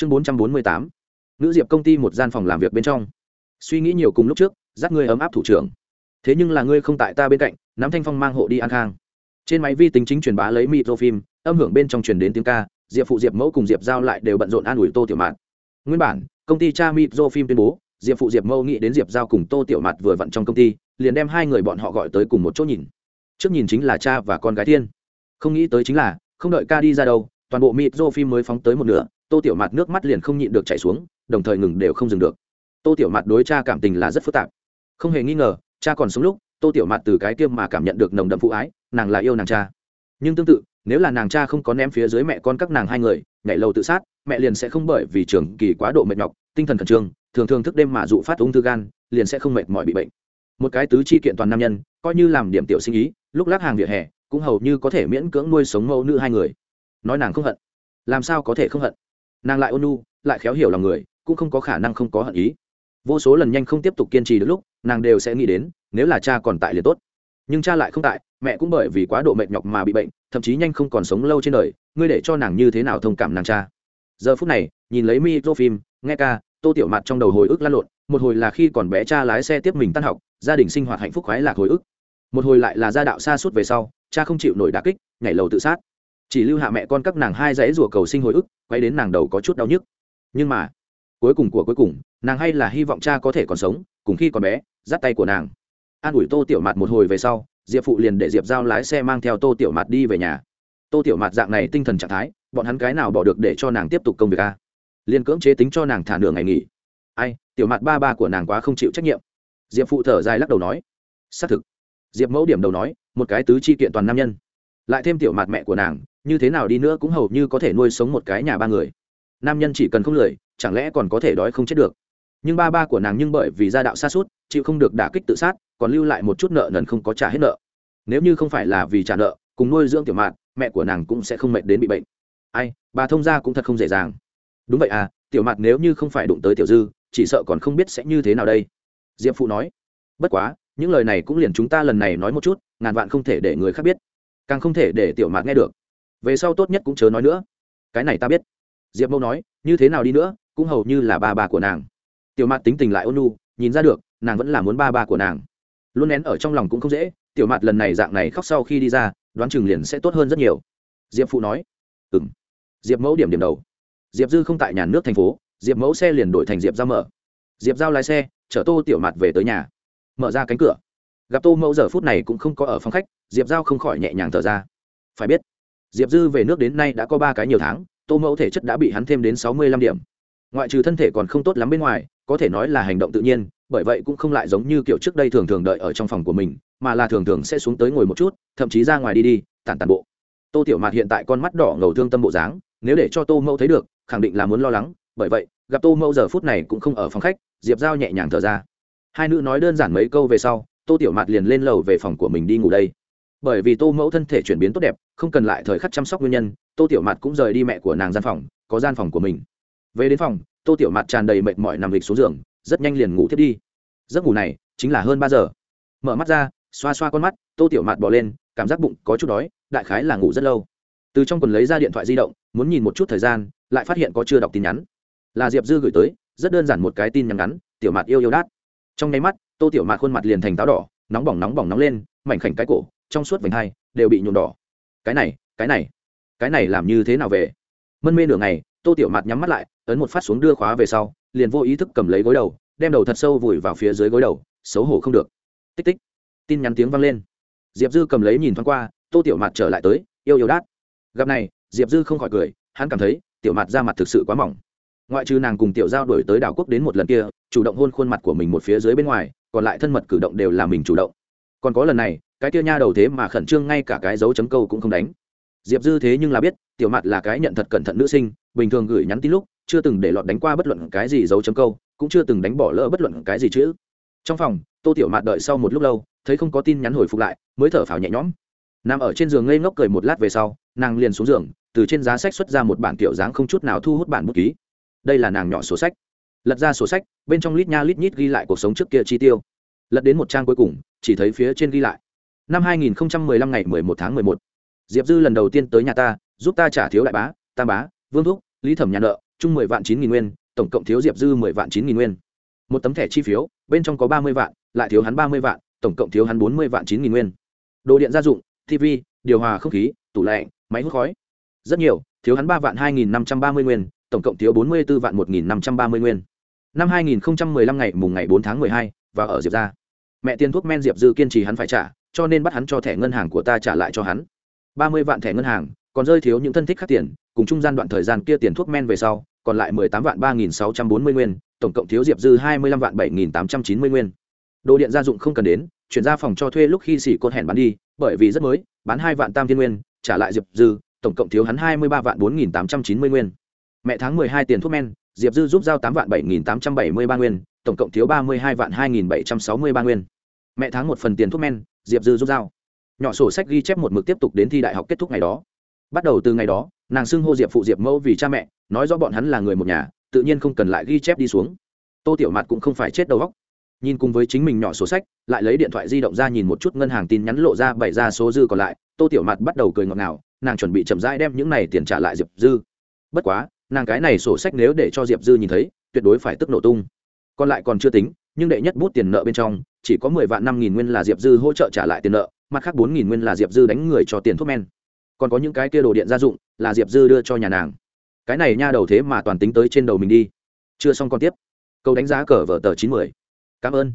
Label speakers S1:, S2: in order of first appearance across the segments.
S1: chương bốn trăm bốn mươi tám nữ diệp công ty một gian phòng làm việc bên trong. Suy nghĩ nhiều cùng lúc trước, dắt ngươi ấm áp thủ trưởng. Thế nhưng là ngươi không tại ta bên cạnh, nắm thanh phong mang hộ đi an khang. Trên máy vi tính chính truyền bá lấy microfilm âm hưởng bên trong truyền đến tiếng ca, diệp phụ diệp mẫu cùng diệp giao lại đều bận rộn an ủi tô tiểu mạt. Nguyên bản, công ty cha microfilm tuyên bố, diệp phụ diệp mẫu nghĩ đến diệp giao cùng tô tiểu mạt vừa vặn trong công ty, liền đem hai người bọn họ gọi tới cùng một chỗ nhìn. Trước nhìn chính là cha và con gái thiên không nghĩ tới chính là, không đợi ca đi ra đâu, toàn bộ microfilm mới phóng tới một nửa tô tiểu mạt nước mắt liền không nhịn được chảy xuống, đồng thời ngừng đều không dừng được. Tô tiểu mạt đối cha cảm tình là rất phức tạp. Không hề nghi ngờ, cha còn sống lúc, tô tiểu mạt từ cái tiêm mà cảm nhận được nồng đậm phụ ái, nàng là yêu nàng cha. Nhưng tương tự, nếu là nàng cha không có ném phía dưới mẹ con các nàng hai người, nhảy lầu tự sát, mẹ liền sẽ không bởi vì trường kỳ quá độ mệt nhọc, tinh thần khẩn trương, thường thường thức đêm mà dụ phát ung thư gan, liền sẽ không mệt mỏi bị bệnh. Một cái tứ chi kiện toàn nam nhân, coi như làm điểm tiểu sinh ý, lúc lắc hàng vỉa hè, cũng hầu như có thể miễn cưỡng nuôi sống mẫu nữ hai người. Nói nàng không hận. Làm sao có thể không hận? Nàng lại ôn nu lại khéo hiểu lòng người cũng không có khả năng không có hận ý. Vô số lần nhanh không tiếp tục kiên trì được lúc nàng đều sẽ nghĩ đến nếu là cha còn tại liền tốt. Nhưng cha lại không tại mẹ cũng bởi vì quá độ mệt nhọc mà bị bệnh thậm chí nhanh không còn sống lâu trên đời ngươi để cho nàng như thế nào thông cảm nàng cha? Giờ phút này nhìn lấy mi tô phim, nghe ca tô tiểu mặt trong đầu hồi ức lăn lộn một hồi là khi còn bé cha lái xe tiếp mình tan học gia đình sinh hoạt hạnh phúc khoái lạc hồi ức. Một hồi lại là gia đạo xa suốt về sau cha không chịu nổi đà kích nhảy lầu tự sát chỉ lưu hạ mẹ con các nàng hai dãy rùa cầu sinh hồi ức, quay đến nàng đầu có chút đau nhức. Nhưng mà, cuối cùng của cuối cùng, nàng hay là hy vọng cha có thể còn sống, cùng khi còn bé, dắt tay của nàng. An ủi tô tiểu mạt một hồi về sau, diệp phụ liền để diệp giao lái xe mang theo tô tiểu mạt đi về nhà. Tô tiểu mạt dạng này tinh thần trạng thái, bọn hắn cái nào bỏ được để cho nàng tiếp tục công việc a liền cưỡng chế tính cho nàng thả nửa ngày nghỉ. Ai, tiểu mạt ba ba của nàng quá không chịu trách nhiệm. Diệp phụ thở dài lắc đầu nói, xác thực. Diệp mẫu điểm đầu nói, một cái tứ chi kiện toàn nam nhân lại thêm tiểu mạt mẹ của nàng, như thế nào đi nữa cũng hầu như có thể nuôi sống một cái nhà ba người. Nam nhân chỉ cần không lười, chẳng lẽ còn có thể đói không chết được? Nhưng ba ba của nàng nhưng bởi vì gia đạo xa suốt, chịu không được đả kích tự sát, còn lưu lại một chút nợ nần không có trả hết nợ. Nếu như không phải là vì trả nợ, cùng nuôi dưỡng tiểu mạt, mẹ của nàng cũng sẽ không mệt đến bị bệnh. Ai, bà thông gia cũng thật không dễ dàng. Đúng vậy à tiểu mạt nếu như không phải đụng tới tiểu dư, chỉ sợ còn không biết sẽ như thế nào đây. Diệp phụ nói, bất quá, những lời này cũng liền chúng ta lần này nói một chút, ngàn vạn không thể để người khác biết càng không thể để tiểu mạt nghe được. Về sau tốt nhất cũng chớ nói nữa. Cái này ta biết. Diệp Mẫu nói, như thế nào đi nữa, cũng hầu như là ba ba của nàng. Tiểu mạt tính tình lại ôn nu nhìn ra được, nàng vẫn là muốn ba ba của nàng. Luôn nén ở trong lòng cũng không dễ, tiểu mạt lần này dạng này khóc sau khi đi ra, đoán chừng liền sẽ tốt hơn rất nhiều. Diệp phụ nói ừ m diệp mẫu điểm điểm đầu. Diệp dư không tại nhà nước thành phố, diệp mẫu xe liền đổi thành diệp giao mở. Diệp giao lái xe, chở tô tiểu mạt về tới nhà. Mở ra cánh cửa gặp tô mẫu giờ phút này cũng không có ở phòng khách, diệp giao không khỏi nhẹ nhàng thở ra. Phải biết, diệp dư về nước đến nay đã có ba cái nhiều tháng, tô mẫu thể chất đã bị hắn thêm đến sáu mươi lăm điểm. Ngoại trừ thân thể còn không tốt lắm bên ngoài, có thể nói là hành động tự nhiên, bởi vậy cũng không lại giống như kiểu trước đây thường thường đợi ở trong phòng của mình, mà là thường thường sẽ xuống tới ngồi một chút, thậm chí ra ngoài đi đi, tản tàn bộ. Tô tiểu mạt hiện tại con mắt đỏ ngầu thương tâm bộ dáng, nếu để cho tô mẫu thấy được, khẳng định là muốn lo lắng, bởi vậy, gặp tô mẫu giờ phút này cũng không ở phòng khách, diệp giao nhẹ nhàng thở ra. Hai nữ nói đơn giản mấy câu về sau tô tiểu mạt liền lên lầu về phòng của mình đi ngủ đây. Bởi vì tô mẫu thân thể chuyển biến tốt đẹp, không cần lại thời khắc chăm sóc nguyên nhân, tô tiểu mạt cũng rời đi mẹ của nàng gian phòng, có gian phòng của mình. Về đến phòng, tô tiểu mạt tràn đầy mệt mỏi nằm lịch xuống giường, rất nhanh liền ngủ thiết đi. Giấc ngủ này, chính là hơn ba giờ. Mở mắt ra, xoa xoa con mắt, tô tiểu mạt bỏ lên, cảm giác bụng có chút đói, đại khái là ngủ rất lâu. Từ trong quần lấy ra điện thoại di động, muốn nhìn một chút thời gian, lại phát hiện có chưa đọc tin nhắn. Là diệp dư gửi tới, rất đơn giản một cái tin nhắn ngắn, tiểu mạt yêu yêu đát trong nháy mắt tô tiểu mạt khuôn mặt liền thành táo đỏ, nóng bỏng nóng bỏng nóng lên, mảnh khảnh cái cổ, trong suốt vành hai đều bị nhuộm đỏ. Cái này cái này cái này làm như thế nào về? Mân mê nửa ngày, tô tiểu mạt nhắm mắt lại, ấn một phát xuống đưa khóa về sau, liền vô ý thức cầm lấy gối đầu, đem đầu thật sâu vùi vào phía dưới gối đầu, xấu hổ không được. Tích tích. Tin nhắn tiếng vang lên. Diệp dư cầm lấy nhìn thoáng qua, tô tiểu mạt trở lại tới, yêu yêu đát. Gặp này, diệp dư không khỏi cười, hắn cảm thấy, tiểu mạt ra mặt thực sự quá mỏng. Ngoại trừ nàng cùng tiểu giao đổi tới đảo quốc đến một lần kia, chủ động hôn khuôn mặt của mình một phía dưới bên ngoài còn lại thân mật cử động đều là mình chủ động. Còn có lần này, cái kia nha đầu thế mà khẩn trương ngay cả cái dấu chấm câu cũng không đánh. Diệp dư thế nhưng là biết, tiểu mặt là cái nhận thật cẩn thận nữ sinh, bình thường gửi nhắn tin lúc, chưa từng để lọt đánh qua bất luận cái gì dấu chấm câu, cũng chưa từng đánh bỏ lỡ bất luận cái gì chữ. Trong phòng, tô tiểu mạt đợi sau một lúc lâu, thấy không có tin nhắn hồi phục lại, mới thở phào nhẹ nhõm. Nằm ở trên giường ngây ngốc cười một lát về sau, nàng liền xuống giường, từ trên giá sách xuất ra một bản kiểu dáng không chút nào thu hút bản bút ký. Đây là nàng nhỏ sổ sách lật ra sổ sách bên trong lít nha lít nhít ghi lại cuộc sống trước kia chi tiêu. Lật đến một trang cuối cùng chỉ thấy phía trên ghi lại. Năm 2015 ngày 11 tháng 11, diệp dư lần đầu tiên tới nhà ta giúp ta trả thiếu đại bá tam bá vương thúc lý thẩm nhà nợ chung mười vạn chín nghìn nguyên tổng cộng thiếu diệp dư mười vạn chín nghìn nguyên. Một tấm thẻ chi phiếu bên trong có ba mươi vạn lại thiếu hắn ba mươi vạn tổng cộng thiếu hắn bốn mươi vạn chín nghìn nguyên. Đồ điện gia dụng tv điều hòa không khí tủ lạnh máy hút khói. Rất nhiều thiếu hắn ba vạn hai nghìn năm trăm ba mươi nguyên tổng cộng thiếu bốn mươi b ố vạn một nghìn năm trăm ba mươi nguyên năm hai nghìn lăm ngày mùng ngày 4 tháng mười hai, và ở diệp ra mẹ tiền thuốc men diệp dư kiên trì hắn phải trả, cho nên bắt hắn cho thẻ ngân hàng của ta trả lại cho hắn. Ba mươi vạn thẻ ngân hàng, còn rơi thiếu những thân thích khác tiền, cùng trung gian đoạn thời gian kia tiền thuốc men về sau, còn lại mười tám vạn ba nghìn sáu trăm bốn mươi nguyên, tổng cộng thiếu diệp dư hai mươi lăm vạn bảy nghìn tám trăm chín mươi nguyên. Đồ điện gia dụng không cần đến, chuyển ra phòng cho thuê lúc khi xỉ cột hẹn bán đi, bởi vì rất mới, bán hai vạn tam thiên nguyên, trả lại diệp dư, tổng cộng thiếu hắn hai mươi ba vạn bốn nghìn tám trăm chín mươi nguyên. Mẹ tháng mười hai tiền thuốc men diệp dư giúp giao tám vạn bảy nghìn tám trăm bảy mươi ba nguyên, tổng cộng thiếu ba mươi hai vạn hai nghìn bảy trăm sáu mươi ba nguyên. Mẹ tháng một phần tiền thuốc men, diệp dư giúp giao. Nhỏ sổ sách ghi chép một mực tiếp tục đến thi đại học kết thúc ngày đó. Bắt đầu từ ngày đó, nàng xưng hô diệp phụ diệp mẫu vì cha mẹ, nói rõ bọn hắn là người một nhà, tự nhiên không cần lại ghi chép đi xuống. Tô tiểu mạt cũng không phải chết đầu góc nhìn cùng với chính mình nhỏ sổ sách, lại lấy điện thoại di động ra nhìn một chút ngân hàng tin nhắn lộ ra bày ra số dư còn lại, tô tiểu mạt bắt đầu cười ngọt ngào, nàng chuẩn bị chậm rãi đem những này tiền trả lại diệp dư. Bất quá nàng cái này sổ sách nếu để cho diệp dư nhìn thấy, tuyệt đối phải tức nổ tung. Còn lại còn chưa tính, nhưng đệ nhất bút tiền nợ bên trong, chỉ có mười vạn năm nghìn nguyên là diệp dư hỗ trợ trả lại tiền nợ, mặt khác bốn nghìn nguyên là diệp dư đánh người cho tiền thuốc men. Còn có những cái kia đồ điện gia dụng, là diệp dư đưa cho nhà nàng. Cái này nha đầu thế mà toàn tính tới trên đầu mình đi. Chưa xong còn tiếp. Câu đánh giá cờ vở tờ chín mươi cảm ơn.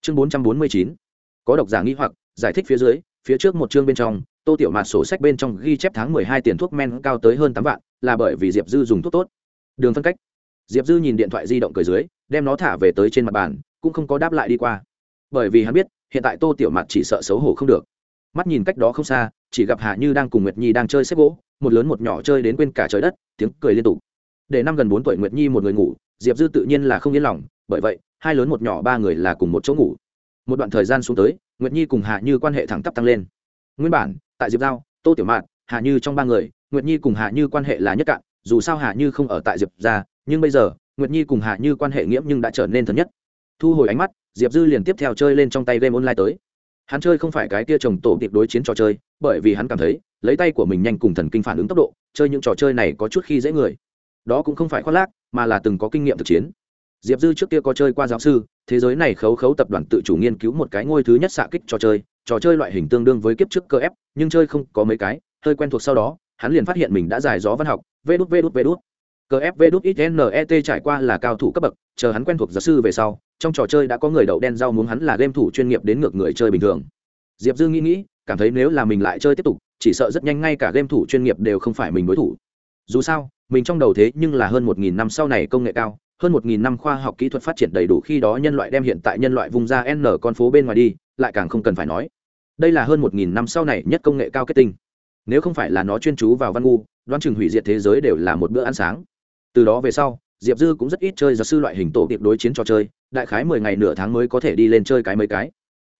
S1: Chương bốn trăm bốn mươi chín. Có độc giả nghi hoặc, giải thích phía dưới, phía trước một chương bên trong tô tiểu mạt sổ sách bên trong ghi chép tháng mười hai tiền thuốc men cao tới hơn tám vạn, là bởi vì diệp dư dùng thuốc tốt. Đường phân cách. Diệp dư nhìn điện thoại di động cười dưới, đem nó thả về tới trên mặt bàn, cũng không có đáp lại đi qua. Bởi vì hắn biết, hiện tại tô tiểu mạt chỉ sợ xấu hổ không được. Mắt nhìn cách đó không xa, chỉ gặp hạ như đang cùng nguyệt nhi đang chơi xếp gỗ, một lớn một nhỏ chơi đến quên cả trời đất, tiếng cười liên tục. Để năm gần bốn tuổi nguyệt nhi một người ngủ, diệp dư tự nhiên là không yên lòng, bởi vậy, hai lớn một nhỏ ba người là cùng một chỗ ngủ. Một đoạn thời gian xuống tới, nguyệt nhi cùng hạ như quan hệ thẳng tắp tăng lên. Nguyên bản tại diệp giao, tô tiểu mạn hạ như trong ba người, nguyệt nhi cùng hạ như quan hệ là nhất cạn, dù sao hạ như không ở tại diệp ra nhưng bây giờ, nguyệt nhi cùng hạ như quan hệ nghiễm nhưng đã trở nên thân nhất. thu hồi ánh mắt, diệp dư liền tiếp theo chơi lên trong tay game online tới. hắn chơi không phải cái kia trồng tổ tiệp đối chiến trò chơi, bởi vì hắn cảm thấy, lấy tay của mình nhanh cùng thần kinh phản ứng tốc độ, chơi những trò chơi này có chút khi dễ người. đó cũng không phải khoác lác, mà là từng có kinh nghiệm thực chiến. diệp dư trước kia có chơi qua giáo sư, thế giới này khấu khấu tập đoàn tự chủ nghiên cứu một cái ngôi thứ nhất xạ kích trò chơi trò chơi loại hình tương đương với kiếp trước cơ ép, nhưng chơi không có mấy cái, hơi quen thuộc sau đó, hắn liền phát hiện mình đã giải gió văn học, vê đút vê đút vê đút. Cơ ép vê đút ít net trải qua là cao thủ cấp bậc, chờ hắn quen thuộc giáo sư về sau, trong trò chơi đã có người đậu đen rau muốn hắn là game thủ chuyên nghiệp đến ngược người chơi bình thường. Diệp dư nghĩ nghĩ, cảm thấy nếu là mình lại chơi tiếp tục, chỉ sợ rất nhanh ngay cả game thủ chuyên nghiệp đều không phải mình đối thủ. Dù sao, mình trong đầu thế nhưng là hơn một nghìn năm sau này công nghệ cao, hơn một nghìn năm khoa học kỹ thuật phát triển đầy đủ khi đó nhân loại đem hiện tại nhân loại vùng ra n con phố bên ngoài đi lại càng không cần phải nói. Đây là hơn một nghìn năm sau này nhất công nghệ cao kết tinh. Nếu không phải là nó chuyên chú vào văn ngu, đoán chừng hủy diệt thế giới đều là một bữa ăn sáng. Từ đó về sau, diệp dư cũng rất ít chơi giáo sư loại hình tổ tiệp đối chiến trò chơi, đại khái mười ngày nửa tháng mới có thể đi lên chơi cái mấy cái.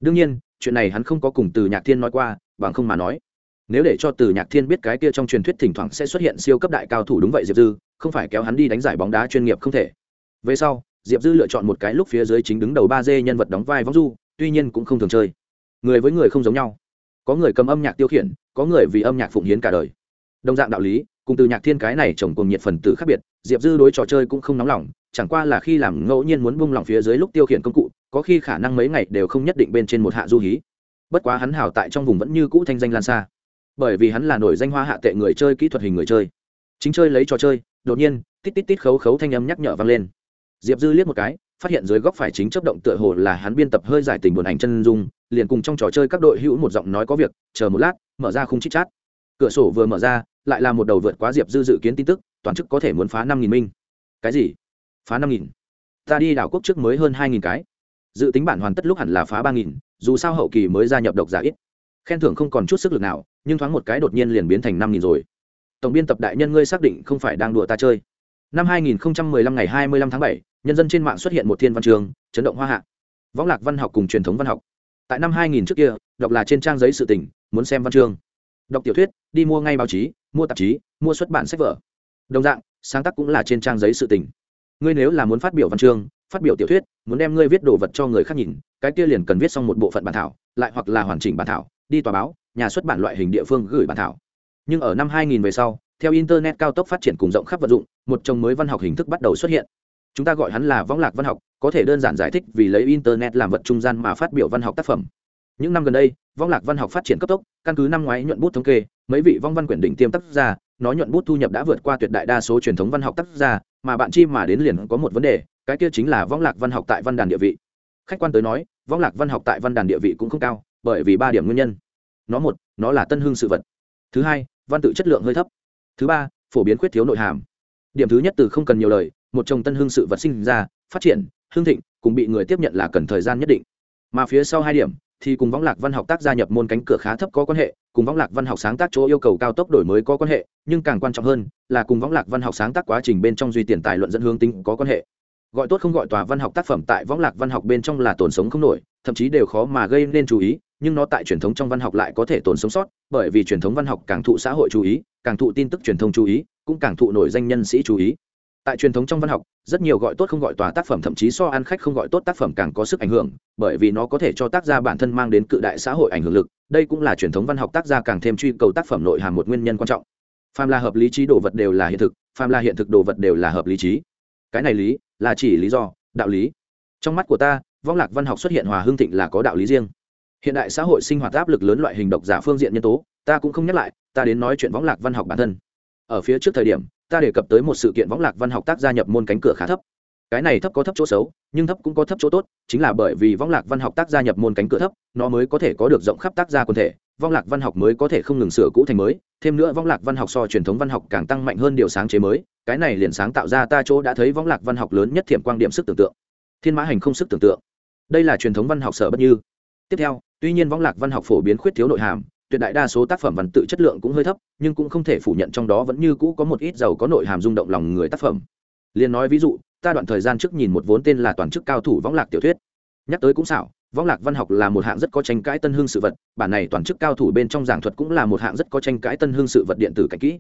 S1: Đương nhiên, chuyện này hắn không có cùng từ nhạc thiên nói qua, bằng không mà nói. Nếu để cho từ nhạc thiên biết cái kia trong truyền thuyết thỉnh thoảng sẽ xuất hiện siêu cấp đại cao thủ đúng vậy diệp dư, không phải kéo hắn đi đánh giải bóng đá chuyên nghiệp không thể. Về sau, diệp dư lựa chọn một cái lúc phía dưới chính đứng đầu ba d nhân vật đóng vai võng du tuy nhiên cũng không thường chơi. Người với người không giống nhau. Có người cầm âm nhạc tiêu khiển, có người vì âm nhạc phụng hiến cả đời. Đồng dạng đạo lý, cùng từ nhạc thiên cái này trồng cùng nhiệt phần tử khác biệt, diệp dư đối trò chơi cũng không nóng lòng, chẳng qua là khi làm ngẫu nhiên muốn bung lòng phía dưới lúc tiêu khiển công cụ, có khi khả năng mấy ngày đều không nhất định bên trên một hạ du hí. Bất quá hắn hảo tại trong vùng vẫn như cũ thanh danh lan xa. Bởi vì hắn là nổi danh hoa hạ tệ người chơi, kỹ thuật hình người chơi. Chính chơi lấy trò chơi, đột nhiên, tít tít tít khấu khấu thanh âm nhắc nhở vang lên. Diệp dư liếc một cái phát hiện dưới góc phải chính chấp động tựa hồ là hắn biên tập hơi giải tình buồn ảnh chân dung liền cùng trong trò chơi các đội hữu một giọng nói có việc chờ một lát mở ra khung chít chát. Cửa sổ vừa mở ra lại là một đầu vượt quá diệp dư dự kiến tin tức toàn chức có thể muốn phá năm nghìn minh. Cái gì? Phá năm nghìn? Ta đi đảo quốc trước mới hơn hai nghìn cái. Dự tính bản hoàn tất lúc hẳn là phá ba nghìn dù sao hậu kỳ mới gia nhập độc giả ít. Khen thưởng không còn chút sức lực nào nhưng thoáng một cái đột nhiên liền biến thành năm nghìn rồi. Tổng biên tập đại nhân ngươi xác định không phải đang đùa ta chơi. Năm 2015 ngày 25 tháng 7, nhân dân trên mạng xuất hiện một thiên văn trường, chấn động hoa hạ. Võng lạc văn học cùng truyền thống văn học. Tại năm 2000 trước kia, đọc là trên trang giấy sự tình, muốn xem văn chương. Đọc tiểu thuyết, đi mua ngay báo chí, mua tạp chí, mua xuất bản sách vở. Đồng dạng, sáng tác cũng là trên trang giấy sự tình. Ngươi nếu là muốn phát biểu văn chương, phát biểu tiểu thuyết, muốn đem ngươi viết đồ vật cho người khác nhìn, cái kia liền cần viết xong một bộ phận bản thảo, lại hoặc là hoàn chỉnh bản thảo, đi tòa báo, nhà xuất bản loại hình địa phương gửi bản thảo. Nhưng ở năm 2000 về sau, theo internet cao tốc phát triển cùng rộng khắp vận dụng, một chồng mới văn học hình thức bắt đầu xuất hiện chúng ta gọi hắn là võng lạc văn học, có thể đơn giản giải thích vì lấy internet làm vật trung gian mà phát biểu văn học tác phẩm. Những năm gần đây vong lạc văn học phát triển cấp tốc, căn cứ năm ngoái nhuận bút thống kê, mấy vị vong văn quyển đỉnh tiêm tác gia nó nhuận bút thu nhập đã vượt qua tuyệt đại đa số truyền thống văn học tác gia mà bạn chi mà đến liền có một vấn đề, cái kia chính là vong lạc văn học tại văn đàn địa vị. Khách quan tới nói vong lạc văn học tại văn đàn địa vị cũng không cao, bởi vì ba điểm nguyên nhân. Nó một, nó là tân hương sự vật. Thứ hai, văn tự chất lượng hơi thấp. Thứ ba, phổ biến khuyết thiếu nội hàm. Điểm thứ nhất từ không cần nhiều lời một chồng tân hương sự vật sinh ra, phát triển, hương thịnh, cùng bị người tiếp nhận là cần thời gian nhất định. Mà phía sau hai điểm, thì cùng võng lạc văn học tác gia nhập môn cánh cửa khá thấp có quan hệ, cùng võng lạc văn học sáng tác chỗ yêu cầu cao tốc đổi mới có quan hệ, nhưng càng quan trọng hơn là cùng võng lạc văn học sáng tác quá trình bên trong duy tiền tài luận dẫn hướng tính có quan hệ. Gọi tốt không gọi tòa văn học tác phẩm tại võng lạc văn học bên trong là tồn sống không nổi, thậm chí đều khó mà gây nên chú ý, nhưng nó tại truyền thống trong văn học lại có thể tồn sống sót, bởi vì truyền thống văn học càng thụ xã hội chú ý, càng thụ tin tức truyền thông chú ý, cũng càng thụ nổi danh nhân sĩ chú ý tại truyền thống trong văn học, rất nhiều gọi tốt không gọi tòa tác phẩm, thậm chí so ăn khách không gọi tốt tác phẩm càng có sức ảnh hưởng, bởi vì nó có thể cho tác gia bản thân mang đến cự đại xã hội ảnh hưởng lực. Đây cũng là truyền thống văn học tác gia càng thêm truy cầu tác phẩm nội hàm một nguyên nhân quan trọng. Phàm là hợp lý trí đồ vật đều là hiện thực, phàm là hiện thực đồ vật đều là hợp lý trí. Cái này lý, là chỉ lý do, đạo lý. Trong mắt của ta, vong lạc văn học xuất hiện hòa hương thịnh là có đạo lý riêng. Hiện đại xã hội sinh hoạt áp lực lớn loại hình độc giả phương diện nhân tố, ta cũng không nhắc lại, ta đến nói chuyện võng lạc văn học bản thân. Ở phía trước thời điểm ta đề cập tới một sự kiện võng lạc văn học tác gia nhập môn cánh cửa khá thấp. Cái này thấp có thấp chỗ xấu, nhưng thấp cũng có thấp chỗ tốt, chính là bởi vì võng lạc văn học tác gia nhập môn cánh cửa thấp, nó mới có thể có được rộng khắp tác gia quần thể vong lạc văn học mới có thể không ngừng sửa cũ thành mới, thêm nữa vong lạc văn học so truyền thống văn học càng tăng mạnh hơn điều sáng chế mới, cái này liền sáng tạo ra ta chỗ đã thấy vong lạc văn học lớn nhất thiểm quan điểm sức tưởng tượng. Thiên mã hành không sức tưởng tượng. Đây là truyền thống văn học sở bất như. Tiếp theo, tuy nhiên vong lạc văn học phổ biến khuyết thiếu nội hàm tuyệt đại đa số tác phẩm văn tự chất lượng cũng hơi thấp, nhưng cũng không thể phủ nhận trong đó vẫn như cũ có một ít giàu có nội hàm rung động lòng người tác phẩm. Liền nói ví dụ, ta đoạn thời gian trước nhìn một vốn tên là toàn chức cao thủ võng lạc tiểu thuyết. Nhắc tới cũng xảo, võng lạc văn học là một hạng rất có tranh cãi tân hương sự vật, bản này toàn chức cao thủ bên trong giảng thuật cũng là một hạng rất có tranh cãi tân hương sự vật điện tử cảnh kỹ.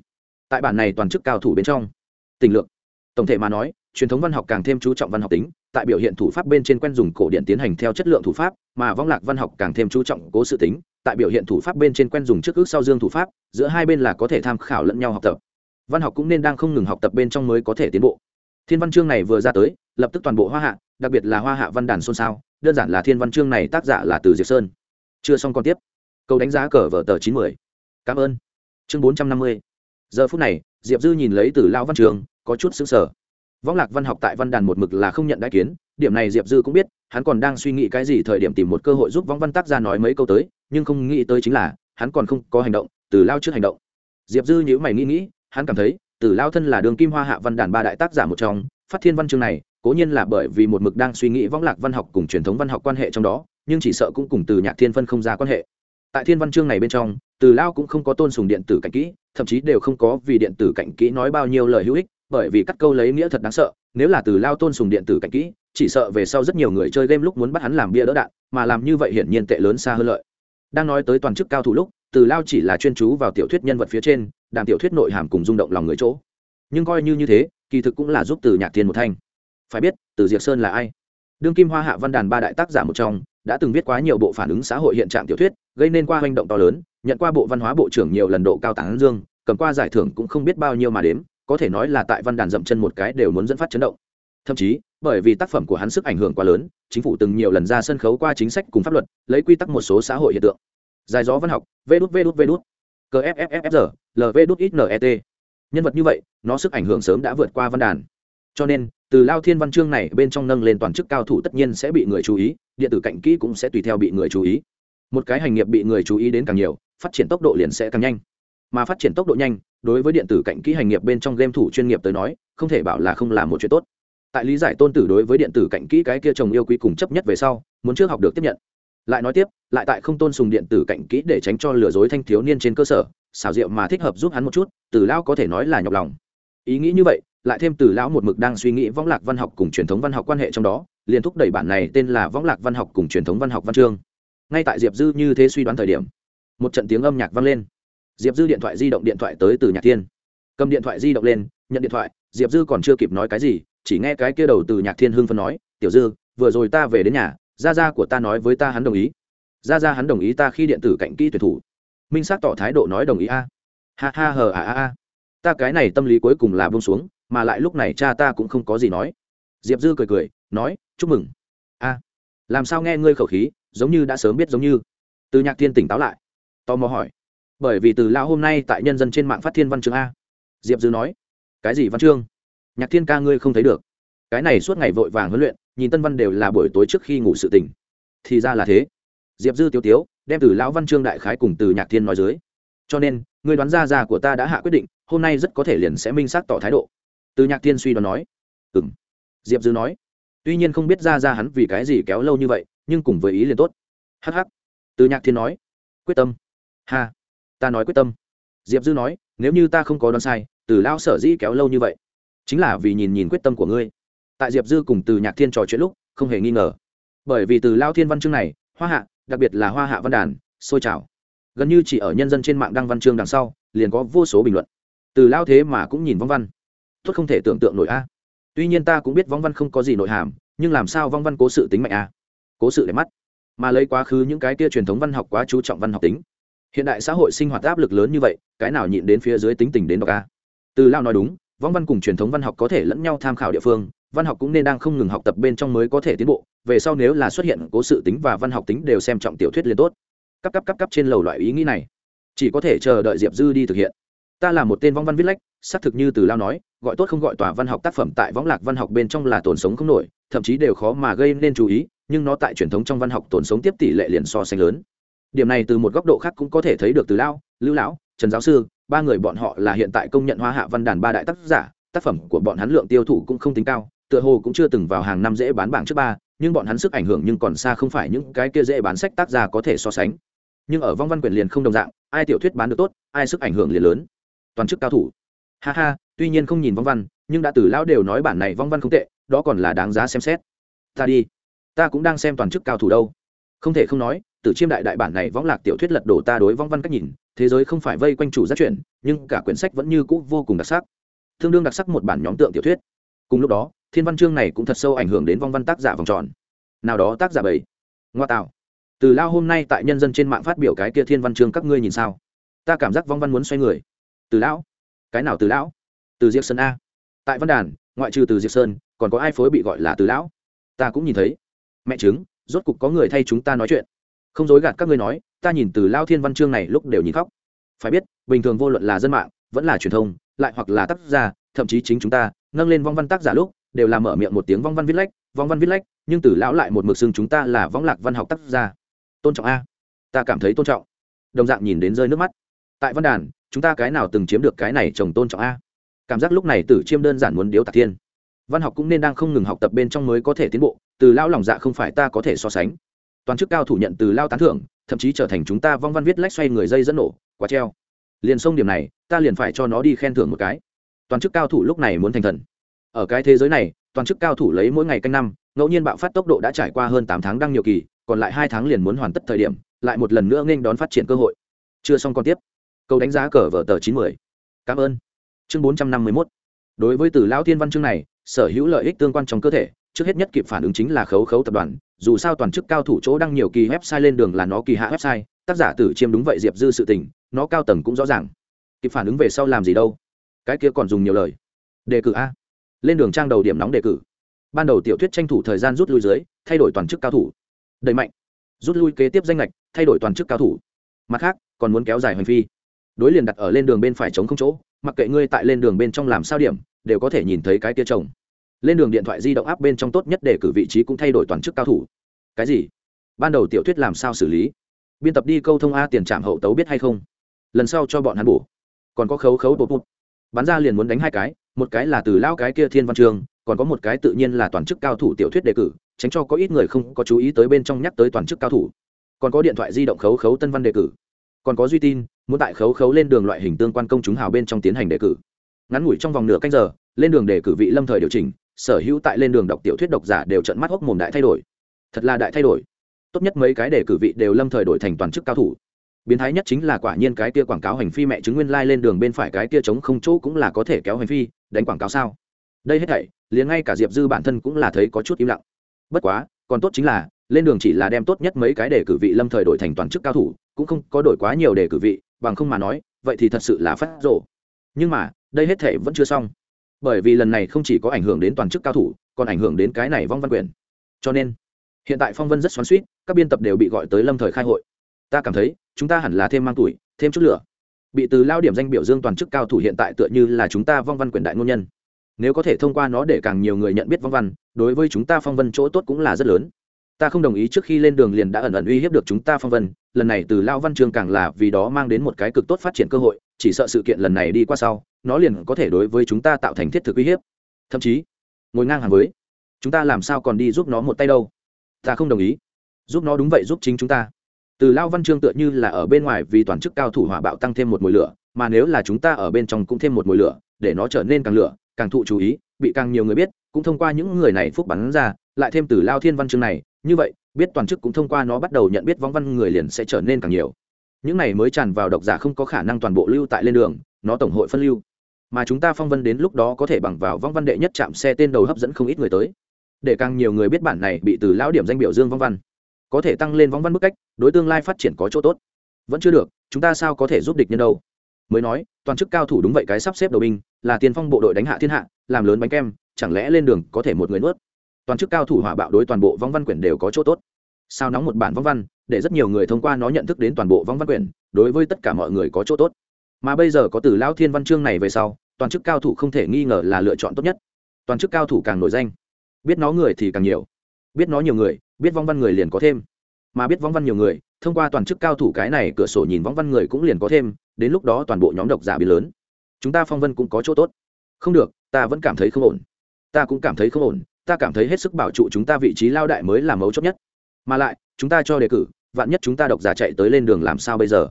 S1: Tại bản này toàn chức cao thủ bên trong, tình lượng tổng thể mà nói, truyền thống văn học càng thêm chú trọng văn học tính, tại biểu hiện thủ pháp bên trên quen dùng cổ điện tiến hành theo chất lượng thủ pháp, mà vong lạc văn học càng thêm chú trọng cố sự tính tại biểu hiện thủ pháp bên trên quen dùng trước ước sau dương thủ pháp, giữa hai bên là có thể tham khảo lẫn nhau học tập. Văn học cũng nên đang không ngừng học tập bên trong mới có thể tiến bộ. Thiên văn chương này vừa ra tới, lập tức toàn bộ hoa hạ, đặc biệt là hoa hạ văn đàn xôn xao, đơn giản là thiên văn chương này tác giả là từ diệp sơn. Chưa xong còn tiếp. Câu đánh giá cờ vở tờ chín mươi cảm ơn. Chương bốn trăm năm mươi. Giờ phút này, diệp dư nhìn lấy từ lao văn trường, có chút xứng sở võng lạc văn học tại văn đàn một mực là không nhận đại kiến, điểm này diệp dư cũng biết, hắn còn đang suy nghĩ cái gì thời điểm tìm một cơ hội giúp võng văn tác ra nói mấy câu tới nhưng không nghĩ tới chính là, hắn còn không có hành động, từ lao trước hành động. Diệp dư nhữ mày nghĩ nghĩ, hắn cảm thấy, từ lao thân là đường kim hoa hạ văn đàn ba đại tác giả một trong, phát thiên văn chương này, cố nhiên là bởi vì một mực đang suy nghĩ võng lạc văn học cùng truyền thống văn học quan hệ trong đó, nhưng chỉ sợ cũng cùng từ nhạc thiên phân không ra quan hệ. Tại thiên văn chương này bên trong, từ lao cũng không có tôn sùng điện tử cạnh kỹ, thậm chí đều không có vì điện tử cạnh kỹ nói bao nhiêu lời hữu ích, bởi vì cắt câu lấy nghĩa thật đáng sợ, nếu là từ lao tôn sùng điện tử cạnh kỹ, chỉ sợ về sau rất nhiều người chơi game lúc muốn bắt hắn làm bia đỡ đạn, mà làm như vậy hiển nhiên tệ lớn xa hơn lợi đang nói tới toàn chức cao thủ lúc, từ lao chỉ là chuyên chú vào tiểu thuyết nhân vật phía trên, đàm tiểu thuyết nội hàm cùng rung động lòng người chỗ. Nhưng coi như như thế, kỳ thực cũng là giúp từ nhạc thiên một thanh. Phải biết, từ diệc sơn là ai? Đương kim hoa hạ văn đàn ba đại tác giả một trong, đã từng viết quá nhiều bộ phản ứng xã hội hiện trạng tiểu thuyết, gây nên qua hành động to lớn, nhận qua bộ văn hóa bộ trưởng nhiều lần độ cao tán dương, cầm qua giải thưởng cũng không biết bao nhiêu mà đếm, có thể nói là tại văn đàn dậm chân một cái đều muốn dẫn phát chấn động. Thậm chí, bởi vì tác phẩm của hắn sức ảnh hưởng quá lớn, chính phủ từng nhiều lần ra sân khấu qua chính sách cùng pháp luật, lấy quy tắc một số xã hội hiện tượng dài gió văn học, vê đút vê đút vê đút. Cffffr lv đút ít e, net nhân vật như vậy, nó sức ảnh hưởng sớm đã vượt qua văn đàn. Cho nên, từ lao thiên văn chương này bên trong nâng lên toàn chức cao thủ tất nhiên sẽ bị người chú ý, điện tử cạnh kỹ cũng sẽ tùy theo bị người chú ý. Một cái hành nghiệp bị người chú ý đến càng nhiều, phát triển tốc độ liền sẽ càng nhanh. Mà phát triển tốc độ nhanh, đối với điện tử cạnh kỹ hành nghiệp bên trong game thủ chuyên nghiệp tới nói, không thể bảo là không làm một chuyện tốt. Tại lý giải tôn tử đối với điện tử cạnh kỹ cái kia chồng yêu quý cùng chấp nhất về sau, muốn trước học được tiếp nhận lại nói tiếp, lại tại không tôn sùng điện tử cạnh kỹ để tránh cho lừa dối thanh thiếu niên trên cơ sở, xảo diệu mà thích hợp giúp hắn một chút, từ lão có thể nói là nhọc lòng. Ý nghĩ như vậy, lại thêm từ lão một mực đang suy nghĩ võng lạc văn học cùng truyền thống văn học quan hệ trong đó, liền thúc đẩy bản này tên là võng lạc văn học cùng truyền thống văn học văn chương. Ngay tại diệp dư như thế suy đoán thời điểm, một trận tiếng âm nhạc vang lên. Diệp dư điện thoại di động điện thoại tới từ nhạc thiên. Cầm điện thoại di động lên, nhận điện thoại, diệp dư còn chưa kịp nói cái gì, chỉ nghe cái kia đầu từ nhạc thiên hưng phân nói, tiểu dư, vừa rồi ta về đến nhà gia gia của ta nói với ta hắn đồng ý. Gia gia hắn đồng ý ta khi điện tử cạnh kỹ tuyển thủ. Minh sát tỏ thái độ nói đồng ý a. Ha ha hờ à a a. Ta cái này tâm lý cuối cùng là bông xuống, mà lại lúc này cha ta cũng không có gì nói. Diệp dư cười cười, nói, chúc mừng. A, làm sao nghe ngươi khẩu khí, giống như đã sớm biết giống như. Từ nhạc thiên tỉnh táo lại, tò mò hỏi, bởi vì từ lao hôm nay tại nhân dân trên mạng phát thiên văn chương a. Diệp dư nói, cái gì văn chương? Nhạc thiên ca ngươi không thấy được. Cái này suốt ngày vội vàng huấn luyện nhìn tân văn đều là buổi tối trước khi ngủ sự tỉnh. Thì ra là thế. Diệp dư tiêu tiếu đem từ lão văn chương đại khái cùng từ nhạc thiên nói dưới. Cho nên, người đoán ra già của ta đã hạ quyết định, hôm nay rất có thể liền sẽ minh xác tỏ thái độ. Từ nhạc thiên suy đoán nói. Ừ m diệp dư nói. Tuy nhiên không biết ra ra hắn vì cái gì kéo lâu như vậy, nhưng cùng với ý liền tốt. Hh từ nhạc thiên nói. Quyết tâm. Ha. Ta nói quyết tâm. Diệp dư nói, nếu như ta không có đoán sai, từ lao sở dĩ kéo lâu như vậy, chính là vì nhìn nhìn quyết tâm của ngươi tại diệp dư cùng từ nhạc thiên trò chuyện lúc, không hề nghi ngờ. Bởi vì từ lao thiên văn chương này, hoa hạ, đặc biệt là hoa hạ văn đàn, sôi trào. Gần như chỉ ở nhân dân trên mạng đăng văn chương đằng sau, liền có vô số bình luận. Từ lao thế mà cũng nhìn vong văn. Tốt không thể tưởng tượng nổi a. Tuy nhiên ta cũng biết vong văn không có gì nội hàm, nhưng làm sao vong văn cố sự tính mạnh a? Cố sự để mắt. Mà lấy quá khứ những cái kia truyền thống văn học quá chú trọng văn học tính. Hiện đại xã hội sinh hoạt áp lực lớn như vậy, cái nào nhịn đến phía dưới tính tình đến đọc a? Từ lao nói đúng, vong văn cùng truyền thống văn học có thể lẫn nhau tham khảo địa phương văn học cũng nên đang không ngừng học tập bên trong mới có thể tiến bộ, về sau nếu là xuất hiện cố sự tính và văn học tính đều xem trọng tiểu thuyết liền tốt. Cấp cấp cấp cấp trên lầu loại ý nghĩ này, chỉ có thể chờ đợi diệp dư đi thực hiện. Ta là một tên vong văn viết lách, xác thực như từ lao nói, gọi tốt không gọi tòa văn học tác phẩm tại võng lạc văn học bên trong là tồn sống không nổi, thậm chí đều khó mà gây nên chú ý, nhưng nó tại truyền thống trong văn học tồn sống tiếp tỷ lệ liền so sánh lớn. Điểm này từ một góc độ khác cũng có thể thấy được từ lao, lưu lão, trần giáo sư, ba người bọn họ là hiện tại công nhận hoa hạ văn đàn ba đại tác giả, tác phẩm của bọn hắn lượng tiêu thụ cũng không tính cao tựa hồ cũng chưa từng vào hàng năm dễ bán bảng trước ba, nhưng bọn hắn sức ảnh hưởng nhưng còn xa không phải những cái kia dễ bán sách tác giả có thể so sánh. Nhưng ở vong văn quyền liền không đồng dạng, ai tiểu thuyết bán được tốt, ai sức ảnh hưởng liền lớn. Toàn chức cao thủ. Ha ha, tuy nhiên không nhìn vong văn, nhưng đã từ lão đều nói bản này vong văn không tệ, đó còn là đáng giá xem xét. Ta đi. Ta cũng đang xem toàn chức cao thủ đâu. Không thể không nói từ chiêm đại đại bản này võng lạc tiểu thuyết lật đổ ta đối vong văn cách nhìn, thế giới không phải vây quanh chủ giác chuyện, nhưng cả quyển sách vẫn như cũ vô cùng đặc sắc. Tương đương đặc sắc một bản nhóm tượng tiểu thuyết. Cùng lúc đó thiên văn chương này cũng thật sâu ảnh hưởng đến vong văn tác giả vòng tròn. Nào đó tác giả bảy. Ngoa tạo. Từ lao hôm nay tại nhân dân trên mạng phát biểu cái kia thiên văn chương các ngươi nhìn sao? Ta cảm giác vong văn muốn xoay người. Từ lão. Cái nào từ lão? Từ diệp sơn a. Tại văn đàn, ngoại trừ từ diệp sơn, còn có ai phối bị gọi là từ lão? Ta cũng nhìn thấy. Mẹ chứng rốt cục có người thay chúng ta nói chuyện. Không dối gạt các ngươi nói, ta nhìn từ lao thiên văn chương này lúc đều nhìn khóc. Phải biết, bình thường vô luận là dân mạng, vẫn là truyền thông, lại hoặc là tác giả, thậm chí chính chúng ta, nâng lên vong văn tác giả lúc đều là mở miệng một tiếng vong văn viết lách, vong văn viết lách, nhưng từ lão lại một mực xưng chúng ta là võng lạc văn học tác giả tôn trọng a. Ta cảm thấy tôn trọng. Đồng dạng nhìn đến rơi nước mắt. Tại văn đàn, chúng ta cái nào từng chiếm được cái này chồng tôn trọng a. Cảm giác lúc này tử chiêm đơn giản muốn điếu tạc thiên. Văn học cũng nên đang không ngừng học tập bên trong mới có thể tiến bộ, từ lao lòng dạ không phải ta có thể so sánh. Toàn chức cao thủ nhận từ lao tán thưởng, thậm chí trở thành chúng ta vong văn viết lách xoay người dây dẫn nổ, quá treo. Liền sông điểm này, ta liền phải cho nó đi khen thưởng một cái. Toàn chức cao thủ lúc này muốn thành thần ở cái thế giới này, toàn chức cao thủ lấy mỗi ngày canh năm, ngẫu nhiên bạo phát tốc độ đã trải qua hơn tám tháng đăng nhiều kỳ, còn lại hai tháng liền muốn hoàn tất thời điểm, lại một lần nữa nghênh đón phát triển cơ hội. Chưa xong còn tiếp. Câu đánh giá cờ vở tờ chín mươi cảm ơn. Chương bốn trăm năm mươi mốt. Đối với từ lão thiên văn chương này, sở hữu lợi ích tương quan trong cơ thể, trước hết nhất kịp phản ứng chính là khấu khấu tập đoàn, dù sao toàn chức cao thủ chỗ đăng nhiều kỳ website lên đường là nó kỳ hạ website, tác giả tử chiêm đúng vậy diệp dư sự tình, nó cao tầng cũng rõ ràng. Kịp phản ứng về sau làm gì đâu? Cái kia còn dùng nhiều lời. Đề cử a lên đường trang đầu điểm nóng đề cử. Ban đầu tiểu thuyết tranh thủ thời gian rút lui dưới, thay đổi toàn chức cao thủ. Đẩy mạnh. Rút lui kế tiếp danh lệch thay đổi toàn chức cao thủ. Mặt khác, còn muốn kéo dài hành vi đối liền đặt ở lên đường bên phải chống không chỗ, mặc kệ ngươi tại lên đường bên trong làm sao điểm, đều có thể nhìn thấy cái tia chồng. Lên đường điện thoại di động áp bên trong tốt nhất để cử vị trí cũng thay đổi toàn chức cao thủ. Cái gì? Ban đầu tiểu thuyết làm sao xử lý? Biên tập đi câu thông a tiền trạm hậu tấu biết hay không? Lần sau cho bọn hắn bổ. Còn có khấu khấu bột bột bắn ra liền muốn đánh hai cái một cái là từ lao cái kia thiên văn trường, còn có một cái tự nhiên là toàn chức cao thủ tiểu thuyết đề cử, tránh cho có ít người không có chú ý tới bên trong nhắc tới toàn chức cao thủ. Còn có điện thoại di động khấu khấu tân văn đề cử. Còn có duy tin, muốn tại khấu khấu lên đường loại hình tương quan công chúng hào bên trong tiến hành đề cử. Ngắn ngủi trong vòng nửa canh giờ, lên đường đề cử vị lâm thời điều chỉnh, sở hữu tại lên đường đọc tiểu thuyết độc giả đều trận mắt hốc mồm đại thay đổi. Thật là đại thay đổi. Tốt nhất mấy cái đề cử vị đều lâm thời đổi thành toàn chức cao thủ. Biến thái nhất chính là quả nhiên cái kia quảng cáo hành phi mẹ chứng nguyên lai、like、lên đường bên phải cái kia chống không chỗ cũng là có thể kéo hành phi đánh quảng cáo sao? Đây hết thảy, liền ngay cả diệp dư bản thân cũng là thấy có chút im lặng. Bất quá, còn tốt chính là, lên đường chỉ là đem tốt nhất mấy cái đề cử vị lâm thời đổi thành toàn chức cao thủ, cũng không có đổi quá nhiều đề cử vị, bằng không mà nói, vậy thì thật sự là phát rộ nhưng mà, đây hết thể vẫn chưa xong. Bởi vì lần này không chỉ có ảnh hưởng đến toàn chức cao thủ, còn ảnh hưởng đến cái này vong văn quyền. Cho nên, hiện tại phong vân rất xoắn suýt các biên tập đều bị gọi tới lâm thời khai hội. Ta cảm thấy, chúng ta hẳn là thêm mang tuổi, thêm chút lửa bị từ lao điểm danh biểu dương toàn chức cao thủ hiện tại tựa như là chúng ta vong văn quyền đại ngôn nhân. Nếu có thể thông qua nó để càng nhiều người nhận biết vong văn, đối với chúng ta phong vân chỗ tốt cũng là rất lớn. Ta không đồng ý trước khi lên đường liền đã ẩn ẩn uy hiếp được chúng ta phong vân, lần này từ lao văn chương càng là vì đó mang đến một cái cực tốt phát triển cơ hội, chỉ sợ sự kiện lần này đi qua sau, nó liền có thể đối với chúng ta tạo thành thiết thực uy hiếp. Thậm chí, ngồi ngang hàng với, chúng ta làm sao còn đi giúp nó một tay đâu? Ta không đồng ý. Giúp nó đúng vậy giúp chính chúng ta từ lao văn chương tựa như là ở bên ngoài vì toàn chức cao thủ hỏa bạo tăng thêm một mùi lửa, mà nếu là chúng ta ở bên trong cũng thêm một mùi lửa, để nó trở nên càng lửa, càng thụ chú ý, bị càng nhiều người biết, cũng thông qua những người này phúc bắn ra, lại thêm từ lao thiên văn chương này, như vậy, biết toàn chức cũng thông qua nó bắt đầu nhận biết vong văn người liền sẽ trở nên càng nhiều. Những này mới tràn vào độc giả không có khả năng toàn bộ lưu tại lên đường, nó tổng hội phân lưu. Mà chúng ta phong vân đến lúc đó có thể bằng vào vong văn đệ nhất chạm xe tên đầu hấp dẫn không ít người tới. Để càng nhiều người biết bản này bị từ lão điểm danh biểu dương vong văn có thể tăng lên vong văn bức cách, đối tương lai phát triển có chỗ tốt. Vẫn chưa được, chúng ta sao có thể giúp địch nhân đâu? Mới nói, toàn chức cao thủ đúng vậy cái sắp xếp đầu binh, là tiền phong bộ đội đánh hạ thiên hạ, làm lớn bánh kem, chẳng lẽ lên đường có thể một người nuốt? Toàn chức cao thủ hỏa bạo đối toàn bộ vong văn quyển đều có chỗ tốt. Sao nóng một bản vong văn, để rất nhiều người thông qua nó nhận thức đến toàn bộ vong văn quyển đối với tất cả mọi người có chỗ tốt. Mà bây giờ có từ lao thiên văn chương này về sau, toàn chức cao thủ không thể nghi ngờ là lựa chọn tốt nhất. Toàn chức cao thủ càng nổi danh, biết nó người thì càng nhiều. Biết nó nhiều người biết vong văn người liền có thêm. Mà biết vong văn nhiều người, thông qua toàn chức cao thủ cái này cửa sổ nhìn vong văn người cũng liền có thêm, đến lúc đó toàn bộ nhóm độc giả biến lớn. Chúng ta phong vân cũng có chỗ tốt. Không được, ta vẫn cảm thấy không ổn. Ta cũng cảm thấy không ổn, ta cảm thấy hết sức bảo trụ chúng ta vị trí lao đại mới là mấu chốt nhất. Mà lại, chúng ta cho đề cử, vạn nhất chúng ta độc giả chạy tới lên đường làm sao bây giờ?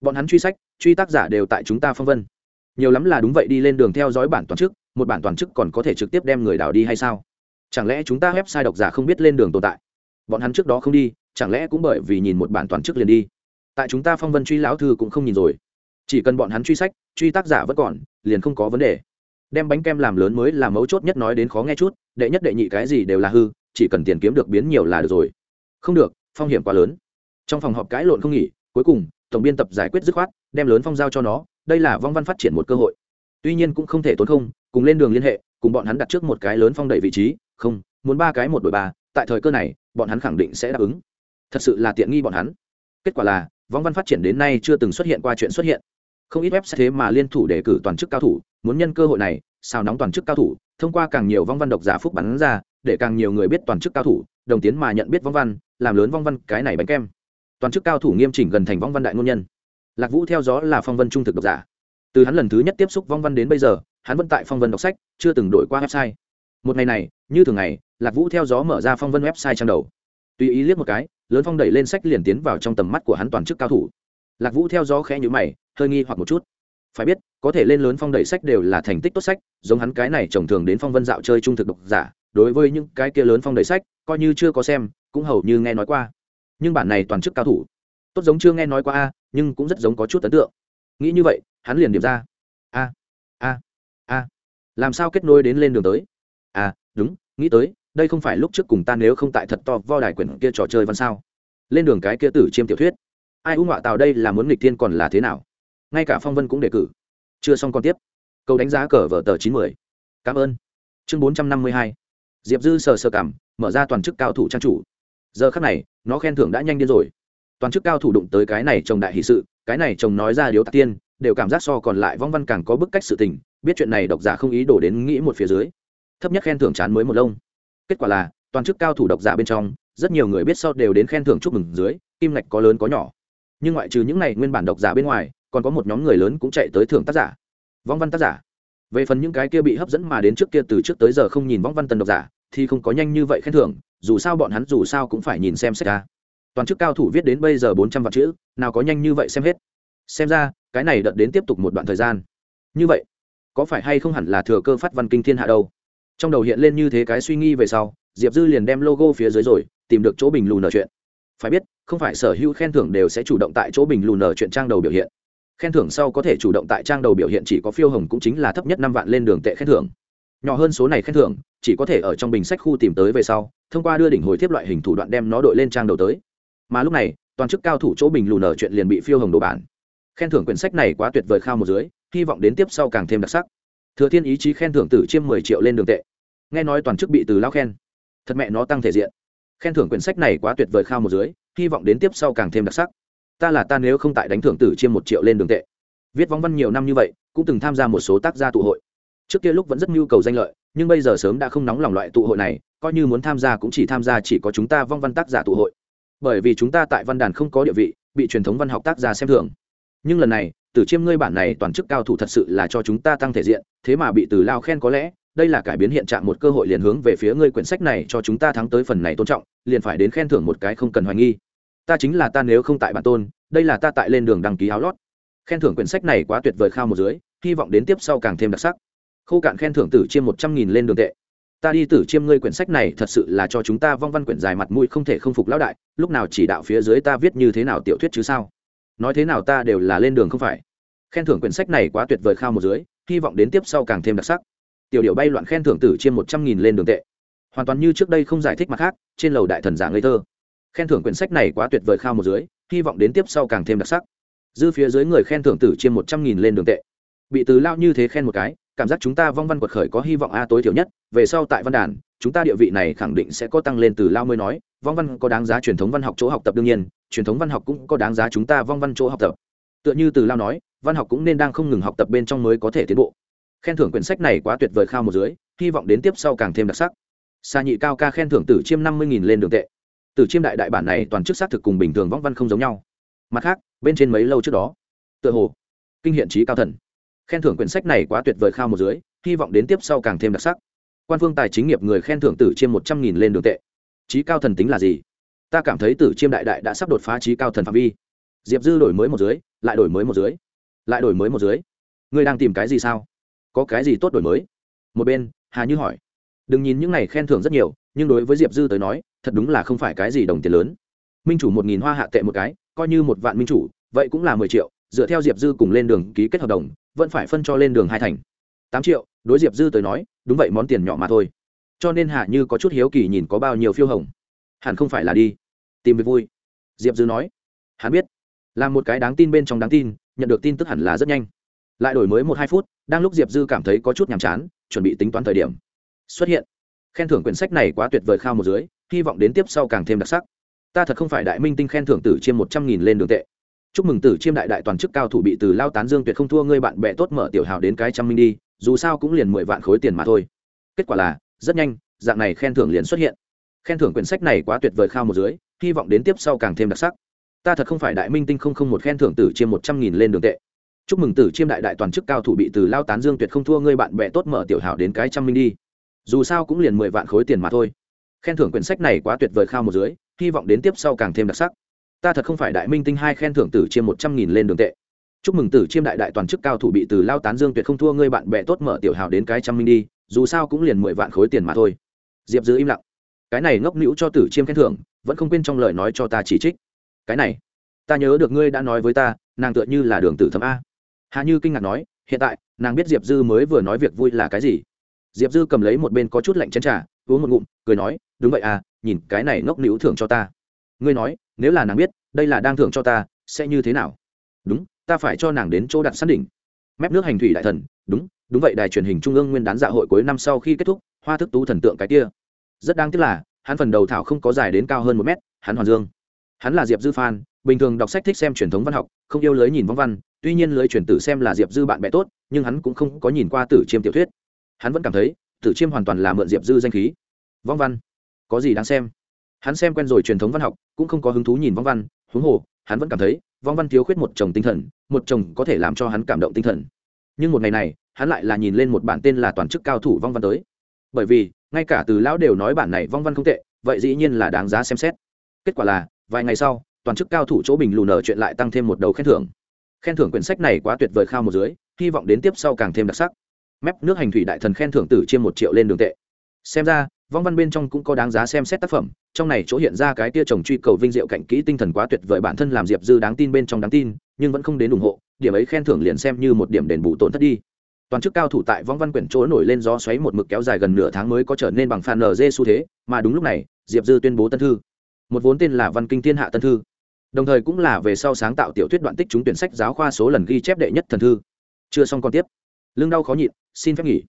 S1: Bọn hắn truy sách, truy tác giả đều tại chúng ta phong vân. Nhiều lắm là đúng vậy đi lên đường theo dõi bản toàn chức, một bản toàn chức còn có thể trực tiếp đem người đào đi hay sao? Chẳng lẽ chúng ta website độc giả không biết lên đường tồn tại? Bọn hắn trước đó không đi, chẳng lẽ cũng bởi vì nhìn một bản toàn chức liền đi? Tại chúng ta phong vân truy lão thư cũng không nhìn rồi. Chỉ cần bọn hắn truy sách, truy tác giả vẫn còn, liền không có vấn đề. Đem bánh kem làm lớn mới là mấu chốt nhất nói đến khó nghe chút, đệ nhất đệ nhị cái gì đều là hư, chỉ cần tiền kiếm được biến nhiều là được rồi. Không được, phong hiểm quá lớn. Trong phòng họp cãi lộn không nghỉ, cuối cùng, tổng biên tập giải quyết dứt khoát, đem lớn phong giao cho nó, đây là vong văn phát triển một cơ hội. Tuy nhiên cũng không thể tốn không, cùng lên đường liên hệ, cùng bọn hắn đặt trước một cái lớn phong đẩy vị trí, không, muốn ba cái một đội ba tại thời cơ này, bọn hắn khẳng định sẽ đáp ứng. Thật sự là tiện nghi bọn hắn. Kết quả là, vong văn phát triển đến nay chưa từng xuất hiện qua chuyện xuất hiện. Không ít web sẽ thế mà liên thủ đề cử toàn chức cao thủ, muốn nhân cơ hội này, xào nóng toàn chức cao thủ, thông qua càng nhiều vong văn độc giả phúc bắn ra, để càng nhiều người biết toàn chức cao thủ, đồng tiến mà nhận biết vong văn, làm lớn vong văn cái này bánh kem. Toàn chức cao thủ nghiêm chỉnh gần thành vong văn đại ngôn nhân. Lạc vũ theo gió là phong vân trung thực độc giả. Từ hắn lần thứ nhất tiếp xúc vong văn đến bây giờ, hắn vẫn tại phong vân đọc sách, chưa từng đổi qua website. Một ngày này, như thường ngày lạc vũ theo gió mở ra phong vân website trang đầu. Tùy ý liếc một cái, lớn phong đẩy lên sách liền tiến vào trong tầm mắt của hắn toàn chức cao thủ. Lạc vũ theo gió khẽ nhữ mày, hơi nghi hoặc một chút. Phải biết, có thể lên lớn phong đẩy sách đều là thành tích tốt sách, giống hắn cái này trồng thường đến phong vân dạo chơi trung thực độc giả, đối với những cái kia lớn phong đẩy sách, coi như chưa có xem, cũng hầu như nghe nói qua. Nhưng bản này toàn chức cao thủ, tốt giống chưa nghe nói qua a, nhưng cũng rất giống có chút ấn tượng. Nghĩ như vậy, hắn liền điểm ra. A a a. Làm sao kết nối đến lên đường tới? À đúng, nghĩ tới đây không phải lúc trước cùng ta nếu không tại thật to vo đài quyển kia trò chơi văn sao? Lên đường cái kia tử chiêm tiểu thuyết. Ai ung họa tào đây là muốn nghịch thiên còn là thế nào? Ngay cả phong vân cũng đề cử. Chưa xong còn tiếp. Câu đánh giá cờ vở tờ chín mươi cảm ơn. Chương bốn trăm năm mươi hai. Diệp dư sờ sờ cảm, mở ra toàn chức cao thủ trang chủ. Giờ khắc này, nó khen thưởng đã nhanh điên rồi. Toàn chức cao thủ đụng tới cái này chồng đại hỷ sự, cái này chồng nói ra điếu tạc tiên, đều cảm giác so còn lại vong văn càng có bức cách sự tình, biết chuyện này độc giả không ý đổ đến nghĩ một phía dưới. Thấp nhất khen thưởng chán mới một lông kết quả là, toàn chức cao thủ độc giả bên trong, rất nhiều người biết sau đều đến khen thưởng chúc mừng dưới, kim ngạch có lớn có nhỏ. Nhưng ngoại trừ những này nguyên bản độc giả bên ngoài, còn có một nhóm người lớn cũng chạy tới thưởng tác giả. Vong văn tác giả. Về phần những cái kia bị hấp dẫn mà đến trước kia từ trước tới giờ không nhìn vong văn tần độc giả, thì không có nhanh như vậy khen thưởng, dù sao bọn hắn dù sao cũng phải nhìn xem sách ra toàn chức cao thủ viết đến bây giờ bốn trăm vạn chữ, nào có nhanh như vậy xem hết. Xem ra, cái này đợt đến tiếp tục một đoạn thời gian. Như vậy, có phải hay không hẳn là thừa cơ phát văn kinh thiên hạ đâu? Trong đầu hiện lên như thế cái suy nghi về sau, diệp dư liền đem logo phía dưới rồi, tìm được chỗ bình lù nở chuyện. Phải biết, không phải sở hữu khen thưởng đều sẽ chủ động tại chỗ bình lù nở chuyện trang đầu biểu hiện. Khen thưởng sau có thể chủ động tại trang đầu biểu hiện chỉ có phiêu hồng cũng chính là thấp nhất năm vạn lên đường tệ khen thưởng. Nhỏ hơn số này khen thưởng, chỉ có thể ở trong bình sách khu tìm tới về sau, thông qua đưa đỉnh hồi tiếp loại hình thủ đoạn đem nó đội lên trang đầu tới. Mà lúc này, toàn chức cao thủ chỗ bình lù nở chuyện liền bị phiêu hồng đồ bản. Khen thưởng quyển sách này quá tuyệt vời khao một dưới, hy vọng đến tiếp sau càng thêm đặc sắc thừa thiên ý chí khen thưởng tử chiêm mười triệu lên đường tệ. Nghe nói toàn chức bị từ lao khen. Thật mẹ nó tăng thể diện. Khen thưởng quyển sách này quá tuyệt vời khao một dưới, hy vọng đến tiếp sau càng thêm đặc sắc. Ta là ta nếu không tại đánh thưởng tử chiêm một triệu lên đường tệ. Viết vong văn nhiều năm như vậy, cũng từng tham gia một số tác gia tụ hội. Trước kia lúc vẫn rất nhu cầu danh lợi, nhưng bây giờ sớm đã không nóng lòng loại tụ hội này, coi như muốn tham gia cũng chỉ tham gia chỉ có chúng ta vong văn tác giả tụ hội. Bởi vì chúng ta tại văn đàn không có địa vị, bị truyền thống văn học tác giả xem thường nhưng lần này, tử chiêm ngươi bản này toàn chức cao thủ thật sự là cho chúng ta tăng thể diện, thế mà bị từ lao khen có lẽ, đây là cải biến hiện trạng một cơ hội liền hướng về phía ngươi quyển sách này cho chúng ta thắng tới phần này tôn trọng, liền phải đến khen thưởng một cái không cần hoài nghi. Ta chính là ta nếu không tại bản tôn, đây là ta tại lên đường đăng ký áo lót. Khen thưởng quyển sách này quá tuyệt vời khao một dưới, hy vọng đến tiếp sau càng thêm đặc sắc. Khâu cạn khen thưởng tử chiêm một trăm nghìn lên đường tệ. Ta đi tử chiêm ngươi quyển sách này thật sự là cho chúng ta vong văn quyển dài mặt mũi không thể không phục lão đại, lúc nào chỉ đạo phía dưới ta viết như thế nào tiểu thuyết chứ sao? Nói thế nào ta đều là lên đường không phải. Khen thưởng quyển sách này quá tuyệt vời khao một dưới, hy vọng đến tiếp sau càng thêm đặc sắc. Tiểu điệu bay loạn khen thưởng tử chiêm một trăm nghìn lên đường tệ. Hoàn toàn như trước đây không giải thích mặt khác, trên lầu đại thần giả ngây thơ. Khen thưởng quyển sách này quá tuyệt vời khao một dưới, hy vọng đến tiếp sau càng thêm đặc sắc. Dư phía dưới người khen thưởng tử chiêm một trăm nghìn lên đường tệ. Bị từ lao như thế khen một cái, cảm giác chúng ta vong văn quật khởi có hy vọng a tối thiểu nhất, về sau tại văn đàn chúng ta địa vị này khẳng định sẽ có tăng lên từ lao mới nói, vong văn có đáng giá truyền thống văn học chỗ học tập đương nhiên, truyền thống văn học cũng có đáng giá chúng ta vong văn chỗ học tập. Tựa như từ lao nói, văn học cũng nên đang không ngừng học tập bên trong mới có thể tiến bộ. Khen thưởng quyển sách này quá tuyệt vời khao một dưới, hy vọng đến tiếp sau càng thêm đặc sắc. Xa nhị cao ca khen thưởng tử chiêm năm mươi lên đường tệ. Tử chiêm đại đại bản này toàn chức xác thực cùng bình thường vong văn không giống nhau. Mặt khác, bên trên mấy lâu trước đó, tựa hồ, kinh hiện trí cao thần. Khen thưởng quyển sách này quá tuyệt vời khao một dưới, hy vọng đến tiếp sau càng thêm đặc sắc quan phương tài chính nghiệp người khen thưởng tử chiêm một trăm nghìn lên đường tệ. Trí cao thần tính là gì? Ta cảm thấy tử chiêm đại đại đã sắp đột phá trí cao thần phạm vi. Diệp dư đổi mới một dưới, lại đổi mới một dưới, lại đổi mới một dưới. Ngươi đang tìm cái gì sao? Có cái gì tốt đổi mới? Một bên, hà như hỏi. Đừng nhìn những này khen thưởng rất nhiều, nhưng đối với diệp dư tới nói, thật đúng là không phải cái gì đồng tiền lớn. Minh chủ một nghìn hoa hạ tệ một cái, coi như một vạn minh chủ, vậy cũng là mười triệu, dựa theo diệp dư cùng lên đường ký kết hợp đồng, vẫn phải phân cho lên đường hai thành tám triệu, đối diệp dư tới nói, đúng vậy món tiền nhỏ mà thôi. Cho nên hạ như có chút hiếu kỳ nhìn có bao nhiêu phiêu hồng. Hẳn không phải là đi. Tìm việc vui. Diệp dư nói. Hắn biết. Là một cái đáng tin bên trong đáng tin, nhận được tin tức hẳn là rất nhanh. Lại đổi mới một hai phút, đang lúc diệp dư cảm thấy có chút nhàm chán, chuẩn bị tính toán thời điểm. Xuất hiện. Khen thưởng quyển sách này quá tuyệt vời khao một dưới, hy vọng đến tiếp sau càng thêm đặc sắc. Ta thật không phải đại minh tinh khen thưởng tử chiêm một trăm nghìn lên đường tệ. Chúc mừng tử chiêm đại đại toàn chức cao thủ bị từ lao tán dương tuyệt không thua, ngươi bạn bè tốt mở tiểu hào đến cái trăm minh đi dù sao cũng liền mười vạn khối tiền mà thôi. Kết quả là, rất nhanh, dạng này khen thưởng liền xuất hiện. Khen thưởng quyển sách này quá tuyệt vời khao một dưới, hy vọng đến tiếp sau càng thêm đặc sắc. Ta thật không phải đại minh tinh không không một khen thưởng tử chiêm một trăm nghìn lên đường tệ. Chúc mừng tử chiêm đại đại toàn chức cao thủ bị từ lao tán dương tuyệt không thua, ngươi bạn bè tốt mở tiểu hảo đến cái trăm minh đi. Dù sao cũng liền mười vạn khối tiền mà thôi. Khen thưởng quyển sách này quá tuyệt vời khao một dưới, hy vọng đến tiếp sau càng thêm đặc sắc. Ta thật không phải đại minh tinh hai khen thưởng tử chiêm một trăm nghìn lên đường tệ chúc mừng tử chiêm đại đại toàn chức cao thủ bị từ lao tán dương tuyệt không thua, ngươi bạn bè tốt mở tiểu hào đến cái trăm minh đi, dù sao cũng liền mười vạn khối tiền mà thôi. Diệp giữ im lặng. Cái này ngốc nữ cho tử chiêm khen thưởng, vẫn không quên trong lời nói cho ta chỉ trích. Cái này, ta nhớ được ngươi đã nói với ta, nàng tựa như là đường tử thấm a. Hà như kinh ngạc nói, hiện tại, nàng biết diệp dư mới vừa nói việc vui là cái gì. Diệp dư cầm lấy một bên có chút lạnh chén t r à uống một ngụm, cười nói, đúng vậy à nhìn cái này ngốc nữ thưởng cho ta. Ngươi nói, nếu là nàng biết, đây là đang thưởng cho ta, sẽ như thế nào? Đúng ta phải cho nàng đến chỗ đặt sẵn đỉnh. Mép nước hành thủy đại thần, đúng đúng vậy, đài truyền hình trung ương nguyên đán dạ hội cuối năm sau khi kết thúc, hoa thức tú thần tượng cái kia. Rất đáng tiếc là, hắn phần đầu thảo không có dài đến cao hơn một mét, hắn hoàn dương. Hắn là diệp dư phan bình thường đọc sách thích xem truyền thống văn học, không yêu lưới nhìn vong văn, tuy nhiên lưới truyền tử xem là diệp dư bạn bè tốt, nhưng hắn cũng không có nhìn qua tử chiêm tiểu thuyết. Hắn vẫn cảm thấy, tử chiêm hoàn toàn là mượn diệp dư danh khí. Vong văn, có gì đáng xem? Hắn xem quen rồi truyền thống văn học, cũng không có hứng thú nhìn vong văn, huống hồ, hắn vẫn cảm thấy vong văn thiếu khuyết một chồng tinh thần, một chồng có thể làm cho hắn cảm động tinh thần. Nhưng một ngày này, hắn lại là nhìn lên một bản tên là toàn chức cao thủ vong văn tới. Bởi vì, ngay cả từ lão đều nói bản này vong văn không tệ, vậy dĩ nhiên là đáng giá xem xét. Kết quả là, vài ngày sau, toàn chức cao thủ chỗ bình lù nở chuyện lại tăng thêm một đầu khen thưởng. Khen thưởng quyển sách này quá tuyệt vời khao một dưới, hy vọng đến tiếp sau càng thêm đặc sắc. Mép nước hành thủy đại thần khen thưởng tử chiêm một triệu lên đường tệ. Xem ra vong văn bên trong cũng có đáng giá xem xét tác phẩm, trong này chỗ hiện ra cái tia chồng truy cầu vinh diệu cạnh kỹ tinh thần quá tuyệt vời bản thân làm diệp dư đáng tin bên trong đáng tin, nhưng vẫn không đến ủng hộ, điểm ấy khen thưởng liền xem như một điểm đền bù tổn thất đi. Toàn chức cao thủ tại vong văn quyển chỗ nổi lên gió xoáy một mực kéo dài gần nửa tháng mới có trở nên bằng phàn nz xu thế, mà đúng lúc này, diệp dư tuyên bố tân thư. Một vốn tên là văn kinh thiên hạ tân thư. Đồng thời cũng là về sau sáng tạo tiểu thuyết đoạn tích chúng tuyển sách giáo khoa số lần ghi chép đệ nhất thần thư. Chưa xong còn tiếp. Lưng đau khó nhịn, xin phép nghỉ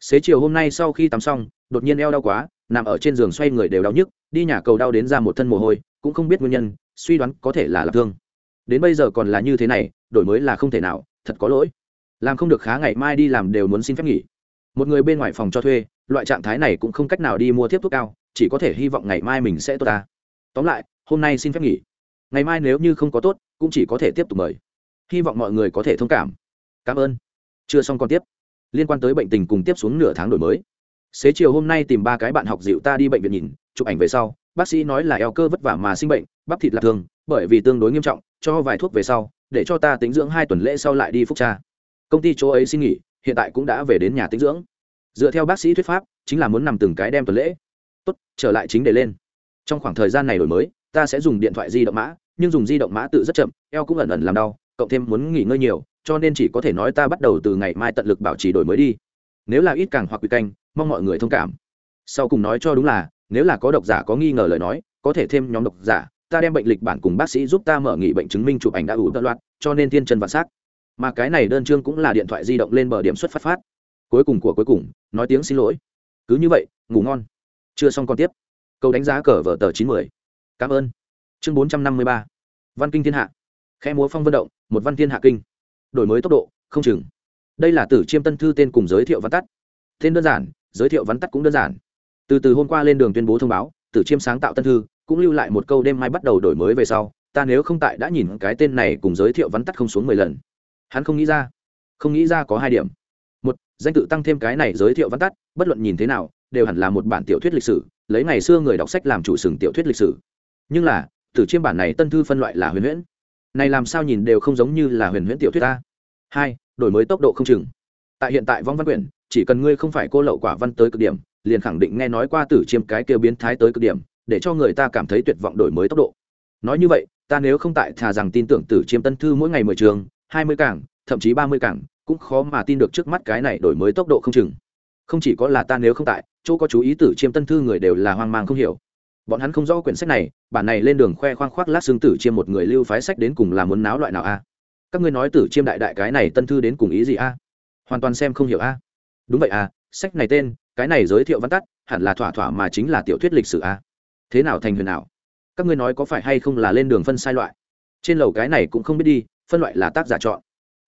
S1: xế chiều hôm nay sau khi tắm xong, đột nhiên eo đau quá, nằm ở trên giường xoay người đều đau nhức, đi nhà cầu đau đến ra một thân mồ hôi, cũng không biết nguyên nhân, suy đoán có thể là lạc thương. Đến bây giờ còn là như thế này, đổi mới là không thể nào, thật có lỗi. Làm không được khá ngày mai đi làm đều muốn xin phép nghỉ. Một người bên ngoài phòng cho thuê, loại trạng thái này cũng không cách nào đi mua tiếp thuốc cao, chỉ có thể hy vọng ngày mai mình sẽ tốt ta. Tóm lại, hôm nay xin phép nghỉ. Ngày mai nếu như không có tốt, cũng chỉ có thể tiếp tục mời. Hy vọng mọi người có thể thông cảm. Cảm ơn. Chưa xong còn tiếp liên quan tới bệnh tình cùng tiếp xuống nửa tháng đổi mới. Xế chiều hôm nay tìm ba cái bạn học dịu ta đi bệnh viện nhìn, chụp ảnh về sau, bác sĩ nói là eo cơ vất vả mà sinh bệnh, bắp thịt lạc thường, bởi vì tương đối nghiêm trọng, cho vài thuốc về sau, để cho ta tính dưỡng hai tuần lễ sau lại đi phúc tra. Công ty chỗ ấy xin nghỉ, hiện tại cũng đã về đến nhà tính dưỡng. Dựa theo bác sĩ thuyết pháp, chính là muốn nằm từng cái đem tuần lễ. Tốt, trở lại chính để lên. Trong khoảng thời gian này đổi mới, ta sẽ dùng điện thoại di động mã, nhưng dùng di động mã tự rất chậm, eo cũng ẩn ẩn làm đau, cộng thêm muốn nghỉ ngơi nhiều cho nên chỉ có thể nói ta bắt đầu từ ngày mai tận lực bảo trì đổi mới đi. Nếu là ít càng hoặc quy canh, mong mọi người thông cảm. Sau cùng nói cho đúng là, nếu là có độc giả có nghi ngờ lời nói, có thể thêm nhóm độc giả, ta đem bệnh lịch bản cùng bác sĩ giúp ta mở nghị bệnh chứng minh chụp ảnh đã ủ tận loạt cho nên tiên chân vạn xác. Mà cái này đơn chương cũng là điện thoại di động lên bờ điểm xuất phát phát. Cuối cùng của cuối cùng, nói tiếng xin lỗi. Cứ như vậy, ngủ ngon. Chưa xong còn tiếp. Câu đánh giá cờ vở tờ chín mươi cảm ơn. Chương bốn trăm năm mươi ba. Văn kinh thiên hạ. Khe múa phong vận động, một văn thiên hạ kinh đổi mới tốc độ, không chừng. Đây là tử chiêm tân thư tên cùng giới thiệu văn tắt. Tên đơn giản, giới thiệu văn tắt cũng đơn giản. Từ từ hôm qua lên đường tuyên bố thông báo, tử chiêm sáng tạo tân thư, cũng lưu lại một câu đêm mai bắt đầu đổi mới về sau, ta nếu không tại đã nhìn cái tên này cùng giới thiệu vắn tắt không xuống mười lần. Hắn không nghĩ ra. Không nghĩ ra có hai điểm. Một, danh tự tăng thêm cái này giới thiệu vắn tắt, bất luận nhìn thế nào, đều hẳn là một bản tiểu thuyết lịch sử, lấy ngày xưa người đọc sách làm chủ sừng tiểu thuyết lịch sử. Nhưng là, tử chiêm bản này tân thư phân loại là huyền huyễn này làm sao nhìn đều không giống như là huyền huyễn tiểu thuyết ta. Hai, đổi mới tốc độ không chừng. Tại hiện tại vong văn quyển, chỉ cần ngươi không phải cô lậu quả văn tới cực điểm, liền khẳng định nghe nói qua tử chiêm cái kêu biến thái tới cực điểm, để cho người ta cảm thấy tuyệt vọng đổi mới tốc độ. Nói như vậy, ta nếu không tại thà rằng tin tưởng tử chiêm tân thư mỗi ngày mười trường, hai mươi cảng, thậm chí ba mươi cảng, cũng khó mà tin được trước mắt cái này đổi mới tốc độ không chừng. Không chỉ có là ta nếu không tại, chỗ có chú ý tử chiêm tân thư người đều là hoang mang không hiểu bọn hắn không rõ quyển sách này, bản này lên đường khoe khoang khoác lát xương tử chiêm một người lưu phái sách đến cùng là muốn náo loại nào a? Các ngươi nói tử chiêm đại đại cái này tân thư đến cùng ý gì a? Hoàn toàn xem không hiểu a. Đúng vậy a, sách này tên, cái này giới thiệu văn tắt, hẳn là thỏa thỏa mà chính là tiểu thuyết lịch sử a. Thế nào thành huyền nào? Các ngươi nói có phải hay không là lên đường phân sai loại? Trên lầu cái này cũng không biết đi, phân loại là tác giả chọn.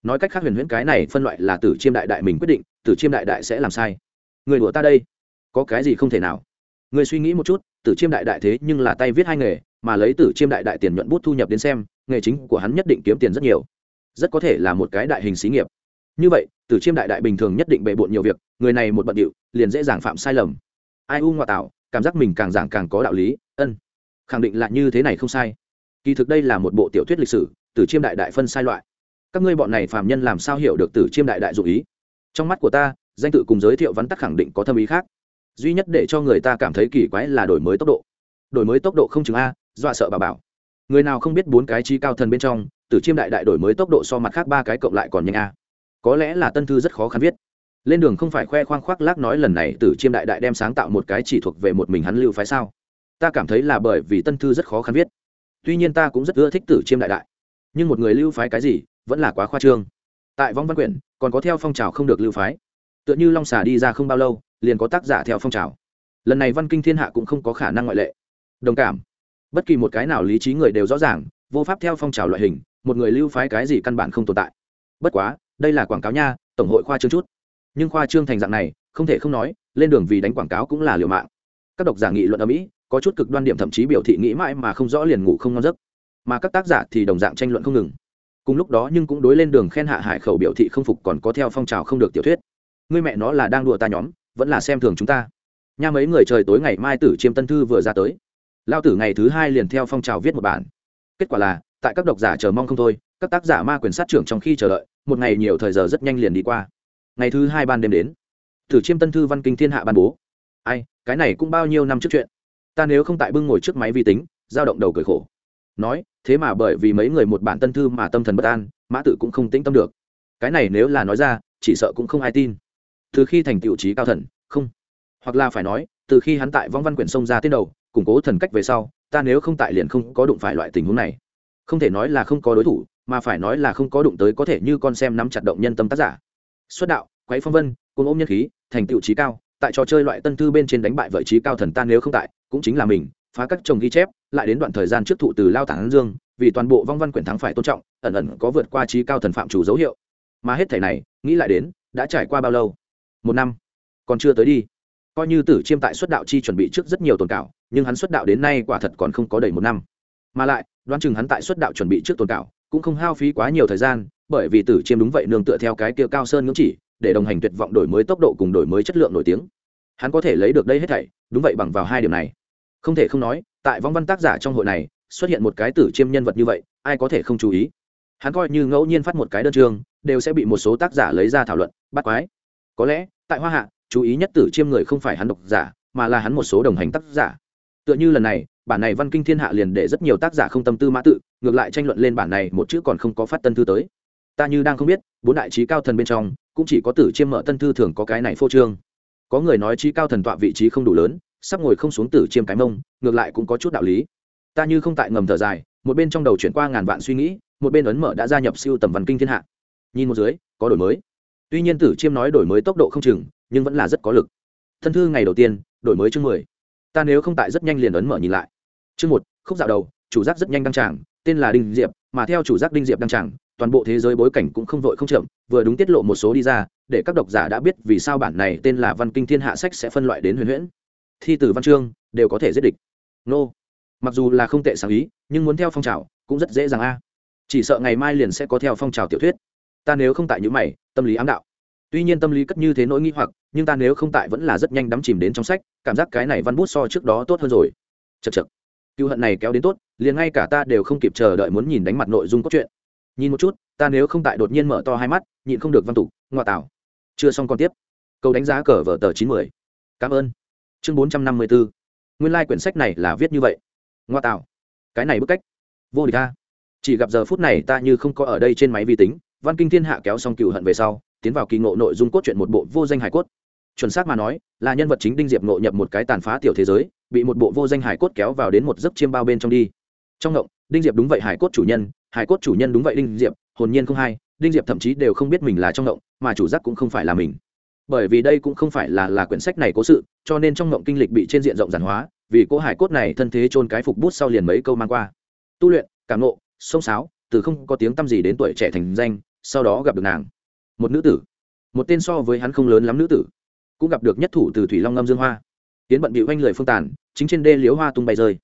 S1: Nói cách khác huyền huyễn cái này phân loại là tử chiêm đại đại mình quyết định, tử chiêm đại đại sẽ làm sai. Người đùa ta đây, có cái gì không thể nào? Người suy nghĩ một chút, tử chiêm đại đại thế nhưng là tay viết hai nghề, mà lấy tử chiêm đại đại tiền nhuận bút thu nhập đến xem, nghề chính của hắn nhất định kiếm tiền rất nhiều. Rất có thể là một cái đại hình xí nghiệp. Như vậy, tử chiêm đại đại bình thường nhất định bề bộn nhiều việc, người này một bận điệu, liền dễ dàng phạm sai lầm. Ai u ngoại tạo, cảm giác mình càng giảng càng có đạo lý, ân. Khẳng định là như thế này không sai. Kỳ thực đây là một bộ tiểu thuyết lịch sử, tử chiêm đại đại phân sai loại. Các ngươi bọn này phàm nhân làm sao hiểu được tử chiêm đại đại dụ ý? Trong mắt của ta, danh tự cùng giới thiệu vắn tắc khẳng định có thâm ý khác duy nhất để cho người ta cảm thấy kỳ quái là đổi mới tốc độ. Đổi mới tốc độ không chừng a, dọa sợ bà bảo. Người nào không biết bốn cái trí cao thần bên trong, tử chiêm đại đại đổi mới tốc độ so mặt khác ba cái cộng lại còn nhanh a. Có lẽ là tân thư rất khó khăn viết. Lên đường không phải khoe khoang khoác lác nói lần này tử chiêm đại đại đem sáng tạo một cái chỉ thuộc về một mình hắn lưu phái sao? Ta cảm thấy là bởi vì tân thư rất khó khăn viết. Tuy nhiên ta cũng rất ưa thích tử chiêm đại đại. Nhưng một người lưu phái cái gì, vẫn là quá khoa trương. Tại vong văn quyển, còn có theo phong trào không được lưu phái. Tựa như long xà đi ra không bao lâu liền có tác giả theo phong trào. Lần này văn kinh thiên hạ cũng không có khả năng ngoại lệ. Đồng cảm. Bất kỳ một cái nào lý trí người đều rõ ràng, vô pháp theo phong trào loại hình, một người lưu phái cái gì căn bản không tồn tại. Bất quá, đây là quảng cáo nha, tổng hội khoa trương chút. Nhưng khoa trương thành dạng này, không thể không nói, lên đường vì đánh quảng cáo cũng là liều mạng. Các độc giả nghị luận ở mỹ, có chút cực đoan điểm thậm chí biểu thị nghĩ mãi mà không rõ liền ngủ không ngon giấc. Mà các tác giả thì đồng dạng tranh luận không ngừng. Cùng lúc đó nhưng cũng đối lên đường khen hạ hải khẩu biểu thị không phục còn có theo phong trào không được tiểu thuyết. Người mẹ nó là đang đùa ta nhóm vẫn là xem thường chúng ta. Nha mấy người trời tối ngày mai tử chiêm tân thư vừa ra tới. Lao tử ngày thứ hai liền theo phong trào viết một bản. Kết quả là, tại các độc giả chờ mong không thôi, các tác giả ma quyền sát trưởng trong khi chờ đợi, một ngày nhiều thời giờ rất nhanh liền đi qua. Ngày thứ hai ban đêm đến, tử chiêm tân thư văn kinh thiên hạ ban bố. Ai, cái này cũng bao nhiêu năm trước chuyện. Ta nếu không tại bưng ngồi trước máy vi tính, dao động đầu cười khổ. Nói, thế mà bởi vì mấy người một bản tân thư mà tâm thần bất an, mã tự cũng không tĩnh tâm được. Cái này nếu là nói ra, chỉ sợ cũng không ai tin từ khi thành tiệu trí cao thần, không. Hoặc là phải nói, từ khi hắn tại vong văn quyển sông ra tiến đầu, củng cố thần cách về sau, ta nếu không tại liền không có đụng phải loại tình huống này. Không thể nói là không có đối thủ, mà phải nói là không có đụng tới có thể như con xem nắm chặt động nhân tâm tác giả. Xuất đạo quấy phong vân, cùng ôm nhân khí, thành tiểu trí cao, tại trò chơi loại tân thư bên trên đánh bại vợ trí cao thần ta nếu không tại, cũng chính là mình, phá các chồng ghi chép, lại đến đoạn thời gian trước thụ từ lao tản dương, vì toàn bộ vong văn quyển thắng phải tôn trọng, ẩn ẩn có vượt qua trí cao thần phạm chủ dấu hiệu. Mà hết thể này, nghĩ lại đến, đã trải qua bao lâu? Một năm, còn chưa tới đi. Coi như tử chiêm tại xuất đạo chi chuẩn bị trước rất nhiều tồn cảo, nhưng hắn xuất đạo đến nay quả thật còn không có đầy một năm. Mà lại, đoán chừng hắn tại xuất đạo chuẩn bị trước tồn cảo, cũng không hao phí quá nhiều thời gian, bởi vì tử chiêm đúng vậy nương tựa theo cái kia cao sơn ngưỡng chỉ, để đồng hành tuyệt vọng đổi mới tốc độ cùng đổi mới chất lượng nổi tiếng. Hắn có thể lấy được đây hết thảy, đúng vậy bằng vào hai điều này. Không thể không nói, tại vong văn tác giả trong hội này, xuất hiện một cái tử chiêm nhân vật như vậy, ai có thể không chú ý? Hắn coi như ngẫu nhiên phát một cái đơn chương, đều sẽ bị một số tác giả lấy ra thảo luận, bắt quái có lẽ, tại hoa hạ, chú ý nhất tử chiêm người không phải hắn độc giả, mà là hắn một số đồng hành tác giả. Tựa như lần này, bản này văn kinh thiên hạ liền để rất nhiều tác giả không tâm tư mã tự, ngược lại tranh luận lên bản này một chữ còn không có phát tân thư tới. Ta như đang không biết, bốn đại trí cao thần bên trong, cũng chỉ có tử chiêm mở tân thư thường có cái này phô trương. Có người nói trí cao thần tọa vị trí không đủ lớn, sắp ngồi không xuống tử chiêm cái mông, ngược lại cũng có chút đạo lý. Ta như không tại ngầm thở dài, một bên trong đầu chuyển qua ngàn vạn suy nghĩ, một bên ấn mở đã gia nhập siêu tầm văn kinh thiên hạ. Nhìn một dưới, có đổi mới tuy nhiên tử chiêm nói đổi mới tốc độ không chừng, nhưng vẫn là rất có lực. Thân thư ngày đầu tiên, đổi mới chương mười. Ta nếu không tại rất nhanh liền ấn mở nhìn lại. Chương một, khúc dạo đầu, chủ giác rất nhanh đăng tràng, tên là đinh diệp, mà theo chủ giác đinh diệp đăng tràng, toàn bộ thế giới bối cảnh cũng không vội không chậm, vừa đúng tiết lộ một số đi ra, để các độc giả đã biết vì sao bản này tên là văn kinh thiên hạ sách sẽ phân loại đến huyền huyễn. Thi từ văn chương, đều có thể giết địch. Nô. Mặc dù là không tệ sáng ý, nhưng muốn theo phong trào, cũng rất dễ dàng a. Chỉ sợ ngày mai liền sẽ có theo phong trào tiểu thuyết ta nếu không tại những mày, tâm lý ám đạo. Tuy nhiên tâm lý cất như thế nỗi nghi hoặc, nhưng ta nếu không tại vẫn là rất nhanh đắm chìm đến trong sách, cảm giác cái này văn bút so trước đó tốt hơn rồi. Chật chật cựu hận này kéo đến tốt, liền ngay cả ta đều không kịp chờ đợi muốn nhìn đánh mặt nội dung cốt truyện. Nhìn một chút, ta nếu không tại đột nhiên mở to hai mắt, nhịn không được văn tục ngoại tảo chưa xong còn tiếp. Câu đánh giá cờ vở tờ chín mươi cảm ơn. Chương bốn trăm năm mươi bốn. Nguyên lai、like、quyển sách này là viết như vậy. Ngoa tạo. Cái này bức cách. Vô địch ta chỉ gặp giờ phút này ta như không có ở đây trên máy vi tính văn kinh thiên hạ kéo xong cựu hận về sau, tiến vào kỳ ngộ nội dung cốt truyện một bộ vô danh hải cốt. Chuẩn xác mà nói, là nhân vật chính đinh diệp ngộ nhập một cái tàn phá tiểu thế giới, bị một bộ vô danh hải cốt kéo vào đến một giấc chiêm bao bên trong đi. Trong ngộng, đinh diệp đúng vậy hải cốt chủ nhân hải cốt chủ nhân đúng vậy đinh diệp, hồn nhiên không hay, đinh diệp thậm chí đều không biết mình là trong ngộng, mà chủ giác cũng không phải là mình. Bởi vì đây cũng không phải là là quyển sách này cố sự, cho nên trong ngộng kinh lịch bị trên diện rộng giản hóa, vì cỗ hải cốt này thân thế chôn cái phục bút sau liền mấy câu mang qua. Tu luyện, cảm nộ sông sáo, từ không có tiếng tăm gì đến tuổi trẻ thành danh sau đó gặp được nàng. Một nữ tử. Một tên so với hắn không lớn lắm nữ tử. Cũng gặp được nhất thủ từ thủy long ngâm dương hoa. Tiến bận bị oanh lời phương tàn, chính trên đê liếu hoa tung bay rơi.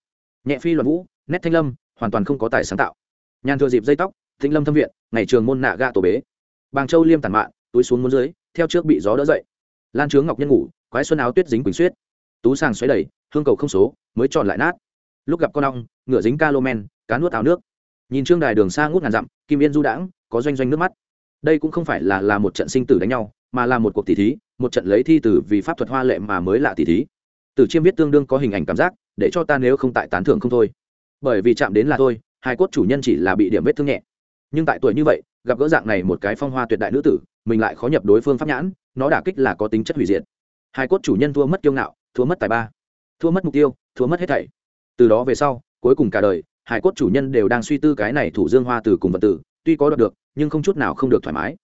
S1: Nhẹ phi loạn vũ, nét thanh lâm, hoàn toàn không có tài sáng tạo. Nhàn thừa dịp dây tóc thịnh lâm thâm viện, ngày trường môn nạ gạ tổ bế. Bàng châu liêm tàn mạn, túi xuống muốn dưới, theo trước bị gió đỡ dậy. Lan trướng ngọc nhân ngủ, quái xuân áo tuyết dính quỳnh xuyết tú sàng xoáy đầy, hương cầu không số, mới tròn lại nát. Lúc gặp con ong, ngựa dính ca lô men, cá nuốt áo nước. Nhìn trương đài đường xa ngút ngàn dặm, kim yên du đãng có doanh doanh nước mắt. Đây cũng không phải là là một trận sinh tử đánh nhau, mà là một cuộc tỷ thí, một trận lấy thi tử vì pháp thuật hoa lệ mà mới lạ tỷ thí. Tử chiêm viết tương đương có hình ảnh cảm giác, để cho ta nếu không tại tán thưởng không thôi. Bởi vì chạm đến là thôi, hai cốt chủ nhân chỉ là bị điểm vết thương nhẹ. Nhưng tại tuổi như vậy, gặp gỡ dạng này một cái phong hoa tuyệt đại nữ tử, mình lại khó nhập đối phương pháp nhãn, nó đả kích là có tính chất hủy diệt. Hai cốt chủ nhân thua mất kiêu ngạo, thua mất tài ba, thua mất mục tiêu, thua mất hết thảy. Từ đó về sau, cuối cùng cả đời hải cốt chủ nhân đều đang suy tư cái này thủ dương hoa từ cùng vật tử tuy có đoạt được, nhưng không chút nào không được thoải mái.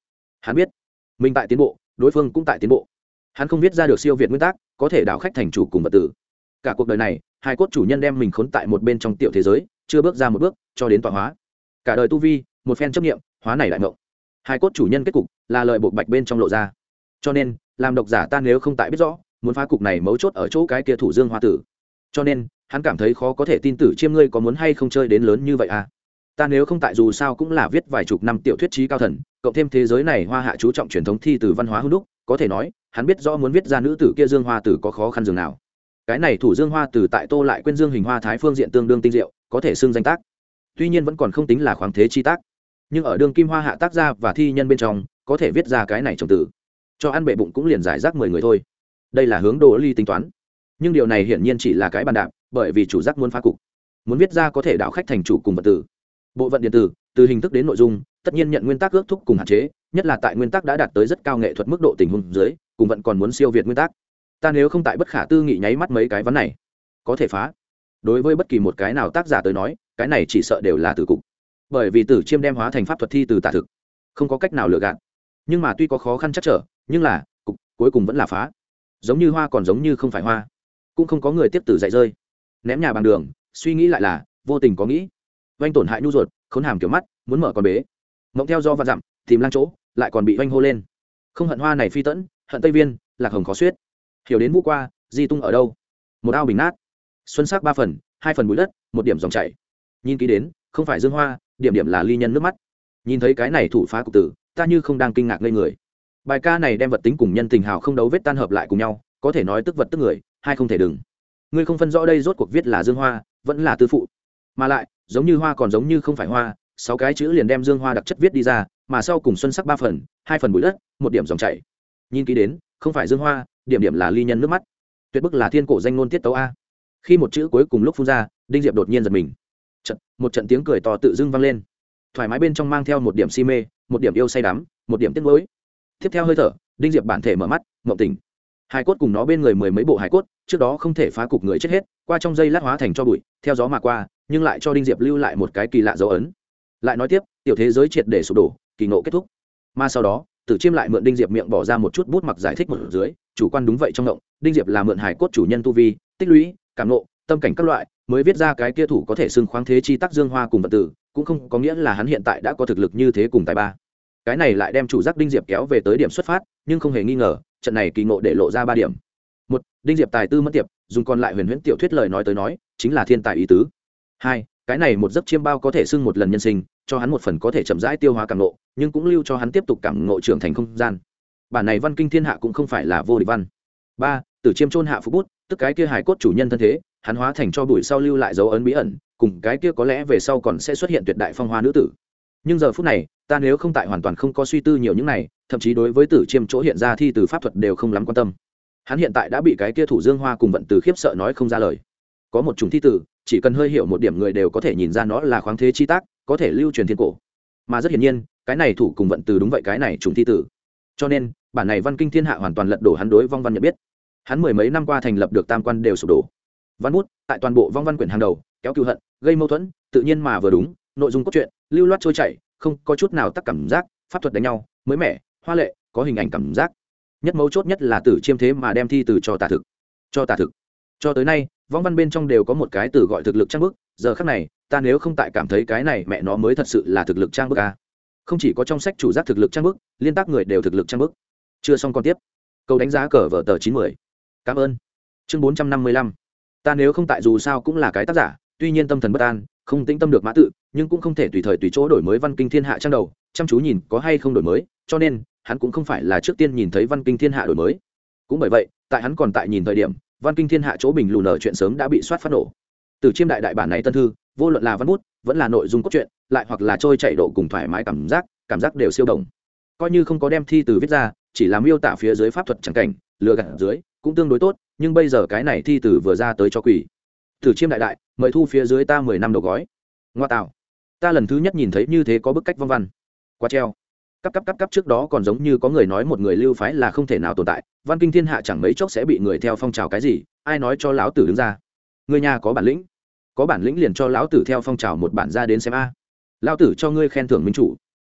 S1: Hắn biết, mình tại tiến bộ, đối phương cũng tại tiến bộ. Hắn không viết ra được siêu việt nguyên tắc, có thể đảo khách thành chủ cùng vật tử. Cả cuộc đời này, hai cốt chủ nhân đem mình khốn tại một bên trong tiểu thế giới, chưa bước ra một bước, cho đến tọa hóa. Cả đời tu vi, một phen chấp nghiệm hóa này lại ngộng hai cốt chủ nhân kết cục là lợi buộc bạch bên trong lộ ra. Cho nên, làm độc giả ta nếu không tại biết rõ, muốn phá cục này mấu chốt ở chỗ cái kia thủ dương hoa tử. Cho nên, hắn cảm thấy khó có thể tin tử chiêm ngươi có muốn hay không chơi đến lớn như vậy à? Ta nếu không tại dù sao cũng là viết vài chục năm tiểu thuyết trí cao thần, cộng thêm thế giới này hoa hạ chú trọng truyền thống thi từ văn hóa hưng đúc, có thể nói, hắn biết rõ muốn viết ra nữ tử kia dương hoa tử có khó khăn dường nào. Cái này thủ dương hoa tử tại tô lại quên dương hình hoa thái phương diện tương đương tinh diệu, có thể xưng danh tác. Tuy nhiên vẫn còn không tính là khoáng thế chi tác. Nhưng ở đường kim hoa hạ tác gia và thi nhân bên trong, có thể viết ra cái này trồng tử. Cho ăn bệ bụng cũng liền giải rác mười người thôi. Đây là hướng đồ ly tính toán. Nhưng điều này hiển nhiên chỉ là cái bàn đạp, bởi vì chủ giác muốn phá cục. Muốn viết ra có thể đạo khách thành chủ cùng vật tử bộ phận điện tử, từ hình thức đến nội dung, tất nhiên nhận nguyên tắc ước thúc cùng hạn chế, nhất là tại nguyên tắc đã đạt tới rất cao nghệ thuật mức độ tình huống dưới, cùng vẫn còn muốn siêu việt nguyên tắc. Ta nếu không tại bất khả tư nghị nháy mắt mấy cái vấn này, có thể phá. Đối với bất kỳ một cái nào tác giả tới nói, cái này chỉ sợ đều là từ cục. Bởi vì tử chiêm đem hóa thành pháp thuật thi từ tả thực, không có cách nào lựa gạt. Nhưng mà tuy có khó khăn chắc trở, nhưng là, cục cuối cùng vẫn là phá. Giống như hoa còn giống như không phải hoa. Cũng không có người tiếp tử dạy rơi. Ném nhà bằng đường, suy nghĩ lại là, vô tình có nghĩ oanh tổn hại nhu ruột, khốn hàm kiểu mắt, muốn mở con bế. Mộng theo do và dặm, tìm lang chỗ, lại còn bị oanh hô lên. Không hận hoa này phi tẫn, hận tây viên, lạc hồng khó suyết. Hiểu đến vũ qua, di tung ở đâu? Một ao bình nát. Xuân sắc ba phần, hai phần bụi đất, một điểm dòng chảy. Nhìn kỹ đến, không phải dương hoa, điểm điểm là ly nhân nước mắt. Nhìn thấy cái này thủ phá cục tử, ta như không đang kinh ngạc ngây người. Bài ca này đem vật tính cùng nhân tình hào không đấu vết tan hợp lại cùng nhau, có thể nói tức vật tức người hay không thể đừng. Ngươi không phân rõ đây rốt cuộc viết là dương hoa, vẫn là tư phụ mà lại giống như hoa còn giống như không phải hoa sáu cái chữ liền đem dương hoa đặc chất viết đi ra mà sau cùng xuân sắc ba phần hai phần bụi đất một điểm dòng chảy. Nhìn kỹ đến không phải dương hoa điểm điểm là ly nhân nước mắt. Tuyệt bức là thiên cổ danh ngôn tiết tấu a. Khi một chữ cuối cùng lúc phun ra đinh diệp đột nhiên giật mình. Trận, một trận tiếng cười to tự dưng vang lên. Thoải mái bên trong mang theo một điểm si mê một điểm yêu say đắm một điểm tiếc nuối. Tiếp theo hơi thở đinh diệp bản thể mở mắt ngộng tỉnh. Hai cốt cùng nó bên người mười mấy bộ hải cốt trước đó không thể phá cục người chết hết qua trong dây lát hóa thành cho bụi theo gió mà qua nhưng lại cho đinh diệp lưu lại một cái kỳ lạ dấu ấn. Lại nói tiếp, tiểu thế giới triệt để sụp đổ, kỳ ngộ kết thúc. Mà sau đó, tử chiêm lại mượn đinh diệp miệng bỏ ra một chút bút mặc giải thích một dưới, chủ quan đúng vậy trong động, đinh diệp là mượn hải cốt chủ nhân tu vi, tích lũy, cảm nộ tâm cảnh các loại, mới viết ra cái kia thủ có thể xưng khoáng thế chi tác dương hoa cùng vật tử, cũng không có nghĩa là hắn hiện tại đã có thực lực như thế cùng tài ba. Cái này lại đem chủ giác đinh diệp kéo về tới điểm xuất phát, nhưng không hề nghi ngờ, trận này kỳ ngộ để lộ ra ba điểm. Một, đinh diệp tài tư mất tiệp, dùng còn lại huyền huyễn tiểu thuyết lời nói tới nói, chính là thiên tài ý tứ hai, cái này một giấc chiêm bao có thể xưng một lần nhân sinh, cho hắn một phần có thể chậm rãi tiêu hóa cảm nộ nhưng cũng lưu cho hắn tiếp tục cảm nộ trưởng thành không gian. Bản này văn kinh thiên hạ cũng không phải là vô địch văn. Ba tử chiêm trôn hạ phú bút, tức cái kia hài cốt chủ nhân thân thế, hắn hóa thành cho bụi sau lưu lại dấu ấn bí ẩn, cùng cái kia có lẽ về sau còn sẽ xuất hiện tuyệt đại phong hoa nữ tử. Nhưng giờ phút này, ta nếu không tại hoàn toàn không có suy tư nhiều những này, thậm chí đối với tử chiêm chỗ hiện ra thi từ pháp thuật đều không lắm quan tâm. Hắn hiện tại đã bị cái kia thủ dương hoa cùng vận từ khiếp sợ nói không ra lời có một chủng thi tử, chỉ cần hơi hiểu một điểm người đều có thể nhìn ra nó là khoáng thế chi tác, có thể lưu truyền thiên cổ. Mà rất hiển nhiên, cái này thủ cùng vận từ đúng vậy cái này chủng thi tử. Cho nên, bản này văn kinh thiên hạ hoàn toàn lật đổ hắn đối vong văn nhận biết. Hắn mười mấy năm qua thành lập được tam quan đều sụp đổ. Văn bút, tại toàn bộ vong văn quyển hàng đầu, kéo cựu hận, gây mâu thuẫn, tự nhiên mà vừa đúng, nội dung cốt truyện, lưu loát trôi chảy, không có chút nào tắc cảm giác, pháp thuật đánh nhau, mới mẻ, hoa lệ, có hình ảnh cảm giác. Nhất mấu chốt nhất là tử chiêm thế mà đem thi từ cho tả thực. Cho tả thực cho tới nay vong văn bên trong đều có một cái từ gọi thực lực trang bức, giờ khác này, ta nếu không tại cảm thấy cái này mẹ nó mới thật sự là thực lực trang bức à. không chỉ có trong sách chủ giác thực lực trang bức, liên tác người đều thực lực trang bức. Chưa xong còn tiếp. Câu đánh giá cờ vở tờ chín mươi cảm ơn. Chương bốn trăm năm mươi lăm. Ta nếu không tại dù sao cũng là cái tác giả, tuy nhiên tâm thần bất an, không tĩnh tâm được mã tự, nhưng cũng không thể tùy thời tùy chỗ đổi mới văn kinh thiên hạ trang đầu, chăm chú nhìn có hay không đổi mới, cho nên, hắn cũng không phải là trước tiên nhìn thấy văn kinh thiên hạ đổi mới. Cũng bởi vậy, tại hắn còn tại nhìn thời điểm văn kinh thiên hạ chỗ bình lù nở chuyện sớm đã bị soát phát nổ. Từ chiêm đại đại bản này tân thư, vô luận là văn bút, vẫn là nội dung cốt truyện, lại hoặc là trôi chạy độ cùng thoải mái cảm giác cảm giác đều siêu đồng coi như không có đem thi từ viết ra, chỉ là miêu tả phía dưới pháp thuật chẳng cảnh, lừa gạt dưới, cũng tương đối tốt, nhưng bây giờ cái này thi từ vừa ra tới cho quỷ. Từ chiêm đại đại, mời thu phía dưới ta mười năm đầu gói. Ngoa tạo. Ta lần thứ nhất nhìn thấy như thế có bức cách vong văn. Quá treo cắp cắp cắp cắp trước đó còn giống như có người nói một người lưu phái là không thể nào tồn tại, văn kinh thiên hạ chẳng mấy chốc sẽ bị người theo phong trào cái gì, ai nói cho lão tử đứng ra? Người nhà có bản lĩnh, có bản lĩnh liền cho lão tử theo phong trào một bản ra đến xem a. Lão tử cho ngươi khen thưởng minh chủ.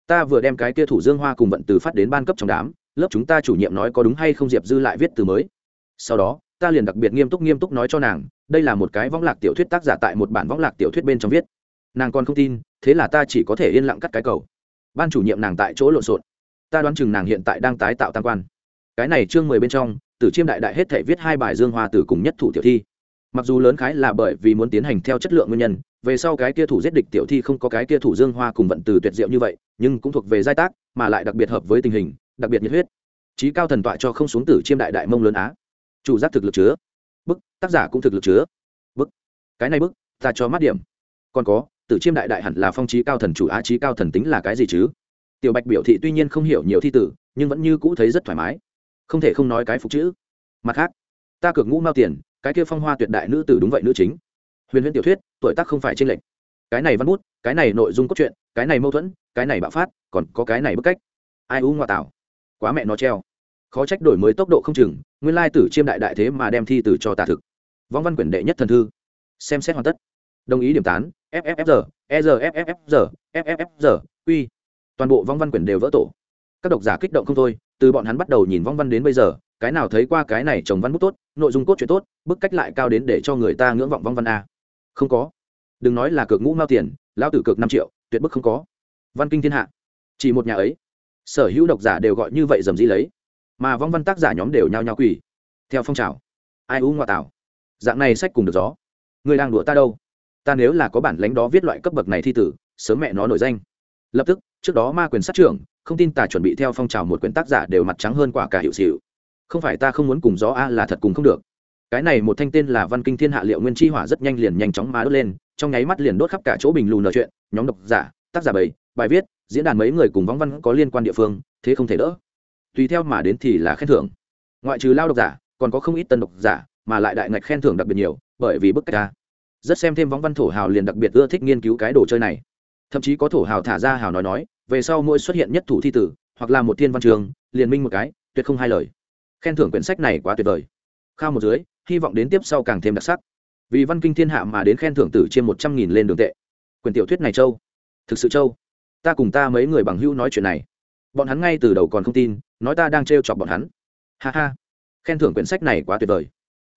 S1: Ta vừa đem cái kia thủ dương hoa cùng vận từ phát đến ban cấp trong đám, lớp chúng ta chủ nhiệm nói có đúng hay không diệp dư lại viết từ mới. Sau đó, ta liền đặc biệt nghiêm túc nghiêm túc nói cho nàng, đây là một cái võng lạc tiểu thuyết tác giả tại một bản võng lạc tiểu thuyết bên trong viết. Nàng còn không tin, thế là ta chỉ có thể yên lặng cắt cái cầu ban chủ nhiệm nàng tại chỗ lộn xộn. Ta đoán chừng nàng hiện tại đang tái tạo tam quan. Cái này chương mười bên trong, tử chiêm đại đại hết thể viết hai bài dương hoa tử cùng nhất thủ tiểu thi. Mặc dù lớn khái là bởi vì muốn tiến hành theo chất lượng nguyên nhân, về sau cái kia thủ giết địch tiểu thi không có cái kia thủ dương hoa cùng vận từ tuyệt diệu như vậy, nhưng cũng thuộc về giai tác, mà lại đặc biệt hợp với tình hình, đặc biệt nhiệt huyết. Trí cao thần tọa cho không xuống tử chiêm đại đại mông lớn á. Chủ giác thực lực chứa. Bức, tác giả cũng thực lực chứa. Bức, cái này bức, ta cho mắt điểm. Còn có tử chiêm đại đại hẳn là phong trí cao thần chủ, á trí cao thần tính là cái gì chứ? Tiểu bạch biểu thị tuy nhiên không hiểu nhiều thi tử, nhưng vẫn như cũ thấy rất thoải mái. Không thể không nói cái phục chữ. Mặt khác, ta cược ngũ mao tiền, cái kia phong hoa tuyệt đại nữ tử đúng vậy nữ chính. Huyền huyền tiểu thuyết, tuổi tác không phải tranh lệch. Cái này văn bút, cái này nội dung cốt truyện, cái này mâu thuẫn, cái này bạo phát, còn có cái này bức cách. Ai u ngoại tảo? Quá mẹ nó treo. Khó trách đổi mới tốc độ không chừng, nguyên lai tử chiêm đại đại thế mà đem thi tử cho tả thực. Vong văn quyển đệ nhất thần thư. Xem xét hoàn tất đồng ý điểm tán fffr erffr fffr q. Toàn bộ vong văn quyển đều vỡ tổ. Các độc giả kích động không thôi, từ bọn hắn bắt đầu nhìn vong văn đến bây giờ, cái nào thấy qua cái này chồng văn bút tốt, nội dung cốt truyện tốt, bức cách lại cao đến để cho người ta ngưỡng vọng vong văn a. Không có. Đừng nói là cược ngũ mao tiền, lão tử cược năm triệu, tuyệt bức không có. Văn kinh thiên hạ. Chỉ một nhà ấy. Sở hữu độc giả đều gọi như vậy dầm dĩ lấy. Mà vong văn tác giả nhóm đều nhao nhao quỳ. Theo phong trào. Ai u ngoại tảo. Dạng này sách cùng được gió. Người đang đùa ta đâu? Ta nếu là có bản lãnh đó viết loại cấp bậc này thi tử, sớm mẹ nó nổi danh. Lập tức, trước đó ma quyền sát trưởng, không tin ta chuẩn bị theo phong trào một quyển tác giả đều mặt trắng hơn quả cả hiệu xịu. Không phải ta không muốn cùng gió a là thật cùng không được. Cái này một thanh tên là văn kinh thiên hạ liệu nguyên chi hỏa rất nhanh liền nhanh chóng má đốt lên, trong nháy mắt liền đốt khắp cả chỗ bình lù nợ chuyện, nhóm độc giả, tác giả bảy, bài viết, diễn đàn mấy người cùng vong văn có liên quan địa phương, thế không thể đỡ. Tùy theo mà đến thì là khen thưởng. Ngoại trừ lao độc giả, còn có không ít tân độc giả, mà lại đại ngạch khen thưởng đặc biệt nhiều, bởi vì bức cách ta rất xem thêm võng văn thổ hào liền đặc biệt ưa thích nghiên cứu cái đồ chơi này. Thậm chí có thổ hào thả ra hào nói nói, về sau mỗi xuất hiện nhất thủ thi tử, hoặc là một thiên văn trường, liền minh một cái, tuyệt không hai lời. Khen thưởng quyển sách này quá tuyệt vời. Khao một dưới, hy vọng đến tiếp sau càng thêm đặc sắc. Vì văn kinh thiên hạ mà đến khen thưởng tử trên một trăm nghìn lên đường tệ. Quyển tiểu thuyết này châu. Thực sự châu. Ta cùng ta mấy người bằng hữu nói chuyện này. Bọn hắn ngay từ đầu còn không tin, nói ta đang trêu chọc bọn hắn. Ha ha. Khen thưởng quyển sách này quá tuyệt vời.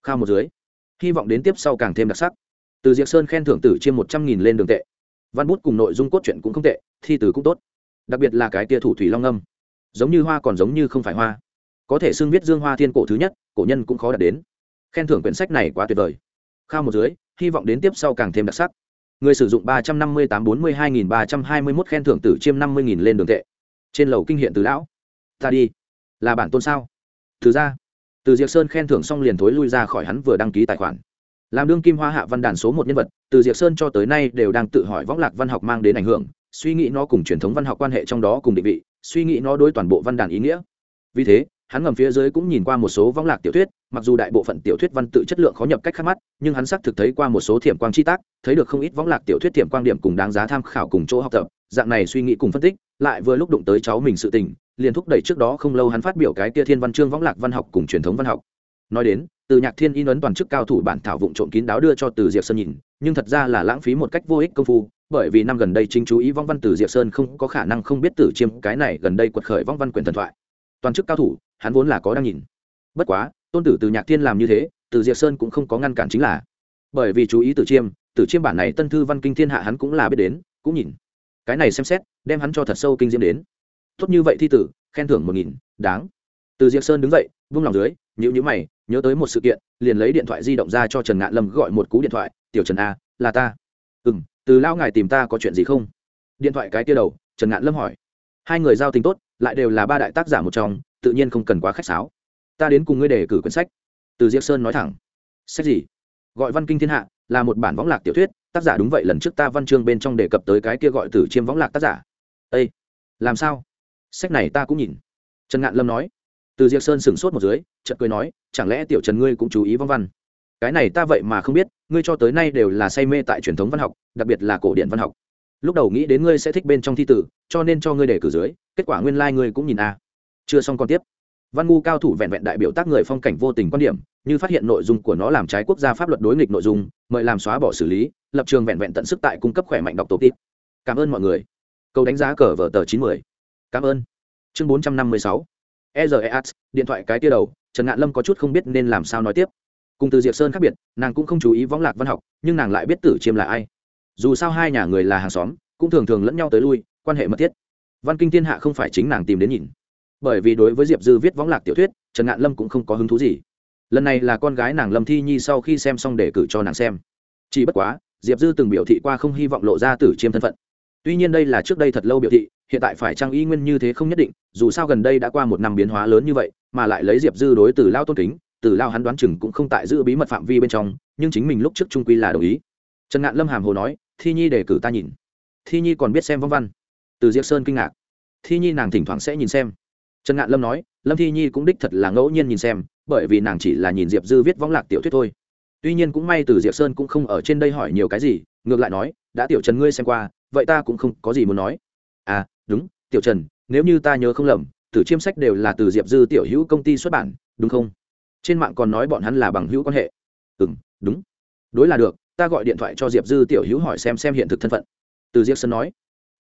S1: Khao một dưới. Hy vọng đến tiếp sau càng thêm đặc sắc từ diệp sơn khen thưởng tử chiêm một trăm nghìn lên đường tệ. Văn bút cùng nội dung cốt truyện cũng không tệ, thi từ cũng tốt. Đặc biệt là cái tia thủ thủy long âm giống như hoa còn giống như không phải hoa. Có thể xưng viết dương hoa thiên cổ thứ nhất, cổ nhân cũng khó đạt đến. Khen thưởng quyển sách này quá tuyệt vời. Khao một dưới, hy vọng đến tiếp sau càng thêm đặc sắc. Người sử dụng ba trăm năm mươi tám bốn mươi hai nghìn ba trăm hai mươi mốt khen thưởng tử chiêm năm mươi nghìn lên đường tệ. Trên lầu kinh hiện từ lão. Ta đi. Là bản tôn sao? Thứ ra. Từ diệp sơn khen thưởng xong liền thối lui ra khỏi hắn vừa đăng ký tài khoản làm đương kim hoa hạ văn đàn số một nhân vật, từ diệp sơn cho tới nay đều đang tự hỏi võng lạc văn học mang đến ảnh hưởng, suy nghĩ nó cùng truyền thống văn học quan hệ trong đó cùng định vị, suy nghĩ nó đối toàn bộ văn đàn ý nghĩa. Vì thế, hắn ngầm phía dưới cũng nhìn qua một số võng lạc tiểu thuyết, mặc dù đại bộ phận tiểu thuyết văn tự chất lượng khó nhập cách khác mắt, nhưng hắn xác thực thấy qua một số thiểm quang chi tác, thấy được không ít võng lạc tiểu thuyết thiểm quang điểm cùng đáng giá tham khảo cùng chỗ học tập, dạng này suy nghĩ cùng phân tích, lại vừa lúc đụng tới cháu mình sự tình, liền thúc đẩy trước đó không lâu hắn phát biểu cái kia thiên văn chương võng lạc văn học cùng truyền thống văn học. Nói đến từ nhạc thiên in ấn toàn chức cao thủ bản thảo vụng trộm kín đáo đưa cho từ diệp sơn nhìn, nhưng thật ra là lãng phí một cách vô ích công phu, bởi vì năm gần đây chính chú ý vong văn từ diệp sơn không có khả năng không biết tử chiêm, cái này gần đây quật khởi vong văn quyền thần thoại. Toàn chức cao thủ, hắn vốn là có đang nhìn. Bất quá, tôn tử từ nhạc thiên làm như thế, từ diệp sơn cũng không có ngăn cản chính là. Bởi vì chú ý tử chiêm tử chiêm bản này tân thư văn kinh thiên hạ hắn cũng là biết đến, cũng nhìn. Cái này xem xét, đem hắn cho thật sâu kinh diễm đến. Tốt như vậy thi tử, khen thưởng một nghìn, đáng. Từ diệp sơn đứng dậy, vung lòng dưới nhữ nhữ mày nhớ tới một sự kiện, liền lấy điện thoại di động ra cho trần ngạn lâm gọi một cú điện thoại, tiểu trần a, là ta. Ừ m từ lão ngài tìm ta có chuyện gì không? Điện thoại cái kia đầu, trần ngạn lâm hỏi. Hai người giao tình tốt, lại đều là ba đại tác giả một trong, tự nhiên không cần quá khách sáo. Ta đến cùng ngươi để cử quyển sách. Từ diệp sơn nói thẳng. Sách gì? Gọi văn kinh thiên hạ, là một bản võng lạc tiểu thuyết, tác giả đúng vậy lần trước ta văn chương bên trong đề cập tới cái kia gọi từ chiêm võng lạc tác giả. Ây làm sao? Sách này ta cũng nhìn. Trần ngạn lâm nói từ diệp sơn sửng sốt một dưới, chợt cười nói, chẳng lẽ tiểu trần ngươi cũng chú ý vong văn? Cái này ta vậy mà không biết, ngươi cho tới nay đều là say mê tại truyền thống văn học, đặc biệt là cổ điển văn học. Lúc đầu nghĩ đến ngươi sẽ thích bên trong thi tử, cho nên cho ngươi để cử dưới, kết quả nguyên lai、like、ngươi cũng nhìn a. Chưa xong còn tiếp. Văn ngu cao thủ vẹn vẹn đại biểu tác người phong cảnh vô tình quan điểm, như phát hiện nội dung của nó làm trái quốc gia pháp luật đối nghịch nội dung, mời làm xóa bỏ xử lý, lập trường vẹn vẹn tận sức tại cung cấp khỏe mạnh đọc tổ tít cảm ơn mọi người. Câu đánh giá cờ vở tờ chín mươi. Cảm ơn. Chương bốn trăm năm mươi sáu ezeat điện thoại cái tia đầu, trần ngạn lâm có chút không biết nên làm sao nói tiếp. Cùng từ diệp sơn khác biệt, nàng cũng không chú ý võng lạc văn học, nhưng nàng lại biết tử chiêm là ai. Dù sao hai nhà người là hàng xóm, cũng thường thường lẫn nhau tới lui, quan hệ mật thiết. Văn kinh thiên hạ không phải chính nàng tìm đến nhìn. Bởi vì đối với diệp dư viết võng lạc tiểu thuyết, trần ngạn lâm cũng không có hứng thú gì. Lần này là con gái nàng lâm thi nhi sau khi xem xong để cử cho nàng xem. Chỉ bất quá, diệp dư từng biểu thị qua không hy vọng lộ ra tử chiêm thân phận. Tuy nhiên đây là trước đây thật lâu biểu thị hiện tại phải trang y nguyên như thế không nhất định, dù sao gần đây đã qua một năm biến hóa lớn như vậy, mà lại lấy diệp dư đối từ lao tôn kính từ lao hắn đoán chừng cũng không tại giữ bí mật phạm vi bên trong, nhưng chính mình lúc trước trung quy là đồng ý. Trần ngạn lâm hàm hồ nói, thi nhi đề cử ta nhìn. Thi nhi còn biết xem vong văn. Từ diệp sơn kinh ngạc. Thi nhi nàng thỉnh thoảng sẽ nhìn xem. Trần ngạn lâm nói, lâm thi nhi cũng đích thật là ngẫu nhiên nhìn xem, bởi vì nàng chỉ là nhìn diệp dư viết võng lạc tiểu thuyết thôi. Tuy nhiên cũng may từ diệp sơn cũng không ở trên đây hỏi nhiều cái gì, ngược lại nói, đã tiểu trần ngươi xem qua, vậy ta cũng không có gì muốn nói. À đúng, tiểu trần, nếu như ta nhớ không lầm, tử chiêm sách đều là từ diệp dư tiểu hữu công ty xuất bản, đúng không? Trên mạng còn nói bọn hắn là bằng hữu quan hệ. Ừ m đúng. Đối là được, ta gọi điện thoại cho diệp dư tiểu hữu hỏi xem xem hiện thực thân phận. Từ diệp sơn nói.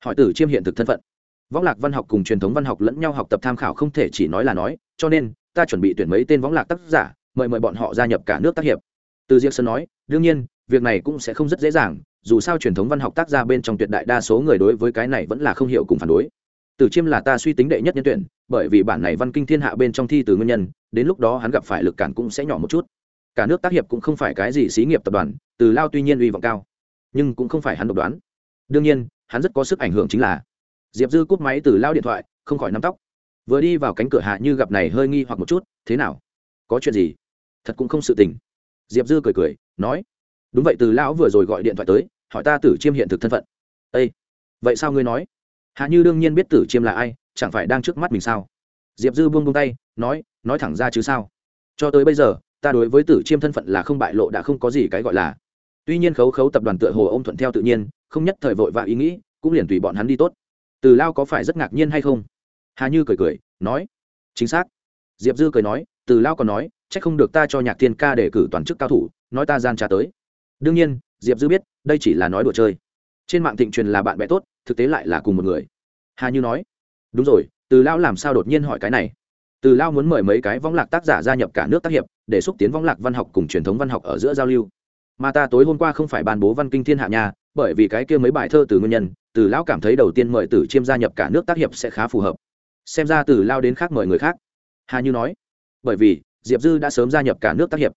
S1: Hỏi tử chiêm hiện thực thân phận. Võng lạc văn học cùng truyền thống văn học lẫn nhau học tập tham khảo không thể chỉ nói là nói, cho nên, ta chuẩn bị tuyển mấy tên võng lạc tác giả, mời mời bọn họ gia nhập cả nước tác hiệp. Từ diệp sơn nói, đương nhiên, việc này cũng sẽ không rất dễ dàng dù sao truyền thống văn học tác gia bên trong tuyệt đại đa số người đối với cái này vẫn là không hiểu cùng phản đối Tử Chiêm là ta suy tính đệ nhất nhân tuyển, bởi vì bản này văn kinh thiên hạ bên trong thi từ nguyên nhân, đến lúc đó hắn gặp phải lực cản cũng sẽ nhỏ một chút. Cả nước tác hiệp cũng không phải cái gì xí nghiệp tập đoàn, Từ Lao tuy nhiên uy vọng cao, nhưng cũng không phải hắn độc đoán. Đương nhiên, hắn rất có sức ảnh hưởng chính là. Diệp Dư cúp máy Từ Lao điện thoại, không khỏi nắm tóc. Vừa đi vào cánh cửa hạ như gặp này hơi nghi hoặc một chút, thế nào? Có chuyện gì? Thật cũng không sự tình. Diệp Dư cười cười, nói: "Đúng vậy Từ lão vừa rồi gọi điện thoại tới, hỏi ta Tử Chiêm hiện thực thân phận." "Ê, vậy sao ngươi nói?" hạ như đương nhiên biết tử chiêm là ai chẳng phải đang trước mắt mình sao? Diệp dư buông buông tay nói nói thẳng ra chứ sao? Cho tới bây giờ ta đối với tử chiêm thân phận là không bại lộ đã không có gì cái gọi là. Tuy nhiên khấu khấu tập đoàn tựa hồ ô m thuận theo tự nhiên không nhất thời vội và ý nghĩ cũng liền tùy bọn hắn đi tốt. Từ lao có phải rất ngạc nhiên hay không? Hà như cười cười nói chính xác. Diệp dư cười nói từ lao còn nói c h ắ c không được ta cho nhạc thiên ca để cử toàn chức cao thủ nói ta gian trả tới đương nhiên, diệp dư biết, đây chỉ là nói đùa chơi. Trên mạng thịnh truyền là bạn bè tốt, thực tế lại là cùng một người. Hà như nói, đúng rồi, từ lao làm sao đột nhiên hỏi cái này? Từ lao muốn mời mấy cái võng lạc tác giả gia nhập cả nước tác hiệp, để xúc tiến võng lạc văn học cùng truyền thống văn học ở giữa giao lưu. Mà ta tối hôm qua không phải ban bố văn kinh thiên hạ nhà bởi vì cái kia mấy bài thơ từ nguyên nhân, từ lão cảm thấy đầu tiên mời tử chiêm gia nhập cả nước tác hiệp sẽ khá phù hợp. Xem ra từ lao đến khác mời người khác. Hà như nói, bởi vì, diệp dư đã sớm gia nhập cả nước tác hiệp.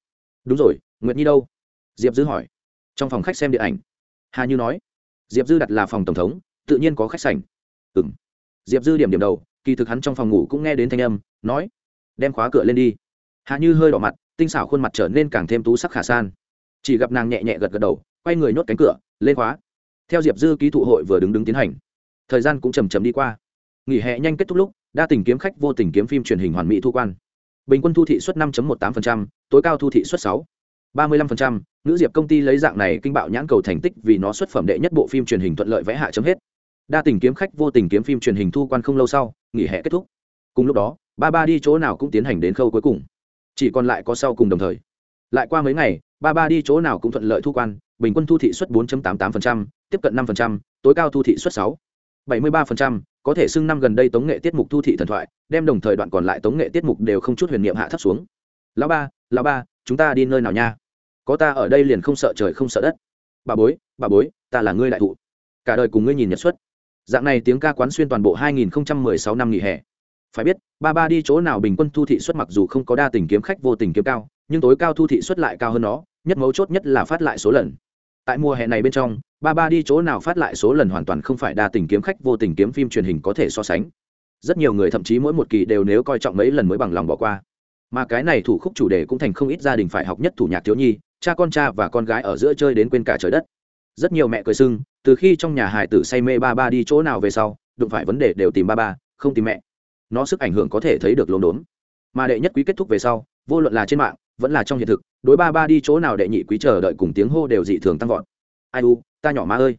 S1: Đúng rồi, nguyệt nhi đâu? Diệp dư hỏi trong phòng khách xem điện ảnh. Hà như nói, diệp dư đặt là phòng tổng thống, tự nhiên có khách sảnh. Ừ m diệp dư điểm điểm đầu, kỳ thực hắn trong phòng ngủ cũng nghe đến thanh âm, nói, đem khóa cửa lên đi. Hà như hơi đỏ mặt, tinh xảo khuôn mặt trở nên càng thêm tú sắc khả san. Chỉ gặp nàng nhẹ nhẹ gật gật đầu, quay người nhốt cánh cửa, lên khóa. Theo diệp dư ký thụ hội vừa đứng đứng tiến hành. Thời gian cũng chầm chầm đi qua. Nghỉ hè nhanh kết thúc lúc, đa tình kiếm khách vô tình kiếm phim truyền hình hoàn mỹ thu quan. Bình quân thu thị suất năm một tám tối cao thu thị suất sáu ba mươi 35%, nữ diệp công ty lấy dạng này kinh bạo nhãn cầu thành tích vì nó xuất phẩm đệ nhất bộ phim truyền hình thuận lợi vẽ hạ chấm hết đa tình kiếm khách vô tình kiếm phim truyền hình thu quan không lâu sau nghỉ hè kết thúc cùng lúc đó ba ba đi chỗ nào cũng tiến hành đến khâu cuối cùng chỉ còn lại có sau cùng đồng thời lại qua mấy ngày ba ba đi chỗ nào cũng thuận lợi thu quan bình quân thu thị suất 4.88%, tiếp cận 5%, tối cao thu thị suất 6. 73%, có thể xưng năm gần đây tống nghệ tiết mục thu thị thần thoại, đem đồng thời đoạn còn lại tống nghệ tiết mục đều không chút huyền niệm hạ thấp xuống. Lão ba, lão ba, chúng ta đi nơi nào nha? Có ta ở đây liền không sợ trời không sợ đất. Bà bối, bà bối, ta là ngươi đại thụ. Cả đời cùng ngươi nhìn nhật xuất dạng này tiếng ca quán xuyên toàn bộ 2016 năm nghỉ hè phải biết ba ba đi chỗ nào bình quân thu thị suất mặc dù không có đa tình kiếm khách vô tình kiếm cao nhưng tối cao thu thị suất lại cao hơn nó nhất mấu chốt nhất là phát lại số lần tại mùa hè này bên trong ba ba đi chỗ nào phát lại số lần hoàn toàn không phải đa tình kiếm khách vô tình kiếm phim truyền hình có thể so sánh rất nhiều người thậm chí mỗi một kỳ đều nếu coi trọng mấy lần mới bằng lòng bỏ qua mà cái này thủ khúc chủ đề cũng thành không ít gia đình phải học nhất thủ nhạc thiếu nhi, cha con cha và con gái ở giữa chơi đến quên cả trời đất. Rất nhiều mẹ cười sưng, từ khi trong nhà hải tử say mê ba ba đi chỗ nào về sau, đụng phải vấn đề đều tìm ba ba, không tìm mẹ. Nó sức ảnh hưởng có thể thấy được lốm đốm. Mà đệ nhất quý kết thúc về sau, vô luận là trên mạng, vẫn là trong hiện thực, đối ba ba đi chỗ nào đệ nhị quý chờ đợi cùng tiếng hô đều dị thường tăng vọt. Ai u, ta nhỏ má ơi.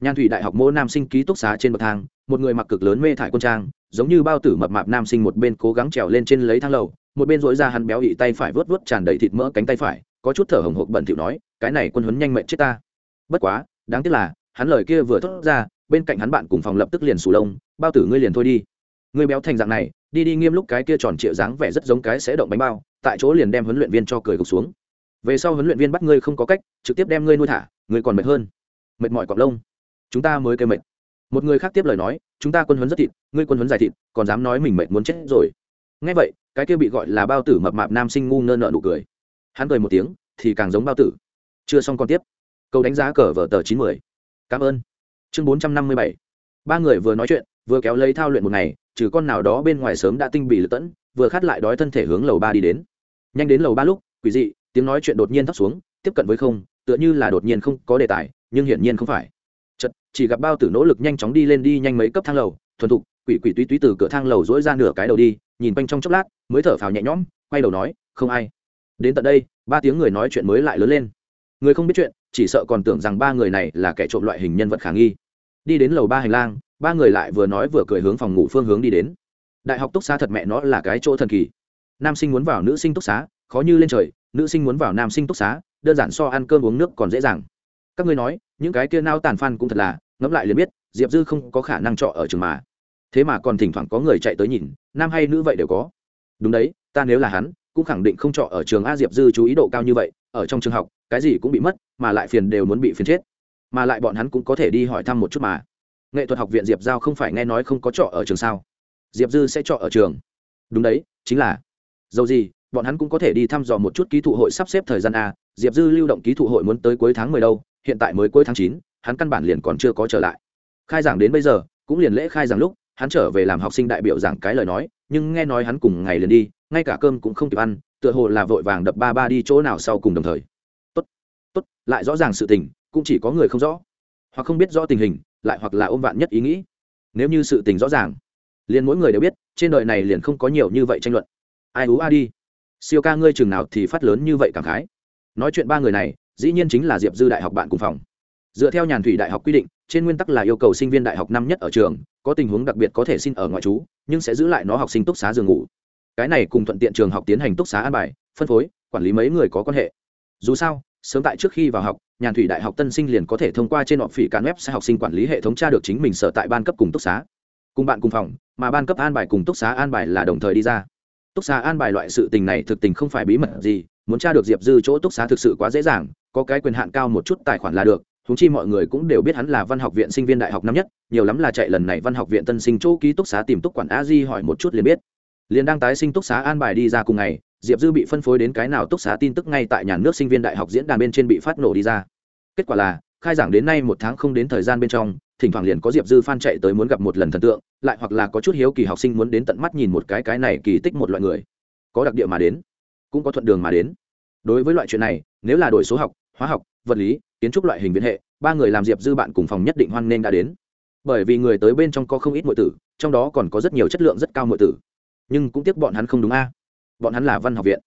S1: Nhan thủy đại học mô nam sinh ký túc xá trên bậc thang, một người mặc cực lớn mê thải quân trang, giống như bao tử mập mạp nam sinh một bên cố gắng trèo lên trên lấy thang lầu một bên dỗi ra hắn béo ị tay phải vớt vớt tràn đầy thịt mỡ cánh tay phải, có chút thở hồng hộc bẩn thỉu nói, cái này quân huấn nhanh mệnh chết ta. Bất quá, đáng tiếc là, hắn lời kia vừa thốt ra, bên cạnh hắn bạn cùng phòng lập tức liền sù lông, bao tử ngươi liền thôi đi. Ngươi béo thành dạng này, đi đi nghiêm lúc cái kia tròn trịa dáng vẻ rất giống cái sẽ động bánh bao, tại chỗ liền đem huấn luyện viên cho cười gục xuống. Về sau huấn luyện viên bắt ngươi không có cách, trực tiếp đem ngươi nuôi thả, ngươi còn mệt hơn. Mệt mỏi cọc lông. Chúng ta mới kêu mệt. Một người khác tiếp lời nói, chúng ta quân huấn rất thịt, ngươi quân huấn dài thịt, còn dám nói mình mệt muốn chết rồi ngay vậy, cái kia bị gọi là bao tử mập mạp nam sinh ngu nơ nợ nụ cười. Hắn cười một tiếng, thì càng giống bao tử. Chưa xong còn tiếp. Câu đánh giá cờ vở tờ chín mươi cảm ơn. Chương bốn trăm năm mươi bảy. Ba người vừa nói chuyện, vừa kéo lấy thao luyện một ngày, trừ con nào đó bên ngoài sớm đã tinh bị lật tẫn, vừa khát lại đói thân thể hướng lầu ba đi đến. Nhanh đến lầu ba lúc, quỷ dị, tiếng nói chuyện đột nhiên thấp xuống, tiếp cận với không, tựa như là đột nhiên không có đề tài, nhưng hiển nhiên không phải. Chật chỉ gặp bao tử nỗ lực nhanh chóng đi lên đi nhanh mấy cấp thang lầu, thuần thục, quỷ quỷ túy túy từ cửa thang lầu dỗi ra nửa cái đầu đi nhìn quanh trong chốc lát, mới thở phào nhẹ nhõm, quay đầu nói, không ai. Đến tận đây, ba tiếng người nói chuyện mới lại lớn lên. Người không biết chuyện, chỉ sợ còn tưởng rằng ba người này là kẻ trộm loại hình nhân vật khả nghi. Đi đến lầu ba hành lang, ba người lại vừa nói vừa cười hướng phòng ngủ phương hướng đi đến. Đại học túc xá thật mẹ nó là cái chỗ thần kỳ. Nam sinh muốn vào, nữ sinh túc xá, khó như lên trời, nữ sinh muốn vào, nam sinh túc xá, đơn giản so ăn cơm uống nước còn dễ dàng. Các ngươi nói, những cái kia nao tàn phan cũng thật là, ngẫm lại liền biết, diệp dư không có khả năng trọ ở trường mà thế mà còn thỉnh thoảng có người chạy tới nhìn, nam hay nữ vậy đều có. Đúng đấy, ta nếu là hắn, cũng khẳng định không trọ ở trường a diệp dư chú ý độ cao như vậy, ở trong trường học, cái gì cũng bị mất, mà lại phiền đều muốn bị phiền chết. Mà lại bọn hắn cũng có thể đi hỏi thăm một chút mà. Nghệ thuật học viện diệp giao không phải nghe nói không có trọ ở trường sao? Diệp dư sẽ trọ ở trường. Đúng đấy, chính là. Dầu gì, bọn hắn cũng có thể đi thăm dò một chút ký thụ hội sắp xếp thời gian a, diệp dư lưu động ký thụ hội muốn tới cuối tháng mười đâu, hiện tại mới cuối tháng chín, hắn căn bản liền còn chưa có trở lại. Khai giảng đến bây giờ, cũng liền lễ khai giảng lúc hắn trở về làm học sinh đại biểu giảng cái lời nói, nhưng nghe nói hắn cùng ngày liền đi, ngay cả cơm cũng không kịp ăn, tựa hồ là vội vàng đập ba ba đi chỗ nào sau cùng đồng thời. Tốt tốt, lại rõ ràng sự tình, cũng chỉ có người không rõ. Hoặc không biết rõ tình hình, lại hoặc là ôm vạn nhất ý nghĩ. Nếu như sự tình rõ ràng, liền mỗi người đều biết, trên đời này liền không có nhiều như vậy tranh luận. Ai ú a đi? Siêu ca ngươi chừng nào thì phát lớn như vậy cảm khái. Nói chuyện ba người này, dĩ nhiên chính là diệp dư đại học bạn cùng phòng dựa theo nhàn thủy đại học quy định, trên nguyên tắc là yêu cầu sinh viên đại học năm nhất ở trường, có tình huống đặc biệt có thể xin ở ngoại trú, nhưng sẽ giữ lại nó học sinh túc xá giường ngủ. Cái này cùng thuận tiện trường học tiến hành túc xá an bài, phân phối, quản lý mấy người có quan hệ. Dù sao, sớm tại trước khi vào học, nhàn thủy đại học tân sinh liền có thể thông qua trên họ phỉ cán web sẽ học sinh quản lý hệ thống tra được chính mình sở tại ban cấp cùng túc xá. Cùng bạn cùng phòng, mà ban cấp an bài cùng túc xá an bài là đồng thời đi ra. Túc xá an bài loại sự tình này thực tình không phải bí mật gì, muốn tra được diệp dư chỗ túc xá thực sự quá dễ dàng, có cái quyền hạn cao một chút tài khoản là được huống chi mọi người cũng đều biết hắn là văn học viện sinh viên đại học năm nhất, nhiều lắm là chạy lần này văn học viện tân sinh chỗ ký túc xá tìm túc quản a di hỏi một chút liền biết. Liền đang tái sinh túc xá an bài đi ra cùng ngày, diệp dư bị phân phối đến cái nào túc xá tin tức ngay tại nhà nước sinh viên đại học diễn đàn bên trên bị phát nổ đi ra. Kết quả là, khai giảng đến nay một tháng không đến thời gian bên trong, thỉnh thoảng liền có diệp dư fan chạy tới muốn gặp một lần thần tượng, lại hoặc là có chút hiếu kỳ học sinh muốn đến tận mắt nhìn một cái cái này kỳ tích một loại người. Có đặc địa mà đến, cũng có thuận đường mà đến. Đối với loại chuyện này, nếu là đổi số học, hóa học, vật lý kiến trúc loại hình viện hệ, ba người làm diệp dư bạn cùng phòng nhất định hoan nên đã đến. Bởi vì người tới bên trong có không ít mọi tử, trong đó còn có rất nhiều chất lượng rất cao mọi tử. Nhưng cũng tiếc bọn hắn không đúng a. Bọn hắn là văn học viện.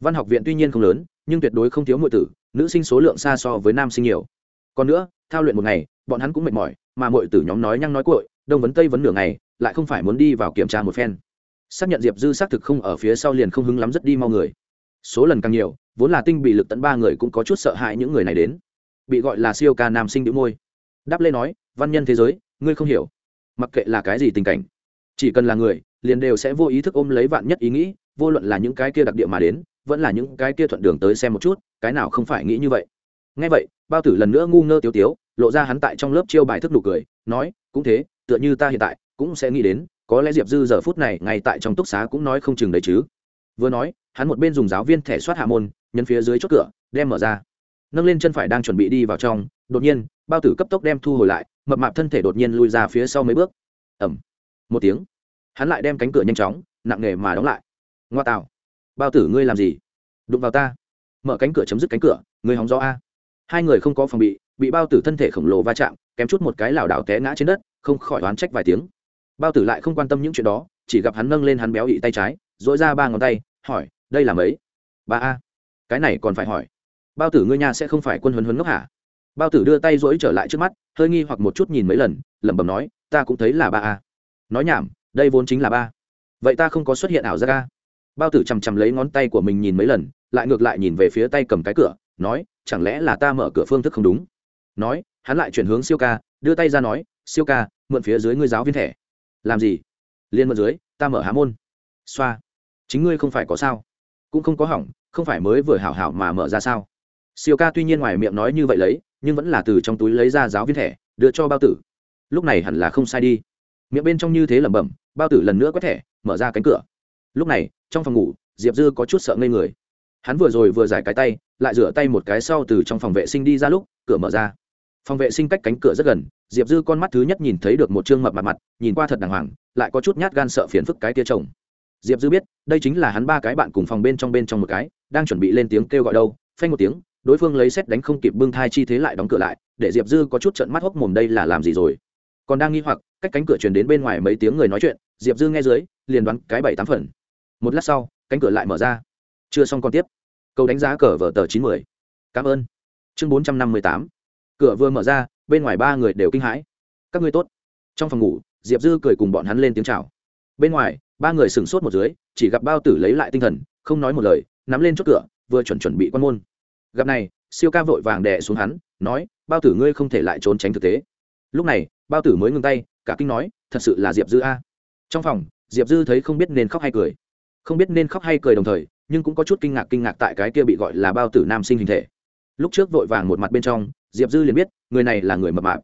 S1: Văn học viện tuy nhiên không lớn, nhưng tuyệt đối không thiếu mọi tử, nữ sinh số lượng xa so với nam sinh nhiều. Còn nữa, thao luyện một ngày, bọn hắn cũng mệt mỏi, mà mọi tử nhóm nói nhăng nói cội đông vấn tây vấn nửa ngày, lại không phải muốn đi vào kiểm tra một phen. Xác nhận diệp dư xác thực không ở phía sau liền không hứng lắm rất đi mau người. Số lần càng nhiều, vốn là tinh bị lực tận ba người cũng có chút sợ hãi những người này đến bị gọi là siêu ca nam sinh đĩu môi. Đáp lê nói, văn nhân thế giới, ngươi không hiểu. Mặc kệ là cái gì tình cảnh, chỉ cần là người, liền đều sẽ vô ý thức ôm lấy vạn nhất ý nghĩ, vô luận là những cái kia đặc địa mà đến, vẫn là những cái kia thuận đường tới xem một chút, cái nào không phải nghĩ như vậy. Ngay vậy, bao tử lần nữa ngu ngơ tiếu tiếu, lộ ra hắn tại trong lớp chiêu bài thức nụ cười, nói, cũng thế, tựa như ta hiện tại, cũng sẽ nghĩ đến, có lẽ diệp dư giờ phút này ngay tại trong túc xá cũng nói không chừng đấy chứ. Vừa nói, hắn một bên dùng giáo viên thẻ soát hạ môn nhân phía dưới chốt cửa, đem mở ra nâng lên chân phải đang chuẩn bị đi vào trong, đột nhiên, bao tử cấp tốc đem thu hồi lại, mập mạp thân thể đột nhiên lui ra phía sau mấy bước. Ẩm một tiếng. Hắn lại đem cánh cửa nhanh chóng, nặng nề mà đóng lại. Ngoa tạo bao tử ngươi làm gì? Đụng vào ta. Mở cánh cửa chấm dứt cánh cửa, ngươi hóng gió a. Hai người không có phòng bị bị bao tử thân thể khổng lồ va chạm, kém chút một cái lảo đảo té ngã trên đất, không khỏi oán trách vài tiếng. Bao tử lại không quan tâm những chuyện đó, chỉ gặp hắn nâng lên hắn béo ị tay trái dỗi ra ba ngón tay, hỏi, đây là mấy? Ba a. Cái này còn phải hỏi bao tử ngươi nhà sẽ không phải quân huấn huấn ngốc hả? Bao tử đưa tay rỗi trở lại trước mắt, hơi nghi hoặc một chút nhìn mấy lần, lẩm bẩm nói, ta cũng thấy là ba a. Nói nhảm, đây vốn chính là ba. Vậy ta không có xuất hiện ảo ra ca bao tử chằm chằm lấy ngón tay của mình nhìn mấy lần, lại ngược lại nhìn về phía tay cầm cái cửa, nói, chẳng lẽ là ta mở cửa phương thức không đúng? Nói, hắn lại chuyển hướng siêu ca, đưa tay ra nói, siêu ca, mượn phía dưới ngươi giáo viên thẻ. Làm gì? Liên mượn dưới, ta mở há môn. Xoa. Chính ngươi không phải có sao? Cũng không có hỏng, không phải mới vừa hảo hảo mà mở ra sao? Siêu ca tuy nhiên ngoài miệng nói như vậy lấy, nhưng vẫn là từ trong túi lấy ra giáo viên thẻ, đưa cho bao tử. Lúc này hẳn là không sai đi. Miệng bên trong như thế lẩm bẩm, bao tử lần nữa quét thẻ, mở ra cánh cửa. Lúc này, trong phòng ngủ, diệp dư có chút sợ ngây người. Hắn vừa rồi vừa giải cái tay, lại rửa tay một cái sau từ trong phòng vệ sinh đi ra lúc, cửa mở ra. Phòng vệ sinh cách cánh cửa rất gần, diệp dư con mắt thứ nhất nhìn thấy được một chương mập mặt mặt, nhìn qua thật đàng hoàng, lại có chút nhát gan sợ phiền phức cái tia chồng. Diệp dư biết, đây chính là hắn ba cái bạn cùng phòng bên trong bên trong một cái, đang chuẩn bị lên tiếng kêu gọi đâu, phanh một tiếng đối phương lấy xét đánh không kịp bưng thai chi thế lại đóng cửa lại, để diệp dư có chút trận mắt hốc mồm đây là làm gì rồi. Còn đang nghi hoặc, cách cánh cửa truyền đến bên ngoài mấy tiếng người nói chuyện, diệp dư nghe dưới, liền đoán cái bảy tám phần. Một lát sau, cánh cửa lại mở ra. Chưa xong còn tiếp. Câu đánh giá cờ vở tờ chín mươi cảm ơn. Chương bốn trăm năm mươi tám. Cửa vừa mở ra, bên ngoài ba người đều kinh hãi. Các ngươi tốt. Trong phòng ngủ, diệp dư cười cùng bọn hắn lên tiếng c h à o bên ngoài, ba người sửng sốt một dưới, chỉ gặp bao tử lấy lại tinh thần, không nói một lời, nắm lên chốt cửa, vừa chuẩn chuẩn bị quan môn gặp này, siêu ca vội vàng đè xuống hắn, nói, bao tử ngươi không thể lại trốn tránh thực tế. Lúc này, bao tử mới ngừng tay, cả kinh nói, thật sự là diệp dư a. Trong phòng, diệp dư thấy không biết nên khóc hay cười. Không biết nên khóc hay cười đồng thời, nhưng cũng có chút kinh ngạc kinh ngạc tại cái kia bị gọi là bao tử nam sinh hình thể. Lúc trước vội vàng một mặt bên trong, diệp dư liền biết, người này là người mập mạp.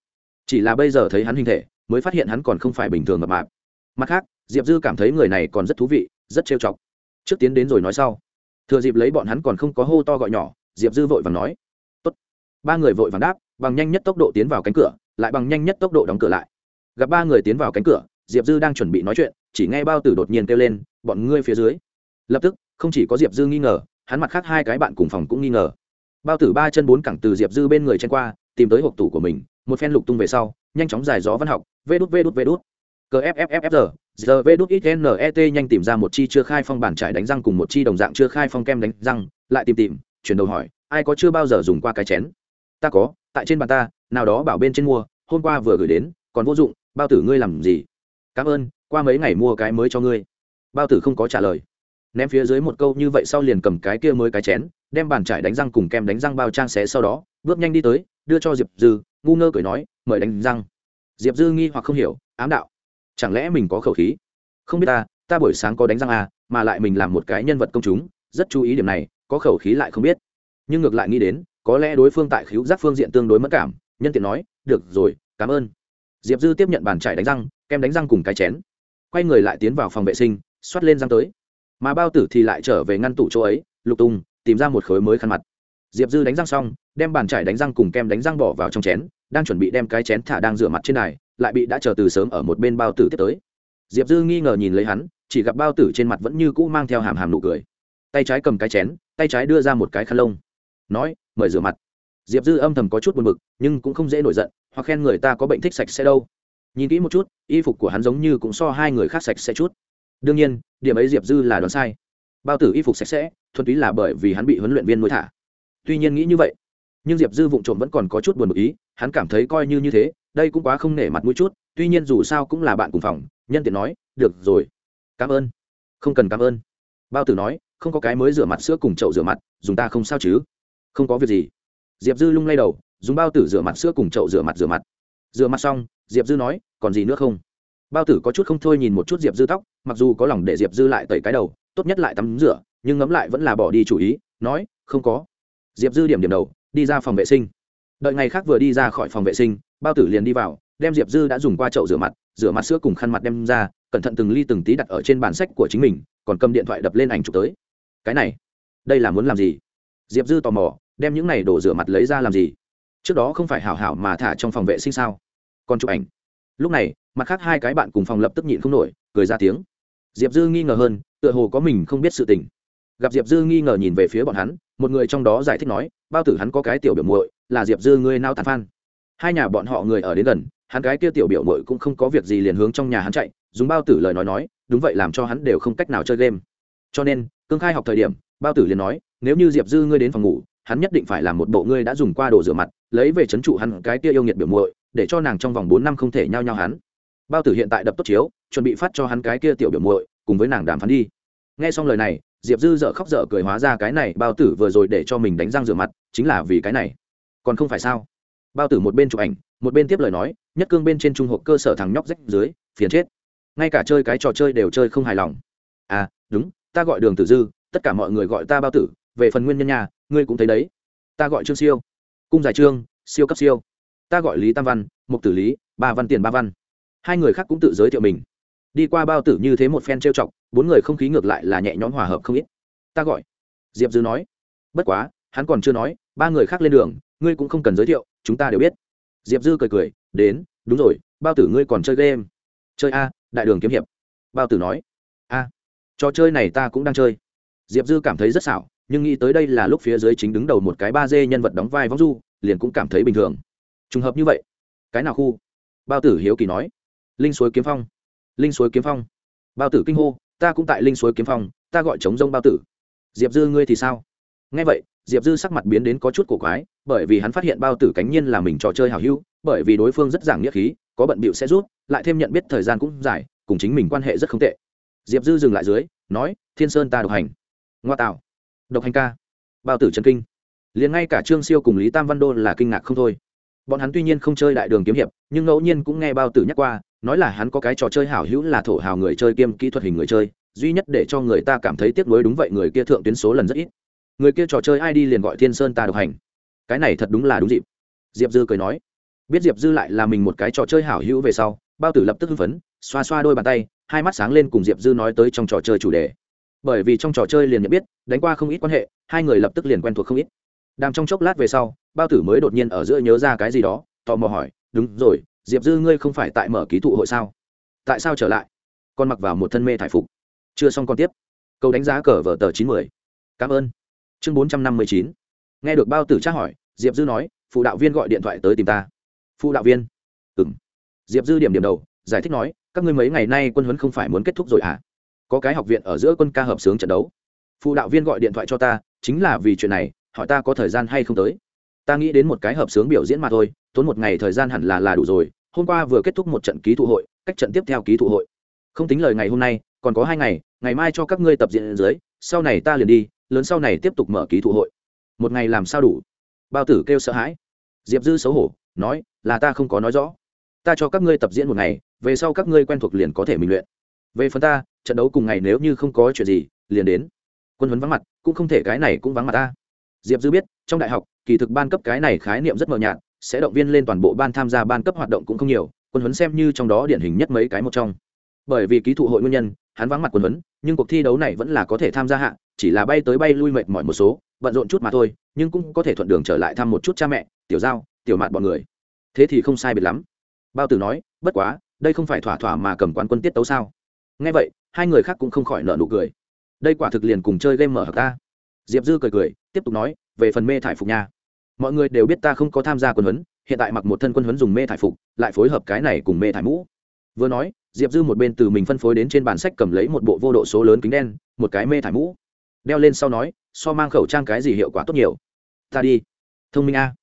S1: Chỉ là bây giờ thấy hắn hình thể, mới phát hiện hắn còn không phải bình thường mập mạp. Mặt khác, diệp dư cảm thấy người này còn rất thú vị, rất trêu chọc. Trước tiến đến rồi nói sau. Thừa dịp lấy bọn hắn còn không có hô to gọi nhỏ diệp dư vội vàng nói, Tốt. ba người vội vàng đáp, bằng nhanh nhất tốc độ tiến vào cánh cửa, lại bằng nhanh nhất tốc độ đóng cửa lại. Gặp ba người tiến vào cánh cửa, diệp dư đang chuẩn bị nói chuyện, chỉ nghe bao tử đột nhiên kêu lên, bọn ngươi phía dưới. Lập tức, không chỉ có diệp dư nghi ngờ, hắn mặt khác hai cái bạn cùng phòng cũng nghi ngờ. Bao tử ba chân bốn cẳng từ diệp dư bên người chen qua, tìm tới hộp tủ của mình, một phen lục tung về sau, nhanh chóng giải gió văn học, vê đút vê đút vê đút. Cờ fffr giờ vê đút ít net nhanh tìm ra một chi chưa khai phong bản trải đánh răng cùng một chi đồng dạng chưa khai phong kem đánh răng, lại tìm tìm chuyển đầu hỏi, ai có chưa bao giờ dùng qua cái chén? Ta có, tại trên bàn ta, nào đó bảo bên trên mua, hôm qua vừa gửi đến, còn vô dụng, bao tử ngươi làm gì? Cảm ơn, qua mấy ngày mua cái mới cho ngươi. Bao tử không có trả lời. Ném phía dưới một câu như vậy sau liền cầm cái kia mới cái chén, đem bàn trải đánh răng cùng kem đánh răng bao trang xé sau đó, bước nhanh đi tới, đưa cho diệp dư, ngu ngơ cười nói, mời đánh răng. Diệp dư nghi hoặc không hiểu, ám đạo? Chẳng lẽ mình có khẩu khí? Không biết ta ta buổi sáng có đánh răng à mà lại mình làm một cái nhân vật công chúng, rất chú ý điểm này có khẩu khí lại không biết. Nhưng ngược lại nghĩ đến có lẽ đối phương tại khíu giác phương diện tương đối mất cảm nhân tiện nói được rồi cảm ơn. Diệp dư tiếp nhận bàn trải đánh răng kem đánh răng cùng cái chén. Quay người lại tiến vào phòng vệ sinh xoát lên răng tới. Mà bao tử thì lại trở về ngăn tủ chỗ ấy lục tung tìm ra một khối mới khăn mặt. Diệp dư đánh răng xong đem bàn trải đánh răng cùng kem đánh răng bỏ vào trong chén đang chuẩn bị đem cái chén thả đang rửa mặt trên này, lại bị đã chờ từ sớm ở một bên bao tử tiếp tới. Diệp dư nghi ngờ nhìn lấy hắn chỉ gặp bao tử trên mặt vẫn như cũ mang theo hàm hàm nụ cười. Tay trái cầm cái chén tay trái đưa ra một cái khăn lông. Nói, mời rửa mặt. Diệp dư âm thầm có chút buồn b ự c nhưng cũng không dễ nổi giận, hoặc khen người ta có bệnh thích sạch sẽ đâu. Nhìn kỹ một chút, y phục của hắn giống như cũng so hai người khác sạch sẽ chút. Đương nhiên, điểm ấy diệp dư là đoán sai. Bao tử y phục sạch sẽ, thuần túy là bởi vì hắn bị huấn luyện viên nuôi thả. Tuy nhiên nghĩ như vậy, nhưng diệp dư vụng trộm vẫn còn có chút buồn bực ý, hắn cảm thấy coi như như thế, đây cũng quá không nể mặt mũi chút, tuy nhiên dù sao cũng là bạn cùng phòng, nhân tiện nói, được rồi, cảm ơn, không cần cảm ơn. Bao tử nói không có cái mới rửa mặt sữa cùng chậu rửa mặt, dùng ta không sao chứ? Không có việc gì. Diệp dư lung lay đầu, dùng bao tử rửa mặt sữa cùng chậu rửa mặt rửa mặt. Rửa mặt xong, diệp dư nói, còn gì nữa không? Bao tử có chút không thôi nhìn một chút diệp dư tóc, mặc dù có lòng để diệp dư lại tẩy cái đầu, tốt nhất lại tắm rửa, nhưng ngấm lại vẫn là bỏ đi chủ ý, nói, không có. Diệp dư điểm điểm đầu, đi ra phòng vệ sinh. Đợi ngày khác vừa đi ra khỏi phòng vệ sinh, bao tử liền đi vào, đem diệp dư đã dùng qua chậu rửa mặt rửa mặt sữa cùng khăn mặt đem ra, cẩn thận từng ly từng tí đặt ở trên bản sách của chính mình, còn cầm điện thoại đập lên ảnh chụp tới cái này, đây là muốn làm gì? Diệp dư tò mò, đem những này đổ rửa mặt lấy ra làm gì? Trước đó không phải hảo hảo mà thả trong phòng vệ sinh sao? Còn chụp ảnh. Lúc này, mặt khác hai cái bạn cùng phòng lập tức nhịn không nổi, cười ra tiếng. Diệp dư nghi ngờ hơn, tựa hồ có mình không biết sự tình. Gặp diệp dư nghi ngờ nhìn về phía bọn hắn, một người trong đó giải thích nói, bao tử hắn có cái tiểu biểu muội, là diệp dư ngươi nao tàn phan. Hai nhà bọn họ người ở đến gần, hắn cái kia tiểu biểu muội cũng không có việc gì liền hướng trong nhà hắn chạy, dùng bao tử lời nói nói, đúng vậy, làm cho hắn đều không cách nào chơi game. Cho nên cương khai học thời điểm, bao tử liền nói, nếu như diệp dư ngươi đến phòng ngủ, hắn nhất định phải làm một bộ ngươi đã dùng qua đồ rửa mặt, lấy về trấn trụ hắn cái kia yêu nghiệt biểu muội, để cho nàng trong vòng bốn năm không thể nhao nhao hắn. Bao tử hiện tại đập tốt chiếu, chuẩn bị phát cho hắn cái kia tiểu biểu muội, cùng với nàng đàm phán đi. Nghe xong lời này, diệp dư dợ khóc dở cười hóa ra cái này, bao tử vừa rồi để cho mình đánh răng rửa mặt, chính là vì cái này. Còn không phải sao? Bao tử một bên chụp ảnh, một bên tiếp lời nói, nhất cương bên trên trung hộp cơ sở thằng nhóc rách dưới, phiền chết. Ngay cả chơi cái trò chơi đều chơi không hài lòng. À đúng ta gọi đường tử dư, tất cả mọi người gọi ta bao tử, về phần nguyên nhân nhà, ngươi cũng thấy đấy. Ta gọi trương siêu. Cung giải trương, siêu cấp siêu. Ta gọi lý tam văn, mục tử lý, ba văn tiền ba văn. Hai người khác cũng tự giới thiệu mình. Đi qua bao tử như thế một phen trêu chọc, bốn người không khí ngược lại là nhẹ nhõm hòa hợp không ít. Ta gọi. Diệp dư nói. Bất quá, hắn còn chưa nói, ba người khác lên đường, ngươi cũng không cần giới thiệu, chúng ta đều biết. Diệp dư cười cười, đến, đúng rồi, bao tử ngươi còn chơi game. Chơi a, đại đường kiếm hiệp. Bao tử nói. A trò chơi này ta cũng đang chơi. Diệp dư cảm thấy rất xảo, nhưng nghĩ tới đây là lúc phía dưới chính đứng đầu một cái ba d nhân vật đóng vai vong du, liền cũng cảm thấy bình thường. Trùng hợp như vậy, cái nào khu? Bao tử hiếu kỳ nói. Linh suối kiếm phong. Linh suối kiếm phong. Bao tử kinh hô, ta cũng tại linh suối kiếm phong, ta gọi chống rông bao tử. Diệp dư ngươi thì sao? Nghe vậy, diệp dư sắc mặt biến đến có chút cổ quái, bởi vì hắn phát hiện bao tử cánh nhiên là mình trò chơi hào hữu, bởi vì đối phương rất giảng nghĩa khí, có bận bịu sẽ rút, lại thêm nhận biết thời gian cũng dài, cùng chính mình quan hệ rất không tệ diệp dư dừng lại dưới, nói, thiên sơn ta độc hành. Ngoa tạo. Độc hành ca. Bao tử trần kinh. Liền ngay cả trương siêu cùng lý tam văn đô là kinh ngạc không thôi. Bọn hắn tuy nhiên không chơi đại đường kiếm hiệp, nhưng ngẫu nhiên cũng nghe bao tử nhắc qua, nói là hắn có cái trò chơi hảo hữu là thổ hào người chơi kiêm kỹ thuật hình người chơi, duy nhất để cho người ta cảm thấy tiếc nuối đúng vậy người kia thượng tuyến số lần rất ít. Người kia trò chơi ai đi liền gọi thiên sơn ta độc hành. Cái này thật đúng là đúng dịp. Diệp dư cười nói. Biết diệp dư lại là mình một cái trò chơi hảo hữu về sau, bao tử lập tức hưng phấn, xoa xoa đôi bàn tay hai mắt sáng lên cùng diệp dư nói tới trong trò chơi chủ đề. Bởi vì trong trò chơi liền nhận biết, đánh qua không ít quan hệ, hai người lập tức liền quen thuộc không ít. Đang trong chốc lát về sau, bao tử mới đột nhiên ở giữa nhớ ra cái gì đó, tò mò hỏi, đúng rồi, diệp dư ngươi không phải tại mở ký thụ hội sao? Tại sao trở lại? Con mặc vào một thân mê thải phục. Chưa xong con tiếp. Câu đánh giá cờ vở tờ chín mươi cảm ơn. Chương bốn trăm năm mươi chín. Nghe được bao tử tra hỏi, diệp dư nói, phụ đạo viên gọi điện thoại tới tìm ta. Phụ đạo viên? Ừ m diệp dư điểm điểm đầu, giải thích nói các ngươi mấy ngày nay quân huấn không phải muốn kết thúc rồi à? Có cái học viện ở giữa quân ca hợp sướng trận đấu. Phụ đạo viên gọi điện thoại cho ta, chính là vì chuyện này, hỏi ta có thời gian hay không tới. Ta nghĩ đến một cái hợp sướng biểu diễn mà thôi, tốn một ngày thời gian hẳn là là đủ rồi, hôm qua vừa kết thúc một trận ký thụ hội, cách trận tiếp theo ký thụ hội. Không tính lời ngày hôm nay, còn có hai ngày ngày mai cho các ngươi tập diện dưới, sau này ta liền đi, lớn sau này tiếp tục mở ký thụ hội. Một ngày làm sao đủ? Bao tử kêu sợ hãi. Diệp dư xấu hổ, nói, là ta không có nói rõ ta cho các ngươi tập diễn một ngày, về sau các ngươi quen thuộc liền có thể mình luyện. Về phần ta, trận đấu cùng ngày nếu như không có chuyện gì, liền đến. Quân huấn vắng mặt, cũng không thể cái này cũng vắng mặt ta. Diệp dư biết, trong đại học, kỳ thực ban cấp cái này khái niệm rất mờ nhạt, sẽ động viên lên toàn bộ ban tham gia ban cấp hoạt động cũng không nhiều, quân huấn xem như trong đó điển hình nhất mấy cái một trong. Bởi vì ký thụ hội nguyên nhân, hắn vắng mặt quân huấn, nhưng cuộc thi đấu này vẫn là có thể tham gia hạ, chỉ là bay tới bay lui mệt mỏi một số, bận rộn chút mà thôi, nhưng cũng có thể thuận đường trở lại thăm một chút cha mẹ, tiểu giao, tiểu mạn bọn người. Thế thì không sai biệt lắm bao tử nói, bất quá, đây không phải thỏa thỏa mà cầm quán quân tiết tấu sao? Ngay vậy, hai người khác cũng không khỏi nợ nụ cười. Đây quả thực liền cùng chơi game mở hợp ta. Diệp dư cười cười, tiếp tục nói, về phần mê thải phục nha. Mọi người đều biết ta không có tham gia quân huấn, hiện tại mặc một thân quân huấn dùng mê thải phục, lại phối hợp cái này cùng mê thải mũ. Vừa nói, diệp dư một bên từ mình phân phối đến trên bàn sách cầm lấy một bộ vô độ số lớn kính đen, một cái mê thải mũ. Đeo lên sau nói, so mang khẩu trang cái gì hiệu quả tốt nhiều? Ta đi. Thông minh a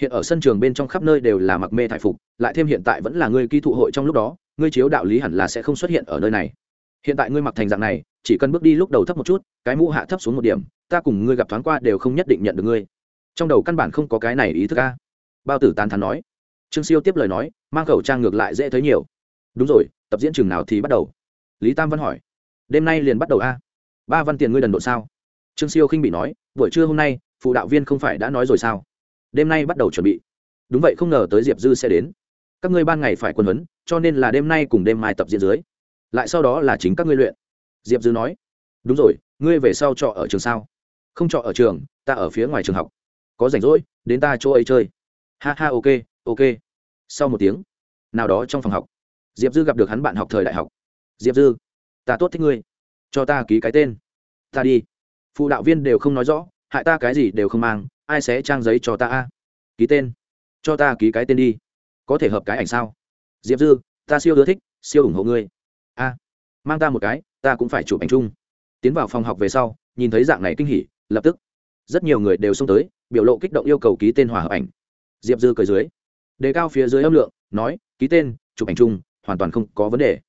S1: hiện ở sân trường bên trong khắp nơi đều là mặc mê thải phục, lại thêm hiện tại vẫn là ngươi ký thụ hội trong lúc đó, ngươi chiếu đạo lý hẳn là sẽ không xuất hiện ở nơi này. Hiện tại ngươi mặc thành dạng này, chỉ cần bước đi lúc đầu thấp một chút, cái mũ hạ thấp xuống một điểm, ta cùng ngươi gặp thoáng qua đều không nhất định nhận được ngươi. Trong đầu căn bản không có cái này ý thức a. Bao tử tán thắn nói. Trương siêu tiếp lời nói, mang khẩu trang ngược lại dễ thấy nhiều. Đúng rồi, tập diễn trường nào thì bắt đầu? Lý tam văn hỏi. Đêm nay liền bắt đầu a. Ba văn tiền ngươi đần độ sao? Trương siêu khinh bị nói, buổi trưa hôm nay, phụ đạo viên không phải đã nói rồi sao? Đêm nay bắt đầu chuẩn bị. Đúng vậy, không ngờ tới diệp dư sẽ đến. Các ngươi ban ngày phải quân huấn, cho nên là đêm nay cùng đêm mai tập diễn dưới. Lại sau đó là chính các ngươi luyện. Diệp dư nói. Đúng rồi, ngươi về sau trọ ở trường sao? Không trọ ở trường, ta ở phía ngoài trường học. Có rảnh rỗi, đến ta chỗ ấy chơi. Ha ha, ok ok. Sau một tiếng, nào đó trong phòng học, diệp dư gặp được hắn bạn học thời đại học. Diệp dư, ta tốt thích ngươi. Cho ta ký cái tên. Ta đi. Phụ đạo viên đều không nói rõ hại ta cái gì đều không mang, ai sẽ trang giấy cho ta a? Ký tên. Cho ta ký cái tên đi. Có thể hợp cái ảnh sao? Diệp dư, ta siêu ưa thích, siêu ủng hộ ngươi. A. Mang ta một cái, ta cũng phải chụp ảnh chung. Tiến vào phòng học về sau, nhìn thấy dạng này kinh hỉ, lập tức. Rất nhiều người đều xông tới, biểu lộ kích động yêu cầu ký tên hòa hợp ảnh. Diệp dư cười dưới. Đề cao phía dưới âm lượng, nói, ký tên, chụp ảnh chung, hoàn toàn không có vấn đề.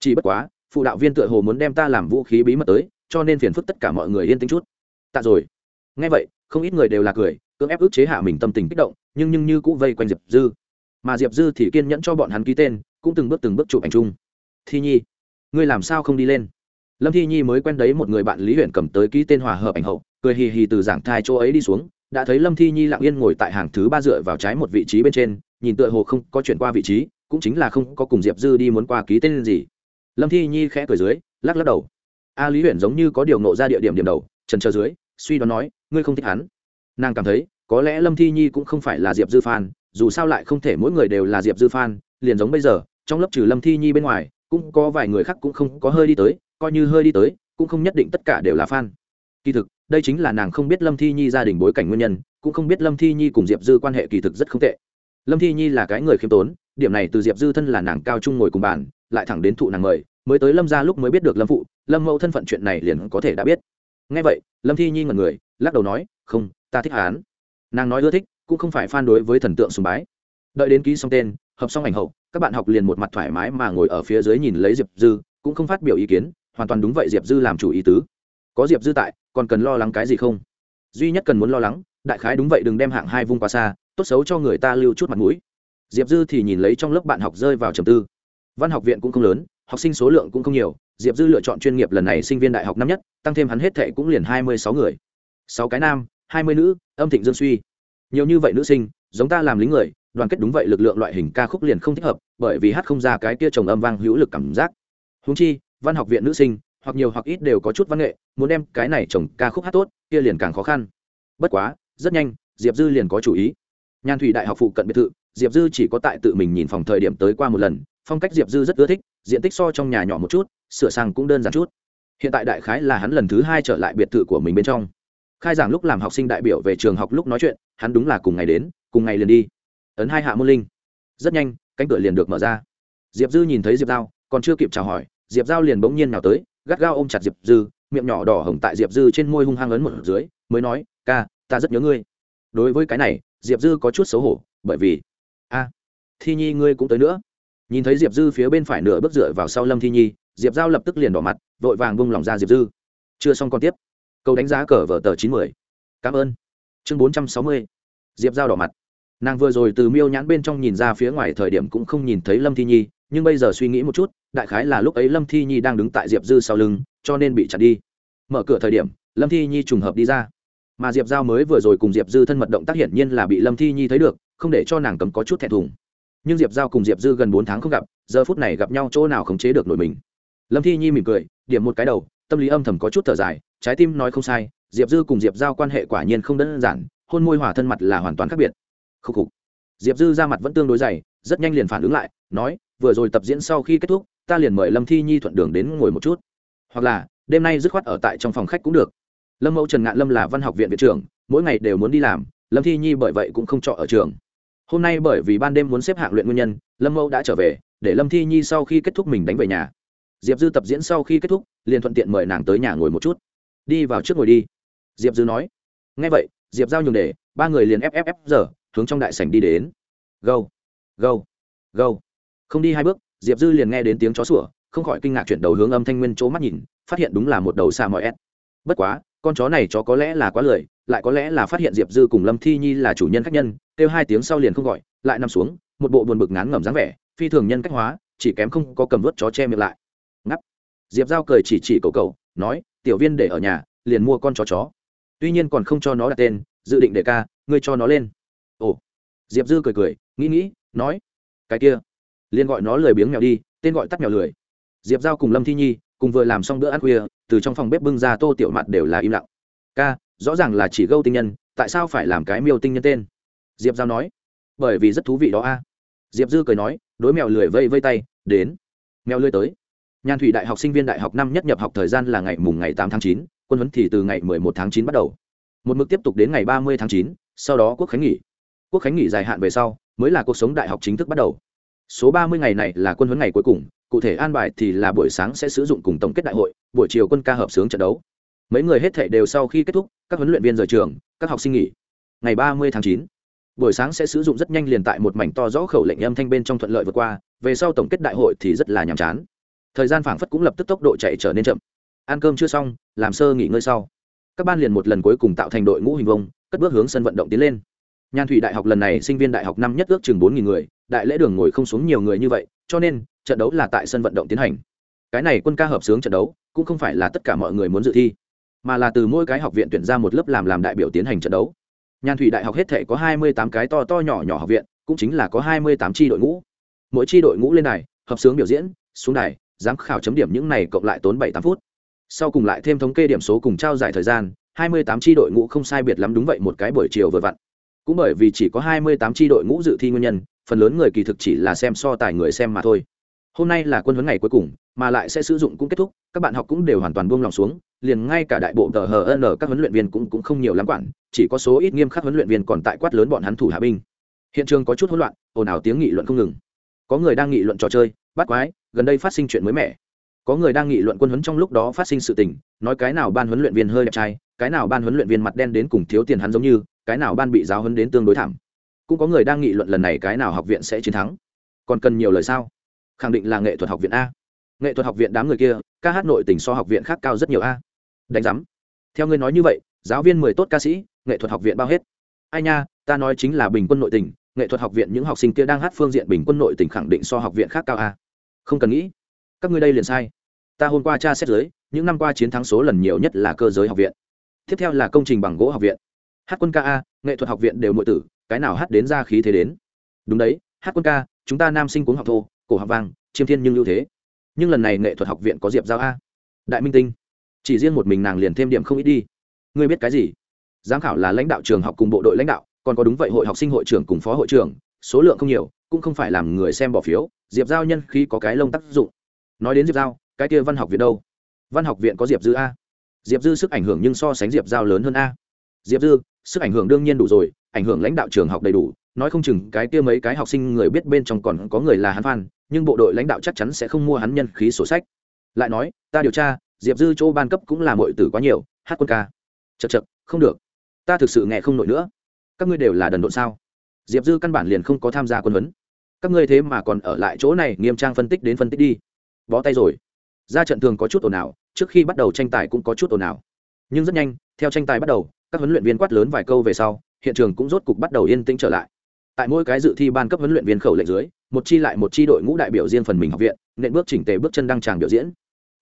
S1: Chỉ bất quá, phụ đạo viên tựa hồ muốn đem ta làm vũ khí bí mật tới, cho nên phiền phức tất cả mọi người yên tĩnh chút. Tạ rồi ngay vậy, không ít người đều là cười, cưỡng ép ức chế hạ mình tâm tình kích động, nhưng nhưng như cũng vây quanh diệp dư. Mà diệp dư thì kiên nhẫn cho bọn hắn ký tên, cũng từng bước từng bước chụp ảnh chung. Thi nhi, ngươi làm sao không đi lên? Lâm thi nhi mới quen đấy một người bạn lý huyện cầm tới ký tên hòa hợp ảnh hậu, cười hì hì từ giảng thai chỗ ấy đi xuống, đã thấy lâm thi nhi lặng yên ngồi tại hàng thứ ba dựa vào trái một vị trí bên trên, nhìn tựa hồ không có chuyển qua vị trí, cũng chính là không có cùng diệp dư đi muốn qua ký tên gì. Lâm thi nhi khẽ cười dưới, lắc lắc đầu. A lý huyện giống như có điều nộ ra địa điểm điểm đầu trần chờ dưới suy đoán nói, ngươi không thích hắn. Nàng cảm thấy, có lẽ lâm thi nhi cũng không phải là diệp dư phan, dù sao lại không thể mỗi người đều là diệp dư phan, liền giống bây giờ, trong lớp trừ lâm thi nhi bên ngoài, cũng có vài người khác cũng không có hơi đi tới, coi như hơi đi tới, cũng không nhất định tất cả đều là fan. Kỳ thực, đây chính là nàng không biết lâm thi nhi gia đình bối cảnh nguyên nhân, cũng không biết lâm thi nhi cùng diệp dư quan hệ kỳ thực rất không tệ. Lâm thi nhi là cái người khiêm tốn, điểm này từ diệp dư thân là nàng cao trung ngồi cùng bàn, lại thẳng đến thụ nàng mời, mới tới lâm ra lúc mới biết được lâm phụ, lâm mẫu thân phận chuyện này liền có thể đã biết nghe vậy, lâm thi nhi ngẩn người, lắc đầu nói, không, ta thích hán. Nàng nói ưa thích, cũng không phải phan đối với thần tượng sùng bái. Đợi đến ký xong tên, hợp xong ảnh hậu, các bạn học liền một mặt thoải mái mà ngồi ở phía dưới nhìn lấy diệp dư, cũng không phát biểu ý kiến, hoàn toàn đúng vậy diệp dư làm chủ ý tứ. Có diệp dư tại, còn cần lo lắng cái gì không? Duy nhất cần muốn lo lắng, đại khái đúng vậy đừng đem hạng hai vung quá xa, tốt xấu cho người ta lưu chút mặt mũi. Diệp dư thì nhìn lấy trong lớp bạn học rơi vào trầm tư. Văn học viện cũng không lớn học sinh số lượng cũng không nhiều, diệp dư lựa chọn chuyên nghiệp lần này sinh viên đại học năm nhất, tăng thêm hắn hết thệ cũng liền hai mươi sáu người. Sáu cái nam, hai mươi nữ, âm thịnh dương suy. Nhiều như vậy nữ sinh, giống ta làm lính người, đoàn kết đúng vậy lực lượng loại hình ca khúc liền không thích hợp, bởi vì hát không ra cái kia trồng âm vang hữu lực cảm giác. Húng chi, văn học viện nữ sinh, hoặc nhiều hoặc ít đều có chút văn nghệ, muốn đem cái này trồng ca khúc hát tốt, kia liền càng khó khăn. Bất quá, rất nhanh, diệp dư liền có chủ ý. Nhàn thủy đại học phụ cận biệt thự, diệp dư chỉ có tại tự mình nhìn phòng thời điểm tới qua một lần, phong cách diệp dư rất ưa thích diện tích so trong nhà nhỏ một chút, sửa sang cũng đơn giản chút. Hiện tại đại khái là hắn lần thứ hai trở lại biệt thự của mình bên trong. Khai giảng lúc làm học sinh đại biểu về trường học lúc nói chuyện, hắn đúng là cùng ngày đến, cùng ngày liền đi. Ấn hai hạ môn linh. Rất nhanh, cánh cửa liền được mở ra. Diệp dư nhìn thấy diệp giao, còn chưa kịp chào hỏi, diệp giao liền bỗng nhiên nào tới, gắt gao ôm chặt diệp dư, miệng nhỏ đỏ hồng tại diệp dư trên môi hung hăng ấn một dưới, mới nói, ca, ta rất nhớ ngươi. Đối với cái này, diệp dư có chút xấu hổ, bởi vì, a, thi nhi ngươi cũng tới nữa nhìn thấy diệp dư phía bên phải nửa bước dựa vào sau lâm thi nhi, diệp giao lập tức liền đỏ mặt, vội vàng bung lòng ra diệp dư. Chưa xong còn tiếp. Câu đánh giá cờ vở tờ chín mươi cảm ơn. Chương bốn trăm sáu mươi. Diệp giao đỏ mặt. Nàng vừa rồi từ miêu nhãn bên trong nhìn ra phía ngoài thời điểm cũng không nhìn thấy lâm thi nhi, nhưng bây giờ suy nghĩ một chút, đại khái là lúc ấy lâm thi nhi đang đứng tại diệp dư sau lưng, cho nên bị chặn đi. Mở cửa thời điểm, lâm thi nhi trùng hợp đi ra. Mà diệp giao mới vừa rồi cùng diệp dư thân mật động tác hiển nhiên là bị lâm thi nhi thấy được, không để cho nàng cấm có chút thẹn thùng nhưng diệp giao cùng diệp dư gần bốn tháng không gặp giờ phút này gặp nhau chỗ nào khống chế được nổi mình lâm thi nhi mỉm cười điểm một cái đầu tâm lý âm thầm có chút thở dài trái tim nói không sai diệp dư cùng diệp giao quan hệ quả nhiên không đơn giản hôn môi hỏa thân mặt là hoàn toàn khác biệt khúc khục diệp dư ra mặt vẫn tương đối dày rất nhanh liền phản ứng lại nói vừa rồi tập diễn sau khi kết thúc ta liền mời lâm thi nhi thuận đường đến ngồi một chút hoặc là đêm nay dứt khoát ở tại trong phòng khách cũng được lâm mẫu trần ngạn lâm là văn học viện viện trưởng mỗi ngày đều muốn đi làm lâm thi nhi bởi vậy cũng không trọ ở trường hôm nay bởi vì ban đêm muốn xếp hạng luyện nguyên nhân, lâm mẫu đã trở về, để lâm thi nhi sau khi kết thúc mình đánh về nhà. Diệp dư tập diễn sau khi kết thúc, liền thuận tiện mời nàng tới nhà ngồi một chút. Đi vào trước ngồi đi. Diệp dư nói. Ngay vậy, diệp giao nhường để, ba người liền fff giờ, hướng trong đại sảnh đi đến. Gâu. Gâu. Gâu. Không đi hai bước, diệp dư liền nghe đến tiếng chó sủa, không khỏi kinh ngạc chuyển đầu hướng âm thanh nguyên chỗ mắt nhìn, phát hiện đúng là một đầu xa mọi ép bất quá, con chó này chó có lẽ là quá lười, lại có lẽ là phát hiện diệp dư cùng lâm thi nhi là chủ nhân khách nhân kêu hai tiếng sau liền không gọi, lại nằm xuống, một bộ buồn bực ngán ngẩm dáng vẻ, phi thường nhân cách hóa, chỉ kém không có cầm vớt chó che miệng lại. Ngắp. Diệp giao cười chỉ chỉ cậu cậu, nói, tiểu viên để ở nhà, liền mua con chó chó. Tuy nhiên còn không cho nó đặt tên, dự định để ca, ngươi cho nó lên. Ồ. Diệp dư cười cười, nghĩ nghĩ, nói, cái kia. Liền gọi nó lười biếng mèo đi, tên gọi tắt mèo lười. Diệp giao cùng lâm thi nhi, cùng vừa làm xong bữa ăn khuya, từ trong phòng bếp bưng ra tô tiểu mặt đều là im lặng. Ca, rõ ràng là chỉ gâu tinh nhân, tại sao phải làm cái miêu tinh nhân tên? Diệp giao nói, bởi vì rất thú vị đó a. Diệp dư cười nói, đối mèo lười vây vây tay, đến. Mèo lười tới. Nhàn thủy đại học sinh viên đại học năm nhất nhập học thời gian là ngày mùng ngày tám tháng chín, quân huấn thì từ ngày mười một tháng chín bắt đầu. Một mực tiếp tục đến ngày ba mươi tháng chín, sau đó quốc khánh nghỉ. Quốc khánh nghỉ dài hạn về sau, mới là cuộc sống đại học chính thức bắt đầu. Số ba mươi ngày này là quân huấn ngày cuối cùng, cụ thể an bài thì là buổi sáng sẽ sử dụng cùng tổng kết đại hội, buổi chiều quân ca hợp sướng trận đấu. Mấy người hết thể đều sau khi kết thúc, các huấn luyện viên rời trường, các học sinh nghỉ. Ngày ba mươi tháng chín buổi sáng sẽ sử dụng rất nhanh liền tại một mảnh to rõ khẩu lệnh âm thanh bên trong thuận lợi vượt qua, về sau tổng kết đại hội thì rất là nhàm chán. Thời gian phảng phất cũng lập tức tốc độ chạy trở nên chậm. Ăn cơm chưa xong, làm sơ nghỉ ngơi sau. Các ban liền một lần cuối cùng tạo thành đội ngũ hình vông, cất bước hướng sân vận động tiến lên. Nhan thủy đại học lần này sinh viên đại học năm nhất ước chừng bốn người, đại lễ đường ngồi không xuống nhiều người như vậy, cho nên, trận đấu là tại sân vận động tiến hành. Cái này quân ca hợp sướng trận đấu, cũng không phải là tất cả mọi người muốn dự thi, mà là từ mỗi cái học viện tuyển ra một lớp làm làm đại biểu tiến hành trận đấu nhan thủy đại học hết thể có hai mươi tám cái to to nhỏ nhỏ học viện, cũng chính là có hai mươi tám tri đội ngũ. Mỗi tri đội ngũ lên này hợp sướng biểu diễn, xuống đài, giám khảo chấm điểm những này cộng lại tốn bảy tám phút. Sau cùng lại thêm thống kê điểm số cùng trao giải thời gian, hai mươi tám tri đội ngũ không sai biệt lắm đúng vậy một cái buổi chiều vừa vặn. Cũng bởi vì chỉ có hai mươi tám tri đội ngũ dự thi nguyên nhân, phần lớn người kỳ thực chỉ là xem so tài người xem mà thôi hôm nay là quân huấn ngày cuối cùng, mà lại sẽ sử dụng cũng kết thúc, các bạn học cũng đều hoàn toàn buông lòng xuống, liền ngay cả đại bộ tờ hn các huấn luyện viên cũng cũng không nhiều lắm quản, chỉ có số ít nghiêm khắc huấn luyện viên còn tại quát lớn bọn hắn thủ hạ binh. Hiện trường có chút hỗn loạn, ồn ào tiếng nghị luận không ngừng. Có người đang nghị luận trò chơi, bắt quái, gần đây phát sinh chuyện mới mẻ. Có người đang nghị luận quân huấn trong lúc đó phát sinh sự tình, nói cái nào ban huấn luyện viên hơi đẹp trai, cái nào ban huấn luyện viên mặt đen đến cùng thiếu tiền hắn giống như, cái nào ban bị giáo huấn đến tương đối thảm. Cũng có người đang nghị luận lần này cái nào học viện sẽ chiến thắng. Còn cần nhiều lời sao? Khẳng định là nghệ thuật học viện a. Nghệ thuật học viện đám người kia, ca hát nội tình so học viện khác cao rất nhiều a. Đánh giám. Theo ngươi nói như vậy, giáo viên mười tốt ca sĩ, nghệ thuật học viện bao hết. Ai nha, ta nói chính là bình quân nội tỉnh nghệ thuật học viện những học sinh kia đang hát phương diện bình quân nội tỉnh khẳng định so học viện khác cao a. Không cần nghĩ. Các ngươi đây liền sai. Ta hôm qua tra xét giới, những năm qua chiến thắng số lần nhiều nhất là cơ giới học viện. Tiếp theo là công trình bằng gỗ học viện. Hát quân ca a, nghệ thuật học viện đều nội tử, cái nào hát đến ra khí thế đến. Đúng đấy, hát quân ca, chúng ta nam sinh cuốn học thô cổ học vang, chiêm thiên nhưng ưu thế. Nhưng lần này nghệ thuật học viện có diệp giao a. Đại minh tinh. Chỉ riêng một mình nàng liền thêm điểm không ít đi. Ngươi biết cái gì? Giám khảo là lãnh đạo trường học cùng bộ đội lãnh đạo, còn có đúng vậy hội học sinh hội trưởng cùng phó hội trưởng, số lượng không nhiều, cũng không phải làm người xem bỏ phiếu, diệp giao nhân khi có cái lông tác dụng. Nói đến diệp giao, cái kia văn học viện đâu? Văn học viện có diệp dư a. Diệp dư sức ảnh hưởng nhưng so sánh diệp giao lớn hơn a. Diệp dư, sức ảnh hưởng đương nhiên đủ rồi, ảnh hưởng lãnh đạo trường học đầy đủ nói không chừng cái kia mấy cái học sinh người biết bên trong còn có người là hắn phan nhưng bộ đội lãnh đạo chắc chắn sẽ không mua hắn nhân khí sổ sách. Lại nói, ta điều tra, diệp dư chỗ ban cấp cũng là mọi tử quá nhiều, hát quân ca. Chật chật không được. Ta thực sự nghe không nổi nữa. Các ngươi đều là đần độn sao? Diệp dư căn bản liền không có tham gia quân huấn. Các ngươi thế mà còn ở lại chỗ này, nghiêm trang phân tích đến phân tích đi. Bó tay rồi. Ra trận thường có chút ồn ào, trước khi bắt đầu tranh tài cũng có chút ồn ào. Nhưng rất nhanh, theo tranh tài bắt đầu, các huấn luyện viên quát lớn vài câu về sau, hiện trường cũng rốt cục bắt đầu yên tĩnh trở lại tại mỗi cái dự thi ban cấp huấn luyện viên khẩu lệnh dưới, một chi lại một chi đội ngũ đại biểu riêng phần mình học viện, nện bước chỉnh tề bước chân đăng tràng biểu diễn.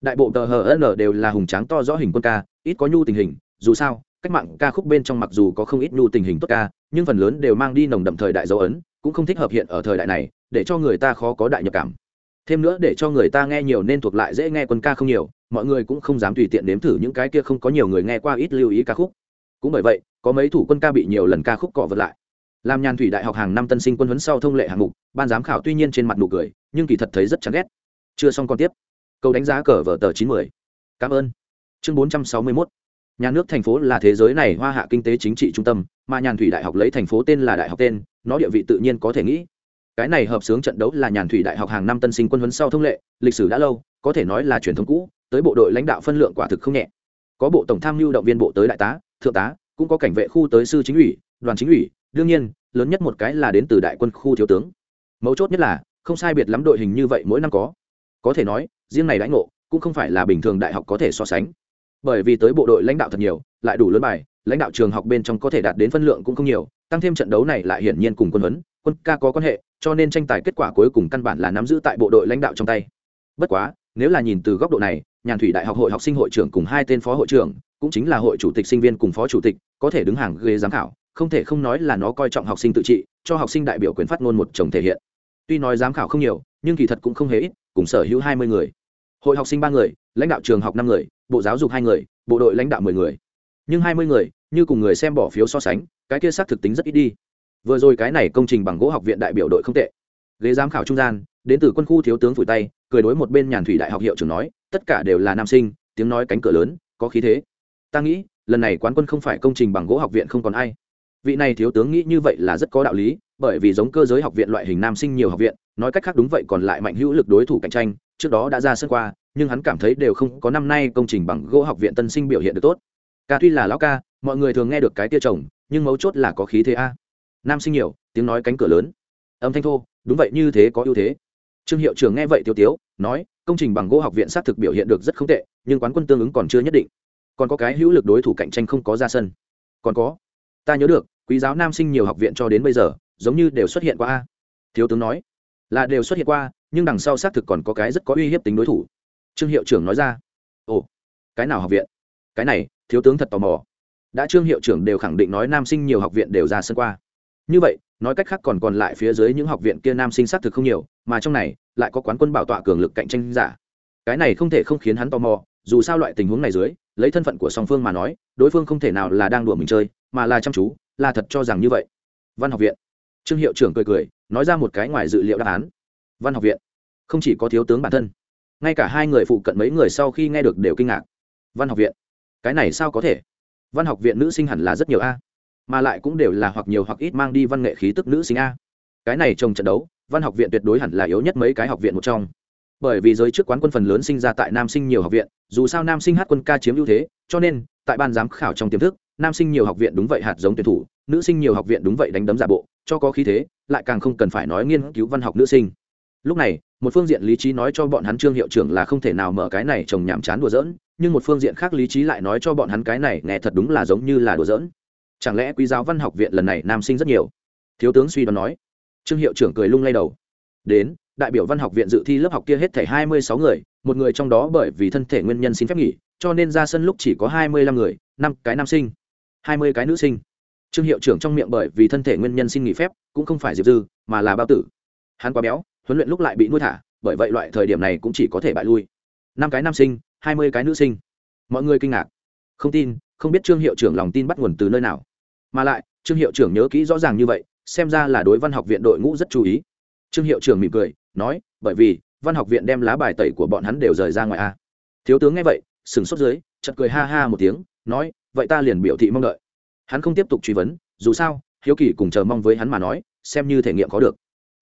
S1: Đại bộ tờ hn đều là hùng tráng to rõ hình quân ca, ít có nhu tình hình, dù sao, cách mạng ca khúc bên trong mặc dù có không ít nhu tình hình tốt ca, nhưng phần lớn đều mang đi nồng đậm thời đại dấu ấn, cũng không thích hợp hiện ở thời đại này, để cho người ta khó có đại nhập cảm. Thêm nữa để cho người ta nghe nhiều nên thuộc lại dễ nghe quân ca không nhiều, mọi người cũng không dám tùy tiện đếm thử những cái kia không có nhiều người nghe qua ít lưu ý ca khúc. Cũng bởi vậy, có mấy thủ quân ca bị nhiều lần ca khúc cọ vật lại làm nhàn thủy đại học hàng năm tân sinh quân huấn sau thông lệ hạng mục, ban giám khảo tuy nhiên trên mặt nụ cười, nhưng kỳ thật thấy rất chán ghét. Chưa xong còn tiếp. Câu đánh giá cờ vở tờ chín mươi cảm ơn. Chương bốn trăm sáu mươi mốt. Nhà nước thành phố là thế giới này hoa hạ kinh tế chính trị trung tâm, mà nhàn thủy đại học lấy thành phố tên là đại học tên, nó địa vị tự nhiên có thể nghĩ. Cái này hợp sướng trận đấu là nhàn thủy đại học hàng năm tân sinh quân huấn sau thông lệ, lịch sử đã lâu, có thể nói là truyền thống cũ, tới bộ đội lãnh đạo phân lượng quả thực không nhẹ. Có bộ tổng tham mưu động viên bộ tới đại tá, thượng tá, cũng có cảnh vệ khu tới sư chính ủy, đoàn chính ủy đương nhiên, lớn nhất một cái là đến từ đại quân khu thiếu tướng. Mấu chốt nhất là, không sai biệt lắm đội hình như vậy mỗi năm có. Có thể nói, riêng này đãi ngộ, cũng không phải là bình thường đại học có thể so sánh. Bởi vì tới bộ đội lãnh đạo thật nhiều, lại đủ lớn bài, lãnh đạo trường học bên trong có thể đạt đến phân lượng cũng không nhiều, tăng thêm trận đấu này lại hiển nhiên cùng quân huấn, quân ca có quan hệ, cho nên tranh tài kết quả cuối cùng căn bản là nắm giữ tại bộ đội lãnh đạo trong tay. Bất quá, nếu là nhìn từ góc độ này, nhàn thủy đại học hội học sinh hội trưởng cùng hai tên phó hội trưởng, cũng chính là hội chủ tịch sinh viên cùng phó chủ tịch, có thể đứng hàng ghế giám khảo không thể không nói là nó coi trọng học sinh tự trị, cho học sinh đại biểu quyền phát ngôn một chồng thể hiện. Tuy nói giám khảo không nhiều, nhưng kỳ thật cũng không hề ít, cùng sở hữu hai mươi người. Hội học sinh ba người, lãnh đạo trường học năm người, bộ giáo dục hai người, bộ đội lãnh đạo mười người. Nhưng hai mươi người, như cùng người xem bỏ phiếu so sánh, cái kia xác thực tính rất ít đi. Vừa rồi cái này công trình bằng gỗ học viện đại biểu đội không tệ. Ghế giám khảo trung gian, đến từ quân khu thiếu tướng phủi tay, cười đối một bên nhàn thủy đại học hiệu trưởng nói, tất cả đều là nam sinh, tiếng nói cánh cửa lớn, có khí thế. Ta nghĩ, lần này quán quân không phải công trình bằng gỗ học viện không còn ai vị này thiếu tướng nghĩ như vậy là rất có đạo lý, bởi vì giống cơ giới học viện loại hình nam sinh nhiều học viện, nói cách khác đúng vậy còn lại mạnh hữu lực đối thủ cạnh tranh, trước đó đã ra sân qua, nhưng hắn cảm thấy đều không có năm nay công trình bằng gỗ học viện tân sinh biểu hiện được tốt. Ca tuy là lão ca, mọi người thường nghe được cái tia chồng, nhưng mấu chốt là có khí thế a. Nam sinh nhiều, tiếng nói cánh cửa lớn. Âm thanh thô, đúng vậy như thế có ưu thế. Trương hiệu trưởng nghe vậy tiêu tiếu, nói, công trình bằng gỗ học viện xác thực biểu hiện được rất không tệ, nhưng quán quân tương ứng còn chưa nhất định. Còn có cái hữu lực đối thủ cạnh tranh không có ra sân. Còn có ta nhớ được, quý giáo nam sinh nhiều học viện cho đến bây giờ, giống như đều xuất hiện qua a. Thiếu tướng nói, là đều xuất hiện qua, nhưng đằng sau xác thực còn có cái rất có uy hiếp tính đối thủ. Trương hiệu trưởng nói ra. Ồ, cái nào học viện? Cái này, thiếu tướng thật tò mò. Đã trương hiệu trưởng đều khẳng định nói nam sinh nhiều học viện đều ra sân qua. Như vậy, nói cách khác còn còn lại phía dưới những học viện kia nam sinh xác thực không nhiều, mà trong này, lại có quán quân bảo tọa cường lực cạnh tranh giả. Cái này không thể không khiến hắn tò mò dù sao loại tình huống này dưới, lấy thân phận của song phương mà nói, đối phương không thể nào là đang đùa mình chơi, mà là chăm chú, là thật cho rằng như vậy. Văn học viện. Trương hiệu trưởng cười cười, nói ra một cái ngoài dự liệu đáp án. Văn học viện. Không chỉ có thiếu tướng bản thân, ngay cả hai người phụ cận mấy người sau khi nghe được đều kinh ngạc. Văn học viện. Cái này sao có thể? Văn học viện nữ sinh hẳn là rất nhiều a, mà lại cũng đều là hoặc nhiều hoặc ít mang đi văn nghệ khí tức nữ sinh a. Cái này trong trận đấu, văn học viện tuyệt đối hẳn là yếu nhất mấy cái học viện một trong bởi vì giới trước quán quân phần lớn sinh ra tại nam sinh nhiều học viện, dù sao nam sinh hát quân ca chiếm ưu thế, cho nên, tại ban giám khảo trong tiềm thức, nam sinh nhiều học viện đúng vậy hạt giống tuyển thủ, nữ sinh nhiều học viện đúng vậy đánh đấm giả bộ, cho có khí thế, lại càng không cần phải nói nghiên cứu văn học nữ sinh. Lúc này, một phương diện lý trí nói cho bọn hắn trương hiệu trưởng là không thể nào mở cái này trồng nhảm chán đùa giỡn, nhưng một phương diện khác lý trí lại nói cho bọn hắn cái này nghe thật đúng là giống như là đùa giỡn. Chẳng lẽ quý giáo văn học viện lần này nam sinh rất nhiều? Thiếu tướng suy đoán nói. Trương hiệu trưởng cười lung lay đầu. Đến đại biểu văn học viện dự thi lớp học kia hết thảy hai mươi sáu người, một người trong đó bởi vì thân thể nguyên nhân xin phép nghỉ, cho nên ra sân lúc chỉ có hai mươi lăm người, năm cái nam sinh, hai mươi cái nữ sinh. Trương hiệu trưởng trong miệng bởi vì thân thể nguyên nhân xin nghỉ phép, cũng không phải diệp dư, mà là bao tử. Hắn quá béo, huấn luyện lúc lại bị nuôi thả, bởi vậy loại thời điểm này cũng chỉ có thể bại lui. Năm cái nam sinh, hai mươi cái nữ sinh. Mọi người kinh ngạc. Không tin, không biết trương hiệu trưởng lòng tin bắt nguồn từ nơi nào. Mà lại, trương hiệu trưởng nhớ kỹ rõ ràng như vậy, xem ra là đối văn học viện đội ngũ rất chú ý. Trương hiệu trưởng mỉm cười nói, bởi vì, văn học viện đem lá bài tẩy của bọn hắn đều rời ra ngoài a thiếu tướng nghe vậy, sừng sốt dưới chật cười ha ha một tiếng, nói, vậy ta liền biểu thị mong đợi. Hắn không tiếp tục truy vấn, dù sao, hiếu kỳ cùng chờ mong với hắn mà nói, xem như thể nghiệm có được.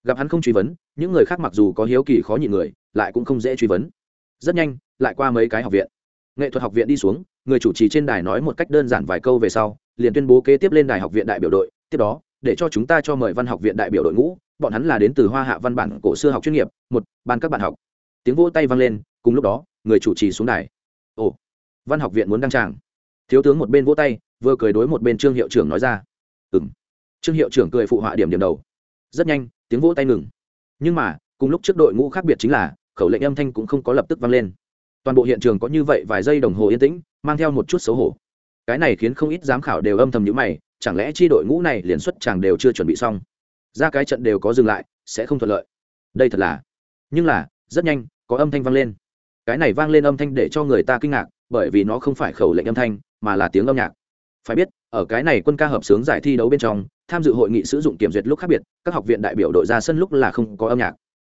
S1: Gặp hắn không truy vấn, những người khác mặc dù có hiếu kỳ khó nhịn người, lại cũng không dễ truy vấn. Rất nhanh, lại qua mấy cái học viện. Nghệ thuật học viện đi xuống, người chủ trì trên đài nói một cách đơn giản vài câu về sau, liền tuyên bố kế tiếp lên đài học viện đại biểu đội, tiếp đó, để cho chúng ta cho mời văn học viện đại biểu đội ngũ bọn hắn là đến từ hoa hạ văn bản cổ xưa học chuyên nghiệp, một, ban các bạn học. Tiếng vỗ tay vang lên, cùng lúc đó, người chủ trì xuống đài. Ồ, văn học viện muốn đăng tràng. Thiếu tướng một bên vỗ tay, vừa cười đối một bên trương hiệu trưởng nói ra. Ừ m trương hiệu trưởng cười phụ họa điểm điểm đầu. Rất nhanh, tiếng vỗ tay ngừng. Nhưng mà, cùng lúc trước đội ngũ khác biệt chính là, khẩu lệnh âm thanh cũng không có lập tức vang lên. Toàn bộ hiện trường có như vậy vài giây đồng hồ yên tĩnh, mang theo một chút xấu hổ. Cái này khiến không ít giám khảo đều âm thầm nhữ mày, chẳng lẽ chi đội ngũ này liền xuất chàng đều chưa chuẩn bị xong? Ra cái trận đều có dừng lại, sẽ không thuận lợi. Đây thật là, nhưng là, rất nhanh, có âm thanh vang lên. Cái này vang lên âm thanh để cho người ta kinh ngạc, bởi vì nó không phải khẩu lệnh âm thanh, mà là tiếng âm nhạc. Phải biết, ở cái này quân ca hợp sướng giải thi đấu bên trong, tham dự hội nghị sử dụng kiểm duyệt lúc khác biệt, các học viện đại biểu đội ra sân lúc là không có âm nhạc.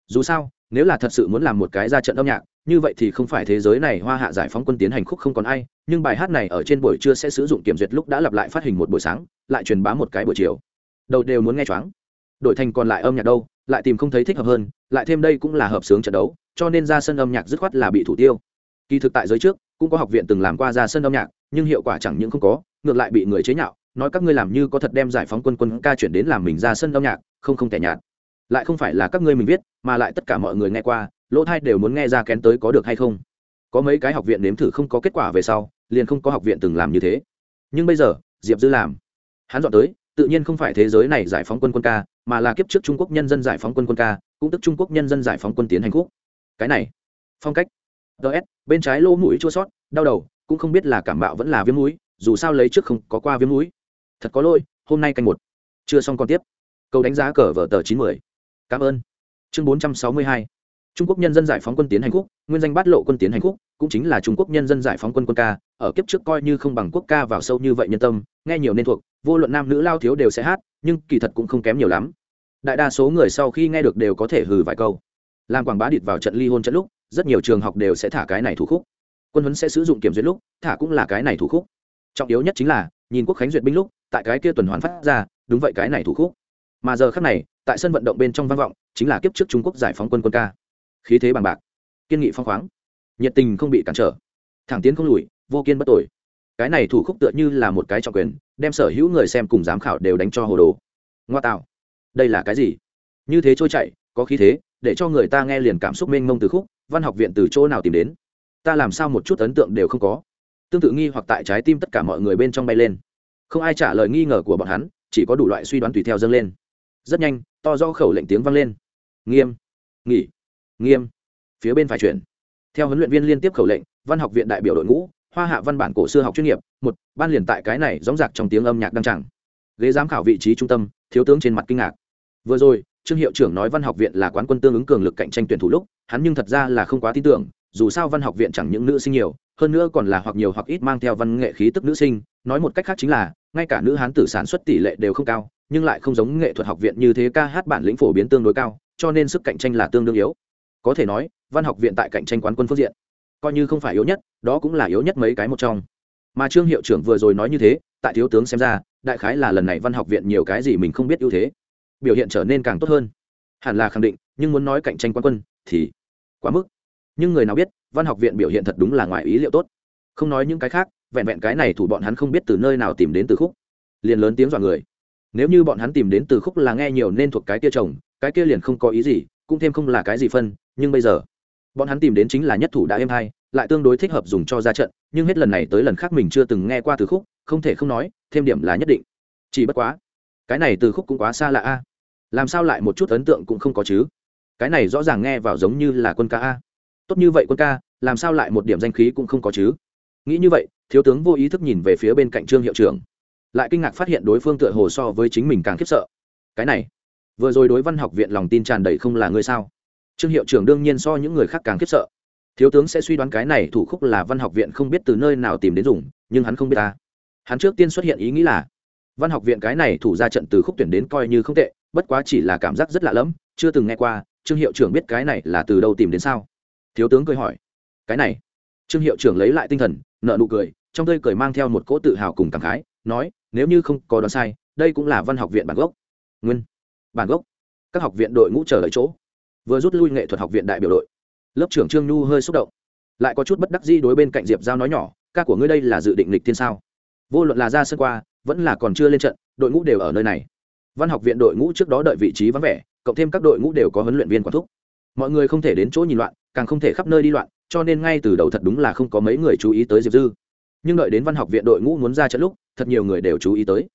S1: Dù sao, nếu là thật sự muốn làm một cái ra trận âm nhạc, như vậy thì không phải thế giới này hoa hạ giải phóng quân tiến hành khúc không còn ai, nhưng bài hát này ở trên buổi trưa sẽ sử dụng kiểm duyệt lúc đã lặp lại phát hình một buổi sáng, lại truyền bá một cái buổi chiều. Đầu đều muốn nghe choáng đội thành còn lại âm nhạc đâu, lại tìm không thấy thích hợp hơn, lại thêm đây cũng là hợp sướng trận đấu, cho nên ra sân âm nhạc dứt khoát là bị thủ tiêu. Kỳ thực tại giới trước, cũng có học viện từng làm qua ra sân âm nhạc, nhưng hiệu quả chẳng những không có, ngược lại bị người chế nhạo, nói các ngươi làm như có thật đem giải phóng quân quân ca chuyển đến làm mình ra sân âm nhạc, không không tẻ nhạt. Lại không phải là các ngươi mình viết, mà lại tất cả mọi người nghe qua, lỗ thai đều muốn nghe ra kén tới có được hay không. Có mấy cái học viện nếm thử không có kết quả về sau, liền không có học viện từng làm như thế. Nhưng bây giờ, diệp dư làm. Hắn dọn tới tự nhiên không phải thế giới này giải phóng quân quân ca, mà là kiếp trước trung quốc nhân dân giải phóng quân quân ca, cũng tức trung quốc nhân dân giải phóng quân tiến hành khúc. Cái này, phong cách. Ts bên trái lỗ mũi chua sót, đau đầu, cũng không biết là cảm bạo vẫn là viêm mũi, dù sao lấy trước không có qua viêm mũi. Thật có lỗi, hôm nay canh một. Chưa xong còn tiếp. Câu đánh giá cờ vở tờ chín mươi cảm ơn. Chương bốn trăm sáu mươi hai trung quốc nhân dân giải phóng quân tiến hành khúc, nguyên danh bát lộ quân tiến hành khúc, cũng chính là trung quốc nhân dân giải phóng quân quân ca, ở kiếp trước coi như không bằng quốc ca vào sâu như vậy nhân tâm, nghe nhiều nên thuộc, vô luận nam nữ lao thiếu đều sẽ hát, nhưng kỳ thật cũng không kém nhiều lắm. Đại đa số người sau khi nghe được đều có thể hừ vài câu. Làm quảng bá địt vào trận ly hôn trận lúc, rất nhiều trường học đều sẽ thả cái này thủ khúc. Quân huấn sẽ sử dụng kiểm duyệt lúc, thả cũng là cái này thủ khúc. Trọng yếu nhất chính là, nhìn quốc khánh duyệt binh lúc, tại cái kia tuần hoàn phát ra, đúng vậy cái này thủ khúc. Mà giờ khác này, tại sân vận động bên trong vang vọng, chính là kiếp trước trung quốc giải phóng quân quân ca khí thế bằng bạc, kiên nghị phong khoáng. Nhiệt tình không bị cản trở. Thẳng tiến không lùi, vô kiên bất tội. Cái này thủ khúc tựa như là một cái trọng quyền, đem sở hữu người xem cùng giám khảo đều đánh cho hồ đồ. Ngoa tạo. Đây là cái gì? Như thế trôi chạy có khí thế, để cho người ta nghe liền cảm xúc mênh mông từ khúc, văn học viện từ chỗ nào tìm đến? Ta làm sao một chút ấn tượng đều không có? Tương tự nghi hoặc tại trái tim tất cả mọi người bên trong bay lên. Không ai trả lời nghi ngờ của bọn hắn, chỉ có đủ loại suy đoán tùy theo dâng lên. Rất nhanh, to do khẩu lệnh tiếng vang lên. Nghiêm. Nghỉ nghiêm. Phía bên phải chuyển. Theo huấn luyện viên liên tiếp khẩu lệnh, văn học viện đại biểu đội ngũ, hoa hạ văn bản cổ xưa học chuyên nghiệp, một, ban liền tại cái này dóng dạc trong tiếng âm nhạc đăng chẳng ghế giám khảo vị trí trung tâm, thiếu tướng trên mặt kinh ngạc. Vừa rồi, trương hiệu trưởng nói văn học viện là quán quân tương ứng cường lực cạnh tranh tuyển thủ lúc, hắn nhưng thật ra là không quá tin tưởng, dù sao văn học viện chẳng những nữ sinh nhiều, hơn nữa còn là hoặc nhiều hoặc ít mang theo văn nghệ khí tức nữ sinh, nói một cách khác chính là, ngay cả nữ hán tử sản xuất tỷ lệ đều không cao, nhưng lại không giống nghệ thuật học viện như thế ca hát bản lĩnh phổ biến tương đối cao, cho nên sức cạnh tranh là tương đương yếu có thể nói, văn học viện tại cạnh tranh quán quân phương diện, coi như không phải yếu nhất, đó cũng là yếu nhất mấy cái một trong. Mà trương hiệu trưởng vừa rồi nói như thế, tại thiếu tướng xem ra, đại khái là lần này văn học viện nhiều cái gì mình không biết ưu thế, biểu hiện trở nên càng tốt hơn. Hẳn là khẳng định, nhưng muốn nói cạnh tranh quán quân, thì quá mức. Nhưng người nào biết, văn học viện biểu hiện thật đúng là ngoài ý liệu tốt. Không nói những cái khác, vẹn vẹn cái này thủ bọn hắn không biết từ nơi nào tìm đến từ khúc. Liền lớn tiếng dọa người. Nếu như bọn hắn tìm đến từ khúc là nghe nhiều nên thuộc cái kia chồng, cái kia liền không có ý gì, cũng thêm không là cái gì phân nhưng bây giờ, bọn hắn tìm đến chính là nhất thủ đã êm hay lại tương đối thích hợp dùng cho ra trận, nhưng hết lần này tới lần khác mình chưa từng nghe qua từ khúc, không thể không nói, thêm điểm là nhất định. Chỉ bất quá, cái này từ khúc cũng quá xa lạ a. Làm sao lại một chút ấn tượng cũng không có chứ? Cái này rõ ràng nghe vào giống như là quân ca a. Tốt như vậy quân ca, làm sao lại một điểm danh khí cũng không có chứ? Nghĩ như vậy, thiếu tướng vô ý thức nhìn về phía bên cạnh trương hiệu trưởng. Lại kinh ngạc phát hiện đối phương tựa hồ so với chính mình càng khiếp sợ. Cái này, vừa rồi đối văn học viện lòng tin tràn đầy không là ngươi sao? Trương hiệu trưởng đương nhiên so những người khác càng khiếp sợ. Thiếu tướng sẽ suy đoán cái này thủ khúc là văn học viện không biết từ nơi nào tìm đến dùng, nhưng hắn không biết ta. Hắn trước tiên xuất hiện ý nghĩ là, văn học viện cái này thủ ra trận từ khúc tuyển đến coi như không tệ, bất quá chỉ là cảm giác rất lạ lẫm, chưa từng nghe qua, trương hiệu trưởng biết cái này là từ đâu tìm đến sao? Thiếu tướng cười hỏi, cái này. Trương hiệu trưởng lấy lại tinh thần nợ nụ cười, trong tơi cười mang theo một cỗ tự hào cùng cảm khái, nói, nếu như không có đoán sai, đây cũng là văn học viện bản gốc. Nguyên, bản gốc. Các học viện đội ngũ chờ đợi chỗ vừa rút lui nghệ thuật học viện đại biểu đội. Lớp trưởng trương nhu hơi xúc động. Lại có chút bất đắc di đối bên cạnh diệp giao nói nhỏ, ca của ngươi đây là dự định lịch thiên sao? Vô luận là ra sân qua, vẫn là còn chưa lên trận, đội ngũ đều ở nơi này. Văn học viện đội ngũ trước đó đợi vị trí vắng vẻ, cộng thêm các đội ngũ đều có huấn luyện viên quản thúc. Mọi người không thể đến chỗ nhìn loạn, càng không thể khắp nơi đi loạn, cho nên ngay từ đầu thật đúng là không có mấy người chú ý tới diệp dư. Nhưng đợi đến văn học viện đội ngũ muốn ra trận lúc, thật nhiều người đều chú ý tới.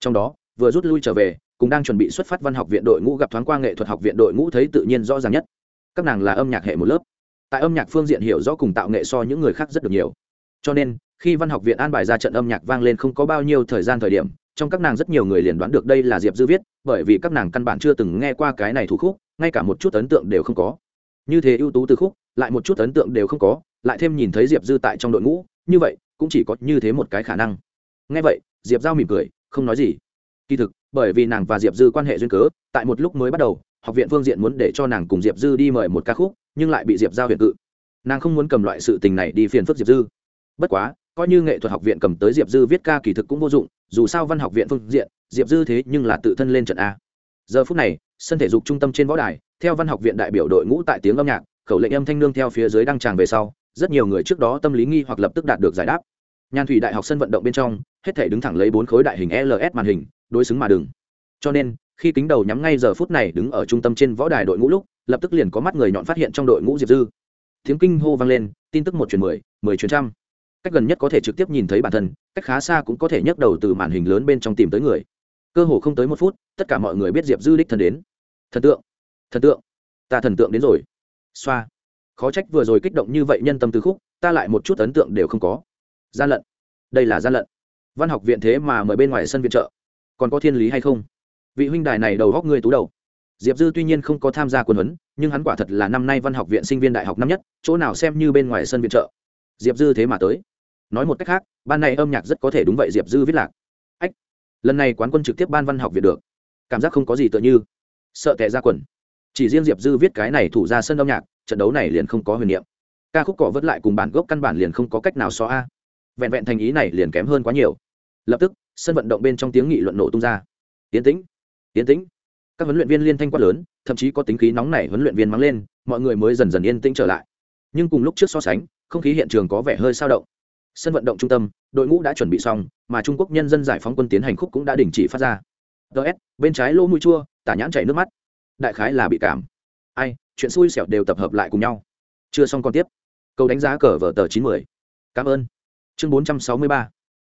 S1: Trong đó, vừa rút lui trở về cũng đang chuẩn bị xuất phát văn học viện đội ngũ gặp thoáng qua nghệ thuật học viện đội ngũ thấy tự nhiên rõ ràng nhất. Các nàng là âm nhạc hệ một lớp. Tại âm nhạc phương diện hiểu rõ cùng tạo nghệ so những người khác rất được nhiều. Cho nên, khi văn học viện an bài ra trận âm nhạc vang lên không có bao nhiêu thời gian thời điểm, trong các nàng rất nhiều người liền đoán được đây là diệp dư viết, bởi vì các nàng căn bản chưa từng nghe qua cái này thủ khúc, ngay cả một chút ấn tượng đều không có. Như thế ưu tú từ khúc, lại một chút ấn tượng đều không có, lại thêm nhìn thấy diệp dư tại trong đội ngũ, như vậy, cũng chỉ có như thế một cái khả năng. Nghe vậy, diệp giao mỉm cười, không nói gì. Kỳ thực bởi vì nàng và diệp dư quan hệ duyên cớ, tại một lúc mới bắt đầu, học viện phương diện muốn để cho nàng cùng diệp dư đi mời một ca khúc, nhưng lại bị diệp giao huyện cự. Nàng không muốn cầm loại sự tình này đi phiền phức diệp dư. Bất quá, coi như nghệ thuật học viện cầm tới diệp dư viết ca kỳ thực cũng vô dụng, dù sao văn học viện phương diện, diệp dư thế nhưng là tự thân lên trận a. Giờ phút này, sân thể dục trung tâm trên võ đài, theo văn học viện đại biểu đội ngũ tại tiếng âm nhạc, khẩu lệnh âm thanh nương theo phía dưới đăng tràng về sau, rất nhiều người trước đó tâm lý nghi hoặc lập tức đạt được giải đáp. Nhàn thủy đại học sân vận động bên trong, hết thể đứng thẳng lấy bốn khối đại hình ls màn hình đối xứng mà đừng. Cho nên, khi kính đầu nhắm ngay giờ phút này đứng ở trung tâm trên võ đài đội ngũ lúc, lập tức liền có mắt người nhọn phát hiện trong đội ngũ diệp dư. Tiếng kinh hô vang lên, tin tức một chuyển mười mười chuyển trăm. Cách gần nhất có thể trực tiếp nhìn thấy bản thân, cách khá xa cũng có thể nhấc đầu từ màn hình lớn bên trong tìm tới người. Cơ hồ không tới một phút, tất cả mọi người biết diệp dư đích thần đến. Thần tượng thần tượng, ta thần tượng đến rồi. Xoa. Khó trách vừa rồi kích động như vậy nhân tâm từ khúc, ta lại một chút ấn tượng đều không có. Gian lận. Đây là gian lận. Văn học viện thế mà mời bên ngoài sân viện trợ còn có thiên lý hay không? Vị huynh đài này đầu góc ngươi tú đầu. Diệp dư tuy nhiên không có tham gia quân huấn, nhưng hắn quả thật là năm nay văn học viện sinh viên đại học năm nhất, chỗ nào xem như bên ngoài sân viện trợ. Diệp dư thế mà tới. Nói một cách khác, ban này âm nhạc rất có thể đúng vậy diệp dư viết lạc. Ách, lần này quán quân trực tiếp ban văn học viện được. Cảm giác không có gì tựa như. Sợ tệ ra quần. Chỉ riêng diệp dư viết cái này thủ ra sân âm nhạc, trận đấu này liền không có huyền niệm. Ca khúc cỏ vất lại cùng bản gốc căn bản liền không có cách nào so a. Vẹn vẹn thành ý này liền kém hơn quá nhiều. Lập tức sân vận động bên trong tiếng nghị luận nổ tung ra. Tiến tĩnh tiến tĩnh. Các huấn luyện viên liên thanh quát lớn, thậm chí có tính khí nóng nảy huấn luyện viên mắng lên, mọi người mới dần dần yên tĩnh trở lại. Nhưng cùng lúc trước so sánh, không khí hiện trường có vẻ hơi sao động. Sân vận động trung tâm, đội ngũ đã chuẩn bị xong, mà trung quốc nhân dân giải phóng quân tiến hành khúc cũng đã đình chỉ phát ra. Ts bên trái lỗ mũi chua, tả nhãn chảy nước mắt. Đại khái là bị cảm. Ai, chuyện xui xẻo đều tập hợp lại cùng nhau. Chưa xong còn tiếp. Câu đánh giá cờ vở tờ chín mươi. Cảm ơn. Chương bốn trăm sáu mươi ba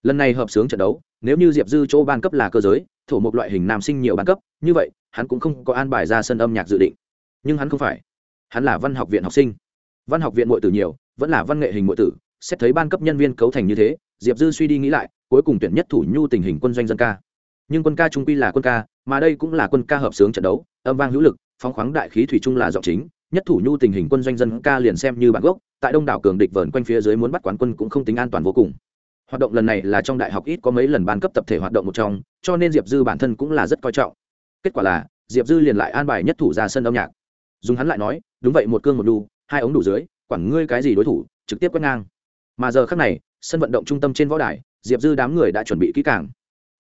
S1: lần này hợp sướng trận đấu, nếu như diệp dư chỗ ban cấp là cơ giới, thổ một loại hình nam sinh nhiều ban cấp, như vậy, hắn cũng không có an bài ra sân âm nhạc dự định. Nhưng hắn không phải. Hắn là văn học viện học sinh. Văn học viện m tử nhiều, vẫn là văn nghệ hình m tử, xét thấy ban cấp nhân viên cấu thành như thế, diệp dư suy đi nghĩ lại, cuối cùng tuyển nhất thủ nhu tình hình quân doanh dân ca. Nhưng quân ca trung quy là quân ca, mà đây cũng là quân ca hợp sướng trận đấu, âm vang hữu lực, phóng khoáng đại khí thủy chung là giọng chính, nhất thủ nhu tình hình quân doanh dân ca liền xem như bản gốc, tại đông đảo cường địch vờn quanh phía dưới muốn bắt quán quân cũng không tính an toàn vô cùng hoạt động lần này là trong đại học ít có mấy lần ban cấp tập thể hoạt động một trong, cho nên diệp dư bản thân cũng là rất coi trọng. Kết quả là, diệp dư liền lại an bài nhất thủ ra sân âm nhạc. Dùng hắn lại nói, đúng vậy, một cương một đu, hai ống đủ dưới, quản ngươi cái gì đối thủ, trực tiếp quét ngang. Mà giờ khác này, sân vận động trung tâm trên võ đài, diệp dư đám người đã chuẩn bị kỹ càng.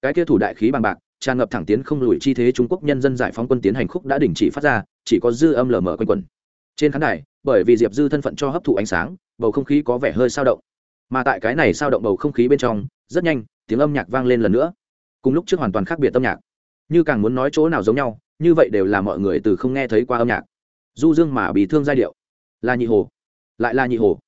S1: Cái kia thủ đại khí bằng bạc, tràn ngập thẳng tiến không lùi chi thế trung quốc nhân dân giải phóng quân tiến hành khúc đã đình chỉ phát ra, chỉ có dư âm lờ mờ quanh quẩn. Trên khán đài, bởi vì diệp dư thân phận cho hấp thụ ánh sáng, bầu không khí có vẻ hơi sao động mà tại cái này sao động bầu không khí bên trong, rất nhanh, tiếng âm nhạc vang lên lần nữa. Cùng lúc trước hoàn toàn khác biệt âm nhạc. Như càng muốn nói chỗ nào giống nhau, như vậy đều là mọi người từ không nghe thấy qua âm nhạc. Du dương mà bị thương giai điệu. Là nhị hồ. Lại là nhị hồ.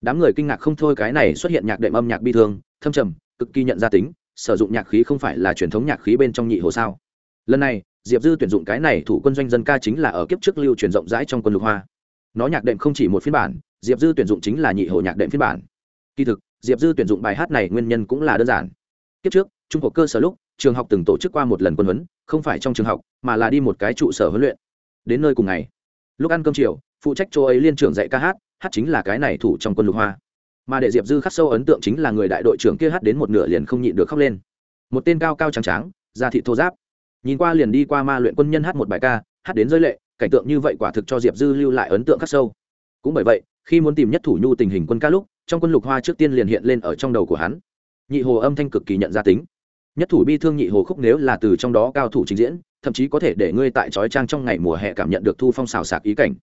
S1: Đám người kinh ngạc không thôi cái này xuất hiện nhạc đệm âm nhạc bi thương, thâm trầm, cực kỳ nhận ra tính, sử dụng nhạc khí không phải là truyền thống nhạc khí bên trong nhị hồ sao? Lần này, diệp dư tuyển dụng cái này thủ quân doanh dân ca chính là ở kiếp trước lưu truyền rộng rãi trong quân lục hoa. Nó nhạc đệm không chỉ một phiên bản, diệp dư tuyển dụng chính là nhị hồ nhạc đệm phiên bản kỳ thực, diệp dư tuyển dụng bài hát này nguyên nhân cũng là đơn giản. Kiếp trước, trung học cơ sở lúc, trường học từng tổ chức qua một lần quân huấn, không phải trong trường học, mà là đi một cái trụ sở huấn luyện. Đến nơi cùng ngày, lúc ăn cơm chiều, phụ trách chỗ ấy liên trưởng dạy ca hát hát chính là cái này thủ trong quân lục hoa. Mà để diệp dư khắc sâu ấn tượng chính là người đại đội trưởng kia hát đến một nửa liền không nhịn được khóc lên. Một tên cao cao trắng tráng, da thị thô giáp nhìn qua liền đi qua ma luyện quân nhân hát một bài ca, hát đến rơi lệ, cảnh tượng như vậy quả thực cho diệp dư lưu lại ấn tượng khắc sâu cũng bởi vậy, khi muốn tìm nhất thủ nhu tình hình quân ca lúc, trong quân lục hoa trước tiên liền hiện lên ở trong đầu của hắn. Nhị hồ âm thanh cực kỳ nhận ra tính. Nhất thủ bi thương nhị hồ khúc nếu là từ trong đó cao thủ trình diễn, thậm chí có thể để ngươi tại trói trang trong ngày mùa hè cảm nhận được thu phong xào sạc ý cảnh.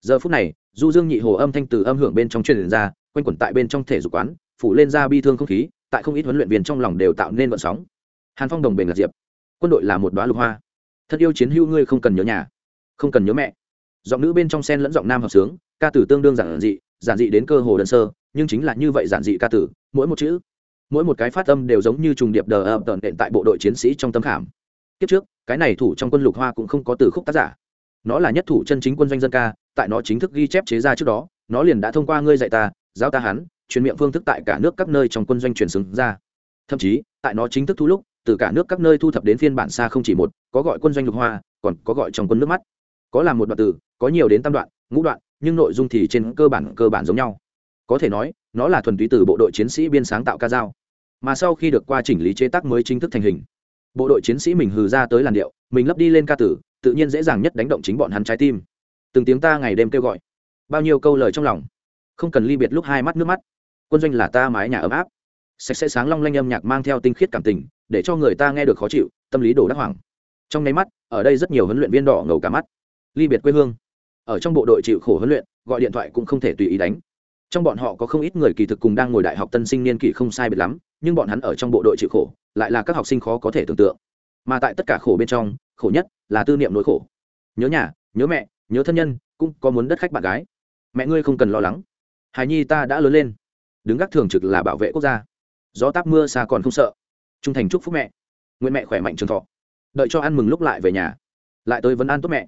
S1: Giờ phút này, du dương nhị hồ âm thanh từ âm hưởng bên trong truyền ra, quanh quẩn tại bên trong thể dục quán, phủ lên ra bi thương không khí, tại không ít huấn luyện viên trong lòng đều tạo nên vận sóng. Hàn phong đồng bền là diệp. Quân đội là một đoá lục hoa. Thật yêu chiến hữu ngươi không cần nhớ nhà, không cần nhớ mẹ giọng nữ bên trong sen lẫn giọng nam hợp sướng, ca tử tương đương giản dị giản dị đến cơ hồ đơn sơ, nhưng chính là như vậy giản dị ca tử mỗi một chữ, mỗi một cái phát âm đều giống như trùng điệp đờ ập tận đệm tại bộ đội chiến sĩ trong tâm khảm. Kiếp trước, cái này thủ trong quân lục hoa cũng không có từ khúc tác giả. Nó là nhất thủ chân chính quân doanh dân ca, tại nó chính thức ghi chép chế ra trước đó, nó liền đã thông qua ngươi dạy ta, giáo ta hắn, truyền miệng phương thức tại cả nước các nơi trong quân doanh truyền xứng ra. Thậm chí, tại nó chính thức thu lúc, từ cả nước các nơi thu thập đến phiên bản xa không chỉ một, có gọi quân doanh lục hoa, còn có gọi trong quân nước mắt có làm một đoạn từ, có nhiều đến tam đoạn, ngũ đoạn, nhưng nội dung thì trên cơ bản cơ bản giống nhau. Có thể nói, nó là thuần túy từ bộ đội chiến sĩ biên sáng tạo ca dao. Mà sau khi được qua chỉnh lý chế tác mới chính thức thành hình, bộ đội chiến sĩ mình hừ ra tới làn điệu, mình lấp đi lên ca tử, tự nhiên dễ dàng nhất đánh động chính bọn hắn trái tim. Từng tiếng ta ngày đêm kêu gọi, bao nhiêu câu lời trong lòng, không cần ly biệt lúc hai mắt nước mắt. Quân doanh là ta mái nhà ấm áp. Sạch sẽ sáng long lanh âm nhạc mang theo tinh khiết cảm tình, để cho người ta nghe được khó chịu, tâm lý đổ đắc hoảng. Trong nháy mắt, ở đây rất nhiều huấn luyện viên đỏ ngầu cả mắt ly biệt quê hương. Ở trong bộ đội chịu khổ huấn luyện, gọi điện thoại cũng không thể tùy ý đánh. Trong bọn họ có không ít người kỳ thực cùng đang ngồi đại học tân sinh niên kỷ không sai biệt lắm, nhưng bọn hắn ở trong bộ đội chịu khổ, lại là các học sinh khó có thể tưởng tượng. Mà tại tất cả khổ bên trong, khổ nhất là tư niệm nỗi khổ. Nhớ nhà, nhớ mẹ, nhớ thân nhân, cũng có muốn đất khách bạn gái. Mẹ ngươi không cần lo lắng. Hài nhi ta đã lớn lên. Đứng gác thường trực là bảo vệ quốc gia. Gió táp mưa xa còn không sợ. Trung thành chúc phúc mẹ. Nguyện mẹ khỏe mạnh trường thọ. Đợi cho ăn mừng lúc lại về nhà. Lại tới vấn an tốt mẹ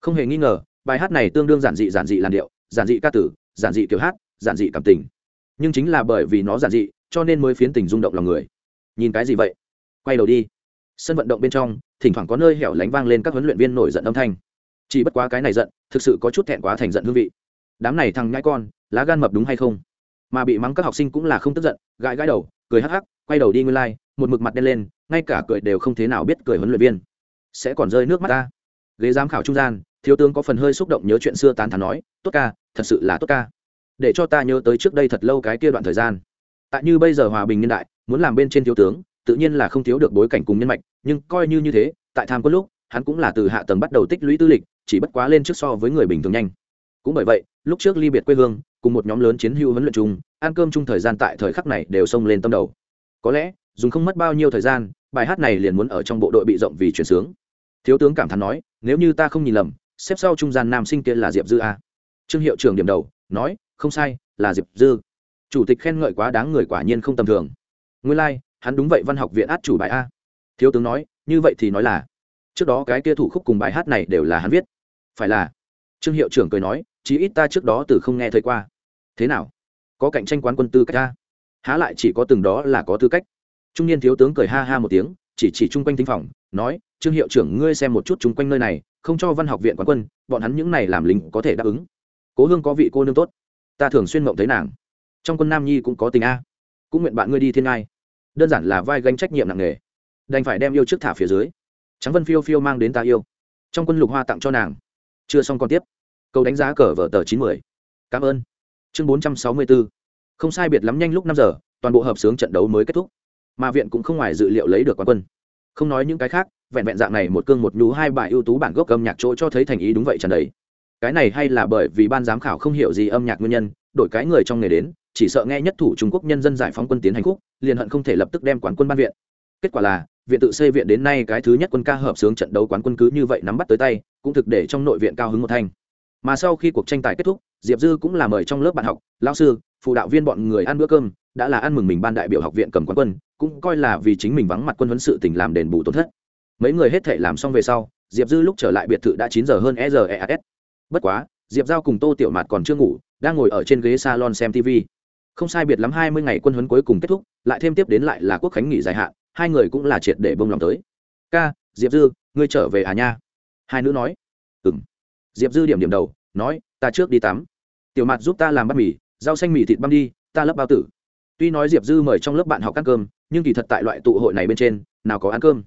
S1: không hề nghi ngờ bài hát này tương đương giản dị giản dị làn điệu giản dị ca tử giản dị kiểu hát giản dị cảm tình. Nhưng chính là bởi vì nó giản dị cho nên mới phiến tình rung động lòng người. Nhìn cái gì vậy? Quay đầu đi. Sân vận động bên trong thỉnh thoảng có nơi hẻo lánh vang lên các huấn luyện viên nổi giận âm thanh. Chỉ bất quá cái này giận thực sự có chút thẹn quá thành giận hương vị. Đám này thằng nhãi con lá gan mập đúng hay không? Mà bị mắng các học sinh cũng là không tức giận gãi gãi đầu cười hắc hắc quay đầu đi nguyên lai、like, một mực mặt đen lên ngay cả cười đều không thế nào biết cười huấn luyện viên. Sẽ còn rơi nước mắt ta. Ghế giám khảo trung gian thiếu tướng có phần hơi xúc động nhớ chuyện xưa tán thán nói, tốt ca, thật sự là tốt ca. Để cho ta nhớ tới trước đây thật lâu cái kia đoạn thời gian. Tại như bây giờ hòa bình niên đại, muốn làm bên trên thiếu tướng, tự nhiên là không thiếu được bối cảnh cùng nhân mạch, nhưng coi như như thế, tại tham quân lúc, hắn cũng là từ hạ tầng bắt đầu tích lũy tư lịch, chỉ bất quá lên trước so với người bình thường nhanh. Cũng bởi vậy, lúc trước ly biệt quê hương, cùng một nhóm lớn chiến hữu huấn luyện chung, ăn cơm chung thời gian tại thời khắc này đều xông lên tâm đầu. Có lẽ, dùng không mất bao nhiêu thời gian, bài hát này liền muốn ở trong bộ đội bị rộng vì chuyển sướng. Thiếu tướng cảm thán nói, nếu như ta không nhìn lầm xếp sau trung gian nam sinh kia là diệp dư a. Trương hiệu trưởng điểm đầu nói không sai là diệp dư. Chủ tịch khen ngợi quá đáng người quả nhiên không tầm thường. Nguyên lai、like, hắn đúng vậy văn học viện át chủ bài a. Thiếu tướng nói như vậy thì nói là trước đó cái kia thủ khúc cùng bài hát này đều là hắn viết. Phải là trương hiệu trưởng cười nói chí ít ta trước đó từ không nghe thấy qua. Thế nào? Có cạnh tranh quán quân tư cách ta há lại chỉ có từng đó là có tư cách. Trung niên thiếu tướng cười ha ha một tiếng chỉ chỉ chung quanh thính phòng nói trương hiệu trưởng ngươi xem một chút chung quanh nơi này không cho văn học viện quán quân, bọn hắn những này làm lính có thể đáp ứng. Cố hương có vị cô nương tốt. Ta thường xuyên mộng thấy nàng. Trong quân nam nhi cũng có tình a. Cũng nguyện bạn ngươi đi thiên ngai. Đơn giản là vai gánh trách nhiệm nặng nề. Đành phải đem yêu trước thả phía dưới. Trắng vân phiêu phiêu mang đến ta yêu. Trong quân lục hoa tặng cho nàng. Chưa xong còn tiếp. Câu đánh giá cờ vở tờ chín mươi cảm ơn. Chương bốn trăm sáu mươi bốn không sai biệt lắm nhanh lúc năm giờ, toàn bộ hợp sướng trận đấu mới kết thúc. Mà viện cũng không ngoài dự liệu lấy được quán quân không nói những cái khác, vẹn vẹn dạng này một cương một nhú hai bài ưu tú bản gốc âm nhạc chỗ cho thấy thành ý đúng vậy trần đấy cái này hay là bởi vì ban giám khảo không hiểu gì âm nhạc nguyên nhân, đổi cái người trong nghề đến, chỉ sợ nghe nhất thủ trung quốc nhân dân giải phóng quân tiến hành khúc, liền hận không thể lập tức đem quán quân ban viện. Kết quả là, viện tự xây viện đến nay cái thứ nhất quân ca hợp sướng trận đấu quán quân cứ như vậy nắm bắt tới tay, cũng thực để trong nội viện cao hứng một thanh. Mà sau khi cuộc tranh tài kết thúc, diệp dư cũng là mời trong lớp bạn học lao sư phụ đạo viên bọn người ăn bữa cơm, đã là ăn mừng mình ban đại biểu học viện cầm quán quân, cũng coi là vì chính mình vắng mặt quân huấn sự tình làm đền bù tổn thất. Mấy người hết thể làm xong về sau, diệp dư lúc trở lại biệt thự đã chín giờ hơn e giờ eas bất quá, diệp giao cùng tô tiểu mạt còn chưa ngủ, đang ngồi ở trên ghế salon xem tv không sai biệt lắm hai mươi ngày quân huấn cuối cùng kết thúc, lại thêm tiếp đến lại là quốc khánh nghỉ dài hạn, hai người cũng là triệt để bông lòng tới. Ca, diệp dư, ngươi trở về à nha? Hai nữ nói. Ừ m diệp dư điểm điểm đầu, nói, ta trước đi tắm. Tiểu mạt giúp ta làm bát mì rau xanh mì thịt băm đi, ta lấp bao tử. Tuy nói diệp dư mời trong lớp bạn học ăn cơm, nhưng kỳ thật tại loại tụ hội này bên trên, nào có ăn cơm.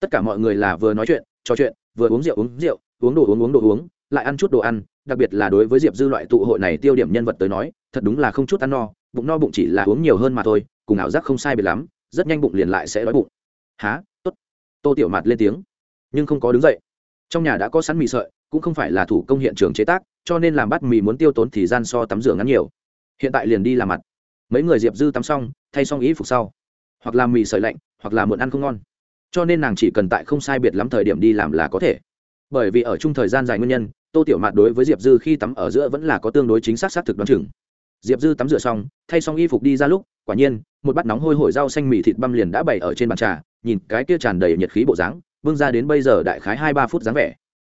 S1: Tất cả mọi người là vừa nói chuyện, trò chuyện, vừa uống rượu uống rượu, uống đồ uống uống đồ uống, lại ăn chút đồ ăn, đặc biệt là đối với diệp dư loại tụ hội này tiêu điểm nhân vật tới nói, thật đúng là không chút ăn no, bụng no bụng chỉ là uống nhiều hơn mà thôi, cùng ảo giác không sai biệt lắm, rất nhanh bụng liền lại sẽ đói bụng. Há t ố t tô tiểu mạt lên tiếng. Nhưng không có đứng dậy. Trong nhà đã có sẵn mì sợi, cũng không phải là thủ công hiện trường chế tác, cho nên làm bát mì muốn tiêu tốn thì gian so tắm rửa ngắn nhiều hiện tại liền đi làm mặt. Mấy người diệp dư tắm xong, thay xong ý phục sau. Hoặc làm mì sợi lạnh, hoặc là muộn ăn không ngon. Cho nên nàng chỉ cần tại không sai biệt lắm thời điểm đi làm là có thể. Bởi vì ở chung thời gian dài nguyên nhân, tô tiểu mạt đối với diệp dư khi tắm ở giữa vẫn là có tương đối chính xác xác thực đoán chừng. Diệp dư tắm rửa xong, thay xong y phục đi ra lúc, quả nhiên, một bát nóng hôi hổi rau xanh mì thịt băm liền đã bày ở trên bàn trà, nhìn cái kia tràn đầy nhiệt khí bộ dáng, bưng ra đến bây giờ đại khái hai ba phút dáng vẻ.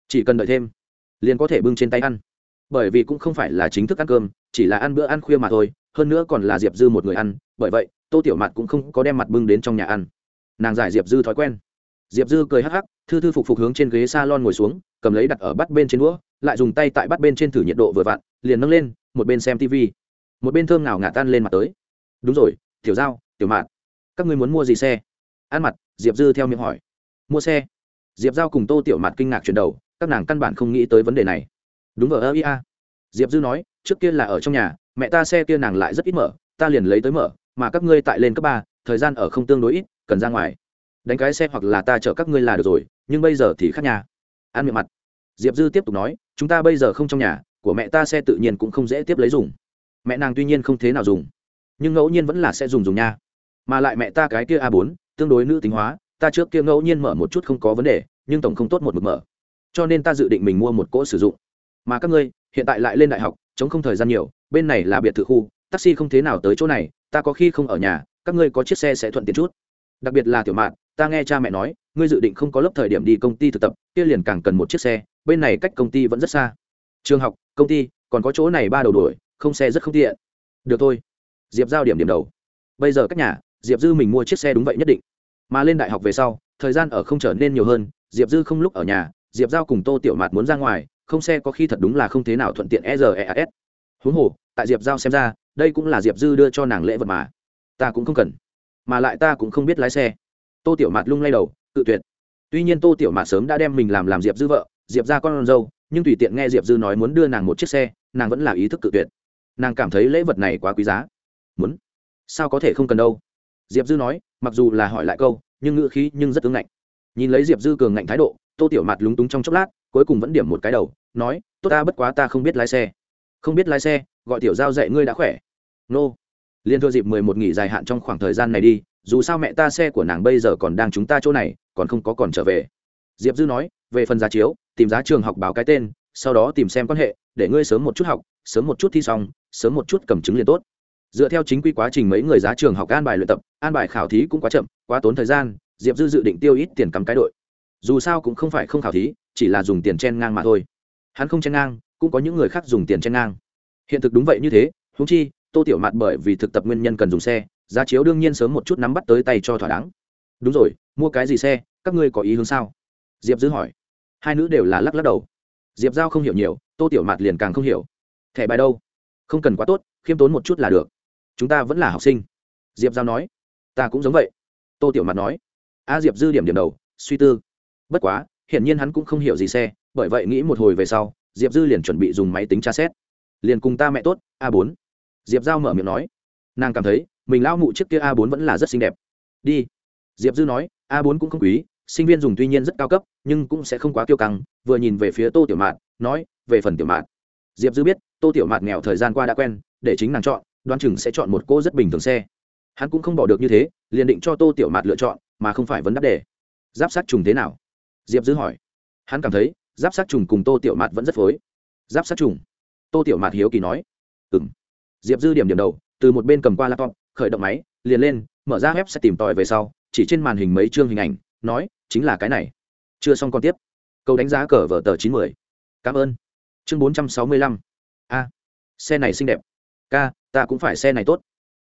S1: Chỉ cần đợi thêm, liền có thể bưng trên tay ăn. Bởi vì cũng không phải là chính thức ăn cơm chỉ là ăn bữa ăn khuya mà thôi, hơn nữa còn là diệp dư một người ăn, bởi vậy, tô tiểu mạt cũng không có đem mặt bưng đến trong nhà ăn. Nàng giải diệp dư thói quen. Diệp dư cười hắc hắc, thư thư phục phục hướng trên ghế s a lon ngồi xuống, cầm lấy đặt ở bắt bên trên đũa, lại dùng tay tại bắt bên trên thử nhiệt độ vừa vặn, liền nâng lên, một bên xem tv một bên thơm nào ngả tan lên mặt tới. Đúng rồi, tiểu giao, tiểu mạn các ngươi muốn mua gì xe? Ăn mặt, diệp dư theo miệng hỏi. Mua xe. Diệp giao cùng tô tiểu mạt kinh ngạc chuyển đầu, các nàng căn bản không nghĩ tới vấn đề này. Đúng ở ơ ia diệp dư nói trước kia là ở trong nhà, mẹ ta xe kia nàng lại rất ít mở, ta liền lấy tới mở, mà các ngươi tại lên cấp ba, thời gian ở không tương đối ít, cần ra ngoài. Đánh cái xe hoặc là ta chở các ngươi là được rồi, nhưng bây giờ thì khác nhà ăn miệng mặt. Diệp dư tiếp tục nói, chúng ta bây giờ không trong nhà, của mẹ ta xe tự nhiên cũng không dễ tiếp lấy dùng. Mẹ nàng tuy nhiên không thế nào dùng, nhưng ngẫu nhiên vẫn là sẽ dùng dùng nha. Mà lại mẹ ta cái kia a bốn, tương đối nữ tính hóa, ta trước kia ngẫu nhiên mở một chút không có vấn đề, nhưng tổng không tốt một mực mở. Cho nên ta dự định mình mua một cỗ sử dụng. Mà các ngươi, hiện tại lại lên đại học chống không thời gian nhiều, bên này là biệt thự khu, taxi không thế nào tới chỗ này, ta có khi không ở nhà, các ngươi có chiếc xe sẽ thuận tiện chút. Đặc biệt là tiểu mạn, ta nghe cha mẹ nói, ngươi dự định không có lớp thời điểm đi công ty thực tập, kia liền càng cần một chiếc xe, bên này cách công ty vẫn rất xa. Trường học, công ty, còn có chỗ này ba đầu đuổi, không xe rất không tiện. Được thôi. Diệp giao điểm điểm đầu. Bây giờ các nhà, diệp dư mình mua chiếc xe đúng vậy nhất định. Mà lên đại học về sau, thời gian ở không trở nên nhiều hơn, diệp dư không lúc ở nhà, diệp giao cùng tô tiểu mạt muốn ra ngoài không xe có khi thật đúng là không thế nào thuận tiện e r e a s. Huống hồ, tại diệp giao xem ra, đây cũng là diệp dư đưa cho nàng lễ vật mà. Ta cũng không cần. Mà lại ta cũng không biết lái xe. Tô tiểu mạt lung lay đầu, tự tuyệt. Tuy nhiên tô tiểu mạt sớm đã đem mình làm làm diệp dư vợ, diệp ra con dâu, nhưng tùy tiện nghe diệp dư nói muốn đưa nàng một chiếc xe, nàng vẫn là ý thức tự tuyệt. Nàng cảm thấy lễ vật này quá quý giá. Muốn? Sao có thể không cần đâu? Diệp dư nói, mặc dù là hỏi lại câu, nhưng ngữ khí nhưng rất ứng ngạnh. Nhìn lấy diệp dư cường ngạnh thái độ tô tiểu mặt lúng túng trong chốc lát, cuối cùng vẫn điểm một cái đầu, nói, tốt ta, bất quá ta không biết lái xe. Không biết lái xe, gọi tiểu giao dạy ngươi đã khỏe. Nô. Liên thua dịp mười một nghỉ dài hạn trong khoảng thời gian này đi, dù sao mẹ ta xe của nàng bây giờ còn đang chúng ta chỗ này, còn không có còn trở về. Diệp dư nói, về phần giá chiếu, tìm giá trường học báo cái tên, sau đó tìm xem quan hệ, để ngươi sớm một chút học, sớm một chút thi xong, sớm một chút cầm chứng liền tốt. Dựa theo chính quy quá trình mấy người giá trường học an bài luyện tập, an bài khảo thí cũng quá chậm, quá tốn thời gian, diệp dư dự định tiêu ít tiền cắm cái đội dù sao cũng không phải không khảo thí, chỉ là dùng tiền chen ngang mà thôi. Hắn không chen ngang, cũng có những người khác dùng tiền chen ngang. Hiện thực đúng vậy như thế húng chi, tô tiểu mạt bởi vì thực tập nguyên nhân cần dùng xe, giá chiếu đương nhiên sớm một chút nắm bắt tới tay cho thỏa đáng. Đúng rồi, mua cái gì xe, các ngươi có ý hướng sao? Diệp dư hỏi. Hai nữ đều là lắc lắc đầu. Diệp giao không hiểu nhiều, tô tiểu mạt liền càng không hiểu. Thẻ bài đâu? Không cần quá tốt, khiêm tốn một chút là được. Chúng ta vẫn là học sinh. Diệp giao nói. Ta cũng giống vậy. Tô tiểu mạt nói. A diệp dư điểm điểm đầu, suy tư bất quá, hiển nhiên hắn cũng không hiểu gì xe, bởi vậy nghĩ một hồi về sau, diệp dư liền chuẩn bị dùng máy tính tra xét. Liền cùng ta mẹ tốt, a bốn. Diệp giao mở miệng nói. Nàng cảm thấy, mình lao mụ chiếc kia a bốn vẫn là rất xinh đẹp. Đi. Diệp dư nói, a bốn cũng không quý, sinh viên dùng tuy nhiên rất cao cấp, nhưng cũng sẽ không quá kiêu căng, vừa nhìn về phía tô tiểu mạt, nói, về phần tiểu mạt. Diệp dư biết, tô tiểu mạt nghèo thời gian qua đã quen, để chính nàng chọn, đoán chừng sẽ chọn một cô rất bình thường xe. Hắn cũng không bỏ được như thế, liền định cho tô tiểu mạt lựa chọn, mà không phải vấn đáp đề. Giáp sát trùng thế nào? Diệp dư hỏi. Hắn cảm thấy, giáp sát trùng cùng tô tiểu mạt vẫn rất phối. Giáp sát trùng? Tô tiểu mạt hiếu kỳ nói. Ừ m diệp dư điểm điểm đầu, từ một bên cầm qua laptop, khởi động máy, liền lên, mở ra web sẽ tìm tòi về sau, chỉ trên màn hình mấy chương hình ảnh, nói, chính là cái này. Chưa xong còn tiếp. Câu đánh giá cờ vở tờ chín mươi cảm ơn. Chương bốn trăm sáu mươi lăm. A. Xe này xinh đẹp. Ca, ta cũng phải xe này tốt.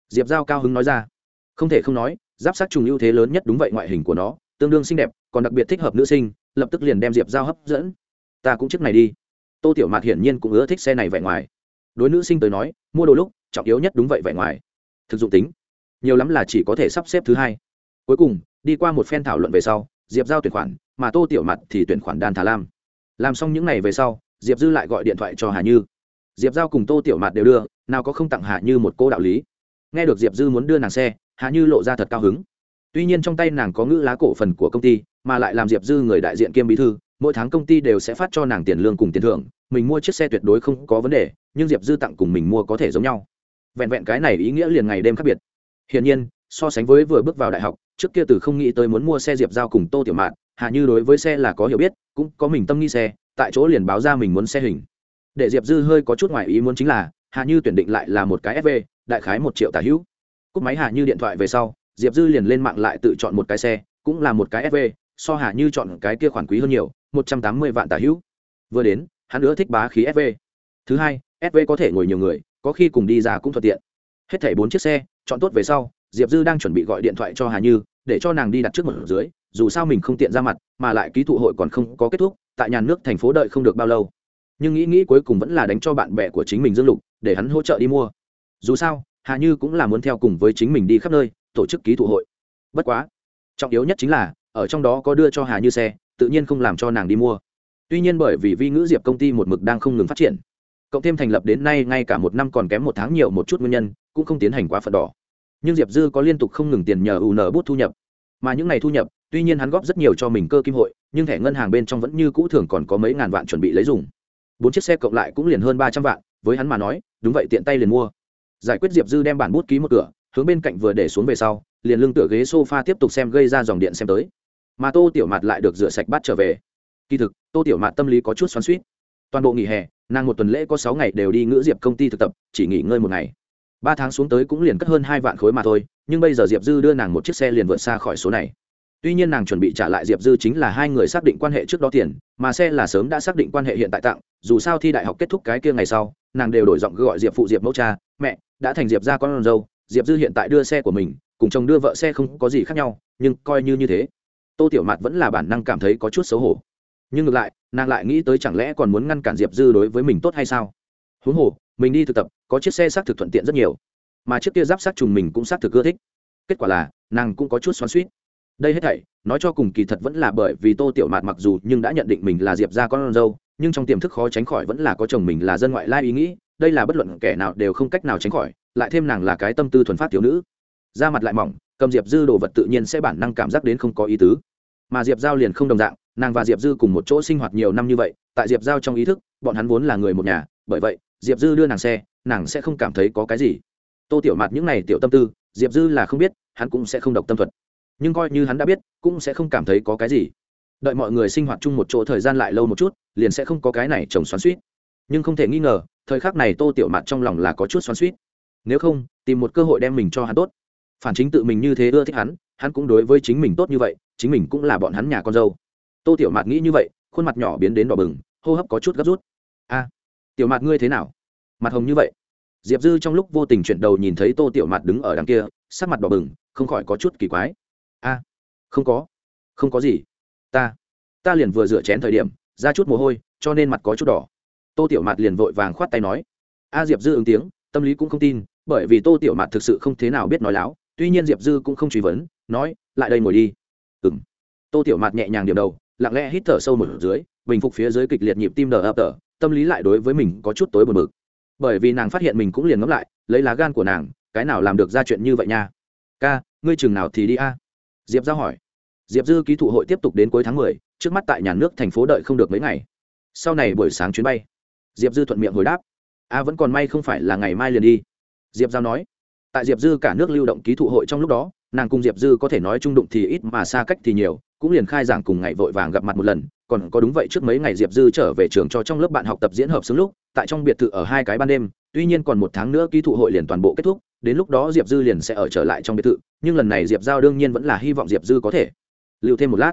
S1: Diệp giao cao hứng nói ra. Không thể không nói, giáp sát trùng ưu thế lớn nhất đúng vậy ngoại hình của nó, tương đương xinh đẹp còn đặc biệt thích hợp nữ sinh, lập tức liền đem diệp giao hấp dẫn. Ta cũng chiếc này đi. Tô tiểu mạt hiển nhiên cũng ưa thích xe này vẻ ngoài. Đối nữ sinh tới nói, mua đồ lúc, trọng yếu nhất đúng vậy vẻ ngoài. Thực dụng tính. Nhiều lắm là chỉ có thể sắp xếp thứ hai. Cuối cùng, đi qua một phen thảo luận về sau, diệp giao tuyển khoản, mà tô tiểu mặt thì tuyển khoản đan thà lam. Làm xong những n à y về sau, diệp dư lại gọi điện thoại cho hà như. Diệp giao cùng tô tiểu mặt đều đưa, nào có không tặng hà như một cô đạo lý. Nghe được diệp dư muốn đưa nàng xe, hà như lộ ra thật cao hứng tuy nhiên trong tay nàng có ngữ lá cổ phần của công ty, mà lại làm diệp dư người đại diện kiêm bí thư, mỗi tháng công ty đều sẽ phát cho nàng tiền lương cùng tiền thưởng. Mình mua chiếc xe tuyệt đối không có vấn đề, nhưng diệp dư tặng cùng mình mua có thể giống nhau. Vẹn vẹn cái này ý nghĩa liền ngày đêm khác biệt. Hiển nhiên, so sánh với vừa bước vào đại học, trước kia từ không nghĩ tới muốn mua xe diệp giao cùng tô tiểu mạn hạ như đối với xe là có hiểu biết, cũng có mình tâm nghi xe, tại chỗ liền báo ra mình muốn xe hình. Để diệp dư hơi có chút ngoài ý muốn chính là hạ như tuyển định lại là một cái fv đại khái một triệu tả hữu. Cúp máy hạ như điện thoại về sau diệp dư liền lên mạng lại tự chọn một cái xe cũng là một cái SV, so hà như chọn cái kia khoản quý hơn nhiều một trăm tám mươi vạn tả hữu. Vừa đến hắn nữa thích bá khí SV. thứ hai SV có thể ngồi nhiều người có khi cùng đi ra cũng thuận tiện. Hết thảy bốn chiếc xe chọn tốt về sau diệp dư đang chuẩn bị gọi điện thoại cho hà như để cho nàng đi đặt trước một dưới dù sao mình không tiện ra mặt mà lại ký thụ hội còn không có kết thúc tại nhà nước thành phố đợi không được bao lâu. Nhưng nghĩ nghĩ cuối cùng vẫn là đánh cho bạn bè của chính mình dương lục để hắn hỗ trợ đi mua. Dù sao hà như cũng là muốn theo cùng với chính mình đi khắp nơi tổ chức ký thụ hội. Bất quá, trọng yếu nhất chính là, ở trong đó có đưa cho hà như xe, tự nhiên không làm cho nàng đi mua. Tuy nhiên bởi vì vi ngữ diệp công ty một mực đang không ngừng phát triển, cộng thêm thành lập đến nay ngay cả một năm còn kém một tháng nhiều một chút nguyên nhân, cũng không tiến hành quá phận đỏ. Nhưng diệp dư có liên tục không ngừng tiền nhờ ù nở bút thu nhập. Mà những ngày thu nhập, tuy nhiên hắn góp rất nhiều cho mình cơ kim hội, nhưng thẻ ngân hàng bên trong vẫn như cũ thường còn có mấy ngàn vạn chuẩn bị lấy dùng. Bốn chiếc xe cộng lại cũng liền hơn ba trăm vạn, với hắn mà nói, đúng vậy tiện tay liền mua. Giải quyết diệp dư đem bản bút ký một cửa hướng bên cạnh vừa để xuống về sau, liền lưng tựa ghế s o f a tiếp tục xem gây ra dòng điện xem tới. Mà tô tiểu mạt lại được rửa sạch bắt trở về. Kỳ thực, tô tiểu mạt tâm lý có chút xoắn suýt toàn bộ nghỉ hè, nàng một tuần lễ có sáu ngày đều đi ngữ diệp công ty thực tập, chỉ nghỉ ngơi một ngày. Ba tháng xuống tới cũng liền cất hơn hai vạn khối mà thôi, nhưng bây giờ diệp dư đưa nàng một chiếc xe liền vượt xa khỏi số này. Tuy nhiên nàng chuẩn bị trả lại diệp dư chính là hai người xác định quan hệ trước đó tiền, mà xe là sớm đã xác định quan hệ hiện tại tặng, dù sao thi đại học kết thúc cái kia ngày sau, nàng đều đổi giọng gọi diệp phụ diệp mẫu cha, mẹ, đã thành diệp ra con dâu diệp dư hiện tại đưa xe của mình, cùng chồng đưa vợ xe không có gì khác nhau, nhưng coi như như thế, tô tiểu mạt vẫn là bản năng cảm thấy có chút xấu hổ. Nhưng ngược lại, nàng lại nghĩ tới chẳng lẽ còn muốn ngăn cản diệp dư đối với mình tốt hay sao? Huống hồ, mình đi thực tập, có chiếc xe xác thực thuận tiện rất nhiều, mà chiếc kia giáp sát trùng mình cũng xác thực ưa thích. Kết quả là, nàng cũng có chút xoắn suýt đây hết thảy, nói cho cùng kỳ thật vẫn là bởi vì tô tiểu mạt mặc dù nhưng đã nhận định mình là diệp ra con dâu, nhưng trong tiềm thức khó tránh khỏi vẫn là có chồng mình là dân ngoại lai ý nghĩ đây là bất luận kẻ nào đều không cách nào tránh khỏi, lại thêm nàng là cái tâm tư thuần phát thiếu nữ. Da mặt lại mỏng, cầm diệp dư đồ vật tự nhiên sẽ bản năng cảm giác đến không có ý tứ. Mà diệp giao liền không đồng dạng, nàng và diệp dư cùng một chỗ sinh hoạt nhiều năm như vậy, tại diệp giao trong ý thức, bọn hắn vốn là người một nhà, bởi vậy, diệp dư đưa nàng xe, nàng sẽ không cảm thấy có cái gì. Tô tiểu mặt những n à y tiểu tâm tư, diệp dư là không biết, hắn cũng sẽ không độc tâm thuật. Nhưng coi như hắn đã biết, cũng sẽ không cảm thấy có cái gì. Đợi mọi người sinh hoạt chung một chỗ thời gian lại lâu một chút, liền sẽ không có cái này trồng xoắn suýt nhưng không thể nghi ngờ, thời khắc này tô tiểu mạt trong lòng là có chút xoắn suýt nếu không, tìm một cơ hội đem mình cho hắn tốt. Phản chính tự mình như thế ưa thích hắn hắn cũng đối với chính mình tốt như vậy, chính mình cũng là bọn hắn nhà con dâu. Tô tiểu mạt nghĩ như vậy, khuôn mặt nhỏ biến đến đỏ bừng, hô hấp có chút gấp rút. A, tiểu mạt ngươi thế nào? Mặt hồng như vậy. Diệp dư trong lúc vô tình chuyển đầu nhìn thấy tô tiểu mạt đứng ở đằng kia, sắc mặt đỏ bừng, không khỏi có chút kỳ quái. A, không có không có gì. Ta ta liền vừa rửa chén thời điểm, ra chút mồ hôi, cho nên mặt có chút đỏ tô tiểu mạt liền vội vàng khoát tay nói. A diệp dư ứng tiếng, tâm lý cũng không tin, bởi vì tô tiểu mạt thực sự không thế nào biết nói láo, tuy nhiên diệp dư cũng không truy vấn, nói, lại đây ngồi đi. Ừ m tô tiểu mạt nhẹ nhàng điểm đầu, lặng lẽ hít thở sâu một dưới, bình phục phía dưới kịch liệt nhịp tim đờ ập tờ, tâm lý lại đối với mình có chút tối bờ mực bởi vì nàng phát hiện mình cũng liền ngẫm lại, lấy lá gan của nàng, cái nào làm được ra chuyện như vậy nha? Ca, ngươi chừng nào thì đi a? Diệp giao hỏi. Diệp dư ký thụ hội tiếp tục đến cuối tháng mười, trước mắt tại nhà nước thành phố đợi không được mấy ngày. Sau này buổi sáng chuyến bay diệp dư thuận miệng hồi đáp. A, vẫn còn may không phải là ngày mai liền đi. Diệp giao nói. Tại diệp dư cả nước lưu động ký thụ hội trong lúc đó, nàng cùng diệp dư có thể nói trung đụng thì ít mà xa cách thì nhiều, cũng liền khai giảng cùng ngày vội vàng gặp mặt một lần. Còn có đúng vậy, trước mấy ngày diệp dư trở về trường cho trong lớp bạn học tập diễn hợp xứng lúc, tại trong biệt thự ở hai cái ban đêm, tuy nhiên còn một tháng nữa ký thụ hội liền toàn bộ kết thúc, đến lúc đó diệp dư liền sẽ ở trở lại trong biệt thự, nhưng lần này diệp giao đương nhiên vẫn là hy vọng diệp dư có thể. Lưu thêm một lát.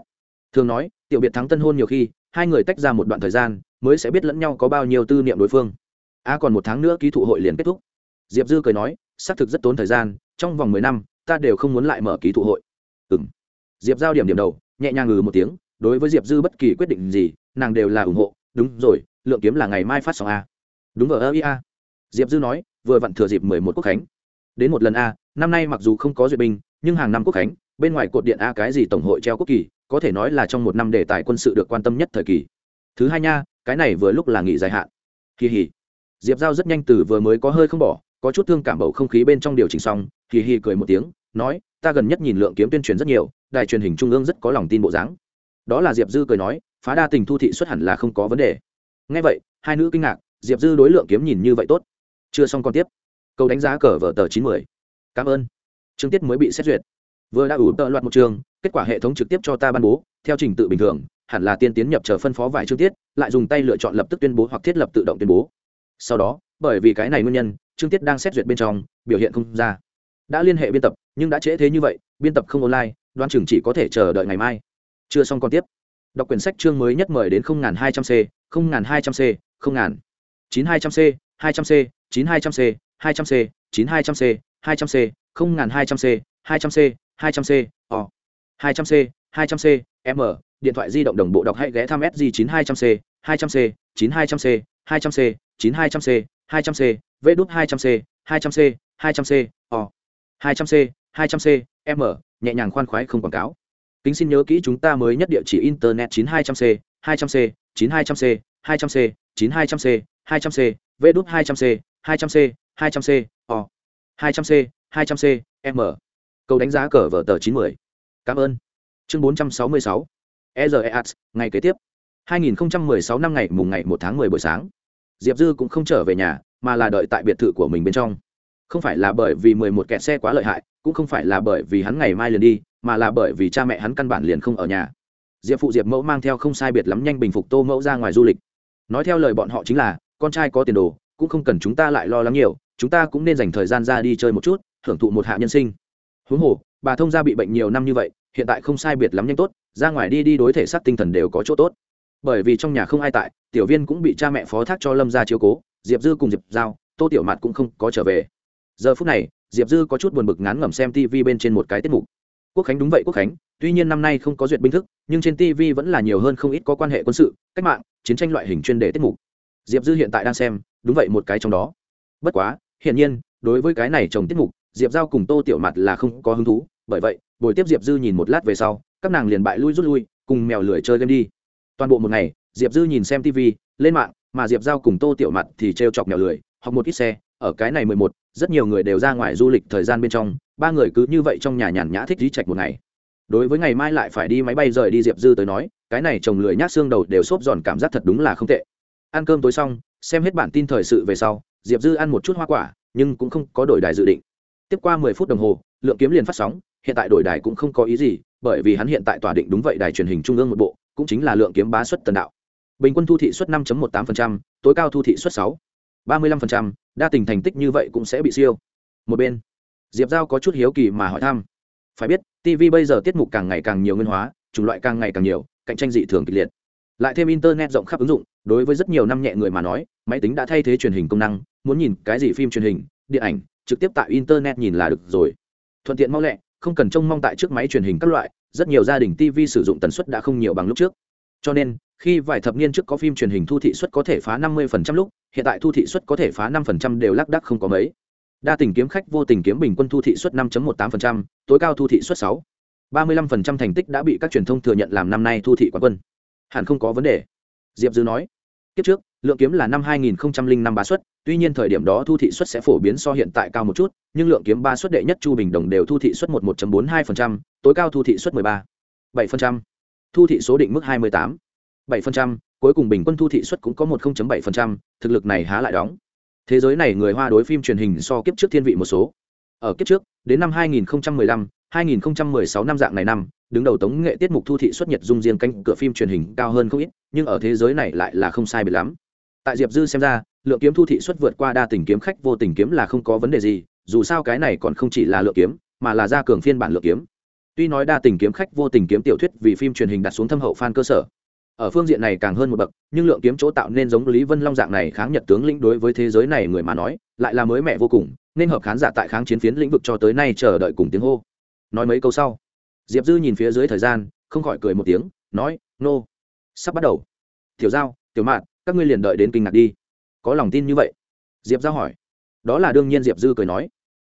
S1: Thường nói, tiểu biệt thắng tân hôn nhiều khi hai người tách ra một đoạn thời gian, mới sẽ biết lẫn nhau có bao nhiêu tư niệm đối phương. A, còn một tháng nữa ký thụ hội liền kết thúc. Diệp dư cười nói, xác thực rất tốn thời gian, trong vòng mười năm, ta đều không muốn lại mở ký thụ hội. Ừ m diệp giao điểm điểm đầu, nhẹ nhàng ngừ một tiếng, đối với diệp dư bất kỳ quyết định gì, nàng đều là ủng hộ. Đúng rồi, lượng kiếm là ngày mai phát sóng a. Đúng vờ ơ ia diệp dư nói, vừa vặn thừa dịp mười một quốc khánh. Đến một lần a, năm nay mặc dù không có duyệt binh, nhưng hàng năm quốc khánh, bên ngoài cột điện a cái gì tổng hội treo quốc kỳ có thể nói là trong một năm đề tài quân sự được quan tâm nhất thời kỳ. Thứ hai nha, cái này vừa lúc là nghỉ dài hạn. Kỳ hỉ. Diệp giao rất nhanh từ vừa mới có hơi không bỏ, có chút thương cảm bầu không khí bên trong điều chỉnh xong, kỳ hỉ cười một tiếng, nói, ta gần nhất nhìn lượng kiếm tuyên truyền rất nhiều, đài truyền hình trung ương rất có lòng tin bộ dáng. Đó là diệp dư cười nói, phá đa tình thu thị xuất hẳn là không có vấn đề. Ngay vậy, hai nữ kinh ngạc, diệp dư đối lượng kiếm nhìn như vậy tốt. Chưa xong còn tiếp. Câu đánh giá cờ vở tờ chín mươi. Cảm ơn. Chương tiết mới bị xét duyệt vừa đã ủ tợ loạt một trường kết quả hệ thống trực tiếp cho ta ban bố theo trình tự bình thường hẳn là tiên tiến nhập chờ phân phó vài chương tiết lại dùng tay lựa chọn lập tức tuyên bố hoặc thiết lập tự động tuyên bố sau đó bởi vì cái này nguyên nhân chương tiết đang xét duyệt bên trong biểu hiện không ra đã liên hệ biên tập nhưng đã trễ thế như vậy biên tập không online đoan chừng chỉ có thể chờ đợi ngày mai chưa xong còn tiếp đọc quyển sách chương mới nhất mời đến không hai trăm c không hai trăm c không chín hai trăm c hai trăm c chín hai trăm c hai trăm c chín hai trăm c hai trăm c không hai trăm c hai trăm c 200C, O. 200C, 200C, M, điện thoại di động đồng bộ đọc hay ghé thăm SG 9200C, 200C, 9200C, 200C, 9200C, 200C, V đút 200C, 200C, 200C, O. 200C, 200C, M, nhẹ nhàng khoan khoái không quảng cáo. Kính xin nhớ kỹ chúng ta mới nhất địa chỉ internet 9200C, 200C, 9200C, 200C, 9200C, 200C, V đút 200C, 200C, 200C, O. 200C, 200C, M câu đánh giá cờ vở tờ 910. cảm ơn. Chương 466. EZEAT, ngày kế tiếp. 2016 năm ngày mùng ngày một tháng 10 buổi sáng. Diệp dư cũng không trở về nhà mà là đợi tại biệt thự của mình bên trong. Không phải là bởi vì 11 kẹt xe quá lợi hại cũng không phải là bởi vì hắn ngày mai liền đi mà là bởi vì cha mẹ hắn căn bản liền không ở nhà. Diệp phụ diệp mẫu mang theo không sai biệt lắm nhanh bình phục tô mẫu ra ngoài du lịch. Nói theo lời bọn họ chính là con trai có tiền đồ cũng không cần chúng ta lại lo lắng nhiều chúng ta cũng nên dành thời gian ra đi chơi một chút hưởng thụ một hạ nhân sinh huống hồ, bà thông gia bị bệnh nhiều năm như vậy, hiện tại không sai biệt lắm nhanh tốt, ra ngoài đi đi đối thể xác tinh thần đều có chỗ tốt. Bởi vì trong nhà không ai tại, tiểu viên cũng bị cha mẹ phó thác cho lâm gia chiếu cố, diệp dư cùng diệp giao, tô tiểu mạt cũng không có trở về. Giờ phút này, diệp dư có chút buồn bực ngán ngẩm xem tv bên trên một cái tiết mục. Quốc khánh đúng vậy quốc khánh, tuy nhiên năm nay không có duyệt binh thức, nhưng trên tv vẫn là nhiều hơn không ít có quan hệ quân sự, cách mạng, chiến tranh loại hình chuyên đề tiết mục. Diệp dư hiện tại đang xem, đúng vậy một cái trong đó. Bất quá, hiển nhiên, đối với cái này trồng tiết mục diệp giao cùng tô tiểu mặt là không có hứng thú, bởi vậy, buổi tiếp diệp dư nhìn một lát về sau, các nàng liền bại lui rút lui, cùng mèo lười chơi game đi. Toàn bộ một ngày, diệp dư nhìn xem tv lên mạng, mà diệp giao cùng tô tiểu mặt thì t r e o chọc mèo lười hoặc một ít xe, ở cái này mười một, rất nhiều người đều ra ngoài du lịch thời gian bên trong, ba người cứ như vậy trong nhà nhàn nhã thích dí trạch một ngày. Đối với ngày mai lại phải đi máy bay rời đi diệp dư tới nói, cái này chồng lười nhác xương đầu đều xốp giòn cảm giác thật đúng là không tệ. Ăn cơm tối xong, xem hết bản tin thời sự về sau, diệp dư ăn một chút hoa quả, nhưng cũng không có đổi đài dự định tiếp qua mười phút đồng hồ lượng kiếm liền phát sóng hiện tại đổi đài cũng không có ý gì bởi vì hắn hiện tại tỏa định đúng vậy đài truyền hình trung ương một bộ cũng chính là lượng kiếm bá xuất tần đạo. Bình quân thu thị suất 5.18%, tối cao thu thị suất 6. 35%, đa tình thành tích như vậy cũng sẽ bị siêu. Một bên diệp giao có chút hiếu kỳ mà hỏi thăm. Phải biết tv bây giờ tiết mục càng ngày càng nhiều nguyên hóa chủng loại càng ngày càng nhiều cạnh tranh dị thường kịch liệt. Lại thêm internet rộng khắp ứng dụng đối với rất nhiều năm nhẹ người mà nói máy tính đã thay thế truyền hình công năng muốn nhìn cái gì phim truyền hình điện ảnh trực tiếp tại internet nhìn là được rồi. Thuận tiện mau lẹ không cần trông mong tại trước máy truyền hình các loại rất nhiều gia đình tv sử dụng tần suất đã không nhiều bằng lúc trước. Cho nên khi vài thập niên trước có phim truyền hình thu thị suất có thể phá 50% lúc hiện tại thu thị suất có thể phá 5% đều lác đác không có mấy. Đa tình kiếm khách vô tình kiếm bình quân thu thị suất 5.18%, tối cao thu thị suất 6. 35% thành tích đã bị các truyền thông thừa nhận làm năm nay thu thị quán quân. Hẳn không có vấn đề. Diệp dư nói kiếp trước lượng kiếm là năm 2005 bá suất tuy nhiên thời điểm đó thu thị suất sẽ phổ biến so hiện tại cao một chút nhưng lượng kiếm ba suất đệ nhất chu bình đồng đều thu thị suất 11.42%, tối cao thu thị suất 13. 7%. thu thị số định mức 28. 7%, cuối cùng bình quân thu thị suất cũng có 10.7%, thực lực này há lại đóng thế giới này người hoa đối phim truyền hình so kiếp trước thiên vị một số ở kiếp trước đến năm 2015, 2016 năm dạng này năm đứng đầu tống nghệ tiết mục thu thị xuất nhật dung riêng cánh cửa phim truyền hình cao hơn không ít nhưng ở thế giới này lại là không sai biệt lắm tại diệp dư xem ra, lượng kiếm thu thị xuất vượt qua đa tình kiếm khách vô tình kiếm là không có vấn đề gì, dù sao cái này còn không chỉ là lượng kiếm, mà là gia cường phiên bản lượng kiếm tuy nói đa tình kiếm khách vô tình kiếm tiểu thuyết vì phim truyền hình đặt xuống thâm hậu fan cơ sở, ở phương diện này càng hơn một bậc, nhưng lượng kiếm chỗ tạo nên giống lý vân long dạng này kháng nhật tướng lĩnh đối với thế giới này người mà nói, lại là mới mẻ vô cùng, nên hợp khán giả tại kháng chiến phiến lĩnh vực cho tới nay chờ đợi cùng tiếng hô nói mấy câu sau, diệp dư nhìn phía dưới thời gian, không khỏi cười một tiếng, nói, nô、no. sắp bắt đầu tiểu giao, tiểu mạn các ngươi liền đợi đến kinh ngạc đi. Có lòng tin như vậy? Diệp giao hỏi. Đó là đương nhiên, diệp dư cười nói.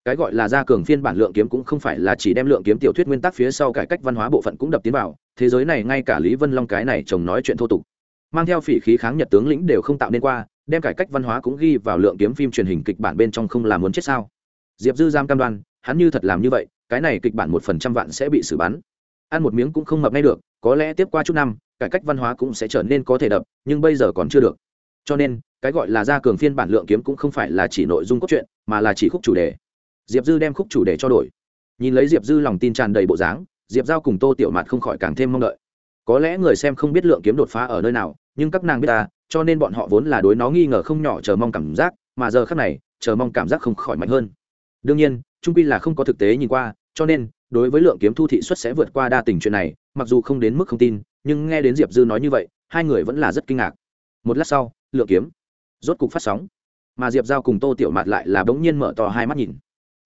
S1: Cái gọi là gia cường phiên bản lượng kiếm cũng không phải là chỉ đem lượng kiếm tiểu thuyết nguyên tắc phía sau cải cách văn hóa bộ phận cũng đập tiến vào, thế giới này ngay cả lý vân long cái này chồng nói chuyện thô tục. Mang theo phỉ khí kháng nhật tướng lĩnh đều không tạo nên qua, đem cải cách văn hóa cũng ghi vào lượng kiếm phim truyền hình kịch bản bên trong không làm muốn chết sao? Diệp dư giam cam đoan, hắn như thật làm như vậy, cái này kịch bản một phần trăm vạn sẽ bị xử bắn. Ăn một miếng cũng không mập ngay được, có lẽ tiếp qua chút năm cải cách văn hóa cũng sẽ trở nên có thể đập, nhưng bây giờ còn chưa được. Cho nên, cái gọi là gia cường phiên bản lượng kiếm cũng không phải là chỉ nội dung cốt truyện, mà là chỉ khúc chủ đề. Diệp dư đem khúc chủ đề cho đổi. Nhìn lấy diệp dư lòng tin tràn đầy bộ dáng, diệp giao cùng tô tiểu mạt không khỏi càng thêm mong đợi. Có lẽ người xem không biết lượng kiếm đột phá ở nơi nào, nhưng các nàng biết ta, cho nên bọn họ vốn là đối nó nghi ngờ không nhỏ chờ mong cảm giác, mà giờ khác này, chờ mong cảm giác không khỏi mạnh hơn. Đương nhiên, trung pi là không có thực tế nhìn qua, cho nên, đối với lượng kiếm thu thị xuất sẽ vượt qua đa tình chuyện này, mặc dù không đến mức không tin nhưng nghe đến diệp dư nói như vậy, hai người vẫn là rất kinh ngạc. Một lát sau, lựa kiếm. Rốt cục phát sóng. Mà diệp giao cùng tô tiểu mạt lại là bỗng nhiên mở to hai mắt nhìn.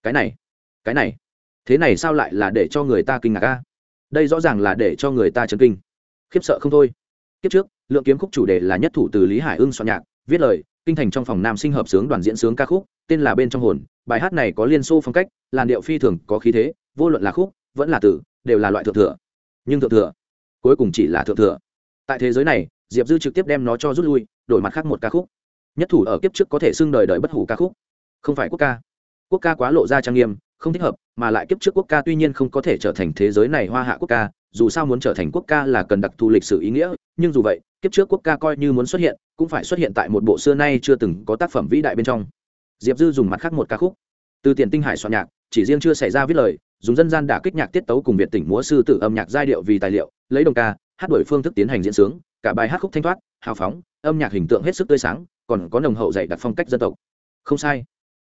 S1: Cái này cái này, thế này sao lại là để cho người ta kinh ngạc a? Đây rõ ràng là để cho người ta chấn kinh. Khiếp sợ không thôi. Kiếp trước, lượng kiếm khúc chủ đề là nhất thủ từ lý hải ưng soạn nhạc, viết lời, kinh thành trong phòng nam sinh hợp sướng đoàn diễn sướng ca khúc, tên là bên trong hồn. Bài hát này có liên xô phong cách, làn điệu phi thường có khí thế, vô luận là khúc, vẫn là tử đều là loại thượng thừa. Nhưng thượng thừa cuối cùng chỉ là thượng thừa. Tại thế giới này, diệp dư trực tiếp đem nó cho rút lui, đổi mặt khác một ca khúc. Nhất thủ ở kiếp trước có thể xưng đời đời bất hủ ca khúc. Không phải quốc ca. Quốc ca quá lộ ra trang nghiêm, không thích hợp, mà lại kiếp trước quốc ca tuy nhiên không có thể trở thành thế giới này hoa hạ quốc ca, dù sao muốn trở thành quốc ca là cần đặc thù lịch sử ý nghĩa, nhưng dù vậy, kiếp trước quốc ca coi như muốn xuất hiện, cũng phải xuất hiện tại một bộ xưa nay chưa từng có tác phẩm vĩ đại bên trong. Diệp dư dùng mặt khác một ca khúc. Từ tiền tinh hải soạn nhạc, chỉ riêng chưa xảy ra viết lời, dùng dân gian đả kích nhạc tiết tấu cùng việt tỉnh múa sư tử âm nhạc giai điệu vì tài liệu lấy đồng ca, hát đổi phương thức tiến hành diễn sướng, cả bài hát khúc thanh thoát, hào phóng, âm nhạc hình tượng hết sức tươi sáng, còn có nồng hậu dạy đặt phong cách dân tộc. Không sai.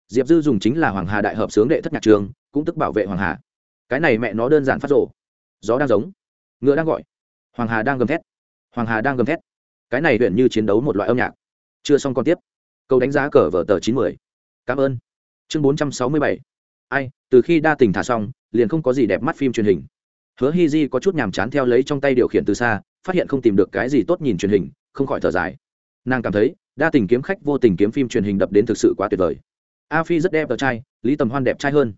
S1: Diệp dư dùng chính là hoàng hà đại hợp sướng đệ thất nhạc trường, cũng tức bảo vệ hoàng hà. Cái này mẹ nó đơn giản phát rộ gió đang giống. Ngựa đang gọi. Hoàng hà đang gầm thét. Hoàng hà đang gầm thét. Cái này huyện như chiến đấu một loại âm nhạc. Chưa xong còn tiếp. Câu đánh giá cờ vở tờ chín mươi cảm ơn. Chương bốn trăm sáu mươi bảy. Ai, từ khi đa tình thả xong, liền không có gì đẹp mắt phim truyền hình hứa hi di có chút nhàm chán theo lấy trong tay điều khiển từ xa, phát hiện không tìm được cái gì tốt nhìn truyền hình, không khỏi thở dài. Nàng cảm thấy, đa tình kiếm khách vô tình kiếm phim truyền hình đập đến thực sự quá tuyệt vời. A phi rất đẹp tờ trai, lý tầm hoan đẹp trai hơn.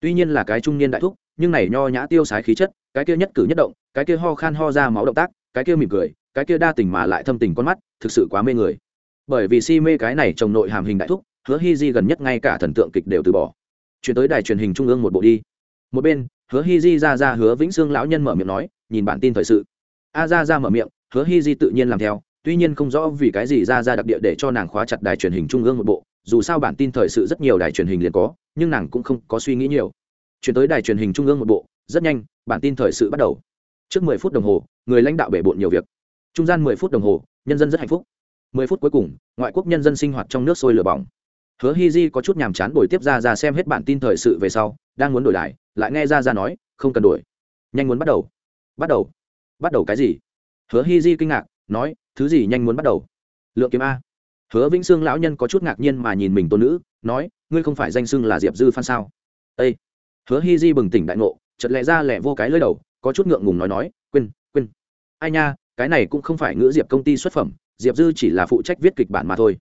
S1: Tuy nhiên là cái trung niên đại thúc, nhưng này nho nhã tiêu sái khí chất, cái kia nhất cử nhất động, cái kia ho khan ho ra máu động tác, cái kia mỉm cười, cái kia đa tình mà lại thâm tình con mắt, thực sự quá mê người. Bởi vì si mê cái này trồng nội hàm hình đại thúc, hứa hi di gần nhất ngay cả thần tượng kịch đều từ bỏ. Chuyển tới đài truyền hình trung ương một bộ đi. Một bên hứa hi di ra ra hứa vĩnh sương lão nhân mở miệng nói, nhìn bản tin thời sự. A ra ra mở miệng, hứa hi di tự nhiên làm theo, tuy nhiên không rõ vì cái gì ra ra đặc địa để cho nàng khóa chặt đài truyền hình trung ương một bộ, dù sao bản tin thời sự rất nhiều đài truyền hình liền có, nhưng nàng cũng không có suy nghĩ nhiều. Chuyển tới đài truyền hình trung ương một bộ, rất nhanh, bản tin thời sự bắt đầu. Trước mười phút đồng hồ, người lãnh đạo bể bộn nhiều việc. Trung gian mười phút đồng hồ, nhân dân rất hạnh phúc. Mười phút cuối cùng, ngoại quốc nhân dân sinh hoạt trong nước sôi lửa bỏng. Hứa hi di có chút nhàm chán buổi tiếp ra ra xem hết bản tin thời sự về sau, đang muốn đổi lại lại nghe ra ra nói, không cần đuổi nhanh muốn bắt đầu. Bắt đầu? Bắt đầu cái gì? Hứa hi di kinh ngạc, nói, thứ gì nhanh muốn bắt đầu? Lượng kiếm a. Hứa vĩnh sương lão nhân có chút ngạc nhiên mà nhìn mình tôn nữ, nói, ngươi không phải danh xưng là diệp dư phan sao? Â hứa hi di bừng tỉnh đại ngộ chật lẹ ra lẹ vô cái lơi đầu, có chút ngượng ngùng nói nói, quên quên. Ai nha, cái này cũng không phải ngữ diệp công ty xuất phẩm, diệp dư chỉ là phụ trách viết kịch bản mà thôi.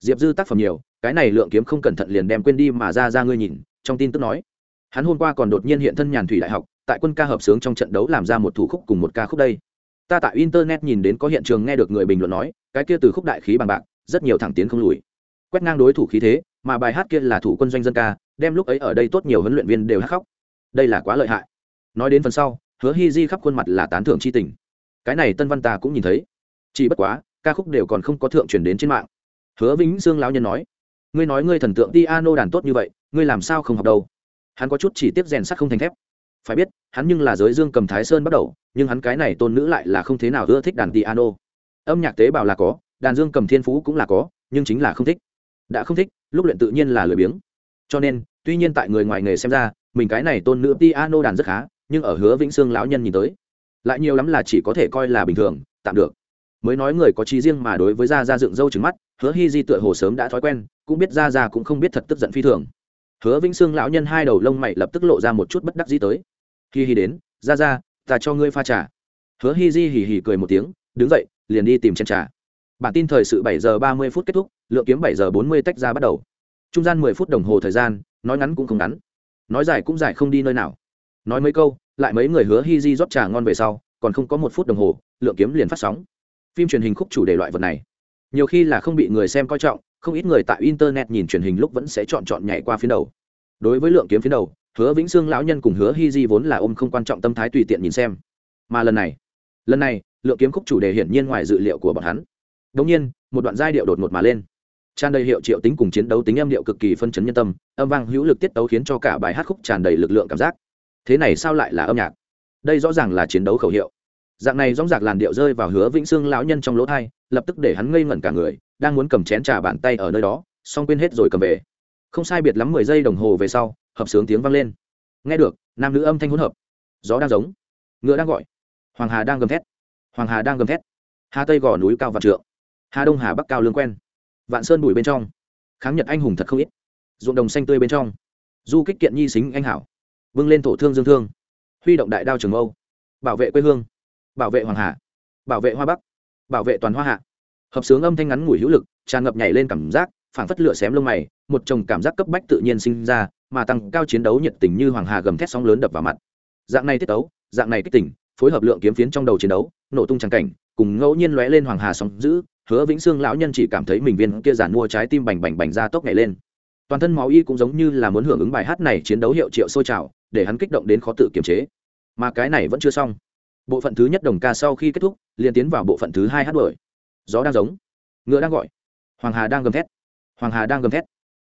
S1: Diệp dư tác phẩm nhiều, cái này lượng kiếm không cẩn thận liền đem quên đi mà ra ra ngươi nhìn, trong tin tức nói hắn hôm qua còn đột nhiên hiện thân nhàn thủy đại học, tại quân ca hợp sướng trong trận đấu làm ra một thủ khúc cùng một ca khúc đây. Ta tại internet nhìn đến có hiện trường nghe được người bình luận nói, cái kia từ khúc đại khí bằng bạc, rất nhiều thẳng tiến không lùi. Quét ngang đối thủ khí thế, mà bài hát kia là thủ quân doanh dân ca, đem lúc ấy ở đây tốt nhiều huấn luyện viên đều hát khóc. Đây là quá lợi hại. Nói đến phần sau, hứa hi di khắp khuôn mặt là tán thưởng c h i tình. Cái này tân văn ta cũng nhìn thấy. Chỉ bất quá, ca khúc đều còn không có thượng truyền đến trên mạng. Hứa vĩnh Dương lão nhân nói, ngươi nói ngươi thần tượng piano đàn tốt như vậy, ngươi làm sao không học đâu? Hắn có chút chỉ tiếp rèn sắt không thành thép. Phải biết, hắn nhưng là giới dương cầm thái sơn bắt đầu, nhưng hắn cái này tôn nữ lại là không thế nào ưa thích đàn piano. Âm nhạc tế bào là có, đàn dương cầm thiên phú cũng là có, nhưng chính là không thích. Đã không thích, lúc luyện tự nhiên là lười biếng. Cho nên, tuy nhiên tại người ngoài nghề xem ra, mình cái này tôn nữ piano đàn rất khá, nhưng ở hứa vĩnh sương lão nhân nhìn tới, lại nhiều lắm là chỉ có thể coi là bình thường, tạm được. Mới nói người có trí riêng mà đối với gia gia dựng râu trứng mắt, hứa hi di tựa hồ sớm đã thói quen, cũng biết gia gia cũng không biết thật tức giận phi thường hứa vĩnh sương lão nhân hai đầu lông mày lập tức lộ ra một chút bất đắc dĩ tới. Hi hi đến, ra ra, ta cho ngươi pha trà. Hứa hi di hì hì cười một tiếng, đứng dậy, liền đi tìm chén trà. Bản tin thời sự bảy giờ ba mươi phút kết thúc, lượng kiếm bảy giờ bốn mươi tách ra bắt đầu. Trung gian mười phút đồng hồ thời gian, nói ngắn cũng không ngắn. Nói dài cũng dài không đi nơi nào. Nói mấy câu, lại mấy người hứa hi di rót trà ngon về sau, còn không có một phút đồng hồ, lượng kiếm liền phát sóng. Phim truyền hình khúc chủ đề loại vật này. Nhiều khi là không bị người xem coi trọng không ít người tại internet nhìn truyền hình lúc vẫn sẽ chọn chọn nhảy qua phía đầu. Đối với lượng kiếm phía đầu, hứa vĩnh sương lão nhân cùng hứa hi di vốn là ôm không quan trọng tâm thái tùy tiện nhìn xem. Mà lần này lần này, lượng kiếm khúc chủ đề hiển nhiên ngoài dự liệu của bọn hắn. Đ nhiên, một đoạn giai điệu đột ngột mà lên. Tràn đầy hiệu triệu tính cùng chiến đấu tính âm điệu cực kỳ phân chấn nhân tâm, âm vang hữu lực tiết tấu khiến cho cả bài hát khúc tràn đầy lực lượng cảm giác. Thế này sao lại là âm nhạc? Đây rõ ràng là chiến đấu khẩu hiệu. Dạng này dóng dạc làn điệu rơi vào hứa vĩnh sương lão nhân trong lỗ thai lập tức để hắn ngây ngẩn cả người, đang muốn cầm chén trà bàn tay ở nơi đó, xong quên hết rồi cầm về. Không sai biệt lắm mười giây đồng hồ về sau, hợp sướng tiếng vang lên. Nghe được, nam nữ âm thanh hỗn hợp. Gió đang giống. Ngựa đang gọi. Hoàng hà đang gầm thét. Hoàng hà đang gầm thét. Hà tây gò núi cao vạn trượng. Hà đông hà bắc cao lương quen. Vạn sơn bùi bên trong. Kháng nhật anh hùng thật không ít. Ruộng đồng xanh tươi bên trong. Du kích kiện nhi xính anh hảo. Vâng lên thổ thương dương thương. Huy động đại đao trường âu bảo vệ quê hương. Bảo vệ hoàng hà. Bảo vệ hoa bắc bảo vệ toàn hoa hạ. Hợp sướng âm thanh ngắn ngủi hữu lực, tràn ngập nhảy lên cảm giác, phảng phất lửa xém lông mày, một chồng cảm giác cấp bách tự nhiên sinh ra, mà tăng cao chiến đấu nhiệt tình như hoàng hà gầm thét sóng lớn đập vào mặt. Dạng này tiết tấu, dạng này kích tỉnh phối hợp lượng kiếm phiến trong đầu chiến đấu, nổ tung tràng cảnh, cùng ngẫu nhiên lóe lên hoàng hà sóng giữ hứa vĩnh sương lão nhân chỉ cảm thấy mình viên kia giản mua trái tim bành bành bành ra tốc nhảy lên. Toàn thân máu y cũng giống như là muốn hưởng ứng bài hát này chiến đấu hiệu triệu sôi trào, để hắn kích động đến khó tự kiềm chế. Mà cái này vẫn chưa xong bộ phận thứ nhất đồng ca sau khi kết thúc, liền tiến vào bộ phận thứ hai hát đuổi. Gió đang giống. Ngựa đang gọi. Hoàng hà đang gầm thét. Hoàng hà đang gầm thét.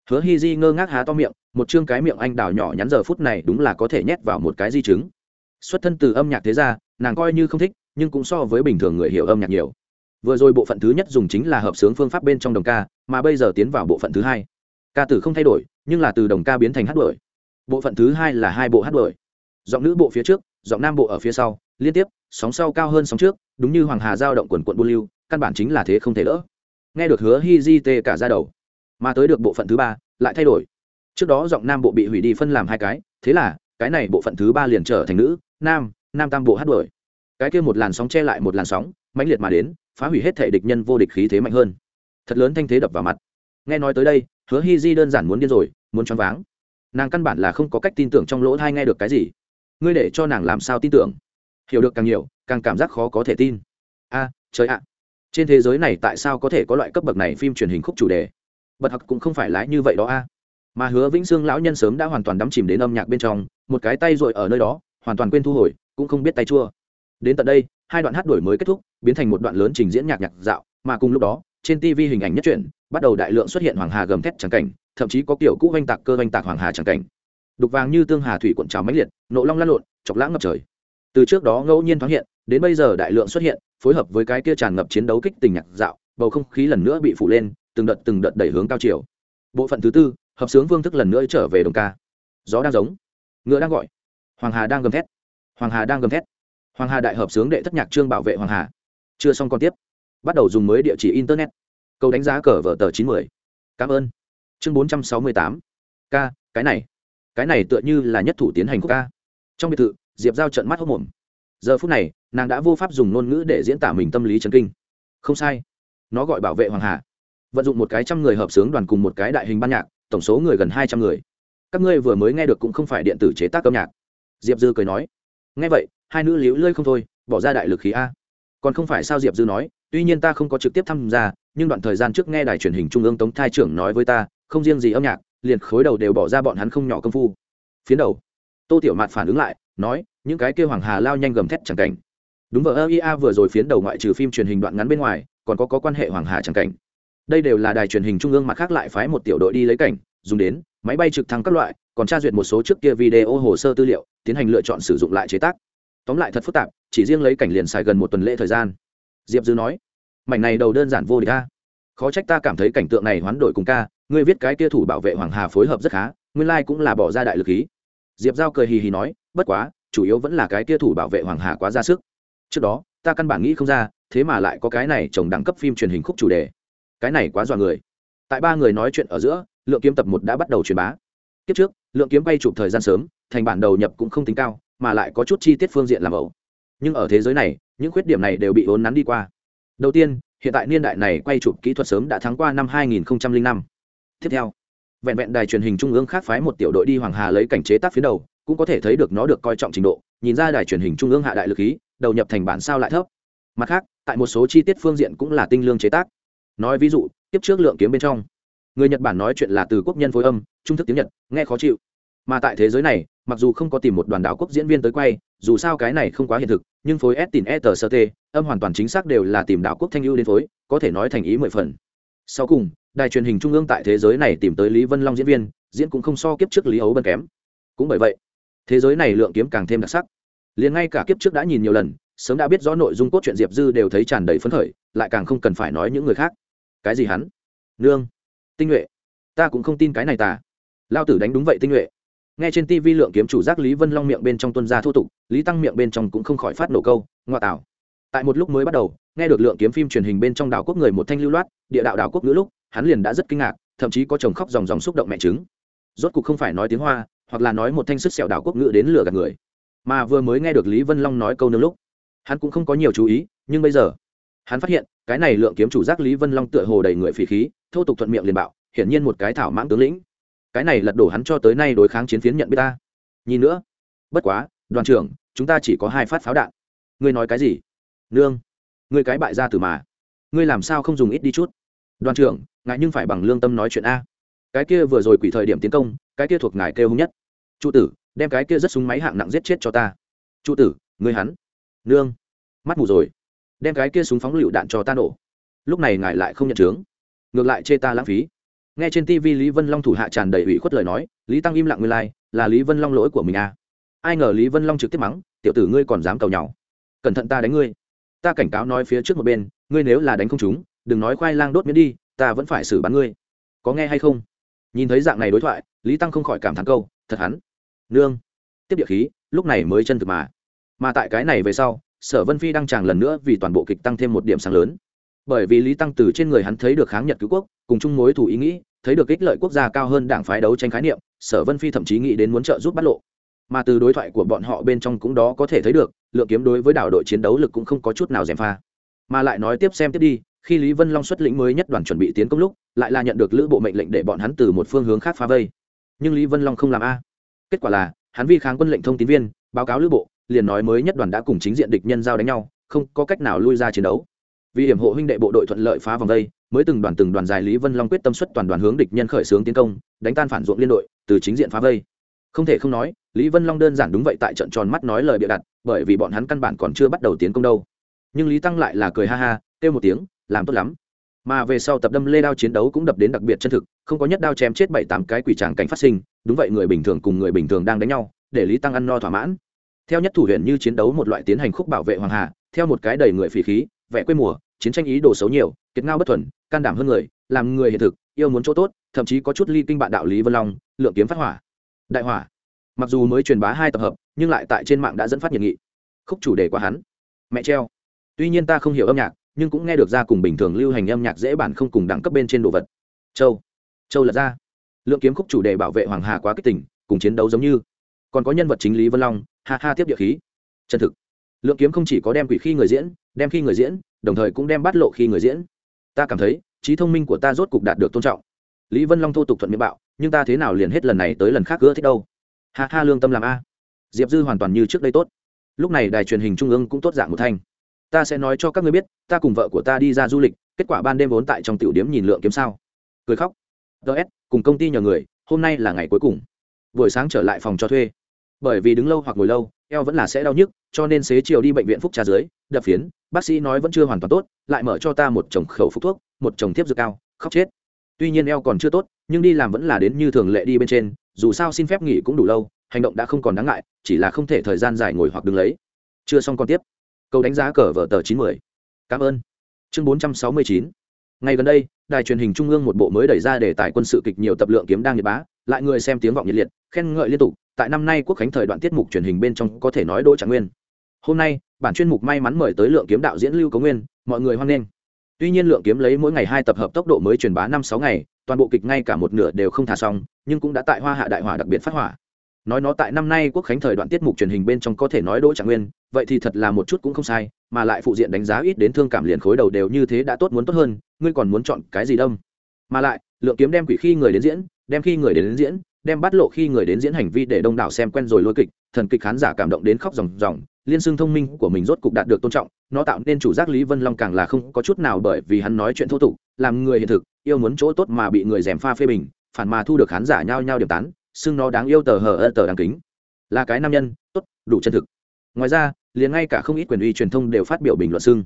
S1: Hứa hi di ngơ ngác há to miệng, một chương cái miệng anh đào nhỏ nhắn giờ phút này đúng là có thể nhét vào một cái di chứng. Xuất thân từ âm nhạc thế ra nàng coi như không thích, nhưng cũng so với bình thường người hiểu âm nhạc nhiều. Vừa rồi bộ phận thứ nhất dùng chính là hợp sướng phương pháp bên trong đồng ca, mà bây giờ tiến vào bộ phận thứ hai. Ca tử không thay đổi, nhưng là từ đồng ca biến thành hát đuổi. Bộ phận thứ hai là hai bộ hát đuổi. Giọng nữ bộ phía trước, giọng nam bộ ở phía sau liên tiếp, sóng sau cao hơn sóng trước, đúng như hoàng hà giao động quần quận buôn lưu, căn bản chính là thế không thể đỡ. Nghe được hứa hi di tê cả ra đầu, mà tới được bộ phận thứ ba, lại thay đổi. Trước đó giọng nam bộ bị hủy đi phân làm hai cái, thế là, cái này bộ phận thứ ba liền trở thành nữ, nam nam tam bộ hát đuổi. Cái kia một làn sóng che lại một làn sóng, mãnh liệt mà đến, phá hủy hết thể địch nhân vô địch khí thế mạnh hơn. Thật lớn thanh thế đập vào mặt. Nghe nói tới đây, hứa hi di đơn giản muốn điên rồi, muốn choáng váng. Nàng căn bản là không có cách tin tưởng trong lỗ thai nghe được cái gì. Ngươi để cho nàng làm sao tin tưởng? Hiểu được càng nhiều, càng cảm giác khó có thể tin. A, trời ạ. Trên thế giới này tại sao có thể có loại cấp bậc này phim truyền hình khúc chủ đề? Bật học cũng không phải lái như vậy đó a. Mà hứa vĩnh sương lão nhân sớm đã hoàn toàn đắm chìm đến âm nhạc bên trong, một cái tay dội ở nơi đó, hoàn toàn quên thu hồi, cũng không biết tay chua. Đến tận đây, hai đoạn hát đổi mới kết thúc, biến thành một đoạn lớn trình diễn nhạc nhạc dạo, mà cùng lúc đó, trên tv hình ảnh nhất truyện, bắt đầu đại lượng xuất hiện hoàng hà gầm thét trắng cảnh, thậm chí có kiểu cũ oanh tạc cơ oanh tạc hoàng hà trắng cảnh. Đục vàng như tương hà thủy cuộn trào mãnh liệt, nộ long lăn lộn, chọc lãng ngập trời từ trước đó ngẫu nhiên thoáng hiện, đến bây giờ đại lượng xuất hiện, phối hợp với cái kia tràn ngập chiến đấu kích tình nhạc dạo, bầu không khí lần nữa bị phủ lên, từng đợt từng đợt đẩy hướng cao chiều. Bộ phận thứ tư, hợp sướng vương thức lần nữa trở về đồng ca. Gió đang giống, ngựa đang gọi, hoàng hà đang gầm thét. Hoàng hà đang gầm thét. Hoàng hà đại hợp sướng đệ thất nhạc trương bảo vệ hoàng hà. Chưa xong còn tiếp. Bắt đầu dùng mới địa chỉ internet. Câu đánh giá cờ vở tờ chín mươi cảm ơn. Chương bốn trăm sáu mươi tám. K cái này. Cái này tựa như là nhất thủ tiến hành của ca. Trong biệt thự diệp giao trận mắt hốc mồm. Giờ phút này, nàng đã vô pháp dùng ngôn ngữ để diễn tả mình tâm lý chấn kinh. Không sai. Nó gọi bảo vệ hoàng hà vận dụng một cái trăm người hợp sướng đoàn cùng một cái đại hình ban nhạc, tổng số người gần hai trăm người. Các ngươi vừa mới nghe được cũng không phải điện tử chế tác âm nhạc. Diệp dư cười nói. Nghe vậy, hai nữ liễu lơi không thôi, bỏ ra đại lực khí a. Còn không phải sao diệp dư nói, tuy nhiên ta không có trực tiếp tham gia, nhưng đoạn thời gian trước nghe đài truyền hình trung ương tống thai trưởng nói với ta, không riêng gì âm nhạc, liền khối đầu đều bỏ ra bọn hắn không nhỏ công phu. Phiến đầu tô tiểu mạt phản ứng lại nói những cái kêu hoàng hà lao nhanh gầm thét chẳng cảnh. Đúng vợ ơ ia vừa rồi phiến đầu ngoại trừ phim truyền hình đoạn ngắn bên ngoài còn có, có quan hệ hoàng hà chẳng cảnh. Đây đều là đài truyền hình trung ương mặt khác lại phái một tiểu đội đi lấy cảnh dùng đến máy bay trực thăng các loại còn tra duyệt một số trước kia video hồ sơ tư liệu tiến hành lựa chọn sử dụng lại chế tác. Tóm lại thật phức tạp chỉ riêng lấy cảnh liền xài gần một tuần lễ thời gian. Diệp dư nói mảnh này đầu đơn giản vô địch ca khó trách ta cảm thấy cảnh tượng này hoán đổi cùng ca ngươi viết cái kia thủ bảo vệ hoàng hà phối hợp rất khá nguyên lai cũng là bỏ ra đại lực khí diệp giao cười hì hì nói, bất quá, chủ yếu vẫn là cái kia thủ bảo vệ hoàng hà quá ra sức. Trước đó, ta căn bản nghĩ không ra, thế mà lại có cái này trồng đẳng cấp phim truyền hình khúc chủ đề. Cái này quá dọa người. Tại ba người nói chuyện ở giữa, lượng kiếm tập một đã bắt đầu truyền bá. Kiếp trước, lượng kiếm bay chụp thời gian sớm, thành bản đầu nhập cũng không tính cao, mà lại có chút chi tiết phương diện làm ẩu. Nhưng ở thế giới này, những khuyết điểm này đều bị vốn nắn đi qua. Đầu tiên, hiện tại niên đại này quay chụp kỹ thuật sớm đã thắng qua năm 2005. tiếp theo vẹn vẹn đài truyền hình trung ương khác phái một tiểu đội đi hoàng hà lấy cảnh chế tác phía đầu, cũng có thể thấy được nó được coi trọng trình độ. Nhìn ra đài truyền hình trung ương hạ đại lực khí, đầu nhập thành bản sao lại thấp. Mặt khác, tại một số chi tiết phương diện cũng là tinh lương chế tác. Nói ví dụ, tiếp trước lượng kiếm bên trong. Người nhật bản nói chuyện là từ quốc nhân phối âm, trung thức tiếng nhật, nghe khó chịu. Mà tại thế giới này, mặc dù không có tìm một đoàn đảo quốc diễn viên tới quay, dù sao cái này không quá hiện thực, nhưng phối s tìm e tờ sơ t, âm hoàn toàn chính xác đều là tìm đảo quốc thanh ưu đến phối, có thể nói thành ý mười phần. Sau cùng đài truyền hình trung ương tại thế giới này tìm tới lý vân long diễn viên, diễn cũng không so kiếp trước lý ấu bân kém. Cũng bởi vậy, thế giới này lượng kiếm càng thêm đặc sắc. Liền ngay cả kiếp trước đã nhìn nhiều lần, sớm đã biết rõ nội dung cốt truyện diệp dư đều thấy tràn đầy phấn khởi, lại càng không cần phải nói những người khác. Cái gì hắn? Nương, tinh nhuệ. Ta cũng không tin cái này tà. Lao tử đánh đúng vậy tinh nhuệ. Nghe trên tv lượng kiếm chủ giác lý vân long miệng bên trong tuân gia thô tục, lý tăng miệng bên trong cũng không khỏi phát nổ câu, ngoa tạo tại một lúc mới bắt đầu, nghe được lượng kiếm phim truyền hình bên trong đảo quốc người một thanh lưu loát, địa đạo đảo quốc ngữ lúc hắn liền đã rất kinh ngạc, thậm chí có chồng khóc dòng dòng xúc động mẹ chứng rốt cục không phải nói tiếng hoa, hoặc là nói một thanh sức sẹo đảo quốc ngữ đến lừa gạt người. Mà vừa mới nghe được lý vân long nói câu nương lúc, hắn cũng không có nhiều chú ý, nhưng bây giờ, hắn phát hiện, cái này lượng kiếm chủ giác lý vân long tựa hồ đầy người phỉ khí, thô tục thuận miệng liền bạo, hiển nhiên một cái thảo mãng tướng lĩnh. Cái này lật đổ hắn cho tới nay đối kháng chiến phiến nhận biết ta. Nhìn nữa. Bất quá, đoàn trưởng, chúng ta chỉ có hai phát pháo đạn. Ngươi nói cái gì? Nương, ngươi cái bại ra từ mà. Ngươi làm sao không dùng ít đi chút? Đoàn trưởng ngài nhưng phải bằng lương tâm nói chuyện a. Cái kia vừa rồi quỷ thời điểm tiến công cái kia thuộc ngài kêu hung nhất. Trụ tử đem cái kia rất súng máy hạng nặng giết chết cho ta. Trụ tử ngươi hắn. Nương. Mắt mù rồi. Đem cái kia súng phóng lựu đạn cho ta nổ. Lúc này ngài lại không nhận chướng. Ngược lại chê ta lãng phí. Nghe trên tv lý vân long thủ hạ tràn đầy ủy khuất lời nói lý tăng im lặng nguyên lai、like, là lý vân long lỗi của mình à. ai ngờ lý vân long trực tiếp mắng tiểu tử ngươi còn dám cầu nhau. Cẩn thận ta đánh ngươi. Ta cảnh cáo nói phía trước một bên ngươi nếu là đánh không chúng đừng nói khoai lang đốt miễn đi, ta vẫn phải xử bắn ngươi. Có nghe hay không? Nhìn thấy dạng này đối thoại, lý tăng không khỏi cảm thán câu, thật hắn. Nương. Tiếp địa khí, lúc này mới chân thực mà. Mà tại cái này về sau, sở vân phi đăng tràng lần nữa vì toàn bộ kịch tăng thêm một điểm sáng lớn. Bởi vì lý tăng từ trên người hắn thấy được kháng nhật cứu quốc, cùng chung mối thủ ý nghĩ, thấy được ích lợi quốc gia cao hơn đảng phái đấu tranh khái niệm, sở vân phi thậm chí nghĩ đến muốn trợ giúp bắt lộ. Mà từ đối thoại của bọn họ bên trong cũng đó có thể thấy được, lượng kiếm đối với đảo đội chiến đấu lực cũng không có chút nào gièm pha. Mà lại nói tiếp xem tiếp đi khi lý vân long xuất lĩnh mới nhất đoàn chuẩn bị tiến công lúc, lại là nhận được lữ bộ mệnh lệnh để bọn hắn từ một phương hướng khác phá vây. Nhưng lý vân long không làm a. Kết quả là, hắn vi kháng quân lệnh thông tín viên, báo cáo lữ bộ, liền nói mới nhất đoàn đã cùng chính diện địch nhân giao đánh nhau, không có cách nào lui ra chiến đấu. Vì hiểm hộ huynh đệ bộ đội thuận lợi phá vòng vây mới từng đoàn từng đoàn dài lý vân long quyết tâm xuất toàn đoàn hướng địch nhân khởi xướng tiến công, đánh tan phản ruộng liên đội, từ chính diện phá vây. Không thể không nói, lý vân long đơn giản đúng vậy tại trận tròn mắt nói lời bịa đặt, bởi vì bọn hắn căn bản còn chưa bắt đầu tiến công đâu. Nhưng lý tăng lại là cười ha ha, kêu một tiếng làm tốt lắm. Mà về sau tập đâm lê đao chiến đấu cũng đập đến đặc biệt chân thực, không có nhất đao chém chết bảy tám cái quỷ tràng cảnh phát sinh, đúng vậy người bình thường cùng người bình thường đang đánh nhau, để lý tăng ăn no thỏa mãn. Theo nhất thủ huyện như chiến đấu một loại tiến hành khúc bảo vệ hoàng hà, theo một cái đầy người phỉ khí vẽ quê mùa, chiến tranh ý đồ xấu nhiều, kiệt ngao bất thuần, can đảm hơn người, làm người hiện thực, yêu muốn chỗ tốt, thậm chí có chút ly kinh bạn đạo lý vân long, lượng kiếm phát hỏa. Đại hỏa. Mặc dù mới truyền bá hai tập hợp, nhưng lại tại trên mạng đã dẫn phát nhiệt nghị. Khúc chủ đề của hắn. Mẹ treo. Tuy nhiên ta không hiểu âm nhạc nhưng cũng nghe được ra cùng bình thường lưu hành âm nhạc dễ bản không cùng đẳng cấp bên trên đồ vật. Châu châu lật ra. Lượng kiếm khúc chủ đề bảo vệ hoàng hà quá kích tỉnh cùng chiến đấu giống như. Còn có nhân vật chính lý vân long, ha ha tiếp địa khí. Chân thực. Lượng kiếm không chỉ có đem quỷ khi người diễn, đem khi người diễn, đồng thời cũng đem bắt lộ khi người diễn. Ta cảm thấy, trí thông minh của ta rốt cục đạt được tôn trọng. Lý vân long thô tục thuận miệng bạo, nhưng ta thế nào liền hết lần này tới lần khác gỡ thích đâu. Ha ha lương tâm làm a. Diệp dư hoàn toàn như trước đây tốt. Lúc này đài truyền hình trung ương cũng tốt dạng một thanh ta sẽ nói cho các ngươi biết, ta cùng vợ của ta đi ra du lịch, kết quả ban đêm vốn tại trong tiểu điếm nhìn lượng kiếm sao. Cười khóc. Ts cùng công ty nhờ người, hôm nay là ngày cuối cùng. Buổi sáng trở lại phòng cho thuê. Bởi vì đứng lâu hoặc ngồi lâu, eo vẫn là sẽ đau nhức, cho nên xế chiều đi bệnh viện phúc trà dưới, đập phiến, bác sĩ nói vẫn chưa hoàn toàn tốt, lại mở cho ta một chồng khẩu phúc thuốc, một chồng tiếp dược cao, khóc chết. Tuy nhiên eo còn chưa tốt, nhưng đi làm vẫn là đến như thường lệ đi bên trên, dù sao xin phép nghỉ cũng đủ lâu, hành động đã không còn đáng ngại, chỉ là không thể thời gian dài ngồi hoặc đứng lấy. Chưa xong còn tiếp câu đánh giá cờ vở tờ chín mươi cảm ơn. Chương bốn trăm sáu mươi chín. Ngay gần đây, đài truyền hình trung ương một bộ mới đẩy ra đề tài quân sự kịch nhiều tập lượng kiếm đang nhiệt bá, lại người xem tiếng vọng nhiệt liệt, khen ngợi liên tục. Tại năm nay quốc khánh thời đoạn tiết mục truyền hình bên trong có thể nói đỗ trạng nguyên. Hôm nay, bản chuyên mục may mắn mời tới lượng kiếm đạo diễn lưu cống nguyên, mọi người hoan nghênh. Tuy nhiên lượng kiếm lấy mỗi ngày hai tập hợp tốc độ mới truyền bá năm sáu ngày, toàn bộ kịch ngay cả một nửa đều không thả xong, nhưng cũng đã tại hoa hạ đại hỏa đặc biệt phát hỏa nói nó tại năm nay quốc khánh thời đoạn tiết mục truyền hình bên trong có thể nói đỗ trạng nguyên, vậy thì thật là một chút cũng không sai, mà lại phụ diện đánh giá ít đến thương cảm liền khối đầu đều như thế đã tốt muốn tốt hơn, ngươi còn muốn chọn cái gì đông mà lại, lượng kiếm đem quỷ khi người đến diễn, đem khi người đến diễn, đem bắt lộ khi người đến diễn hành vi để đông đảo xem quen rồi lôi kịch, thần kịch khán giả cảm động đến khóc ròng ròng, liên xương thông minh của mình rốt cục đạt được tôn trọng, nó tạo nên chủ giác lý vân long càng là không có chút nào bởi vì hắn nói chuyện thô tục, làm người hiện thực, yêu muốn chỗ tốt mà bị người dèm pha phê bình, phản mà thu được khán giả nhao nhao điểm tán xưng nó đáng yêu tờ hờ ơ tờ đáng kính. Là cái nam nhân, tốt, đủ chân thực. Ngoài ra, liền ngay cả không ít quyền uy truyền thông đều phát biểu bình luận xưng.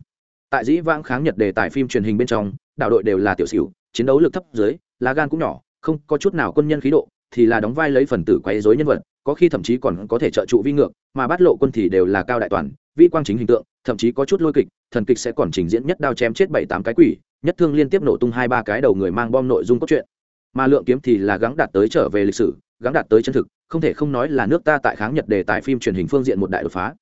S1: Tại dĩ vãng kháng nhật đề tài phim truyền hình bên trong, đạo đội đều là tiểu xỉu, chiến đấu lực thấp dưới, lá gan cũng nhỏ, không có chút nào quân nhân khí độ, thì là đóng vai lấy phần tử quấy dối nhân vật, có khi thậm chí còn có thể trợ trụ vi ngược, mà bắt lộ quân thì đều là cao đại toàn, vi quang chính hình tượng, thậm chí có chút lôi kịch, thần kịch sẽ còn trình diễn nhất đao chém chết bảy tám cái quỷ, nhất thương liên tiếp nổ tung hai ba cái đầu người mang bom nội dung cốt truyện. Mà lượng kiếm thì là gắng đạt tới trở về lịch sử gắng đạt tới chân thực, không thể không nói là nước ta tại kháng nhật đề tài phim truyền hình phương diện một đại đột phá.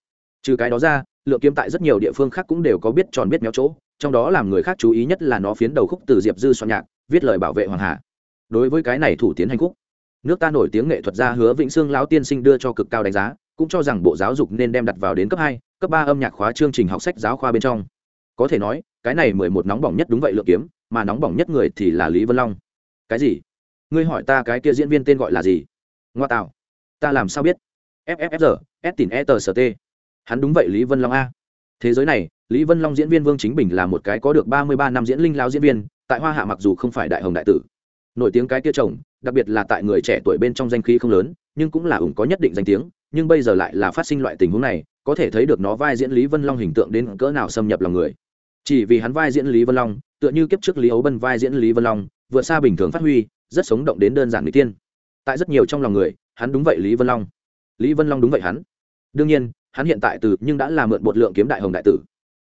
S1: Trừ cái đó ra, lượng kiếm tại rất nhiều địa phương khác cũng đều có biết tròn biết méo chỗ, trong đó làm người khác chú ý nhất là nó phiến đầu khúc từ diệp dư soạn nhạc, viết lời bảo vệ hoàng hà. Đối với cái này thủ tiến hành khúc, nước ta nổi tiếng nghệ thuật gia hứa vĩnh sương lão tiên sinh đưa cho cực cao đánh giá, cũng cho rằng bộ giáo dục nên đem đặt vào đến cấp hai, cấp ba âm nhạc khóa chương trình học sách giáo khoa bên trong. Có thể nói, cái này mười một nóng bỏng nhất đúng vậy lượng kiếm, mà nóng bỏng nhất người thì là lý vân long. Cái gì? Ngươi hỏi ta cái kia diễn viên tên gọi là gì? Ngoa tạo ta làm sao biết? Fffr s tin e tờ st hắn đúng vậy lý vân long a. Thế giới này, lý vân long diễn viên vương chính bình là một cái có được ba mươi ba năm diễn linh lao diễn viên, tại hoa hạ mặc dù không phải đại hồng đại tử. Nổi tiếng cái kia chồng, đặc biệt là tại người trẻ tuổi bên trong danh khí không lớn, nhưng cũng là ủng có nhất định danh tiếng, nhưng bây giờ lại là phát sinh loại tình huống này, có thể thấy được nó vai diễn lý vân long hình tượng đến cỡ nào xâm nhập lòng người. Chỉ vì hắn vai diễn lý vân long, tựa như kiếp trước lý ấu bân vai diễn lý vân long, vượt xa bình thường phát huy, rất sống động đến đơn giản người tiên tại rất nhiều trong lòng người, hắn đúng vậy lý vân long. Lý vân long đúng vậy hắn. Đương nhiên, hắn hiện tại từ nhưng đã là mượn bột lượng kiếm đại hồng đại tử.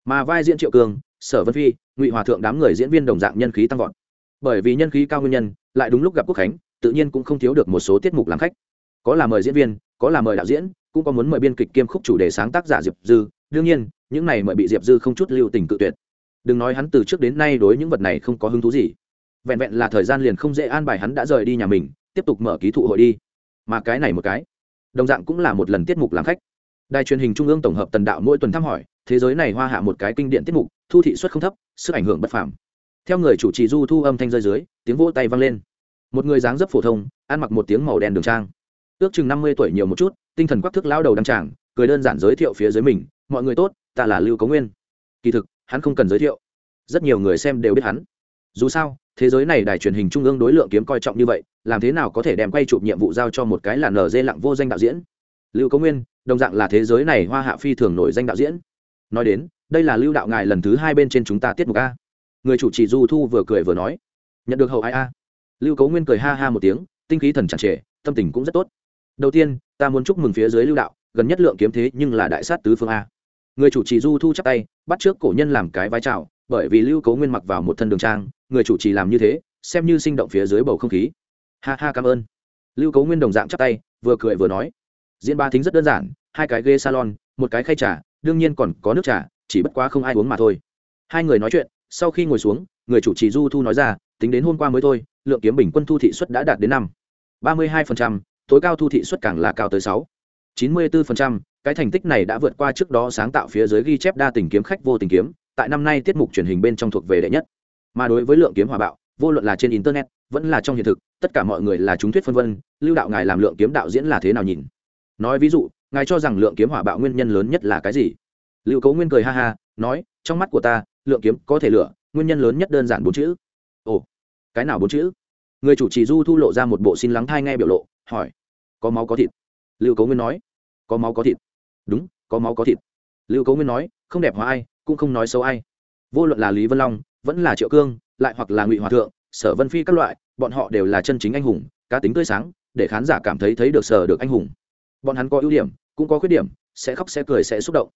S1: Mà vai diễn triệu cường, sở vân phi, ngụy hòa thượng đám người diễn viên đồng dạng nhân khí tăng vọt. Bởi vì nhân khí cao nguyên nhân, lại đúng lúc gặp quốc khánh, tự nhiên cũng không thiếu được một số tiết mục làm khách. Có là mời diễn viên, có là mời đạo diễn, cũng có muốn mời biên kịch kiêm khúc chủ đề sáng tác giả diệp dư. Đương nhiên, những này mời bị diệp dư không chút lưu tình cự tuyệt. Đừng nói hắn từ trước đến nay đối những vật này không có hứng thú gì. Vẹn vẹn là thời gian liền không dễ an bài hắn đã rời đi nhà mình tiếp tục mở ký thụ hội đi. Mà cái này một cái, đồng dạng cũng là một lần tiết mục làm khách. Đài truyền hình trung ương tổng hợp tần đạo mỗi tuần thăm hỏi, thế giới này hoa hạ một cái kinh điện tiết mục, thu thị suất không thấp, sức ảnh hưởng bất phàm. Theo người chủ trì du thu âm thanh rơi dưới, tiếng vỗ tay vang lên. Một người dáng dấp phổ thông, ăn mặc một tiếng màu đen đường trang. Ước chừng năm mươi tuổi nhiều một chút, tinh thần quắc thức lao đầu đăng tràng, cười đơn giản giới thiệu phía dưới mình, mọi người tốt, ta là lưu cống nguyên. Kỳ thực, hắn không cần giới thiệu. Rất nhiều người xem đều biết hắn. Dù sao thế giới này đài truyền hình trung ương đối lượng kiếm coi trọng như vậy, làm thế nào có thể đem quay chụp nhiệm vụ giao cho một cái là nở dê lặng vô danh đạo diễn? Lưu cống nguyên, đồng dạng là thế giới này hoa hạ phi thường nổi danh đạo diễn. Nói đến, đây là lưu đạo ngài lần thứ hai bên trên chúng ta tiết mục a. Người chủ trì du thu vừa cười vừa nói, nhận được hậu ai a? Lưu cấu nguyên cười ha ha một tiếng, tinh khí thần chẳng trề, tâm tình cũng rất tốt. Đầu tiên, ta muốn chúc mừng phía dưới lưu đạo, gần nhất lượng kiếm thế nhưng là đại sát tứ phương a. Người chủ trì du thu chắp tay, bắt trước cổ nhân làm cái vai trào, bởi vì lưu cấu nguyên mặc vào một thân đường trang người chủ trì làm như thế, xem như sinh động phía dưới bầu không khí. Ha ha, cảm ơn. Lưu cấu nguyên đồng dạng chắp tay, vừa cười vừa nói. Diễn ba thính rất đơn giản, hai cái ghế salon, một cái khay trà, đương nhiên còn có nước trà, chỉ bất quá không ai uống mà thôi. Hai người nói chuyện, sau khi ngồi xuống, người chủ trì du thu nói ra, tính đến hôm qua mới thôi, lượng kiếm bình quân thu thị suất đã đạt đến năm. ba mươi hai tối cao thu thị suất càng là cao tới sáu. chín mươi bốn cái thành tích này đã vượt qua trước đó sáng tạo phía dưới ghi chép đa tình kiếm khách vô tình kiếm, tại năm nay tiết mục truyền hình bên trong thuộc về đệ nhất mà đối với lượng kiếm hòa bạo, vô luận là trên internet, vẫn là trong hiện thực, tất cả mọi người là chúng thuyết phân vân, lưu đạo ngài làm lượng kiếm đạo diễn là thế nào nhìn? Nói ví dụ, ngài cho rằng lượng kiếm hỏa bạo nguyên nhân lớn nhất là cái gì? Lưu cấu nguyên cười ha ha, nói, trong mắt của ta, lượng kiếm có thể lựa nguyên nhân lớn nhất đơn giản bốn chữ. Ồ, cái nào bốn chữ? Người chủ trì du thu lộ ra một bộ xin lắng thai nghe biểu lộ, hỏi, có máu có thịt? Lưu cấu nguyên nói, có máu có thịt. Đúng, có máu có thịt. Lưu cấu nguyên nói, không đẹp hóa ai, cũng không nói xấu ai. Vô luận là lý vân long vẫn là triệu cương, lại hoặc là ngụy hòa thượng, sở vân phi các loại, bọn họ đều là chân chính anh hùng, cá tính tươi sáng, để khán giả cảm thấy thấy được sở được anh hùng. Bọn hắn có ưu điểm, cũng có khuyết điểm, sẽ khóc sẽ cười sẽ xúc động.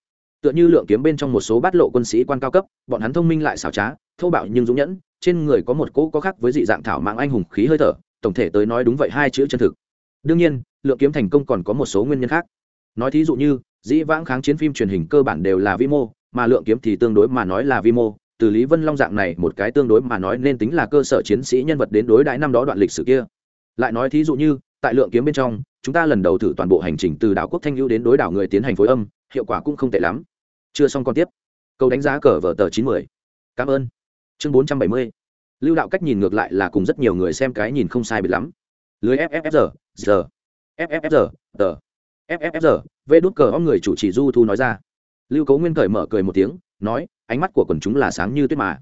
S1: Tựa như lượng kiếm bên trong một số bát lộ quân sĩ quan cao cấp, bọn hắn thông minh lại xảo trá, thô bạo nhưng dũng nhẫn, trên người có một cỗ có khác với dị dạng thảo mạng anh hùng khí hơi thở, tổng thể tới nói đúng vậy hai chữ chân thực. Đương nhiên, lượng kiếm thành công còn có một số nguyên nhân khác. Nói thí dụ như, dĩ vãng kháng chiến phim truyền hình cơ bản đều là vi mô, mà lượng kiếm thì tương đối mà nói là vi mô từ lý vân long dạng này, một cái tương đối mà nói nên tính là cơ sở chiến sĩ nhân vật đến đối đãi năm đó đoạn lịch sử kia. Lại nói thí dụ như, tại lượng kiếm bên trong, chúng ta lần đầu thử toàn bộ hành trình từ đảo quốc thanh hữu đến đối đảo người tiến hành phối âm, hiệu quả cũng không tệ lắm. Chưa xong còn tiếp. Câu đánh giá cờ vở tờ chín mươi cảm ơn. Chương bốn trăm bảy mươi. Lưu đạo cách nhìn ngược lại là cùng rất nhiều người xem cái nhìn không sai biệt lắm. Lưới fffr giờ fffr tờ fffr vê đút cờ ông người chủ trì du thu nói ra. Lưu cấu nguyên cởi mở cười một tiếng, nói ánh mắt của quần chúng là sáng như tuyết mà.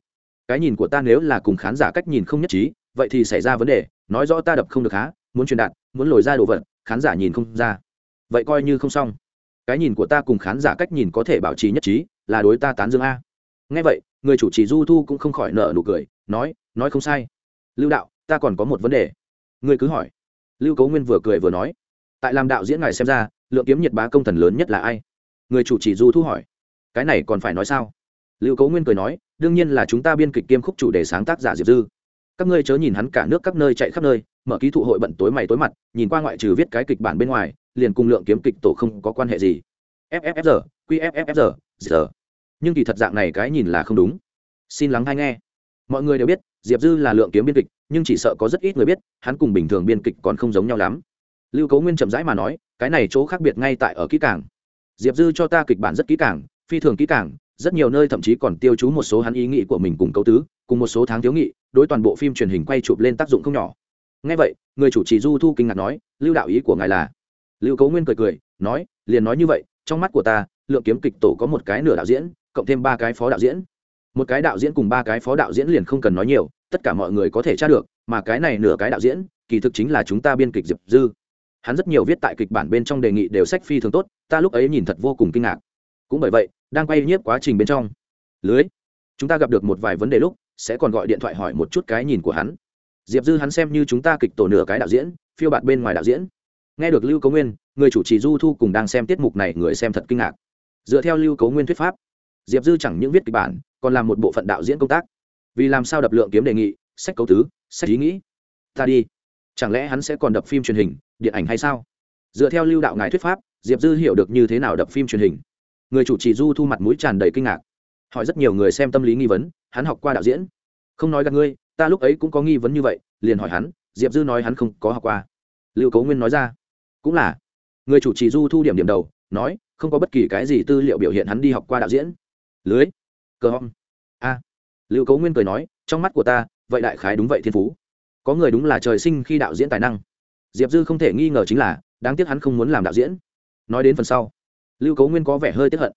S1: Cái nhìn của ta nếu là cùng khán giả cách nhìn không nhất trí, vậy thì xảy ra vấn đề, nói rõ ta đập không được há, muốn truyền đạt, muốn lồi ra đồ vật, khán giả nhìn không ra. Vậy coi như không xong. Cái nhìn của ta cùng khán giả cách nhìn có thể bảo trì nhất trí, là đối ta tán dương a. Ngay vậy, người chủ trì du thu cũng không khỏi nợ nụ cười, nói nói không sai. Lưu đạo, ta còn có một vấn đề. Ngươi cứ hỏi. Lưu cấu nguyên vừa cười vừa nói. Tại làm đạo diễn ngài xem ra, lượng kiếm nhiệt bá công thần lớn nhất là ai? Người chủ trì du thu hỏi. Cái này còn phải nói sao? Lưu Cố nguyên cười nói, đương nhiên là chúng ta biên kịch kiêm khúc chủ đề sáng tác giả diệp dư. Các ngươi chớ nhìn hắn cả nước các nơi chạy khắp nơi, mở ký thụ hội bận tối mày tối mặt, nhìn qua ngoại trừ viết cái kịch bản bên ngoài, liền cùng lượng kiếm kịch tổ không có quan hệ gì. Fffr qffr giờ nhưng kỳ thật dạng này cái nhìn là không đúng. Xin lắng hay nghe. Mọi người đều biết, diệp dư là lượng kiếm biên kịch, nhưng chỉ sợ có rất ít người biết, hắn cùng bình thường biên kịch còn không giống nhau lắm. Lưu cấu nguyên chậm rãi mà nói, cái này chỗ khác biệt ngay tại ở kỹ cảng diệp dư cho ta kịch bản rất kỹ cảng phi thường kỹ cảng rất nhiều nơi thậm chí còn tiêu chú một số hắn ý nghĩ của mình cùng cấu tứ, cùng một số tháng thiếu nghị, đối toàn bộ phim truyền hình quay chụp lên tác dụng không nhỏ. Ngay vậy, người chủ trì du thu kinh ngạc nói, lưu đạo ý của ngài là? Lưu cấu nguyên cười cười, nói, liền nói như vậy, trong mắt của ta, lượng kiếm kịch tổ có một cái nửa đạo diễn, cộng thêm ba cái phó đạo diễn. Một cái đạo diễn cùng ba cái phó đạo diễn liền không cần nói nhiều, tất cả mọi người có thể tra được, mà cái này nửa cái đạo diễn, kỳ thực chính là chúng ta biên kịch diệp dư. Hắn rất nhiều viết tại kịch bản bên trong đề nghị đều sách phi thường tốt, ta lúc ấy nhìn thật vô cùng kinh ngạc cũng bởi vậy, đang quay nhiếp quá trình bên trong. Lưới. Chúng ta gặp được một vài vấn đề lúc, sẽ còn gọi điện thoại hỏi một chút cái nhìn của hắn. Diệp dư hắn xem như chúng ta kịch tổ nửa cái đạo diễn, phiêu bạt bên ngoài đạo diễn. Nghe được lưu cấu nguyên, người chủ trì du thu cùng đang xem tiết mục này người xem thật kinh ngạc. Dựa theo lưu cấu nguyên thuyết pháp, diệp dư chẳng những viết kịch bản, còn làm một bộ phận đạo diễn công tác. Vì làm sao đập lượng kiếm đề nghị, sách cấu tứ, sách ý nghĩ. Ta đi. Chẳng lẽ hắn sẽ còn đập phim truyền hình, điện ảnh hay sao? Dựa theo lưu đạo ngài thuyết pháp, diệp dư hiểu được như thế nào đập phim truyền hình người chủ trì du thu mặt mũi tràn đầy kinh ngạc. Hỏi rất nhiều người xem tâm lý nghi vấn, hắn học qua đạo diễn. Không nói gặp ngươi, ta lúc ấy cũng có nghi vấn như vậy, liền hỏi hắn, diệp dư nói hắn không có học qua. Lưu cấu nguyên nói ra. Cũng là. Người chủ trì du thu điểm điểm đầu, nói, không có bất kỳ cái gì tư liệu biểu hiện hắn đi học qua đạo diễn. Lưới. Cờ hom a. Lưu cấu nguyên cười nói, trong mắt của ta, vậy đại khái đúng vậy thiên phú. Có người đúng là trời sinh khi đạo diễn tài năng. Diệp dư không thể nghi ngờ chính là, đáng tiếc hắn không muốn làm đạo diễn. Nói đến phần sau lưu cấu nguyên có vẻ hơi tiếp hận.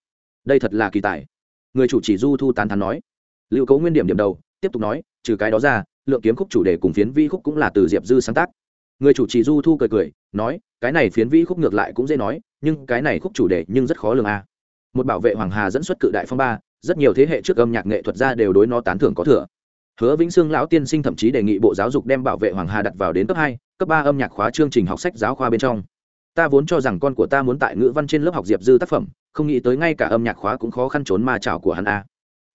S1: Đây thật là kỳ tài. Người chủ chỉ du thu tán thán nói. Lưu cấu nguyên điểm điểm đầu, tiếp tục nói, trừ cái đó ra, lượng kiếm khúc chủ đề cùng phiến vi khúc cũng là từ diệp dư sáng tác. Người chủ trì du thu cười cười, nói, cái này phiến vi khúc ngược lại cũng dễ nói, nhưng cái này khúc chủ đề nhưng rất khó lường a. À. một bảo vệ hoàng hà dẫn xuất cự đại phong ba, rất nhiều thế hệ trước âm nhạc nghệ thuật ra đều đối nó tán thưởng có thừa. Hứa vĩnh sương lão tiên sinh thậm chí đề nghị bộ giáo dục đem bảo vệ hoàng hà đặt vào đến cấp hai, cấp ba âm nhạc khóa chương trình học sách giáo khoa bên trong ta vốn cho rằng con của ta muốn tại ngữ văn trên lớp học diệp dư tác phẩm, không nghĩ tới ngay cả âm nhạc khóa cũng khó khăn trốn ma trào của hắn a.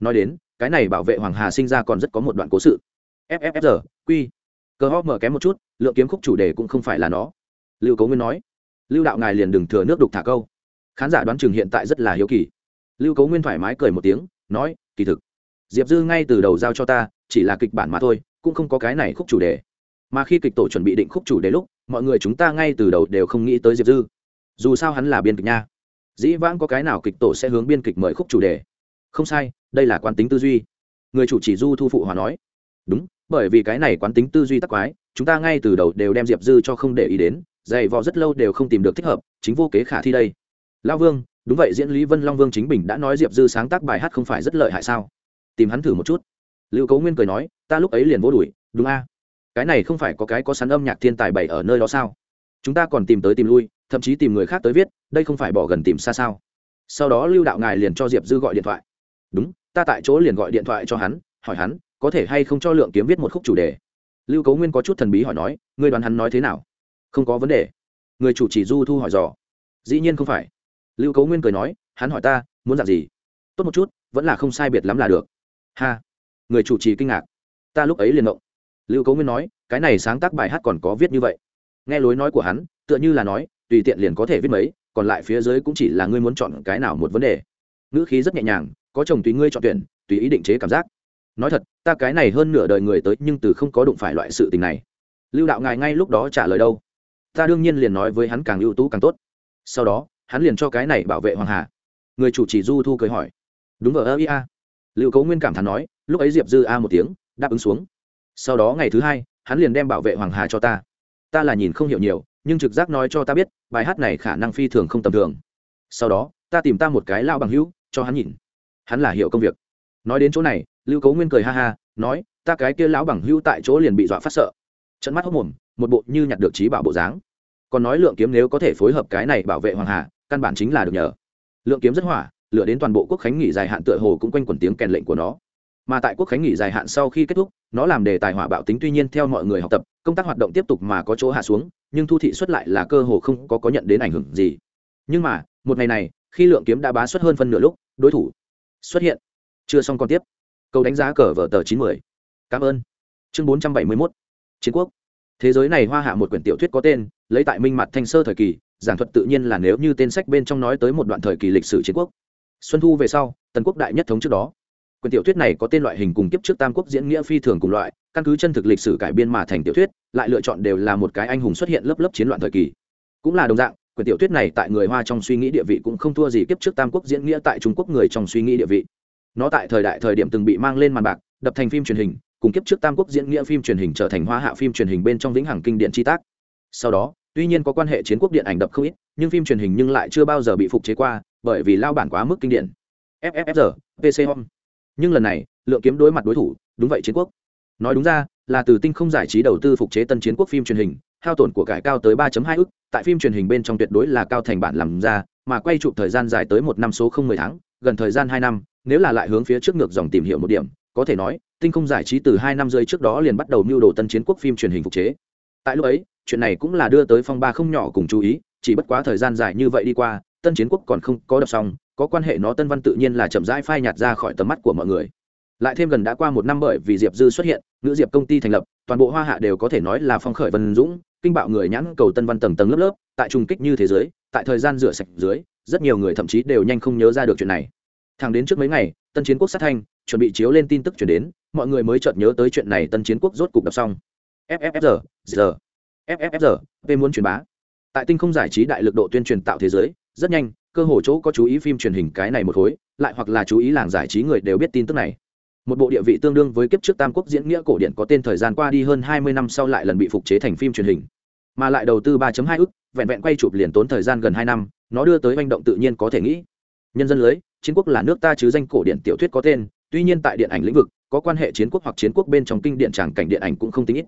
S1: Nói đến, cái này bảo vệ hoàng hà sinh ra còn rất có một đoạn cố sự. Fffr q. Cờ ho mở kém một chút, lượng kiếm khúc chủ đề cũng không phải là nó. Lưu cấu nguyên nói, lưu đạo ngài liền đừng thừa nước đục thả câu. Khán giả đoán chừng hiện tại rất là hiếu kỳ. Lưu cấu nguyên thoải mái cười một tiếng, nói, kỳ thực, diệp dư ngay từ đầu giao cho ta, chỉ là kịch bản mà thôi, cũng không có cái này khúc chủ đề. Mà khi kịch tổ chuẩn bị định khúc chủ đề lúc mọi người chúng ta ngay từ đầu đều không nghĩ tới diệp dư. Dù sao hắn là biên kịch nha. Dĩ vãng có cái nào kịch tổ sẽ hướng biên kịch mời khúc chủ đề? Không sai, đây là quán tính tư duy. Người chủ chỉ du thu phụ hòa nói. Đúng, bởi vì cái này quán tính tư duy tắc quái, chúng ta ngay từ đầu đều đem diệp dư cho không để ý đến, dày vò rất lâu đều không tìm được thích hợp, chính vô kế khả thi đây. Lao vương, đúng vậy, diễn lý vân long vương chính bình đã nói diệp dư sáng tác bài hát không phải rất lợi hại sao? Tìm hắn thử một chút. Lưu cấu nguyên cười nói, ta lúc ấy liền vô đuổi, đúng a? Cái này không phải có cái có sắn âm nhạc thiên tài bảy ở nơi đó sao? Chúng ta còn tìm tới tìm lui, thậm chí tìm người khác tới viết, đây không phải bỏ gần tìm xa sao? Sau đó lưu đạo ngài liền cho diệp dư gọi điện thoại. Đúng, ta tại chỗ liền gọi điện thoại cho hắn, hỏi hắn, có thể hay không cho lượng kiếm viết một khúc chủ đề? Lưu cấu nguyên có chút thần bí hỏi nói, ngươi đoán hắn nói thế nào? Không có vấn đề. Người chủ chỉ du thu hỏi dò. Dĩ nhiên không phải. Lưu cấu nguyên cười nói, hắn hỏi ta, muốn dạng gì? Tốt một chút, vẫn là không sai biệt lắm là được. Ha. Người chủ trì kinh ngạc. Ta lúc ấy liền động lưu cấu nguyên nói, cái này sáng tác bài hát còn có viết như vậy. Nghe lối nói của hắn, tựa như là nói, tùy tiện liền có thể viết mấy, còn lại phía dưới cũng chỉ là ngươi muốn chọn cái nào một vấn đề. Ngữ khí rất nhẹ nhàng, có chồng tùy ngươi chọn tuyển, tùy ý định chế cảm giác. Nói thật, ta cái này hơn nửa đời người tới nhưng từ không có đụng phải loại sự tình này. Lưu đạo ngài ngay lúc đó trả lời đâu? Ta đương nhiên liền nói với hắn càng ưu tú càng tốt. Sau đó, hắn liền cho cái này bảo vệ hoàng hà. Người chủ trì du thu cười hỏi. Đúng vờ ơ ia lưu cấu nguyên cảm thán nói, lúc ấy diệp dư a một tiếng, đáp ứng xuống sau đó ngày thứ hai, hắn liền đem bảo vệ hoàng hà cho ta. Ta là nhìn không hiểu nhiều, nhưng trực giác nói cho ta biết, bài hát này khả năng phi thường không tầm thường. Sau đó, ta tìm ta một cái lao bằng hữu, cho hắn nhìn. Hắn là hiểu công việc. Nói đến chỗ này, lưu cấu nguyên cười ha ha, nói, ta cái kia lão bằng hữu tại chỗ liền bị dọa phát sợ. Trận mắt hốc mồm, một bộ như nhặt được trí bảo bộ dáng. Còn nói lượng kiếm nếu có thể phối hợp cái này bảo vệ hoàng hà, căn bản chính là được nhờ. Lượng kiếm rất hỏa, lựa đến toàn bộ quốc khánh nghỉ dài hạn tựa hồ cũng quanh quẩn tiếng kèn lệnh của nó. Mà tại quốc khánh nghỉ dài hạn sau khi kết thúc nó làm đề tài hỏa bạo tính tuy nhiên theo mọi người học tập, công tác hoạt động tiếp tục mà có chỗ hạ xuống, nhưng thu thị xuất lại là cơ hồ không có có nhận đến ảnh hưởng gì. Nhưng mà, một ngày này, khi lượng kiếm đã bá xuất hơn phân nửa lúc, đối thủ xuất hiện. Chưa xong còn tiếp. Câu đánh giá cờ vở tờ chín mươi cảm ơn. Chương bốn trăm bảy mươi mốt. Chiến quốc. Thế giới này hoa hạ một quyển tiểu thuyết có tên, lấy tại minh mặt thanh sơ thời kỳ, giảng thuật tự nhiên là nếu như tên sách bên trong nói tới một đoạn thời kỳ lịch sử chiến quốc. Xuân thu về sau, tần quốc đại nhất thống trước đó quyển tiểu thuyết này có tên loại hình cùng kiếp trước tam quốc diễn nghĩa phi thường cùng loại, căn cứ chân thực lịch sử cải biên mà thành tiểu thuyết, lại lựa chọn đều là một cái anh hùng xuất hiện lớp lớp chiến loạn thời kỳ. Cũng là đồng dạng, quyển tiểu thuyết này tại người hoa trong suy nghĩ địa vị cũng không thua gì kiếp trước tam quốc diễn nghĩa tại trung quốc người trong suy nghĩ địa vị. Nó tại thời đại thời điểm từng bị mang lên màn bạc, đập thành phim truyền hình, cùng kiếp trước tam quốc diễn nghĩa phim truyền hình trở thành hoa hạ phim truyền hình bên trong vĩnh hằng kinh điển chi tác. Sau đó, tuy nhiên có quan hệ chiến quốc điện ảnh đập không ít, nhưng phim truyền hình nhưng lại chưa bao giờ bị phục chế qua, bởi vì lao bản quá mức kinh điển. Ffr pc home nhưng lần này, lượng kiếm đối mặt đối thủ, đúng vậy chiến quốc. Nói đúng ra, là từ tinh không giải trí đầu tư phục chế tân chiến quốc phim truyền hình, hao tổn của cải cao tới 3.2 ức, tại phim truyền hình bên trong tuyệt đối là cao thành bản làm ra, mà quay chụp thời gian dài tới một năm số không mười tháng, gần thời gian hai năm, nếu là lại hướng phía trước ngược dòng tìm hiểu một điểm, có thể nói, tinh không giải trí từ hai năm rưỡi trước đó liền bắt đầu mưu đồ tân chiến quốc phim truyền hình phục chế. Tại lúc ấy, chuyện này cũng là đưa tới phong ba không nhỏ cùng chú ý, chỉ bất quá thời gian dài như vậy đi qua tân chiến quốc còn không có đọc xong, có quan hệ nó tân văn tự nhiên là chậm rãi phai nhạt ra khỏi tầm mắt của mọi người. Lại thêm gần đã qua một năm bởi vì diệp dư xuất hiện, nữ diệp công ty thành lập, toàn bộ hoa hạ đều có thể nói là phong khởi vân dũng, kinh bạo người nhãn cầu tân văn tầng tầng lớp lớp, tại trung kích như thế giới, tại thời gian rửa sạch dưới, rất nhiều người thậm chí đều nhanh không nhớ ra được chuyện này. Thẳng đến trước mấy ngày, tân chiến quốc sát thanh, chuẩn bị chiếu lên tin tức chuyển đến, mọi người mới chợt nhớ tới chuyện này tân chiến quốc rốt cục đọc xong. Fffr giờ fffr p muốn truyền bá. Tại tinh không giải trí đại lực độ tuyên truyền tạo thế giới rất nhanh, cơ hồ chỗ có chú ý phim truyền hình cái này một khối, lại hoặc là chú ý làng giải trí người đều biết tin tức này. Một bộ địa vị tương đương với kiếp trước tam quốc diễn nghĩa cổ điển có tên thời gian qua đi hơn hai mươi năm sau lại lần bị phục chế thành phim truyền hình. Mà lại đầu tư 3.2 ức, vẹn vẹn quay chụp liền tốn thời gian gần hai năm, nó đưa tới manh động tự nhiên có thể nghĩ. Nhân dân lưới, chiến quốc là nước ta chứ danh cổ điển tiểu thuyết có tên, tuy nhiên tại điện ảnh lĩnh vực, có quan hệ chiến quốc hoặc chiến quốc bên trong kinh điện tràng cảnh điện ảnh cũng không tính ít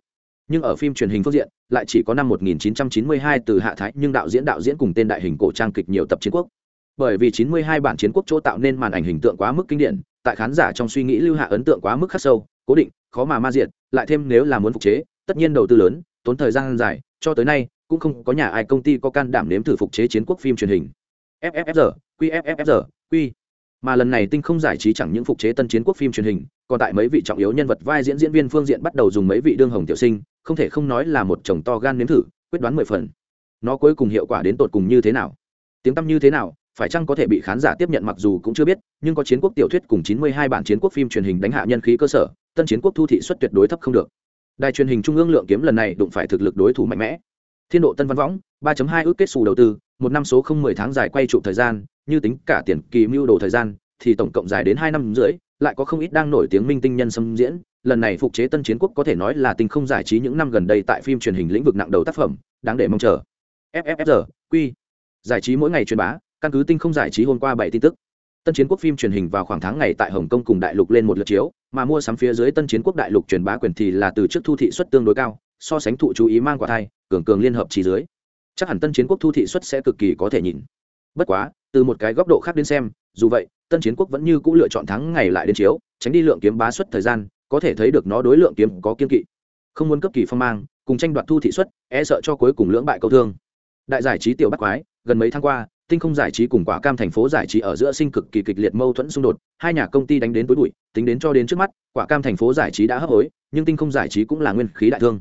S1: nhưng ở phim truyền hình phương diện, lại chỉ có năm 1992 từ hạ thái nhưng đạo diễn đạo diễn cùng tên đại hình cổ trang kịch nhiều tập chiến quốc. Bởi vì 92 bản chiến quốc chỗ tạo nên màn ảnh hình tượng quá mức kinh điển, tại khán giả trong suy nghĩ lưu hạ ấn tượng quá mức khắc sâu, cố định, khó mà ma diệt, lại thêm nếu là muốn phục chế, tất nhiên đầu tư lớn, tốn thời gian dài, cho tới nay, cũng không có nhà ai công ty có can đảm nếm thử phục chế chiến quốc phim truyền hình. Ffr qffr q. Mà lần này tinh không giải trí chẳng những phục chế tân chiến quốc phim truyền hình, còn tại mấy vị trọng yếu nhân vật vai diễn diễn viên phương diện bắt đầu dùng mấy vị đương hồng tiểu sinh không thể không nói là một chồng to gan nếm thử, quyết đoán mười phần. Nó cuối cùng hiệu quả đến tột cùng như thế nào? Tiếng tăm như thế nào, phải chăng có thể bị khán giả tiếp nhận mặc dù cũng chưa biết, nhưng có chiến quốc tiểu thuyết cùng chín mươi hai bản chiến quốc phim truyền hình đánh hạ nhân khí cơ sở, tân chiến quốc thu thị suất tuyệt đối thấp không được. Đài truyền hình trung ương lượng kiếm lần này đụng phải thực lực đối thủ mạnh mẽ. Thiên độ tân văn võng 3 hai ước kết xù đầu tư, một năm số không mười tháng dài quay trụ thời gian, như tính cả tiền kỳ mưu đồ thời gian, thì tổng cộng dài đến hai năm rưỡi, lại có không ít đang nổi tiếng minh tinh nhân xâm diễn lần này phục chế tân chiến quốc có thể nói là tinh không giải trí những năm gần đây tại phim truyền hình lĩnh vực nặng đầu tác phẩm, đáng để mong chờ. Ffr q. Giải trí mỗi ngày truyền bá, căn cứ tinh không giải trí hôm qua bảy tin tức. Tân chiến quốc phim truyền hình vào khoảng tháng ngày tại hồng kông cùng đại lục lên một lượt chiếu, mà mua sắm phía dưới tân chiến quốc đại lục truyền bá quyền thì là từ trước thu thị suất tương đối cao, so sánh thụ chú ý mang quả thai, cường cường liên hợp trí dưới. Chắc hẳn tân chiến quốc thu thị suất sẽ cực kỳ có thể nhìn. Bất quá, từ một cái góc độ khác đến xem, dù vậy, tân chiến quốc vẫn như c ũ lựa chọn thắng ngày lại đến chiếu, tránh đi lượng kiếm bá suất thời gian có thể thấy được nó đối lượng kiếm có kiên kỵ. Không muốn cấp kỳ phong mang, cùng tranh đoạt thu thị suất e sợ cho cuối cùng lưỡng bại câu thương. Đại giải trí tiểu bắt quái, gần mấy tháng qua, tinh không giải trí cùng quả cam thành phố giải trí ở giữa sinh cực kỳ kịch liệt mâu thuẫn xung đột, hai nhà công ty đánh đến tối bụi, tính đến cho đến trước mắt, quả cam thành phố giải trí đã hấp hối, nhưng tinh không giải trí cũng là nguyên khí đại thương.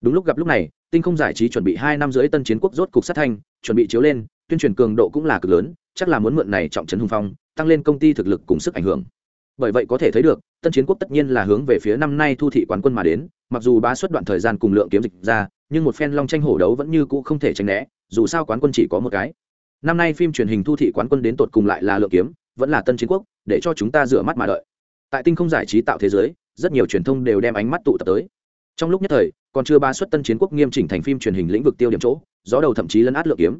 S1: Đúng lúc gặp lúc này, tinh không giải trí chuẩn bị hai năm rưỡi tân chiến quốc rốt cục sát thanh chuẩn bị chiếu lên, tuyên truyền cường độ cũng là cực lớn, chắc là muốn mượn này trọng trấn hùng phong, tăng lên công ty thực lực cùng sức ảnh hưởng bởi vậy có thể thấy được, tân chiến quốc tất nhiên là hướng về phía năm nay thu thị quán quân mà đến, mặc dù bá xuất đoạn thời gian cùng lượng kiếm dịch ra, nhưng một phen long tranh hổ đấu vẫn như cũ không thể tránh né, dù sao quán quân chỉ có một cái. Năm nay phim truyền hình thu thị quán quân đến tột cùng lại là lượng kiếm, vẫn là tân chiến quốc, để cho chúng ta rửa mắt mà đợi. Tại tinh không giải trí tạo thế giới, rất nhiều truyền thông đều đem ánh mắt tụ tập tới. Trong lúc nhất thời, còn chưa ba xuất tân chiến quốc nghiêm chỉnh thành phim truyền hình lĩnh vực tiêu điểm chỗ, gió đầu thậm chí lấn át lượng kiếm.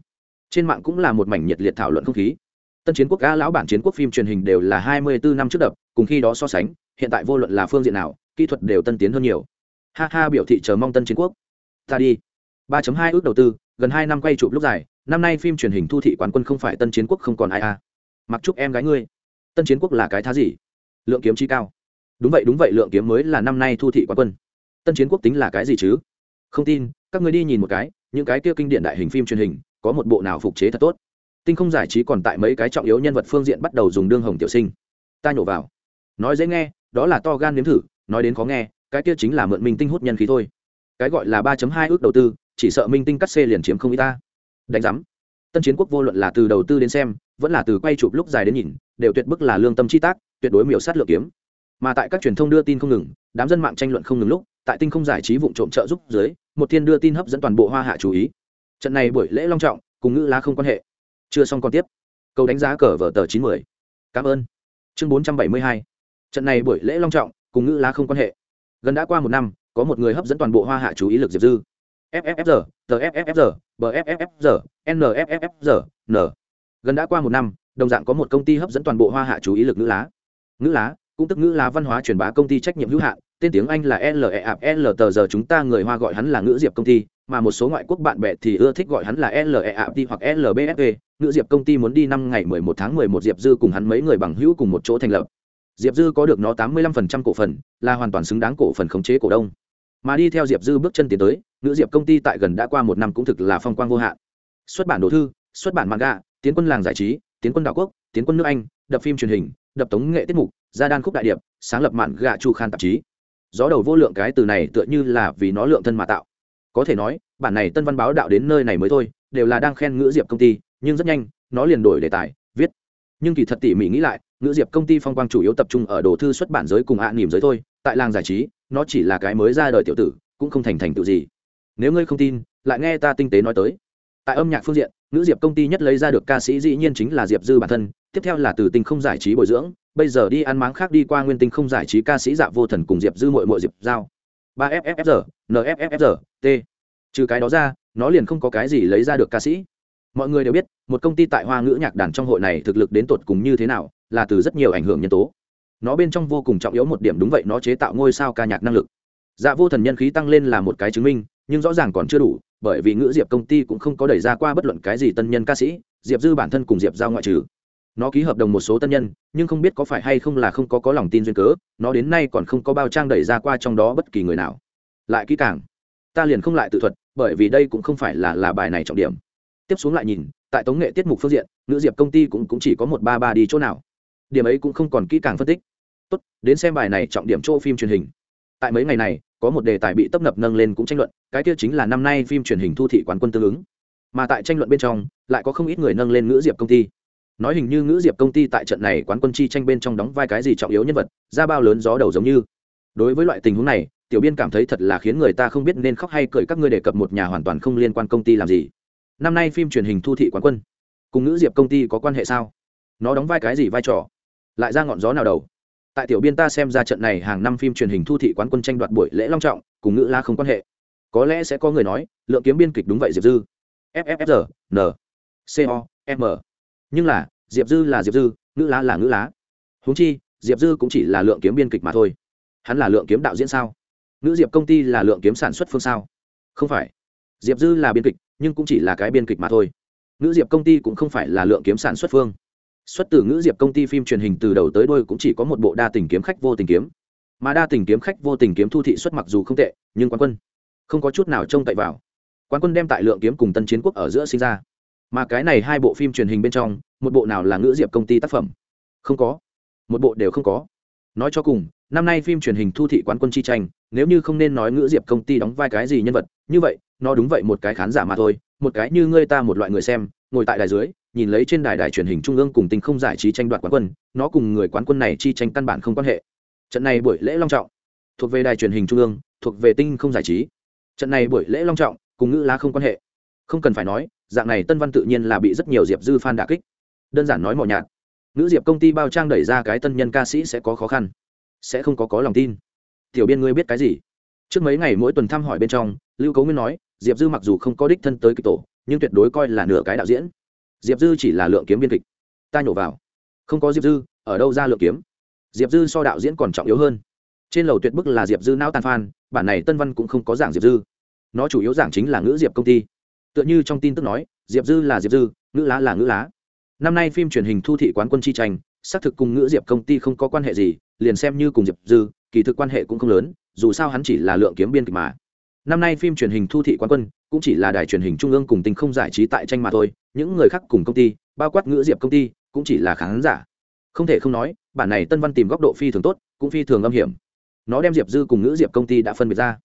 S1: Trên mạng cũng là một mảnh nhiệt liệt thảo luận không khí. Tân chiến quốc ga lão bản chiến quốc phim truyền hình đều là hai mươi bốn năm trước đập cùng khi đó so sánh, hiện tại vô luận là phương diện nào, kỹ thuật đều tân tiến hơn nhiều. Ha ha, biểu thị chờ mong tân chiến quốc. Ta đi. 3 hai ước đầu tư, gần hai năm quay chụp lúc dài, năm nay phim truyền hình thu thị quán quân không phải tân chiến quốc không còn ai a à. mặc chúc em gái ngươi. Tân chiến quốc là cái thá gì? Lượng kiếm chi cao. Đúng vậy đúng vậy, lượng kiếm mới là năm nay thu thị quán quân. Tân chiến quốc tính là cái gì chứ? Không tin, các người đi nhìn một cái, những cái kia kinh điển đại hình phim truyền hình, có một bộ nào phục chế thật tốt. Tinh không giải trí còn tại mấy cái trọng yếu nhân vật phương diện bắt đầu dùng đương hồng tiểu sinh. Ta nhổ vào nói dễ nghe, đó là to gan nếm thử, nói đến khó nghe, cái kia chính là mượn minh tinh hút nhân khí thôi. Cái gọi là ba hai ước đầu tư, chỉ sợ minh tinh cắt xê liền chiếm không y ta. Đánh giám. Tân chiến quốc vô luận là từ đầu tư đến xem, vẫn là từ quay chụp lúc dài đến nhìn, đều tuyệt bức là lương tâm chi tác, tuyệt đối miểu sát lược kiếm. Mà tại các truyền thông đưa tin không ngừng, đám dân mạng tranh luận không ngừng lúc, tại tinh không giải trí vụ trộm trợ giúp dưới, một thiên đưa tin hấp dẫn toàn bộ hoa hạ chú ý. Trận này buổi lễ long trọng, cùng ngữ lá không quan hệ. Chưa xong còn tiếp. Câu đánh giá cờ vở tờ chín mươi cảm ơn. Chương bốn trăm bảy mươi hai trận này buổi lễ long trọng, cùng ngữ lá không quan hệ. Gần đã qua một năm, có một người hấp dẫn toàn bộ hoa hạ chú ý lực diệp dư. Fffr tffr bffr nffr n gần đã qua một năm, đồng dạng có một công ty hấp dẫn toàn bộ hoa hạ chú ý lực ngữ lá. Ngữ lá, cũng tức ngữ lá văn hóa truyền bá công ty trách nhiệm hữu hạn, tên tiếng anh là leap l giờ chúng ta người hoa gọi hắn là ngữ diệp công ty, mà một số ngoại quốc bạn bè thì ưa thích gọi hắn là leap hoặc lbsv ngữ diệp công ty muốn đi năm ngày 11 tháng 11 diệp dư cùng hắn mấy người bằng hữu cùng một chỗ thành lập diệp dư có được nó 85% cổ phần, là hoàn toàn xứng đáng cổ phần khống chế cổ đông. Mà đi theo diệp dư bước chân tiến tới, nữ diệp công ty tại gần đã qua một năm cũng thực là phong quang vô hạn. Xuất bản đồ thư, xuất bản manga, tiến quân làng giải trí, tiến quân đảo quốc, tiến quân nước anh, đập phim truyền hình, đập tống nghệ tiết mục gia đan khúc đại điệp, sáng lập mạn gạ chu khan tạp chí. Gió đầu vô lượng cái từ này tựa như là vì nó lượng thân mà tạo. Có thể nói, bản này tân văn báo đạo đến nơi này mới thôi, đều là đang khen ngữ diệp công ty, nhưng rất nhanh, nó liền đổi đề tài, viết. Nhưng kỳ thật tỉ mỉ nghĩ lại ngữ diệp công ty phong quang chủ yếu tập trung ở đồ thư xuất bản giới cùng ạ à nỉm giới thôi, tại làng giải trí, nó chỉ là cái mới ra đời tiểu tử, cũng không thành thành tựu gì. Nếu ngươi không tin, lại nghe ta tinh tế nói tới. Tại âm nhạc phương diện nữ diệp công ty nhất lấy ra được ca sĩ dĩ nhiên chính là diệp dư bản thân, tiếp theo là từ tinh không giải trí bồi dưỡng, bây giờ đi ăn máng khác đi qua nguyên tinh không giải trí ca sĩ dạ vô thần cùng diệp dư mội mội diệp giao. Ba fffr nffr t. Trừ cái đó ra, nó liền không có cái gì lấy ra được ca sĩ. Mọi người đều biết, một công ty tại hoa ngữ nhạc đàn trong hội này thực lực đến tột cùng như thế nào là từ rất nhiều ảnh hưởng nhân tố. Nó bên trong vô cùng trọng yếu một điểm đúng vậy nó chế tạo ngôi sao ca nhạc năng lực. Dạ vô thần nhân khí tăng lên là một cái chứng minh nhưng rõ ràng còn chưa đủ bởi vì ngữ diệp công ty cũng không có đẩy ra qua bất luận cái gì tân nhân ca sĩ diệp dư bản thân cùng diệp giao ngoại trừ. Nó ký hợp đồng một số tân nhân nhưng không biết có phải hay không là không có có lòng tin duyên cớ nó đến nay còn không có bao trang đẩy ra qua trong đó bất kỳ người nào. Lại kỹ càng ta liền không lại tự thuật bởi vì đây cũng không phải là là bài này trọng điểm. Tiếp xuống lại nhìn tại tống nghệ tiết mục phương diện nữ diệp công ty cũng, cũng chỉ có một ba ba đi chỗ nào điểm ấy cũng không còn kỹ càng phân tích. Tốt, đến xem bài này trọng điểm chỗ phim truyền hình. Tại mấy ngày này, có một đề tài bị tấp nập nâng lên cũng tranh luận, cái kia chính là năm nay phim truyền hình thu thị quán quân tương ứng. Mà tại tranh luận bên trong, lại có không ít người nâng lên ngữ diệp công ty. Nói hình như ngữ diệp công ty tại trận này quán quân chi tranh bên trong đóng vai cái gì trọng yếu nhân vật, ra bao lớn gió đầu giống như. Đối với loại tình huống này, tiểu biên cảm thấy thật là khiến người ta không biết nên khóc hay cười các ngươi đề cập một nhà hoàn toàn không liên quan công ty làm gì. Năm nay phim truyền hình thu thị quán quân, cùng ngữ diệp công ty có quan hệ sao? Nó đóng vai cái gì vai trò? Lại ra ngọn gió nào đầu? Tại tiểu biên ta xem ra trận này hàng năm phim truyền hình thu thị quán quân tranh đoạt buổi lễ long trọng, cùng ngữ la không quan hệ. Có lẽ sẽ có người nói, lượng kiếm biên kịch đúng vậy diệp dư. Ffr n co m. Nhưng là, diệp dư là diệp dư, ngữ lá là ngữ lá húng chi, diệp dư cũng chỉ là lượng kiếm biên kịch mà thôi. Hắn là lượng kiếm đạo diễn sao? Ngữ diệp công ty là lượng kiếm sản xuất phương sao? Không phải. Diệp dư là biên kịch, nhưng cũng chỉ là cái biên kịch mà thôi. Ngữ diệp công ty cũng không phải là lượng kiếm sản xuất phương xuất từ ngữ diệp công ty phim truyền hình từ đầu tới đôi cũng chỉ có một bộ đa tình kiếm khách vô tình kiếm. Mà đa tình kiếm khách vô tình kiếm thu thị xuất mặc dù không tệ, nhưng quán quân không có chút nào trông cậy vào. Quán quân đem tại lượng kiếm cùng tân chiến quốc ở giữa sinh ra. Mà cái này hai bộ phim truyền hình bên trong, một bộ nào là ngữ diệp công ty tác phẩm? Không có. Một bộ đều không có. Nói cho cùng, năm nay phim truyền hình thu thị quán quân chi tranh, nếu như không nên nói ngữ diệp công ty đóng vai cái gì nhân vật, như vậy, nó đúng vậy một cái khán giả mà thôi, một cái như ngươi ta một loại người xem ngồi tại đài dưới, nhìn lấy trên đài đài truyền hình trung ương cùng tình không giải trí tranh đoạt quán quân, nó cùng người quán quân này chi tranh căn bản không quan hệ. Trận này buổi lễ long trọng, thuộc về đài truyền hình trung ương, thuộc về tinh không giải trí. Trận này buổi lễ long trọng, cùng ngữ lá không quan hệ. Không cần phải nói, dạng này tân văn tự nhiên là bị rất nhiều diệp dư f đà kích. Đơn giản nói mỏ nhạt. Nữ diệp công ty bao trang đẩy ra cái tân nhân ca sĩ sẽ có khó khăn, sẽ không có có lòng tin. Tiểu biên ngươi biết cái gì? Trước mấy ngày mỗi tuần thăm hỏi bên trong, lưu cấu nguyên nói, diệp dư mặc dù không có đích thân tới kịch tổ nhưng tuyệt đối coi là nửa cái đạo diễn. Diệp dư chỉ là lượng kiếm biên kịch. Ta nhổ vào. Không có diệp dư, ở đâu ra lượng kiếm? Diệp dư so đạo diễn còn trọng yếu hơn. Trên lầu tuyệt bức là diệp dư não tàn phan, bản này tân văn cũng không có giảng diệp dư. Nó chủ yếu giảng chính là ngữ diệp công ty. Tựa như trong tin tức nói, diệp dư là diệp dư, ngữ lá là ngữ lá. Năm nay phim truyền hình thu thị quán quân chi tranh, xác thực cùng ngữ diệp công ty không có quan hệ gì, liền xem như cùng diệp dư, kỳ thực quan hệ cũng không lớn, dù sao hắn chỉ là lượng kiếm biên kịch mà. Năm nay phim truyền hình thu thị quán quân cũng chỉ là đài truyền hình trung ương cùng tình không giải trí tại tranh mà thôi, những người khác cùng công ty, bao quát ngữ diệp công ty, cũng chỉ là khán giả. Không thể không nói, bản này tân văn tìm góc độ phi thường tốt, cũng phi thường âm hiểm. Nó đem diệp dư cùng ngữ diệp công ty đã phân biệt ra.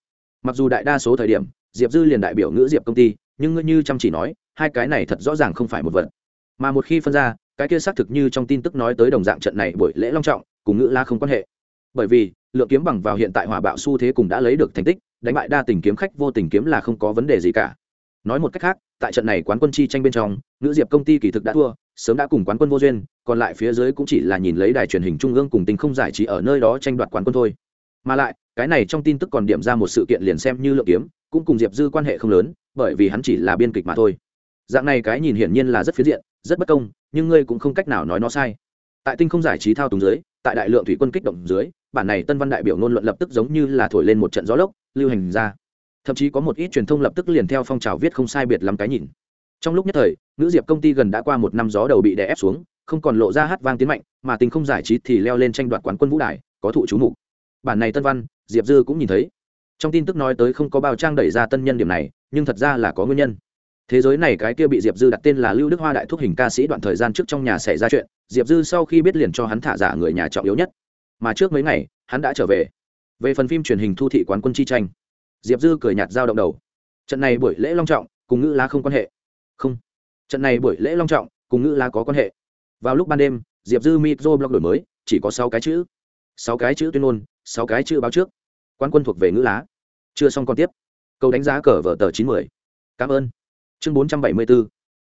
S1: Mặc dù đại đa số thời điểm, diệp dư liền đại biểu ngữ diệp công ty, nhưng ngươi như chăm chỉ nói, hai cái này thật rõ ràng không phải một vật. Mà một khi phân ra, cái kia xác thực như trong tin tức nói tới đồng dạng trận này buổi lễ long trọng, cùng ngữ la không quan hệ. Bởi vì, lượng kiếm bằng vào hiện tại hỏa bạo xu thế cùng đã lấy được thành tích đánh bại đa tình kiếm khách vô tình kiếm là không có vấn đề gì cả. Nói một cách khác, tại trận này quán quân chi tranh bên trong nữ diệp công ty kỳ thực đã thua, sớm đã cùng quán quân vô duyên, còn lại phía dưới cũng chỉ là nhìn lấy đài truyền hình trung ương cùng tình không giải trí ở nơi đó tranh đoạt quán quân thôi. Mà lại, cái này trong tin tức còn điểm ra một sự kiện liền xem như lượng kiếm, cũng cùng diệp dư quan hệ không lớn, bởi vì hắn chỉ là biên kịch mà thôi. Dạng này cái nhìn hiển nhiên là rất phiến diện, rất bất công, nhưng ngươi cũng không cách nào nói nó sai. Tại tinh không giải trí thao túng dưới tại đại lượng thủy quân kích động dưới, bản này tân văn đại biểu ngôn luận lập tức giống như là thổi lên một trận gió lốc, lưu hành ra. Thậm chí có một ít truyền thông lập tức liền theo phong trào viết không sai biệt lắm cái nhìn. Trong lúc nhất thời nữ diệp công ty gần đã qua một năm gió đầu bị đè ép xuống, không còn lộ ra hát vang tiến mạnh, mà tình không giải trí thì leo lên tranh đoạt quán quân vũ đài, có thụ chú mục. Bản này tân văn, diệp dư cũng nhìn thấy. Trong tin tức nói tới không có bao trang đẩy ra tân nhân điểm này, nhưng thật ra là có nguyên nhân thế giới này cái kia bị diệp dư đặt tên là lưu đức hoa đại thúc hình ca sĩ đoạn thời gian trước trong nhà xảy ra chuyện, diệp dư sau khi biết liền cho hắn thả giả người nhà trọng yếu nhất. Mà trước mấy ngày, hắn đã trở về. Về phần phim truyền hình thu thị quán quân chi tranh, diệp dư cười nhạt giao động đầu. Trận này buổi lễ long trọng, cùng ngữ lá không quan hệ. Không. Trận này buổi lễ long trọng, cùng ngữ lá có quan hệ. Vào lúc ban đêm, diệp dư micro blog đổi mới, chỉ có sáu cái chữ. Sáu cái chữ tuyên ngôn, sáu cái chữ báo trước. Quan quân thuộc về ngữ lá. Chưa xong còn tiếp. Câu đánh giá cờ vở tờ chín mươi cảm ơn chương bốn trăm bảy mươi bốn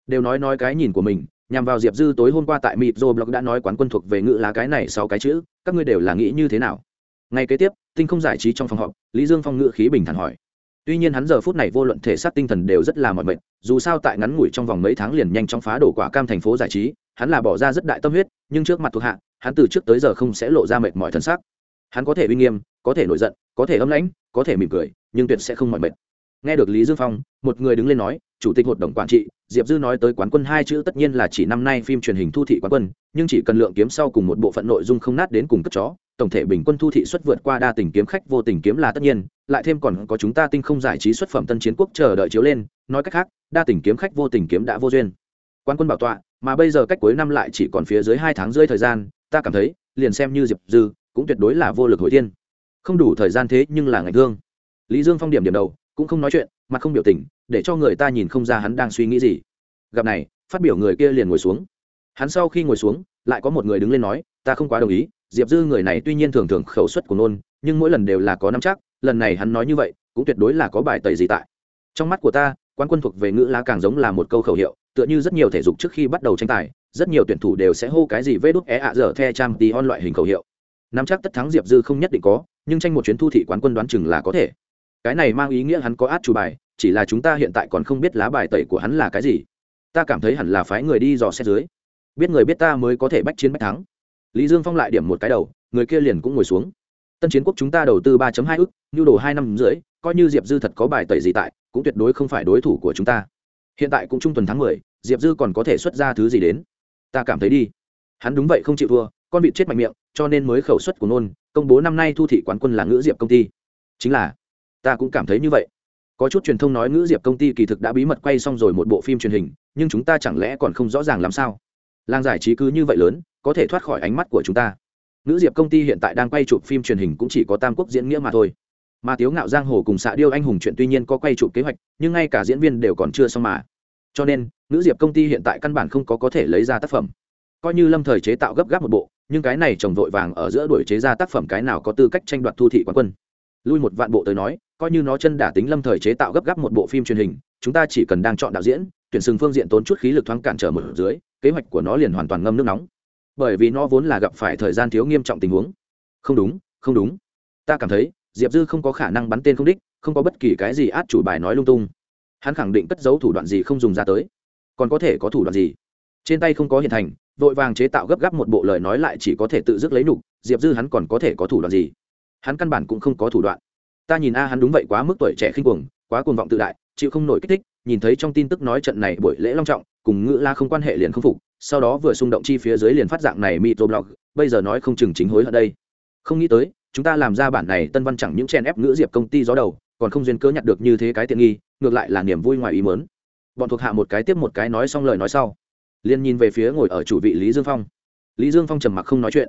S1: đều nói nói cái nhìn của mình, nhằm vào diệp dư tối hôm qua tại mịp dô blog đã nói quán quân thuộc về ngữ lá cái này sáu cái chữ, các ngươi đều là nghĩ như thế nào? Ngay kế tiếp, tinh không giải trí trong phòng họp, lý dương phong ngữ khí bình thản hỏi. Tuy nhiên hắn giờ phút này vô luận thể xác tinh thần đều rất là mọi mệt. dù sao tại ngắn ngủi trong vòng mấy tháng liền nhanh chóng phá đổ quả cam thành phố giải trí, hắn là bỏ ra rất đại tâm huyết, nhưng trước mặt thuộc hạ, hắn từ trước tới giờ không sẽ lộ ra mệt mỏi thân xác. Hắn có thể uy nghiêm, có thể nổi giận, có thể âm lãnh, có thể mỉm cười, nhưng tuyệt sẽ không mỏi mệt nghe được lý dương phong một người đứng lên nói chủ tịch hội đồng quản trị diệp dư nói tới quán quân hai chữ tất nhiên là chỉ năm nay phim truyền hình thu thị quán quân nhưng chỉ cần lượng kiếm sau cùng một bộ phận nội dung không nát đến cùng cất chó tổng thể bình quân thu thị xuất vượt qua đa tình kiếm khách vô tình kiếm là tất nhiên lại thêm còn có chúng ta tinh không giải trí xuất phẩm tân chiến quốc chờ đợi chiếu lên nói cách khác đa tình kiếm khách vô tình kiếm đã vô duyên. Quán quân bảo tọa mà bây giờ cách cuối năm lại chỉ còn phía dưới hai tháng rơi thời gian ta cảm thấy liền xem như diệp dư cũng tuyệt đối là vô lực hồi tiên, không đủ thời gian thế nhưng là ngày thương. Lý dương phong điểm điểm đầu cũng không nói chuyện, mặt không biểu tình, để cho người ta nhìn không ra hắn đang suy nghĩ gì. Gặp này, phát biểu người kia liền ngồi xuống. Hắn sau khi ngồi xuống, lại có một người đứng lên nói, ta không quá đồng ý, diệp dư người này tuy nhiên thường thường khẩu suất của nôn, nhưng mỗi lần đều là có năm chắc, lần này hắn nói như vậy, cũng tuyệt đối là có bài tẩy gì tại. Trong mắt của ta quan quân thuộc về ngữ lá càng giống là một câu khẩu hiệu, tựa như rất nhiều thể dục trước khi bắt đầu tranh tài, rất nhiều tuyển thủ đều sẽ hô cái gì vê đúc é e ạ, dở, the trang tí, on loại hình khẩu hiệu. Nắm chắc tất thắng diệp dư không nhất định có, nhưng tranh một chuyến thu thị quán quân đoán chừng là có thể cái này mang ý nghĩa hắn có át chủ bài, chỉ là chúng ta hiện tại còn không biết lá bài tẩy của hắn là cái gì. Ta cảm thấy hẳn là phái người đi dò xét dưới. Biết người biết ta mới có thể bách chiến bách thắng. Lý dương phong lại điểm một cái đầu, người kia liền cũng ngồi xuống. Tân chiến quốc chúng ta đầu tư ba hai ức nhu đồ hai năm rưỡi, coi như diệp dư thật có bài tẩy gì tại, cũng tuyệt đối không phải đối thủ của chúng ta. Hiện tại cũng trung tuần tháng mười, diệp dư còn có thể xuất ra thứ gì đến? Ta cảm thấy đi. Hắn đúng vậy không chịu thua, con vịt chết mạnh miệng, cho nên mới khẩu suất của nôn, công bố năm nay thu thị quán quân là ngữ diệp công ty. Chính là ta cũng cảm thấy như vậy. Có chút truyền thông nói ngữ diệp công ty kỳ thực đã bí mật quay xong rồi một bộ phim truyền hình, nhưng chúng ta chẳng lẽ còn không rõ ràng làm sao? Làng giải trí cứ như vậy lớn, có thể thoát khỏi ánh mắt của chúng ta. Nữ diệp công ty hiện tại đang quay chụp phim truyền hình cũng chỉ có tam quốc diễn nghĩa mà thôi. Mà tiếu ngạo giang hồ cùng xạ điêu anh hùng chuyện tuy nhiên có quay chụp kế hoạch, nhưng ngay cả diễn viên đều còn chưa xong mà. Cho nên nữ diệp công ty hiện tại căn bản không có có thể lấy ra tác phẩm. Coi như lâm thời chế tạo gấp gáp một bộ, nhưng cái này trồng vội vàng ở giữa đuổi chế ra tác phẩm cái nào có tư cách tranh đoạt thu thị quán quân lui một vạn bộ tới nói, coi như nó chân đả tính lâm thời chế tạo gấp gáp một bộ phim truyền hình, chúng ta chỉ cần đang chọn đạo diễn, tuyển sừng phương diện tốn chút khí lực thoáng cản trở mở dưới, kế hoạch của nó liền hoàn toàn ngâm nước nóng. Bởi vì nó vốn là gặp phải thời gian thiếu nghiêm trọng tình huống. Không đúng không đúng. Ta cảm thấy, diệp dư không có khả năng bắn tên không đích, không có bất kỳ cái gì át chủ bài nói lung tung. Hắn khẳng định cất giấu thủ đoạn gì không dùng ra tới. Còn có thể có thủ đoạn gì? Trên tay không có hiện thành, vội vàng chế tạo gấp gáp một bộ lời nói lại chỉ có thể tự dứt lấy nục, diệp dư hắn còn có thể có thủ đoạn gì? Hắn căn bản cũng không có thủ đoạn. Ta nhìn a, hắn đúng vậy quá mức tuổi trẻ khinh cuồng, quá cuồng vọng tự đại, chịu không nổi kích thích, nhìn thấy trong tin tức nói trận này buổi lễ long trọng, cùng ngữ la không quan hệ liền không phục, sau đó vừa xung động chi phía dưới liền phát dạng này microblog bây giờ nói không chừng chính hối ở đây. Không nghĩ tới, chúng ta làm ra bản này tân văn chẳng những chen ép ngữ diệp công ty gió đầu, còn không duyên cớ nhặt được như thế cái tiện nghi, ngược lại là niềm vui ngoài ý mớn bọn thuộc hạ một cái tiếp một cái nói xong lời nói sau, liền nhìn về phía ngồi ở chủ vị lý dương phong. Lý dương phong trầm mặc không nói chuyện.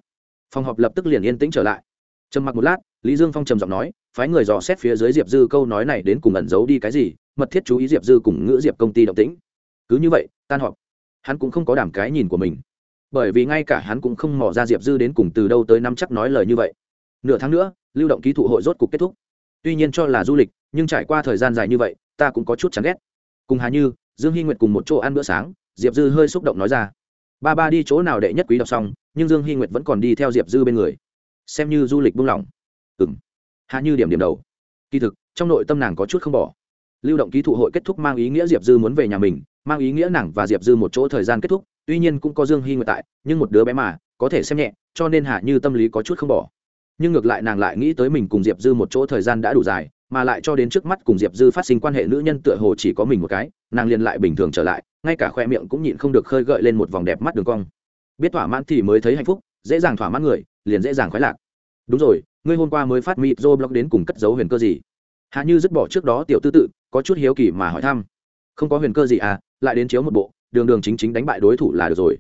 S1: Phòng họp lập tức liền yên tĩnh trở lại trầm mặc một lát, lý dương phong trầm giọng nói, phái người dò xét phía dưới diệp dư câu nói này đến cùng ẩn giấu đi cái gì, mật thiết chú ý diệp dư cùng ngữ diệp công ty động tĩnh. Cứ như vậy, tan họp. Hắn cũng không có đảm cái nhìn của mình. Bởi vì ngay cả hắn cũng không mò ra diệp dư đến cùng từ đâu tới năm chắc nói lời như vậy. Nửa tháng nữa, lưu động ký thụ hội rốt cục kết thúc. Tuy nhiên cho là du lịch, nhưng trải qua thời gian dài như vậy, ta cũng có chút chán ghét. Cùng hà như, dương hy nguyệt cùng một chỗ ăn bữa sáng, diệp dư hơi xúc động nói ra. Ba ba đi chỗ nào đệ nhất quý đọc xong, nhưng dương hy nguyệt vẫn còn đi theo diệp dư bên người xem như du lịch buông lỏng. Ừng hạ như điểm điểm đầu. Kỳ thực, trong nội tâm nàng có chút không bỏ. Lưu động ký thụ hội kết thúc mang ý nghĩa diệp dư muốn về nhà mình, mang ý nghĩa nàng và diệp dư một chỗ thời gian kết thúc, tuy nhiên cũng có dương hy nguyệt tại, nhưng một đứa bé mà, có thể xem nhẹ, cho nên hạ như tâm lý có chút không bỏ. Nhưng ngược lại nàng lại nghĩ tới mình cùng diệp dư một chỗ thời gian đã đủ dài, mà lại cho đến trước mắt cùng diệp dư phát sinh quan hệ nữ nhân tựa hồ chỉ có mình một cái, nàng liền lại bình thường trở lại, ngay cả khoe miệng cũng nhịn không được khơi gợi lên một vòng đẹp mắt đường cong. Biết thỏa mãn thì mới thấy hạnh phúc, dễ dàng thỏa mãn người liền dễ dàng khoái lạc. Đúng rồi, ngươi hôm qua mới phát mịp dô blog đến cùng cất dấu huyền cơ gì? Hạ như dứt bỏ trước đó tiểu tư tự, có chút hiếu kỳ mà hỏi thăm. Không có huyền cơ gì à lại đến chiếu một bộ, đường đường chính chính đánh bại đối thủ là được rồi.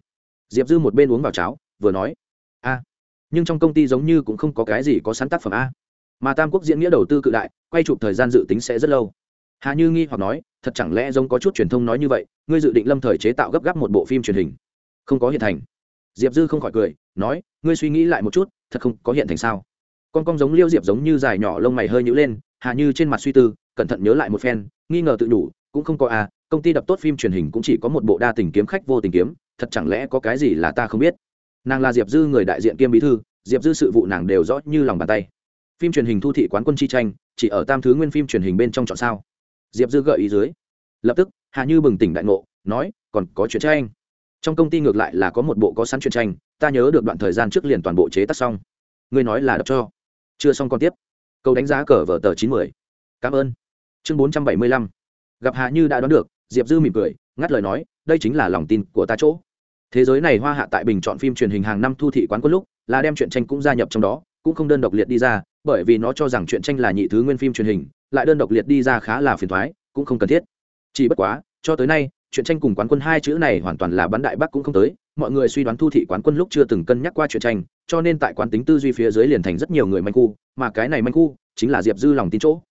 S1: Diệp dư một bên uống vào cháo, vừa nói, a, nhưng trong công ty giống như cũng không có cái gì có sẵn tác phẩm a. Mà tam quốc diễn nghĩa đầu tư cự đại, quay chụp thời gian dự tính sẽ rất lâu. Hà như nghi hoặc nói, thật chẳng lẽ giống có chút truyền thông nói như vậy, ngươi dự định lâm thời chế tạo gấp gáp một bộ phim truyền hình? Không có hiện thành diệp dư không khỏi cười, nói, ngươi suy nghĩ lại một chút, thật không có hiện thành sao? Con cong giống liêu diệp giống như dài nhỏ lông mày hơi nhữ lên, hà như trên mặt suy tư, cẩn thận nhớ lại một phen, nghi ngờ tự đủ cũng không có à công ty đập tốt phim truyền hình cũng chỉ có một bộ đa tình kiếm khách vô tình kiếm, thật chẳng lẽ có cái gì là ta không biết? Nàng là diệp dư người đại diện kiêm bí thư, diệp dư sự vụ nàng đều rõ như lòng bàn tay. Phim truyền hình thu thị quán quân chi tranh, chỉ ở tam thứ nguyên phim truyền hình bên trong chọn sao? Diệp dư gợi ý dưới, lập tức, hà như bừng tỉnh đại ngộ, nói, còn có chuyện tranh trong công ty ngược lại là có một bộ có sẵn truyền tranh, ta nhớ được đoạn thời gian trước liền toàn bộ chế tác xong. Ngươi nói là đọc cho. Chưa xong còn tiếp. Câu đánh giá cờ vở tờ chín mươi cảm ơn. Chương bốn trăm bảy mươi lăm. Gặp hạ như đã đoán được, diệp dư mỉm cười, ngắt lời nói, đây chính là lòng tin của ta chỗ. Thế giới này hoa hạ tại bình chọn phim truyền hình hàng năm thu thị quán quân lúc, là đem chuyện tranh cũng gia nhập trong đó, cũng không đơn độc liệt đi ra, bởi vì nó cho rằng chuyện tranh là nhị thứ nguyên phim truyền hình, lại đơn độc liệt đi ra khá là phiền thoái, cũng không cần thiết. Chỉ bất quá, cho tới nay chuyện tranh cùng quán quân hai chữ này hoàn toàn là bắn đại bắc cũng không tới, mọi người suy đoán thu thị quán quân lúc chưa từng cân nhắc qua chuyện tranh, cho nên tại quán tính tư duy phía dưới liền thành rất nhiều người manh khu, mà cái này manh khu chính là diệp dư lòng tin chỗ.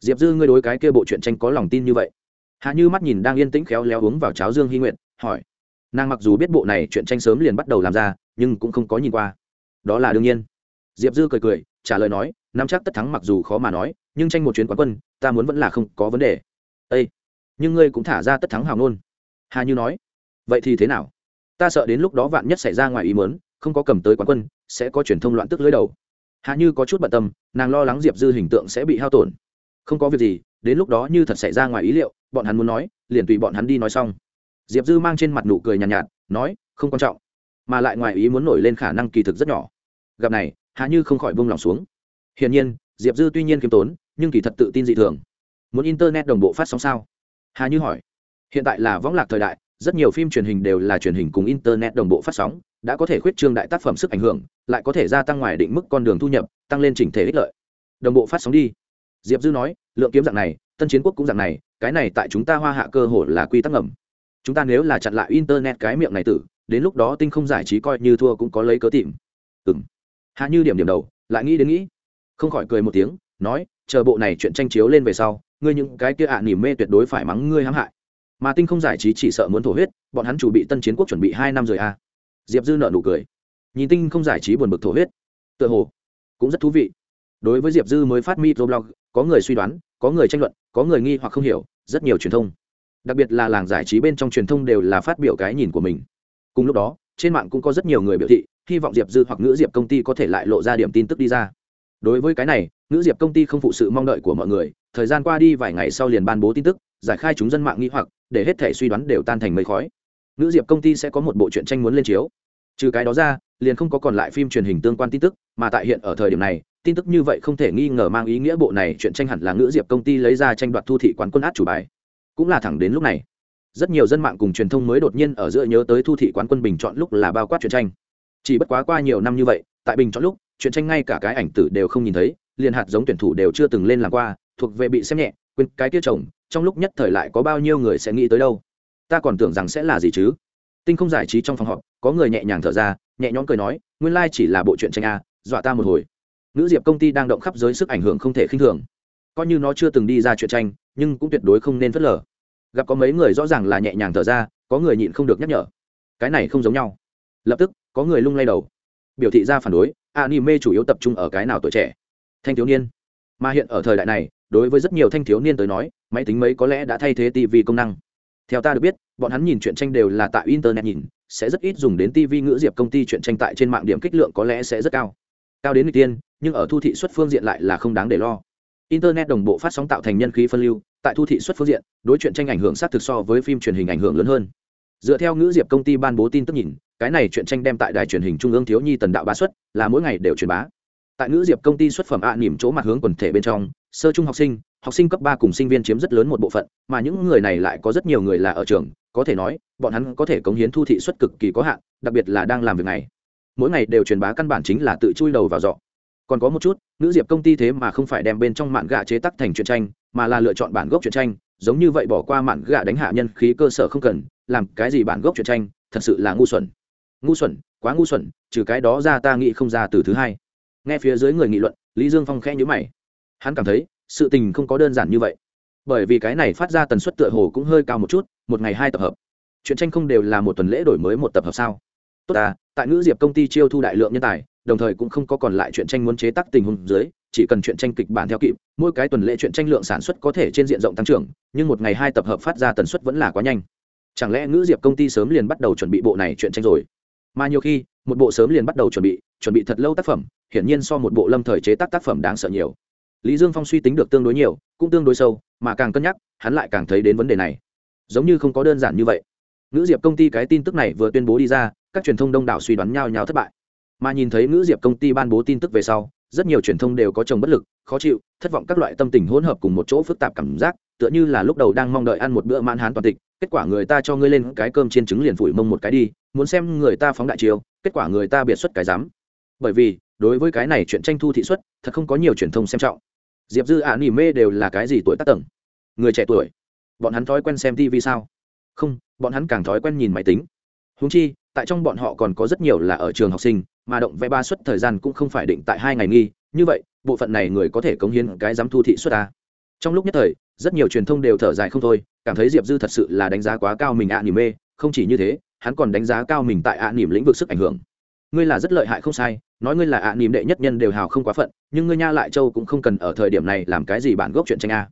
S1: Diệp dư ngươi đối cái kia bộ chuyện tranh có lòng tin như vậy? Hạ như mắt nhìn đang yên tĩnh khéo léo uống vào cháo dương hy nguyện hỏi. Nàng mặc dù biết bộ này chuyện tranh sớm liền bắt đầu làm ra, nhưng cũng không có nhìn qua. Đó là đương nhiên. Diệp dư cười cười, trả lời nói, nắm chắc tất thắng mặc dù khó mà nói, nhưng tranh một chuyến quán quân, ta muốn vẫn là không có vấn đề. Ây nhưng ngươi cũng thả ra tất thắng hào nôn hà như nói vậy thì thế nào? Ta sợ đến lúc đó vạn nhất xảy ra ngoài ý mớn không có cầm tới quán quân sẽ có truyền thông loạn tức lưới đầu. Hà như có chút bận tâm nàng lo lắng diệp dư hình tượng sẽ bị hao tổn. Không có việc gì đến lúc đó như thật xảy ra ngoài ý liệu bọn hắn muốn nói liền tùy bọn hắn đi nói xong. Diệp dư mang trên mặt nụ cười nhàn nhạt, nhạt nói không quan trọng. Mà lại ngoài ý muốn nổi lên khả năng kỳ thực rất nhỏ. Gặp này hà như không khỏi bông lòng xuống. Hiển nhiên diệp dư tuy nhiên k i ê m tốn nhưng kỳ thật tự tin dị thường. Muốn internet đồng bộ phát sóng sao? Hà như hỏi, hiện tại là võng lạc thời đại, rất nhiều phim truyền hình đều là truyền hình cùng internet đồng bộ phát sóng, đã có thể khuyết trương đại tác phẩm sức ảnh hưởng, lại có thể gia tăng ngoài định mức con đường thu nhập, tăng lên chỉnh thể ích lợi. Đồng bộ phát sóng đi. Diệp dư nói, lượng kiếm dạng này, tân chiến quốc cũng dạng này, cái này tại chúng ta hoa hạ cơ hồ là quy tắc ngầm. Chúng ta nếu là chặn lại internet cái miệng này tử, đến lúc đó tinh không giải trí coi như thua cũng có lấy cớ tìm. Ừng hạ như điểm điểm đầu, lại nghĩ đến nghĩ, không khỏi cười một tiếng, nói, chờ bộ này chuyện tranh chiếu lên về sau ngươi những cái kia ạ à nỉm mê tuyệt đối phải mắng ngươi hãm hại. Mà tinh không giải trí chỉ sợ muốn thổ huyết, bọn hắn chủ bị tân chiến quốc chuẩn bị hai năm rồi à? Diệp dư nợ nụ cười. Nhìn tinh không giải trí buồn bực thổ huyết. Tựa hồ cũng rất thú vị. Đối với diệp dư mới phát microblog, có người suy đoán, có người tranh luận, có người nghi hoặc không hiểu, rất nhiều truyền thông. Đặc biệt là làng giải trí bên trong truyền thông đều là phát biểu cái nhìn của mình. Cùng lúc đó, trên mạng cũng có rất nhiều người biểu thị, hy vọng diệp dư hoặc ngữ diệp công ty có thể lại lộ ra điểm tin tức đi ra. Đối với cái này, ngữ diệp công ty không phụ sự mong đợi của mọi người thời gian qua đi vài ngày sau liền ban bố tin tức, giải khai chúng dân mạng nghi hoặc, để hết thể suy đoán đều tan thành mây khói. Nữ diệp công ty sẽ có một bộ truyện tranh muốn lên chiếu. Trừ cái đó ra, liền không có còn lại phim truyền hình tương quan tin tức, mà tại hiện ở thời điểm này, tin tức như vậy không thể nghi ngờ mang ý nghĩa bộ này chuyện tranh hẳn là ngữ diệp công ty lấy ra tranh đoạt thu thị quán quân át chủ bài. Cũng là thẳng đến lúc này, rất nhiều dân mạng cùng truyền thông mới đột nhiên ở giữa nhớ tới thu thị quán quân bình chọn lúc là bao quát chuyện tranh. Chỉ bất quá qua nhiều năm như vậy, tại bình chọn lúc chuyện tranh ngay cả cái ảnh tử đều không nhìn thấy, liền hạt giống tuyển thủ đều chưa từng lên làm qua thuộc về bị xem nhẹ, quên cái tiết chồng, trong lúc nhất thời lại có bao nhiêu người sẽ nghĩ tới đâu? Ta còn tưởng rằng sẽ là gì chứ? Tinh không giải trí trong phòng họp, có người nhẹ nhàng thở ra, nhẹ nhõm cười nói, nguyên lai chỉ là bộ chuyện tranh a, dọa ta một hồi. Nữ diệp công ty đang động khắp giới sức ảnh hưởng không thể khinh thường. Coi như nó chưa từng đi ra chuyện tranh, nhưng cũng tuyệt đối không nên phớt lờ. Gặp có mấy người rõ ràng là nhẹ nhàng thở ra, có người nhịn không được nhắc nhở. Cái này không giống nhau. Lập tức, có người lung lay đầu. Biểu thị ra phản đối, anime chủ yếu tập trung ở cái nào tuổi trẻ? Thanh thiếu niên mà hiện ở thời đại này, đối với rất nhiều thanh thiếu niên tới nói, máy tính mấy có lẽ đã thay thế tv công năng. Theo ta được biết, bọn hắn nhìn chuyện tranh đều là tại internet nhìn, sẽ rất ít dùng đến tv ngữ diệp công ty chuyện tranh tại trên mạng điểm kích lượng có lẽ sẽ rất cao. Cao đến người tiên, nhưng ở thu thị xuất phương diện lại là không đáng để lo. Internet đồng bộ phát sóng tạo thành nhân khí phân lưu, tại thu thị xuất phương diện, đối chuyện tranh ảnh hưởng sát thực so với phim truyền hình ảnh hưởng lớn hơn. Dựa theo ngữ diệp công ty ban bố tin tức nhìn, cái này chuyện tranh đem tại đài truyền hình trung ương thiếu nhi tần đạo bá xuất, là mỗi ngày đều truyền bá tại ngữ diệp công ty xuất phẩm ạ à, nỉm chỗ mặt hướng quần thể bên trong sơ trung học sinh học sinh cấp ba cùng sinh viên chiếm rất lớn một bộ phận mà những người này lại có rất nhiều người là ở trường có thể nói bọn hắn có thể cống hiến thu thị xuất cực kỳ có hạn đặc biệt là đang làm việc này. Mỗi ngày đều truyền bá căn bản chính là tự chui đầu vào dọ còn có một chút nữ diệp công ty thế mà không phải đem bên trong mạn gạ chế tắc thành truyện tranh mà là lựa chọn bản gốc truyện tranh giống như vậy bỏ qua mạn gạ đánh hạ nhân khí cơ sở không cần làm cái gì bản gốc truyện tranh thật sự là ngu xuẩn. Ngu xuẩn quá ngu xuẩn trừ cái đó ra ta nghĩ không ra từ thứ hai nghe phía dưới người nghị luận, lý dương phong khẽ nhữ mày. Hắn cảm thấy, sự tình không có đơn giản như vậy. Bởi vì cái này phát ra tần suất tựa hồ cũng hơi cao một chút, một ngày hai tập hợp. Chuyện tranh không đều là một tuần lễ đổi mới một tập hợp sao? Tốt à tại ngữ diệp công ty chiêu thu đại lượng nhân tài, đồng thời cũng không có còn lại chuyện tranh muốn chế tác tình huống dưới, chỉ cần chuyện tranh kịch bản theo kịp, mỗi cái tuần lễ chuyện tranh lượng sản xuất có thể trên diện rộng tăng trưởng, nhưng một ngày hai tập hợp phát ra tần suất vẫn là quá nhanh. Chẳng lẽ ngữ diệp công ty sớm liền bắt đầu chuẩn bị bộ này chuyện tranh rồi? Mà nhiều khi, một bộ sớm liền bắt đầu chuẩn bị chuẩn bị thật lâu tác phẩm, hiển nhiên so một bộ lâm thời chế tác tác phẩm đáng sợ nhiều. Lý dương phong suy tính được tương đối nhiều, cũng tương đối sâu, mà càng cân nhắc, hắn lại càng thấy đến vấn đề này. Giống như không có đơn giản như vậy. Ngữ diệp công ty cái tin tức này vừa tuyên bố đi ra, các truyền thông đông đảo suy đoán nhau nhau thất bại. Mà nhìn thấy ngữ diệp công ty ban bố tin tức về sau rất nhiều truyền thông đều có chồng bất lực, khó chịu, thất vọng các loại tâm tình hỗn hợp cùng một chỗ phức tạp cảm giác, tựa như là lúc đầu đang mong đợi ăn một bữa mãn hán toàn tịch, kết quả người ta cho ngươi lên cái cơm chiên trứng liền phủi mông một cái đi, muốn xem người ta phóng đại chiều kết quả người ta biệt xuất cái dám bởi vì, đối với cái này chuyện tranh thu thị xuất, thật không có nhiều truyền thông xem trọng. Diệp dư ả nỉ mê đều là cái gì tuổi tác tầng? Người trẻ tuổi. Bọn hắn thói quen xem tv sao? Không, bọn hắn càng thói quen nhìn máy tính. Húng chi, tại trong bọn họ còn có rất nhiều là ở trường học sinh mà động vẽ ba suất thời gian cũng không phải định tại hai ngày nghi, như vậy, bộ phận này người có thể cống hiến cái dám thu thị suất ta. Trong lúc nhất thời, rất nhiều truyền thông đều thở dài không thôi, cảm thấy diệp dư thật sự là đánh giá quá cao mình ạ nỉm mê, không chỉ như thế, hắn còn đánh giá cao mình tại ạ nỉm lĩnh vực sức ảnh hưởng. Ngươi là rất lợi hại không sai, nói ngươi là ạ nỉm đệ nhất nhân đều hào không quá phận, nhưng ngươi nha lại châu cũng không cần ở thời điểm này làm cái gì bản gốc chuyện tranh a.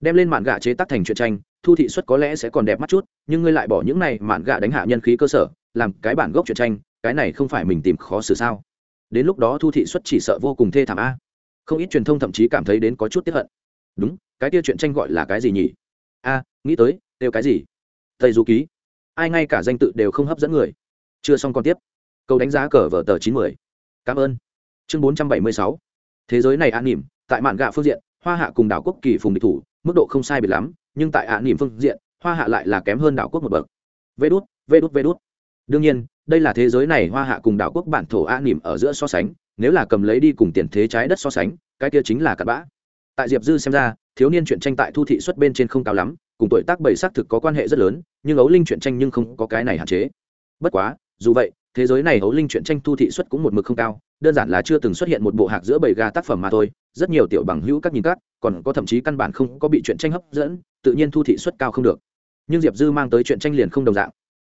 S1: Đem lên mạn gạ chế tác thành chuyện tranh, thu thị suất có lẽ sẽ còn đẹp mắt chút, nhưng ngươi lại bỏ những này mạn gạ đánh hạ nhân khí cơ sở, làm cái bản gốc chuyện tranh cái này không phải mình tìm khó xử sao? Đến lúc đó thu thị xuất chỉ sợ vô cùng thê thảm a. Không ít truyền thông thậm chí cảm thấy đến có chút tiếp hận. Đúng, cái kia chuyện tranh gọi là cái gì nhỉ? A, nghĩ tới đều cái gì? Tây du ký. Ai ngay cả danh tự đều không hấp dẫn người. Chưa xong còn tiếp. Câu đánh giá cờ vở tờ chín mươi cảm ơn. Chương bốn trăm bảy mươi sáu. Thế giới này an nỉm, tại mạn gạ phương diện, hoa hạ cùng đảo quốc kỳ phùng địch thủ, mức độ không sai biệt lắm, nhưng tại an nỉm phương diện, hoa hạ lại là kém hơn đảo quốc một bậc. Vê đút vê đút vê đút. Đương nhiên đây là thế giới này hoa hạ cùng đảo quốc bản thổ a nỉm ở giữa so sánh, nếu là cầm lấy đi cùng tiền thế trái đất so sánh, cái kia chính là cặn bã. Tại diệp dư xem ra, thiếu niên chuyện tranh tại thu thị xuất bên trên không cao lắm, cùng tuổi tác bảy xác thực có quan hệ rất lớn, nhưng ấu linh chuyện tranh nhưng không có cái này hạn chế. Bất quá, dù vậy, thế giới này ấu linh chuyện tranh thu thị xuất cũng một mực không cao, đơn giản là chưa từng xuất hiện một bộ hạc giữa bầy gà tác phẩm mà thôi, rất nhiều tiểu bằng hữu các nhìn các, còn có thậm chí căn bản không có bị chuyện tranh hấp dẫn, tự nhiên thu thị xuất cao không được. Nhưng diệp dư mang tới chuyện tranh liền không đồng dạng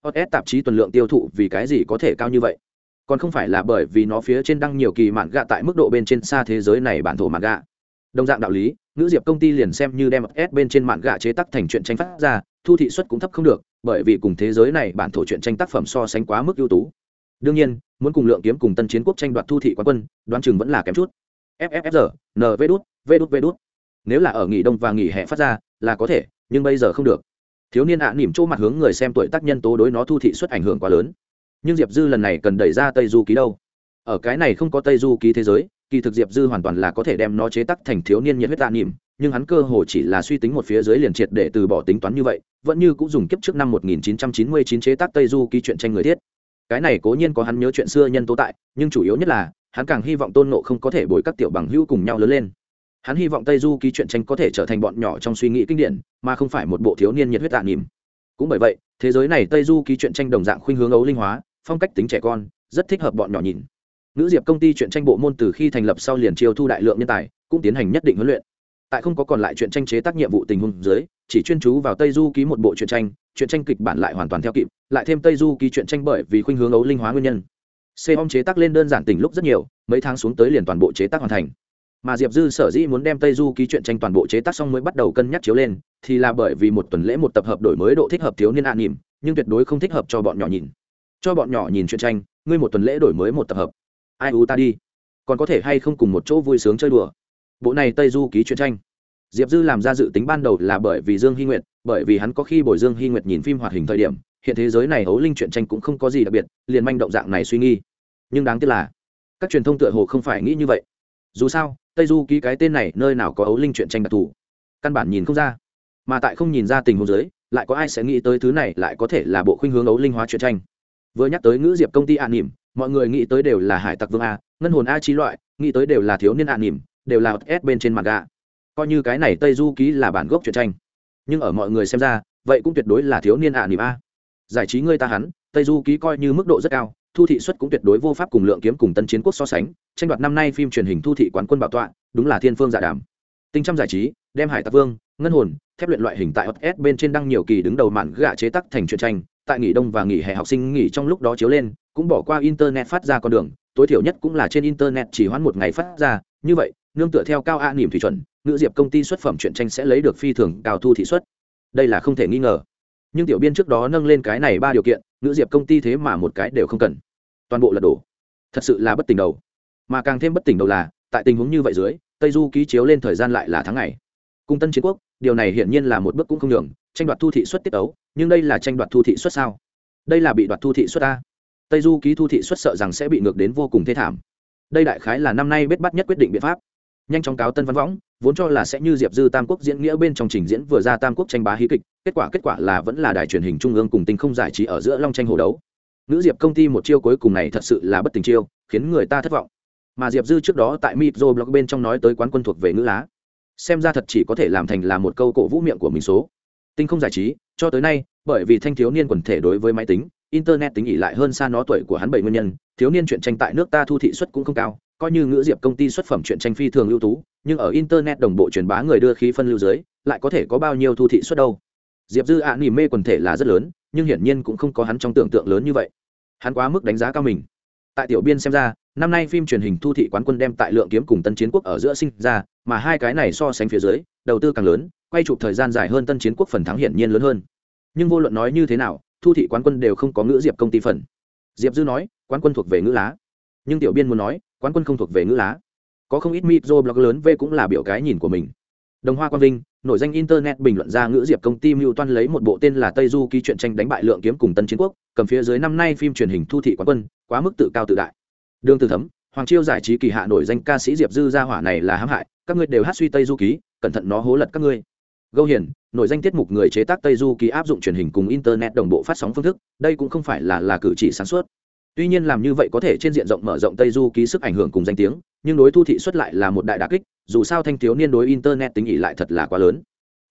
S1: hot s tạp chí tuần lượng tiêu thụ vì cái gì có thể cao như vậy? Còn không phải là bởi vì nó phía trên đăng nhiều kỳ mạn gạ tại mức độ bên trên xa thế giới này bản thổ mạn gạ. Đồng dạng đạo lý, ngữ diệp công ty liền xem như đem s bên trên mạn gạ chế tác thành chuyện tranh phát ra, thu thị suất cũng thấp không được, bởi vì cùng thế giới này bản thổ chuyện tranh tác phẩm so sánh quá mức ưu tú. Đương nhiên, muốn cùng lượng kiếm cùng tân chiến quốc tranh đoạt thu thị quán quân, đoán chừng vẫn là kém chút. Fffr nv đút, v đút v đút. Nếu là ở nghỉ đông và nghỉ hè phát ra, là có thể, nhưng bây giờ không được thiếu niên ạ à, nỉm chỗ mặt hướng người xem tuổi tác nhân tố đối nó thu thị suất ảnh hưởng quá lớn. Nhưng diệp dư lần này cần đẩy ra tây du ký đâu? Ở cái này không có tây du ký thế giới kỳ thực diệp dư hoàn toàn là có thể đem nó chế tắc thành thiếu niên nhiệt huyết tạ nỉm nhưng hắn cơ hồ chỉ là suy tính một phía dưới liền triệt để từ bỏ tính toán như vậy vẫn như cũng dùng kiếp trước năm 1999 chế tác tây du ký chuyện tranh người thiết. Cái này cố nhiên có hắn nhớ chuyện xưa nhân tố tại nhưng chủ yếu nhất là hắn càng hy vọng tôn nộ không có thể bồi các tiểu bằng hữu cùng nhau lớn lên hắn hy vọng tây du ký chuyện tranh có thể trở thành bọn nhỏ trong suy nghĩ kinh điển, mà không phải một bộ thiếu niên nhiệt huyết tạ nỉm cũng bởi vậy, thế giới này tây du ký chuyện tranh đồng dạng khuynh hướng ấu linh hóa, phong cách tính trẻ con, rất thích hợp bọn nhỏ nhìn. Nữ diệp công ty chuyện tranh bộ môn từ khi thành lập sau liền chiêu thu đại lượng nhân tài, cũng tiến hành nhất định huấn luyện. Tại không có còn lại chuyện tranh chế tác nhiệm vụ tình huống dưới, chỉ chuyên chú vào tây du ký một bộ chuyện tranh chuyện tranh kịch bản lại hoàn toàn theo kịp, lại thêm tây du ký chuyện tranh bởi vì khuynh hướng ấu linh hóa nguyên nhân. C om chế tác lên đơn giản tình lúc rất nhiều, mấy tháng xuống tới liền toàn bộ chế tác hoàn thành mà diệp dư sở dĩ muốn đem tây du ký chuyện tranh toàn bộ chế tác xong mới bắt đầu cân nhắc chiếu lên, thì là bởi vì một tuần lễ một tập hợp đổi mới độ thích hợp thiếu niên an nỉm, nhưng tuyệt đối không thích hợp cho bọn nhỏ nhìn. Cho bọn nhỏ nhìn chuyện tranh, ngươi một tuần lễ đổi mới một tập hợp. Ai u ta đi. Còn có thể hay không cùng một chỗ vui sướng chơi đùa. Bộ này tây du ký chuyện tranh. Diệp dư làm ra dự tính ban đầu là bởi vì dương hy nguyệt, bởi vì hắn có khi bồi dương hy nguyệt nhìn phim hoạt hình thời điểm, hiện thế giới này hấu linh chuyện tranh cũng không có gì đặc biệt, liền manh động dạng này suy nghi nhưng đáng tiếc là, các truyền thông tựa hồ không phải nghĩ như vậy. Dù sao tây du ký cái tên này nơi nào có ấu linh chuyện tranh đặc thù? Căn bản nhìn không ra. Mà tại không nhìn ra tình huống giới lại có ai sẽ nghĩ tới thứ này lại có thể là bộ khuynh hướng ấu linh hóa chuyện tranh? Vừa nhắc tới ngữ diệp công ty an nỉm, mọi người nghĩ tới đều là hải tặc vương a, ngân hồn a trí loại, nghĩ tới đều là thiếu niên an nỉm, đều là s bên trên mặt gà coi như cái này tây du ký là bản gốc chuyện tranh. Nhưng ở mọi người xem ra, vậy cũng tuyệt đối là thiếu niên an nỉm a. Giải trí ngươi ta hắn, tây du ký coi như mức độ rất cao thu thị xuất cũng tuyệt đối vô pháp cùng lượng kiếm cùng tân chiến quốc so sánh, tranh đoạt năm nay phim truyền hình thu thị quán quân bảo tọa, đúng là thiên phương giả đàm. Tinh trăm giải trí, đem hải tạc vương, ngân hồn, thép luyện loại hình tại s bên trên đăng nhiều kỳ đứng đầu mạn gạ chế tắc thành truyện tranh, tại nghỉ đông và nghỉ hè học sinh nghỉ trong lúc đó chiếu lên, cũng bỏ qua internet phát ra con đường, tối thiểu nhất cũng là trên internet chỉ hoãn một ngày phát ra, như vậy, nương tựa theo cao a niềm thủy chuẩn, ngữ diệp công ty xuất phẩm truyện tranh sẽ lấy được phi thường cao thu thị xuất. Đây là không thể nghi ngờ nhưng tiểu biên trước đó nâng lên cái này ba điều kiện nữ diệp công ty thế mà một cái đều không cần. Toàn bộ lật đổ. Thật sự là bất tỉnh đầu. Mà càng thêm bất tỉnh đầu là, tại tình huống như vậy dưới, tây du ký chiếu lên thời gian lại là tháng ngày. Cung tân chiến quốc, điều này hiển nhiên là một bước cũng không đường tranh đoạt thu thị xuất tiết ấu nhưng đây là tranh đoạt thu thị xuất sao? Đây là bị đoạt thu thị xuất ta tây du ký thu thị xuất sợ rằng sẽ bị ngược đến vô cùng thê thảm. Đây đại khái là năm nay bết bắt nhất quyết định biện pháp. Nhanh chóng cáo tân văn võng vốn cho là sẽ như diệp dư tam quốc diễn nghĩa bên trong trình diễn vừa ra tam quốc tranh bá hí kịch, kết quả kết quả là vẫn là đài truyền hình trung ương cùng tinh không giải trí ở giữa long tranh hồ đấu. Nữ diệp công ty một chiêu cuối cùng này thật sự là bất tình chiêu, khiến người ta thất vọng. Mà diệp dư trước đó tại mitro blog bên trong nói tới quán quân thuộc về ngữ lá. Xem ra thật chỉ có thể làm thành là một câu cổ vũ miệng của mình số. Tinh không giải trí, cho tới nay, bởi vì thanh thiếu niên quần thể đối với máy tính, internet tính ỉ lại hơn xa nó tuổi của hắn bảy nguyên nhân, thiếu niên chuyện tranh tại nước ta thu thị suất cũng không cao coi như ngữ diệp công ty xuất phẩm chuyện tranh phi thường ưu tú, nhưng ở internet đồng bộ truyền bá người đưa khí phân lưu dưới, lại có thể có bao nhiêu thu thị suất đâu? Diệp dư ạ nỉ mê quần thể là rất lớn, nhưng hiển nhiên cũng không có hắn trong tưởng tượng lớn như vậy. Hắn quá mức đánh giá cao mình. Tại tiểu biên xem ra, năm nay phim truyền hình thu thị quán quân đem tại lượng kiếm cùng tân chiến quốc ở giữa sinh ra, mà hai cái này so sánh phía dưới, đầu tư càng lớn, quay chụp thời gian dài hơn tân chiến quốc phần thắng hiển nhiên lớn hơn. Nhưng vô luận nói như thế nào, thu thị quán quân đều không có ngữ diệp công ty phần. Diệp dư nói, quán quân thuộc về ngữ lá. Nhưng tiểu biên muốn nói quán quân không thuộc về ngữ lá. Có không ít mitro blog lớn v cũng là biểu cái nhìn của mình. Đồng hoa quang vinh, nổi danh internet bình luận ra ngữ diệp công ty mưu toan lấy một bộ tên là tây du ký chuyện tranh đánh bại lượng kiếm cùng tân chiến quốc, cầm phía dưới năm nay phim truyền hình thu thị quán quân, quá mức tự cao tự đại. Đương từ thấm, hoàng chiêu giải trí kỳ hạ nổi danh ca sĩ diệp dư gia hỏa này là hãm hại, các ngươi đều hát suy tây du ký, cẩn thận nó hố lật các ngươi. Gâu hiền nổi danh tiết mục người chế tác tây du ký áp dụng truyền hình cùng internet đồng bộ phát sóng phương thức, đây cũng không phải là là cử chỉ sáng suốt tuy nhiên làm như vậy có thể trên diện rộng mở rộng tây du ký sức ảnh hưởng cùng danh tiếng, nhưng đối thu thị xuất lại là một đại đà kích, dù sao thanh thiếu niên đối internet tính ỉ lại thật là quá lớn.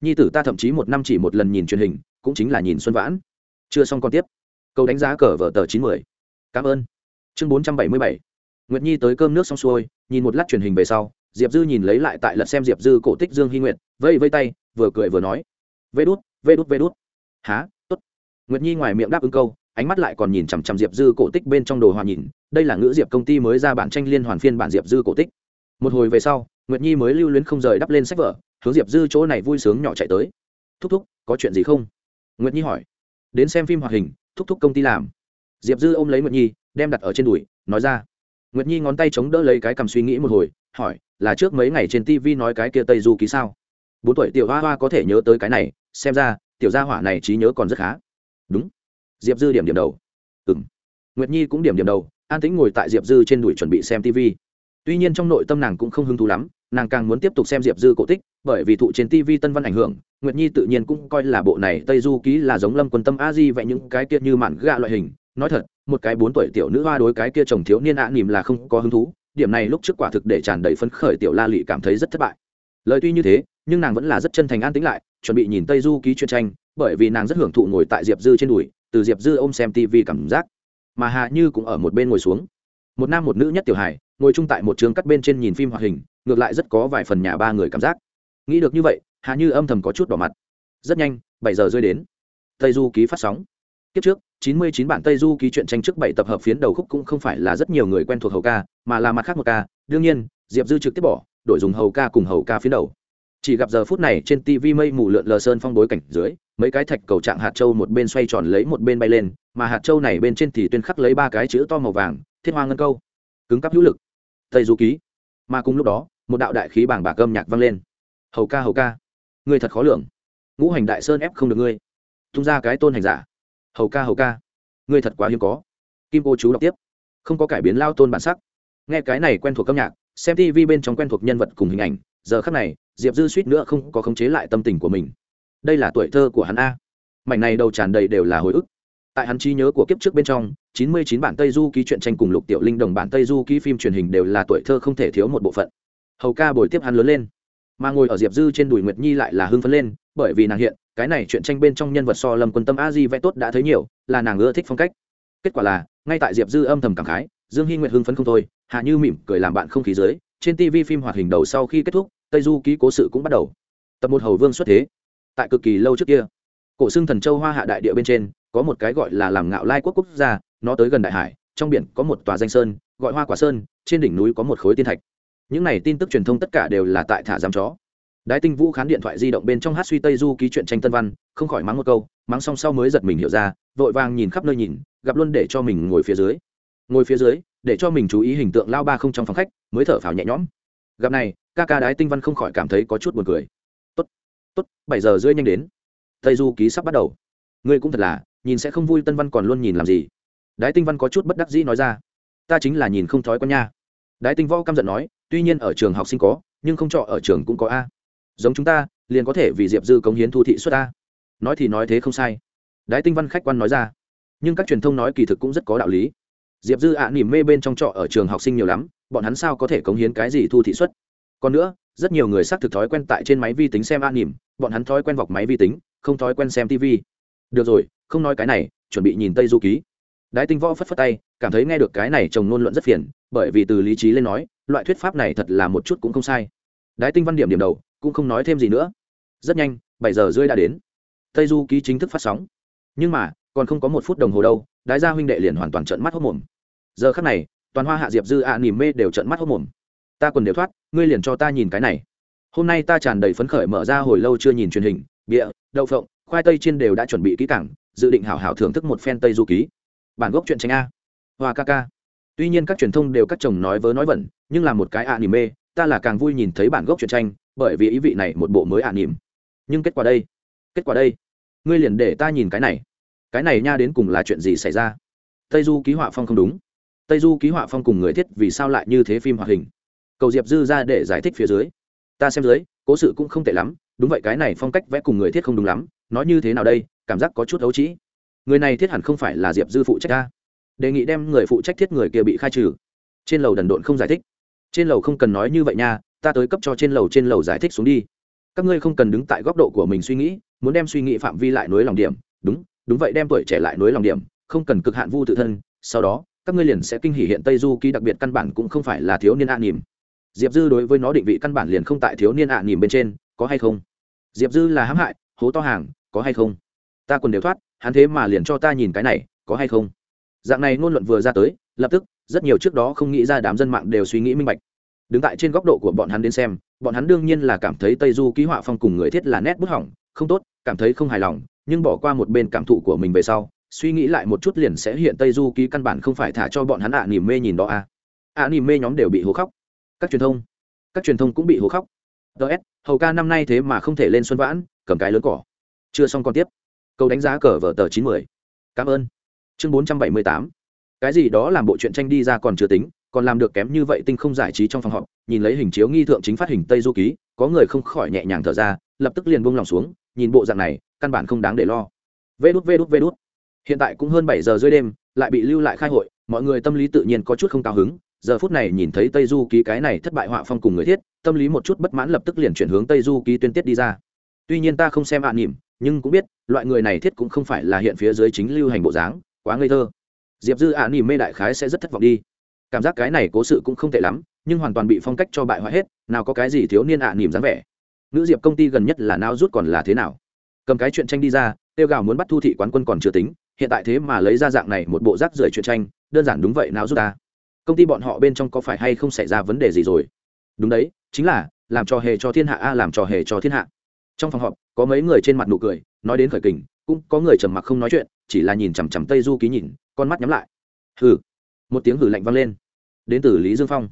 S1: Nhi tử ta thậm chí một năm chỉ một lần nhìn truyền hình, cũng chính là nhìn xuân vãn. Chưa xong còn tiếp. Câu đánh giá cờ vở tờ chín mươi cảm ơn. Chương bốn trăm bảy mươi bảy. Nguyệt nhi tới cơm nước xong xuôi, nhìn một lát truyền hình về sau, diệp dư nhìn lấy lại tại lật xem diệp dư cổ tích dương hy nguyệt vây vây tay, vừa cười vừa nói. Vê đút vê đút vê đút. Há t ố t nguyệt nhi ngoài miệng đáp ứng câu ánh mắt lại còn nhìn chằm chằm diệp dư cổ tích bên trong đồ hòa nhìn, đây là ngữ diệp công ty mới ra bản tranh liên hoàn phiên bản diệp dư cổ tích. Một hồi về sau, nguyệt nhi mới lưu luyến không rời đắp lên sách vở, hướng diệp dư chỗ này vui sướng nhỏ chạy tới. Thúc thúc, có chuyện gì không? Nguyệt nhi hỏi. Đến xem phim hoạt hình, thúc thúc công ty làm. Diệp dư ôm lấy nguyệt nhi, đem đặt ở trên đùi, nói ra. Nguyệt nhi ngón tay chống đỡ lấy cái cầm suy nghĩ một hồi, hỏi, là trước mấy ngày trên tv nói cái kia tây du ký sao? Bốn tuổi tiểu hoa hoa có thể nhớ tới cái này, xem ra, tiểu gia hỏa này trí nhớ còn rất khá. Đúng diệp dư điểm điểm đầu. Ừ m nguyệt nhi cũng điểm điểm đầu, an tĩnh ngồi tại diệp dư trên đùi chuẩn bị xem tv tuy nhiên trong nội tâm nàng cũng không hứng thú lắm, nàng càng muốn tiếp tục xem diệp dư cổ tích, bởi vì thụ trên tv tân văn ảnh hưởng, nguyệt nhi tự nhiên cũng coi là bộ này tây du ký là giống lâm quân tâm a di vậy những cái kia như mạn gạ loại hình. Nói thật, một cái bốn tuổi tiểu nữ hoa đối cái kia chồng thiếu niên ạ à nỉm là không có hứng thú, điểm này lúc trước quả thực để tràn đầy phấn khởi tiểu la lị cảm thấy rất thất bại. Lời tuy như thế, nhưng nàng vẫn là rất chân thành an tĩnh lại, chuẩn bị nhìn tây du ký truyện tranh, bởi vì nàng rất hưởng thụ ngồi tại diệp dư trên đùi từ diệp dư ôm xem tv cảm giác mà hà như cũng ở một bên ngồi xuống một nam một nữ nhất tiểu hải ngồi chung tại một trường cắt bên trên nhìn phim hoạt hình ngược lại rất có vài phần nhà ba người cảm giác nghĩ được như vậy hà như âm thầm có chút đỏ mặt rất nhanh bảy giờ rơi đến tây du ký phát sóng kiếp trước chín mươi chín bản tây du ký chuyện tranh trước bảy tập hợp phiến đầu khúc cũng không phải là rất nhiều người quen thuộc hầu ca mà là mặt khác một ca đương nhiên diệp dư trực tiếp bỏ đổi dùng hầu ca cùng hầu ca phiến đầu chỉ gặp giờ phút này trên tv mây mù lượn lờ sơn phong bối cảnh dưới, mấy cái thạch cầu trạng hạt châu một bên xoay tròn lấy một bên bay lên, mà hạt châu này bên trên thì tuyên khắc lấy ba cái chữ to màu vàng, thiết hoa ngân câu. Cứng cắp hữu lực. Tây du ký. Mà cùng lúc đó, một đạo đại khí bảng bạc âm nhạc vang lên. Hầu ca hầu ca. Người thật khó lường. Ngũ hành đại sơn ép không được ngươi. Tung ra cái tôn hành giả. Hầu ca hầu ca. Ngươi thật quá hiếm có. Kim cô chú đọc tiếp. Không có cải biến lao tôn bản sắc. Nghe cái này quen thuộc âm nhạc, xem tv bên trong quen thuộc nhân vật cùng hình ảnh giờ khắc này, diệp dư suýt nữa không có khống chế lại tâm tình của mình. Đây là tuổi thơ của hắn a. Mảnh này đầu tràn đầy đều là hồi ức. Tại hắn trí nhớ của kiếp trước bên trong, chín mươi chín bản tây du ký truyện tranh cùng lục tiểu linh đồng bản tây du ký phim truyền hình đều là tuổi thơ không thể thiếu một bộ phận. Hầu ca bồi tiếp hắn lớn lên. Mà ngồi ở diệp dư trên đùi nguyệt nhi lại là hưng phấn lên, bởi vì nàng hiện, cái này chuyện tranh bên trong nhân vật so lâm quân tâm a di vẽ tốt đã thấy nhiều, là nàng ưa thích phong cách. Kết quả là, ngay tại diệp dư âm thầm cảm khái, dương hy nguyệt hưng phấn không thôi, hạ như mỉm cười làm bạn không khí dưới, trên tv phim hoạt hình đầu sau khi kết thúc tây du ký cố sự cũng bắt đầu. Tập một hầu vương xuất thế. Tại cực kỳ lâu trước kia, cổ xưng thần châu hoa hạ đại địa bên trên, có một cái gọi là làm ngạo lai quốc quốc gia, nó tới gần đại hải, trong biển có một tòa danh sơn, gọi hoa quả sơn, trên đỉnh núi có một khối tiên thạch. Những này tin tức truyền thông tất cả đều là tại thả giam chó. Đái tinh vũ khán điện thoại di động bên trong hát suy tây du ký chuyện tranh tân văn, không khỏi mắng một câu, mắng xong sau mới giật mình hiểu ra, vội vàng nhìn khắp nơi nhìn, gặp luôn để cho mình ngồi phía dưới. Ngồi phía dưới, để cho mình chú ý hình tượng lao ba không trong phòng khách, mới thở phào nhẹ nhõm. Gặp này ca ca đái tinh văn không khỏi cảm thấy có chút buồn cười. Tốt tốt bảy giờ rưỡi nhanh đến. Tây du ký sắp bắt đầu. Ngươi cũng thật là nhìn sẽ không vui tân văn còn luôn nhìn làm gì? Đái tinh văn có chút bất đắc dĩ nói ra. Ta chính là nhìn không thói con nha. Đái tinh võ căm giận nói tuy nhiên ở trường học sinh có nhưng không trọ ở trường cũng có a. Giống chúng ta liền có thể vì diệp dư cống hiến thu thị xuất a. Nói thì nói thế không sai. Đái tinh văn khách quan nói ra. Nhưng các truyền thông nói kỳ thực cũng rất có đạo lý. Diệp dư ạ à, nỉm mê bên trong trọ ở trường học sinh nhiều lắm bọn hắn sao có thể cống hiến cái gì thu thị xuất còn nữa rất nhiều người xác thực thói quen tại trên máy vi tính xem an nỉm bọn hắn thói quen vọc máy vi tính không thói quen xem tv được rồi không nói cái này chuẩn bị nhìn tây du ký. Đái tinh võ phất phất tay cảm thấy nghe được cái này chồng ngôn luận rất phiền bởi vì từ lý trí lên nói loại thuyết pháp này thật là một chút cũng không sai. Đái tinh văn điểm điểm đầu cũng không nói thêm gì nữa. Rất nhanh bảy giờ rưỡi đã đến. Tây du ký chính thức phát sóng. Nhưng mà còn không có một phút đồng hồ đâu đái gia huynh đệ liền hoàn toàn trận mắt hốc mồm. Giờ khắc này toàn hoa hạ diệp dư ạ à, nỉm mê đều trận mắt hốc mồm ta còn đều thoát, ngươi liền cho ta nhìn cái này. Hôm nay ta tràn đầy phấn khởi mở ra hồi lâu chưa nhìn truyền hình, bịa, đậu phộng, khoai tây trên đều đã chuẩn bị kỹ cảng dự định hảo hảo thưởng thức một phen tây du ký. Bản gốc chuyện tranh a. Hoa ca ca. Tuy nhiên các truyền thông đều các chồng nói vớ nói vẩn, nhưng là một cái ạ nỉm mê ta là càng vui nhìn thấy bản gốc truyện tranh, bởi vì ý vị này một bộ mới ạ nỉm nhưng kết quả đây? Kết quả đây? Ngươi liền để ta nhìn cái này. Cái này nha đến cùng là chuyện gì xảy ra? Tây du ký họa phong không đúng. Tây du ký họa phong cùng người thiết vì sao lại như thế phim hoạt hình? Cầu diệp dư ra để giải thích phía dưới. Ta xem dưới, cố sự cũng không tệ lắm, đúng vậy cái này phong cách vẽ cùng người thiết không đúng lắm, nói như thế nào đây, cảm giác có chút ấu trĩ. Người này thiết hẳn không phải là diệp dư phụ trách ta. Đề nghị đem người phụ trách thiết người kia bị khai trừ. Trên lầu đần độn không giải thích. Trên lầu không cần nói như vậy nha, ta tới cấp cho trên lầu trên lầu giải thích xuống đi. Các ngươi không cần đứng tại góc độ của mình suy nghĩ, muốn đem suy nghĩ phạm vi lại nối lòng điểm. Đúng đúng vậy đem tuổi trẻ lại nối lòng điểm, không cần cực hạn vu tự thân. Sau đó, các ngươi liền sẽ kinh hỉ hiện tây du ký đặc biệt căn bản cũng không phải là thiếu niên an à nỉm diệp dư đối với nó định vị căn bản liền không tại thiếu niên ạ à nỉm bên trên có hay không? Diệp dư là hãm hại hố to hàng có hay không? Ta còn đều thoát hắn thế mà liền cho ta nhìn cái này có hay không? Dạng này ngôn luận vừa ra tới lập tức rất nhiều trước đó không nghĩ ra đám dân mạng đều suy nghĩ minh bạch. Đứng tại trên góc độ của bọn hắn đến xem bọn hắn đương nhiên là cảm thấy tây du ký họa phong cùng người thiết là nét bút hỏng không tốt cảm thấy không hài lòng nhưng bỏ qua một bên cảm thụ của mình về sau suy nghĩ lại một chút liền sẽ hiện tây du ký căn bản không phải thả cho bọn hắn ạ à, nỉm mê nhìn đó à. ạ à, nỉm mê nhóm đều bị hố khóc các truyền thông. Các truyền thông cũng bị hố khóc. Ts hầu ca năm nay thế mà không thể lên xuân vãn, cầm cái lớn cỏ. Chưa xong còn tiếp. Câu đánh giá cờ vở tờ chín mươi cảm ơn. Chương bốn trăm bảy mươi tám. Cái gì đó làm bộ truyện tranh đi ra còn chưa tính, còn làm được kém như vậy tinh không giải trí trong phòng họp, nhìn lấy hình chiếu nghi thượng chính phát hình tây du ký, có người không khỏi nhẹ nhàng thở ra, lập tức liền buông lòng xuống, nhìn bộ dạng này, căn bản không đáng để lo. Vê đút vê đút vê đút. Hiện tại cũng hơn bảy giờ dưới đêm, lại bị lưu lại khai hội, mọi người tâm lý tự nhiên có chút không cao hứng giờ phút này nhìn thấy tây du ký cái này thất bại họa phong cùng người thiết, tâm lý một chút bất mãn lập tức liền chuyển hướng tây du ký tuyên tiết đi ra. Tuy nhiên ta không xem ạ à nỉm nhưng cũng biết, loại người này thiết cũng không phải là hiện phía dưới chính lưu hành bộ dáng, quá ngây thơ. Diệp dư ạ à nỉm mê đại khái sẽ rất thất vọng đi. Cảm giác cái này cố sự cũng không tệ lắm, nhưng hoàn toàn bị phong cách cho bại hoại hết, nào có cái gì thiếu niên ạ à nỉm dáng vẻ. Nữ diệp công ty gần nhất là nao rút còn là thế nào? Cầm cái chuyện tranh đi ra, tiêu gào muốn bắt thu thị quán quân còn chưa tính, hiện tại thế mà lấy ra dạng này một bộ rác rưởi chuyện tranh, đơn giản đúng vậy nào rút ta công ty bọn họ bên trong có phải hay không xảy ra vấn đề gì rồi? Đúng đấy, chính là, làm trò hề cho thiên hạ a, làm trò hề cho thiên hạ. Trong phòng họp, có mấy người trên mặt nụ cười, nói đến khởi kình, cũng có người trầm mặc không nói chuyện, chỉ là nhìn chằm chằm tây du ký nhìn, con mắt nhắm lại. Hừ. Một tiếng hử lạnh vang lên. Đến từ lý dương phong.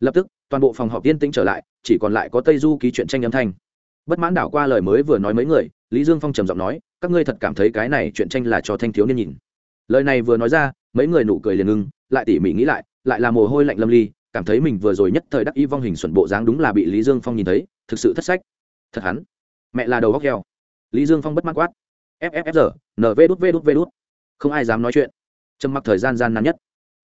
S1: Lập tức, toàn bộ phòng họp yên tĩnh trở lại, chỉ còn lại có tây du ký chuyện tranh âm thanh. Bất mãn đảo qua lời mới vừa nói mấy người, lý dương phong trầm giọng nói, các ngươi thật cảm thấy cái này chuyện tranh là cho thanh thiếu niên nhìn. Lời này vừa nói ra, mấy người nụ cười liền ngưng, lại tỉ mỉ nghĩ lại lại là mồ hôi lạnh lâm ly, cảm thấy mình vừa rồi nhất thời đắc y vong hình xuẩn bộ dáng đúng là bị lý dương phong nhìn thấy, thực sự thất sách. Thật hắn. Mẹ là đầu góc heo. Lý dương phong bất mắc quát. Fffr nv đút v đút v đút. Không ai dám nói chuyện. Trầm mặc thời gian gian nan nhất.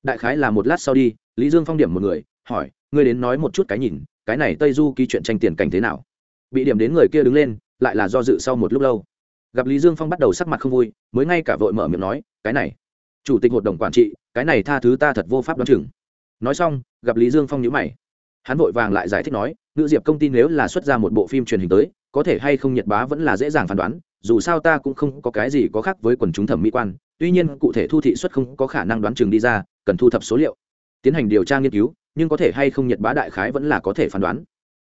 S1: Đại khái là một lát sau đi, lý dương phong điểm một người, hỏi, ngươi đến nói một chút cái nhìn, cái này tây du ký chuyện tranh tiền cảnh thế nào? Bị điểm đến người kia đứng lên, lại là do dự sau một lúc lâu. Gặp lý dương phong bắt đầu sắc mặt không vui, mới ngay cả vội mở miệng nói, cái này chủ tịch hội đồng quản trị, cái này tha thứ ta thật vô pháp đoán chừng. Nói xong, gặp lý dương phong nhữ mày. Hắn vội vàng lại giải thích nói nữ diệp công ty nếu là xuất ra một bộ phim truyền hình tới, có thể hay không nhật bá vẫn là dễ dàng phán đoán, dù sao ta cũng không có cái gì có khác với quần chúng thẩm mỹ quan, tuy nhiên cụ thể thu thị xuất không có khả năng đoán chừng đi ra, cần thu thập số liệu. Tiến hành điều tra nghiên cứu, nhưng có thể hay không nhật bá đại khái vẫn là có thể phán đoán.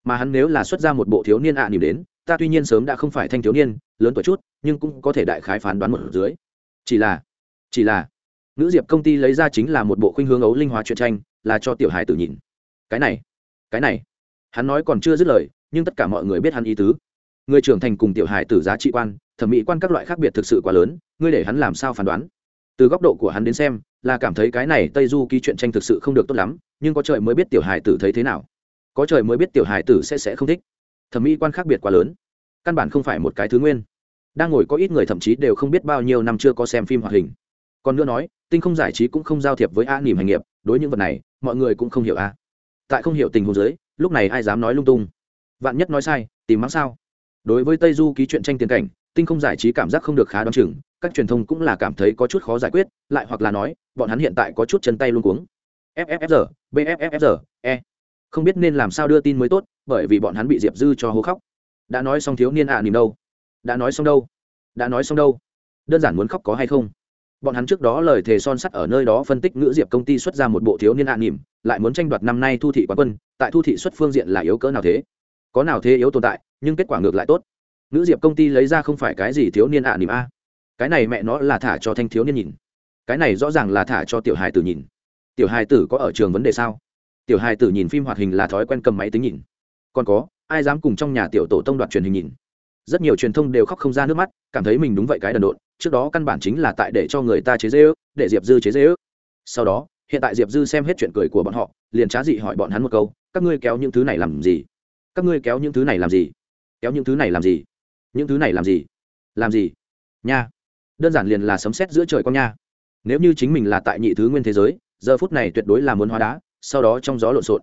S1: Mà hắn nếu là xuất ra một bộ thiếu niên ạ à đến, ta tuy nhiên sớm đã không phải thanh thiếu niên, lớn tuổi chút, nhưng cũng có thể đại khái phán đoán một dưới. Chỉ là chỉ là nữ diệp công ty lấy ra chính là một bộ khuynh hướng ấu linh hóa truyện tranh, là cho tiểu hài tử nhìn. Cái này cái này. Hắn nói còn chưa dứt lời, nhưng tất cả mọi người biết hắn ý tứ. Người trưởng thành cùng tiểu hài tử giá trị quan, thẩm mỹ quan các loại khác biệt thực sự quá lớn, ngươi để hắn làm sao phán đoán? Từ góc độ của hắn đến xem, là cảm thấy cái này tây du ký chuyện tranh thực sự không được tốt lắm, nhưng có trời mới biết tiểu hài tử thấy thế nào. Có trời mới biết tiểu hài tử sẽ sẽ không thích. Thẩm mỹ quan khác biệt quá lớn. Căn bản không phải một cái thứ nguyên. Đang ngồi có ít người thậm chí đều không biết bao nhiêu năm chưa có xem phim hoạt hình còn nữa nói tinh không giải trí cũng không giao thiệp với a nỉm hành nghiệp đối những vật này mọi người cũng không hiểu a. Tại không hiểu tình huống giới lúc này ai dám nói lung tung? Vạn nhất nói sai tìm mắng sao? Đối với tây du ký chuyện tranh tiền cảnh tinh không giải trí cảm giác không được khá đoán chừng các truyền thông cũng là cảm thấy có chút khó giải quyết lại hoặc là nói bọn hắn hiện tại có chút chân tay luôn cuống. Fffr bffr e. Không biết nên làm sao đưa tin mới tốt bởi vì bọn hắn bị diệp dư cho hố khóc. Đã nói xong thiếu niên ạ à, đâu? Đã nói xong đâu? Đã nói xong đâu? Đơn giản muốn khóc có hay không? Bọn hắn trước đó lời thề son sắt ở nơi đó phân tích ngữ diệp công ty xuất ra một bộ thiếu niên ạ à, nỉm lại muốn tranh đoạt năm nay thu thị quán quân tại thu thị xuất phương diện là yếu cỡ nào thế? Có nào thế yếu tồn tại nhưng kết quả ngược lại tốt. Ngữ diệp công ty lấy ra không phải cái gì thiếu niên ạ à, nỉm a. Cái này mẹ nó là thả cho thanh thiếu niên nhìn. Cái này rõ ràng là thả cho tiểu hài tử nhìn. Tiểu hài tử có ở trường vấn đề sao? Tiểu hài tử nhìn phim hoạt hình là thói quen cầm máy tính nhìn. Còn có ai dám cùng trong nhà tiểu tổ tông đoạt truyền hình nhìn? Rất nhiều truyền thông đều khóc không ra nước mắt, cảm thấy mình đúng vậy cái đần độn, trước đó căn bản chính là tại để cho người ta chế dễ ước để diệp dư chế dễ ước sau đó, hiện tại diệp dư xem hết chuyện cười của bọn họ, liền trá dị hỏi bọn hắn một câu, các ngươi kéo những thứ này làm gì? Các ngươi kéo những thứ này làm gì? Kéo những thứ này làm gì? Những thứ này làm gì? Làm gì? Nha. Đơn giản liền là sấm xét giữa trời con nha. Nếu như chính mình là tại nhị thứ nguyên thế giới, giờ phút này tuyệt đối là muốn hóa đá, sau đó trong gió lộn xộn.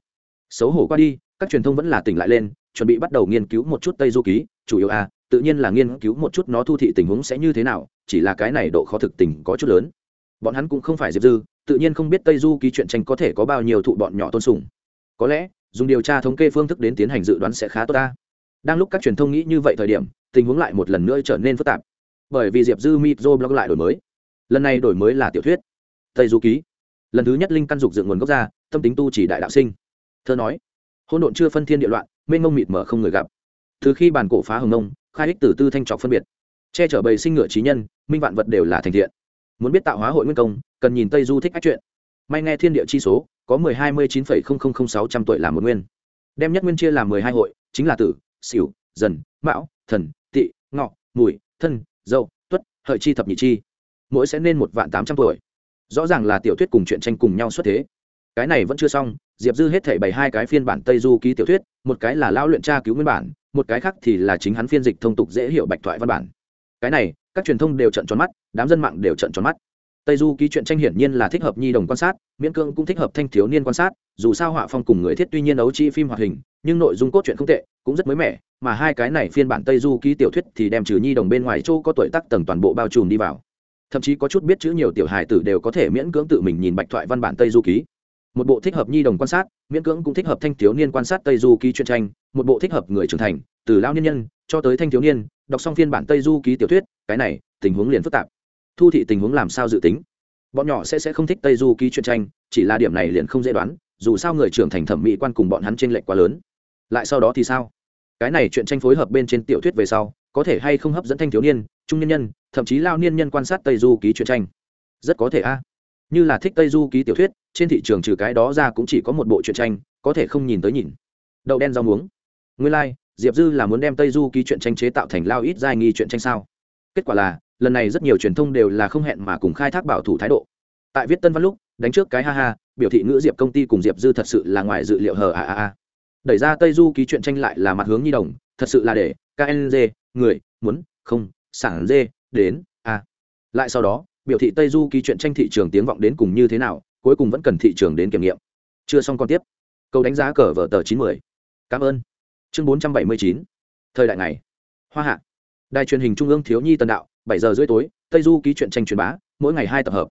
S1: Xấu hổ qua đi, các truyền thông vẫn là tỉnh lại lên, chuẩn bị bắt đầu nghiên cứu một chút tây du ký chủ yếu a tự nhiên là nghiên cứu một chút nó thu thị tình huống sẽ như thế nào, chỉ là cái này độ khó thực tình có chút lớn. Bọn hắn cũng không phải diệp dư, tự nhiên không biết tây du ký chuyện tranh có thể có bao nhiêu thụ bọn nhỏ tôn sùng. Có lẽ, dùng điều tra thống kê phương thức đến tiến hành dự đoán sẽ khá tốt ta. Đang lúc các truyền thông nghĩ như vậy thời điểm, tình huống lại một lần nữa trở nên phức tạp. Bởi vì diệp dư mitro blog lại đổi mới. Lần này đổi mới là tiểu thuyết. Tây du ký. Lần thứ nhất linh căn dục dựng nguồn gốc ra, tâm tính tu chỉ đại đạo sinh. Thơ nói hôn độn chưa phân thiên địa loạn, mênh mông mịt mở không người gặp từ khi bản cổ phá hồng nông khai ích tử tư thanh trọc phân biệt. Che chở bầy sinh ngựa trí nhân, minh vạn vật đều là thành thiện. Muốn biết tạo hóa hội nguyên công, cần nhìn tây du thích ách chuyện. May nghe thiên địa chi số, có mười hai mươi chín phẩy không không không sáu trăm tuổi làm một nguyên. Đem nhất nguyên chia làm mười hai hội, chính là tử, xỉu, dần, mão, thần tị ngọ, mùi, thân dâu tuất, hợi chi thập nhị chi. Mỗi sẽ nên một vạn tám trăm tuổi. Rõ ràng là tiểu thuyết cùng chuyện tranh cùng nhau xuất thế. Cái này vẫn chưa xong diệp dư hết thể bày hai cái phiên bản tây du ký tiểu thuyết, một cái là lao luyện tra cứu nguyên bản, một cái khác thì là chính hắn phiên dịch thông tục dễ hiểu bạch thoại văn bản. Cái này, các truyền thông đều trận tròn mắt, đám dân mạng đều trận tròn mắt. Tây du ký chuyện tranh hiển nhiên là thích hợp nhi đồng quan sát, miễn cương cũng thích hợp thanh thiếu niên quan sát, dù sao họa phong cùng người thiết tuy nhiên ấu chi phim hoạt hình, nhưng nội dung cốt truyện không tệ, cũng rất mới mẻ, mà hai cái này phiên bản tây du ký tiểu thuyết thì đem trừ nhi đồng bên ngoài châu có tuổi tác tầng toàn bộ bao trùm đi vào. Thậm chí có chút biết chữ nhiều tiểu hài tử đều có thể miễn cưỡng tự mình nhìn bạch thoại văn bản tây du ký một bộ thích hợp nhi đồng quan sát, miễn cưỡng cũng thích hợp thanh thiếu niên quan sát tây du ký truyện tranh, một bộ thích hợp người trưởng thành, từ lao niên nhân cho tới thanh thiếu niên, đọc xong phiên bản tây du ký tiểu thuyết, cái này, tình huống liền phức tạp. Thu thị tình huống làm sao dự tính? Bọn nhỏ sẽ sẽ không thích tây du ký truyện tranh, chỉ là điểm này liền không dễ đoán, dù sao người trưởng thành thẩm mỹ quan cùng bọn hắn t r ê n lệch quá lớn. Lại sau đó thì sao? Cái này chuyện tranh phối hợp bên trên tiểu thuyết về sau, có thể hay không hấp dẫn thanh thiếu niên, trung nhân nhân, thậm chí lao niên nhân quan sát tây du ký truyện tranh? Rất có thể a như là thích tây du ký tiểu thuyết trên thị trường trừ cái đó ra cũng chỉ có một bộ truyện tranh có thể không nhìn tới nhìn. Đậu đen rau muống. Nguyên lai、like, diệp dư là muốn đem tây du ký truyện tranh chế tạo thành lao ít giai nghi truyện tranh sao? Kết quả là lần này rất nhiều truyền thông đều là không hẹn mà cùng khai thác bảo thủ thái độ. Tại viết tân văn lúc đánh trước cái ha ha biểu thị ngữ diệp công ty cùng diệp dư thật sự là ngoài dự liệu hờ à à à đẩy ra tây du ký chuyện tranh lại là mặt hướng nhi đồng thật sự là để kng người muốn không sản dê đến a. Lại sau đó biểu thị tây du ký chuyện tranh thị trường tiếng vọng đến cùng như thế nào, cuối cùng vẫn cần thị trường đến kiểm nghiệm. Chưa xong còn tiếp. Câu đánh giá cờ vở tờ chín mươi cảm ơn. Chương bốn trăm bảy mươi chín. Thời đại này hoa hạ. Đài truyền hình trung ương thiếu nhi tần đạo, bảy giờ rưỡi tối, tây du ký chuyện tranh truyền bá, mỗi ngày hai tập hợp.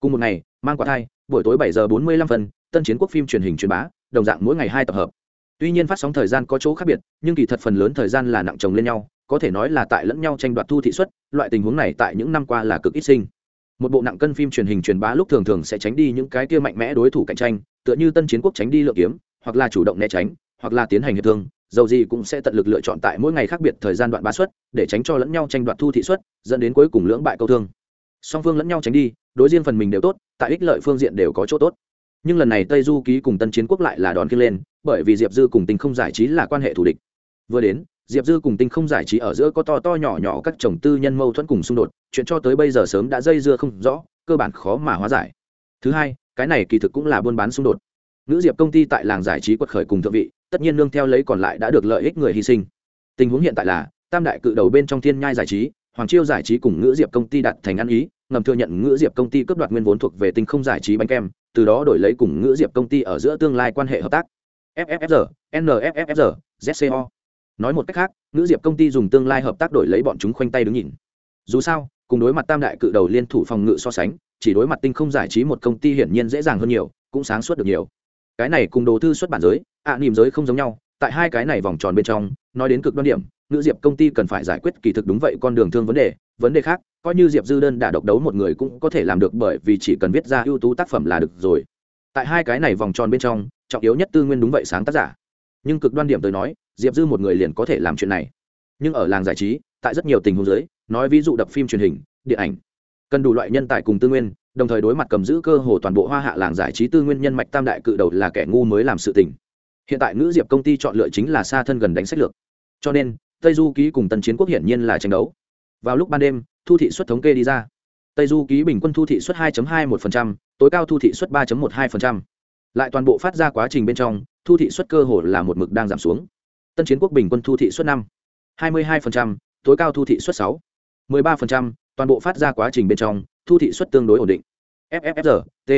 S1: Cùng một ngày, mang quả thai, buổi tối bảy giờ bốn mươi lăm phần tân chiến quốc phim truyền hình truyền bá, đồng dạng mỗi ngày hai tập hợp. Tuy nhiên phát sóng thời gian có chỗ khác biệt, nhưng kỳ thật phần lớn thời gian là nặng chồng lên nhau, có thể nói là tại lẫn nhau tranh đoạt thu thị suất, loại tình huống này tại những năm qua là cực ít sinh một bộ nặng cân phim truyền hình truyền bá lúc thường thường sẽ tránh đi những cái kia mạnh mẽ đối thủ cạnh tranh, tựa như tân chiến quốc tránh đi lựa kiếm, hoặc là chủ động né tránh, hoặc là tiến hành hiệp thương, dầu gì cũng sẽ tận lực lựa chọn tại mỗi ngày khác biệt thời gian đoạn bá suất để tránh cho lẫn nhau tranh đoạt thu thị suất dẫn đến cuối cùng lưỡng bại câu thương. Song phương lẫn nhau tránh đi, đối riêng phần mình đều tốt, tại ích lợi phương diện đều có chỗ tốt. Nhưng lần này tây du ký cùng tân chiến quốc lại là đón kia lên, bởi vì diệp dư cùng tinh không giải trí là quan hệ thù địch. Vừa đến diệp dư cùng tinh không giải trí ở giữa có to to nhỏ nhỏ các chồng tư nhân mâu thuẫn cùng xung đột, chuyện cho tới bây giờ sớm đã dây dưa không rõ, cơ bản khó mà hóa giải. Thứ hai, cái này kỳ thực cũng là buôn bán xung đột. Nữ diệp công ty tại làng giải trí quật khởi cùng thượng vị, tất nhiên nương theo lấy còn lại đã được lợi ích người hy sinh. Tình huống hiện tại là, tam đại cự đầu bên trong thiên nhai giải trí, hoàng chiêu giải trí cùng ngữ diệp công ty đặt thành ăn ý, ngầm thừa nhận ngữ diệp công ty cướp đoạt nguyên vốn thuộc về tinh không giải trí bánh kem, từ đó đổi lấy cùng ngữ diệp công ty ở giữa tương lai quan hệ hợp tác. Fffr nffr zco nói một cách khác nữ diệp công ty dùng tương lai hợp tác đổi lấy bọn chúng khoanh tay đứng nhìn. Dù sao cùng đối mặt tam đại cự đầu liên thủ phòng ngự so sánh chỉ đối mặt tinh không giải trí một công ty hiển nhiên dễ dàng hơn nhiều cũng sáng suốt được nhiều. Cái này cùng đồ thư xuất bản giới ạ à, niềm giới không giống nhau tại hai cái này vòng tròn bên trong nói đến cực đoan điểm nữ diệp công ty cần phải giải quyết kỳ thực đúng vậy con đường thương vấn đề vấn đề khác coi như diệp dư đơn đã độc đấu một người cũng có thể làm được bởi vì chỉ cần viết ra ưu tú tác phẩm là được rồi. Tại hai cái này vòng tròn bên trong trọng yếu nhất tư nguyên đúng vậy sáng tác giả nhưng cực đoan điểm tới nói diệp dư một người liền có thể làm chuyện này. Nhưng ở làng giải trí tại rất nhiều tình huống giới nói ví dụ đập phim truyền hình điện ảnh cần đủ loại nhân tài cùng tư nguyên đồng thời đối mặt cầm giữ cơ hồ toàn bộ hoa hạ làng giải trí tư nguyên nhân mạch tam đại cự đầu là kẻ ngu mới làm sự tình. Hiện tại ngữ diệp công ty chọn lựa chính là xa thân gần đánh sách lược. Cho nên tây du ký cùng Tần chiến quốc hiển nhiên là tranh đấu. Vào lúc ban đêm thu thị suất thống kê đi ra. Tây du ký bình quân thu thị suất 2.21%, tối cao thu thị suất 3.12%. lại toàn bộ phát ra quá trình bên trong thu thị suất cơ hồ là một mực đang giảm xuống. Tân chiến quốc bình quân thu thị suất 5. 22%, tối cao thu thị suất 6. 13%, toàn bộ phát ra quá trình bên trong thu thị suất tương đối ổn định. Ffr t.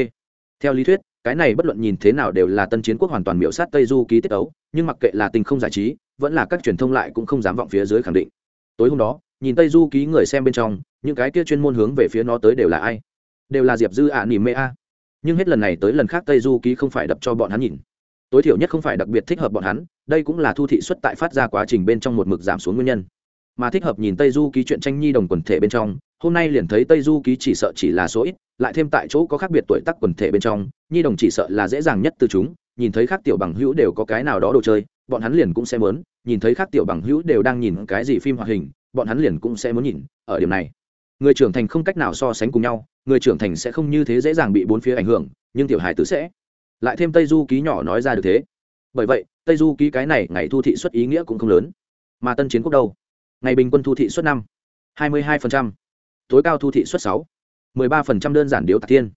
S1: Theo lý thuyết cái này bất luận nhìn thế nào đều là tân chiến quốc hoàn toàn miểu sát tây du ký tiết ấu nhưng mặc kệ là tình không giải trí vẫn là các truyền thông lại cũng không dám vọng phía dưới khẳng định. Tối hôm đó nhìn tây du ký người xem bên trong những cái kia chuyên môn hướng về phía nó tới đều là ai? Đều là diệp dư ạ nỉm mê a. Nhưng hết lần này tới lần khác tây du ký không phải đập cho bọn hắn nhìn tối thiểu nhất không phải đặc biệt thích hợp bọn hắn, đây cũng là thu thị xuất tại phát ra quá trình bên trong một mực giảm xuống nguyên nhân. Mà thích hợp nhìn tây du ký chuyện tranh nhi đồng quần thể bên trong, hôm nay liền thấy tây du ký chỉ sợ chỉ là số ít, lại thêm tại chỗ có khác biệt tuổi tác quần thể bên trong, nhi đồng chỉ sợ là dễ dàng nhất từ chúng, nhìn thấy khác tiểu bằng hữu đều có cái nào đó đồ chơi, bọn hắn liền cũng sẽ muốn, nhìn thấy khác tiểu bằng hữu đều đang nhìn cái gì phim hoạt hình, bọn hắn liền cũng sẽ muốn nhìn, ở điểm này. Người trưởng thành không cách nào so sánh cùng nhau, người trưởng thành sẽ không như thế dễ dàng bị bốn phía ảnh hưởng, nhưng tiểu hài tử sẽ lại thêm tây du ký nhỏ nói ra được thế. Bởi vậy, tây du ký cái này ngày thu thị xuất ý nghĩa cũng không lớn. Mà tân chiến quốc đâu? Ngày bình quân thu thị suất năm. hai mươi hai tối cao thu thị suất sáu. mười ba đơn giản điếu tạc thiên.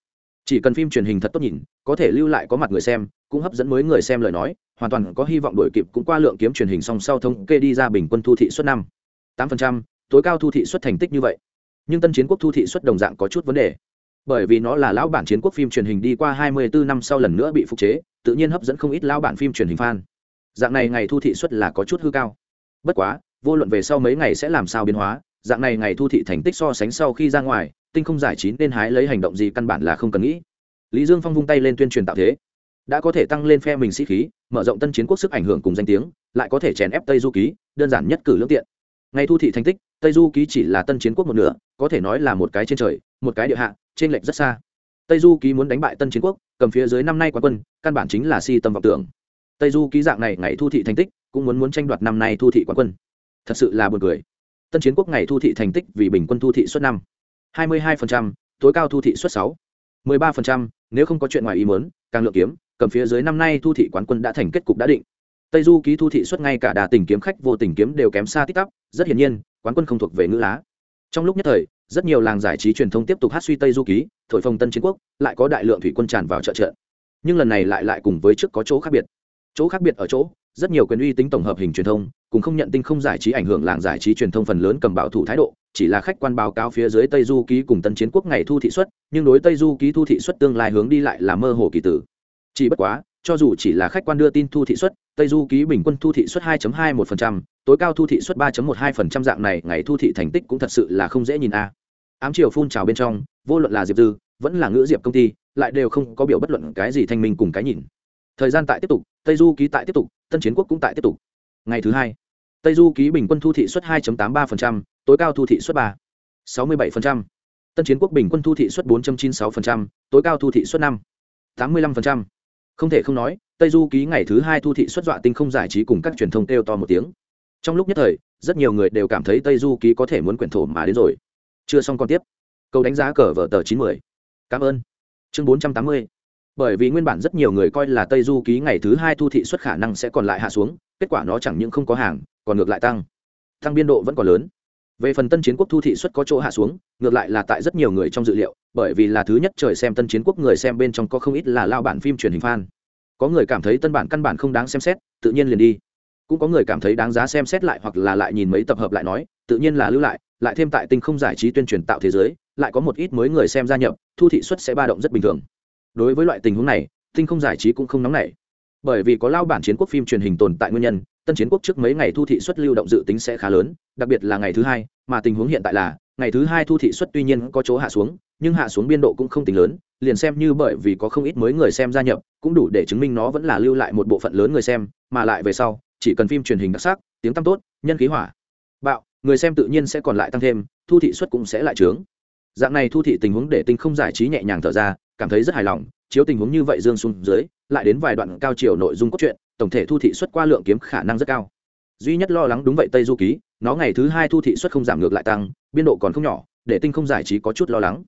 S1: Chỉ cần phim truyền hình thật tốt nhìn, có thể lưu lại có mặt người xem, cũng hấp dẫn mới người xem lời nói, hoàn toàn có hy vọng đổi kịp cũng qua lượng kiếm truyền hình song sau thống kê đi ra bình quân thu thị suất năm. tám tối cao thu thị suất thành tích như vậy. Nhưng tân chiến quốc thu thị suất đồng dạng có chút vấn đề bởi vì nó là lão bản chiến quốc phim truyền hình đi qua 24 năm sau lần nữa bị phục chế, tự nhiên hấp dẫn không ít lão bản phim truyền hình fan. Dạng này ngày thu thị suất là có chút hư cao. Bất quá, vô luận về sau mấy ngày sẽ làm sao biến hóa, dạng này ngày thu thị thành tích so sánh sau khi ra ngoài, tinh không giải trí nên hái lấy hành động gì căn bản là không cần nghĩ. Lý dương phong vung tay lên tuyên truyền tạo thế. Đã có thể tăng lên phe mình sĩ khí, mở rộng tân chiến quốc sức ảnh hưởng cùng danh tiếng, lại có thể chèn ép tây du ký, đơn giản nhất cử lương tiện. Ngày thu thị thành tích, tây du ký chỉ là tân chiến quốc một nửa, có thể nói là một cái trên trời, một cái địa hạ trên lệch rất xa. Tây du ký muốn đánh bại tân chiến quốc, cầm phía dưới năm nay quán quân, căn bản chính là si tâm vọng tưởng. Tây du ký dạng này ngày thu thị thành tích, cũng muốn muốn tranh đoạt năm nay thu thị quán quân. Thật sự là buồn cười. Tân chiến quốc ngày thu thị thành tích vì bình quân thu thị suất năm. Hai mươi hai tối cao thu thị suất sáu. Mười ba nếu không có chuyện ngoài ý muốn, càng lượng kiếm, cầm phía dưới năm nay thu thị quán quân đã thành kết cục đã định. Tây du ký thu thị suất ngay cả đà tình kiếm khách vô tình kiếm đều kém xa tích tắp, rất hiển nhiên, quán quân không thuộc về ngữ lá. Trong lúc nhất thời rất nhiều làng giải trí truyền thông tiếp tục hát suy tây du ký thổi phồng tân chiến quốc lại có đại lượng thủy quân tràn vào trợ trợ nhưng lần này lại lại cùng với trước có chỗ khác biệt. Chỗ khác biệt ở chỗ rất nhiều quyền uy tính tổng hợp hình truyền thông cũng không nhận tinh không giải trí ảnh hưởng làng giải trí truyền thông phần lớn cầm bảo thủ thái độ chỉ là khách quan báo cáo phía dưới tây du ký cùng tân chiến quốc ngày thu thị xuất nhưng đối tây du ký thu thị xuất tương lai hướng đi lại là mơ hồ kỳ tử. Chỉ bất quá cho dù chỉ là khách quan đưa tin thu thị xuất tây du ký bình quân thu thị xuất 2.21%, tối cao thu thị suất 3.12% dạng này ngày thu thị thành tích cũng thật sự là không dễ nhìn a ám chiều phun trào bên trong vô luận là diệp dư vẫn là ngữ diệp công ty lại đều không có biểu bất luận cái gì thanh minh cùng cái nhìn thời gian tại tiếp tục tây du ký tại tiếp tục tân chiến quốc cũng tại tiếp tục ngày thứ hai tây du ký bình quân thu thị suất 2.83%, tối cao thu thị suất 3. 67%. tân chiến quốc bình quân thu thị suất 4.96%, tối cao thu thị suất 5. 85%. không thể không nói tây du ký ngày thứ hai thu thị suất dọa tinh không giải trí cùng các truyền thông kêu to một tiếng trong lúc nhất thời, rất nhiều người đều cảm thấy tây du ký có thể muốn quyển thổ mà đến rồi. Chưa xong còn tiếp. Câu đánh giá cờ vở tờ chín mươi cảm ơn. Chương bốn trăm tám mươi. Bởi vì nguyên bản rất nhiều người coi là tây du ký ngày thứ hai thu thị xuất khả năng sẽ còn lại hạ xuống, kết quả nó chẳng những không có hàng, còn ngược lại tăng. Tăng biên độ vẫn còn lớn. Về phần tân chiến quốc thu thị xuất có chỗ hạ xuống, ngược lại là tại rất nhiều người trong dự liệu, bởi vì là thứ nhất trời xem tân chiến quốc người xem bên trong có không ít là lao bản phim truyền hình fan. Có người cảm thấy tân bản căn bản không đáng xem xét, tự nhiên liền đi cũng có người cảm thấy đáng giá xem xét lại hoặc là lại nhìn mấy tập hợp lại nói, tự nhiên là lưu lại lại thêm tại tinh không giải trí tuyên truyền tạo thế giới, lại có một ít mới người xem gia nhập, thu thị xuất sẽ ba động rất bình thường. Đối với loại tình huống này, tinh không giải trí cũng không nóng nảy. Bởi vì có lao bản chiến quốc phim truyền hình tồn tại nguyên nhân, tân chiến quốc trước mấy ngày thu thị xuất lưu động dự tính sẽ khá lớn, đặc biệt là ngày thứ hai, mà tình huống hiện tại là, ngày thứ hai thu thị xuất tuy nhiên có chỗ hạ xuống, nhưng hạ xuống biên độ cũng không tính lớn, liền xem như bởi vì có không ít mới người xem gia nhập, cũng đủ để chứng minh nó vẫn là lưu lại một bộ phận lớn người xem, mà lại về sau chỉ cần phim truyền hình đặc sắc, tiếng tăm tốt, nhân khí hỏa. Bạo, người xem tự nhiên sẽ còn lại tăng thêm, thu thị suất cũng sẽ lại trướng. Dạng này thu thị tình huống để tinh không giải trí nhẹ nhàng thở ra, cảm thấy rất hài lòng, chiếu tình huống như vậy dương xuống dưới, lại đến vài đoạn cao chiều nội dung cốt truyện, tổng thể thu thị suất qua lượng kiếm khả năng rất cao. Duy nhất lo lắng đúng vậy tây du ký, nó ngày thứ hai thu thị suất không giảm ngược lại tăng, biên độ còn không nhỏ, để tinh không giải trí có chút lo lắng.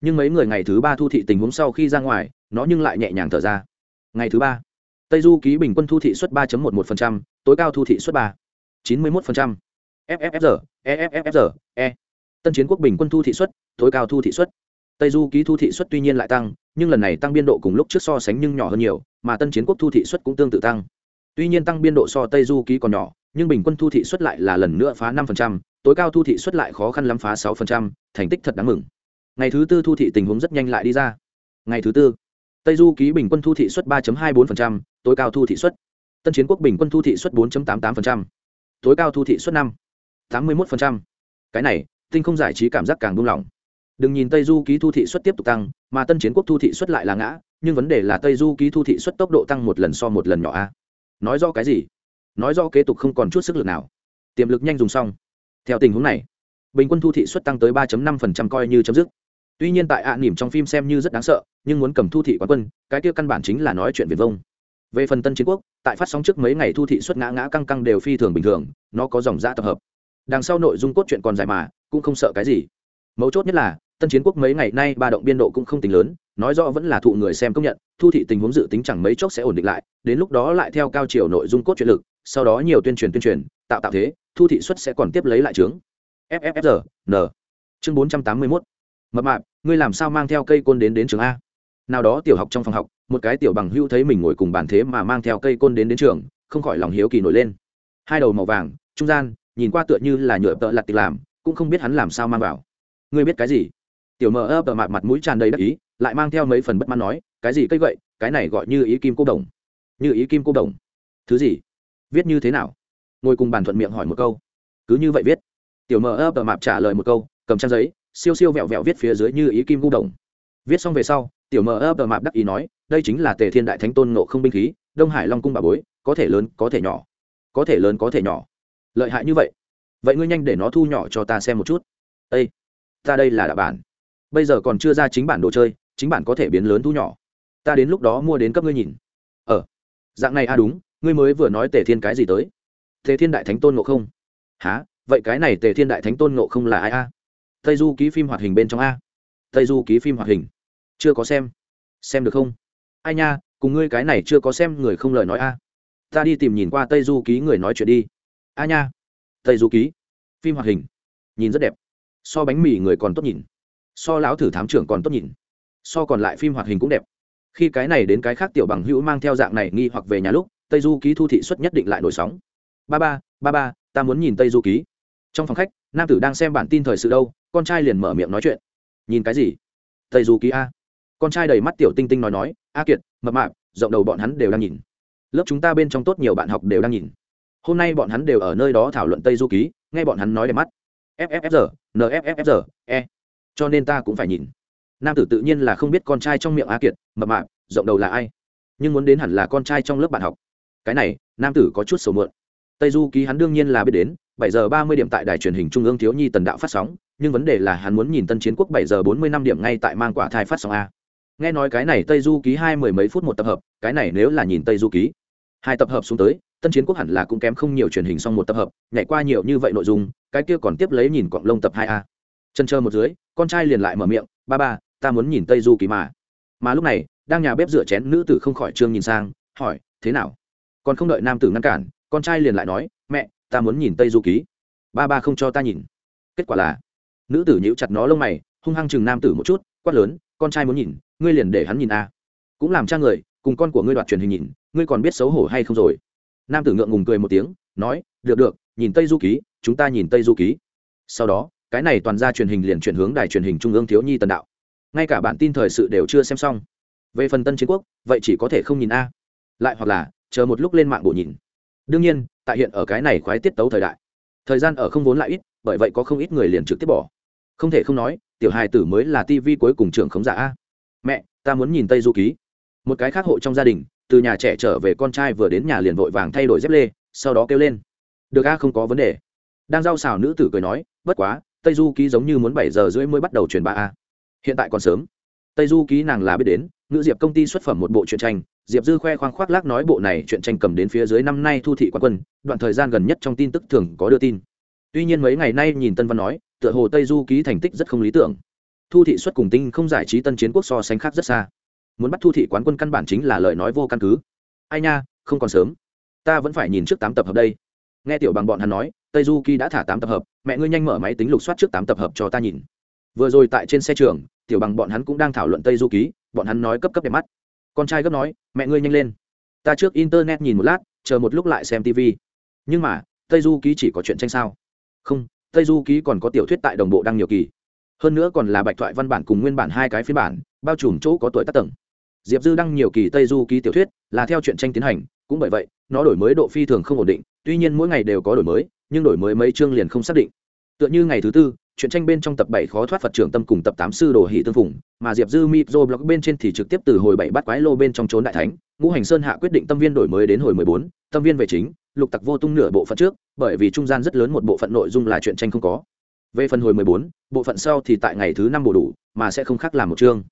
S1: Nhưng mấy người ngày thứ ba thu thị tình huống sau khi ra ngoài, nó nhưng lại nhẹ nhàng thở ra. Ngày thứ ba tây du ký bình quân thu thị suất 3.11%, tối cao thu thị suất 3. 91%. FFFR, EFFR, E. Tân chiến quốc bình quân thu thị suất, tối cao thu thị suất. Tây du ký thu thị suất tuy nhiên lại tăng, nhưng lần này tăng biên độ cùng lúc trước so sánh nhưng nhỏ hơn nhiều, mà tân chiến quốc thu thị suất cũng tương tự tăng. Tuy nhiên tăng biên độ so Tây du ký còn nhỏ, nhưng bình quân thu thị suất lại là lần nữa phá 5%, tối cao thu thị suất lại khó khăn lắm phá 6%, thành tích thật đáng mừng. Ngày thứ tư thu thị tình huống rất nhanh lại đi ra. Ngày thứ tư, Tây du ký bình quân thu thị suất 3.24%, tối cao thu thị suất. Tân chiến quốc bình quân thu thị suất 4.88%, tối cao thu thị suất 5. 81%. cái này tinh không giải trí cảm giác càng buông lỏng đừng nhìn tây du ký thu thị suất tiếp tục tăng mà tân chiến quốc thu thị suất lại là ngã nhưng vấn đề là tây du ký thu thị suất tốc độ tăng một lần so một lần nhỏ a nói do cái gì nói do kế tục không còn chút sức lực nào tiềm lực nhanh dùng xong theo tình huống này bình quân thu thị suất tăng tới 3.5% coi như chấm dứt tuy nhiên tại ạ à, nỉm trong phim xem như rất đáng sợ nhưng muốn cầm thu thị quán quân, cái kia căn bản chính là nói chuyện viền vông. Về phần tân chiến quốc, tại phát sóng trước mấy ngày thu thị xuất ngã ngã căng căng đều phi thường bình thường, nó có dòng giã tập hợp. Đằng sau nội dung cốt truyện còn dài mà, cũng không sợ cái gì. Mấu chốt nhất là, tân chiến quốc mấy ngày nay ba động biên độ cũng không tính lớn, nói rõ vẫn là thụ người xem công nhận, thu thị tình huống dự tính chẳng mấy chốc sẽ ổn định lại, đến lúc đó lại theo cao chiều nội dung cốt truyện lực, sau đó nhiều tuyên truyền tuyên truyền, tạo tạo thế, thu thị xuất sẽ còn tiếp lấy lại trướng. Ffr n. Chương bốn trăm tám mươi mốt. Mập mạp, ngươi làm sao mang theo cây côn đến đến trường a? Nào đó tiểu học trong phòng học, một cái tiểu bằng hưu thấy mình ngồi cùng bàn thế mà mang theo cây côn đến đến trường, không khỏi lòng hiếu kỳ nổi lên. Hai đầu màu vàng, trung gian, nhìn qua tựa như là nhựa tợ lặt tịch làm, cũng không biết hắn làm sao mang vào. Ngươi biết cái gì? Tiểu mờ ấp tờ mặt mặt mũi tràn đầy đắc ý, lại mang theo mấy phần bất mãn nói, cái gì cây gậy, cái này gọi như ý kim cô đồng. Như ý kim cô đồng. Thứ gì? Viết như thế nào? Ngồi cùng bàn thuận miệng hỏi một câu. Cứ như vậy viết. Tiểu mờ ấp tờ mạp trả lời một câu, cầm trang giấy, siêu siêu vẹo vẹo viết phía dưới như ý kim cô đồng. Viết xong về sau mờ ấp mạp đắc ý nói, đây chính là tề thiên đại thánh tôn nộ không binh khí, đông hải long cung bà bối, có thể lớn, có thể nhỏ. Có thể lớn, có thể nhỏ. Lợi hại như vậy. Vậy ngươi nhanh để nó thu nhỏ cho ta xem một chút. Ây ta đây là đạo bản. Bây giờ còn chưa ra chính bản đồ chơi, chính bản có thể biến lớn thu nhỏ. Ta đến lúc đó mua đến cấp ngươi nhìn. Ờ. Dạng này a à đúng, ngươi mới vừa nói tề thiên cái gì tới? Tề thiên đại thánh tôn ngộ không. Há vậy cái này tề thiên đại thánh tôn ngộ không là ai a? Tây du ký phim hoạt hình bên trong a. Tây du ký phim hoạt hình chưa có xem. Xem được không? Ai nha, cùng ngươi cái này chưa có xem người không lời nói a. Ta đi tìm nhìn qua tây du ký người nói chuyện đi. A nha. Tây du ký. Phim hoạt hình. Nhìn rất đẹp. So bánh mì người còn tốt nhìn. So lão thử thám trưởng còn tốt nhìn. So còn lại phim hoạt hình cũng đẹp. Khi cái này đến cái khác tiểu bằng hữu mang theo dạng này nghi hoặc về nhà lúc, tây du ký thu thị xuất nhất định lại nổi sóng. Ba ba ba ba, ta muốn nhìn tây du ký. Trong phòng khách, nam tử đang xem bản tin thời sự đâu, con trai liền mở miệng nói chuyện. Nhìn cái gì? Tây du ký a con trai đầy mắt tiểu tinh tinh nói nói, a kiệt, mập mạp, rộng đầu bọn hắn đều đang nhìn. Lớp chúng ta bên trong tốt nhiều bạn học đều đang nhìn. Hôm nay bọn hắn đều ở nơi đó thảo luận tây du ký, nghe bọn hắn nói đẹp mắt. Fffr nffr e. Cho nên ta cũng phải nhìn. Nam tử tự nhiên là không biết con trai trong miệng a kiệt, mập mạp, rộng đầu là ai, nhưng muốn đến hẳn là con trai trong lớp bạn học. Cái này, nam tử có chút sầu mượn tây du ký hắn đương nhiên là biết đến, bảy giờ ba mươi điểm tại đài truyền hình trung ương thiếu nhi tần đạo phát sóng, nhưng vấn đề là hắn muốn nhìn tân chiến quốc bảy giờ bốn mươi năm điểm ngay tại mang quả thai phát sóng a nghe nói cái này tây du ký hai mười mấy phút một tập hợp, cái này nếu là nhìn tây du ký, hai tập hợp xuống tới, tân chiến quốc hẳn là cũng kém không nhiều truyền hình xong một tập hợp, nhảy qua nhiều như vậy nội dung, cái kia còn tiếp lấy nhìn cọng lông tập hai a. Chân chờ một dưới, con trai liền lại mở miệng, ba ba, ta muốn nhìn tây du ký mà. Mà lúc này, đang nhà bếp rửa chén nữ tử không khỏi trương nhìn sang, hỏi, thế nào? Còn không đợi nam tử ngăn cản, con trai liền lại nói, mẹ, ta muốn nhìn tây du ký. Ba ba không cho ta nhìn. Kết quả là, nữ tử nhíu chặt nó lông mày, hung hăng chừng nam tử một chút, quát lớn, con trai muốn nhìn ngươi liền để hắn nhìn a. Cũng làm cha người, cùng con của ngươi đoạt truyền hình nhìn, ngươi còn biết xấu hổ hay không rồi? Nam tử ngượng ngùng cười một tiếng, nói, được được, nhìn tây du ký, chúng ta nhìn tây du ký. Sau đó, cái này toàn ra truyền hình liền chuyển hướng đài truyền hình trung ương thiếu nhi tần đạo. Ngay cả bản tin thời sự đều chưa xem xong. Về phần tân chiến quốc, vậy chỉ có thể không nhìn a. Lại hoặc là, chờ một lúc lên mạng bộ nhìn. Đương nhiên, tại hiện ở cái này khoái tiết tấu thời đại, thời gian ở không vốn lại ít, bởi vậy có không ít người liền trực tiếp bỏ. Không thể không nói, tiểu hài tử mới là tivi cuối cùng trường khống giả a mẹ, ta muốn nhìn tây du ký. Một cái khác hộ trong gia đình, từ nhà trẻ trở về con trai vừa đến nhà liền vội vàng thay đổi dép lê, sau đó kêu lên, được a, không có vấn đề. Đang giao xào nữ tử cười nói, bất quá, tây du ký giống như muốn bảy giờ rưỡi mới bắt đầu truyền bá a. Hiện tại còn sớm. Tây du ký nàng là biết đến nữ diệp công ty xuất phẩm một bộ truyện tranh, diệp dư khoe khoang khoác lác nói bộ này truyện tranh cầm đến phía dưới năm nay thu thị quán quân, đoạn thời gian gần nhất trong tin tức thường có đưa tin. Tuy nhiên mấy ngày nay nhìn tân văn nói, tựa hồ tây du ký thành tích rất không lý tưởng thu thị xuất cùng tinh không giải trí tân chiến quốc so sánh khác rất xa. Muốn bắt thu thị quán quân căn bản chính là lời nói vô căn cứ. Ai nha, không còn sớm. Ta vẫn phải nhìn trước tám tập hợp đây. Nghe tiểu bằng bọn hắn nói, tây du ký đã thả tám tập hợp, mẹ ngươi nhanh mở máy tính lục soát trước tám tập hợp cho ta nhìn. Vừa rồi tại trên xe trường, tiểu bằng bọn hắn cũng đang thảo luận tây du ký bọn hắn nói cấp cấp đẹp mắt. Con trai gấp nói, mẹ ngươi nhanh lên. Ta trước internet nhìn một lát, chờ một lúc lại xem tv nhưng mà, tây du ký chỉ có chuyện tranh sao. Không, tây du ký còn có tiểu thuyết tại đồng bộ đăng nhiều kỳ hơn nữa còn là bạch thoại văn bản cùng nguyên bản hai cái phiên bản, bao trùm chỗ có tuổi tác tầng. Diệp dư đăng nhiều kỳ tây du ký tiểu thuyết, là theo chuyện tranh tiến hành, cũng bởi vậy, nó đổi mới độ phi thường không ổn định, tuy nhiên mỗi ngày đều có đổi mới, nhưng đổi mới mấy chương liền không xác định. Tựa như ngày thứ tư, chuyện tranh bên trong tập bảy khó thoát phật trưởng tâm cùng tập tám sư đồ hỷ tương phùng, mà diệp dư micro blog bên trên thì trực tiếp từ hồi bảy bắt quái lô bên trong trốn đại thánh, ngũ hành sơn hạ quyết định tâm viên đổi mới đến hồi mười bốn, tâm viên về chính, lục tặc vô tung nửa bộ phận trước, bởi vì trung gian rất lớn một bộ phận nội dung là chuyện tranh không có về phần hồi mười bốn, bộ phận sau thì tại ngày thứ năm bổ đủ, mà sẽ không khác làm một chương.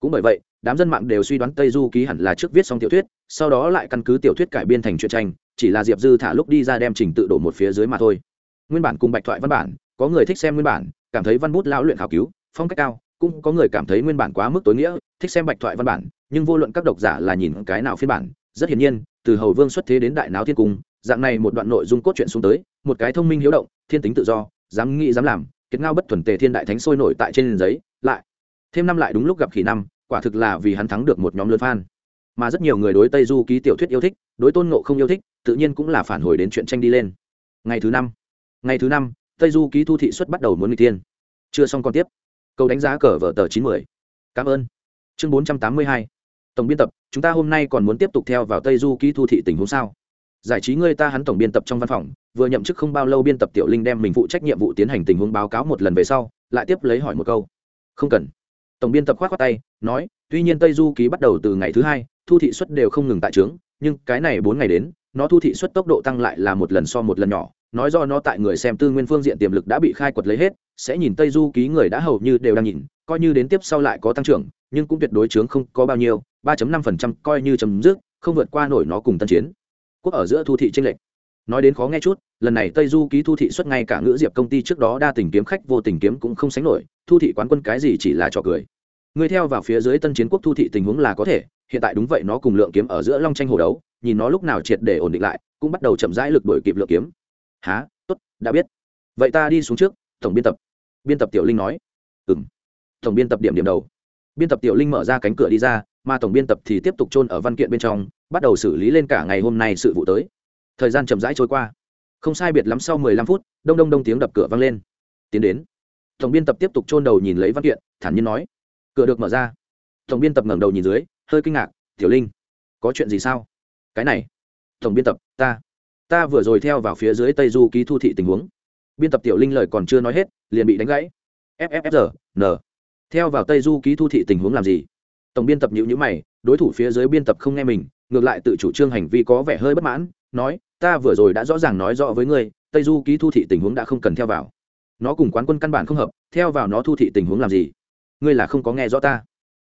S1: Cũng bởi vậy, đám dân mạng đều suy đoán tây du ký hẳn là trước viết xong tiểu thuyết, sau đó lại căn cứ tiểu thuyết cải biên thành truyện tranh, chỉ là diệp dư thả lúc đi ra đem trình tự đổ một phía dưới mà thôi. Nguyên bản cùng bạch thoại văn bản, có người thích xem nguyên bản, cảm thấy văn bút lão luyện khảo cứu, phong cách cao, cũng có người cảm thấy nguyên bản quá mức tối nghĩa, thích xem bạch thoại văn bản, nhưng vô luận các độc giả là nhìn cái nào phiên bản, rất hiển nhiên, từ hầu vương xuất thế đến đại náo thiên cung, dạng này một đoạn nội dung cốt truyện xuống tới, một cái thông minh hiếu động, thiên tính tự do dám nghĩ dám làm, kiệt ngao bất thuần tề thiên đại thánh sôi nổi tại trên giấy, lại. Thêm năm lại đúng lúc gặp khỉ năm, quả thực là vì hắn thắng được một nhóm lớn fan. Mà rất nhiều người đối tây du ký tiểu thuyết yêu thích, đối tôn ngộ không yêu thích, tự nhiên cũng là phản hồi đến chuyện tranh đi lên. Ngày thứ năm, ngày thứ năm, tây du ký thu thị xuất bắt đầu muốn người tiên chưa xong còn tiếp. Câu đánh giá cờ vở tờ chín mươi cảm ơn. Chương bốn trăm tám mươi hai. Tổng biên tập, chúng ta hôm nay còn muốn tiếp tục theo vào tây du ký thu thị tình huống sao? Giải trí người ta hắn tổng biên tập trong văn phòng, vừa nhậm chức không bao lâu biên tập tiểu linh đem mình phụ trách nhiệm vụ tiến hành tình huống báo cáo một lần về sau, lại tiếp lấy hỏi một câu. Không cần. Tổng biên tập khoát khoát tay, nói, tuy nhiên tây du ký bắt đầu từ ngày thứ hai, thu thị suất đều không ngừng tại trướng, nhưng cái này bốn ngày đến, nó thu thị suất tốc độ tăng lại là một lần so một lần nhỏ, nói do nó tại người xem tư nguyên phương diện tiềm lực đã bị khai quật lấy hết, sẽ nhìn tây du ký người đã hầu như đều đang nhìn, coi như đến tiếp sau lại có tăng trưởng, nhưng cũng tuyệt đối chướng không có bao nhiêu 3.5% coi như chấm dứt, không vượt qua nổi nó cùng tân chiến quốc ở giữa thu thị tranh lệch. Nói đến khó nghe chút, lần này tây du ký thu thị xuất ngay cả ngữ diệp công ty trước đó đa tình kiếm khách vô tình kiếm cũng không sánh nổi, thu thị quán quân cái gì chỉ là trò cười. Người theo vào phía dưới tân chiến quốc thu thị tình huống là có thể, hiện tại đúng vậy nó cùng lượng kiếm ở giữa long tranh hồ đấu, nhìn nó lúc nào triệt để ổn định lại, cũng bắt đầu chậm rãi lực đổi kịp lượng kiếm. Há tốt, đã biết. Vậy ta đi xuống trước, tổng biên tập. Biên tập tiểu linh nói. Ừ m tổng biên tập điểm điểm đầu. Biên tập tiểu linh mở ra cánh cửa đi ra, mà tổng biên tập thì tiếp tục chôn ở văn kiện bên trong bắt đầu xử lý lên cả ngày hôm nay sự vụ tới. Thời gian chậm rãi trôi qua. Không sai biệt lắm sau mười lăm phút, đông đông đông tiếng đập cửa vang lên. Tiến đến. Tổng biên tập tiếp tục chôn đầu nhìn lấy văn kiện, thản nhiên nói. Cửa được mở ra. Tổng biên tập ngẩng đầu nhìn dưới, hơi kinh ngạc. Tiểu linh, có chuyện gì sao? Cái này. Tổng biên tập, ta. Ta vừa rồi theo vào phía dưới tây du ký thu thị tình huống. Biên tập tiểu linh lời còn chưa nói hết, liền bị đánh gãy. Fffr n. Theo vào tây du ký thu thị tình huống làm gì? Tổng biên tập nhữ nhữ mày, đối thủ phía dưới biên tập không nghe mình ngược lại tự chủ trương hành vi có vẻ hơi bất mãn, nói, ta vừa rồi đã rõ ràng nói rõ với ngươi, tây du ký thu thị tình huống đã không cần theo vào. Nó cùng quán quân căn bản không hợp, theo vào nó thu thị tình huống làm gì? Ngươi là không có nghe rõ ta.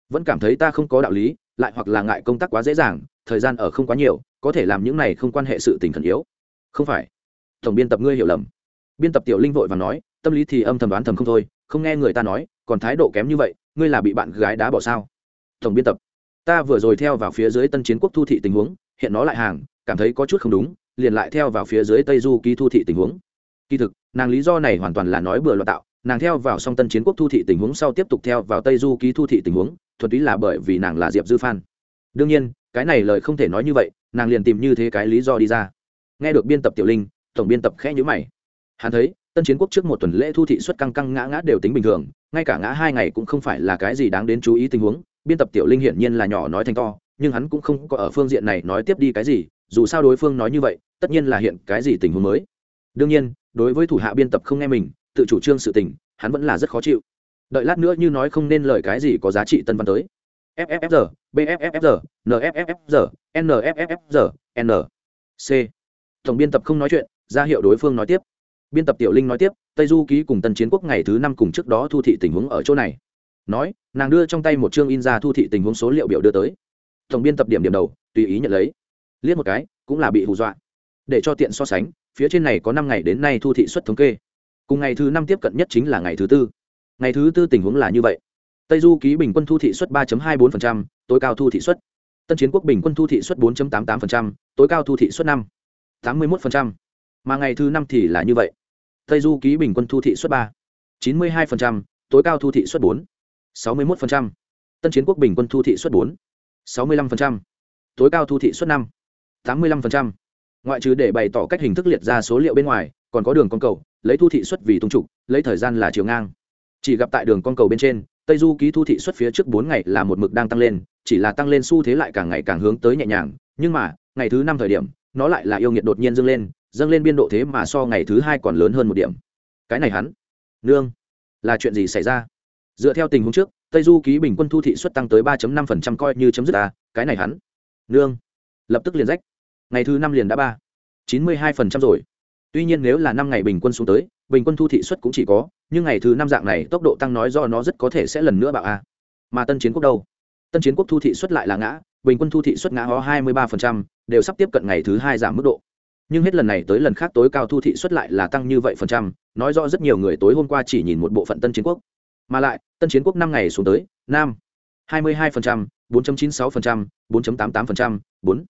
S1: Vẫn cảm thấy ta không có đạo lý, lại hoặc là ngại công tác quá dễ dàng, thời gian ở không quá nhiều, có thể làm những này không quan hệ sự tình khẩn yếu. Không phải. Tổng biên tập ngươi hiểu lầm. Biên tập tiểu linh vội và nói, tâm lý thì âm thầm đoán thầm không thôi, không nghe người ta nói, còn thái độ kém như vậy, ngươi là bị bạn gái đá bỏ sao? Tổng biên tập ta vừa rồi theo vào phía dưới tân chiến quốc thu thị tình huống, hiện nó lại hàng, cảm thấy có chút không đúng, liền lại theo vào phía dưới tây du ký thu thị tình huống. Kỳ thực, nàng lý do này hoàn toàn là nói bừa loạn tạo, nàng theo vào song tân chiến quốc thu thị tình huống sau tiếp tục theo vào tây du ký thu thị tình huống thuật túy là bởi vì nàng là diệp dư phan. Đương nhiên, cái này lời không thể nói như vậy, nàng liền tìm như thế cái lý do đi ra. Nghe được biên tập tiểu linh, tổng biên tập khẽ nhữ mày. Hắn thấy, tân chiến quốc trước một tuần lễ thu thị xuất căng căng ngã ngã đều tính bình thường, ngay cả ngã hai ngày cũng không phải là cái gì đáng đến chú ý tình huống biên tập tiểu linh hiển nhiên là nhỏ nói thành to, nhưng hắn cũng không có ở phương diện này nói tiếp đi cái gì, dù sao đối phương nói như vậy, tất nhiên là hiện cái gì tình huống mới. Đương nhiên, đối với thủ hạ biên tập không nghe mình, tự chủ trương sự tình, hắn vẫn là rất khó chịu. Đợi lát nữa như nói không nên lời cái gì có giá trị tân văn tới. Fffr bffr nffr nffr n. C. Tổng biên tập không nói chuyện, ra hiệu đối phương nói tiếp. Biên tập tiểu linh nói tiếp, tây du ký cùng tân chiến quốc ngày thứ năm cùng trước đó thu thị tình huống ở chỗ này nói nàng đưa trong tay một chương in ra thu thị tình huống số liệu biểu đưa tới tổng biên tập điểm điểm đầu tùy ý nhận lấy liếc một cái cũng là bị hù dọa để cho tiện so sánh phía trên này có năm ngày đến nay thu thị xuất thống kê cùng ngày thứ năm tiếp cận nhất chính là ngày thứ tư ngày thứ tư tình huống là như vậy tây du ký bình quân thu thị suất 3.24%, tối cao thu thị suất tân chiến quốc bình quân thu thị suất 4.88%, tối cao thu thị suất 5. 81%. mà ngày thứ năm thì là như vậy tây du ký bình quân thu thị suất 3. 92%, tối cao thu thị suất 4. 61%. tân chiến quốc bình quân thu thị suất 4. 65%. tối cao thu thị suất 5. 85%. ngoại trừ để bày tỏ cách hình thức liệt ra số liệu bên ngoài, còn có đường con cầu, lấy thu thị suất vì tung trục, lấy thời gian là chiều ngang chỉ gặp tại đường con cầu bên trên, tây du ký thu thị suất phía trước bốn ngày là một mực đang tăng lên, chỉ là tăng lên xu thế lại càng ngày càng hướng tới nhẹ nhàng nhưng mà, ngày thứ năm thời điểm, nó lại là yêu nghiệt đột nhiên dâng lên dâng lên biên độ thế mà so ngày thứ hai còn lớn hơn một điểm cái này hắn, nương, là chuyện gì xảy ra dựa theo tình huống trước, tây du ký bình quân thu thị suất tăng tới ba năm phần trăm coi như chấm dứt à cái này hắn. Nương. Lập tức liền rách. Ngày thứ năm liền đã ba. chín mươi hai phần trăm rồi. Tuy nhiên nếu là năm ngày bình quân xuống tới, bình quân thu thị suất cũng chỉ có, nhưng ngày thứ năm dạng này tốc độ tăng nói do nó rất có thể sẽ lần nữa bạo a mà tân chiến quốc đâu? Tân chiến quốc thu thị suất lại là ngã, bình quân thu thị suất ngã ho hai mươi ba đều sắp tiếp cận ngày thứ hai giảm mức độ. Nhưng hết lần này tới lần khác tối cao thu thị suất lại là tăng như vậy phần trăm, nói rõ rất nhiều người tối hôm qua chỉ nhìn một bộ phận tân chiến quốc mà lại, tân chiến quốc năm ngày xuống tới, nam, hai mươi hai bốn chín sáu bốn tám tám bốn.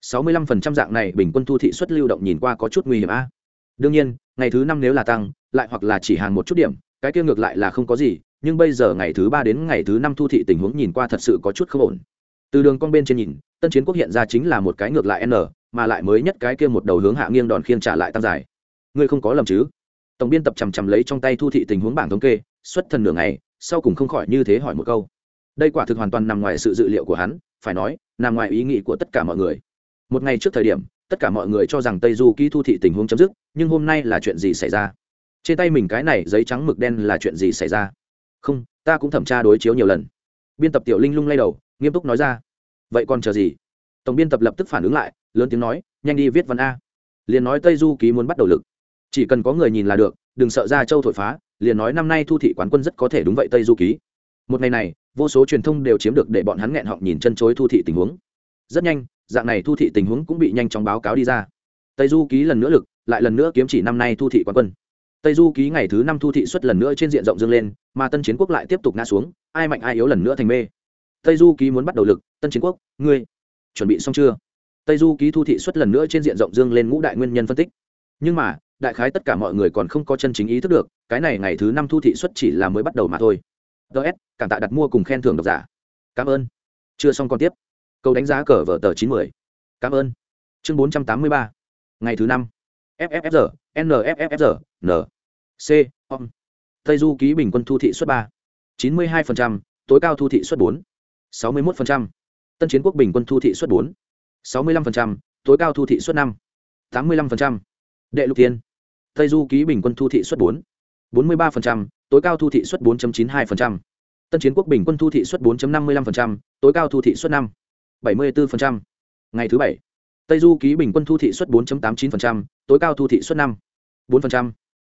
S1: sáu mươi lăm dạng này bình quân thu thị suất lưu động nhìn qua có chút nguy hiểm a. Đương nhiên, ngày thứ năm nếu là tăng, lại hoặc là chỉ hàng một chút điểm, cái kia ngược lại là không có gì, nhưng bây giờ ngày thứ ba đến ngày thứ năm thu thị tình huống nhìn qua thật sự có chút không ổn. Từ đường con bên trên nhìn, tân chiến quốc hiện ra chính là một cái ngược lại n, mà lại mới nhất cái kia một đầu hướng hạ nghiêng đòn khiên trả lại tăng dài. Ngươi không có lầm chứ? Tổng biên tập chằm chằm lấy trong tay thu thị tình huống bảng thống kê, xuất thần nửa ngày, sau cùng không khỏi như thế hỏi một câu. Đây quả thực hoàn toàn nằm ngoài sự dự liệu của hắn, phải nói, nằm ngoài ý nghĩ của tất cả mọi người. Một ngày trước thời điểm, tất cả mọi người cho rằng tây du ký thu thị tình huống chấm dứt, nhưng hôm nay là chuyện gì xảy ra? Trên tay mình cái này giấy trắng mực đen là chuyện gì xảy ra? Không, ta cũng thẩm tra đối chiếu nhiều lần. Biên tập tiểu linh lung lay đầu, nghiêm túc nói ra. Vậy còn chờ gì? Tổng biên tập lập tức phản ứng lại, lớn tiếng nói, nhanh đi viết văn a. Liền nói tây du ký muốn bắt đầu lực chỉ cần có người nhìn là được, đừng sợ ra châu thổi phá, liền nói năm nay thu thị quán quân rất có thể đúng vậy tây du ký. Một ngày này, vô số truyền thông đều chiếm được để bọn hắn nghẹn họng nhìn chân chối thu thị tình huống. Rất nhanh, dạng này thu thị tình huống cũng bị nhanh chóng báo cáo đi ra. Tây du ký lần nữa lực, lại lần nữa kiếm chỉ năm nay thu thị quán quân. Tây du ký ngày thứ năm thu thị xuất lần nữa trên diện rộng dương lên, mà tân chiến quốc lại tiếp tục ngã xuống, ai mạnh ai yếu lần nữa thành mê. Tây du ký muốn bắt đầu lực, tân chiến quốc, ngươi chuẩn bị xong chưa? Tây du ký thu thị xuất lần nữa trên diện rộng dương lên ngũ đại nguyên nhân phân tích. Nhưng mà đại khái tất cả mọi người còn không có chân chính ý thức được, cái này ngày thứ năm thu thị xuất chỉ là mới bắt đầu mà thôi. Ts cảm tạ đặt mua cùng khen thưởng độc giả. Cảm ơn. Chưa xong còn tiếp. Câu đánh giá cờ vở tờ chín mươi cảm ơn. Chương bốn trăm tám mươi ba. Ngày thứ năm. Fffr nffr n c, om. Tây du ký bình quân thu thị suất ba. chín mươi hai tối cao thu thị suất bốn. sáu mươi một tân chiến quốc bình quân thu thị suất bốn. sáu mươi năm tối cao thu thị suất năm. tám mươi năm đệ lục tiên tây du ký bình quân thu thị suất bốn bốn mươi ba tối cao thu thị suất bốn chín mươi hai tân chiến quốc bình quân thu thị suất bốn năm mươi năm tối cao thu thị suất năm bảy mươi bốn ngày thứ bảy tây du ký bình quân thu thị suất 4.89%, tối cao thu thị suất 5. 4%.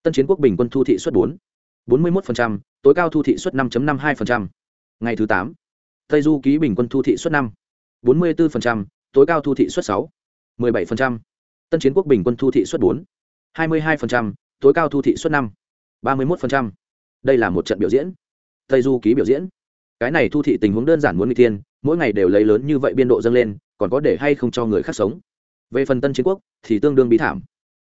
S1: tân chiến quốc bình quân thu thị suất 4. 41%, tối cao thu thị suất 5.52%. ngày thứ tám tây du ký bình quân thu thị suất 5. 44%, tối cao thu thị suất 6. 17%. tân chiến quốc bình quân thu thị suất 4. 22%, tối cao thu thị suất 5. 31%. đây là một trận biểu diễn. Tây du ký biểu diễn. Cái này thu thị tình huống đơn giản muốn n g thiên mỗi ngày đều lấy lớn như vậy biên độ dâng lên còn có để hay không cho người khác sống. Về phần tân chiến quốc thì tương đương bí thảm.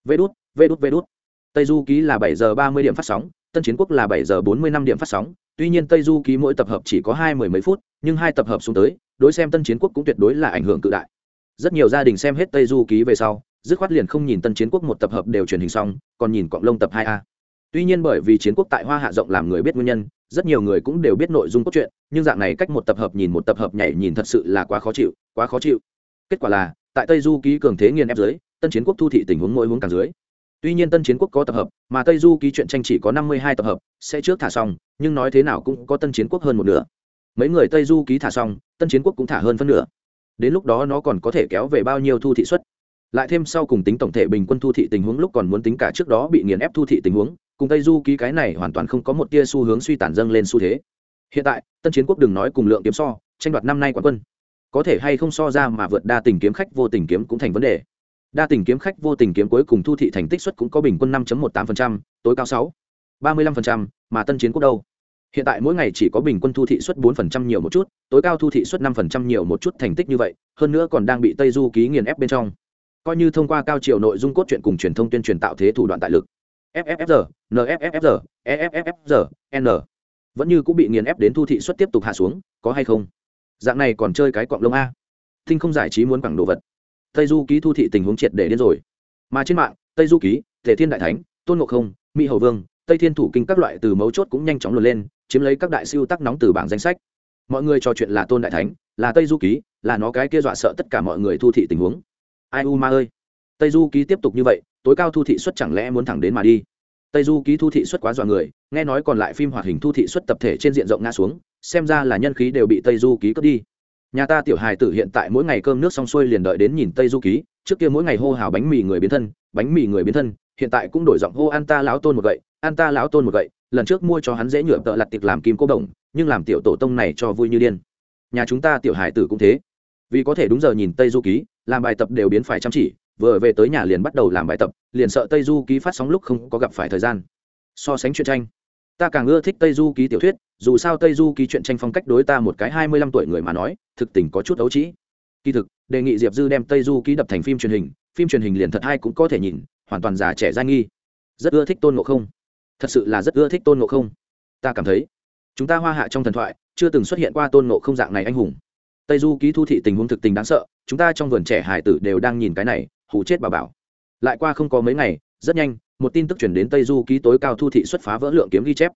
S1: Vê đút vê đút vê đút. Tây du ký là bảy giờ ba mươi điểm phát sóng tân chiến quốc là bảy giờ bốn mươi năm điểm phát sóng. Tuy nhiên tây du ký mỗi tập hợp chỉ có hai mười mấy phút nhưng hai tập hợp xuống tới đối xem tân chiến quốc cũng tuyệt đối là ảnh hưởng cự đại. Rất nhiều gia đình xem hết tây du ký về sau dứt khoát liền không nhìn tân chiến quốc một tập hợp đều truyền hình xong, còn nhìn cọng lông tập hai a. Tuy nhiên bởi vì chiến quốc tại hoa hạ rộng làm người biết nguyên nhân, rất nhiều người cũng đều biết nội dung cốt truyện, nhưng dạng này cách một tập hợp nhìn một tập hợp nhảy nhìn thật sự là quá khó chịu, quá khó chịu. Kết quả là, tại tây du ký cường thế nghiên ép dưới, tân chiến quốc thu thị tình huống mỗi hướng càng dưới. Tuy nhiên tân chiến quốc có tập hợp, mà tây du ký chuyện tranh chỉ có năm mươi hai tập hợp, sẽ trước thả xong, nhưng nói thế nào cũng có tân chiến quốc hơn một nửa. Mấy người tây du ký thả xong, tân chiến quốc cũng thả hơn phân nửa. Đến lúc đó nó còn có thể kéo về bao nhiêu thu thị suất? Lại thêm sau cùng tính tổng thể bình quân thu thị tình huống lúc còn muốn tính cả trước đó bị nghiền ép thu thị tình huống, cùng tây du ký cái này hoàn toàn không có một tia xu hướng suy tàn dâng lên xu thế. Hiện tại, tân chiến quốc đừng nói cùng lượng kiếm so, tranh đoạt năm nay quán quân. Có thể hay không so ra mà vượt đa tình kiếm khách vô tình kiếm cũng thành vấn đề. Đa tình kiếm khách vô tình kiếm cuối cùng thu thị thành tích suất cũng có bình quân năm một tám tối cao sáu, ba mươi lăm mà tân chiến quốc đâu? Hiện tại mỗi ngày chỉ có bình quân thu thị suất bốn nhiều một chút, tối cao thu thị suất năm nhiều một chút thành tích như vậy, hơn nữa còn đang bị tây du ký nghiền ép bên trong coi như thông qua cao chiều nội dung cốt truyện cùng truyền thông tuyên truyền tạo thế thủ đoạn tại lực. Fffr nffr efffr n vẫn như cũng bị nghiền ép đến thu thị suất tiếp tục hạ xuống, có hay không? Dạng này còn chơi cái cọng lông a. Thinh không giải trí muốn quẳng đồ vật. Tây du ký thu thị tình huống triệt để đến rồi. Mà trên mạng, tây du ký thể thiên đại thánh, tôn ngộ không, mỹ hầu vương, tây thiên thủ kinh các loại từ mấu chốt cũng nhanh chóng luồn lên, chiếm lấy các đại siêu tắc nóng từ bảng danh sách. Mọi người trò chuyện là tôn đại thánh, là tây du ký, là nó cái kia dọa sợ tất cả mọi người thu thị tình huống ai u ma ơi. Tây du ký tiếp tục như vậy, tối cao thu thị suất chẳng lẽ muốn thẳng đến mà đi? Tây du ký thu thị suất quá dọa người, nghe nói còn lại phim hoạt hình thu thị suất tập thể trên diện rộng ngã xuống, xem ra là nhân khí đều bị tây du ký cướp đi. Nhà ta tiểu hài tử hiện tại mỗi ngày cơm nước xong xuôi liền đợi đến nhìn tây du ký, trước kia mỗi ngày hô hào bánh mì người biến thân, bánh mì người biến thân, hiện tại cũng đổi giọng hô an ta lão tôn một gậy an ta lão tôn một gậy, lần trước mua cho hắn dễ nhựa tợ lặt tiệc làm kim cô đồng, nhưng làm tiểu tổ tông này cho vui như điên. Nhà chúng ta tiểu hài tử cũng thế vì có thể đúng giờ nhìn tây du ký, làm bài tập đều biến phải chăm chỉ, vừa về tới nhà liền bắt đầu làm bài tập, liền sợ tây du ký phát sóng lúc không có gặp phải thời gian. So sánh chuyện tranh, ta càng ưa thích tây du ký tiểu thuyết, dù sao tây du ký chuyện tranh phong cách đối ta một cái hai mươi lăm tuổi người mà nói, thực tình có chút ấu trĩ. Kỳ thực, đề nghị diệp dư đem tây du ký đập thành phim truyền hình, phim truyền hình liền thật hay cũng có thể nhìn, hoàn toàn già trẻ giai nghi. Rất ưa thích tôn ngộ không. Thật sự là rất ưa thích tôn ngộ không. Ta cảm thấy, chúng ta hoa hạ trong thần thoại, chưa từng xuất hiện qua tôn ngộ không dạng này anh hùng tây du ký thu thị tình huống thực tình đáng sợ, chúng ta trong vườn trẻ hải tử đều đang nhìn cái này, hù chết bà bảo. Lại qua không có mấy ngày, rất nhanh, một tin tức chuyển đến tây du ký tối cao thu thị xuất phá vỡ lượng kiếm ghi chép.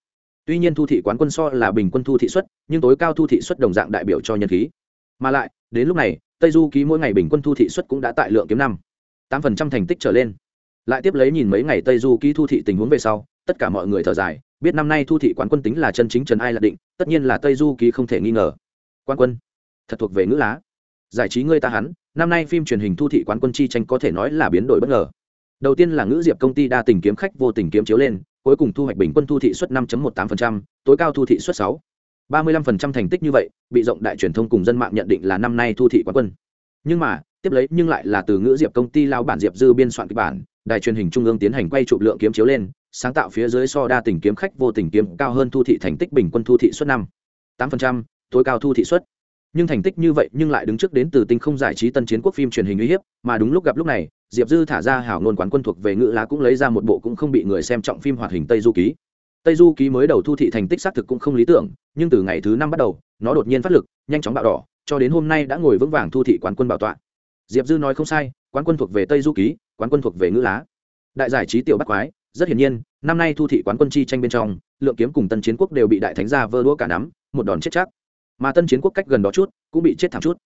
S1: Tuy nhiên thu thị quán quân so là bình quân thu thị xuất nhưng tối cao thu thị xuất đồng dạng đại biểu cho nhân khí. Mà lại, đến lúc này, tây du ký mỗi ngày bình quân thu thị xuất cũng đã tại lượng kiếm năm, tám phần trăm thành tích trở lên. Lại tiếp lấy nhìn mấy ngày tây du ký thu thị tình huống về sau, tất cả mọi người thở dài, biết năm nay thu thị quán quân tính là chân chính trần ai là định, tất nhiên là tây du ký không thể nghi ngờ. Quan quân thật thuộc về ngữ lá giải trí ngươi ta hắn năm nay phim truyền hình thu thị quán quân chi tranh có thể nói là biến đổi bất ngờ đầu tiên là ngữ diệp công ty đa tình kiếm khách vô tình kiếm chiếu lên cuối cùng thu hoạch bình quân thu thị suất 5.18%, tối cao thu thị suất 6. 35% thành tích như vậy, bị rộng đại truyền thông cùng dân mạng nhận định là năm nay thu thị quán quân. Nhưng mà, tiếp lấy nhưng lại là từ ngữ diệp công ty lao bản diệp dư biên soạn kịch bản, đài truyền hình trung ương tiến hành quay chụp lượng kiếm chiếu lên, sáng tạo phía dưới so đa tình kiếm khách vô tình kiếm cao hơn thu thị thành tích bình quân thu thị suất 5. 8%, tối cao thu thị suất nhưng thành tích như vậy nhưng lại đứng trước đến từ tinh không giải trí tân chiến quốc phim truyền hình uy hiếp, mà đúng lúc gặp lúc này, diệp dư thả ra hảo ngôn quán quân thuộc về ngữ lá cũng lấy ra một bộ cũng không bị người xem trọng phim hoạt hình tây du ký. Tây du ký mới đầu thu thị thành tích xác thực cũng không lý tưởng, nhưng từ ngày thứ năm bắt đầu, nó đột nhiên phát lực, nhanh chóng bạo đỏ, cho đến hôm nay đã ngồi vững vàng thu thị quán quân bảo tọa. Diệp dư nói không sai, quán quân thuộc về tây du ký, quán quân thuộc về ngữ lá. Đại giải trí tiểu bắc quái, rất hiển nhiên, năm nay thu thị quán quân chi tranh bên trong, lượng kiếm cùng tân chiến quốc đều bị đại thánh gia vơ đũa cả nắm, một đòn chết chắc mà tân chiến quốc cách gần đó chút, cũng bị chết thảm chút.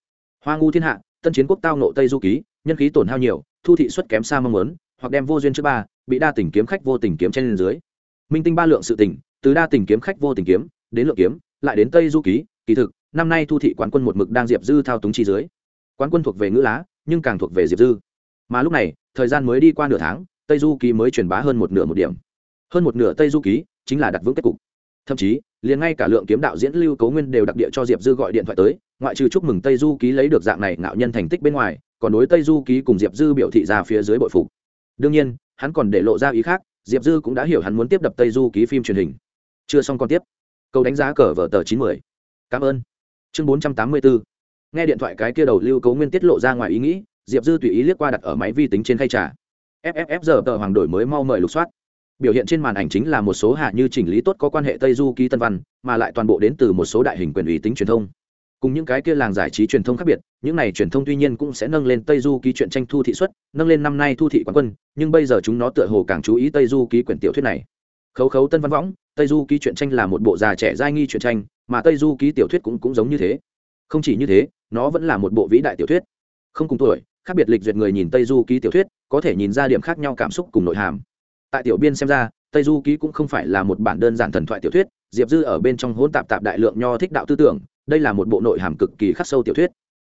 S1: Hoa ngu thiên hạ, tân chiến quốc tao nộ tây du ký, nhân khí tổn hao nhiều, thu thị suất kém xa mong muốn, hoặc đem vô duyên trước ba, bị đa tình kiếm khách vô tình kiếm trên lên dưới. Minh tinh ba lượng sự tình từ đa tình kiếm khách vô tình kiếm, đến lượng kiếm, lại đến tây du ký, kỳ thực, năm nay thu thị quán quân một mực đang diệp dư thao túng chi dưới. Quán quân thuộc về ngữ lá, nhưng càng thuộc về diệp dư. Mà lúc này, thời gian mới đi qua nửa tháng, tây du ký mới truyền bá hơn một nửa một điểm. Hơn một nửa tây du ký chính là đặt vững kết cục. Thậm chí liền ngay cả lượng kiếm đạo diễn lưu cấu nguyên đều đặc địa cho diệp dư gọi điện thoại tới, ngoại trừ chúc mừng tây du ký lấy được dạng này ngạo nhân thành tích bên ngoài, còn đối tây du ký cùng diệp dư biểu thị ra phía dưới bội phục. Đương nhiên, hắn còn để lộ ra ý khác, diệp dư cũng đã hiểu hắn muốn tiếp đập tây du ký phim truyền hình. Chưa xong còn tiếp. Câu đánh giá cờ vở tờ chín mươi cảm ơn. Chương bốn trăm tám mươi bốn. Nghe điện thoại cái kia đầu lưu cấu nguyên tiết lộ ra ngoài ý nghĩ, diệp dư tùy ý liếc qua đặt ở máy vi tính trên khay trà. Fff giờ tờ hoàng đổi mới mau mời lục soát biểu hiện trên màn ảnh chính là một số hạ như chỉnh lý tốt có quan hệ tây du ký tân văn, mà lại toàn bộ đến từ một số đại hình quyền ủy tính truyền thông. Cùng những cái kia làng giải trí truyền thông khác biệt, những này truyền thông tuy nhiên cũng sẽ nâng lên tây du ký chuyện tranh thu thị xuất nâng lên năm nay thu thị quán quân, nhưng bây giờ chúng nó tựa hồ càng chú ý tây du ký quyển tiểu thuyết này. Khấu khấu tân văn võng, tây du ký chuyện tranh là một bộ già trẻ giai nghi chuyện tranh, mà tây du ký tiểu thuyết cũng cũng giống như thế. Không chỉ như thế, nó vẫn là một bộ vĩ đại tiểu thuyết. Không cùng tuổi, khác biệt lịch duyệt người nhìn tây du ký tiểu thuyết, có thể nhìn ra điểm khác nhau cảm xúc cùng nội hàm tại tiểu biên xem ra, tây du ký cũng không phải là một bản đơn giản thần thoại tiểu thuyết, diệp dư ở bên trong hỗn tạp tạp đại lượng nho thích đạo tư tưởng, đây là một bộ nội hàm cực kỳ khắc sâu tiểu thuyết.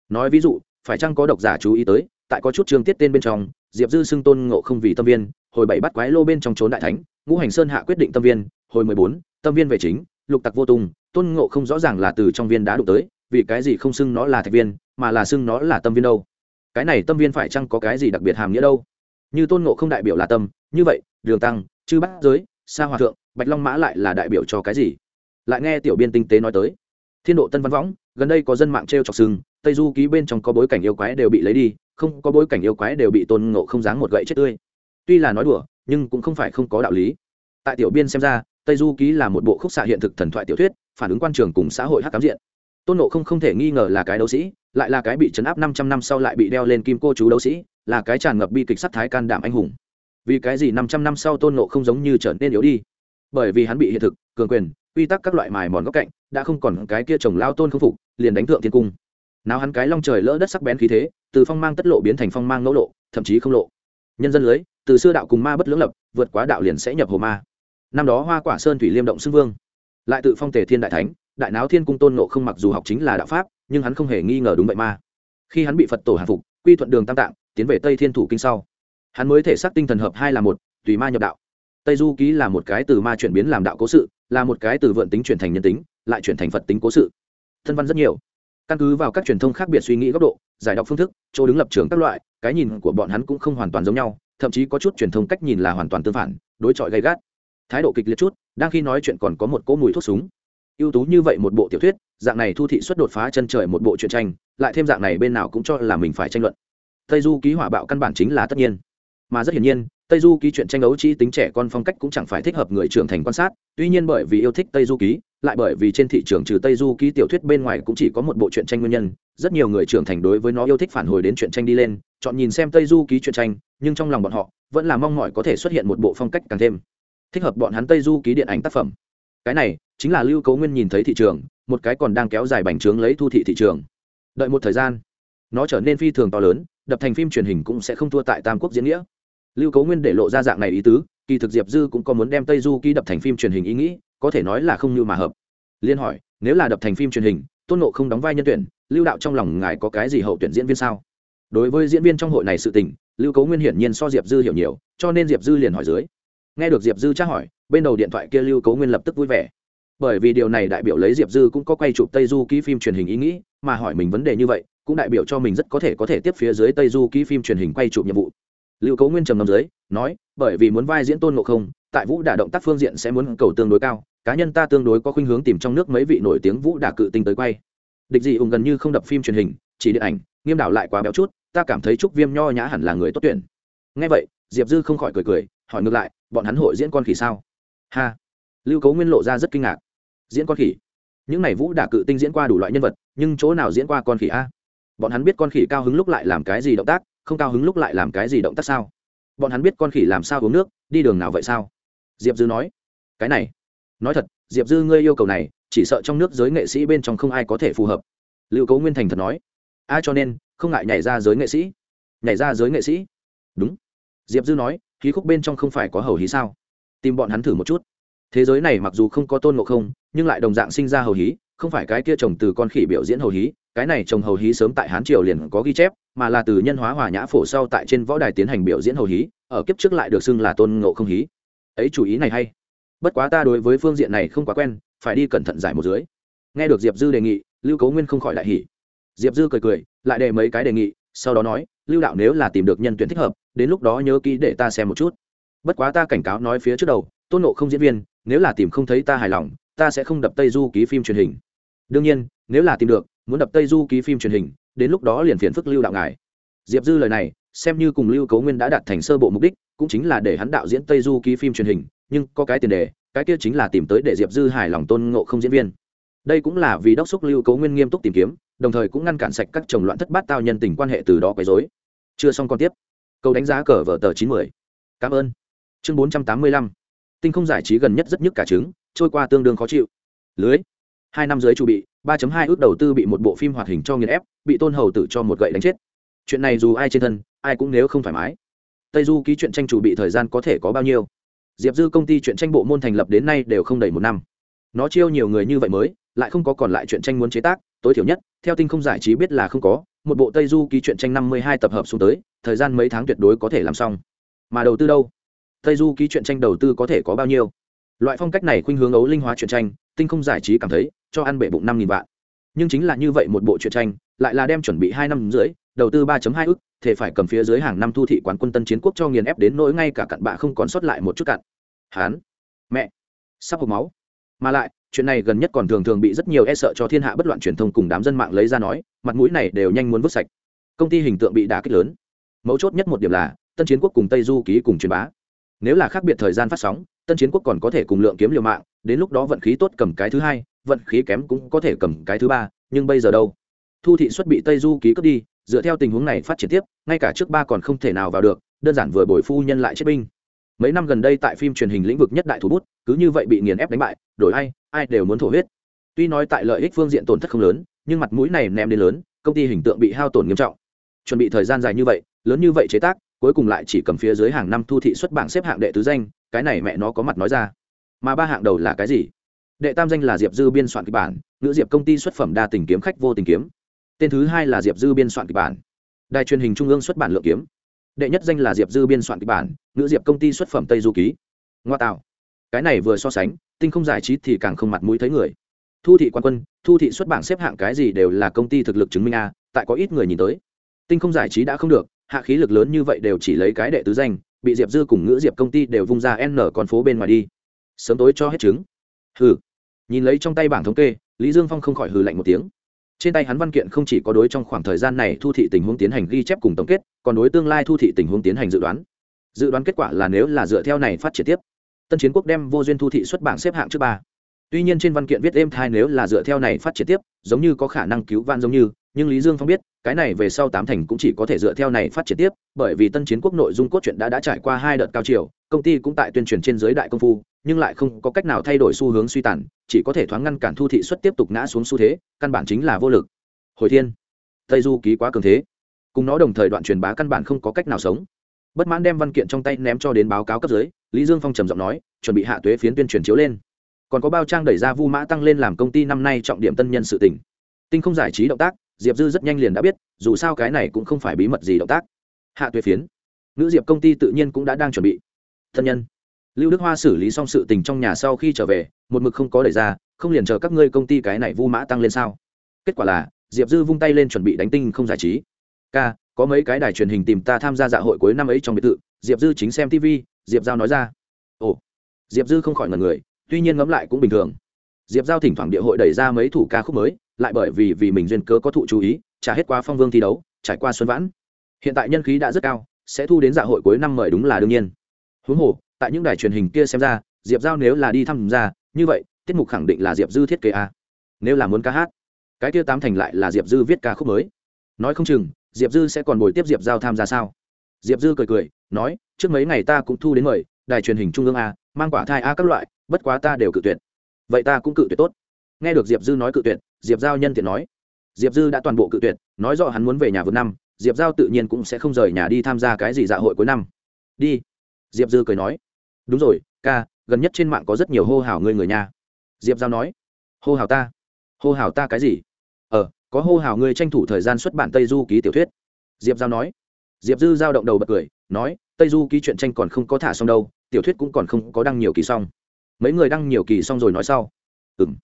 S1: Nói ví dụ, phải chăng có độc giả chú ý tới, tại có chút chương tiết tên bên trong, diệp dư xưng tôn ngộ không vì tâm viên, hồi bảy bắt quái lô bên trong trốn đại thánh, ngũ hành sơn hạ quyết định tâm viên, hồi mười bốn, tâm viên về chính, lục tặc vô tung, tôn ngộ không rõ ràng là từ trong viên đã đụng tới, vì cái gì không xưng nó là thạch viên, mà là xưng nó là tâm viên đâu? Cái này tâm viên phải chăng có cái gì đặc biệt hàm nghĩa đâu? Như tôn ngộ không đại biểu là tâm như vậy, đường tăng, chư bát giới, sa hòa thượng, bạch long mã lại là đại biểu cho cái gì? Lại nghe tiểu biên tinh tế nói tới. Thiên độ tân văn võng, gần đây có dân mạng t r e o chọc sừng, tây du ký bên trong có bối cảnh yêu quái đều bị lấy đi, không có bối cảnh yêu quái đều bị tôn ngộ không dáng một gậy chết tươi. Tuy là nói đùa, nhưng cũng không phải không có đạo lý. Tại tiểu biên xem ra, tây du ký là một bộ khúc xạ hiện thực thần thoại tiểu thuyết, phản ứng quan trường cùng xã hội hắc cám diện. Tôn ngộ không không thể nghi ngờ là cái đấu sĩ, lại là cái bị chấn áp năm trăm năm sau lại bị đeo lên kim cô chú đấu sĩ, là cái tràn ngập bi kịch sắc thái can đảm anh hùng vì cái gì năm trăm năm sau tôn nộ không giống như trở nên yếu đi? Bởi vì hắn bị hiện thực, cường quyền, quy tắc các loại mài mòn góc cạnh, đã không còn cái kia trồng lao tôn không phục, liền đánh thượng thiên cung. Nào hắn cái long trời lỡ đất sắc bén khí thế, từ phong mang tất lộ biến thành phong mang ngẫu lộ, thậm chí không lộ. Nhân dân lưới, từ xưa đạo cùng ma bất lưỡng lập, vượt quá đạo liền sẽ nhập hồ ma. Năm đó hoa quả sơn thủy liêm động xưng vương, lại tự phong tề thiên đại thánh, đại náo thiên cung tôn nộ không mặc dù học chính là đạo pháp, nhưng hắn không hề nghi ngờ đúng vậy ma. Khi hắn bị phật tổ hạ phục, quy thuận đường tam tạng, tiến về tây thiên thủ kinh sau hắn mới thể xác tinh thần hợp hai là một, tùy ma nhập đạo. Tây du ký là một cái từ ma chuyển biến làm đạo cố sự, là một cái từ vượn tính chuyển thành nhân tính, lại chuyển thành phật tính cố sự. Thân văn rất nhiều. Căn cứ vào các truyền thông khác biệt suy nghĩ góc độ, giải đọc phương thức, chỗ đứng lập trường các loại, cái nhìn của bọn hắn cũng không hoàn toàn giống nhau, thậm chí có chút truyền thông cách nhìn là hoàn toàn tương phản, đối chọi gay gắt. Thái độ kịch liệt chút, đang khi nói chuyện còn có một cỗ mùi thuốc súng. Ưu tú như vậy một bộ tiểu thuyết, dạng này thu thị xuất đột phá chân trời một bộ truyện tranh, lại thêm dạng này bên nào cũng cho là mình phải tranh luận. Tây du ký hỏa bạo căn bản chính là tất nhiên mà rất hiển nhiên, tây du ký chuyện tranh đấu chi tính trẻ con phong cách cũng chẳng phải thích hợp người trưởng thành quan sát, tuy nhiên bởi vì yêu thích tây du ký, lại bởi vì trên thị trường trừ tây du ký tiểu thuyết bên ngoài cũng chỉ có một bộ truyện tranh nguyên nhân, rất nhiều người trưởng thành đối với nó yêu thích phản hồi đến truyện tranh đi lên, chọn nhìn xem tây du ký truyện tranh, nhưng trong lòng bọn họ, vẫn là mong mỏi có thể xuất hiện một bộ phong cách càng thêm thích hợp bọn hắn tây du ký điện ảnh tác phẩm. Cái này chính là lưu cấu nguyên nhìn thấy thị trường, một cái còn đang kéo dài bành trướng lấy thu thị thị trường. Đợi một thời gian, nó trở nên phi thường to lớn, đập thành phim truyền hình cũng sẽ không thua tại tam quốc diễn nghĩa lưu cấu nguyên để lộ ra dạng này ý tứ, kỳ thực diệp dư cũng có muốn đem tây du ký đập thành phim truyền hình ý nghĩ, có thể nói là không như mà hợp. Liên hỏi, nếu là đập thành phim truyền hình, tôn nộ không đóng vai nhân tuyển, lưu đạo trong lòng ngài có cái gì hậu tuyển diễn viên sao? Đối với diễn viên trong hội này sự tình, lưu cấu nguyên hiển nhiên so diệp dư hiểu nhiều, cho nên diệp dư liền hỏi dưới. Nghe được diệp dư tra hỏi, bên đầu điện thoại kia lưu cấu nguyên lập tức vui vẻ. Bởi vì điều này đại biểu lấy diệp dư cũng có quay chụp tây du ký phim truyền hình ý nghĩ, mà hỏi mình vấn đề như vậy, cũng đại biểu cho mình rất có thể có thể tiếp phía dưới tây du ký phim truyền hình quay chụp nhiệm vụ lưu cấu nguyên trầm ngâm dưới, nói, bởi vì muốn vai diễn tôn ngộ không, tại vũ đả động tác phương diện sẽ muốn cầu tương đối cao, cá nhân ta tương đối có khuynh hướng tìm trong nước mấy vị nổi tiếng vũ đả cự tinh tới quay. Địch dị ủng gần như không đập phim truyền hình, chỉ điện ảnh, nghiêm đảo lại quá béo chút, ta cảm thấy trúc viêm nho nhã hẳn là người tốt tuyển. Ngay vậy, diệp dư không khỏi cười cười, hỏi ngược lại, bọn hắn hội diễn con khỉ sao? Ha. Lưu cấu nguyên lộ ra rất kinh ngạc. Diễn con khỉ? Những n à y vũ đả cự tinh diễn qua đủ loại nhân vật, nhưng chỗ nào diễn qua con khỉ a? Bọn hắn biết con khỉ cao hứng lúc lại làm cái gì động tác không cao hứng lúc lại làm cái gì động tác sao? Bọn hắn biết con khỉ làm sao uống nước, đi đường nào vậy sao? Diệp dư nói. Cái này, nói thật, diệp dư ngươi yêu cầu này, chỉ sợ trong nước giới nghệ sĩ bên trong không ai có thể phù hợp. Lưu cấu nguyên thành thật nói. A cho nên, không ngại nhảy ra giới nghệ sĩ. Nhảy ra giới nghệ sĩ? Đúng. Diệp dư nói, khí khúc bên trong không phải có hầu hí sao? Tìm bọn hắn thử một chút. Thế giới này mặc dù không có tôn ngộ không, nhưng lại đồng dạng sinh ra hầu hí, không phải cái kia trồng từ con khỉ biểu diễn hầu hí, cái này trồng hầu hí sớm tại hán triều liền có ghi chép mà là từ nhân hóa hòa nhã phổ sau tại trên võ đài tiến hành biểu diễn hầu hí, ở kiếp trước lại được xưng là tôn ngộ không hí. Ấy chủ ý này hay. Bất quá ta đối với phương diện này không quá quen, phải đi cẩn thận giải một dưới. Nghe được diệp dư đề nghị, lưu cấu nguyên không khỏi đại hỉ. Diệp dư cười cười, lại đề mấy cái đề nghị, sau đó nói, lưu đạo nếu là tìm được nhân tuyển thích hợp, đến lúc đó nhớ kỹ để ta xem một chút. Bất quá ta cảnh cáo nói phía trước đầu, tôn nộ không diễn viên, nếu là tìm không thấy ta hài lòng, ta sẽ không đập tây du ký phim truyền hình. Đương nhiên, nếu là tìm được, muốn đập tây du ký phim truyền hình đến lúc đó liền phiền phức lưu đạo ngài. Diệp dư lời này, xem như cùng lưu cấu nguyên đã đạt thành sơ bộ mục đích, cũng chính là để hắn đạo diễn tây du ký phim truyền hình, nhưng có cái tiền đề, cái kia chính là tìm tới để diệp dư hài lòng tôn ngộ không diễn viên. Đây cũng là vì đốc xúc lưu cấu nguyên nghiêm túc tìm kiếm, đồng thời cũng ngăn cản sạch các chồng loạn thất bát tao nhân tình quan hệ từ đó quấy dối chưa xong còn tiếp. Câu đánh giá cờ vở tờ chín mươi cảm ơn. Chương bốn trăm tám mươi lăm. Tinh không giải trí gần nhất rất nhức cả trứng, trôi qua tương đương khó chịu. Lưới hai năm dưới chu bị, ba hai ước đầu tư bị một bộ phim hoạt hình cho nghiền ép, bị tôn hầu tử cho một gậy đánh chết. Chuyện này dù ai trên thân, ai cũng nếu không thoải mái. Tây du ký chuyện tranh chủ bị thời gian có thể có bao nhiêu? Diệp dư công ty chuyện tranh bộ môn thành lập đến nay đều không đầy một năm. Nó chiêu nhiều người như vậy mới, lại không có còn lại chuyện tranh muốn chế tác, tối thiểu nhất, theo tinh không giải trí biết là không có, một bộ tây du ký chuyện tranh năm mươi hai tập hợp xuống tới, thời gian mấy tháng tuyệt đối có thể làm xong. Mà đầu tư đâu? Tây du ký chuyện tranh đầu tư có thể có bao nhiêu? Loại phong cách này khuynh hướng ấu linh hóa chuyện tranh, tinh không giải trí cảm thấy cho ăn bể bụng năm nghìn vạn. Nhưng chính là như vậy một bộ truyện tranh, lại là đem chuẩn bị hai năm dưới đầu tư ba hai ức, thể phải cầm phía dưới hàng năm thu thị quán quân tân chiến quốc cho nghiền ép đến nỗi ngay cả cặn bạ không còn sót lại một chút cặn. Hán, mẹ, sắp hộp máu. Mà lại, chuyện này gần nhất còn thường thường bị rất nhiều e sợ cho thiên hạ bất loạn truyền thông cùng đám dân mạng lấy ra nói, mặt mũi này đều nhanh muốn vứt sạch. Công ty hình tượng bị đả kích lớn. Mấu chốt nhất một điểm là, tân chiến quốc cùng tây du ký cùng truyền bá. Nếu là khác biệt thời gian phát sóng, tân chiến quốc còn có thể cùng lượng kiếm liều mạng, đến lúc đó vận khí tốt cầm cái thứ hai vận khí kém cũng có thể cầm cái thứ ba, nhưng bây giờ đâu? Thu thị xuất bị tây du ký cướp đi, dựa theo tình huống này phát triển tiếp, ngay cả trước ba còn không thể nào vào được, đơn giản vừa bồi phu nhân lại chết binh. Mấy năm gần đây tại phim truyền hình lĩnh vực nhất đại thủ bút, cứ như vậy bị nghiền ép đánh bại, đổi ai ai đều muốn thổ huyết. Tuy nói tại lợi ích phương diện tổn thất không lớn, nhưng mặt mũi này ném đến lớn, công ty hình tượng bị hao tổn nghiêm trọng. Chuẩn bị thời gian dài như vậy, lớn như vậy chế tác, cuối cùng lại chỉ cầm phía dưới hàng năm thu thị xuất bảng xếp hạng đệ tứ danh, cái này mẹ nó có mặt nói ra. Mà ba hạng đầu là cái gì? Đệ tam danh là diệp dư biên soạn kịch bản nữ diệp công ty xuất phẩm đa tình kiếm khách vô tình kiếm. Tên thứ hai là diệp dư biên soạn kịch bản, đài truyền hình trung ương xuất bản lượng kiếm. Đệ nhất danh là diệp dư biên soạn kịch bản nữ diệp công ty xuất phẩm tây du ký. Ngoa tạo. Cái này vừa so sánh, tinh không giải trí thì càng không mặt mũi thấy người. Thu thị quan quân, thu thị xuất bản xếp hạng cái gì đều là công ty thực lực chứng minh a, tại có ít người nhìn tới. Tinh không giải trí đã không được, hạ khí lực lớn như vậy đều chỉ lấy cái đệ tứ danh, bị diệp dư cùng ngữ diệp công ty đều vung ra n con phố bên ngoài đi. Sớm tối cho hết chứng hừ. Nhìn lấy trong tay bảng thống kê, lý dương phong không khỏi hừ lạnh một tiếng. Trên tay hắn văn kiện không chỉ có đối trong khoảng thời gian này thu thị tình huống tiến hành ghi chép cùng tổng kết, còn đối tương lai thu thị tình huống tiến hành dự đoán. Dự đoán kết quả là nếu là dựa theo này phát triển tiếp, tân chiến quốc đem vô duyên thu thị xuất bảng xếp hạng trước ba. Tuy nhiên trên văn kiện viết êm thai nếu là dựa theo này phát triển tiếp, giống như có khả năng cứu van giống như, nhưng lý dương phong biết cái này về sau tám thành cũng chỉ có thể dựa theo này phát triển tiếp, bởi vì tân chiến quốc nội dung cốt truyện đã đã trải qua hai đợt cao chiều, công ty cũng tại tuyên truyền trên giới đại công phu, nhưng lại không có cách nào thay đổi xu hướng suy tàn, chỉ có thể thoáng ngăn cản thu thị xuất tiếp tục ngã xuống xu thế, căn bản chính là vô lực. Hồi thiên, tây du ký quá cường thế. Cùng nó đồng thời đoạn truyền bá căn bản không có cách nào sống. Bất mãn đem văn kiện trong tay ném cho đến báo cáo cấp dưới, lý dương phong trầm giọng nói, chuẩn bị hạ tuế phiến tuyên truyền chiếu lên. Còn có bao trang đẩy ra vu mã tăng lên làm công ty năm nay trọng điểm tân nhân sự tỉnh. Tinh không giải trí động tác diệp dư rất nhanh liền đã biết dù sao cái này cũng không phải bí mật gì động tác hạ tuế phiến nữ diệp công ty tự nhiên cũng đã đang chuẩn bị thân nhân lưu đức hoa xử lý xong sự tình trong nhà sau khi trở về một mực không có đẩy ra không liền chờ các ngươi công ty cái này vu mã tăng lên sao kết quả là diệp dư vung tay lên chuẩn bị đánh tinh không giải trí k có mấy cái đài truyền hình tìm ta tham gia dạ hội cuối năm ấy trong biệt thự diệp dư chính xem tv diệp giao nói ra ồ diệp dư không khỏi ngần người tuy nhiên ngẫm lại cũng bình thường diệp giao thỉnh thoảng địa hội đẩy ra mấy thủ ca khúc mới lại bởi vì vì mình duyên cớ có thụ chú ý, trả hết qua phong vương thi đấu, trải qua xuân vãn. Hiện tại nhân khí đã rất cao, sẽ thu đến dạ hội cuối năm mời đúng là đương nhiên. Huống hồ, tại những đài truyền hình kia xem ra, diệp giao nếu là đi thăm ra, như vậy, tiết mục khẳng định là diệp dư thiết kế a. Nếu là muốn ca hát, cái kia tám thành lại là diệp dư viết ca khúc mới. Nói không chừng, diệp dư sẽ còn bồi tiếp diệp giao tham gia sao? Diệp dư cười cười, nói, trước mấy ngày ta cũng thu đến mời, đài truyền hình trung ương a, mang quả thai a các loại, bất quá ta đều cự tuyệt. Vậy ta cũng cự tuyệt tốt. Nghe được diệp dư nói cự tuyệt diệp giao nhân tiện nói. Diệp dư đã toàn bộ cự tuyệt, nói rõ hắn muốn về nhà vượt năm, diệp giao tự nhiên cũng sẽ không rời nhà đi tham gia cái gì dạ hội cuối năm. Đi, diệp dư cười nói. Đúng rồi, ca, gần nhất trên mạng có rất nhiều hô hào ngươi người nhà. Diệp giao nói. Hô hào ta? Hô hào ta cái gì? Ờ có hô hào ngươi tranh thủ thời gian xuất bản tây du ký tiểu thuyết. Diệp giao nói. Diệp dư giao động đầu bật cười, nói, tây du ký chuyện tranh còn không có thả xong đâu, tiểu thuyết cũng còn không có đăng nhiều kỳ xong. Mấy người đăng nhiều kỳ xong rồi nói sau. Ừ m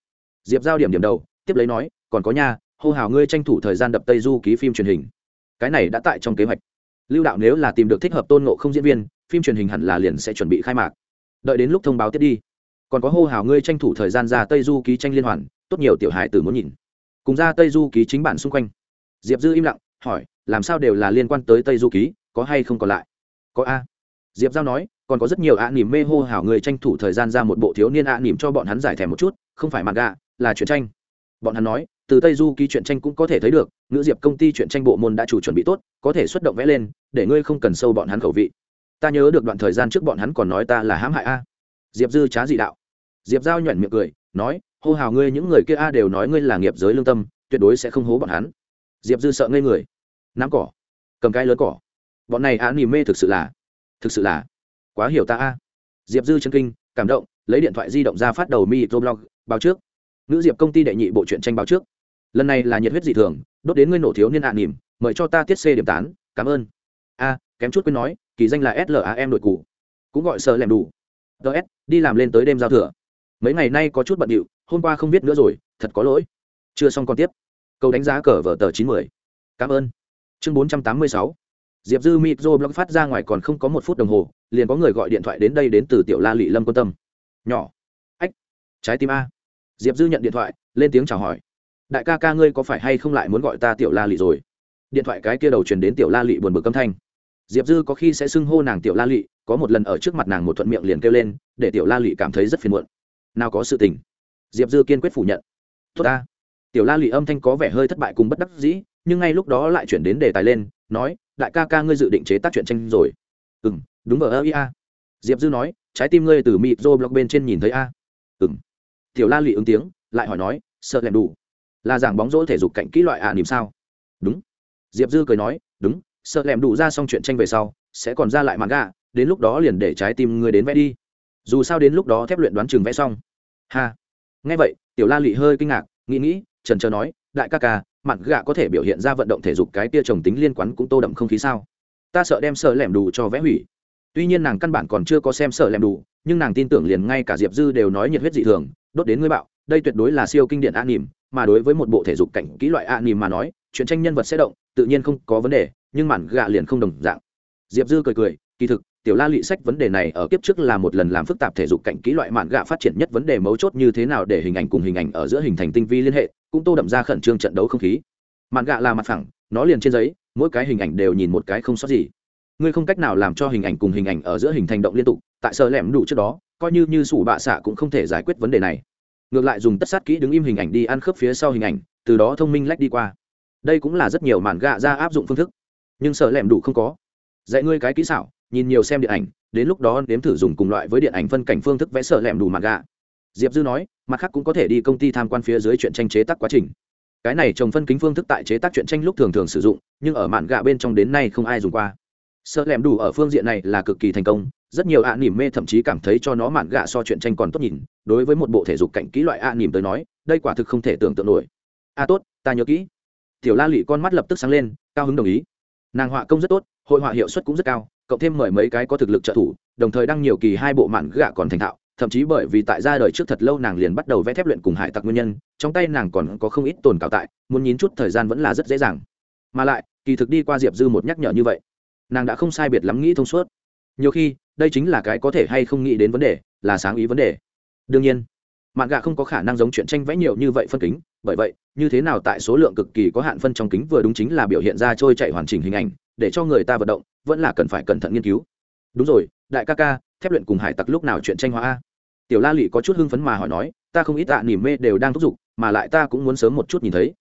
S1: diệp giao điểm điểm đầu tiếp lấy nói, còn có nha, hô hào ngươi tranh thủ thời gian đập tây du ký phim truyền hình. Cái này đã tại trong kế hoạch. Lưu đạo nếu là tìm được thích hợp tôn ngộ không diễn viên, phim truyền hình hẳn là liền sẽ chuẩn bị khai mạc. Đợi đến lúc thông báo tiếp đi. Còn có hô hào ngươi tranh thủ thời gian ra tây du ký tranh liên hoàn, tốt nhiều tiểu hài tử muốn nhìn. Cùng ra tây du ký chính bản xung quanh. Diệp dư im lặng, hỏi, làm sao đều là liên quan tới tây du ký, có hay không còn lại? Có a. Diệp giao nói, còn có rất nhiều ạ nỉm mê hô hào người tranh thủ thời gian ra một bộ thiếu niên ạ nỉm cho bọn hắn giải thèm một chút, không phải mặt gạ là chuyện tranh bọn hắn nói, từ tây du ký chuyện tranh cũng có thể thấy được, Ngữ diệp công ty chuyện tranh bộ môn đã chủ chuẩn bị tốt, có thể xuất động vẽ lên, để ngươi không cần sâu bọn hắn khẩu vị. Ta nhớ được đoạn thời gian trước bọn hắn còn nói ta là hãm hại a. Diệp dư trá dị đạo. Diệp giao nhuẩn miệng cười, nói, hô hào ngươi những người kia a đều nói ngươi là nghiệp giới lương tâm, tuyệt đối sẽ không hố bọn hắn. Diệp dư sợ ngây người. Nắm cỏ. Cầm cái lớn cỏ. Bọn này á nỉ mê thực sự là, thực sự là quá hiểu ta a. Diệp dư chân kinh, cảm động, lấy điện thoại di động ra phát đầu mi blog, báo trước nữ diệp công ty đệ nhị bộ truyện tranh báo trước. Lần này là nhiệt huyết dị thường, đốt đến ngươi nổ thiếu niên hạ nỉm, mời cho ta tiết c điểm tán, cảm ơn. A, kém chút quên nói, kỳ danh là slam đội cụ cũng gọi sợ lẻm đủ. Ts đi làm lên tới đêm giao thừa. Mấy ngày nay có chút bận điệu, hôm qua không biết nữa rồi, thật có lỗi. Chưa xong còn tiếp. Câu đánh giá cờ vở tờ chín mươi cảm ơn. Chương bốn trăm tám mươi sáu. Diệp dư micro blog phát ra ngoài còn không có một phút đồng hồ, liền có người gọi điện thoại đến đây đến từ tiểu la lị lâm quan tâm. Nhỏ. Ách. Trái tim a diệp dư nhận điện thoại, lên tiếng chào hỏi. Đại ca ca ngươi có phải hay không lại muốn gọi ta tiểu la lị rồi? Điện thoại cái kia đầu truyền đến tiểu la lị buồn bực âm thanh. Diệp dư có khi sẽ xưng hô nàng tiểu la lị, có một lần ở trước mặt nàng một thuận miệng liền kêu lên, để tiểu la lị cảm thấy rất phiền muộn. Nào có sự tình. Diệp dư kiên quyết phủ nhận. Tốt ta. Tiểu la lị âm thanh có vẻ hơi thất bại cùng bất đắc dĩ, nhưng ngay lúc đó lại chuyển đến đề tài lên, nói, đại ca ca ngươi dự định chế tác chuyện tranh rồi. Ừ m đúng ở ơ ia diệp dư nói, trái tim ngươi từ mịt rô blog bên trên nhìn thấy a. Ừ m tiểu la lị ứng tiếng lại hỏi nói sợ lẹm đủ? Là giảng bóng rổ thể dục cạnh kỹ loại ạ à, niềm sao? Đúng. Diệp dư cười nói đúng sợ lẹm đủ ra xong chuyện tranh về sau sẽ còn ra lại mạn gạ đến lúc đó liền để trái tim người đến vẽ đi. Dù sao đến lúc đó thép luyện đoán chừng vẽ xong. Ha. Nghe vậy tiểu la lị hơi kinh ngạc nghĩ nghĩ trần trờ nói đại ca ca mạn gạ có thể biểu hiện ra vận động thể dục cái tia trồng tính liên quan cũng tô đậm không khí sao? Ta sợ đem sợ lẻm đủ cho vẽ hủy. Tuy nhiên nàng căn bản còn chưa có xem sợ lẻm đủ nhưng nàng tin tưởng liền ngay cả diệp dư đều nói nhiệt huyết dị thường đốt đến ngươi bạo, đây tuyệt đối là siêu kinh điển an nỉm mà đối với một bộ thể dục cảnh kỹ loại an nỉm mà nói, chuyện tranh nhân vật sẽ động, tự nhiên không có vấn đề, nhưng màn gạ liền không đồng dạng. Diệp dư cười cười, kỳ thực, tiểu la lị sách vấn đề này ở kiếp trước là một lần làm phức tạp thể dục cảnh kỹ loại mạn gạ phát triển nhất vấn đề mấu chốt như thế nào để hình ảnh cùng hình ảnh ở giữa hình thành tinh vi liên hệ, cũng tô đậm ra khẩn trương trận đấu không khí. Mạn gạ là mặt phẳng, nó liền trên giấy, mỗi cái hình ảnh đều nhìn một cái không sót gì ngươi không cách nào làm cho hình ảnh cùng hình ảnh ở giữa hình thành động liên tục, tại sợ lẻm đủ trước đó, coi như như sủ bạ xạ cũng không thể giải quyết vấn đề này. Ngược lại dùng tất sát kỹ đứng im hình ảnh đi ăn khớp phía sau hình ảnh, từ đó thông minh lách đi qua. Đây cũng là rất nhiều mạn gạ ra áp dụng phương thức. Nhưng sợ lẻm đủ không có. Dạy ngươi cái kỹ xảo, nhìn nhiều xem điện ảnh, đến lúc đó nếm thử dùng cùng loại với điện ảnh phân cảnh phương thức vẽ sợ lẻm đủ mạn gạ. Diệp dư nói, mặt khác cũng có thể đi công ty tham quan phía dưới chuyện tranh chế tác quá trình. Cái này trồng phân kính phương thức tại chế tác chuyện tranh lúc thường thường sử dụng, nhưng ở mạn gạ bên trong đến nay không ai dùng qua sợ lẻm đủ ở phương diện này là cực kỳ thành công, rất nhiều ạ nỉm mê thậm chí cảm thấy cho nó mạn gạ so chuyện tranh còn tốt nhìn, đối với một bộ thể dục cảnh kỹ loại ạ nỉm tới nói, đây quả thực không thể tưởng tượng nổi. A tốt, ta nhớ kỹ. Tiểu la lụy con mắt lập tức sáng lên, cao hứng đồng ý. Nàng họa công rất tốt, hội họa hiệu suất cũng rất cao, cộng thêm mời mấy cái có thực lực trợ thủ, đồng thời đăng nhiều kỳ hai bộ mạn gạ còn thành thạo, thậm chí bởi vì tại ra đời trước thật lâu nàng liền bắt đầu vẽ thép luyện cùng hải tặc nguyên nhân, trong tay nàng còn có không ít tồn cào tại, muốn nhín chút thời gian vẫn là rất dễ dàng. Mà lại, kỳ thực đi qua diệp dư một nhắc nhở như vậy nàng đã không sai biệt lắm nghĩ thông suốt. Nhiều khi, đây chính là cái có thể hay không nghĩ đến vấn đề, là sáng ý vấn đề. Đương nhiên mạng gà không có khả năng giống chuyện tranh vẽ nhiều như vậy phân kính, bởi vậy, như thế nào tại số lượng cực kỳ có hạn phân trong kính vừa đúng chính là biểu hiện ra trôi chạy hoàn chỉnh hình ảnh, để cho người ta vận động, vẫn là cần phải cẩn thận nghiên cứu. Đúng rồi, đại ca ca, thép luyện cùng hải tặc lúc nào chuyện tranh hóa a? Tiểu la lị có chút hưng phấn mà hỏi nói, ta không ít tạ nỉ mê đều đang thúc giục, mà lại ta cũng muốn sớm một chút nhìn thấy.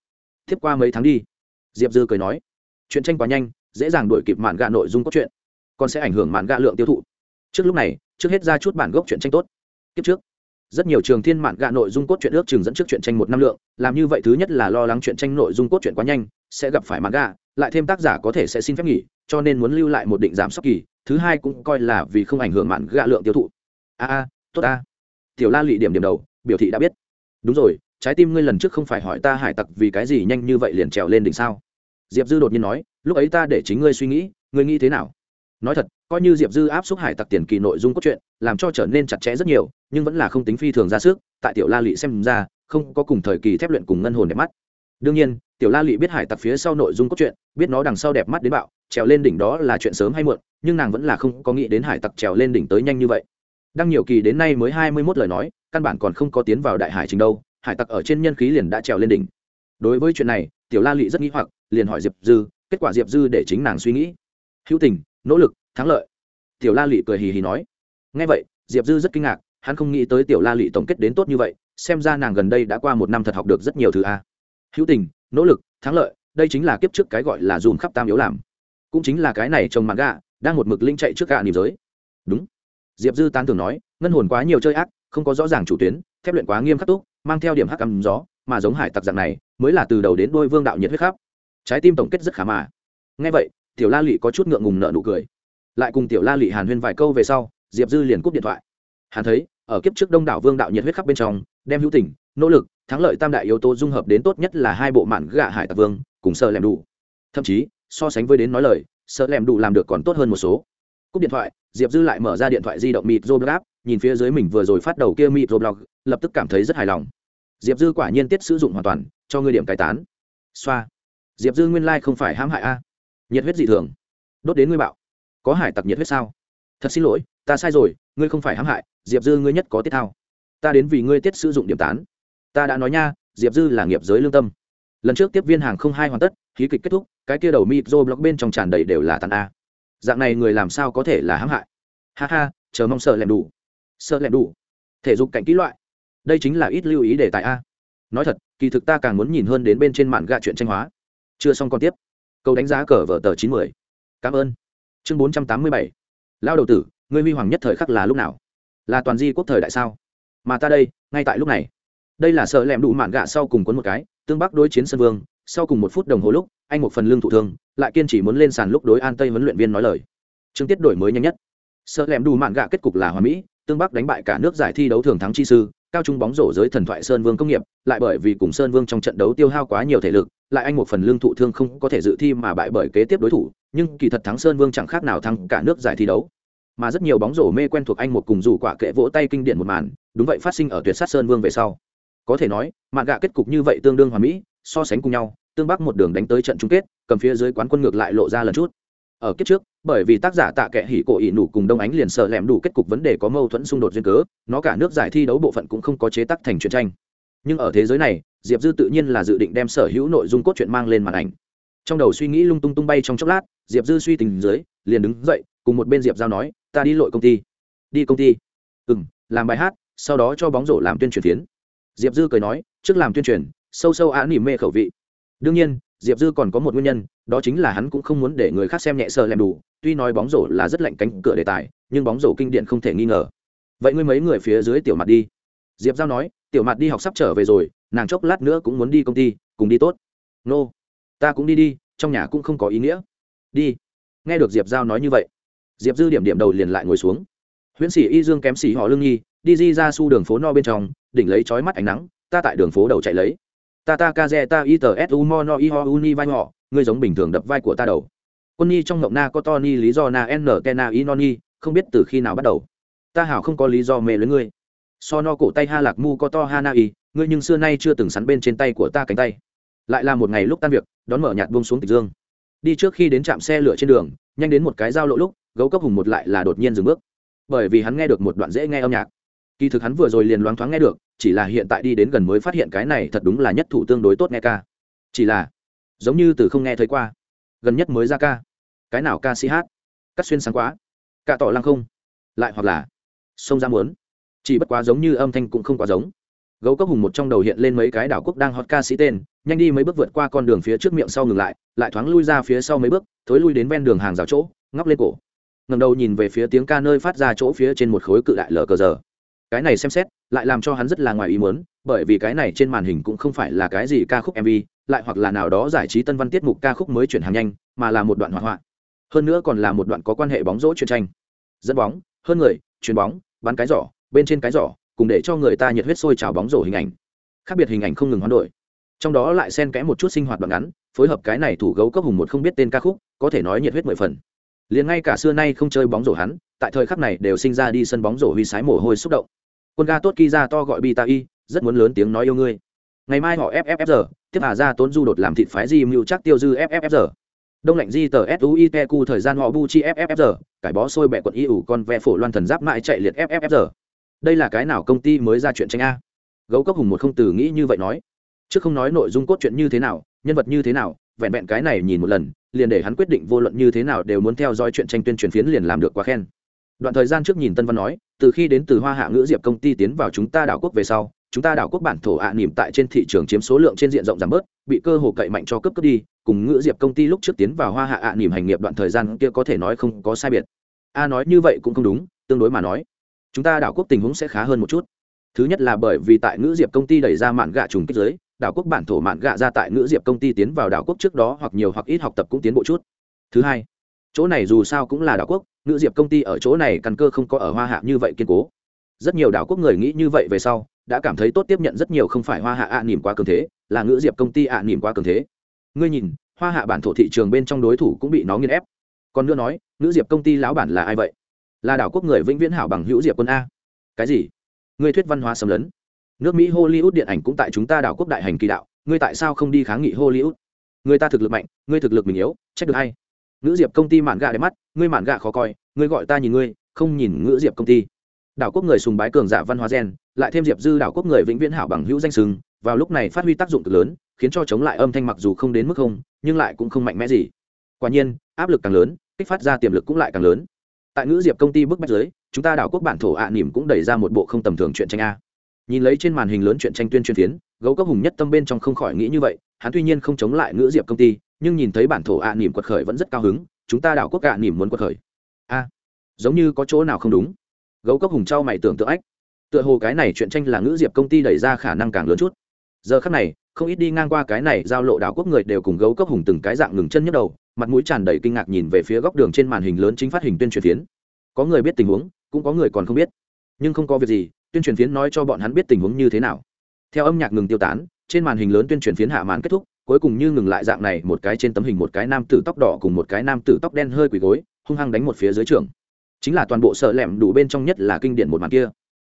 S1: Tiếp qua mấy tháng đi. Diệp dư cười nói, chuyện tranh quá nhanh dễ dàng đuổi kịp mạn gạ nội dung cốt truyện, còn sẽ ảnh hưởng mạn gạ lượng tiêu thụ. Trước lúc này, trước hết ra chút bản gốc chuyện tranh tốt. Tiếp trước, rất nhiều trường thiên mạn gạ nội dung cốt truyện ước chừng dẫn trước chuyện tranh một năm lượng, làm như vậy thứ nhất là lo lắng chuyện tranh nội dung cốt truyện quá nhanh, sẽ gặp phải mạn gạ, lại thêm tác giả có thể sẽ xin phép nghỉ, cho nên muốn lưu lại một định giảm sốc kỳ, thứ hai cũng coi là vì không ảnh hưởng mạn gạ lượng tiêu thụ. A a, tốt a tiểu la lị điểm điểm đầu, biểu thị đã biết. Đúng rồi, trái tim ngươi lần trước không phải hỏi ta hải tặc vì cái gì nhanh như vậy liền trèo lên đỉnh sao? Diệp dư đột nhiên nói, lúc ấy ta để chính ngươi suy nghĩ, ngươi nghĩ thế nào? Nói thật, coi như diệp dư áp xúc hải tặc tiền kỳ nội dung cốt truyện, làm cho trở nên chặt chẽ rất nhiều, nhưng vẫn là không tính phi thường ra sức, tại tiểu la lị xem ra, không có cùng thời kỳ thép luyện cùng ngân hồn đẹp mắt. Đương nhiên, tiểu la lị biết hải tặc phía sau nội dung cốt truyện, biết nó đằng sau đẹp mắt đến bạo, trèo lên đỉnh đó là chuyện sớm hay muộn, nhưng nàng vẫn là không có nghĩ đến hải tặc trèo lên đỉnh tới nhanh như vậy. Đăng nhiều kỳ đến nay mới hai mươi mốt lời nói, căn bản còn không có tiến vào đại hải trình đâu, hải tặc ở trên nhân khí liền đã trèo lên đỉnh. Đối với chuyện này, tiểu la lị rất nghĩ hoặc liền hỏi diệp dư, kết quả diệp dư để chính nàng suy nghĩ. Hữu tình, nỗ lực, thắng lợi. Tiểu la lị cười hì hì nói. Ngay vậy, diệp dư rất kinh ngạc, hắn không nghĩ tới tiểu la lị tổng kết đến tốt như vậy, xem ra nàng gần đây đã qua một năm thật học được rất nhiều thứ a. Hữu tình, nỗ lực, thắng lợi, đây chính là kiếp trước cái gọi là dùm khắp tam yếu làm. Cũng chính là cái này trông mặt gạ, đang một mực linh chạy trước gạ niềm giới. Đúng. Diệp dư tán thường nói, ngân hồn quá nhiều chơi ác, không có rõ ràng chủ tuyến, thép luyện quá nghiêm khắc túc, mang theo điểm hắc cầm gió, mà giống hải tặc dạng này, mới là từ đầu đến đôi vương đạo nhiệt huyết khắp trái tim tổng kết rất khả mà. Ngay vậy, tiểu la lị có chút ngượng ngùng nợ nụ cười. Lại cùng tiểu la lị hàn huyên vài câu về sau, diệp dư liền cúp điện thoại. Hắn thấy, ở kiếp trước đông đảo vương đạo nhiệt huyết khắp bên trong, đem hữu tình, nỗ lực, thắng lợi tam đại yếu tố dung hợp đến tốt nhất là hai bộ mạn gạ hải tặc vương, cùng sợ lèm đủ thậm chí, so sánh với đến nói lời sợ lèm đủ làm được còn tốt hơn một số. Cúp điện thoại, diệp dư lại mở ra điện thoại di động mịt roblog nhìn phía dưới mình vừa rồi phát đầu kia mịt roblog lập tức cảm thấy rất hài lòng. Diệp dư quả nhiên tiết sử dụng hoàn toàn, cho ngươi điểm cải tán. Xoa diệp dư nguyên lai không phải hãm hại a. Nhiệt huyết dị thường. Đốt đến ngươi bạo. Có hải tặc nhiệt huyết sao? Thật xin lỗi, ta sai rồi, ngươi không phải hãm hại, diệp dư ngươi nhất có tiết thao. Ta đến vì ngươi tiết sử dụng điểm tán. Ta đã nói nha, diệp dư là nghiệp giới lương tâm. Lần trước tiếp viên hàng không hai hoàn tất khí kịch kết thúc, cái kia đầu mịp dô blog bên trong tràn đầy đều là tàn a. Dạng này người làm sao có thể là hãm hại? Ha ha, chờ mong sợ lẹm đủ. Sợ lẹm đủ. Thể dục cảnh kỹ loại. Đây chính là ít lưu ý để tại a. Nói thật, kỳ thực ta càng muốn nhìn hơn đến bên trên mạn gạ chuyện tranh hóa chưa xong còn tiếp. Câu đánh giá cờ vở tờ chín mươi cảm ơn. Chương bốn trăm tám mươi bảy. Lao đầu tử, ngươi huy hoàng nhất thời khắc là lúc nào? Là toàn di quốc thời đại sao? Mà ta đây, ngay tại lúc này. Đây là sợ lẹm đủ mạn gạ sau cùng cuốn một cái, tương bắc đối chiến sân vương, sau cùng một phút đồng hồ lúc, anh một phần lương thụ thương, lại kiên trì muốn lên sàn lúc đối an tây huấn luyện viên nói lời. Chương tiết đổi mới nhanh nhất. Sợ lẹm đủ mạn gạ kết cục là hòa mỹ, tương bắc đánh bại cả nước giải thi đấu thường thắng chi sư cao trung bóng rổ giới thần thoại sơn vương công nghiệp, lại bởi vì cùng sơn vương trong trận đấu tiêu hao quá nhiều thể lực, lại anh một phần lương thụ thương không có thể dự thi mà bại bởi kế tiếp đối thủ, nhưng kỳ thật thắng sơn vương chẳng khác nào thắng cả nước giải thi đấu. Mà rất nhiều bóng rổ mê quen thuộc anh một cùng rủ quả kệ vỗ tay kinh điển một màn, đúng vậy phát sinh ở tuyệt sát sơn vương về sau. Có thể nói mạn gạ kết cục như vậy tương đương hòa mỹ, so sánh cùng nhau, tương bắc một đường đánh tới trận chung kết, cầm phía dưới quán quân ngược lại lộ ra lần chút ở kiếp trước, bởi vì tác giả tạ kệ hỉ cổ ỉ nủ cùng đông ánh liền sợ lẻm đủ kết cục vấn đề có mâu thuẫn xung đột duyên cớ, nó cả nước giải thi đấu bộ phận cũng không có chế tác thành truyện tranh. Nhưng ở thế giới này, diệp dư tự nhiên là dự định đem sở hữu nội dung cốt truyện mang lên màn ảnh. Trong đầu suy nghĩ lung tung tung bay trong chốc lát, diệp dư suy tình dưới, liền đứng dậy, cùng một bên diệp giao nói, ta đi lội công ty. Đi công ty? Ừ m làm bài hát, sau đó cho bóng rổ làm tuyên truyền phiến. Diệp dư cười nói, trước làm tuyên truyền, sâu sâu á nỉ mê khẩu vị. Đương nhiên diệp dư còn có một nguyên nhân, đó chính là hắn cũng không muốn để người khác xem nhẹ sơ lem đủ, tuy nói bóng rổ là rất lạnh cánh cửa đề tài, nhưng bóng rổ kinh điển không thể nghi ngờ. Vậy ngươi mấy người phía dưới tiểu mặt đi. Diệp giao nói, tiểu mặt đi học sắp trở về rồi, nàng chốc lát nữa cũng muốn đi công ty, cùng đi tốt. Nô、no. ta cũng đi đi, trong nhà cũng không có ý nghĩa. Đi. Nghe được diệp giao nói như vậy, diệp dư điểm điểm đầu liền lại ngồi xuống. Huyễn sĩ y dương kém xỉ họ lương nhi đi di ra su đường phố no bên trong, đỉnh lấy chói mắt ánh nắng, ta tại đường phố đầu chạy lấy ta ta ka ze ta i s u mo no i ho uni vai họ ngươi giống bình thường đập vai của ta đầu. Quân nhi trong ngộng na có to ni lý do na n t na i no ni, không biết từ khi nào bắt đầu. Ta hảo không có lý do mê lưới ngươi. So no cổ tay ha lạc mu có to ha na i, ngươi nhưng xưa nay chưa từng sắn bên trên tay của ta cánh tay. Lại là một ngày lúc tan việc, đón mở nhạt buông xuống tịch dương. Đi trước khi đến trạm xe lửa trên đường, nhanh đến một cái giao lộ lúc, gấu cấp hùng một lại là đột nhiên dừng bước. Bởi vì hắn nghe được một đoạn dễ nghe âm nhạc kỳ thực hắn vừa rồi liền loáng thoáng nghe được, chỉ là hiện tại đi đến gần mới phát hiện cái này thật đúng là nhất thủ tương đối tốt nghe ca. Chỉ là, giống như từ không nghe thấy qua. Gần nhất mới ra ca. Cái nào ca sĩ hát? Cắt xuyên sáng quá. Ca tỏ lăng không. Lại hoặc là, sông ra muốn. Chỉ bất quá giống như âm thanh cũng không quá giống. Gấu cốc hùng một trong đầu hiện lên mấy cái đảo quốc đang hot ca sĩ tên, nhanh đi mấy bước vượt qua con đường phía trước miệng sau ngừng lại lại thoáng lui ra phía sau mấy bước, thối lui đến ven đường hàng rào chỗ, ngóc lên cổ. Ngầm đầu nhìn về phía tiếng ca nơi phát ra chỗ phía trên một khối cự đại lờ cờ giờ cái này xem xét, lại làm cho hắn rất là ngoài ý muốn, bởi vì cái này trên màn hình cũng không phải là cái gì ca khúc mv lại hoặc là nào đó giải trí tân văn tiết mục ca khúc mới chuyển hàng nhanh, mà là một đoạn hoạt họa hơn nữa còn là một đoạn có quan hệ bóng rổ truyền tranh. Dẫn bóng, hơn người, chuyền bóng, bắn cái giỏ, bên trên cái giỏ, cùng để cho người ta nhiệt huyết sôi trào bóng rổ hình ảnh. Khác biệt hình ảnh không ngừng hoán đổi. Trong đó lại xen kẽ một chút sinh hoạt đoạn ngắn, phối hợp cái này thủ gấu cấp hùng một không biết tên ca khúc, có thể nói nhiệt huyết mười phần. Liền ngay cả xưa nay không chơi bóng rổ hắn, tại thời khắc này đều sinh ra đi sân bóng rổ huy sái mồ hôi xúc động quân ga tốt ki ra to gọi bi ta y rất muốn lớn tiếng nói yêu ngươi. Ngày mai họ fffr tiếp hà ra tốn du đột làm thịt phái di mưu chắc tiêu dư fffr đông lạnh di tờ suiteq thời gian họ bu chi fffr cải bó sôi bẹ quận y ủ con ve phổ loan thần giáp mãi chạy liệt fffr đây là cái nào công ty mới ra chuyện tranh a? Gấu cốc hùng một không từ nghĩ như vậy nói. Chứ không nói nội dung cốt truyện như thế nào, nhân vật như thế nào, vẹn vẹn cái này nhìn một lần, liền để hắn quyết định vô luận như thế nào đều muốn theo dõi chuyện tranh tuyên truyền phiến liền làm được quá khen đoạn thời gian trước nhìn tân văn nói, từ khi đến từ hoa hạ ngữ diệp công ty tiến vào chúng ta đảo quốc về sau, chúng ta đảo quốc bản thổ ạ à nỉm tại trên thị trường chiếm số lượng trên diện rộng giảm bớt, bị cơ hồ cậy mạnh cho cấp cấp đi, cùng ngữ diệp công ty lúc trước tiến vào hoa hạ ạ à nỉm hành nghiệp đoạn thời gian kia có thể nói không có sai biệt. A nói như vậy cũng không đúng, tương đối mà nói, chúng ta đảo quốc tình huống sẽ khá hơn một chút. Thứ nhất là bởi vì tại ngữ diệp công ty đẩy ra mạn gạ trùng kích giới, đảo quốc bản thổ mạn gạ ra tại ngữ diệp công ty tiến vào đảo quốc trước đó hoặc nhiều hoặc ít học tập cũng tiến bộ chút. Thứ hai chỗ này dù sao cũng là đảo quốc ngữ diệp công ty ở chỗ này căn cơ không có ở hoa hạ như vậy kiên cố. Rất nhiều đảo quốc người nghĩ như vậy về sau, đã cảm thấy tốt tiếp nhận rất nhiều không phải hoa hạ ạ à nỉm quá cường thế, là ngữ diệp công ty ạ à nỉm quá cường thế. Ngươi nhìn, hoa hạ bản thổ thị trường bên trong đối thủ cũng bị nó nghiên ép. Còn nữa nói ngữ diệp công ty lão bản là ai vậy? Là đảo quốc người vĩnh viễn hảo bằng hữu diệp quân a. Cái gì? Ngươi thuyết văn hóa xâm lấn. Nước mỹ hollywood điện ảnh cũng tại chúng ta đảo quốc đại hành kỳ đạo, ngươi tại sao không đi kháng nghị hollywood? Người ta thực lực mạnh, ngươi thực lực mình yếu, trách được hay? Ngữ diệp công ty mạn gạ đẹp mắt, ngươi mạn gạ khó coi, ngươi gọi ta nhìn ngươi, không nhìn ngữ diệp công ty. Đảo quốc người sùng bái cường giả văn hóa gen, lại thêm diệp dư đảo quốc người vĩnh viễn hảo bằng hữu danh sừng vào lúc này phát huy tác dụng cực lớn, khiến cho chống lại âm thanh mặc dù không đến mức không, nhưng lại cũng không mạnh mẽ gì. Quả nhiên, áp lực càng lớn, kích phát ra tiềm lực cũng lại càng lớn. Tại ngữ diệp công ty bức bách giới chúng ta đảo quốc bản thổ ạ nỉm cũng đẩy ra một bộ không tầm thường chuyện tranh a. Nhìn lấy trên màn hình lớn chuyện tranh tuyên truyền phiến, gấu cấp hùng nhất tâm bên trong không khỏi nghĩ như vậy, hắn tuy nhiên không chống lại ngữ diệp công ty nhưng nhìn thấy bản thổ ạ nỉm quật khởi vẫn rất cao hứng, chúng ta đảo quốc ạ nỉm muốn quật khởi. A, giống như có chỗ nào không đúng? Gấu cốc hùng trao mày tưởng tượng ách. Tựa hồ cái này chuyện tranh là ngữ diệp công ty đẩy ra khả năng càng lớn chút. Giờ khắc này, không ít đi ngang qua cái này giao lộ đảo quốc người đều cùng gấu cốc hùng từng cái dạng ngừng chân nhức đầu, mặt mũi tràn đầy kinh ngạc nhìn về phía góc đường trên màn hình lớn chính phát hình tuyên truyền phiến. Có người biết tình huống, cũng có người còn không biết. Nhưng không có việc gì, tuyên truyền phiến nói cho bọn hắn biết tình huống như thế nào. Theo âm nhạc ngừng tiêu tán, trên màn hình lớn tuyên truyền phiến hạ màn kết thúc cuối cùng như ngừng lại dạng này, một cái trên tấm hình một cái nam tử tóc đỏ cùng một cái nam tử tóc đen hơi quỳ gối, hung hăng đánh một phía dưới trường. Chính là toàn bộ sợ lẻm đủ bên trong nhất là kinh điển một màn kia.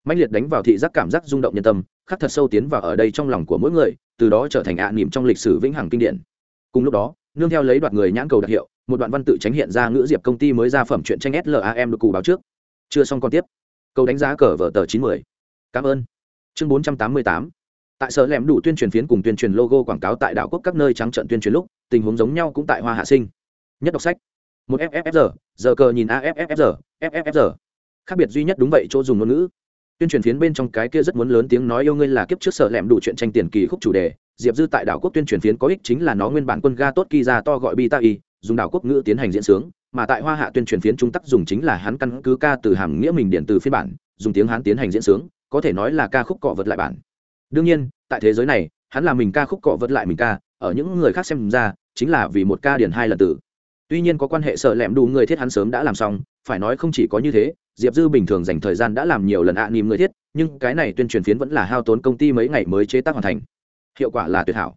S1: Mạnh liệt đánh vào thị giác cảm giác rung động nhân tâm, khắc thật sâu tiến vào ở đây trong lòng của mỗi người, từ đó trở thành ạ niệm trong lịch sử vĩnh hằng kinh điển. Cùng lúc đó, nương theo lấy đoạt người nhãn cầu đặc hiệu, một đoạn văn tự tránh hiện ra ngữ diệp công ty mới ra phẩm chuyện tranh slam được cụ báo trước. Chưa xong còn tiếp. Câu đánh giá cờ vở tờ chín mươi. Cảm ơn. Chương bốn trăm tám mươi tám tại sở lẻm đủ tuyên truyền phiến cùng tuyên truyền logo quảng cáo tại đảo quốc các nơi trắng trận tuyên truyền lúc, tình huống giống nhau cũng tại hoa hạ sinh. Nhất đọc sách. Một fffr giờ cờ nhìn affr ffr khác biệt duy nhất đúng vậy, chỗ dùng ngôn ngữ. Tuyên truyền phiến bên trong cái kia rất muốn lớn tiếng nói yêu ngươi là kiếp trước sở lẻm đủ chuyện tranh tiền kỳ khúc chủ đề. Diệp dư tại đảo quốc tuyên truyền phiến có ích chính là nó nguyên bản quân ga tốt kỳ ra to gọi bi ta y, dùng đảo quốc ngữ tiến hành diễn sướng, mà tại hoa hạ tuyên truyền phiến trung tắc dùng chính là hắn căn cứ ca từ hàm nghĩa mình điện từ phiên bản, dùng tiếng hán tiến hành diễn sướng, có thể nói là ca khúc cọ vật lại bản đương nhiên, tại thế giới này, hắn là mình ca khúc cọ vật lại mình ca, ở những người khác xem ra, chính là vì một ca điển hai lần tử. Tuy nhiên có quan hệ sợ lẹm đủ người thiết hắn sớm đã làm xong, phải nói không chỉ có như thế, diệp dư bình thường dành thời gian đã làm nhiều lần ạ à nìm người thiết, nhưng cái này tuyên truyền phiến vẫn là hao tốn công ty mấy ngày mới chế tác hoàn thành. Hiệu quả là tuyệt hảo.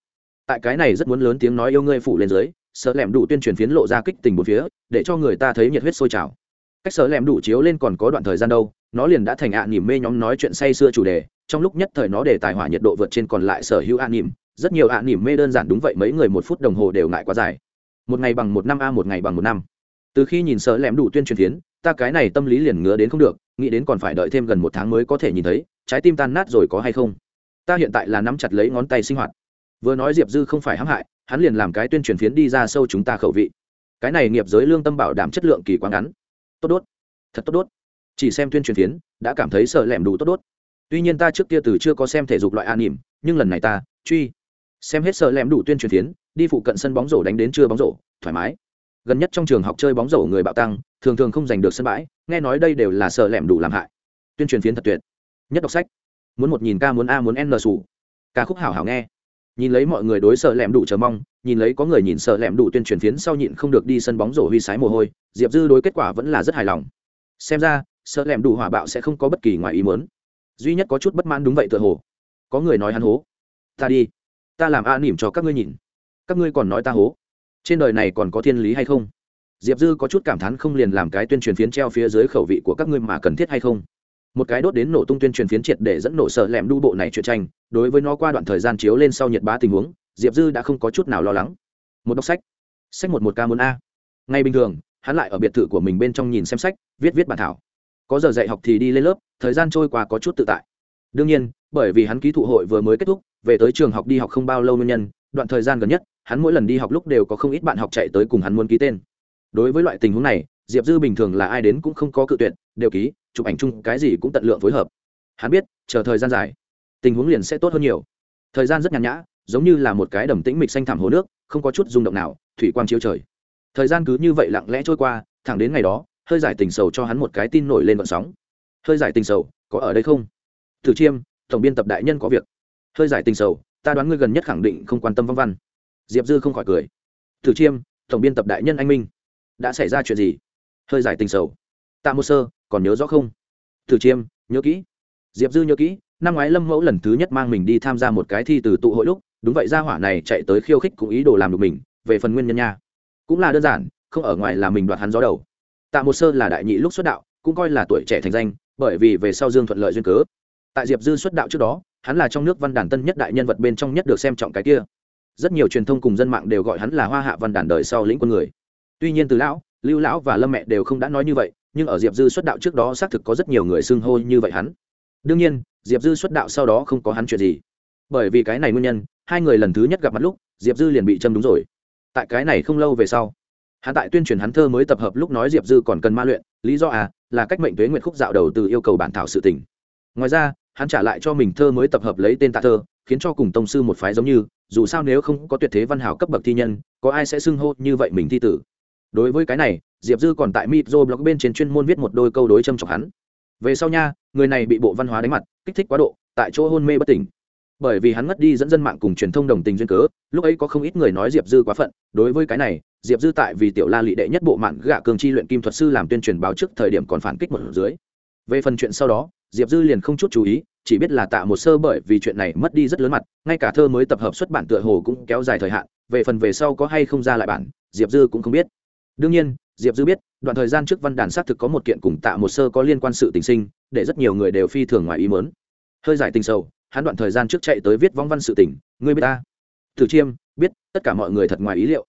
S1: Tại cái này rất muốn lớn tiếng nói yêu ngươi phụ lên dưới, sợ lẹm đủ tuyên truyền phiến lộ ra kích tình một phía, để cho người ta thấy nhiệt huyết sôi trào. Cách sợ lẹm đủ chiếu lên còn có đoạn thời gian đâu, nó liền đã thành ạ à nỉm mê nhóm nói chuyện say xưa chủ đề trong lúc nhất thời nó để tài hỏa nhiệt độ vượt trên còn lại sở hữu an nỉm. Rất nhiều an nỉm mê đơn giản đúng vậy, mấy người một phút đồng hồ đều ngại quá dài. Một ngày bằng một năm a, một ngày bằng một năm. Từ khi nhìn sợ lẹm đủ tuyên truyền phiến, ta cái này tâm lý liền ngứa đến không được, nghĩ đến còn phải đợi thêm gần một tháng mới có thể nhìn thấy, trái tim tan nát rồi có hay không? Ta hiện tại là nắm chặt lấy ngón tay sinh hoạt. Vừa nói diệp dư không phải hãm hại, hắn liền làm cái tuyên truyền phiến đi ra sâu chúng ta khẩu vị. Cái này nghiệp giới lương tâm bảo đảm chất lượng kỳ quá ngắn. Tốt đốt. Thật tốt đốt. Chỉ xem tuyên truyền phiến, đã cảm thấy sợ lẹm đủ tốt đốt tuy nhiên ta trước kia từ chưa có xem thể dục loại an nỉm nhưng lần này ta, truy. Xem hết sợ lẻm đủ tuyên truyền phiến, đi phụ cận sân bóng rổ đánh đến chưa bóng rổ, thoải mái. Gần nhất trong trường học chơi bóng rổ người bạo tăng, thường thường không giành được sân bãi, nghe nói đây đều là sợ lẻm đủ làm hại. Tuyên truyền phiến thật tuyệt. Nhất đọc sách. Muốn một nghìn ca muốn a muốn n sủ. Ca khúc hảo hảo nghe. Nhìn lấy mọi người đối sợ lẻm đủ chờ mong, nhìn lấy có người nhìn sợ lẻm đủ tuyên truyền phiến sau nhịn không được đi sân bóng rổ huy sái mồ hôi, diệp dư đối kết quả vẫn là rất hài lòng. Xem ra, sợ lẻm đủ hỏa bạo sẽ không có bất kỳ ngoài ý muốn duy nhất có chút bất mãn đúng vậy tựa hồ. Có người nói hắn hố. Ta đi. Ta làm a nỉm cho các ngươi nhìn. Các ngươi còn nói ta hố. Trên đời này còn có thiên lý hay không? Diệp dư có chút cảm thán không liền làm cái tuyên truyền phiến treo phía dưới khẩu vị của các ngươi mà cần thiết hay không? Một cái đốt đến nổ tung tuyên truyền phiến triệt để dẫn nổ sợ lẹm đu bộ này chuyện tranh, đối với nó qua đoạn thời gian chiếu lên sau nhiệt bá tình huống, diệp dư đã không có chút nào lo lắng. Một đọc sách. Sách một một ca muốn a. Ngay bình thường, hắn lại ở biệt thự của mình bên trong nhìn xem sách, viết viết bản thảo có giờ dạy học thì đi lên lớp, thời gian trôi qua có chút tự tại. Đương nhiên, bởi vì hắn ký thụ hội vừa mới kết thúc, về tới trường học đi học không bao lâu nguyên nhân, đoạn thời gian gần nhất, hắn mỗi lần đi học lúc đều có không ít bạn học chạy tới cùng hắn muốn ký tên. Đối với loại tình huống này, diệp dư bình thường là ai đến cũng không có cự tuyệt, đều ký, chụp ảnh chung, cái gì cũng tận lượng phối hợp. Hắn biết, chờ thời gian dài, tình huống liền sẽ tốt hơn nhiều. Thời gian rất nhàn nhã, giống như là một cái đầm tĩnh mịch xanh thảm hồ nước, không có chút rung động nào, thủy quang chiếu trời. Thời gian cứ như vậy lặng lẽ trôi qua, thẳng đến ngày đó hơi giải tình sầu cho hắn một cái tin nổi lên vận sóng. Hơi giải tình sầu, có ở đây không? Thử chiêm, tổng biên tập đại nhân có việc. Hơi giải tình sầu, ta đoán ngươi gần nhất khẳng định không quan tâm văng văn. Diệp dư không khỏi cười. Thử chiêm, tổng biên tập đại nhân anh minh. Đã xảy ra chuyện gì? Hơi giải tình sầu. Tạ một sơ, còn nhớ rõ không? Thử chiêm, nhớ kỹ. Diệp dư nhớ kỹ, năm ngoái lâm mẫu lần thứ nhất mang mình đi tham gia một cái thi từ tụ hội lúc, đúng vậy ra hỏa này chạy tới khiêu khích cũng ý đồ làm được mình, về phần nguyên nhân nha. Cũng là đơn giản, không ở ngoài là mình đoạt hắn gió đầu tạ một sơ là đại nhị lúc xuất đạo, cũng coi là tuổi trẻ thành danh, bởi vì về sau dương thuận lợi duyên cớ. Tại diệp dư xuất đạo trước đó, hắn là trong nước văn đàn tân nhất đại nhân vật bên trong nhất được xem trọng cái kia. Rất nhiều truyền thông cùng dân mạng đều gọi hắn là hoa hạ văn đàn đời sau lĩnh quân người. Tuy nhiên từ lão, lưu lão và lâm mẹ đều không đã nói như vậy, nhưng ở diệp dư xuất đạo trước đó xác thực có rất nhiều người xưng hô như vậy hắn. Đương nhiên, diệp dư xuất đạo sau đó không có hắn chuyện gì. Bởi vì cái này nguyên nhân, hai người lần thứ nhất gặp mặt lúc, diệp dư liền bị châm đúng rồi. Tại cái này không lâu về sau hắn tại tuyên truyền hắn thơ mới tập hợp lúc nói diệp dư còn cần ma luyện, lý do à là cách mệnh tuế nguyện khúc dạo đầu từ yêu cầu bản thảo sự tình. Ngoài ra, hắn trả lại cho mình thơ mới tập hợp lấy tên tạ thơ, khiến cho cùng tông sư một phái giống như, dù sao nếu không có tuyệt thế văn hảo cấp bậc thi nhân, có ai sẽ xưng hô như vậy mình thi tử? Đối với cái này, diệp dư còn tại mitro blog bên trên chuyên môn viết một đôi câu đối châm chọc hắn. Về sau nha, người này bị bộ văn hóa đánh mặt, kích thích quá độ, tại chỗ hôn mê bất tỉnh. Bởi vì hắn ngất đi dẫn dân mạng cùng truyền thông đồng tình duyên cớ, lúc ấy có không ít người nói diệp dư quá phận, đối với cái này diệp dư tại vì tiểu la lị đệ nhất bộ mạng gạ cường chi luyện kim thuật sư làm tuyên truyền báo trước thời điểm còn phản kích một dưới. Về phần chuyện sau đó, diệp dư liền không chút chú ý, chỉ biết là tạ một sơ bởi vì chuyện này mất đi rất lớn mặt, ngay cả thơ mới tập hợp xuất bản tựa hồ cũng kéo dài thời hạn, về phần về sau có hay không ra lại bản, diệp dư cũng không biết. Đương nhiên, diệp dư biết, đoạn thời gian trước văn đàn xác thực có một kiện cùng tạ một sơ có liên quan sự tình sinh, để rất nhiều người đều phi thường ngoài ý mớn hơi giải tình sâu, hắn đoạn thời gian trước chạy tới viết vong văn sự tình, ngươi biết ta? Thử chiêm, biết, tất cả mọi người thật ngoài ý liệu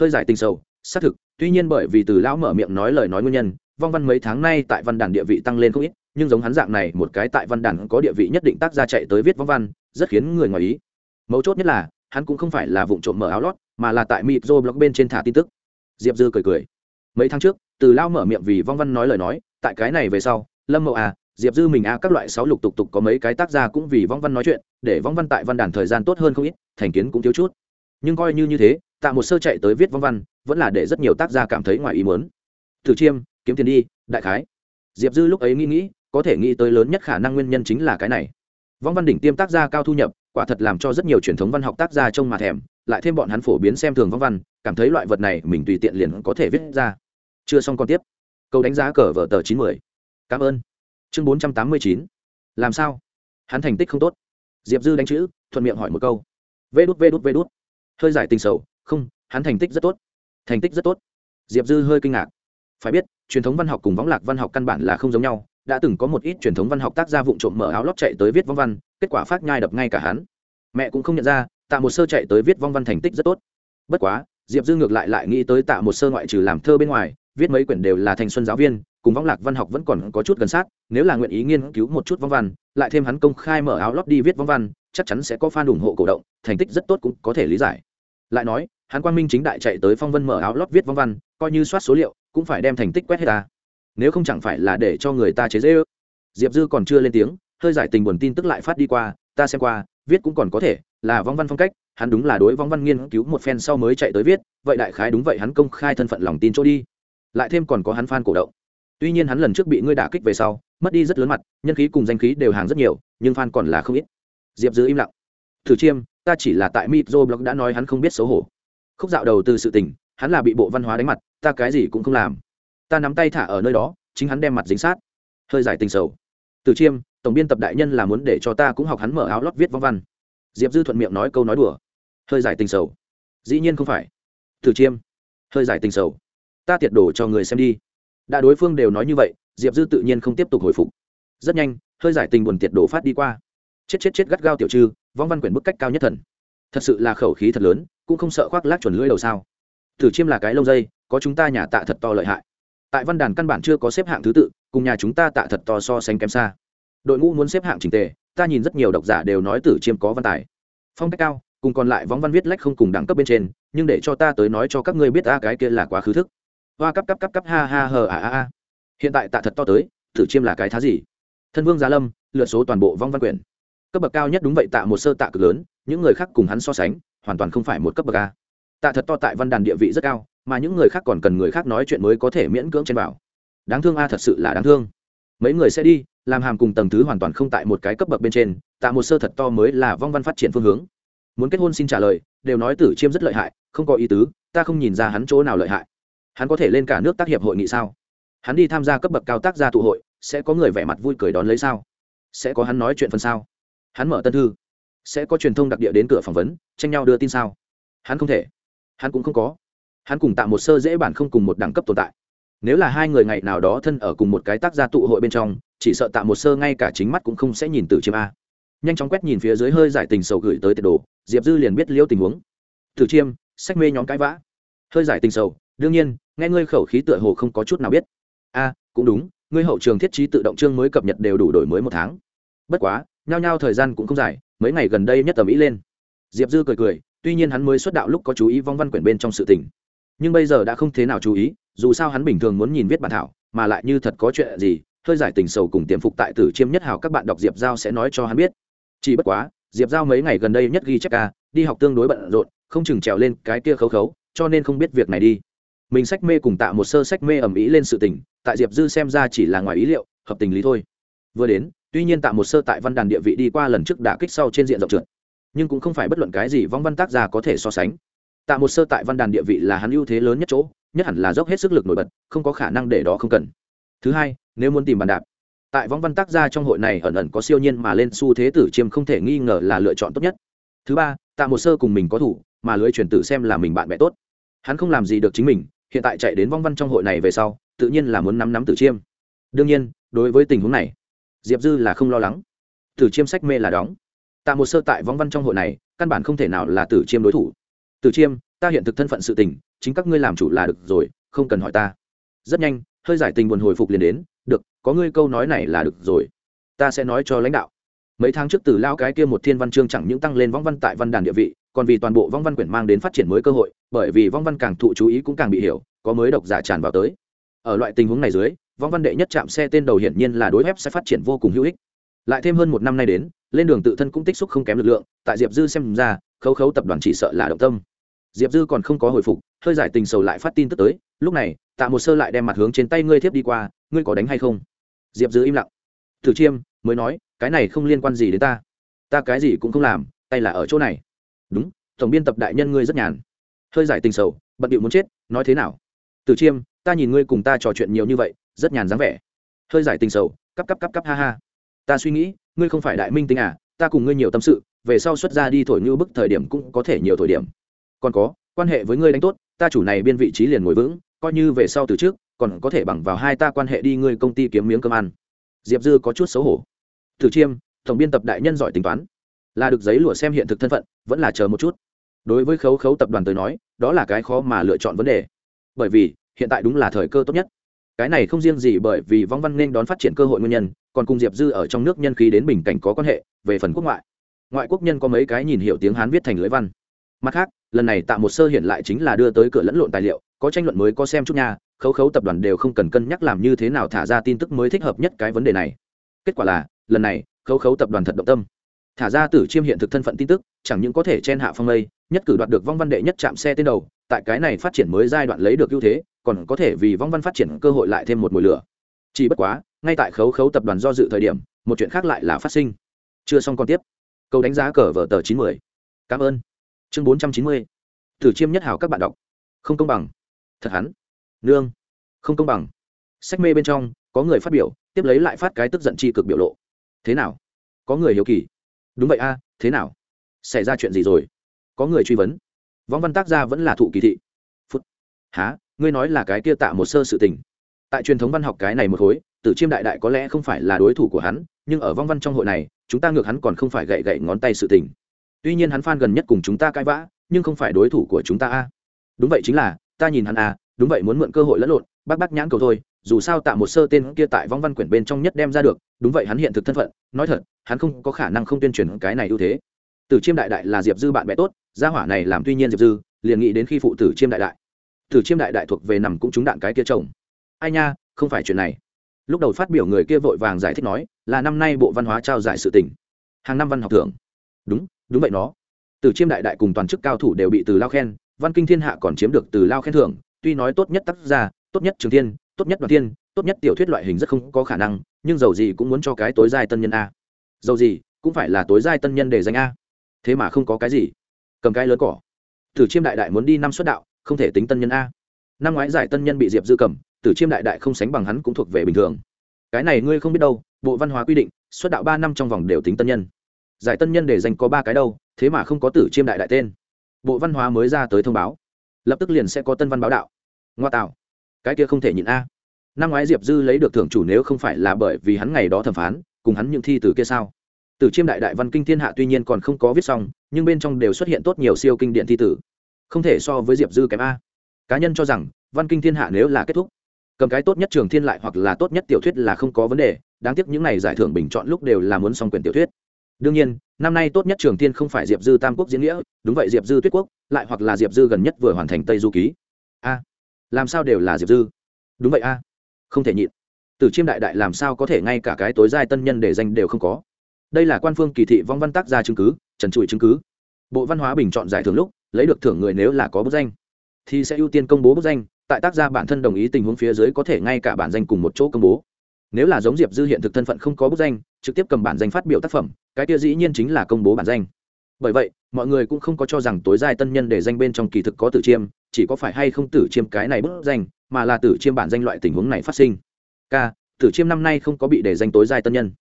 S1: hơi giải tình sầu, xác thực tuy nhiên bởi vì từ lão mở miệng nói lời nói nguyên nhân vong văn mấy tháng nay tại văn đàn địa vị tăng lên không ít nhưng giống hắn dạng này một cái tại văn đàn có địa vị nhất định tác ra chạy tới viết vong văn rất khiến người ngoài ý. Mấu chốt nhất là hắn cũng không phải là vụ trộm mở áo lót mà là tại mịp blog bên trên thả tin tức. Diệp dư cười cười. Mấy tháng trước từ lao mở miệng vì vong văn nói lời nói tại cái này về sau lâm mậu à diệp dư mình a các loại sáu lục tục tục có mấy cái tác gia cũng vì vong văn nói chuyện để vong văn tại văn đàn thời gian tốt hơn không ít thành kiến cũng thiếu chút. Nhưng coi như như thế tạ một sơ chạy tới viết văn văn, vẫn là để rất nhiều tác gia cảm thấy ngoài ý muốn. Thử chiêm, kiếm tiền đi, đại khái. Diệp dư lúc ấy nghĩ nghĩ, có thể nghĩ tới lớn nhất khả năng nguyên nhân chính là cái này. Vong văn đỉnh tiêm tác gia cao thu nhập, quả thật làm cho rất nhiều truyền thống văn học tác gia trông mà thèm, lại thêm bọn hắn phổ biến xem thường vong văn, cảm thấy loại vật này mình tùy tiện liền có thể viết ra. Chưa xong còn tiếp. Câu đánh giá cờ vở tờ chín mươi cảm ơn. Chương bốn trăm tám mươi chín. Làm sao? Hắn thành tích không tốt. Diệp dư đánh chữ, thuận miệng hỏi một câu. Vê đút vê đút vê đút. Hơi giải tình sầu không, hắn thành tích rất tốt. Thành tích rất tốt. Diệp dư hơi kinh ngạc. Phải biết, truyền thống văn học cùng võng lạc văn học căn bản là không giống nhau, đã từng có một ít truyền thống văn học tác gia vụ trộm mở áo lót chạy tới viết vong văn, kết quả phát nhai đập ngay cả hắn. Mẹ cũng không nhận ra, tạ một sơ chạy tới viết vong văn thành tích rất tốt. Bất quá, diệp dư ngược lại lại nghĩ tới tạ một sơ ngoại trừ làm thơ bên ngoài, viết mấy quyển đều là thành xuân giáo viên, cùng võng lạc văn học vẫn còn có chút gần sát, nếu là nguyện ý nghiên cứu một chút vong văn, lại thêm hắn công khai mở áo lót đi viết vong văn, chắc chắn sẽ có fan ủng hộ cổ động, thành tích rất tốt cũng có thể lý giải lại nói, hắn quang minh chính đại chạy tới phong vân mở áo lót viết vong văn, coi như soát số liệu, cũng phải đem thành tích quét hết ta. Nếu không chẳng phải là để cho người ta chế dễ ước diệp dư còn chưa lên tiếng, hơi giải tình buồn tin tức lại phát đi qua, ta xem qua, viết cũng còn có thể, là vong văn phong cách, hắn đúng là đối vong văn nghiên cứu một phen sau mới chạy tới viết, vậy đại khái đúng vậy hắn công khai thân phận lòng tin chỗ đi. Lại thêm còn có hắn f a n cổ động. Tuy nhiên hắn lần trước bị ngươi đả kích về sau, mất đi rất lớn mặt, nhân khí cùng danh khí đều hàng rất nhiều, nhưng f a n còn là không ít. Diệp dư im lặng thử chiêm, ta chỉ là tại mitro blog đã nói hắn không biết xấu hổ. Khúc dạo đầu từ sự tình, hắn là bị bộ văn hóa đánh mặt, ta cái gì cũng không làm. Ta nắm tay thả ở nơi đó, chính hắn đem mặt dính sát. Hơi giải tình sầu. Từ chiêm, tổng biên tập đại nhân là muốn để cho ta cũng học hắn mở áo lót viết văn văn. Diệp dư thuận miệng nói câu nói đùa. Hơi giải tình sầu. Dĩ nhiên không phải. Từ chiêm, hơi giải tình sầu. Ta tiệt đổ cho người xem đi. Đã đối phương đều nói như vậy, diệp dư tự nhiên không tiếp tục hồi phục. Rất nhanh, hơi giải tình buồn tiệt đổ phát đi qua. Chết chết chết gắt gao tiểu trư vong văn quyển bức cách cao nhất thần. Thật sự là khẩu khí thật lớn, cũng không sợ khoác lác chuẩn lưỡi đầu sao. Thử chiêm là cái lông dây, có chúng ta nhà tạ thật to lợi hại. Tại văn đàn căn bản chưa có xếp hạng thứ tự, cùng nhà chúng ta tạ thật to so sánh kém xa. Đội ngũ muốn xếp hạng trình tề, ta nhìn rất nhiều độc giả đều nói tử chiêm có văn tài. Phong cách cao, cùng còn lại võng văn viết lách không cùng đẳng cấp bên trên, nhưng để cho ta tới nói cho các ngươi biết ta cái kia là quá khứ thức. Hoa cấp cấp cấp cấp ha ha hờ à à à hiện tại tạ thật to tới, tử chiêm là cái thá gì? Thân vương gia lâm lượt số toàn bộ vong văn quyển cấp bậc cao nhất đúng vậy tạ một sơ tạ cực lớn, những người khác cùng hắn so sánh, hoàn toàn không phải một cấp bậc a. Tạ thật to tại văn đàn địa vị rất cao, mà những người khác còn cần người khác nói chuyện mới có thể miễn cưỡng trên bảo. Đáng thương a thật sự là đáng thương. Mấy người sẽ đi, làm hàm cùng tầng thứ hoàn toàn không tại một cái cấp bậc bên trên, tạ một sơ thật to mới là vong văn phát triển phương hướng. Muốn kết hôn xin trả lời, đều nói tử chiêm rất lợi hại, không có ý tứ, ta không nhìn ra hắn chỗ nào lợi hại. Hắn có thể lên cả nước tác hiệp hội nghị sao? Hắn đi tham gia cấp bậc cao tác gia tụ hội, sẽ có người vẻ mặt vui cười đón lấy sao? Sẽ có hắn nói chuyện phần sao? Hắn mở tân thư. Sẽ có truyền thông đặc địa đến cửa phỏng vấn, tranh nhau đưa tin sao? Hắn không thể. Hắn cũng không có. Hắn cùng tạo một sơ dễ bản không cùng một đẳng cấp tồn tại. Nếu là hai người ngày nào đó thân ở cùng một cái tác gia tụ hội bên trong, chỉ sợ tạo một sơ ngay cả chính mắt cũng không sẽ nhìn từ chiêm a. Nhanh chóng quét nhìn phía dưới hơi giải tình sầu gửi tới tiệt đồ, diệp dư liền biết liêu tình huống. Từ chiêm, sách mê nhóm cãi vã. Hơi giải tình sầu, đương nhiên, nghe ngươi khẩu khí tựa hồ không có chút nào biết. A, cũng đúng, ngươi hậu trường thiết trí tự động chương mới cập nhật đều đủ đổi mới một tháng. Bất quá nhao nhao thời gian cũng không dài, mấy ngày gần đây nhất tầm ý lên. Diệp dư cười cười, tuy nhiên hắn mới xuất đạo lúc có chú ý vong văn quyển bên trong sự tình. Nhưng bây giờ đã không thế nào chú ý, dù sao hắn bình thường muốn nhìn viết bản thảo, mà lại như thật có chuyện gì, hơi giải tình sầu cùng tiềm phục tại tử chiêm nhất hào các bạn đọc diệp giao sẽ nói cho hắn biết. Chỉ bất quá, diệp giao mấy ngày gần đây nhất ghi chép ca, đi học tương đối bận rộn, không chừng trèo lên cái kia khấu khấu, cho nên không biết việc này đi. Mình sách mê cùng tạo một sơ sách mê ầm ĩ lên sự tình, tại diệp dư xem ra chỉ là ngoài ý liệu, hợp tình lý thôi. Vừa đến tuy nhiên tạo một sơ tại văn đàn địa vị đi qua lần trước đã kích sau trên diện rộng trượt, nhưng cũng không phải bất luận cái gì vong văn tác gia có thể so sánh. Tạ một sơ tại văn đàn địa vị là hắn ưu thế lớn nhất chỗ, nhất hẳn là dốc hết sức lực nổi bật, không có khả năng để đó không cần. Thứ hai, nếu muốn tìm bàn đạp, tại vong văn tác gia trong hội này ẩn ẩn có siêu nhiên mà lên xu thế tử chiêm không thể nghi ngờ là lựa chọn tốt nhất. Thứ ba, tạ một sơ cùng mình có thủ, mà lưới truyền tử xem là mình bạn bè tốt. Hắn không làm gì được chính mình, hiện tại chạy đến vong văn trong hội này về sau, tự nhiên là muốn nắm nắm tử chiêm. Đương nhiên, đối với tình huống này diệp dư là không lo lắng. Tử chiêm sách mê là đóng. Tạ một sơ tại võng văn trong hội này, căn bản không thể nào là tử chiêm đối thủ. Tử chiêm, ta hiện thực thân phận sự tình, chính các ngươi làm chủ là được rồi, không cần hỏi ta. Rất nhanh, hơi giải tình buồn hồi phục liền đến, được, có ngươi câu nói này là được rồi. Ta sẽ nói cho lãnh đạo. Mấy tháng trước từ lao cái kia một thiên văn chương chẳng những tăng lên vong văn tại văn đàn địa vị, còn vì toàn bộ vong văn quyển mang đến phát triển mới cơ hội, bởi vì vong văn càng thụ chú ý cũng càng bị hiểu, có mới độc giả tràn vào tới. Ở loại tình huống này dưới vong văn đệ nhất chạm xe tên đầu hiển nhiên là đối web sẽ phát triển vô cùng hữu ích. Lại thêm hơn một năm nay đến, lên đường tự thân cũng tích xúc không kém lực lượng, tại diệp dư xem ra, khấu khấu tập đoàn chỉ sợ là động tâm. Diệp dư còn không có hồi phục, hơi giải tình sầu lại phát tin tức tới, lúc này, tạ một sơ lại đem mặt hướng trên tay ngươi thiếp đi qua, ngươi có đánh hay không? Diệp dư im lặng. Thử chiêm, mới nói, cái này không liên quan gì đến ta. Ta cái gì cũng không làm, tay là ở chỗ này. Đúng, tổng biên tập đại nhân ngươi rất nhàn. Hơi giải tình sầu, bận điệu muốn chết, nói thế nào? Từ chiêm, ta nhìn ngươi cùng ta trò chuyện nhiều như vậy rất nhàn dáng vẻ. Hơi giải tình sầu, cắp cắp cắp cắp ha ha. Ta suy nghĩ, ngươi không phải đại minh tinh à ta cùng ngươi nhiều tâm sự, về sau xuất ra đi thổi như bức thời điểm cũng có thể nhiều thời điểm. Còn có, quan hệ với ngươi đánh tốt, ta chủ này biên vị trí liền ngồi vững, coi như về sau từ trước, còn có thể bằng vào hai ta quan hệ đi ngươi công ty kiếm miếng cơm ăn. Diệp dư có chút xấu hổ. Thử chiêm, tổng biên tập đại nhân giỏi tính toán. Là được giấy lụa xem hiện thực thân phận, vẫn là chờ một chút. Đối với khấu khấu tập đoàn tới nói, đó là cái khó mà lựa chọn vấn đề. Bởi vì, hiện tại đúng là thời cơ tốt nhất cái này không riêng gì bởi vì vong văn nên đón phát triển cơ hội nguyên nhân, còn cùng diệp dư ở trong nước nhân khí đến bình cảnh có quan hệ, về phần quốc ngoại. Ngoại quốc nhân có mấy cái nhìn hiểu tiếng hán viết thành lưỡi văn. Mặt khác, lần này tạo một sơ hiện lại chính là đưa tới cửa lẫn lộn tài liệu, có tranh luận mới có xem chút nha, khấu khấu tập đoàn đều không cần cân nhắc làm như thế nào thả ra tin tức mới thích hợp nhất cái vấn đề này. Kết quả là, lần này, khấu khấu tập đoàn thật động tâm. Thả ra tử chiêm hiện thực thân phận tin tức, chẳng những có thể chen hạ phong lây, nhất cử đoạt được vong văn đệ nhất chạm xe tên đầu, tại cái này phát triển mới giai đoạn lấy được ưu thế còn có thể vì vong văn phát triển cơ hội lại thêm một mùi lửa. Chỉ bất quá, ngay tại khấu khấu tập đoàn do dự thời điểm, một chuyện khác lại là phát sinh. Chưa xong còn tiếp. Câu đánh giá cờ vở tờ chín mươi. Cảm ơn. Chương bốn trăm chín mươi. Thử chiêm nhất hảo các bạn đọc. Không công bằng. Thật hắn. Nương. Không công bằng. Sách mê bên trong, có người phát biểu, tiếp lấy lại phát cái tức giận tri cực biểu lộ. Thế nào? Có người hiếu kỳ. Đúng vậy a, thế nào? Xảy ra chuyện gì rồi? Có người truy vấn. Võng văn tác gia vẫn là thụ kỳ thị. Phút. Há? Ngươi nói là cái kia tạ một sơ sự tình. Tại truyền thống văn học cái này một khối, tử chiêm đại đại có lẽ không phải là đối thủ của hắn, nhưng ở vong văn trong hội này, chúng ta ngược hắn còn không phải gậy gậy ngón tay sự tình. Tuy nhiên hắn phan gần nhất cùng chúng ta cãi vã, nhưng không phải đối thủ của chúng ta a. Đúng vậy chính là, ta nhìn hắn a, đúng vậy muốn mượn cơ hội lẫn lộn, bác bác nhãn cầu thôi, dù sao tạ một sơ tên kia tại vong văn quyển bên trong nhất đem ra được, đúng vậy hắn hiện thực thân phận, nói thật, hắn không có khả năng không tuyên truyền cái này ưu thế. Tử chiêm đại đại là diệp dư bạn bè tốt, gia hỏa này làm tuy nhiên diệp dư, liền nghĩ đến khi phụ tử chiêm đại đại tử chiêm đại đại thuộc về nằm cũng trúng đạn cái kia chồng. Ai nha, không phải chuyện này. Lúc đầu phát biểu người kia vội vàng giải thích nói, là năm nay bộ văn hóa trao giải sự tỉnh hàng năm văn học thưởng. Đúng đúng vậy nó. Từ chiêm đại đại cùng toàn chức cao thủ đều bị từ lao khen, văn kinh thiên hạ còn chiếm được từ lao khen thưởng. Tuy nói tốt nhất tác gia, tốt nhất trường thiên, tốt nhất đoàn thiên, tốt nhất tiểu thuyết loại hình rất không có khả năng, nhưng dầu gì cũng muốn cho cái tối giai tân nhân a. Dầu gì, cũng phải là tối giai tân nhân để danh a. Thế mà không có cái gì. Cầm cái lớn cỏ. Tử chiêm đại đại muốn đi năm xuất đạo không thể tính tân nhân a. Năm ngoái giải tân nhân bị diệp dư cầm, tử chiêm đại đại không sánh bằng hắn cũng thuộc về bình thường. Cái này ngươi không biết đâu, bộ văn hóa quy định, xuất đạo ba năm trong vòng đều tính tân nhân. Giải tân nhân để dành có ba cái đâu, thế mà không có tử chiêm đại đại tên. Bộ văn hóa mới ra tới thông báo. Lập tức liền sẽ có tân văn báo đạo. Ngoa tạo. Cái kia không thể nhịn a. Năm ngoái diệp dư lấy được thưởng chủ nếu không phải là bởi vì hắn ngày đó thẩm phán, cùng hắn những thi từ kia sao? Từ chiêm đại đại văn kinh thiên hạ tuy nhiên còn không có viết xong, nhưng bên trong đều xuất hiện tốt nhiều siêu kinh điện thi tử không thể so với diệp dư kém a. Cá nhân cho rằng, văn kinh thiên hạ nếu là kết thúc, cầm cái tốt nhất trường thiên lại hoặc là tốt nhất tiểu thuyết là không có vấn đề, đáng tiếc những n à y giải thưởng bình chọn lúc đều là muốn xong quyền tiểu thuyết. Đương nhiên, năm nay tốt nhất trường thiên không phải diệp dư tam quốc diễn nghĩa, đúng vậy diệp dư tuyết quốc, lại hoặc là diệp dư gần nhất vừa hoàn thành tây du ký. A, làm sao đều là diệp dư? Đúng vậy a. Không thể nhịn. Từ chiêm đại đại làm sao có thể ngay cả cái tối giai tân nhân để danh đều không có? Đây là quan phương kỳ thị vong văn tác ra chứng cứ, trần trụi chứng cứ. Bộ văn hóa bình chọn giải thưởng lúc lấy được thưởng người nếu là có bức danh, thì sẽ ưu tiên công bố bức danh. Tại tác gia bản thân đồng ý tình huống phía dưới có thể ngay cả bản danh cùng một chỗ công bố. Nếu là giống diệp dư hiện thực thân phận không có bức danh, trực tiếp cầm bản danh phát biểu tác phẩm, cái kia dĩ nhiên chính là công bố bản danh. Bởi vậy, mọi người cũng không có cho rằng tối giai tân nhân để danh bên trong kỳ thực có tử chiêm, chỉ có phải hay không tử chiêm cái này bức danh, mà là tử chiêm bản danh loại tình huống này phát sinh. K, tử chiêm năm nay không có bị để danh tối giai tân nhân.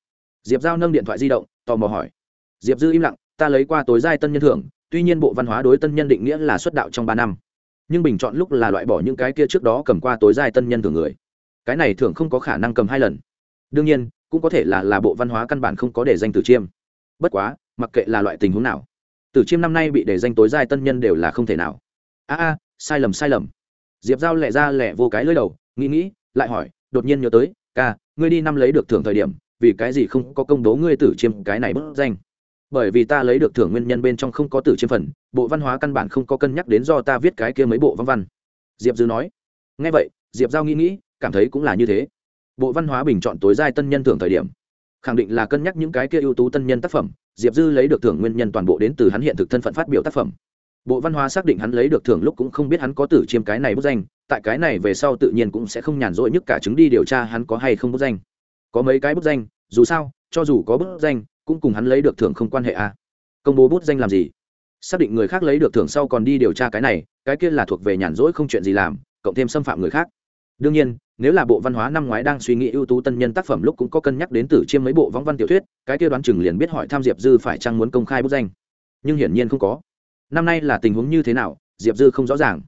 S1: Diệp giao nâng điện thoại di động, tò mò hỏi. Diệp dư im lặng, ta lấy qua tối giai tân nhân thưởng tuy nhiên bộ văn hóa đối tân nhân định nghĩa là xuất đạo trong ba năm. Nhưng bình chọn lúc là loại bỏ những cái kia trước đó cầm qua tối giai tân nhân thường người. Cái này thường không có khả năng cầm hai lần. Đương nhiên, cũng có thể là là bộ văn hóa căn bản không có để danh tử chiêm. Bất quá, mặc kệ là loại tình huống nào, tử chiêm năm nay bị để danh tối giai tân nhân đều là không thể nào. A a, sai lầm sai lầm. Diệp giao lẹ ra lẹ vô cái lưỡi đầu, nghĩ nghĩ, lại hỏi, đột nhiên nhớ tới, ca, ngươi đi năm lấy được thưởng thời điểm, vì cái gì không có công bố ngươi tử chiêm cái này bức danh? Bởi vì ta lấy được thưởng nguyên nhân bên trong không có tử chiêm phần, bộ văn hóa căn bản không có cân nhắc đến do ta viết cái kia mấy bộ văn văn. Diệp dư nói. Ngay vậy, diệp giao nghĩ nghĩ, cảm thấy cũng là như thế. Bộ văn hóa bình chọn tối giai tân nhân thưởng thời điểm. Khẳng định là cân nhắc những cái kia ưu tú tân nhân tác phẩm, diệp dư lấy được thưởng nguyên nhân toàn bộ đến từ hắn hiện thực thân phận phát biểu tác phẩm. Bộ văn hóa xác định hắn lấy được thưởng lúc cũng không biết hắn có tử chiêm cái này bút danh, tại cái này về sau tự nhiên cũng sẽ không nhàn rỗi nhất cả chứng đi điều tra hắn có hay không bút danh. Có mấy cái bút danh, dù sao, cho dù có bút danh cũng cùng hắn lấy được thưởng không quan hệ à. công bố bút danh làm gì? Xác định người khác lấy được thưởng sau còn đi điều tra cái này, cái kia là thuộc về nhàn rỗi không chuyện gì làm, cộng thêm xâm phạm người khác. Đương nhiên, nếu là bộ văn hóa năm ngoái đang suy nghĩ ưu tú tân nhân tác phẩm lúc cũng có cân nhắc đến tử chiêm mấy bộ vong văn tiểu thuyết, cái kia đoán chừng liền biết hỏi tham diệp dư phải chăng muốn công khai bút danh. Nhưng hiển nhiên không có. Năm nay là tình huống như thế nào, diệp dư không rõ ràng.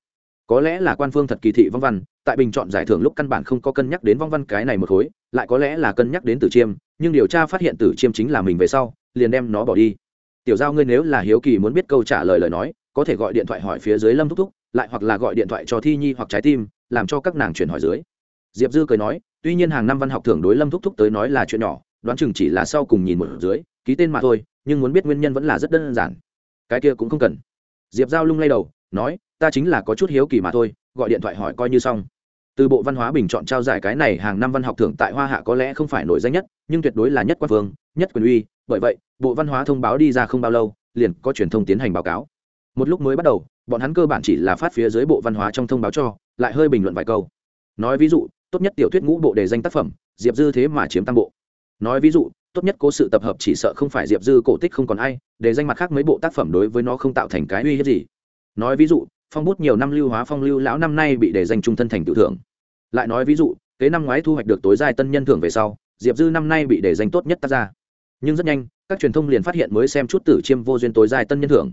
S1: Có lẽ là quan phương thật kỳ thị vong văn, tại bình chọn giải thưởng lúc căn bản không có cân nhắc đến vong văn cái này một khối, lại có lẽ là cân nhắc đến tử chiêm nhưng điều tra phát hiện tử chiêm chính là mình về sau, liền đem nó bỏ đi. Tiểu giao ngươi nếu là hiếu kỳ muốn biết câu trả lời lời nói, có thể gọi điện thoại hỏi phía dưới lâm thúc thúc, lại hoặc là gọi điện thoại cho thi nhi hoặc trái tim, làm cho các nàng chuyển hỏi dưới. Diệp dư cười nói, tuy nhiên hàng năm văn học thưởng đối lâm thúc thúc tới nói là chuyện nhỏ, đoán chừng chỉ là sau cùng nhìn một dưới, ký tên mà thôi, nhưng muốn biết nguyên nhân vẫn là rất đơn giản. Cái kia cũng không cần. Diệp giao lung lay đầu, nói, ta chính là có chút hiếu kỳ mà thôi, gọi điện thoại hỏi coi như xong từ bộ văn hóa bình chọn trao giải cái này hàng năm văn học thưởng tại hoa hạ có lẽ không phải nổi danh nhất nhưng tuyệt đối là nhất quan Vương, nhất quyền uy. Bởi vậy bộ văn hóa thông báo đi ra không bao lâu liền có truyền thông tiến hành báo cáo. Một lúc mới bắt đầu bọn hắn cơ bản chỉ là phát phía dưới bộ văn hóa trong thông báo cho lại hơi bình luận vài câu. Nói ví dụ tốt nhất tiểu thuyết ngũ bộ đề danh tác phẩm diệp dư thế mà chiếm tam bộ. Nói ví dụ tốt nhất cố sự tập hợp chỉ sợ không phải diệp dư cổ tích không còn ai để danh mặt khác mấy bộ tác phẩm đối với nó không tạo thành cái uy hiếp gì. Nói ví dụ phong bút nhiều năm lưu hóa phong lưu lão năm nay bị để danh trung thân thành tự thưởng. Lại nói ví dụ, kế năm ngoái thu hoạch được tối giai tân nhân thưởng về sau, diệp dư năm nay bị để danh tốt nhất tác gia. nhưng rất nhanh, các truyền thông liền phát hiện mới xem chút tử chiêm vô duyên tối giai tân nhân thưởng.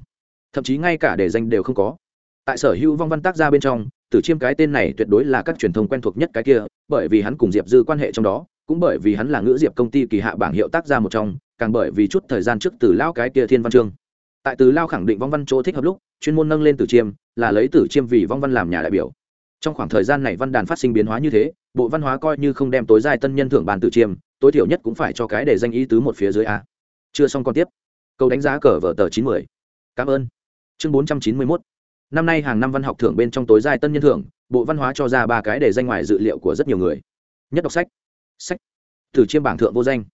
S1: Thậm chí ngay cả để danh đều không có. Tại sở hữu vong văn tác gia bên trong, tử chiêm cái tên này tuyệt đối là các truyền thông quen thuộc nhất cái kia, bởi vì hắn cùng diệp dư quan hệ trong đó, cũng bởi vì hắn là ngữ diệp công ty kỳ hạ bảng hiệu tác gia một trong, càng bởi vì chút thời gian trước từ lao cái kia thiên văn chương. Tại từ lao khẳng định vong văn chỗ thích hợp lúc, chuyên môn nâng lên tử chiêm là lấy tử chiêm vì vong văn làm nhà đại biểu. Trong khoảng thời gian này văn đàn phát sinh biến hóa như thế, bộ văn hóa coi như không đem tối giai tân nhân thưởng bàn tử chiêm, tối thiểu nhất cũng phải cho cái để danh ý tứ một phía dưới a. Chưa xong còn tiếp. Câu đánh giá cờ vở tờ chín mươi cảm ơn. Chương bốn trăm chín mươi mốt. Năm nay hàng năm văn học thưởng bên trong tối giai tân nhân thưởng, bộ văn hóa cho ra ba cái để danh ngoài dự liệu của rất nhiều người. Nhất đọc sách. Sách. Từ chiêm bảng thượng vô danh.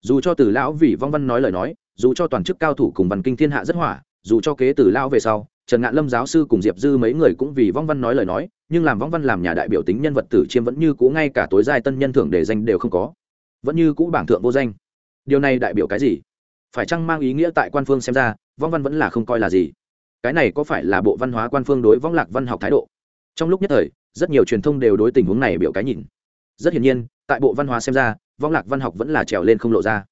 S1: Dù cho từ lão vì vong văn nói lời nói, dù cho toàn chức cao thủ cùng văn kinh thiên hạ rất hỏa, dù cho kế từ lão về sau trần ngạn lâm giáo sư cùng diệp dư mấy người cũng vì vong văn nói lời nói, nhưng làm vong văn làm nhà đại biểu tính nhân vật tử chiêm vẫn như cũ ngay cả tối giai tân nhân thưởng để danh đều không có. Vẫn như cũ bảng thượng vô danh. Điều này đại biểu cái gì? Phải chăng mang ý nghĩa tại quan phương xem ra, vong văn vẫn là không coi là gì? Cái này có phải là bộ văn hóa quan phương đối võng lạc văn học thái độ? Trong lúc nhất thời, rất nhiều truyền thông đều đối tình huống này biểu cái nhìn. Rất hiển nhiên, tại bộ văn hóa xem ra võng lạc văn học vẫn là trèo lên không lộ ra.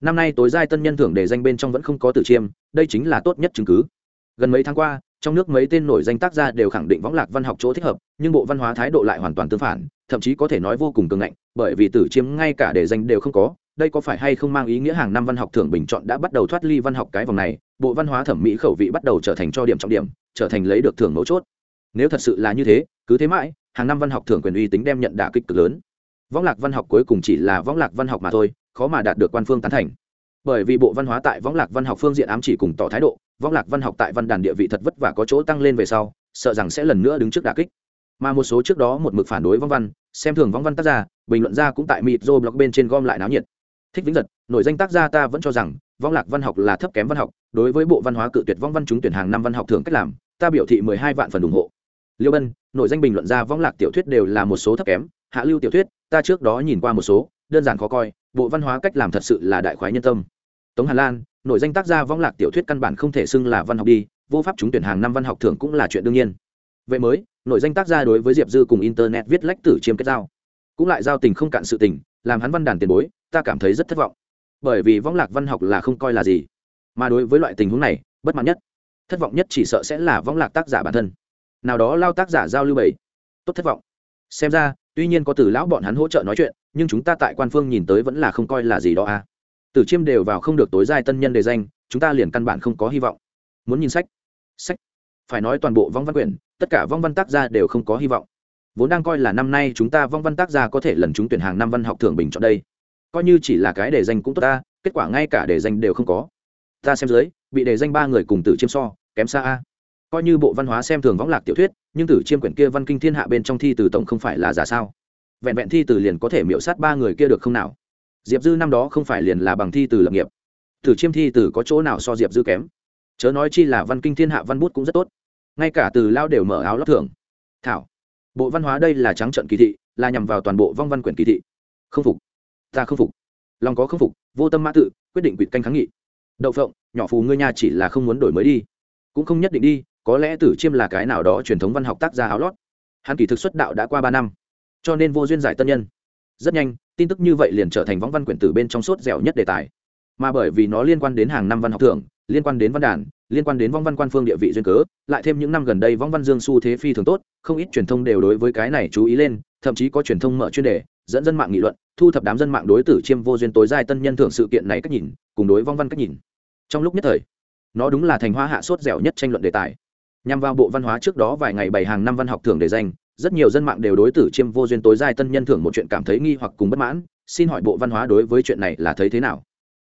S1: Năm nay tối giai tân nhân thưởng đề danh bên trong vẫn không có tử chiêm, đây chính là tốt nhất chứng cứ gần mấy tháng qua, trong nước mấy tên nổi danh tác gia đều khẳng định võng lạc văn học chỗ thích hợp, nhưng bộ văn hóa thái độ lại hoàn toàn tương phản, thậm chí có thể nói vô cùng cường ngạnh, bởi vì tử chiếm ngay cả đề danh đều không có. Đây có phải hay không mang ý nghĩa hàng năm văn học thưởng bình chọn đã bắt đầu thoát ly văn học cái vòng này, bộ văn hóa thẩm mỹ khẩu vị bắt đầu trở thành cho điểm trọng điểm, trở thành lấy được thưởng mấu chốt. Nếu thật sự là như thế, cứ thế mãi, hàng năm văn học thưởng quyền uy tính đem nhận đả kích cực lớn. Võng lạc văn học cuối cùng chỉ là võng lạc văn học mà thôi, khó mà đạt được quan phương tán thành. Bởi vì bộ văn hóa tại võng lạc văn học phương diện ám chỉ cùng tỏ thái độ võng lạc văn học tại văn đàn địa vị thật vất vả có chỗ tăng lên về sau, sợ rằng sẽ lần nữa đứng trước đả kích. Mà một số trước đó một mực phản đối võng văn, xem thường võng văn tác gia, bình luận ra cũng tại mịt rô blog bên trên gom lại náo nhiệt. Thích vĩnh giật nội danh tác gia ta vẫn cho rằng vong lạc văn học là thấp kém văn học, đối với bộ văn hóa cự tuyệt vong văn chúng tuyển hàng năm văn học thường cách làm, ta biểu thị mười hai vạn phần ủng hộ. Liêu bân nội danh bình luận ra vong lạc tiểu thuyết đều là một số thấp kém, hạ lưu tiểu thuyết, ta trước đó nhìn qua một số, đơn giản khó coi, bộ văn hóa cách làm thật sự là đại khoái nhân tâm. Tống hà lan nội danh tác gia vong lạc tiểu thuyết căn bản không thể xưng là văn học đi, vô pháp trúng tuyển hàng năm văn học thưởng cũng là chuyện đương nhiên. Vậy mới nội danh tác gia đối với diệp dư cùng internet viết lách tử chiêm kết giao. Cũng lại giao tình không cạn sự tình, làm hắn văn đàn tiền bối, ta cảm thấy rất thất vọng. Bởi vì vong lạc văn học là không coi là gì, mà đối với loại tình huống này, bất mãn nhất. Thất vọng nhất chỉ sợ sẽ là vong lạc tác giả bản thân. Nào đó lao tác giả giao lưu bảy tốt thất vọng. Xem ra, tuy nhiên có từ lão bọn hắn hỗ trợ nói chuyện, nhưng chúng ta tại quan phương nhìn tới vẫn là không coi là gì đó à tử chiêm đều vào không được tối giai tân nhân đề danh, chúng ta liền căn bản không có hy vọng. Muốn nhìn sách. Sách. Phải nói toàn bộ vong văn quyển, tất cả vong văn tác gia đều không có hy vọng. Vốn đang coi là năm nay chúng ta vong văn tác gia có thể lần trúng tuyển hàng năm văn học thưởng bình chọn đây. Coi như chỉ là cái đề danh cũng tốt ta, kết quả ngay cả đề danh đều không có. Ta xem dưới, bị đề danh ba người cùng tử chiêm so, kém xa a. Coi như bộ văn hóa xem thường võng lạc tiểu thuyết, nhưng tử chiêm quyển kia văn kinh thiên hạ bên trong thi từ tổng không phải là giả sao? Vẹn vẹn thi từ liền có thể miễu sát ba người kia được không nào? Diệp dư năm đó không phải liền là bằng thi từ lập nghiệp. Tử chiêm thi từ có chỗ nào so diệp dư kém? Chớ nói chi là văn kinh thiên hạ văn bút cũng rất tốt. Ngay cả từ lao đều mở áo lót thưởng. Thảo, bộ văn hóa đây là trắng trận kỳ thị, là nhằm vào toàn bộ vong văn quyển kỳ thị. Không phục. Ta không phục. Lòng có không phục, vô tâm mã tự, quyết định quỵt canh kháng nghị. Đậu phộng, nhỏ phù ngươi nhà chỉ là không muốn đổi mới đi. Cũng không nhất định đi, có lẽ tử chiêm là cái nào đó truyền thống văn học tác gia áo lót. Hắn kỳ thực xuất đạo đã qua ba năm, cho nên vô duyên giải tân nhân rất nhanh, tin tức như vậy liền trở thành võng văn quyển tử bên trong sốt dẻo nhất đề tài. Mà bởi vì nó liên quan đến hàng năm văn học thưởng, liên quan đến văn đàn, liên quan đến vong văn quan phương địa vị duyên cớ, lại thêm những năm gần đây vong văn dương xu thế phi thường tốt, không ít truyền thông đều đối với cái này chú ý lên, thậm chí có truyền thông mở chuyên đề, dẫn dân mạng nghị luận, thu thập đám dân mạng đối tử chiêm vô duyên tối giai tân nhân thưởng sự kiện này cách nhìn, cùng đối vong văn cách nhìn. Trong lúc nhất thời, nó đúng là thành hoa hạ sốt dẻo nhất tranh luận đề tài. Nhằm vào bộ văn hóa trước đó vài ngày bày hàng năm văn học thưởng đề danh rất nhiều dân mạng đều đối tử chiêm vô duyên tối giai tân nhân thưởng một chuyện cảm thấy nghi hoặc cùng bất mãn, xin hỏi bộ văn hóa đối với chuyện này là thấy thế nào?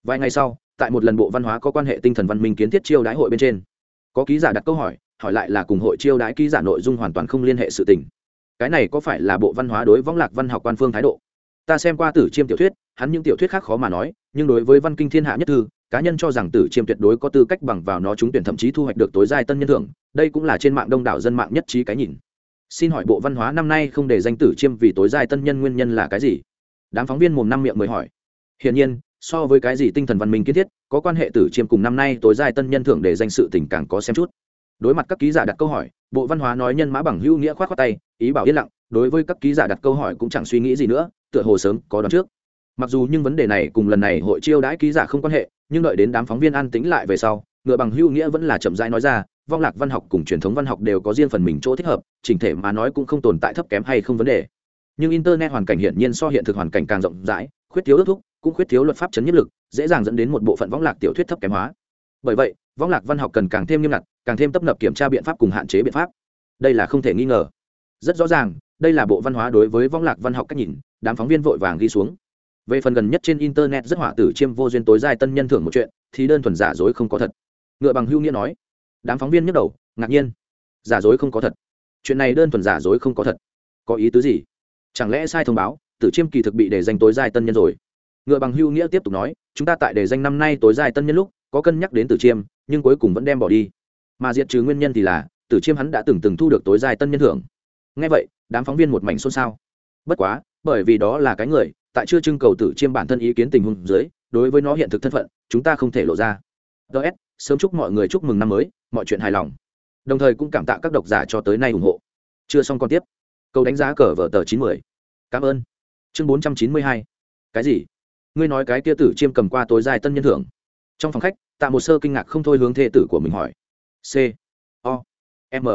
S1: Vài ngày sau, tại một lần bộ văn hóa có quan hệ tinh thần văn minh kiến thiết chiêu đãi hội bên trên, có ký giả đặt câu hỏi hỏi lại là cùng hội chiêu đãi ký giả nội dung hoàn toàn không liên hệ sự tình. Cái này có phải là bộ văn hóa đối võng lạc văn học quan phương thái độ? Ta xem qua tử chiêm tiểu thuyết, hắn những tiểu thuyết khác khó mà nói, nhưng đối với văn kinh thiên hạ nhất thư, cá nhân cho rằng tử chiêm tuyệt đối có tư cách bằng vào nó trúng tuyển thậm chí thu hoạch được tối giai tân nhân thưởng, đây cũng là trên mạng đông đảo dân mạng nhất trí cái nhìn xin hỏi bộ văn hóa năm nay không để danh tử chiêm vì tối giai tân nhân nguyên nhân là cái gì? Đám phóng viên mồm năm miệng mới hỏi. Hiển nhiên, so với cái gì tinh thần văn minh kiến thiết, có quan hệ tử chiêm cùng năm nay tối giai tân nhân thưởng để danh sự tình càng có xem chút. Đối mặt các ký giả đặt câu hỏi, bộ văn hóa nói nhân mã bằng hữu nghĩa khoát khoát tay, ý bảo yên lặng, đối với các ký giả đặt câu hỏi cũng chẳng suy nghĩ gì nữa, tựa hồ sớm có đón trước. Mặc dù nhưng vấn đề này cùng lần này hội chiêu đãi ký giả không quan hệ, nhưng đợi đến đám phóng viên an tĩnh lại về sau, ngựa bằng hữu nghĩa vẫn là chậm rãi nói ra vong lạc văn học cùng truyền thống văn học đều có riêng phần mình chỗ thích hợp, chỉnh thể mà nói cũng không tồn tại thấp kém hay không vấn đề. Nhưng internet hoàn cảnh hiển nhiên so hiện thực hoàn cảnh càng rộng rãi, khuyết thiếu ước thúc, cũng khuyết thiếu luật pháp chấn nhất lực, dễ dàng dẫn đến một bộ phận võng lạc tiểu thuyết thấp kém hóa. Bởi vậy võng lạc văn học cần càng thêm nghiêm ngặt, càng thêm tấp nập kiểm tra biện pháp cùng hạn chế biện pháp. Đây là không thể nghi ngờ. Rất rõ ràng, đây là bộ văn hóa đối với võng lạc văn học cách nhìn, đám phóng viên vội vàng ghi xuống. Về phần gần nhất trên internet rất họa tử chiêm vô duyên tối dài tân nhân thưởng một chuyện, thì đơn thuần giả dối không có thật. Ngựa bằng hưu nghĩa nói đám phóng viên nhức đầu, ngạc nhiên. Giả dối không có thật. Chuyện này đơn thuần giả dối không có thật. Có ý tứ gì? Chẳng lẽ sai thông báo, tử chiêm kỳ thực bị để danh tối dài tân nhân rồi? Ngựa bằng hưu nghĩa tiếp tục nói, chúng ta tại đề danh năm nay tối dài tân nhân lúc, có cân nhắc đến tử chiêm, nhưng cuối cùng vẫn đem bỏ đi. Mà diệt trừ nguyên nhân thì là, tử chiêm hắn đã từng từng thu được tối dài tân nhân thưởng. Ngay vậy, đám phóng viên một mảnh xôn xao. Bất quá, bởi vì đó là cái người, tại chưa trưng cầu tử chiêm bản thân ý kiến tình huống dưới, đối với nó hiện thực thân phận, chúng ta không thể lộ ra. Ts sớm chúc mọi người chúc mừng năm mới, mọi chuyện hài lòng. Đồng thời cũng cảm tạ các độc giả cho tới nay ủng hộ. Chưa xong còn tiếp. Câu đánh giá cờ vở tờ chín mươi cảm ơn. Chương bốn trăm chín mươi hai. Cái gì? Ngươi nói cái kia tử chiêm cầm qua tối dài tân nhân thưởng. Trong phòng khách, tạ một sơ kinh ngạc không thôi hướng thê tử của mình hỏi. C, o, m.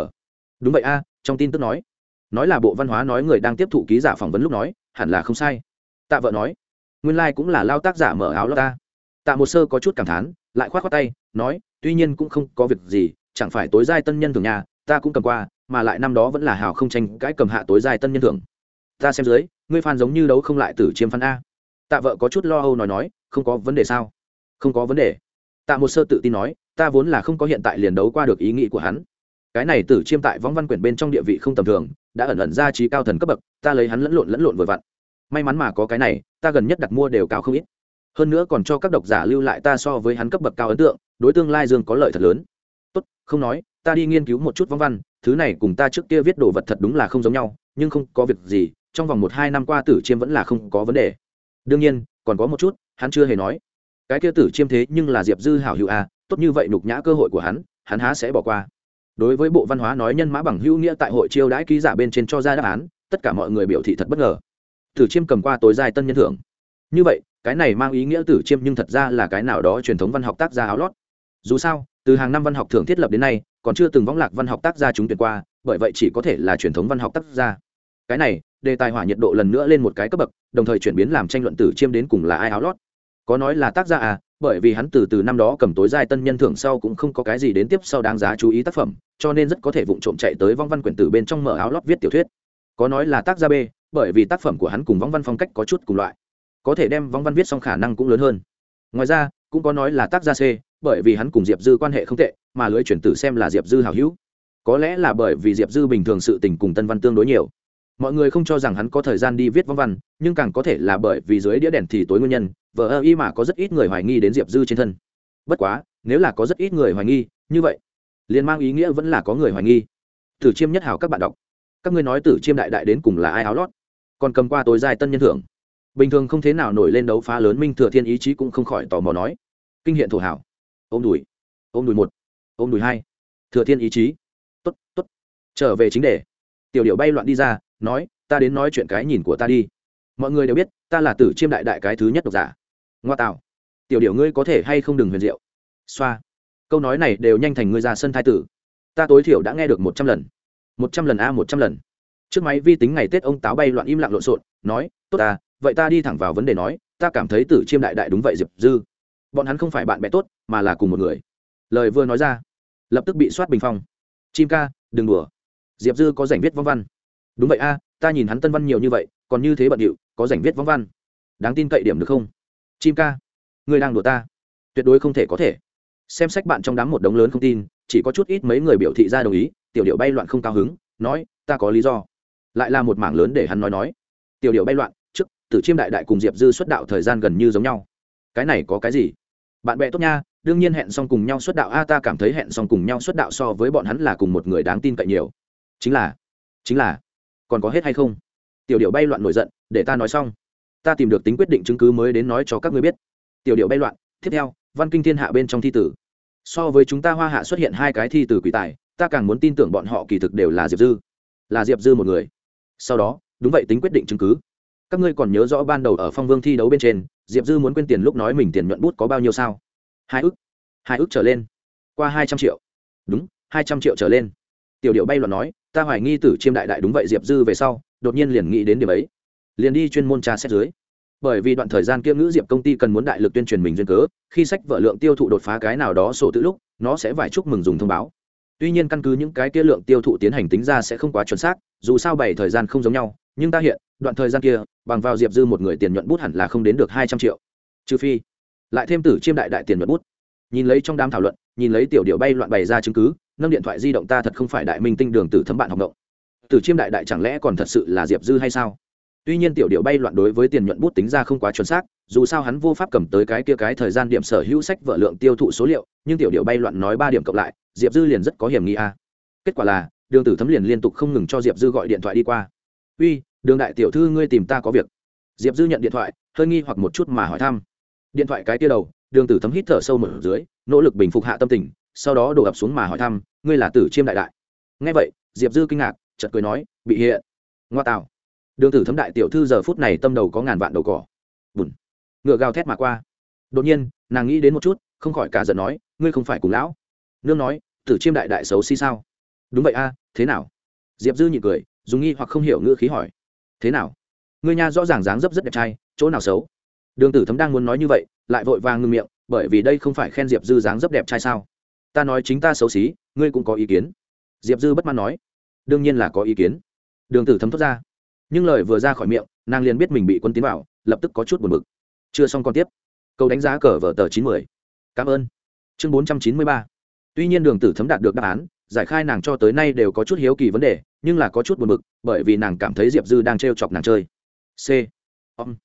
S1: Đúng vậy a, trong tin tức nói. Nói là bộ văn hóa nói người đang tiếp thụ ký giả phỏng vấn lúc nói, hẳn là không sai. Tạ vợ nói. Nguyên lai、like、cũng là lao tác giả mở áo lao ta. Tạ một sơ có chút cảm thán, lại k h o á t khoác tay nói, tuy nhiên cũng không có việc gì, chẳng phải tối giai tân nhân thường nhà, ta cũng cầm qua, mà lại năm đó vẫn là hào không tranh cãi cầm hạ tối giai tân nhân thường ta xem dưới, ngươi phan giống như đấu không lại tử chiêm phan a. Tạ vợ có chút lo âu nói nói, không có vấn đề sao? Không có vấn đề. Tạ một sơ tự tin nói, ta vốn là không có hiện tại liền đấu qua được ý nghĩ của hắn. Cái này tử chiêm tại võng văn quyển bên trong địa vị không tầm thường, đã ẩn ẩn ra trí cao thần cấp bậc, ta lấy hắn lẫn lộn lẫn lộn vừa vặn. May mắn mà có cái này, ta gần nhất đặt mua đều cao không ít. Hơn nữa còn cho các độc giả lưu lại ta so với hắn cấp bậc cao ấn tượng đối tương lai dương có lợi thật lớn. Tốt, không nói, ta đi nghiên cứu một chút vong văn, thứ này cùng ta trước kia viết đồ vật thật đúng là không giống nhau, nhưng không có việc gì, trong vòng một hai năm qua tử chiêm vẫn là không có vấn đề. Đương nhiên, còn có một chút, hắn chưa hề nói. Cái kia tử chiêm thế nhưng là diệp dư hảo hữu à tốt như vậy nhục nhã cơ hội của hắn hắn há sẽ bỏ qua. Đối với bộ văn hóa nói nhân mã bằng hữu nghĩa tại hội chiêu đãi ký giả bên trên cho ra đáp án, tất cả mọi người biểu thị thật bất ngờ. Tử chiêm cầm qua tối dài tân nhân thưởng. Như vậy, cái này mang ý nghĩa tử chiêm nhưng thật ra là cái nào đó truyền thống văn học tác gia áo lót dù sao, từ hàng năm văn học thưởng thiết lập đến nay, còn chưa từng võng lạc văn học tác gia chúng tuyển qua, bởi vậy chỉ có thể là truyền thống văn học tác gia. Cái này, đề tài hỏa nhiệt độ lần nữa lên một cái cấp bậc, đồng thời chuyển biến làm tranh luận tử chiêm đến cùng là ai áo lót. Có nói là tác gia à bởi vì hắn từ từ năm đó cầm tối giai tân nhân thưởng sau cũng không có cái gì đến tiếp sau đáng giá chú ý tác phẩm, cho nên rất có thể vụng trộm chạy tới vong văn quyển tử bên trong mở áo lót viết tiểu thuyết. Có nói là tác gia b, bởi vì tác phẩm của hắn cùng vong văn phong cách có chút cùng loại. Có thể đem vong văn viết xong khả năng cũng lớn hơn. Ngoài ra, cũng có nói là tác gia c bởi vì hắn cùng diệp dư quan hệ không tệ, mà lưới chuyển tử xem là diệp dư hào hữu. Có lẽ là bởi vì diệp dư bình thường sự tình cùng tân văn tương đối nhiều. Mọi người không cho rằng hắn có thời gian đi viết văn văn, nhưng càng có thể là bởi vì dưới đĩa đèn thì tối nguyên nhân, vờ ơ y mà có rất ít người hoài nghi đến diệp dư trên thân. Bất quá, nếu là có rất ít người hoài nghi, như vậy, liền mang ý nghĩa vẫn là có người hoài nghi. Tử chiêm nhất hảo các bạn đọc. Các ngươi nói tử chiêm đại đại đến cùng là ai áo lót? Còn cầm qua tối dài tân nhân thưởng. Bình thường không thế nào nổi lên đấu phá lớn minh thừa thiên ý chí cũng không khỏi tò mò nói. Kinh hiện thổ hảo ôm đùi. Ôm đùi một, ôm đùi hai. Thừa thiên ý chí. T ố t t ố t trở về chính đề. Tiểu điệu bay loạn đi ra, nói, ta đến nói chuyện cái nhìn của ta đi. Mọi người đều biết, ta là tử chiêm đại đại cái thứ nhất độc giả. Ngoa tạo. Tiểu điệu ngươi có thể hay không đừng huyền diệu. Xoa. Câu nói này đều nhanh thành ngươi ra sân thai tử. Ta tối thiểu đã nghe được một trăm lần. Một trăm lần a, một trăm lần. Trước máy vi tính ngày tết ông táo bay loạn im lặng lộn xộn, nói, tốt ta, vậy ta đi thẳng vào vấn đề nói, ta cảm thấy tử chiêm đại đại đúng vậy diệp dư bọn hắn không phải bạn bè tốt, mà là cùng một người. Lời vừa nói ra, lập tức bị soát bình phong. Chim ca, đừng đùa. Diệp dư có giành viết vong văn. Đúng vậy a, ta nhìn hắn tân văn nhiều như vậy, còn như thế bận điệu, có giành viết vong văn. Đáng tin cậy điểm được không? Chim ca người đang đùa ta. Tuyệt đối không thể có thể. Xem sách bạn trong đám một đống lớn không tin, chỉ có chút ít mấy người biểu thị ra đồng ý, tiểu điệu bay loạn không cao hứng, nói, ta có lý do. Lại là một mảng lớn để hắn nói nói. Tiểu điệu bay loạn, trước, tử chiêm đại đại cùng diệp dư xuất đạo thời gian gần như giống nhau. Cái này có cái gì? Bạn bè tốt nha, đương nhiên hẹn xong cùng nhau xuất đạo, a, ta cảm thấy hẹn xong cùng nhau xuất đạo so với bọn hắn là cùng một người đáng tin cậy nhiều. Chính là chính là, còn có hết hay không? Tiểu điệu bay loạn nổi giận, để ta nói xong. Ta tìm được tính quyết định chứng cứ mới đến nói cho các ngươi biết. Tiểu điệu bay loạn, tiếp theo, văn kinh thiên hạ bên trong thi tử. So với chúng ta hoa hạ xuất hiện hai cái thi tử quỷ tài, ta càng muốn tin tưởng bọn họ kỳ thực đều là diệp dư. Là diệp dư một người. Sau đó, đúng vậy tính quyết định chứng cứ các ngươi còn nhớ rõ ban đầu ở phong vương thi đấu bên trên, diệp dư muốn quên tiền lúc nói mình tiền nhuận bút có bao nhiêu sao? Hai ước hai ước trở lên. Qua hai trăm triệu. Đúng, hai trăm triệu trở lên. Tiểu điệu bay loạn nói, ta hoài nghi tử chiêm đại đại đúng vậy diệp dư về sau, đột nhiên liền nghĩ đến điểm ấy. Liền đi chuyên môn tra xét dưới. Bởi vì đoạn thời gian kia ngữ diệp công ty cần muốn đại lực tuyên truyền mình duyên cớ, khi sách vợ lượng tiêu thụ đột phá cái nào đó sổ tự lúc, nó sẽ vài chúc mừng dùng thông báo tuy nhiên căn cứ những cái kia lượng tiêu thụ tiến hành tính ra sẽ không quá chuẩn xác, dù sao bảy thời gian không giống nhau, nhưng ta hiện, đoạn thời gian kia, bằng vào diệp dư một người tiền nhuận bút hẳn là không đến được hai trăm triệu. Trừ phi, lại thêm tử chiêm đại đại tiền nhuận bút. Nhìn lấy trong đám thảo luận, nhìn lấy tiểu điệu bay loạn bày ra chứng cứ, nâng điện thoại di động ta thật không phải đại minh tinh đường tử thấm bạn học động. Tử chiêm đại đại chẳng lẽ còn thật sự là diệp dư hay sao? Tuy nhiên tiểu điệu bay loạn đối với tiền nhuận bút tính ra không quá chuẩn xác, dù sao hắn vô pháp cầm tới cái kia cái thời gian điểm sở hữu sách vợ lượng tiêu thụ số liệu, nhưng tiểu điệu bay loạn nói ba điểm cộng lại diệp dư liền rất có hiểm nghi a. Kết quả là, đường tử thấm liền liên tục không ngừng cho diệp dư gọi điện thoại đi qua. Uy, đường đại tiểu thư ngươi tìm ta có việc. Diệp dư nhận điện thoại, hơi nghi hoặc một chút mà hỏi thăm. Điện thoại cái kia đầu, đường tử thấm hít thở sâu mở dưới, nỗ lực bình phục hạ tâm tình, sau đó đổ ập xuống mà hỏi thăm, ngươi là tử chiêm đại đại? Nghe vậy, diệp dư kinh ngạc, chợt cười nói, bị hiện. Ngoa tạo đường tử thấm đại tiểu thư giờ phút này tâm đầu có ngàn vạn đầu cỏ. Bùn. Ngựa gào thét mà qua. Đột nhiên, nàng nghĩ đến một chút, không khỏi cả giận nói, ngươi không phải cùng lão nương nói, tử chiêm đại đại xấu xí、si、sao? Sao đúng vậy a, thế nào? Diệp dư nhị cười, dùng nghi hoặc không hiểu ngữ khí hỏi, thế nào? Người nha rõ ràng dáng dấp rất đẹp trai, chỗ nào xấu? Đường tử thấm đang muốn nói như vậy, lại vội vàng ngưng miệng, bởi vì đây không phải khen diệp dư dáng dấp đẹp trai sao? Ta nói chính ta xấu xí, ngươi cũng có ý kiến. Diệp dư bất mãn nói, đương nhiên là có ý kiến. Đường tử thấm thốt ra, nhưng lời vừa ra khỏi miệng, nàng liền biết mình bị quân tiến vào, lập tức có chút buồn b ự c chưa xong còn tiếp. Câu đánh giá cờ vở tờ chín mươi. Cảm ơn. Chương bốn trăm chín mươi ba tuy nhiên đường tử thấm đạt được đáp án giải khai nàng cho tới nay đều có chút hiếu kỳ vấn đề nhưng là có chút buồn bực, bởi vì nàng cảm thấy diệp dư đang t chọc nàng chơi. C. Ông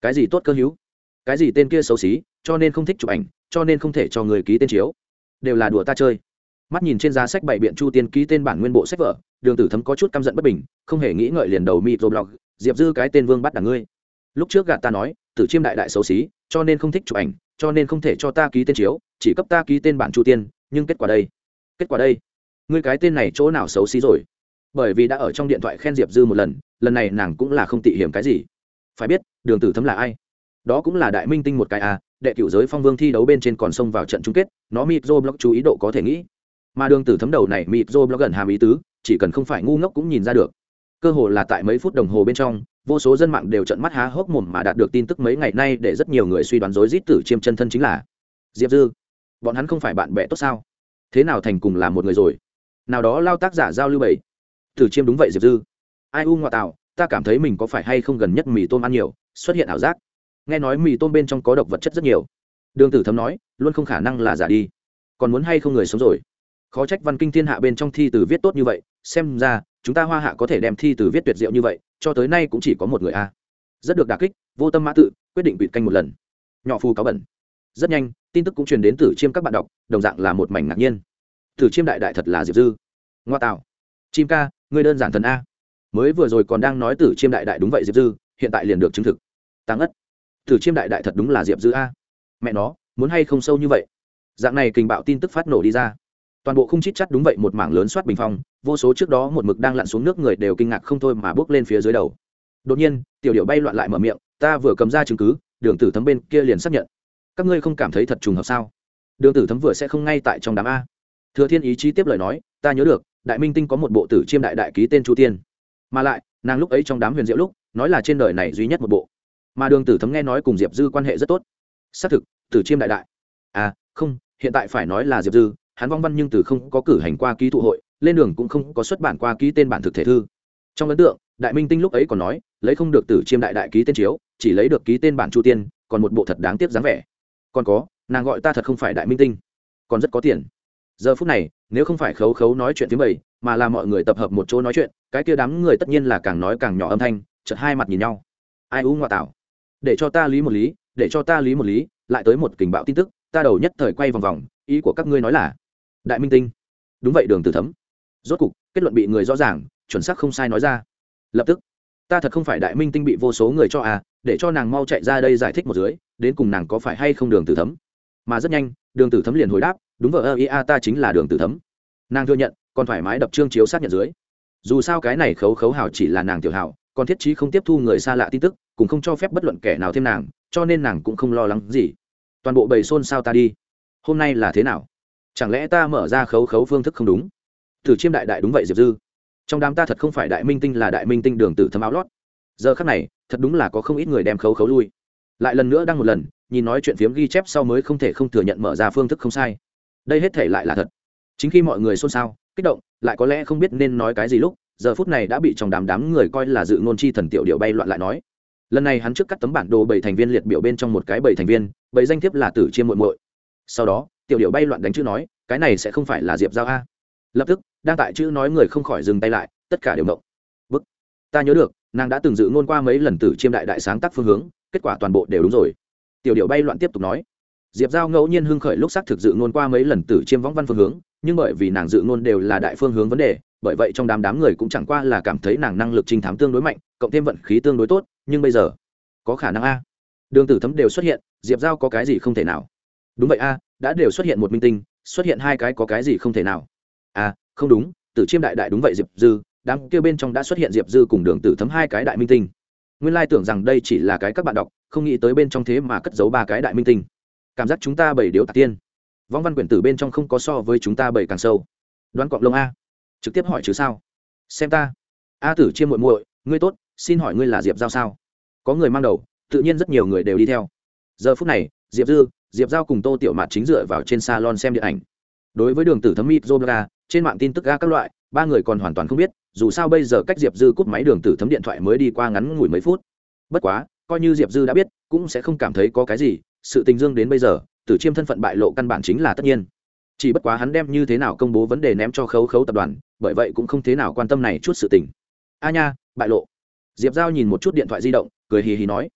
S1: cái gì tốt cơ hữu? Cái gì tên kia xấu xí cho nên không thích chụp ảnh cho nên không thể cho người ký tên chiếu. Đều là đùa ta chơi. Mắt nhìn trên giá sách bảy biện chu tiên ký tên bản nguyên bộ sách vở đường tử thấm có chút căm giận bất bình không hề nghĩ ngợi liền đầu microblog diệp dư cái tên vương bắt đảng ngươi. Lúc trước gạt ta nói tử chiêm đại đại xấu xí cho nên không thích chụp ảnh cho nên không thể cho ta ký tên chiếu chỉ cấp ta ký tên bản chu tiên nhưng kết quả đây? Kết quả đây? Ngươi cái tên này chỗ nào xấu xí rồi? Bởi vì đã ở trong điện thoại khen diệp dư một lần lần này nàng cũng là không tị hiểm cái gì. Phải biết, đường tử thấm là ai? Đó cũng là đại minh tinh một cái à đệ cựu giới phong vương thi đấu bên trên còn xông vào trận chung kết, nó mịp dô blog chú ý độ có thể nghĩ. Mà đường tử thấm đầu này mịp dô blog gần hàm ý tứ, chỉ cần không phải ngu ngốc cũng nhìn ra được. Cơ hồ là tại mấy phút đồng hồ bên trong, vô số dân mạng đều trận mắt há hốc mồm mà đạt được tin tức mấy ngày nay để rất nhiều người suy đoán rối rít tử chiêm chân thân chính là diệp dư bọn hắn không phải bạn bè tốt sao? Thế nào thành cùng là một người rồi? Nào đó lao tác giả giao lưu bảy thử chiêm đúng vậy, diệp dư. Ai u ngoại tạo ta cảm thấy mình có phải hay không gần nhất mì tôm ăn nhiều, xuất hiện ảo giác. Nghe nói mì tôm bên trong có độc vật chất rất nhiều. Đường tử thấm nói, luôn không khả năng là giả đi. Còn muốn hay không người sống rồi? Khó trách văn kinh thiên hạ bên trong thi từ viết tốt như vậy, xem ra, chúng ta hoa hạ có thể đem thi từ viết tuyệt diệu như vậy, cho tới nay cũng chỉ có một người a. Rất được đà kích, vô tâm mã tự, quyết định bịt canh một lần. Nhỏ phù cáo bẩn rất nhanh, tin tức cũng truyền đến tử chiêm các bạn đọc, đồng dạng là một mảnh ngạc nhiên. Tử chiêm đại đại thật là diệp dư. Ngoa tạo. Chim ca người đơn giản thần a. Mới vừa rồi còn đang nói tử chiêm đại đại đúng vậy diệp dư, hiện tại liền được chứng thực. Tăng ất tử chiêm đại đại thật đúng là diệp dư a. Mẹ nó, muốn hay không sâu như vậy? Dạng này kình bạo tin tức phát nổ đi ra. Toàn bộ không chít chắt đúng vậy một mảng lớn soát bình phong, vô số trước đó một mực đang lặn xuống nước người đều kinh ngạc không thôi mà bước lên phía dưới đầu. Đột nhiên, tiểu điệu bay loạn lại mở miệng, ta vừa cầm ra chứng cứ, đường tử thấm bên kia liền xác nhận các ngươi không cảm thấy thật trùng hợp sao? Đường tử thấm vừa sẽ không ngay tại trong đám a. Thừa thiên ý chí tiếp lời nói, ta nhớ được, đại minh tinh có một bộ tử chiêm đại đại ký tên chu tiên. Mà lại, nàng lúc ấy trong đám huyền diệu lúc, nói là trên đời này duy nhất một bộ. Mà đường tử thấm nghe nói cùng diệp dư quan hệ rất tốt. Xác thực, tử chiêm đại đại. À không, hiện tại phải nói là diệp dư, hắn vong văn nhưng từ không có cử hành qua ký thụ hội, lên đường cũng không có xuất bản qua ký tên bản thực thể thư. Trong ấn tượng, đại minh tinh lúc ấy còn nói, lấy không được tử chiêm đại đại ký tên chiếu, chỉ lấy được ký tên bản chu tiên, còn một bộ thật đáng tiếc dáng vẻ còn có, nàng gọi ta thật không phải đại minh tinh, còn rất có tiền. Giờ phút này, nếu không phải khấu khấu nói chuyện thứ bảy mà là mọi người tập hợp một chỗ nói chuyện, cái kia đám người tất nhiên là càng nói càng nhỏ âm thanh, chợt hai mặt nhìn nhau. Ai u ngoại tảo? Để cho ta lý một lý, để cho ta lý một lý, lại tới một kình bạo tin tức, ta đầu nhất thời quay vòng vòng, ý của các ngươi nói là, đại minh tinh. Đúng vậy, đường tử thấm. Rốt cục, kết luận bị người rõ ràng, chuẩn xác không sai nói ra. Lập tức, ta thật không phải đại minh tinh bị vô số người cho à để cho nàng mau chạy ra đây giải thích một dưới đến cùng nàng có phải hay không đường tử thấm? Mà rất nhanh, đường tử thấm liền hồi đáp, đúng vợ ơ ia ta chính là đường tử thấm. Nàng thừa nhận, còn thoải mái đập trương chiếu xác nhận dưới. Dù sao cái này khấu khấu hảo chỉ là nàng tiểu hảo còn thiết chí không tiếp thu người xa lạ tin tức, cũng không cho phép bất luận kẻ nào thêm nàng, cho nên nàng cũng không lo lắng gì. Toàn bộ bầy xôn sao ta đi. Hôm nay là thế nào? Chẳng lẽ ta mở ra khấu khấu phương thức không đúng? Thử chiêm đại đại đúng vậy, diệp dư. Trong đám ta thật không phải đại minh tinh là đại minh tinh đường tử thấm áo lót. Giờ khắc này, thật đúng là có không ít người đem khấu khấu lui lại lần nữa đăng một lần, nhìn nói chuyện phiếm ghi chép sau mới không thể không thừa nhận mở ra phương thức không sai. Đây hết thể lại là thật. Chính khi mọi người xôn xao, kích động, lại có lẽ không biết nên nói cái gì lúc, giờ phút này đã bị trong đám đám người coi là dự ngôn chi thần tiểu điệu bay loạn lại nói. Lần này hắn trước cắt tấm bản đồ bảy thành viên liệt biểu bên trong một cái bảy thành viên, bảy danh thiếp là tử chiêm muội muội. Sau đó, tiểu điệu bay loạn đánh chữ nói, cái này sẽ không phải là diệp giao a. Lập tức, đang tại chữ nói người không khỏi dừng tay lại, tất cả đều động bức. Ta nhớ được, nàng đã từng dự ngôn qua mấy lần tử chiêm đại đại sáng tác phương hướng kết quả toàn bộ đều đúng rồi. Tiểu điệu bay loạn tiếp tục nói. Diệp giao ngẫu nhiên hưng khởi lúc xác thực dự ngôn qua mấy lần tử chiêm võng văn phương hướng, nhưng bởi vì nàng dự ngôn đều là đại phương hướng vấn đề, bởi vậy trong đám đám người cũng chẳng qua là cảm thấy nàng năng lực trinh thám tương đối mạnh, cộng thêm vận khí tương đối tốt, nhưng bây giờ, có khả năng a. Đường tử thấm đều xuất hiện, diệp giao có cái gì không thể nào. Đúng vậy a, đã đều xuất hiện một minh tinh, xuất hiện hai cái có cái gì không thể nào. À không đúng, tử chiêm đại đại đúng vậy diệp dư, đám kia bên trong đã xuất hiện diệp dư cùng đường tử thấm hai cái đại minh tinh nguyên lai tưởng rằng đây chỉ là cái các bạn đọc, không nghĩ tới bên trong thế mà cất giấu ba cái đại minh tinh. Cảm giác chúng ta bảy điếu tạc tiên. Vong văn quyển tử bên trong không có so với chúng ta bảy càng sâu. Đoán cọng lông a. Trực tiếp hỏi chứ sao? Xem ta. A tử chiêm muội muội, ngươi tốt, xin hỏi ngươi là diệp giao sao? Có người mang đầu, tự nhiên rất nhiều người đều đi theo. Giờ phút này, diệp dư, diệp giao cùng tô tiểu mạt chính dựa vào trên salon xem điện ảnh. Đối với đường tử thấm mịt zoga trên mạng tin tức ga các loại, ba người còn hoàn toàn không biết dù sao bây giờ cách diệp dư cúp máy đường tử thấm điện thoại mới đi qua ngắn ngủi mấy phút. Bất quá, coi như diệp dư đã biết, cũng sẽ không cảm thấy có cái gì, sự tình dương đến bây giờ, tử chiêm thân phận bại lộ căn bản chính là tất nhiên. Chỉ bất quá hắn đem như thế nào công bố vấn đề ném cho khấu khấu tập đoàn, bởi vậy cũng không thế nào quan tâm này chút sự tình. A nha, bại lộ. Diệp giao nhìn một chút điện thoại di động, cười hì hì nói.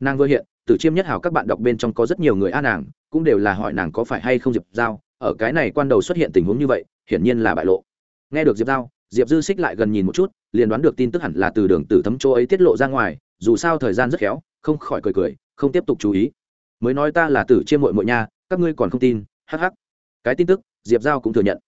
S1: Nàng vừa hiện, tử chiêm nhất hào các bạn đọc bên trong có rất nhiều người a nàng, cũng đều là hỏi nàng có phải hay không diệp giao, ở cái này quan đầu xuất hiện tình huống như vậy, hiển nhiên là bại lộ. Nghe được diệp giao diệp dư xích lại gần nhìn một chút, liền đoán được tin tức hẳn là từ đường tử thấm chỗ ấy tiết lộ ra ngoài, dù sao thời gian rất khéo, không khỏi cười cười, không tiếp tục chú ý. Mới nói ta là tử chiêm mội mội nha, các ngươi còn không tin hh cái tin tức, diệp giao cũng thừa nhận.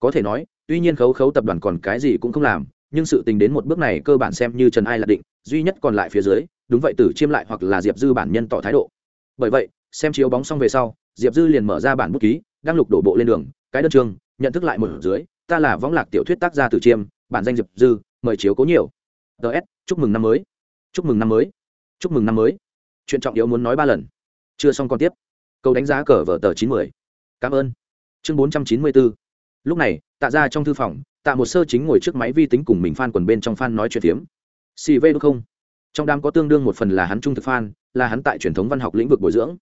S1: Có thể nói, tuy nhiên khấu khấu tập đoàn còn cái gì cũng không làm, nhưng sự tình đến một bước này cơ bản xem như trần ai là định, duy nhất còn lại phía dưới, đúng vậy tử chiêm lại hoặc là diệp dư bản nhân tỏ thái độ. Bởi vậy, xem chiếu bóng xong về sau, diệp dư liền mở ra bản bút ký đang lục đổ bộ lên đường, cái đơn trường nhận thức lại một dưới ta là võng lạc tiểu thuyết tác gia tử chiêm, bản danh diệp dư, mời chiếu cố nhiều. Ts chúc mừng năm mới. Chúc mừng năm mới. Chúc mừng năm mới. Chuyện trọng yếu muốn nói ba lần. Chưa xong còn tiếp. Câu đánh giá cờ vở tờ chín mươi cảm ơn. Chương bốn trăm chín mươi bốn. Lúc này, tạ ra trong thư phòng, tạ một sơ chính ngồi trước máy vi tính cùng mình phan quần bên trong phan nói chuyện phiếm. Vê đúng không? Trong đám có tương đương một phần là hắn trung thực phan là hắn tại truyền thống văn học lĩnh vực bồi dưỡng.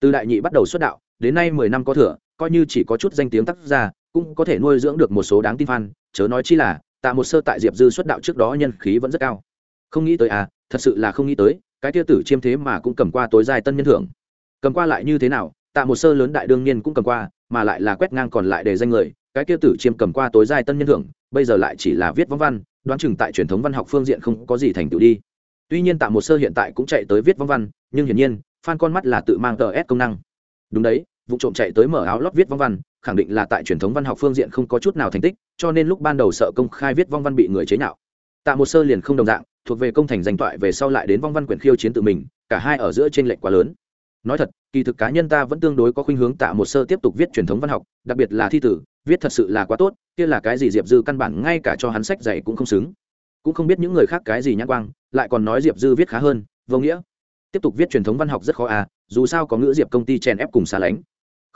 S1: Từ đại nhị bắt đầu xuất đạo, đến nay mười năm có thừa, coi như chỉ có chút danh tiếng tác ra cũng có thể nuôi dưỡng được một số đáng tin phan chớ nói chi là, tạ một sơ tại diệp dư xuất đạo trước đó nhân khí vẫn rất cao. Không nghĩ tới à thật sự là không nghĩ tới, cái tia tử chiêm thế mà cũng cầm qua tối dài tân nhân thưởng. Cầm qua lại như thế nào, tạ một sơ lớn đại đương nhiên cũng cầm qua, mà lại là quét ngang còn lại để danh người, cái kia tử chiêm cầm qua tối dài tân nhân thưởng, bây giờ lại chỉ là viết vong văn, đoán chừng tại truyền thống văn học phương diện không có gì thành tựu đi. Tuy nhiên tạ một sơ hiện tại cũng chạy tới viết vong văn, nhưng hiển nhiên phan con mắt là tự mang tờ s công năng. Đúng đấy vụ trộm chạy tới mở áo lót viết vong văn, khẳng định là tại truyền thống văn học phương diện không có chút nào thành tích, cho nên lúc ban đầu sợ công khai viết vong văn bị người chế nhạo. Tạ một sơ liền không đồng dạng, thuộc về công thành danh toại về sau lại đến vong văn quyển khiêu chiến tự mình, cả hai ở giữa trên lệnh quá lớn. Nói thật, kỳ thực cá nhân ta vẫn tương đối có khuynh hướng tạ một sơ tiếp tục viết truyền thống văn học, đặc biệt là thi tử, viết thật sự là quá tốt, kia là cái gì diệp dư căn bản ngay cả cho hắn sách dạy cũng không xứng. Cũng không biết những người khác cái gì nhãn quang, lại còn nói diệp dư viết khá hơn, vô nghĩa. Tiếp tục viết truyền thống văn học rất khó à dù sao có ngữ diệp công ty chèn ép cùng xa lánh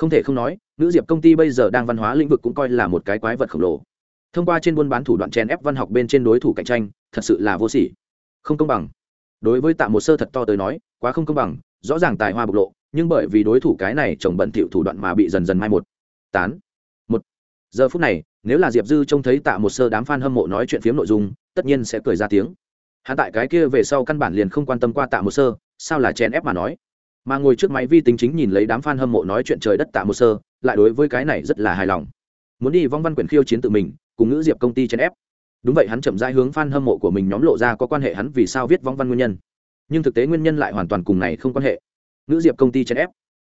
S1: không thể không nói nữ diệp công ty bây giờ đang văn hóa lĩnh vực cũng coi là một cái quái vật khổng lồ. Thông qua trên buôn bán thủ đoạn chèn ép văn học bên trên đối thủ cạnh tranh, thật sự là vô sỉ. Không công bằng. Đối với tạ một sơ thật to tới nói, quá không công bằng, rõ ràng tài hoa bộc lộ, nhưng bởi vì đối thủ cái này trồng bẩn thỉu thủ đoạn mà bị dần dần mai một. Tán. Một. Giờ phút này, nếu là diệp dư trông thấy tạ một sơ đám f a n hâm mộ nói chuyện phiếm nội dung, tất nhiên sẽ cười ra tiếng. Hạ tại cái kia về sau căn bản liền không quan tâm qua tạ một sơ, sao là chèn ép mà nói? Mà ngồi trước máy vi tính chính nhìn lấy đám f a n hâm mộ nói chuyện trời đất tạ một sơ, lại đối với cái này rất là hài lòng. Muốn đi vong văn quyển khiêu chiến tự mình, cùng ngữ diệp công ty chèn ép. Đúng vậy hắn chậm rãi hướng f a n hâm mộ của mình nhóm lộ ra có quan hệ hắn vì sao viết vong văn nguyên nhân. Nhưng thực tế nguyên nhân lại hoàn toàn cùng này không quan hệ. Ngữ diệp công ty chèn ép.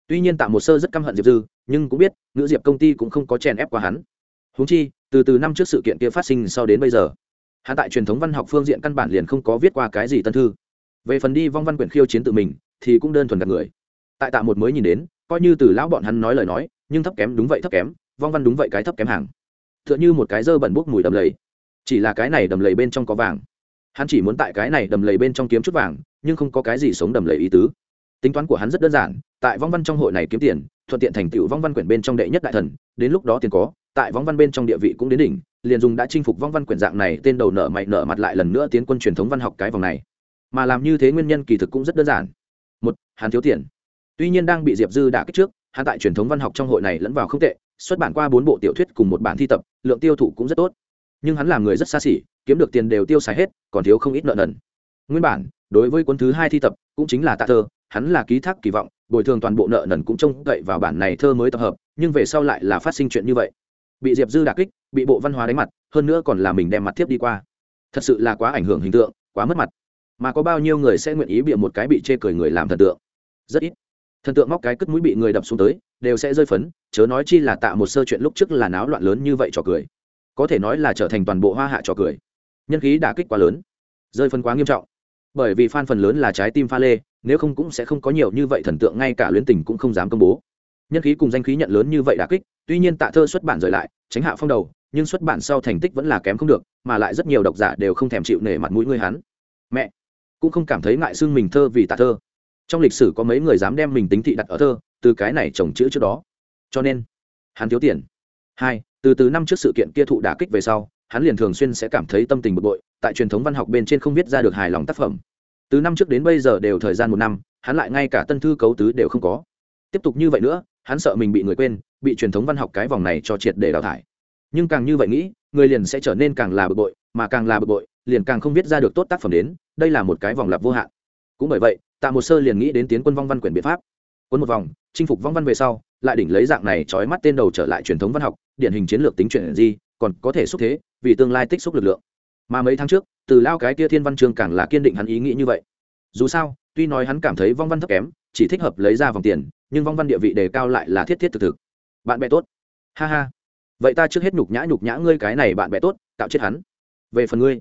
S1: Tuy nhiên tạ một sơ rất căm hận diệp dư, nhưng cũng biết, ngữ diệp công ty cũng không có chèn ép qua hắn. Húng chi, từ từ năm trước sự kiện kia phát sinh sau đến bây giờ, hắn tại truyền thống văn học phương diện căn bản liền không có viết qua cái gì tân thư. Về phần đi vong văn quyển khiêu chiến tự mình thì cũng đơn thuần gạt người. Tại tạ một mới nhìn đến, coi như từ lão bọn hắn nói lời nói, nhưng thấp kém đúng vậy thấp kém, vong văn đúng vậy cái thấp kém hàng. T h ư ợ n h ư một cái dơ bẩn bốc mùi đầm lầy. Chỉ là cái này đầm lầy bên trong có vàng. Hắn chỉ muốn tại cái này đầm lầy bên trong kiếm chút vàng, nhưng không có cái gì sống đầm lầy ý tứ. Tính toán của hắn rất đơn giản, tại vong văn trong hội này kiếm tiền, thuận tiện thành tựu vong văn quyển bên trong đệ nhất đại thần, đến lúc đó tiền có, tại vong văn bên trong địa vị cũng đến đỉnh, liền dùng đã chinh phục vong văn quyển dạng này tên đầu nợ mày nợ mặt lại lần nữa tiến quân truyền thống văn học cái vòng này. Mà làm như thế nguyên nhân kỳ thực cũng rất đơn giản một, hắn thiếu tiền. Tuy nhiên đang bị diệp dư đả kích trước, hắn tại truyền thống văn học trong hội này lẫn vào không tệ, xuất bản qua bốn bộ tiểu thuyết cùng một bản thi tập, lượng tiêu thụ cũng rất tốt. Nhưng hắn là người rất xa xỉ, kiếm được tiền đều tiêu xài hết, còn thiếu không ít nợ nần. Nguyên bản, đối với cuốn thứ hai thi tập, cũng chính là tạ thơ, hắn là ký thác kỳ vọng, bồi thường toàn bộ nợ nần cũng trông cậy vào bản này thơ mới tập hợp, nhưng về sau lại là phát sinh chuyện như vậy. Bị diệp dư đà kích, bị bộ văn hóa đánh mặt, hơn nữa còn là mình đem mặt tiếp đi qua. Thật sự là quá ảnh hưởng hình tượng, quá mất mặt mà có bao nhiêu người sẽ nguyện ý bịa một cái bị chê cười người làm thần tượng? Rất ít. Thần tượng móc cái cất mũi bị người đập xuống tới, đều sẽ rơi phấn, chớ nói chi là tạ một sơ chuyện lúc trước là náo loạn lớn như vậy trò cười. Có thể nói là trở thành toàn bộ hoa hạ trò cười. Nhân khí đả kích quá lớn, rơi phân quá nghiêm trọng. Bởi vì fan phần lớn là trái tim pha lê, nếu không cũng sẽ không có nhiều như vậy thần tượng, ngay cả luyến tình cũng không dám công bố. Nhân khí cùng danh khí nhận lớn như vậy đã kích, tuy nhiên tạ thơ xuất bản rời lại, tránh hạ phong đầu, nhưng xuất bản sau thành tích vẫn là kém không được, mà lại rất nhiều độc giả đều không thèm chịu nể mặt mũi người hắn. Mẹ cũng không cảm thấy ngại xưng mình thơ vì tạ thơ. Trong lịch sử có mấy người dám đem mình tính thị đặt ở thơ, từ cái này trồng chữ trước đó. Cho nên, hắn thiếu tiền. Hai, từ từ năm trước sự kiện kia thụ đả kích về sau, hắn liền thường xuyên sẽ cảm thấy tâm tình bực bội, tại truyền thống văn học bên trên không viết ra được hài lòng tác phẩm. Từ năm trước đến bây giờ đều thời gian một năm, hắn lại ngay cả tân thư cấu tứ đều không có. Tiếp tục như vậy nữa, hắn sợ mình bị người quên, bị truyền thống văn học cái vòng này cho triệt để đào thải. Nhưng càng như vậy nghĩ, người liền sẽ trở nên càng là bực bội, mà càng là bực bội liền càng không viết ra được tốt tác phẩm đến, đây là một cái vòng lặp vô hạn. Cũng bởi vậy, tạ một sơ liền nghĩ đến tiến quân vong văn quyển biện pháp. Quân một vòng, chinh phục vong văn về sau, lại đỉnh lấy dạng này trói mắt tên đầu trở lại truyền thống văn học, điển hình chiến lược tính chuyện gì, còn có thể xúc thế, vì tương lai tích xúc lực lượng. Mà mấy tháng trước, từ lao cái kia thiên văn chương càng là kiên định hắn ý nghĩ như vậy. Dù sao, tuy nói hắn cảm thấy vong văn thấp kém, chỉ thích hợp lấy ra vòng tiền, nhưng vong văn địa vị đề cao lại là thiết thiết thực thực. Bạn bè tốt. Ha ha. Vậy ta trước hết nhục nhã nhục nhã ngươi cái này bạn bè tốt tạo chết hắn. Về phần ngươi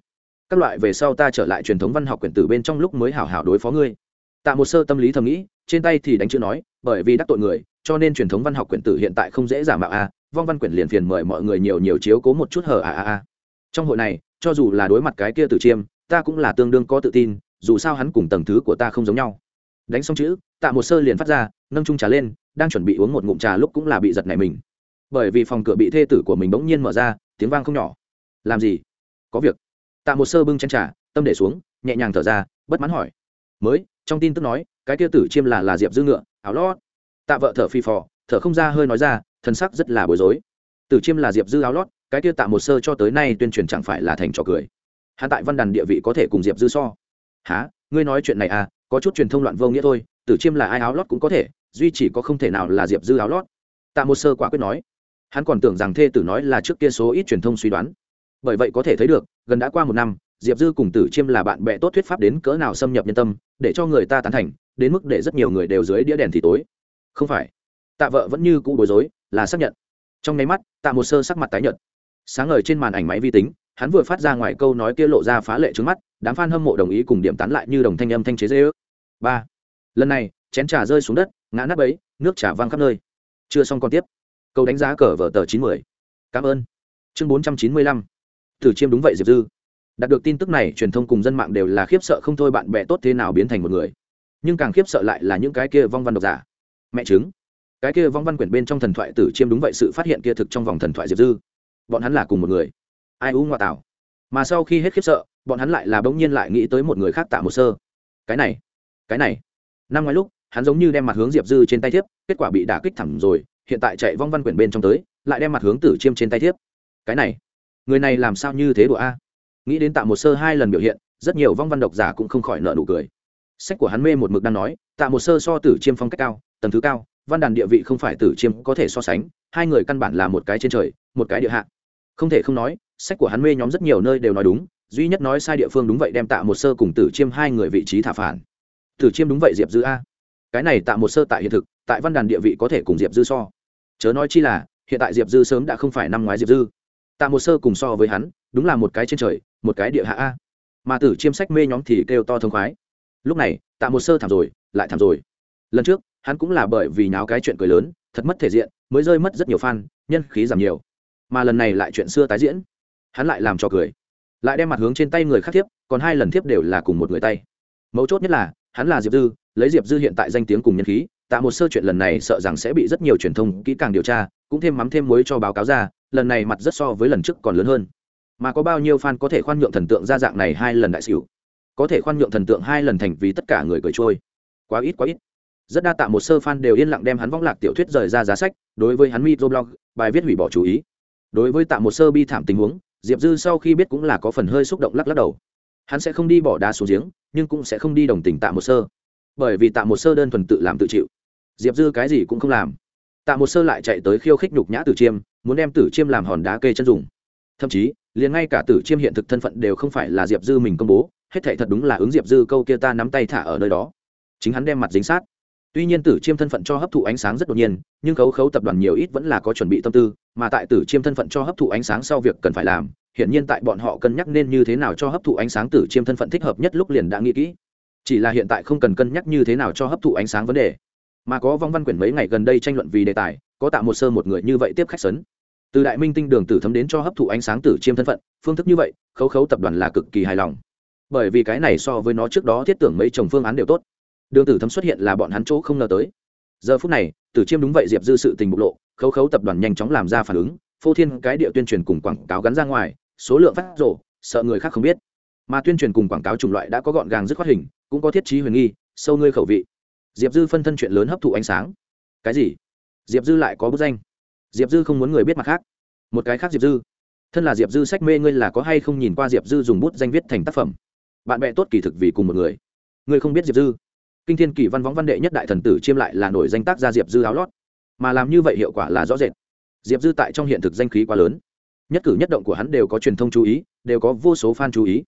S1: các loại về sau ta trở lại truyền thống văn học quyển tử bên trong lúc mới hảo hảo đối phó ngươi. Tạ một sơ tâm lý thầm nghĩ, trên tay thì đánh chữ nói, bởi vì đắc tội người, cho nên truyền thống văn học quyển tử hiện tại không dễ giả mạo a, vong văn quyển liền phiền mời mọi người nhiều nhiều chiếu cố một chút hờ a a a. Trong hội này, cho dù là đối mặt cái kia tử chiêm, ta cũng là tương đương có tự tin, dù sao hắn cùng tầng thứ của ta không giống nhau. Đánh xong chữ, tạ một sơ liền phát ra, nâng trung trà lên, đang chuẩn bị uống một ngụm trà lúc cũng là bị giật này mình. Bởi vì phòng cửa bị thê tử của mình bỗng nhiên mở ra, tiếng vang không nhỏ. Làm gì? Có việc tạ một sơ bưng chen trà, tâm để xuống, nhẹ nhàng thở ra, bất mãn hỏi. Mới, trong tin tức nói, cái kia tử chiêm là là diệp dư ngựa áo lót. Tạ vợ thở phi phò, thở không ra hơi nói ra thân sắc rất là bối rối. Tử chiêm là diệp dư áo lót, cái kia tạ một sơ cho tới nay tuyên truyền chẳng phải là thành trò cười. Hạ tại văn đàn địa vị có thể cùng diệp dư so. Há ngươi nói chuyện này à có chút truyền thông loạn vô nghĩa thôi, tử chiêm là ai áo lót cũng có thể, duy chỉ có không thể nào là diệp dư áo lót. Tạ một sơ quả quyết nói. Hắn còn tưởng rằng thê tử nói là trước kia số ít truyền thông suy đoán bởi vậy có thể thấy được, gần đã qua một năm, diệp dư cùng tử chiêm là bạn bè tốt thuyết pháp đến cỡ nào xâm nhập nhân tâm, để cho người ta tán thành, đến mức để rất nhiều người đều dưới đĩa đèn thì tối. Không phải. Tạ vợ vẫn như cũ bối rối, là xác nhận. Trong nháy mắt, tạ một sơ sắc mặt tái nhợt. Sáng ngời trên màn ảnh máy vi tính, hắn vừa phát ra ngoài câu nói kia lộ ra phá lệ trước mắt, đám f a n hâm mộ đồng ý cùng điểm tán lại như đồng thanh âm thanh chế dê ước. Ba. Lần này, chén trà rơi xuống đất, ngã nắp ấy nước trà văng khắp nơi. Chưa xong còn tiếp. Câu đánh giá cờ vở tờ chín mươi. Cảm ơn. Chương bốn trăm chín mươi lăm thử chiêm đúng vậy, diệp dư. Đạt được tin tức này, truyền thông cùng dân mạng đều là khiếp sợ không thôi bạn bè tốt thế nào biến thành một người. Nhưng càng khiếp sợ lại là những cái kia vong văn độc giả. Mẹ chứng. Cái kia vong văn quyển bên trong thần thoại tử chiêm đúng vậy, sự phát hiện kia thực trong vòng thần thoại diệp dư. Bọn hắn là cùng một người. Ai u ngoại tảo. Mà sau khi hết khiếp sợ, bọn hắn lại là bỗng nhiên lại nghĩ tới một người khác tạ một sơ. Cái này cái này. Năm ngoái lúc, hắn giống như đem mặt hướng diệp dư trên tay thiếp, kết quả bị đả kích thẳng rồi, hiện tại chạy vong văn quyển bên trong tới, lại đem mặt hướng tử chiêm trên tay thiếp. Cái này người này làm sao như thế đùa a? Nghĩ đến tạ một sơ hai lần biểu hiện, rất nhiều vong văn độc giả cũng không khỏi nợ nụ cười. Sách của hắn mê một mực đang nói, tạ một sơ so tử chiêm phong cách cao, tầng thứ cao, văn đàn địa vị không phải tử chiêm có thể so sánh, hai người căn bản là một cái trên trời, một cái địa hạ. Không thể không nói, sách của hắn mê nhóm rất nhiều nơi đều nói đúng, duy nhất nói sai địa phương đúng vậy đem tạ một sơ cùng tử chiêm hai người vị trí thả phản. Tử chiêm đúng vậy diệp dư a. Cái này tạ một sơ tại hiện thực, tại văn đàn địa vị có thể cùng diệp dư so. Chớ nói chi là, hiện tại diệp dư sớm đã không phải năm ngoái diệp dư tạ một sơ cùng so với hắn, đúng là một cái trên trời, một cái địa hạ a. Mà tử chiêm sách mê nhóm thì kêu to thông khoái. Lúc này, tạ một sơ thảm rồi, lại thảm rồi. Lần trước, hắn cũng là bởi vì nháo cái chuyện cười lớn, thật mất thể diện, mới rơi mất rất nhiều fan, nhân khí giảm nhiều. Mà lần này lại chuyện xưa tái diễn. Hắn lại làm cho cười. Lại đem mặt hướng trên tay người khác thiếp, còn hai lần thiếp đều là cùng một người tay. Mấu chốt nhất là, hắn là diệp dư, lấy diệp dư hiện tại danh tiếng cùng nhân khí, tạ một sơ chuyện lần này sợ rằng sẽ bị rất nhiều truyền thông kỹ càng điều tra, cũng thêm mắm thêm muối cho báo cáo ra lần này mặt rất so với lần trước còn lớn hơn. Mà có bao nhiêu fan có thể khoan nhượng thần tượng ra dạng này hai lần đại xỉu? Có thể khoan nhượng thần tượng hai lần thành vì tất cả người cười trôi. Quá ít quá ít. Rất đa tạ một sơ fan đều yên lặng đem hắn võng lạc tiểu thuyết rời ra giá sách, đối với hắn microblog, bài viết hủy bỏ chú ý. Đối với tạ một sơ bi thảm tình huống, diệp dư sau khi biết cũng là có phần hơi xúc động lắc lắc đầu. Hắn sẽ không đi bỏ đá xuống giếng, nhưng cũng sẽ không đi đồng tình tạ một sơ. Bởi vì tạ một sơ đơn thuần tự làm tự chịu. Diệp dư cái gì cũng không làm. Tạ một sơ lại chạy tới khiêu khích nhục nhã tử chiêm muốn đem tử chiêm làm hòn đá kê chân dùng. Thậm chí, liền ngay cả tử chiêm hiện thực thân phận đều không phải là diệp dư mình công bố, hết thệ thật đúng là ứng diệp dư câu kia ta nắm tay thả ở nơi đó. Chính hắn đem mặt dính sát. Tuy nhiên tử chiêm thân phận cho hấp thụ ánh sáng rất đột nhiên, nhưng khấu khấu tập đoàn nhiều ít vẫn là có chuẩn bị tâm tư, mà tại tử chiêm thân phận cho hấp thụ ánh sáng sau việc cần phải làm hiện nhiên tại bọn họ cân nhắc nên như thế nào cho hấp thụ ánh sáng tử chiêm thân phận thích hợp nhất lúc liền đã nghĩ kỹ. Chỉ là hiện tại không cần cân nhắc như thế nào cho hấp thụ ánh sáng vấn đề. Mà có vong văn quyển mấy ngày gần đây tranh luận vì đề tài, có tạo một sơ một người như vậy tiếp khách sấn từ đại minh tinh đường tử thấm đến cho hấp thụ ánh sáng tử chiêm thân phận, phương thức như vậy, khấu khấu tập đoàn là cực kỳ hài lòng. Bởi vì cái này so với nó trước đó thiết tưởng mấy chồng phương án đều tốt. Đường tử thấm xuất hiện là bọn hắn chỗ không ngờ tới. Giờ phút này, tử chiêm đúng vậy diệp dư sự tình bộc lộ, khấu khấu tập đoàn nhanh chóng làm ra phản ứng, phô thiên cái địa tuyên truyền cùng quảng cáo gắn ra ngoài, số lượng phát rổ sợ người khác không biết. Mà tuyên truyền cùng quảng cáo chủng loại đã có gọn gàng dứt khoát hình, cũng có thiết trí huyền nghi, sâu ngươi khẩu vị. Diệp dư phân thân chuyện lớn hấp thụ ánh sáng. Cái gì? Diệp dư lại có bức danh diệp dư không muốn người biết mặt khác. Một cái khác diệp dư. Thân là diệp dư sách mê ngươi là có hay không nhìn qua diệp dư dùng bút danh viết thành tác phẩm? Bạn bè tốt kỳ thực vì cùng một người. Ngươi không biết diệp dư. Kinh thiên kỳ văn võng văn đệ nhất đại thần tử chiêm lại là nổi danh tác gia diệp dư áo lót. Mà làm như vậy hiệu quả là rõ rệt. Diệp dư tại trong hiện thực danh khí quá lớn. Nhất cử nhất động của hắn đều có truyền thông chú ý, đều có vô số fan chú ý.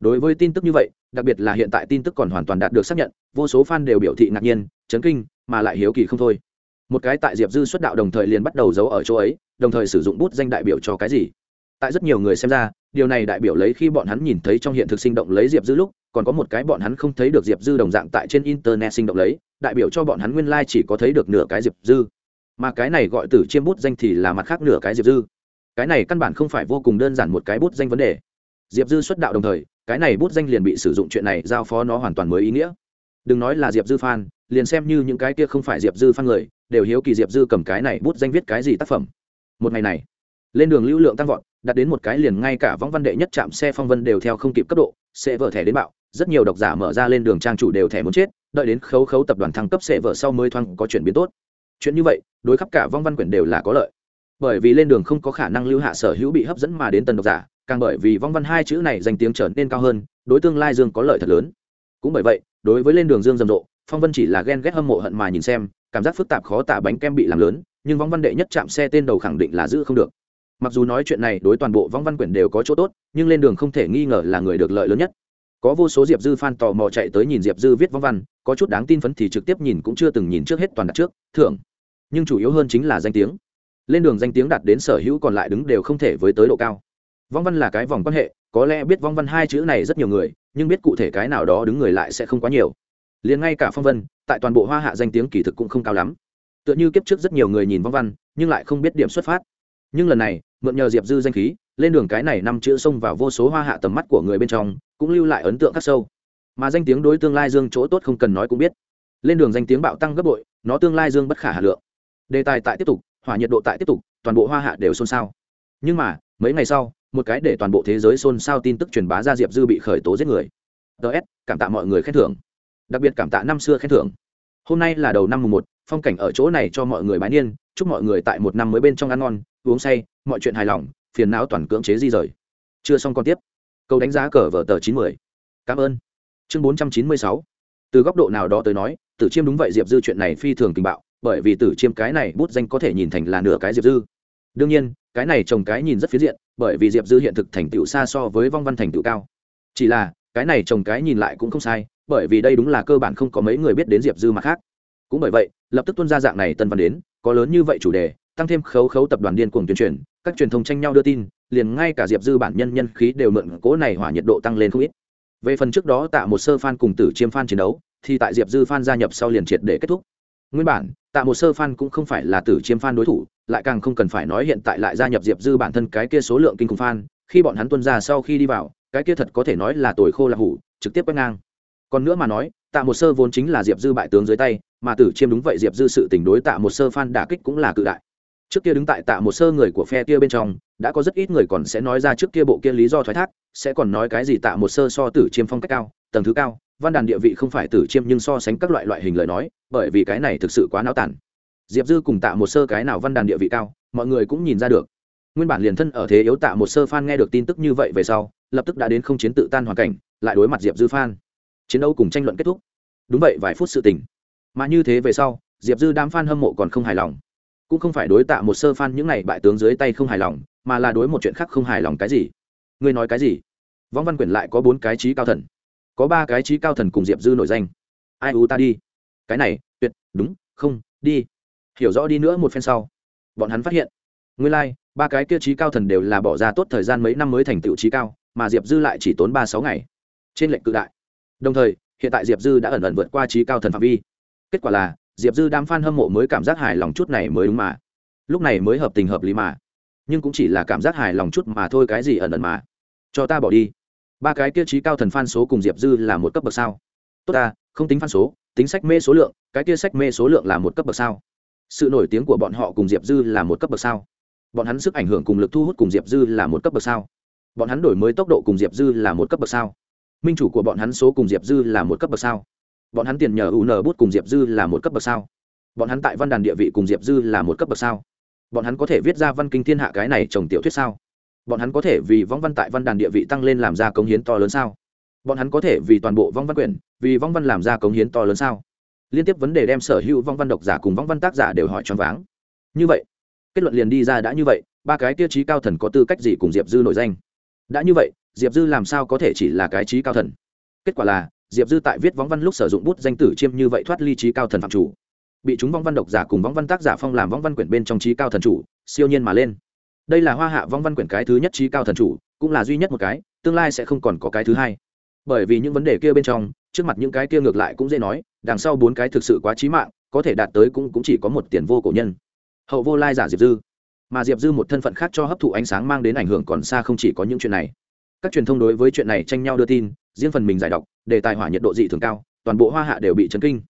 S1: Đối với tin tức như vậy, đặc biệt là hiện tại tin tức còn hoàn toàn đạt được xác nhận, vô số fan đều biểu thị ngạc nhiên, chấn kinh, mà lại hiếu kỳ không thôi một cái tại diệp dư xuất đạo đồng thời liền bắt đầu giấu ở chỗ ấy, đồng thời sử dụng bút danh đại biểu cho cái gì. Tại rất nhiều người xem ra, điều này đại biểu lấy khi bọn hắn nhìn thấy trong hiện thực sinh động lấy diệp dư lúc, còn có một cái bọn hắn không thấy được diệp dư đồng dạng tại trên internet sinh động lấy, đại biểu cho bọn hắn nguyên lai chỉ có thấy được nửa cái diệp dư. Mà cái này gọi từ chiêm bút danh thì là mặt khác nửa cái diệp dư. Cái này căn bản không phải vô cùng đơn giản một cái bút danh vấn đề. Diệp dư xuất đạo đồng thời, cái này bút danh liền bị sử dụng chuyện này giao phó nó hoàn toàn mới ý nghĩa. Đừng nói là diệp dư phan liền xem như những cái kia không phải diệp dư phan người đều hiếu kỳ diệp dư cầm cái này bút danh viết cái gì tác phẩm. Một ngày này, lên đường lưu lượng tăng vọt, đặt đến một cái liền ngay cả võng văn đệ nhất chạm xe phong vân đều theo không kịp cấp độ sẽ vỡ thẻ đến bạo, rất nhiều độc giả mở ra lên đường trang chủ đều thẻ muốn chết, đợi đến khấu khấu tập đoàn thăng cấp sẽ vỡ sau mới thoáng có chuyển biến tốt. Chuyện như vậy, đối khắp cả vong văn quyển đều là có lợi. Bởi vì lên đường không có khả năng lưu hạ sở hữu bị hấp dẫn mà đến tần độc giả, càng bởi vì vong văn hai chữ này danh tiếng trở nên cao hơn, đối tương lai dương có lợi thật lớn. Cũng bởi vậy, đối với lên đường dương rầm rộ phong vân chỉ là ghen ghét hâm mộ hận mà nhìn xem, cảm giác phức tạp khó tả bánh kem bị làm lớn, nhưng Võng văn đệ nhất chạm xe tên đầu khẳng định là giữ không được. Mặc dù nói chuyện này đối toàn bộ Võng văn quyển đều có chỗ tốt, nhưng lên đường không thể nghi ngờ là người được lợi lớn nhất. Có vô số diệp dư f a n tò mò chạy tới nhìn diệp dư viết Võng văn, có chút đáng tin phấn thì trực tiếp nhìn cũng chưa từng nhìn trước hết toàn đặt trước, thưởng. Nhưng chủ yếu hơn chính là danh tiếng. Lên đường danh tiếng đạt đến sở hữu còn lại đứng đều không thể với tới độ cao. Võng văn là cái vòng quan hệ, có lẽ biết Võng văn hai chữ này rất nhiều người, nhưng biết cụ thể cái nào đó đứng người lại sẽ không quá nhiều liền ngay cả phong vân, tại toàn bộ hoa hạ danh tiếng kỳ thực cũng không cao lắm. Tựa như kiếp trước rất nhiều người nhìn vong văn, nhưng lại không biết điểm xuất phát. Nhưng lần này, mượn nhờ diệp dư danh khí, lên đường cái này năm chữ xông vào vô số hoa hạ tầm mắt của người bên trong, cũng lưu lại ấn tượng khắc sâu. Mà danh tiếng đối tương lai dương chỗ tốt không cần nói cũng biết. Lên đường danh tiếng bạo tăng gấp bội, nó tương lai dương bất khả hà lượng. Đề tài tại tiếp tục, hỏa nhiệt độ tại tiếp tục, toàn bộ hoa hạ đều xôn xao. Nhưng mà, mấy ngày sau, một cái để toàn bộ thế giới xôn xao tin tức truyền bá ra diệp dư bị khởi tố giết người. Ts cảm tạ mọi người khen thưởng đặc biệt cảm tạ năm xưa khen thưởng. Hôm nay là đầu năm mùng một, phong cảnh ở chỗ này cho mọi người bái niên, chúc mọi người tại một năm mới bên trong ăn ngon, uống say, mọi chuyện hài lòng, phiền não toàn cưỡng chế di rời. Chưa xong còn tiếp. Câu đánh giá cờ vở tờ chín mươi cảm ơn. Chương bốn trăm chín mươi sáu. Từ góc độ nào đó tới nói, tử chiêm đúng vậy diệp dư chuyện này phi thường tình bạo, bởi vì tử chiêm cái này bút danh có thể nhìn thành là nửa cái diệp dư. Đương nhiên, cái này trồng cái nhìn rất phiến diện, bởi vì diệp dư hiện thực thành tựu xa so với vong văn thành tựu cao. Chỉ là cái này trồng cái nhìn lại cũng không sai, bởi vì đây đúng là cơ bản không có mấy người biết đến diệp dư mặt khác. Cũng bởi vậy, lập tức tuân ra dạng này tân văn đến, có lớn như vậy chủ đề, tăng thêm khấu khấu tập đoàn điên cuồng tuyên truyền, các truyền thông tranh nhau đưa tin, liền ngay cả diệp dư bản nhân nhân khí đều mượn cố này hỏa nhiệt độ tăng lên không ít. Về phần trước đó tạ một sơ f cùng tử chiêm f chiến đấu, thì tại diệp dư f gia nhập sau liền triệt để kết thúc. Nguyên bản, tạ một sơ f cũng không phải là tử chiêm f đối thủ, lại càng không cần phải nói hiện tại lại gia nhập diệp dư bản thân cái kia số lượng kinh khủng f khi bọn hắn tuân ra sau khi đi vào cái kia thật có thể nói là tồi khô là hủ, trực tiếp quét ngang. Còn nữa mà nói, tạ một sơ vốn chính là diệp dư bại tướng dưới tay, mà tử chiêm đúng vậy diệp dư sự tình đối tạ một sơ fan đả kích cũng là cự đại. Trước kia đứng tại tạ một sơ người của phe kia bên trong, đã có rất ít người còn sẽ nói ra trước kia bộ kia lý do thoái thác, sẽ còn nói cái gì tạ một sơ so tử chiêm phong cách cao, tầng thứ cao, văn đàn địa vị không phải tử chiêm nhưng so sánh các loại loại hình lời nói, bởi vì cái này thực sự quá náo tản. Diệp dư cùng tạ một sơ cái nào văn đàn địa vị cao, mọi người cũng nhìn ra được. Nguyên bản liền thân ở thế yếu tạ một sơ phan nghe được tin tức như vậy về sau lập tức đã đến không chiến tự tan hoàn cảnh lại đối mặt diệp dư phan. Chiến đấu cùng tranh luận kết thúc. Đúng vậy vài phút sự tình. Mà như thế về sau diệp dư đám f hâm mộ còn không hài lòng. Cũng không phải đối tạ một sơ phan những n à y bại tướng dưới tay không hài lòng mà là đối một chuyện khác không hài lòng cái gì. Ngươi nói cái gì? Võng văn quyển lại có bốn cái trí cao thần. Có ba cái trí cao thần cùng diệp dư nổi danh. Ai u ta đi? Cái này tuyệt đúng không đi. Hiểu rõ đi nữa một phen sau bọn hắn phát hiện. Ngươi lai、like, ba cái kia trí cao thần đều là bỏ ra tốt thời gian mấy năm mới thành tựu trí cao mà diệp dư lại chỉ tốn ba sáu ngày. Trên lệnh cự đại. Đồng thời, hiện tại diệp dư đã ẩn ẩn vượt qua trí cao thần phạm vi. Kết quả là, diệp dư đám f a n hâm mộ mới cảm giác hài lòng chút này mới đúng mà. Lúc này mới hợp tình hợp lý mà. Nhưng cũng chỉ là cảm giác hài lòng chút mà thôi, cái gì ẩn ẩn mà. Cho ta bỏ đi. Ba cái kia trí cao thần phan số cùng diệp dư là một cấp bậc sao? Tốt ta, không tính phan số, tính sách mê số lượng, cái kia sách mê số lượng là một cấp bậc sao? Sự nổi tiếng của bọn họ cùng diệp dư là một cấp bậc sao? Bọn hắn sức ảnh hưởng cùng lực thu hút cùng diệp dư là một cấp bậc sao? Bọn hắn đổi mới tốc độ cùng diệp dư là một cấp bậc sao? Minh chủ của bọn hắn số cùng diệp dư là một cấp bậc sao? Bọn hắn tiền nhờ u n bút cùng diệp dư là một cấp bậc sao? Bọn hắn tại văn đàn địa vị cùng diệp dư là một cấp bậc sao? Bọn hắn có thể viết ra văn kinh thiên hạ cái này trồng tiểu thuyết sao? Bọn hắn có thể vì vong văn tại văn đàn địa vị tăng lên làm ra công hiến to lớn sao? Bọn hắn có thể vì toàn bộ vong văn quyển vì vong văn làm ra công hiến to lớn sao? Liên tiếp vấn đề đem sở hữu vong văn độc giả cùng vong văn tác giả đều hỏi choáng váng. Như vậy, kết luận liền đi ra đã như vậy, ba cái tiêu chí cao thần có tư cách gì cùng diệp dư nổi danh? Đã như vậy diệp dư làm sao có thể chỉ là cái trí cao thần? Kết quả là diệp dư tại viết võng văn lúc sử dụng bút danh tử chiêm như vậy thoát ly trí cao thần phạm chủ. Bị chúng võng văn độc giả cùng võng văn tác giả phong làm võng văn quyển bên trong trí cao thần chủ siêu nhiên mà lên. Đây là hoa hạ võng văn quyển cái thứ nhất trí cao thần chủ cũng là duy nhất một cái tương lai sẽ không còn có cái thứ hai. Bởi vì những vấn đề kia bên trong trước mặt những cái kia ngược lại cũng dễ nói đằng sau bốn cái thực sự quá trí mạng có thể đạt tới cũng, cũng chỉ có một tiền vô cổ nhân. Hậu vô lai giả diệp dư mà diệp dư một thân phận khác cho hấp thụ ánh sáng mang đến ảnh hưởng còn xa không chỉ có những chuyện này. Các truyền thông đối với chuyện này tranh nhau đưa tin, riêng phần mình giải đọc, đề tài hỏa nhiệt độ dị thường cao, toàn bộ hoa hạ đều bị chấn kinh.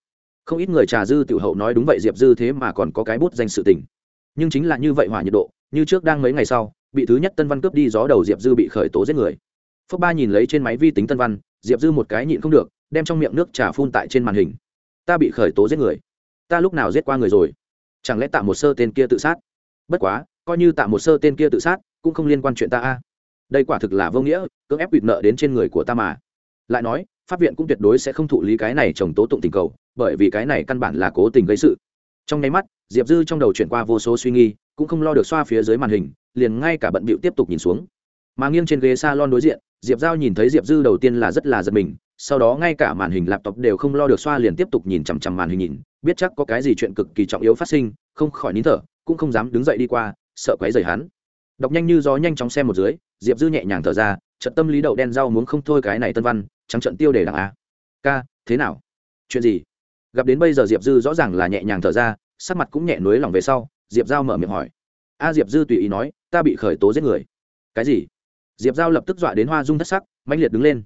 S1: Không ít người trà dư tiểu hậu nói đúng vậy diệp dư thế mà còn có cái bút danh sự tình. Nhưng chính là như vậy hỏa nhiệt độ, như trước đang mấy ngày sau, bị thứ nhất tân văn cướp đi gió đầu diệp dư bị khởi tố giết người. Phước ba nhìn lấy trên máy vi tính tân văn, diệp dư một cái nhịn không được, đem trong miệng nước trà phun tại trên màn hình. Ta bị khởi tố giết người. Ta lúc nào giết qua người rồi? Chẳng lẽ tạm một sơ tên kia tự sát? Bất quá, coi như tạ một sơ tên kia tự sát, cũng không liên quan chuyện ta a. Đây quả thực là vô nghĩa, cưỡng ép quỵt nợ đến trên người của ta mà. Lại nói, pháp viện cũng tuyệt đối sẽ không thụ lý cái này chồng tố tụng tình cầu, bởi vì cái này căn bản là cố tình gây sự. Trong nháy mắt, diệp dư trong đầu chuyển qua vô số suy nghi cũng không lo được xoa phía dưới màn hình, liền ngay cả bận bịu tiếp tục nhìn xuống. Mà nghiêng trên ghế s a lon đối diện, diệp giao nhìn thấy diệp dư đầu tiên là rất là giật mình, sau đó ngay cả màn hình laptop đều không lo được xoa liền tiếp tục nhìn chằm chằm màn hình nhìn, biết chắc có cái gì chuyện cực kỳ trọng yếu phát sinh, không khỏi nín thở cũng không dám đứng dậy đi qua, sợ quấy rầy hắn. Đọc nhanh như gió nhanh chóng xem một dưới, diệp dư nhẹ nhàng thở ra trận tâm lý đậu đen rau muốn không thôi cái này tân văn, trắng trận tiêu đề đảng a. Ca, thế nào? Chuyện gì? Gặp đến bây giờ diệp dư rõ ràng là nhẹ nhàng thở ra, sắc mặt cũng nhẹ nối lòng về sau, diệp giao mở miệng hỏi. A, diệp dư tùy ý nói, ta bị khởi tố giết người. Cái gì? Diệp giao lập tức dọa đến hoa dung thất sắc, mãnh liệt đứng lên.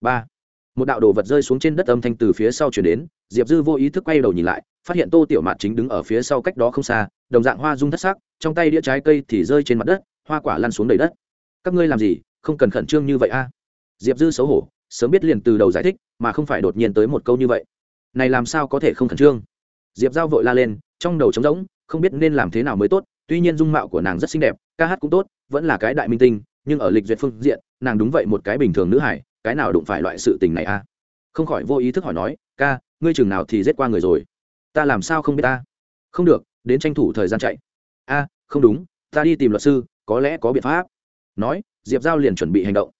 S1: Ba. Một đạo đồ vật rơi xuống trên đất âm thanh từ phía sau chuyển đến diệp dư vô ý thức quay đầu nhìn lại, phát hiện tô tiểu mạt chính đứng ở phía sau cách đó không xa, đồng dạng hoa rung thất sắc, trong tay đĩa trái cây thì rơi trên mặt đất, hoa quả lăn xuống đầy đất. Các ngươi làm gì, không cần khẩn trương như vậy a? Diệp dư xấu hổ, sớm biết liền từ đầu giải thích, mà không phải đột nhiên tới một câu như vậy. Này làm sao có thể không khẩn trương? Diệp giao vội la lên, trong đầu trống rỗng, không biết nên làm thế nào mới tốt, tuy nhiên dung mạo của nàng rất xinh đẹp, ca hát cũng tốt, vẫn là cái đại minh tinh, nhưng ở lịch duyệt phương diện, nàng đúng vậy một cái bình thường nữ hải, cái nào đụng phải loại sự tình này a? Không khỏi vô ý thức hỏi nói, ca ngươi chừng nào thì giết qua người rồi. Ta làm sao không biết ta? Không được, đến tranh thủ thời gian chạy. A, không đúng, ta đi tìm luật sư, có lẽ có biện pháp. Nói, diệp giao liền chuẩn bị hành động.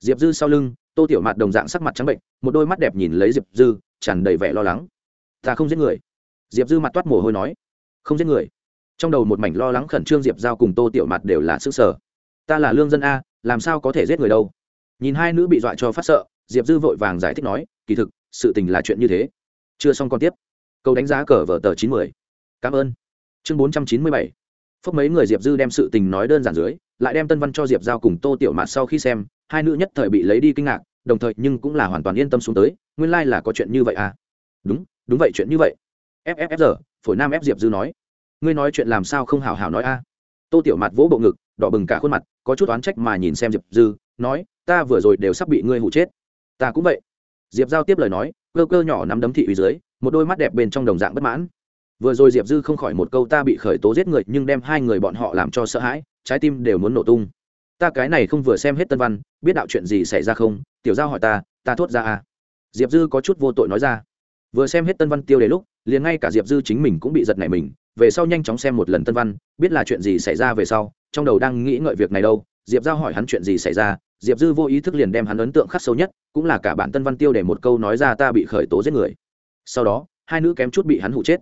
S1: Diệp dư sau lưng, tô tiểu mạt đồng dạng sắc mặt trắng bệnh, một đôi mắt đẹp nhìn lấy diệp dư, tràn đầy vẻ lo lắng. Ta không giết người. Diệp dư mặt toát mồ hôi nói. Không giết người. Trong đầu một mảnh lo lắng khẩn trương diệp giao cùng tô tiểu Mạt đều là sức sở. Ta là lương dân a, làm sao có thể giết người đâu? Nhìn hai nữ bị dọa cho phát sợ, diệp dư vội vàng giải thích nói, kỳ thực, sự tình là chuyện như thế chưa xong còn tiếp. Câu đánh giá cờ vở tờ chín mươi cảm ơn. Chương bốn trăm chín mươi bảy. Phúc mấy người diệp dư đem sự tình nói đơn giản dưới, lại đem tân văn cho diệp giao cùng tô tiểu mạt sau khi xem, hai nữ nhất thời bị lấy đi kinh ngạc, đồng thời nhưng cũng là hoàn toàn yên tâm xuống tới, nguyên lai、like、là có chuyện như vậy à? Đúng đúng vậy chuyện như vậy. Fffr phổi nam ép diệp dư nói. Ngươi nói chuyện làm sao không hào hào nói a? Tô tiểu Mạt vỗ bộ ngực, đỏ bừng cả khuôn mặt, có chút oán trách mà nhìn xem diệp dư, nói, ta vừa rồi đều sắp bị ngươi hụ chết. Ta cũng vậy. Diệp giao tiếp lời nói cơ cơ nhỏ nắm đấm thị uy dưới, một đôi mắt đẹp bên trong đồng dạng bất mãn. Vừa rồi diệp dư không khỏi một câu ta bị khởi tố giết người, nhưng đem hai người bọn họ làm cho sợ hãi, trái tim đều muốn nổ tung. Ta cái này không vừa xem hết tân văn, biết đạo chuyện gì xảy ra không? Tiểu giao hỏi ta ta thốt ra à. Diệp dư có chút vô tội nói ra. Vừa xem hết tân văn tiêu đề lúc, liền ngay cả diệp dư chính mình cũng bị giật nảy mình, về sau nhanh chóng xem một lần tân văn, biết là chuyện gì xảy ra về sau, trong đầu đang nghĩ ngợi việc này đâu. Diệp giao hỏi hắn chuyện gì xảy ra diệp dư vô ý thức liền đem hắn ấn tượng khắc sâu nhất, cũng là cả bản tân văn tiêu để một câu nói ra ta bị khởi tố giết người. Sau đó, hai nữ kém chút bị hắn hụ chết.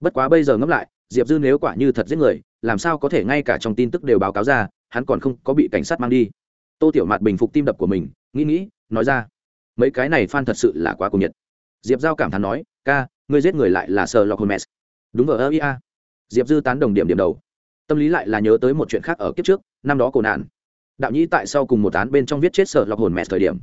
S1: Bất quá bây giờ ngẫm lại, diệp dư nếu quả như thật giết người, làm sao có thể ngay cả trong tin tức đều báo cáo ra, hắn còn không có bị cảnh sát mang đi. Tô tiểu mạt bình phục tim đập của mình, nghĩ nghĩ, nói ra, mấy cái này phan thật sự là quá cuồng nhiệt. Diệp giao cảm thán nói, ca, ngươi giết người lại là sờ lọc hồn mess đúng vờ ơ ia diệp dư tán đồng điểm điểm đầu. Tâm lý lại là nhớ tới một chuyện khác ở kiếp trước, năm đó cổ nạn đạo nhĩ tại sau cùng một án bên trong viết chết sợ lọc hồn mẹ thời điểm.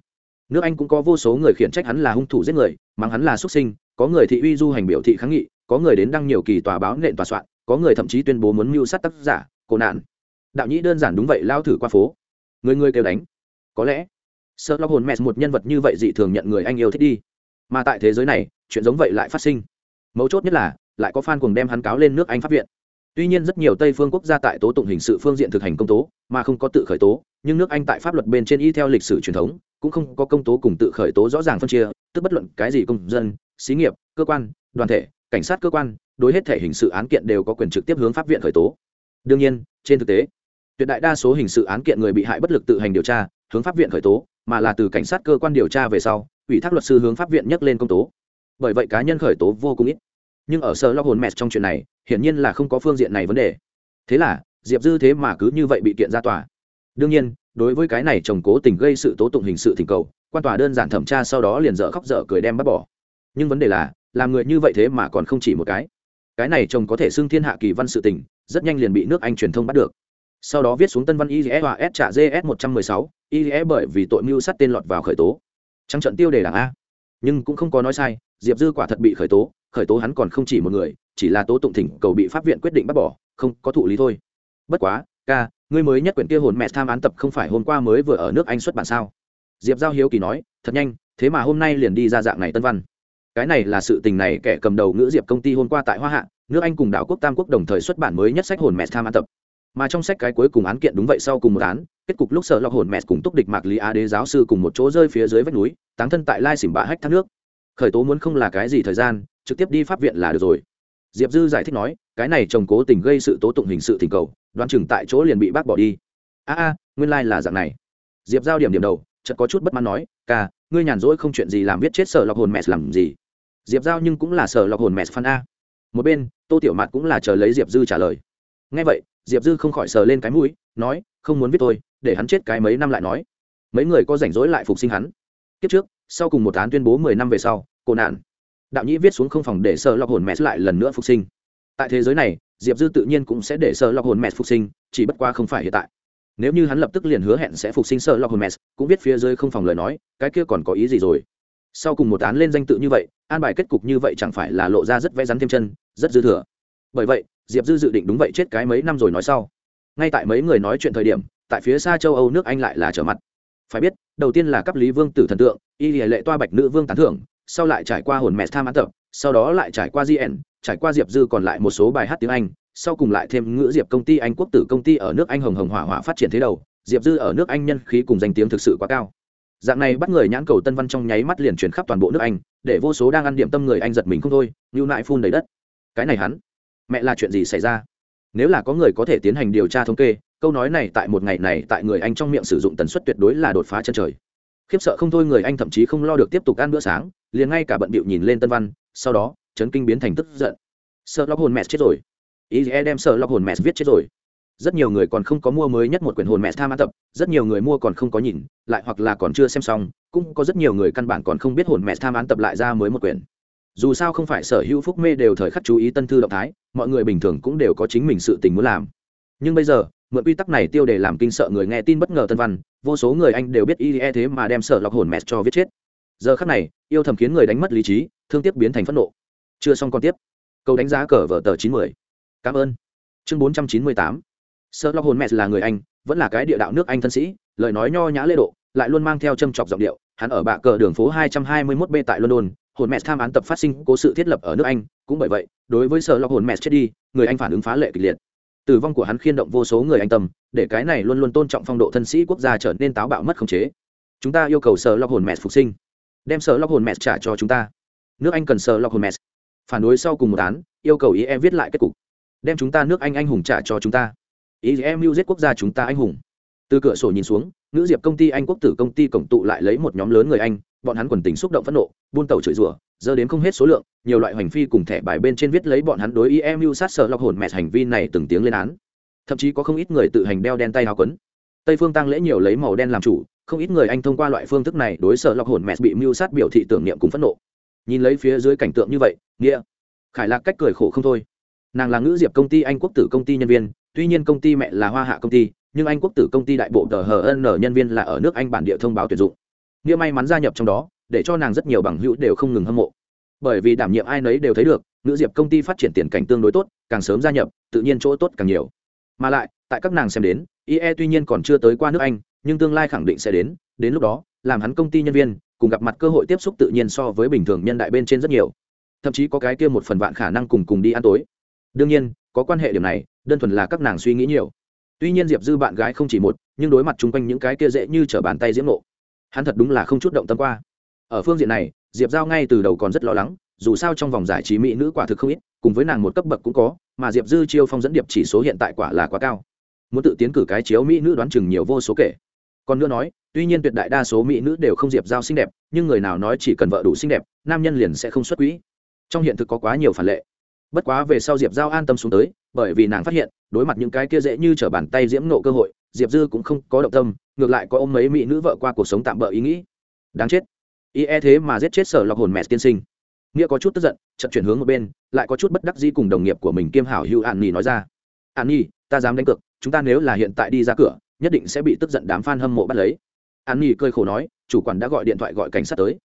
S1: Nước anh cũng có vô số người khiển trách hắn là hung thủ giết người, mắng hắn là xuất sinh, có người thị uy du hành biểu thị kháng nghị, có người đến đăng nhiều kỳ tòa báo nện tòa soạn, có người thậm chí tuyên bố muốn mưu sát tác giả, cổ nạn. Đạo nhĩ đơn giản đúng vậy lao thử qua phố. Người người kêu đánh. Có lẽ sợ lọc hồn mẹ một nhân vật như vậy dị thường nhận người anh yêu thích đi. Mà tại thế giới này, chuyện giống vậy lại phát sinh. Mấu chốt nhất là, lại có fan cuồng đem hắn cáo lên nước anh pháp viện tuy nhiên rất nhiều tây phương quốc gia tại tố tụng hình sự phương diện thực hành công tố, mà không có tự khởi tố, nhưng nước anh tại pháp luật bên trên y theo lịch sử truyền thống, cũng không có công tố cùng tự khởi tố rõ ràng phân chia, tức bất luận cái gì công dân, xí nghiệp, cơ quan, đoàn thể, cảnh sát cơ quan, đối hết thể hình sự án kiện đều có quyền trực tiếp hướng pháp viện khởi tố. Đương nhiên, trên thực tế, tuyệt đại đa số hình sự án kiện người bị hại bất lực tự hành điều tra, hướng pháp viện khởi tố, mà là từ cảnh sát cơ quan điều tra về sau, ủy thác luật sư hướng pháp viện nhắc lên công tố. Bởi vậy cá nhân khởi tố vô cùng ít nhưng ở sở lo hồn mẹ trong chuyện này hiển nhiên là không có phương diện này vấn đề. Thế là diệp dư thế mà cứ như vậy bị kiện ra tòa. Đương nhiên đối với cái này chồng cố tình gây sự tố tụng hình sự thỉnh cầu quan tòa đơn giản thẩm tra sau đó liền dở khóc dở cười đem bắt bỏ. Nhưng vấn đề là làm người như vậy thế mà còn không chỉ một cái. Cái này chồng có thể xưng thiên hạ kỳ văn sự tình rất nhanh liền bị nước anh truyền thông bắt được. Sau đó viết xuống tân văn IE và S trả GS 116, IE bởi vì tội mưu sát tên lọt vào khởi tố. Trắng trận tiêu đề đảng A. Nhưng cũng không có nói sai, Diệp Dư quả thật bị khởi tố, khởi tố hắn còn không chỉ một người, chỉ là tố tụng thỉnh cầu bị pháp viện quyết định bắt bỏ, không có thụ lý thôi. Bất quá, ca, ngươi mới nhất quyển kia hồn mẹ tham án tập không phải hôm qua mới vừa ở nước Anh xuất bản sao? Diệp Giao hiếu kỳ nói, thật nhanh, thế mà hôm nay liền đi ra dạng này tân văn. Cái này là sự tình này kẻ cầm đầu ngữ Diệp công ty hôm qua tại Hoa Hạ, nước Anh cùng đảo quốc Tam quốc đồng thời xuất bản mới nhất sách hồn mẹ tham án tập mà trong sách cái cuối cùng án kiện đúng vậy sau cùng một án kết cục lúc sợ lọc hồn mẹ cùng túc địch mạc lý á đế giáo sư cùng một chỗ rơi phía dưới vách núi táng thân tại lai xỉm bạ hách thác nước khởi tố muốn không là cái gì thời gian trực tiếp đi pháp viện là được rồi. Diệp dư giải thích nói, cái này chồng cố tình gây sự tố tụng hình sự thỉnh cầu, đoán chừng tại chỗ liền bị bác bỏ đi. A a, nguyên lai、like、là dạng này. Diệp giao điểm điểm đầu, chợt có chút bất mãn nói, ca, ngươi nhàn rỗi không chuyện gì làm biết chết sợ lọc hồn mẹ làm gì? Diệp giao nhưng cũng là sợ lọc hồn mẹ phan a. Một bên, tô tiểu mạt cũng là chờ lấy diệp dư trả lời. Ngay vậy, diệp dư không khỏi sờ lên cái mũi, nói, không muốn viết tôi, để hắn chết cái mấy năm lại nói. Mấy người có rảnh rỗi lại phục sinh hắn. Kiếp trước, sau cùng một án tuyên bố mười năm về sau, cô nạn đạo nhĩ viết xuống không phòng để sợ lọc hồn mẹ lại lần nữa phục sinh. Tại thế giới này, diệp dư tự nhiên cũng sẽ để sợ lọc hồn mẹ phục sinh, chỉ bất qua không phải hiện tại. Nếu như hắn lập tức liền hứa hẹn sẽ phục sinh sợ lọc hồn mẹ, cũng viết phía dưới không phòng lời nói, cái kia còn có ý gì rồi? Sau cùng một án lên danh tự như vậy, an bài kết cục như vậy chẳng phải là lộ ra rất vẽ rắn thêm chân, rất dư thừa. Bởi vậy, diệp dư dự định đúng vậy chết cái mấy năm rồi nói sau. Ngay tại mấy người nói chuyện thời điểm, tại phía xa châu âu nước anh lại là trở mặt. Phải biết, đầu tiên là cấp lý vương tử thần tượng, y lệ lệ toa bạch nữ vương tán thưởng sau lại trải qua hồn mẹ tham án tập, sau đó lại trải qua gn trải qua diệp dư còn lại một số bài hát tiếng anh, sau cùng lại thêm ngữ diệp công ty anh quốc tử công ty ở nước anh hồng hồng hỏa hỏa phát triển thế đầu, diệp dư ở nước anh nhân khí cùng danh tiếng thực sự quá cao. Dạng này bắt người nhãn cầu tân văn trong nháy mắt liền chuyển khắp toàn bộ nước anh, để vô số đang ăn điểm tâm người anh giật mình không thôi như nại phun đầy đất. Cái này hắn, mẹ là chuyện gì xảy ra? Nếu là có người có thể tiến hành điều tra thống kê, câu nói này tại một ngày này tại người anh trong miệng sử dụng tần suất tuyệt đối là đột phá chân trời khiếp sợ không thôi người anh thậm chí không lo được tiếp tục ăn bữa sáng, liền ngay cả bận bịu nhìn lên tân văn, sau đó, chấn kinh biến thành tức giận. Sợ lóc hồn mẹ chết rồi. Ý e đem sợ lóc hồn mẹ viết chết rồi. Rất nhiều người còn không có mua mới nhất một quyển hồn mẹ tham ăn tập, rất nhiều người mua còn không có nhìn, lại hoặc là còn chưa xem xong, cũng có rất nhiều người căn bản còn không biết hồn mẹ tham án tập lại ra mới một quyển. Dù sao không phải sở hữu phúc mê đều thời khắc chú ý tân thư động thái, mọi người bình thường cũng đều có chính mình sự tình muốn làm. Nhưng bây giờ mượn quy tắc này tiêu đề làm kinh sợ người nghe tin bất ngờ tân văn, vô số người anh đều biết y e thế mà đem sợ lọc hồn mẹ cho viết chết. Giờ khắc này, yêu thầm khiến người đánh mất lý trí, thương tiếc biến thành phẫn nộ. Chưa xong còn tiếp. Câu đánh giá cờ vở tờ chín mươi cảm ơn. Chương bốn trăm chín mươi tám. Sợ lọc hồn mẹ là người anh, vẫn là cái địa đạo nước anh thân sĩ, lời nói nho nhã lễ độ, lại luôn mang theo châm chọc giọng điệu. Hắn ở bạ cờ đường phố hai trăm hai mươi 221 b tại london, hồn mẹ tham án tập phát sinh cố sự thiết lập ở nước anh. Cũng bởi vậy, đối với sợ lọc hồn mẹ chết đi, người anh phản ứng phá lệ kịch liệt tử vong của hắn khiên động vô số người anh tâm, để cái này luôn luôn tôn trọng phong độ thân sĩ quốc gia trở nên táo bạo mất khống chế. Chúng ta yêu cầu sợ lọc hồn mẹ phục sinh. Đem sợ lọc hồn mẹ trả cho chúng ta. Nước anh cần sợ lọc hồn mẹ phản đối sau cùng một án, yêu cầu ý em viết lại kết cục. Đem chúng ta nước anh anh hùng trả cho chúng ta. Ý em mưu giết quốc gia chúng ta anh hùng. Từ cửa sổ nhìn xuống nữ diệp công ty anh quốc tử công ty cổng tụ lại lấy một nhóm lớn người anh, bọn hắn quần tình xúc động phẫn nộ, buôn tàu chửi rủa giờ đến không hết số lượng, nhiều loại hành vi cùng thẻ bài bên trên viết lấy bọn hắn đối emu sát sợ lọc hồn mẹ hành vi này từng tiếng lên án. Thậm chí có không ít người tự hành đeo đen tay áo quấn. Tây phương tăng lễ nhiều lấy màu đen làm chủ, không ít người anh thông qua loại phương thức này đối sợ lọc hồn mẹ bị mưu sát biểu thị tưởng niệm cùng phẫn nộ. Nhìn lấy phía dưới cảnh tượng như vậy, nghĩa, khải lạc cách cười khổ không thôi. Nàng là ngữ diệp công ty, anh quốc tử công ty nhân viên, tuy nhiên công ty mẹ là hoa hạ công ty, nhưng anh quốc tử công ty đại bộ tờ hn nhân viên là ở nước anh bản địa thông báo tuyển dụng. Nghĩa may mắn gia nhập trong đó để cho nàng rất nhiều bằng hữu đều không ngừng hâm mộ. Bởi vì đảm nhiệm ai nấy đều thấy được, nữ diệp công ty phát triển tiền cảnh tương đối tốt, càng sớm gia nhập, tự nhiên chỗ tốt càng nhiều. Mà lại, tại các nàng xem đến ie tuy nhiên còn chưa tới qua nước anh, nhưng tương lai khẳng định sẽ đến đến lúc đó, làm hắn công ty nhân viên, cùng gặp mặt cơ hội tiếp xúc tự nhiên so với bình thường nhân đại bên trên rất nhiều. Thậm chí có cái kia một phần vạn khả năng cùng cùng đi ăn tối. Đương nhiên, có quan hệ điểm này, đơn thuần là các nàng suy nghĩ nhiều. Tuy nhiên diệp dư bạn gái không chỉ một, nhưng đối mặt chung quanh những cái kia dễ như t r ở bàn tay diễm nộ. Hắn thật đúng là không chút động tâm qua ở phương diện này, diệp giao ngay từ đầu còn rất lo lắng, dù sao trong vòng giải trí mỹ nữ quả thực không ít, cùng với nàng một cấp bậc cũng có, mà diệp dư chiêu phong dẫn điệp chỉ số hiện tại quả là quá cao. Muốn tự tiến cử cái chiếu mỹ nữ đoán chừng nhiều vô số kể. Còn nữa nói, tuy nhiên tuyệt đại đa số mỹ nữ đều không diệp giao xinh đẹp, nhưng người nào nói chỉ cần vợ đủ xinh đẹp, nam nhân liền sẽ không xuất quỹ. Trong hiện thực có quá nhiều phản lệ. Bất quá về sau diệp giao an tâm xuống tới, bởi vì nàng phát hiện, đối mặt những cái kia dễ như t r ở bàn tay diễm nộ cơ hội, diệp dư cũng không có động tâm, ngược lại có ôm mấy mỹ nữ vợ qua cuộc sống tạm bỡ ý nghĩ. Đáng chết ý e thế mà giết chết sở lọc hồn mẹ tiên sinh. Nghĩa có chút tức giận chật chuyển hướng một bên, lại có chút bất đắc dĩ cùng đồng nghiệp của mình kiêm hảo hữu an nhi nói ra. An nhi, ta dám đánh cược, chúng ta nếu là hiện tại đi ra cửa, nhất định sẽ bị tức giận đám f a n hâm mộ bắt lấy. An nhi cơi khổ nói, chủ quản đã gọi điện thoại gọi cảnh sát tới.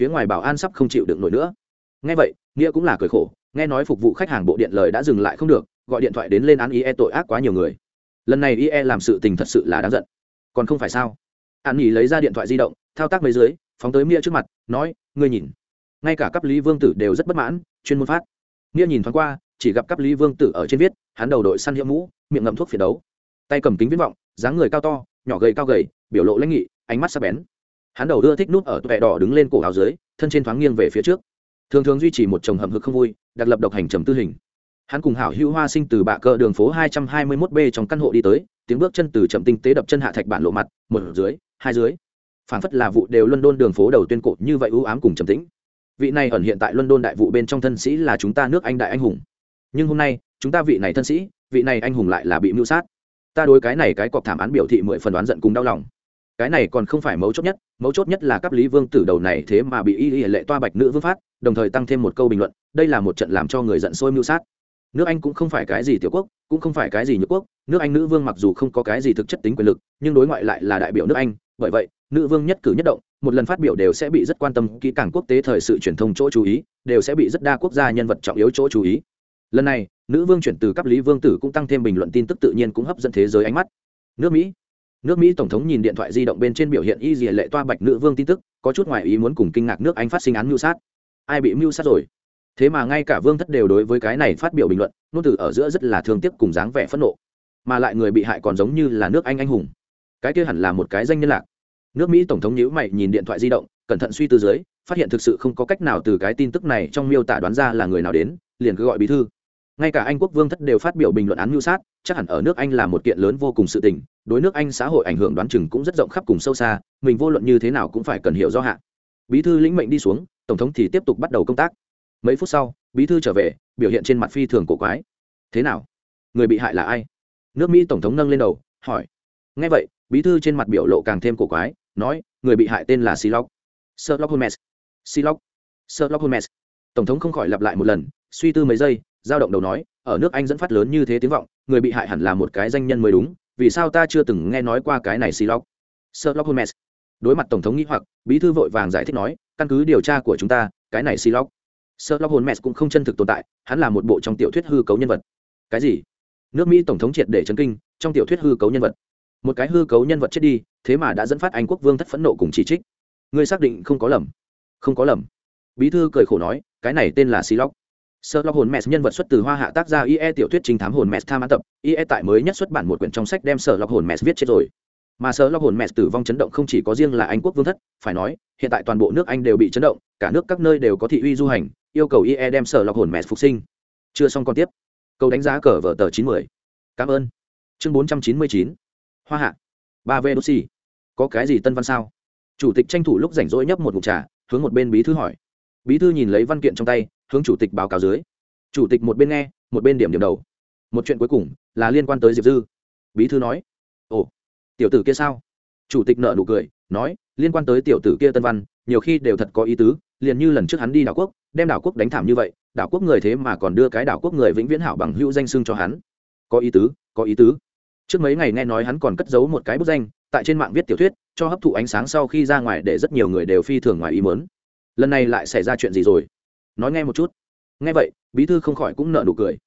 S1: Phía ngoài bảo an sắp không chịu được nổi nữa. Nghe vậy, nghĩa cũng là cười khổ, nghe nói phục vụ khách hàng bộ điện lời đã dừng lại không được, gọi điện thoại đến lên án ie tội ác quá nhiều người. Lần này ie làm sự tình thật sự là đáng giận. Còn không phải sao? An nhi lấy ra điện thoại di động, thao tác mấy dưới phóng tới mia trước mặt, nói, ngươi nhìn, ngay cả cấp lý vương tử đều rất bất mãn, chuyên môn phát. Mia nhìn thoáng qua, chỉ gặp cấp lý vương tử ở trên viết, hắn đầu đội săn hiệu mũ, miệng ngậm thuốc phiền đấu. Tay cầm kính viễn vọng, dáng người cao to, nhỏ gầy cao gầy, biểu lộ lãnh nghị, ánh mắt sắc bén. Hắn đầu đưa thích nút ở tuệ đỏ đứng lên cổ áo dưới, thân trên thoáng nghiêng về phía trước. Thường thường duy trì một chồng hầm hực không vui, đặc lập độc hành trầm tư hình. Hắn cùng hảo hữu hoa sinh từ bạ cờ đường phố hai trăm hai mươi 221 b trong căn hộ đi tới, tiếng bước chân từ chậm tinh tế đập chân hạ thạch bản lộ mặt, một dưới, hai dưới phản phất là vụ đều London đường phố đầu tuyên cổ như vậy ưu ám cùng trầm tĩnh. Vị này ẩn hiện tại London đại vụ bên trong thân sĩ là chúng ta nước Anh đại anh hùng. Nhưng hôm nay, chúng ta vị này thân sĩ, vị này anh hùng lại là bị mưu sát. Ta đối cái này cái cọc thảm án biểu thị mười phần đoán giận cùng đau lòng. Cái này còn không phải mấu chốt nhất, mấu chốt nhất là cấp lý vương tử đầu này thế mà bị y y lệ toa bạch nữ vương phát, đồng thời tăng thêm một câu bình luận, đây là một trận làm cho người giận sôi mưu sát. Nước anh cũng không phải cái gì tiểu quốc, cũng không phải cái gì nhược quốc, nước anh nữ vương mặc dù không có cái gì thực chất tính quyền lực, nhưng đối ngoại lại là đại biểu nước anh, bởi vậy nữ vương nhất cử nhất động, một lần phát biểu đều sẽ bị rất quan tâm, kỹ càng quốc tế thời sự truyền thông chỗ chú ý, đều sẽ bị rất đa quốc gia nhân vật trọng yếu chỗ chú ý. Lần này, nữ vương chuyển từ cấp lý vương tử cũng tăng thêm bình luận tin tức tự nhiên cũng hấp dẫn thế giới ánh mắt. Nước mỹ. Nước mỹ tổng thống nhìn điện thoại di động bên trên biểu hiện y dìa lệ toa bạch nữ vương tin tức, có chút ngoài ý muốn cùng kinh ngạc nước anh phát sinh án mưu sát. Ai bị mưu sát rồi? Thế mà ngay cả vương thất đều đối với cái này phát biểu bình luận nôn từ ở giữa rất là thương tiếc cùng dáng vẻ phẫn nộ. Mà lại người bị hại còn giống như là nước anh anh hùng. Cái kia hẳn là một cái danh nhân lạc nước mỹ tổng thống nhữ mày nhìn điện thoại di động, cẩn thận suy tư dưới, phát hiện thực sự không có cách nào từ cái tin tức này trong miêu tả đoán ra là người nào đến, liền cứ gọi bí thư. Ngay cả anh quốc vương thất đều phát biểu bình luận án mưu sát, chắc hẳn ở nước anh là một kiện lớn vô cùng sự tình, đối nước anh xã hội ảnh hưởng đoán chừng cũng rất rộng khắp cùng sâu xa, mình vô luận như thế nào cũng phải cần hiểu do hạ. Bí thư lĩnh mệnh đi xuống, tổng thống thì tiếp tục bắt đầu công tác. Mấy phút sau, bí thư trở về, biểu hiện trên mặt phi thường cổ quái. Thế nào? Người bị hại là ai? Nước mỹ tổng thống nâng lên đầu, hỏi. Ngay vậy, bí thư trên mặt biểu lộ càng thêm cổ quái nói người bị hại tên là Silock, Sherlock Holmes. Silock, Sherlock Holmes. Tổng thống không khỏi lặp lại một lần, suy tư mấy giây, dao động đầu nói, ở nước Anh dẫn phát lớn như thế tiếng vọng, người bị hại hẳn là một cái danh nhân mới đúng, vì sao ta chưa từng nghe nói qua cái này Silock, Sherlock Holmes. Đối mặt tổng thống nghi hoặc, bí thư vội vàng giải thích nói, căn cứ điều tra của chúng ta, cái này Silock, Sherlock Holmes cũng không chân thực tồn tại, hắn là một bộ trong tiểu thuyết hư cấu nhân vật. Cái gì? Nước Mỹ tổng thống triệt để chấn kinh, trong tiểu thuyết hư cấu nhân vật một cái hư cấu nhân vật chết đi thế mà đã dẫn phát anh quốc vương thất phẫn nộ cùng chỉ trích ngươi xác định không có lầm không có lầm bí thư cười khổ nói cái này tên là silock sơ lo hồn mẹ nhân vật xuất từ Hoa Hạ tác gia IE tiểu thuyết trinh thám hồn mẹ tham án tập, IE tại mới nhất xuất bản một quyển trong sách đem Sherlock Holmes viết chết rồi. Mà Sherlock Holmes tử vong chấn động không chỉ có riêng là Anh quốc vương thất, phải nói, hiện tại toàn bộ nước Anh đều bị chấn động, cả nước các nơi đều có thị uy du hành, yêu cầu IE đem Sherlock Holmes phục sinh. Chưa xong còn tiếp. Câu đánh giá cờ vở tờ 90. Cảm ơn. Chương 499. Hoa Hạ ba v đô xì có cái gì tân văn sao? Chủ tịch tranh thủ lúc rảnh rỗi nhấp một mục trà, hướng một bên bí thư hỏi. Bí thư nhìn lấy văn kiện trong tay, hướng chủ tịch báo cáo dưới. Chủ tịch một bên nghe, một bên điểm điểm đầu. Một chuyện cuối cùng là liên quan tới diệp dư. Bí thư nói, ồ, tiểu tử kia sao? Chủ tịch nợ nụ cười, nói, liên quan tới tiểu tử kia tân văn, nhiều khi đều thật có ý tứ, liền như lần trước hắn đi đảo quốc, đem đảo quốc đánh thảm như vậy, đảo quốc người thế mà còn đưa cái đảo quốc người vĩnh viễn hảo bằng hữu danh xưng cho hắn. Có ý tứ, có ý tứ. Trước mấy ngày nghe nói hắn còn cất giấu một cái bút danh tại trên mạng viết tiểu thuyết, cho hấp thụ ánh sáng sau khi ra ngoài để rất nhiều người đều phi thường ngoài ý mớn lần này lại xảy ra chuyện gì rồi? Nói nghe một chút. Nghe vậy, bí thư không khỏi cũng nợ nụ cười.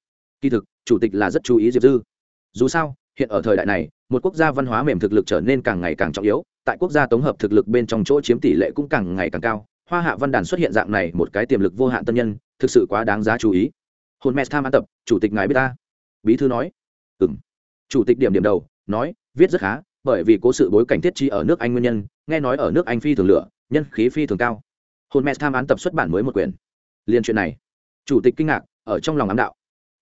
S1: Kỳ thực, chủ tịch là rất chú ý diệp dư. Dù sao, hiện ở thời đại này, một quốc gia văn hóa mềm thực lực trở nên càng ngày càng trọng yếu, tại quốc gia tổng hợp thực lực bên trong chỗ chiếm tỷ lệ cũng càng ngày càng cao. Hoa hạ văn đàn xuất hiện dạng này một cái tiềm lực vô hạn tân nhân, thực sự quá đáng giá chú ý. Hồn mẹ tham an tập, chủ tịch ngài biết ta? Bí thư nói. Ừng chủ tịch điểm điểm đầu, nói, viết rất khá bởi vì cố sự bối cảnh thiết chi ở nước anh nguyên nhân, nghe nói ở nước anh phi thường lửa, nhân khí phi thường cao. Hồn mẹ tham án tập xuất bản mới một quyển. Liên chuyện này. Chủ tịch kinh ngạc, ở trong lòng ám đạo.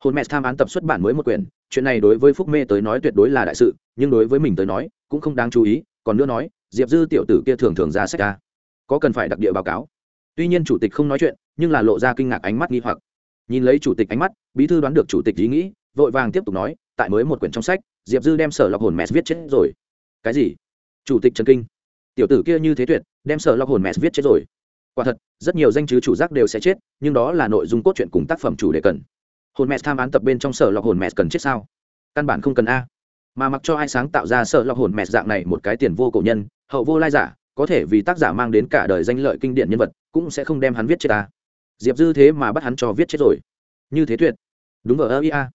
S1: Hồn mẹ tham án tập xuất bản mới một quyển, chuyện này đối với phúc mê tới nói tuyệt đối là đại sự, nhưng đối với mình tới nói, cũng không đáng chú ý, còn nữa nói, diệp dư tiểu tử kia thường thường ra sách ra có cần phải đặc địa báo cáo. Tuy nhiên chủ tịch không nói chuyện, nhưng là lộ ra kinh ngạc ánh mắt nghi hoặc. Nhìn lấy chủ tịch ánh mắt, bí thư đoán được chủ tịch ý nghĩ, vội vàng tiếp tục nói, tại mới một quyển trong sách, diệp dư đem sở lọc hồn mẹ viết chết rồi cái gì? Chủ tịch trần kinh. Tiểu tử kia như thế tuyệt, đem sở lọc hồn mẹ viết chết rồi. Quả thật, rất nhiều danh chứ chủ giác đều sẽ chết, nhưng đó là nội dung cốt truyện cùng tác phẩm chủ đề cần. Hồn mẹ tham án tập bên trong sở lọc hồn mẹ cần chết sao? Căn bản không cần a. Mà mặc cho ai sáng tạo ra sở lọc hồn mẹ dạng này một cái tiền vô cổ nhân, hậu vô lai giả, có thể vì tác giả mang đến cả đời danh lợi kinh điển nhân vật, cũng sẽ không đem hắn viết chết ta. Diệp dư thế mà bắt hắn cho viết chết rồi. Như thế tuyệt. Đúng ở ơ ia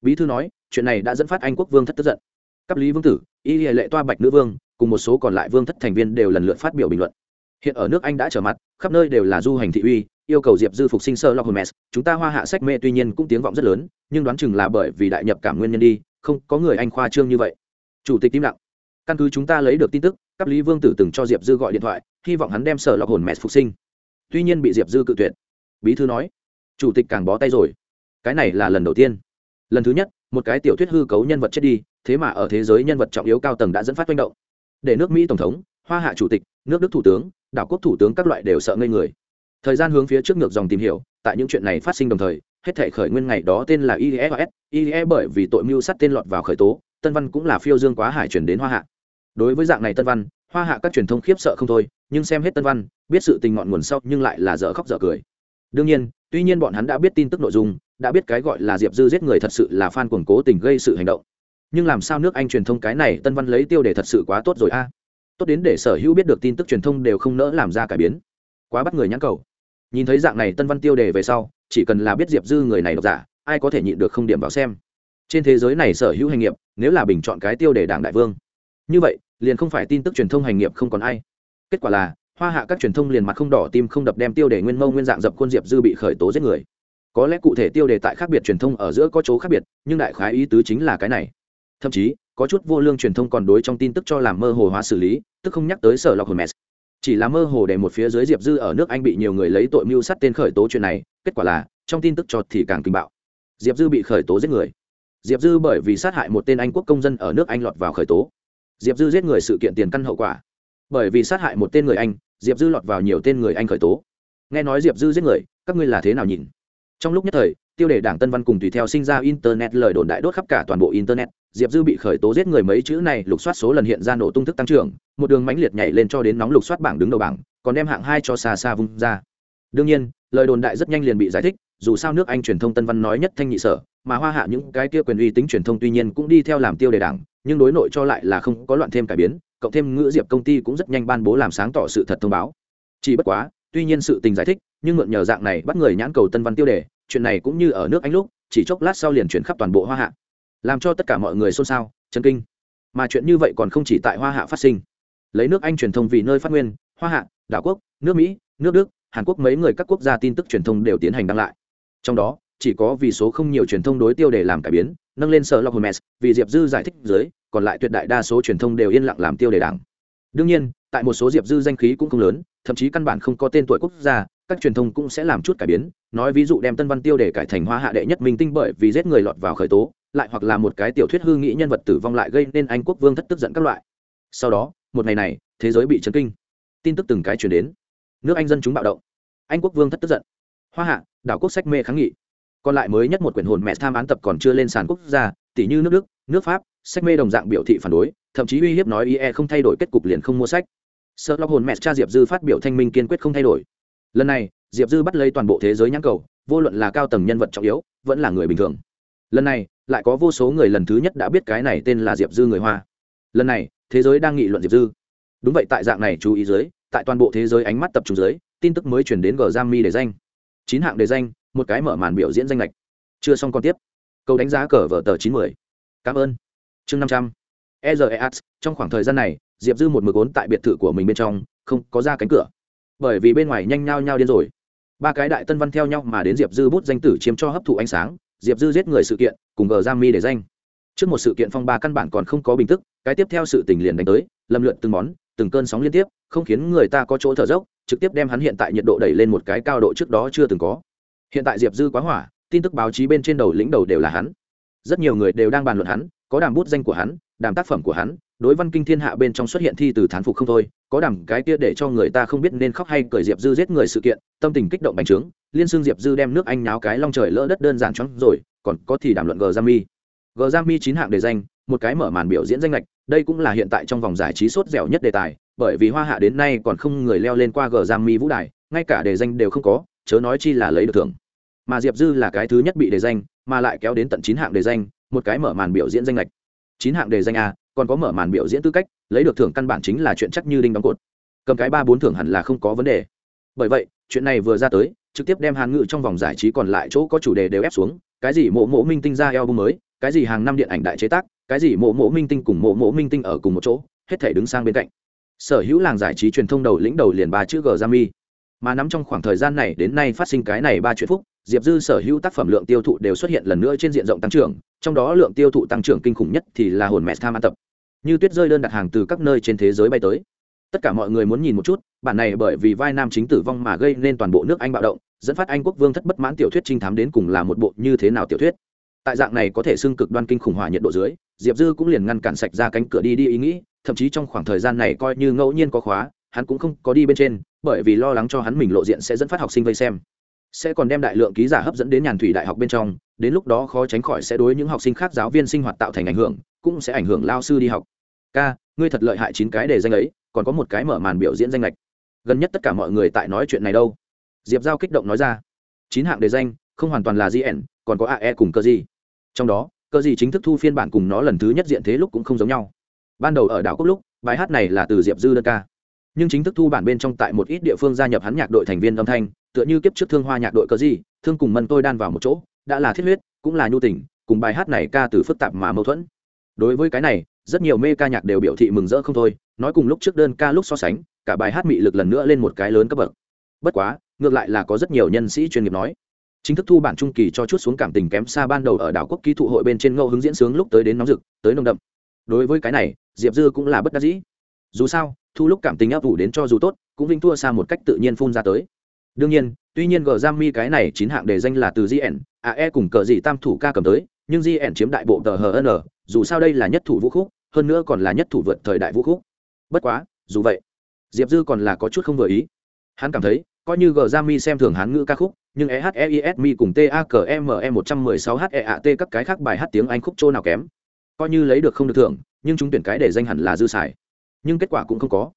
S1: bí thư nói, chuyện này đã dẫn phát anh quốc vương thất tức giận. Cấp lý vương tử y lệ toa bạch nữ vương, cùng một số còn lại vương thất thành viên đều lần lượt phát biểu bình luận. Hiện ở nước anh đã trở mặt, khắp nơi đều là du hành thị uy, yêu cầu diệp dư phục sinh sơ lọc hermes chúng ta hoa hạ sách mê tuy nhiên cũng tiếng vọng rất lớn, nhưng đoán chừng là bởi vì đại nhập cảm nguyên nhân đi, không có người anh khoa trương như vậy. Chủ tịch im lặng. Căn cứ chúng ta lấy được tin tức cấp lý vương tử từng cho diệp dư gọi điện thoại, hy vọng hắn đem sở lọc hồn mẹ phục sinh. Tuy nhiên bị diệp dư cự tuyệt. Bí thư nói, chủ tịch càng bó tay rồi. Cái này là lần đầu tiên. Lần thứ nhất, một cái tiểu thuyết hư cấu nhân vật chết đi thế mà ở thế giới nhân vật trọng yếu cao tầng đã dẫn phát manh động. Để nước mỹ tổng thống, hoa hạ chủ tịch, nước đức thủ tướng, đảo quốc thủ tướng các loại đều sợ ngây người. Thời gian hướng phía trước ngược dòng tìm hiểu, tại những chuyện này phát sinh đồng thời, hết thể khởi nguyên ngày đó tên là ies ies bởi vì tội mưu sắt tên lọt vào khởi tố, tân văn cũng là phiêu dương quá hải chuyển đến hoa hạ. Đối với dạng này tân văn, hoa hạ các truyền thông khiếp sợ không thôi, nhưng xem hết tân văn, biết sự tình ngọn nguồn sau nhưng lại là dở khóc dở cười. Đương nhiên, tuy nhiên bọn hắn đã biết tin tức nội dung, đã biết cái gọi là diệp dư giết người thật sự là fan cuồng cố tình gây sự hành động nhưng làm sao nước anh truyền thông cái này tân văn lấy tiêu đề thật sự quá tốt rồi a? Tốt đến để sở hữu biết được tin tức truyền thông đều không nỡ làm ra cải biến. Quá bắt người nhãn cầu. Nhìn thấy dạng này tân văn tiêu đề về sau, chỉ cần là biết diệp dư người này độc giả, ai có thể nhịn được không điểm vào xem. Trên thế giới này sở hữu hành nghiệp, nếu là bình chọn cái tiêu đề đảng đại vương, như vậy, liền không phải tin tức truyền thông hành nghiệp không còn ai. Kết quả là, hoa hạ các truyền thông liền mặt không đỏ tim không đập đem tiêu đề nguyên mâu nguyên dạng dập khuôn diệp dư bị khởi tố giết người. Có lẽ cụ thể tiêu đề tại khác biệt truyền thông ở giữa có chỗ khác biệt, nhưng đại khái ý tứ chính là cái này thậm chí, có chút vô lương truyền thông còn đối trong tin tức cho làm mơ hồ hóa xử lý, tức không nhắc tới sở lọc hermes chỉ là mơ hồ để một phía dưới diệp dư ở nước anh bị nhiều người lấy tội mưu sát tên khởi tố chuyện này, kết quả là, trong tin tức cho thì càng kinh bạo. Diệp dư bị khởi tố giết người. Diệp dư bởi vì sát hại một tên anh quốc công dân ở nước anh lọt vào khởi tố. Diệp dư giết người sự kiện tiền căn hậu quả. Bởi vì sát hại một tên người anh, diệp dư lọt vào nhiều tên người anh khởi tố. Nghe nói diệp dư giết người, các ngươi là thế nào nhìn? Trong lúc nhất thời tiêu đề đảng tân văn cùng tùy theo sinh ra internet lời đồn đại đốt khắp cả toàn bộ internet, diệp dư bị khởi tố giết người mấy chữ này lục soát số lần hiện ra nổ tung thức tăng trưởng, một đường mãnh liệt nhảy lên cho đến nóng lục soát bảng đứng đầu bảng, còn đem hạng hai cho xa xa vung ra. Đương nhiên, lời đồn đại rất nhanh liền bị giải thích, dù sao nước anh truyền thông tân văn nói nhất thanh nhị sở, mà hoa hạ những cái kia quyền uy tính truyền thông tuy nhiên cũng đi theo làm tiêu đề đảng, nhưng đối nội cho lại là không có loạn thêm cải biến, cộng thêm ngữ diệp công ty cũng rất nhanh ban bố làm sáng tỏ sự thật thông báo. Chỉ bất quá, tuy nhiên sự tình giải thích, nhưng mượn nhờ dạng này bắt người nhãn cầu tân văn tiêu đề chuyện này cũng như ở nước anh lúc, chỉ chốc lát sau liền chuyển khắp toàn bộ hoa hạ. Làm cho tất cả mọi người xôn xao, chấn kinh. Mà chuyện như vậy còn không chỉ tại hoa hạ phát sinh. Lấy nước anh truyền thông vì nơi phát nguyên, hoa hạ, đảo quốc, nước mỹ, nước đức, hàn quốc mấy người các quốc gia tin tức truyền thông đều tiến hành đăng lại. Trong đó, chỉ có vì số không nhiều truyền thông đối tiêu để làm cải biến, nâng lên sở lọc hermes vì diệp dư giải thích dưới, còn lại tuyệt đại đa số truyền thông đều yên lặng làm tiêu đề đảng. Đương nhiên, tại một số diệp dư danh khí cũng không lớn, thậm chí căn bản không có tên tuổi quốc gia các truyền thông cũng sẽ làm chút cải biến, nói ví dụ đem tân văn tiêu để cải thành hoa hạ đệ nhất minh tinh bởi vì giết người lọt vào khởi tố, lại hoặc là một cái tiểu thuyết hư nghĩ nhân vật tử vong lại gây nên anh quốc vương thất tức giận các loại. Sau đó, một ngày này, thế giới bị chấn kinh. Tin tức từng cái chuyển đến. Nước anh dân chúng bạo động. Anh quốc vương thất tức giận. Hoa hạ, đảo quốc sách mê kháng nghị. Còn lại mới nhất một quyển hồn mẹ tham án tập còn chưa lên sàn quốc gia tỷ như nước đức, nước pháp, sách mê đồng dạng biểu thị phản đối, thậm chí uy hiếp nói ie không thay đổi, kết cục liền không mua sách. Sợ lọc hồn mẹ cha diệp dư phát biểu thanh minh kiên quyết không thay đổi lần này, diệp dư bắt lấy toàn bộ thế giới nhãn cầu, vô luận là cao tầng nhân vật trọng yếu, vẫn là người bình thường. Lần này, lại có vô số người lần thứ nhất đã biết cái này tên là diệp dư người hoa. Lần này, thế giới đang nghị luận diệp dư. Đúng vậy, tại dạng này chú ý dưới, tại toàn bộ thế giới ánh mắt tập trung dưới, tin tức mới chuyển đến g giang để danh. Chín hạng đề danh, một cái mở màn biểu diễn danh lệch. Chưa xong còn tiếp. Câu đánh giá cờ vở tờ chín mươi cảm ơn. Chương năm trăm. Eas trong khoảng thời gian này, diệp dư một mực ốn tại biệt thự của mình bên trong, không có ra cánh cửa bởi vì bên ngoài nhanh nhao nhao điên rồi. Ba cái đại tân văn theo nhau mà đến diệp dư bút danh tử chiếm cho hấp thụ ánh sáng, diệp dư giết người sự kiện, cùng gờ giang mi để danh. Trước một sự kiện phong ba căn bản còn không có bình tức, cái tiếp theo sự tình liền đánh tới, lâm lượn từng món, từng cơn sóng liên tiếp, không khiến người ta có chỗ thở dốc, trực tiếp đem hắn hiện tại nhiệt độ đẩy lên một cái cao độ trước đó chưa từng có. Hiện tại diệp dư quá hỏa, tin tức báo chí bên trên đầu lĩnh đầu đều là hắn. Rất nhiều người đều đang bàn luận hắn, có đàm bút danh của hắn, đàm tác phẩm của hắn đối văn kinh thiên hạ bên trong xuất hiện thi từ thán phục không thôi có đẳng cái kia để cho người ta không biết nên khóc hay cười diệp dư giết người sự kiện tâm tình kích động bành trướng liên xương diệp dư đem nước anh náo cái long trời lỡ đất đơn giản choáng rồi còn có thì đàm luận g jami, g jami chín hạng đề danh một cái mở màn biểu diễn danh lệch đây cũng là hiện tại trong vòng giải trí sốt dẻo nhất đề tài bởi vì hoa hạ đến nay còn không người leo lên qua g jami vũ đài ngay cả đề danh đều không có chớ nói chi là lấy được thưởng. Mà diệp dư là cái thứ nhất bị đề danh mà lại kéo đến tận chín hạng đề danh một cái mở màn biểu diễn danh lệch. Chín hạng đề danh a còn có mở màn biểu diễn tư cách, lấy được thưởng căn bản chính là chuyện chắc như đinh đóng cột. Cầm cái ba bốn thưởng hẳn là không có vấn đề. Bởi vậy, chuyện này vừa ra tới, trực tiếp đem hàn ngự trong vòng giải trí còn lại chỗ có chủ đề đều ép xuống. Cái gì mộ mộ minh tinh ra eo mới, cái gì hàng năm điện ảnh đại chế tác, cái gì mộ mộ minh tinh cùng mộ mộ minh tinh ở cùng một chỗ, hết thể đứng sang bên cạnh. Sở hữu làng giải trí truyền thông đầu lĩnh đầu liền ba chữ g ra mi. Mà nắm trong khoảng thời gian này, đến nay phát sinh cái này ba chuyện phúc, diệp dư sở hữu tác phẩm lượng tiêu thụ đều xuất hiện lần nữa trên diện rộng tăng trưởng, trong đó lượng tiêu thụ tăng trưởng kinh khủng nhất thì là hồn mẹ tham an tập như tuyết rơi đơn đặt hàng từ các nơi trên thế giới bay tới. Tất cả mọi người muốn nhìn một chút, bản này bởi vì vai nam chính tử vong mà gây nên toàn bộ nước anh bạo động, dẫn phát anh quốc vương thất bất mãn tiểu thuyết trinh thám đến cùng là một bộ như thế nào tiểu thuyết. Tại dạng này có thể xưng cực đoan kinh khủng hỏa nhiệt độ dưới, diệp dư cũng liền ngăn cản sạch ra cánh cửa đi đi ý nghĩ, thậm chí trong khoảng thời gian này coi như ngẫu nhiên có khóa, hắn cũng không có đi bên trên, bởi vì lo lắng cho hắn mình lộ diện sẽ dẫn phát học sinh vây xem. Sẽ còn đem đại lượng ký giả hấp dẫn đến nhàn thủy đại học bên trong, đến lúc đó khó tránh khỏi sẽ đối những học sinh khác giáo viên sinh hoạt tạo thành ảnh hưởng cũng sẽ ảnh hưởng lao sư đi học. Ca, ngươi thật lợi hại chín cái đề danh ấy, còn có một cái mở màn biểu diễn danh lệch. Gần nhất tất cả mọi người tại nói chuyện này đâu? Diệp giao kích động nói ra. Chín hạng đề danh, không hoàn toàn là gn còn có ae cùng cơ gì trong đó, cơ gì chính thức thu phiên bản cùng nó lần thứ nhất diện thế lúc cũng không giống nhau. Ban đầu ở đảo quốc lúc, bài hát này là từ diệp dư đơn ca. Nhưng chính thức thu bản bên trong tại một ít địa phương gia nhập hắn nhạc đội thành viên âm thanh, tựa như kiếp trước thương hoa nhạc đội cơ gì thương cùng mân tôi đan vào một chỗ, đã là thiết huyết, cũng là nhu tình, cùng bài hát này ca từ phức tạp mà mâu thuẫn đối với cái này, rất nhiều mê ca nhạc đều biểu thị mừng rỡ không thôi, nói cùng lúc trước đơn ca lúc so sánh, cả bài hát mị lực lần nữa lên một cái lớn cấp bậc. Bất quá, ngược lại là có rất nhiều nhân sĩ chuyên nghiệp nói. Chính thức thu bản trung kỳ cho chút xuống cảm tình kém xa ban đầu ở đảo quốc ký thụ hội bên trên ngẫu hứng diễn sướng lúc tới đến nóng rực, tới nồng đậm. Đối với cái này, diệp dư cũng là bất đắc dĩ. Dù sao, thu lúc cảm tình áp vụ đến cho dù tốt, cũng vinh thua xa một cách tự nhiên phun ra tới. Đương nhiên, tuy nhiên gờ giam mi cái này chín hạng đề danh là từ gn ae cùng cờ gì tam thủ ca cầm tới nhưng gn chiếm đại bộ tờ hn dù sao đây là nhất thủ vũ khúc, hơn nữa còn là nhất thủ vượt thời đại vũ khúc. Bất quá, dù vậy, diệp dư còn là có chút không vừa ý. Hắn cảm thấy, coi như g mi xem thường hán ngữ ca khúc, nhưng eheis mi cùng takme một trăm mười sáu heat các cái khác bài hát tiếng anh khúc chỗ nào kém. Coi như lấy được không được thưởng, nhưng chúng tuyển cái để danh hẳn là dư xài nhưng kết quả cũng không có.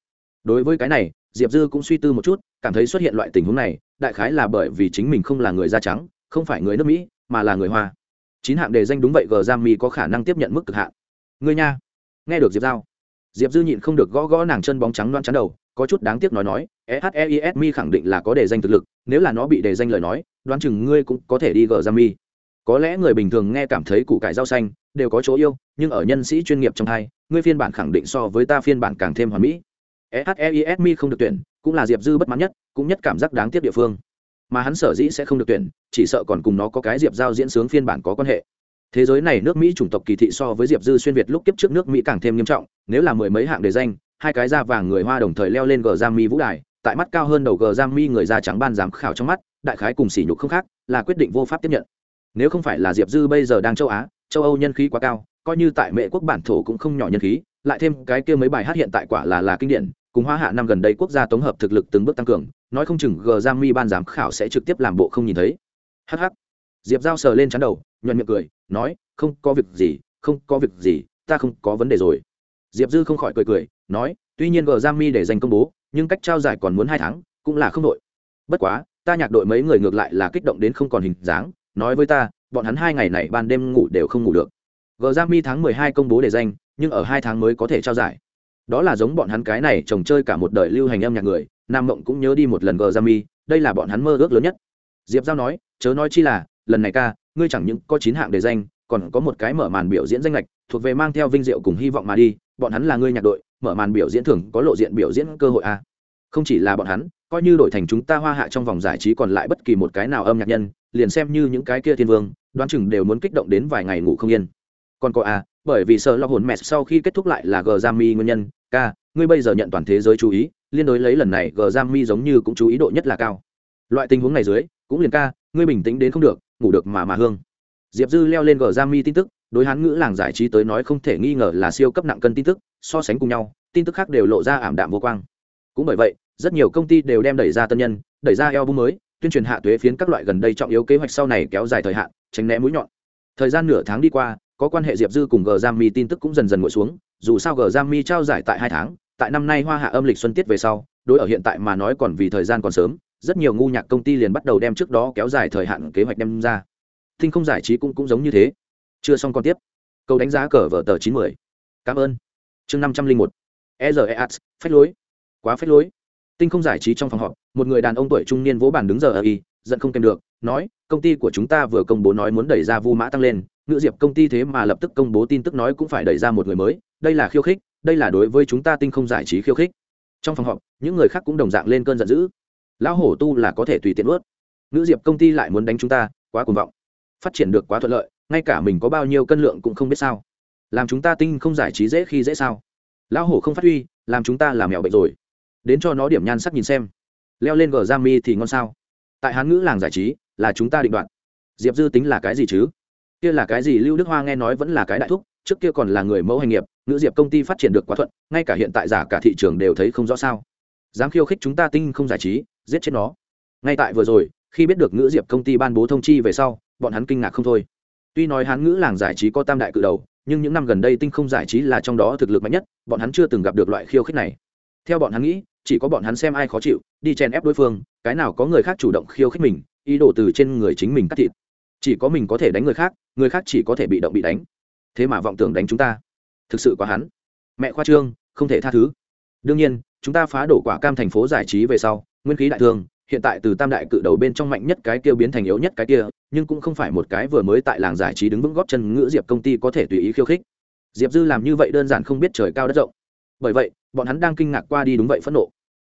S1: Đối với cái này, diệp dư cũng suy tư một chút, cảm thấy xuất hiện loại tình huống này, đại khái là bởi vì chính mình không là người da trắng, không phải người nước mỹ, mà là người hoa chín hạng đề danh đúng vậy gờ giam mi có khả năng tiếp nhận mức cực hạn. Ngươi nha. Nghe được diệp giao. Diệp dư nhịn không được gõ gõ nàng chân bóng trắng loan chắn đầu, có chút đáng tiếc nói nói eheis mi khẳng định là có đề danh thực lực, nếu là nó bị đề danh lời nói, đoán chừng ngươi cũng có thể đi gờ giam mi có lẽ người bình thường nghe cảm thấy củ cải rau xanh đều có chỗ yêu, nhưng ở nhân sĩ chuyên nghiệp trong hai, ngươi phiên bản khẳng định so với ta phiên bản càng thêm hoàn mỹ. Eheis mi không được tuyển, cũng là diệp dư bất mãn nhất, cũng nhất cảm giác đáng tiếc địa phương mà hắn sở dĩ sẽ không được tuyển, chỉ sợ còn cùng nó có cái diệp giao diễn sướng phiên bản có quan hệ. Thế giới này nước mỹ chủng tộc kỳ thị so với diệp dư xuyên việt lúc kiếp trước nước mỹ càng thêm nghiêm trọng, nếu là mười mấy hạng đề danh, hai cái da vàng người hoa đồng thời leo lên gờ giang mi vũ đài, tại mắt cao hơn đầu gờ giang mi người da trắng ban giám khảo trong mắt, đại khái cùng sỉ nhục không khác, là quyết định vô pháp tiếp nhận. Nếu không phải là diệp dư bây giờ đang châu á, châu âu nhân khí quá cao, coi như tại mệ quốc bản thổ cũng không nhỏ nhân khí, lại thêm cái kia mấy bài hát hiện tại quả là là kinh điển, cùng hoa hạ năm gần đây quốc gia tổng hợp thực lực từng bước tăng cường nói không chừng gờ giam mi ban giám khảo sẽ trực tiếp làm bộ không nhìn thấy. Hh diệp giao sờ lên chắn đầu, nhuận miệng cười, nói, không có việc gì, không có việc gì, ta không có vấn đề rồi. Diệp dư không khỏi cười cười, nói, tuy nhiên gờ giam mi để giành công bố, nhưng cách trao giải còn muốn hai tháng, cũng là không đội. Bất quá, ta nhạc đội mấy người ngược lại là kích động đến không còn hình dáng, nói với ta, bọn hắn hai ngày này ban đêm ngủ đều không ngủ được. Gờ giam mi tháng mười hai công bố để danh, nhưng ở hai tháng mới có thể trao giải. Đó là giống bọn hắn cái này trồng chơi cả một đời lưu hành âm nhạc người nam mộng cũng nhớ đi một lần gờ ra mi đây là bọn hắn mơ ước lớn nhất diệp giao nói chớ nói chi là lần này ca ngươi chẳng những có chín hạng đề danh còn có một cái mở màn biểu diễn danh lệch thuộc về mang theo vinh diệu cùng hy vọng mà đi bọn hắn là ngươi nhạc đội mở màn biểu diễn thường có lộ diện biểu diễn cơ hội a à. không chỉ là bọn hắn coi như đổi thành chúng ta hoa hạ trong vòng giải trí còn lại bất kỳ một cái nào âm nhạc nhân liền xem như những cái kia thiên vương đoán chừng đều muốn kích động đến vài ngày ngủ không yên còn có a à, bởi vì sợ lo hồn mẹ sau khi kết thúc lại là g mi nguyên nhân ca ngươi bây giờ nhận toàn thế giới chú ý, liên đối lấy lần này g mi giống như cũng chú ý độ nhất là cao. Loại tình huống này dưới, cũng liền ca, ngươi bình tĩnh đến không được, ngủ được mà mà hương. Diệp dư leo lên g mi tin tức, đối hán ngữ làng giải trí tới nói không thể nghi ngờ là siêu cấp nặng cân tin tức, so sánh cùng nhau, tin tức khác đều lộ ra ảm đạm vô quang. Cũng bởi vậy, rất nhiều công ty đều đem đẩy ra tân nhân, đẩy ra album mới, tuyên truyền hạ thuế phiến các loại gần đây trọng yếu kế hoạch sau này kéo dài thời hạn, tránh né mũi nhọn. Thời gian nửa tháng đi qua, có quan hệ diệp dư cùng g Mi tin tức cũng dần dần ngồi xuống, dù sao g Mi trao giải tại hai tháng tại năm nay hoa hạ âm lịch xuân tiết về sau, đối ở hiện tại mà nói còn vì thời gian còn sớm, rất nhiều ngu nhạc công ty liền bắt đầu đem trước đó kéo dài thời hạn kế hoạch đem ra. Thinh không giải trí cũng cũng giống như thế. Chưa xong còn tiếp. Câu đánh giá cờ vở tờ chín mươi cảm ơn. Chương năm trăm linh một. E r e ezeat phách lối. Quá phách lối. Tinh không giải trí trong phòng họp, một người đàn ông tuổi trung niên vỗ bàn đứng giờ ở y, giận không kèm được, nói, công ty của chúng ta vừa công bố nói muốn đẩy ra vu mã tăng lên, ngự diệp công ty thế mà lập tức công bố tin tức nói cũng phải đẩy ra một người mới, đây là khiêu khích đây là đối với chúng ta tinh không giải trí khiêu khích. Trong phòng họp, những người khác cũng đồng dạng lên cơn giận dữ. Lão hổ tu là có thể tùy tiện ướt Nữ diệp công ty lại muốn đánh chúng ta, quá cuồng vọng. Phát triển được quá thuận lợi, ngay cả mình có bao nhiêu cân lượng cũng không biết sao. Làm chúng ta tinh không giải trí dễ khi dễ sao? Lão hổ không phát huy, làm chúng ta làm mèo bệnh rồi. Đến cho nó điểm nhan sắc nhìn xem. Leo lên gờ giam mi thì ngon sao? Tại hán ngữ làng giải trí, là chúng ta định đoạn. diệp dư tính là cái gì chứ? Kia là cái gì? Lưu đức hoa nghe nói vẫn là cái đại thúc, trước kia còn là người mẫu hành nghiệp ngữ diệp công ty phát triển được quá thuận, ngay cả hiện tại giả cả thị trường đều thấy không rõ sao. Dám khiêu khích chúng ta tinh không giải trí, giết chết nó. Ngay tại vừa rồi, khi biết được ngữ diệp công ty ban bố thông chi về sau, bọn hắn kinh ngạc không thôi. Tuy nói hán ngữ làng giải trí có tam đại cự đầu, nhưng những năm gần đây tinh không giải trí là trong đó thực lực mạnh nhất, bọn hắn chưa từng gặp được loại khiêu khích này. Theo bọn hắn nghĩ, chỉ có bọn hắn xem ai khó chịu, đi chèn ép đối phương, cái nào có người khác chủ động khiêu khích mình, ý đồ từ trên người chính mình cắt thịt. Chỉ có mình có thể đánh người khác người khác chỉ có thể bị động bị đánh. Thế mà vọng tưởng đánh chúng ta thực sự quá hắn. Mẹ khoa trương, không thể tha thứ. Đương nhiên, chúng ta phá đổ quả cam thành phố giải trí về sau, nguyên khí đại thương hiện tại từ tam đại cự đầu bên trong mạnh nhất cái kia biến thành yếu nhất cái kia, nhưng cũng không phải một cái vừa mới tại làng giải trí đứng vững góp chân ngữ diệp công ty có thể tùy ý khiêu khích. Diệp dư làm như vậy đơn giản không biết trời cao đất rộng. Bởi vậy, bọn hắn đang kinh ngạc qua đi đúng vậy phẫn nộ.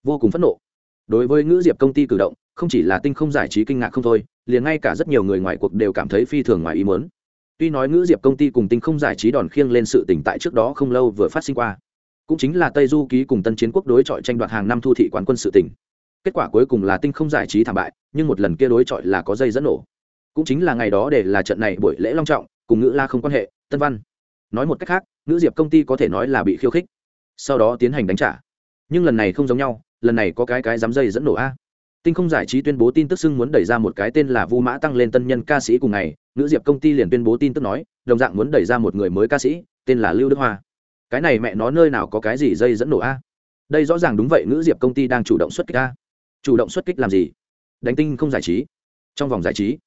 S1: Vô cùng phẫn nộ. Đối với ngữ diệp công ty cử động, không chỉ là tinh không giải trí kinh ngạc không thôi, liền ngay cả rất nhiều người ngoài cuộc đều cảm thấy phi thường ngoài ý muốn tuy nói ngữ diệp công ty cùng tinh không giải trí đòn khiêng lên sự tỉnh tại trước đó không lâu vừa phát sinh qua, cũng chính là tây du ký cùng tân chiến quốc đối chọi tranh đoạt hàng năm thu thị quán quân sự tỉnh kết quả cuối cùng là tinh không giải trí thảm bại, nhưng một lần kia đối chọi là có dây dẫn nổ. Cũng chính là ngày đó để là trận này buổi lễ long trọng, cùng ngữ la không quan hệ, tân văn. Nói một cách khác, ngữ diệp công ty có thể nói là bị khiêu khích, sau đó tiến hành đánh trả. Nhưng lần này không giống nhau, lần này có cái cái dám dây dẫn nổ a tinh không giải trí tuyên bố tin tức xưng muốn đẩy ra một cái tên là vu mã tăng lên tân nhân ca sĩ cùng ngày nữ diệp công ty liền tuyên bố tin tức nói, đồng dạng muốn đẩy ra một người mới ca sĩ, tên là lưu đức hoa. Cái này mẹ nó nơi nào có cái gì dây dẫn nổ a? Đây rõ ràng đúng vậy nữ diệp công ty đang chủ động xuất kích a. Chủ động xuất kích làm gì? Đánh tinh không giải trí. Trong vòng giải trí,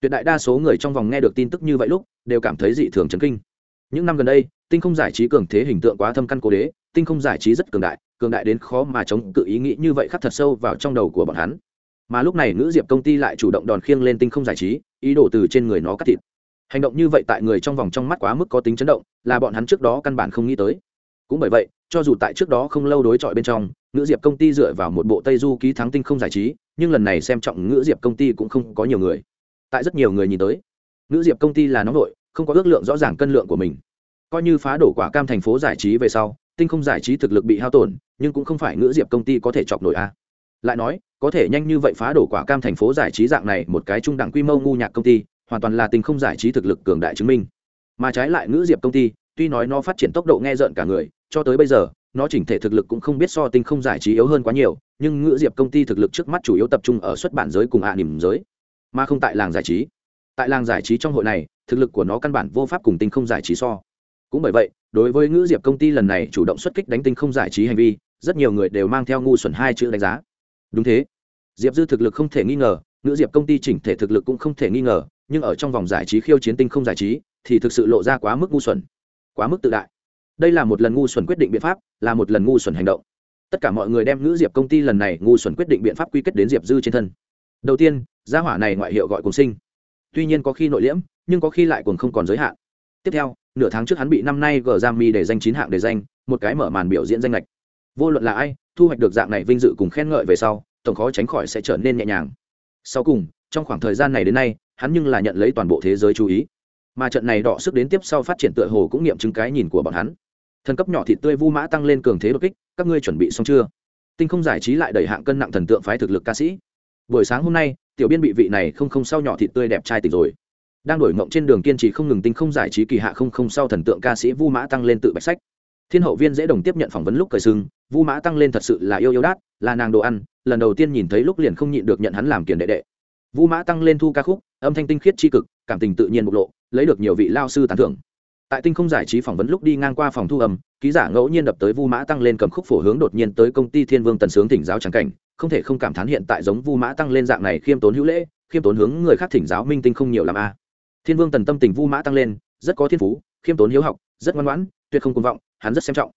S1: tuyệt đại đa số người trong vòng nghe được tin tức như vậy lúc, đều cảm thấy dị thường chấn kinh. Những năm gần đây, tinh không giải trí cường thế hình tượng quá thâm căn cố đế tinh không giải trí rất cường đại cường đại đến khó mà chống cự ý nghĩ như vậy khắc thật sâu vào trong đầu của bọn hắn. Mà lúc này nữ diệp công ty lại chủ động đòn khiêng lên tinh không giải trí, ý đồ từ trên người nó cắt thịt. Hành động như vậy tại người trong vòng trong mắt quá mức có tính chấn động, là bọn hắn trước đó căn bản không nghĩ tới. Cũng bởi vậy, cho dù tại trước đó không lâu đối chọi bên trong nữ diệp công ty dựa vào một bộ tây du ký thắng tinh không giải trí, nhưng lần này xem trọng nữ diệp công ty cũng không có nhiều người. Tại rất nhiều người nhìn tới nữ diệp công ty là nóng nội không có ước lượng rõ ràng cân lượng của mình. Coi như phá đổ quả cam thành phố giải trí về sau tinh không giải trí thực lực bị hao tổn, nhưng cũng không phải ngữ diệp công ty có thể chọc nổi a. Lại nói, có thể nhanh như vậy phá đổ quả cam thành phố giải trí dạng này một cái trung đẳng quy mô ngu nhạc công ty, hoàn toàn là tinh không giải trí thực lực cường đại chứng minh. Mà trái lại ngữ diệp công ty, tuy nói nó phát triển tốc độ nghe rợn cả người, cho tới bây giờ, nó chỉnh thể thực lực cũng không biết so tinh không giải trí yếu hơn quá nhiều, nhưng ngữ diệp công ty thực lực trước mắt chủ yếu tập trung ở xuất bản giới cùng ạ à nỉm giới, mà không tại làng giải trí. Tại làng giải trí trong hội này, thực lực của nó căn bản vô pháp cùng tinh không giải trí so. Cũng bởi vậy đối với ngữ diệp công ty lần này chủ động xuất kích đánh tinh không giải trí hành vi, rất nhiều người đều mang theo ngu xuẩn hai chữ đánh giá. Đúng thế. Diệp dư thực lực không thể nghi ngờ, ngữ diệp công ty chỉnh thể thực lực cũng không thể nghi ngờ, nhưng ở trong vòng giải trí khiêu chiến tinh không giải trí, thì thực sự lộ ra quá mức ngu xuẩn, quá mức tự đại. Đây là một lần ngu xuẩn quyết định biện pháp, là một lần ngu xuẩn hành động. Tất cả mọi người đem ngữ diệp công ty lần này ngu xuẩn quyết định biện pháp quy kết đến diệp dư trên thân. Đầu tiên, gia hỏa này ngoại hiệu gọi cùng sinh. Tuy nhiên có khi nội liễm, nhưng có khi lại còn không còn giới hạn tiếp theo, nửa tháng trước hắn bị năm nay gờ giam mi để danh chín hạng để danh, một cái mở màn biểu diễn danh lệch. Vô luận là ai, thu hoạch được dạng này vinh dự cùng khen ngợi về sau, tổng khó tránh khỏi sẽ trở nên nhẹ nhàng. Sau cùng, trong khoảng thời gian này đến nay, hắn nhưng là nhận lấy toàn bộ thế giới chú ý. Mà trận này đọ sức đến tiếp sau phát triển tựa hồ cũng nghiệm chứng cái nhìn của bọn hắn. Thần cấp nhỏ thịt tươi vu mã tăng lên cường thế đột kích, các ngươi chuẩn bị xong chưa? Tinh không giải trí lại đẩy hạng cân nặng thần tượng phái thực lực ca sĩ. Buổi sáng hôm nay, tiểu biên bị vị này không không sao nhỏ thịt tươi đẹp trai tỉnh rồi đang đổi mộng trên đường kiên trì không ngừng tinh không giải trí kỳ hạ không không sau thần tượng ca sĩ vu mã tăng lên tự bạch sách. Thiên hậu viên dễ đồng tiếp nhận phỏng vấn lúc cởi sưng, vu mã tăng lên thật sự là yêu yêu đát, là nàng đồ ăn, lần đầu tiên nhìn thấy lúc liền không nhịn được nhận hắn làm kiền đệ đệ. Vu mã tăng lên thu ca khúc, âm thanh tinh khiết tri cực, cảm tình tự nhiên bộc lộ, lấy được nhiều vị lao sư tán thưởng. Tại tinh không giải trí phỏng vấn lúc đi ngang qua phòng thu âm, ký giả ngẫu nhiên đập tới vu mã tăng lên cầm khúc phổ hướng đột nhiên tới công ty thiên vương tần sướng thỉnh giáo trắng cảnh, không thể không cảm thán hiện tại giống vu mã tăng lên dạng này khiêm tốn hữu lễ, khiêm tốn hướng người khác thỉnh giáo minh tinh không nhiều làm a thiên vương tần tâm tình vu mã tăng lên, rất có thiên phú, khiêm tốn hiếu học, rất ngoan ngoãn, tuyệt không công vọng, hắn rất xem trọng.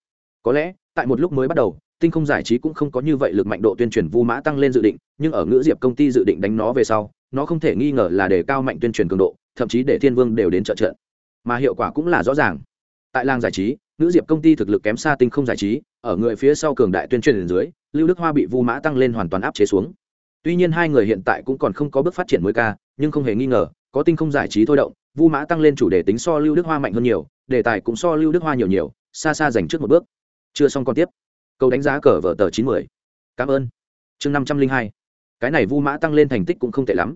S1: Có lẽ, tại một lúc mới bắt đầu, tinh không giải trí cũng không có như vậy lực mạnh độ tuyên truyền vu mã tăng lên dự định, nhưng ở ngữ diệp công ty dự định đánh nó về sau, nó không thể nghi ngờ là để cao mạnh tuyên truyền cường độ, thậm chí để thiên vương đều đến trợ trợ mà hiệu quả cũng là rõ ràng. Tại làng giải trí, ngữ diệp công ty thực lực kém xa tinh không giải trí, ở người phía sau cường đại tuyên truyền dưới, lưu đức hoa bị vu mã tăng lên hoàn toàn áp chế xuống. Tuy nhiên hai người hiện tại cũng còn không có bước phát triển mới ca, nhưng không hề nghi ngờ có tinh không giải trí thôi động, vu mã tăng lên chủ đề tính so lưu đức hoa mạnh hơn nhiều, đề tài cũng so lưu đức hoa nhiều nhiều, xa xa dành trước một bước. Chưa xong còn tiếp. Câu đánh giá cờ vở tờ chín mươi cảm ơn. Chương năm trăm linh hai. Cái này vu mã tăng lên thành tích cũng không tệ lắm.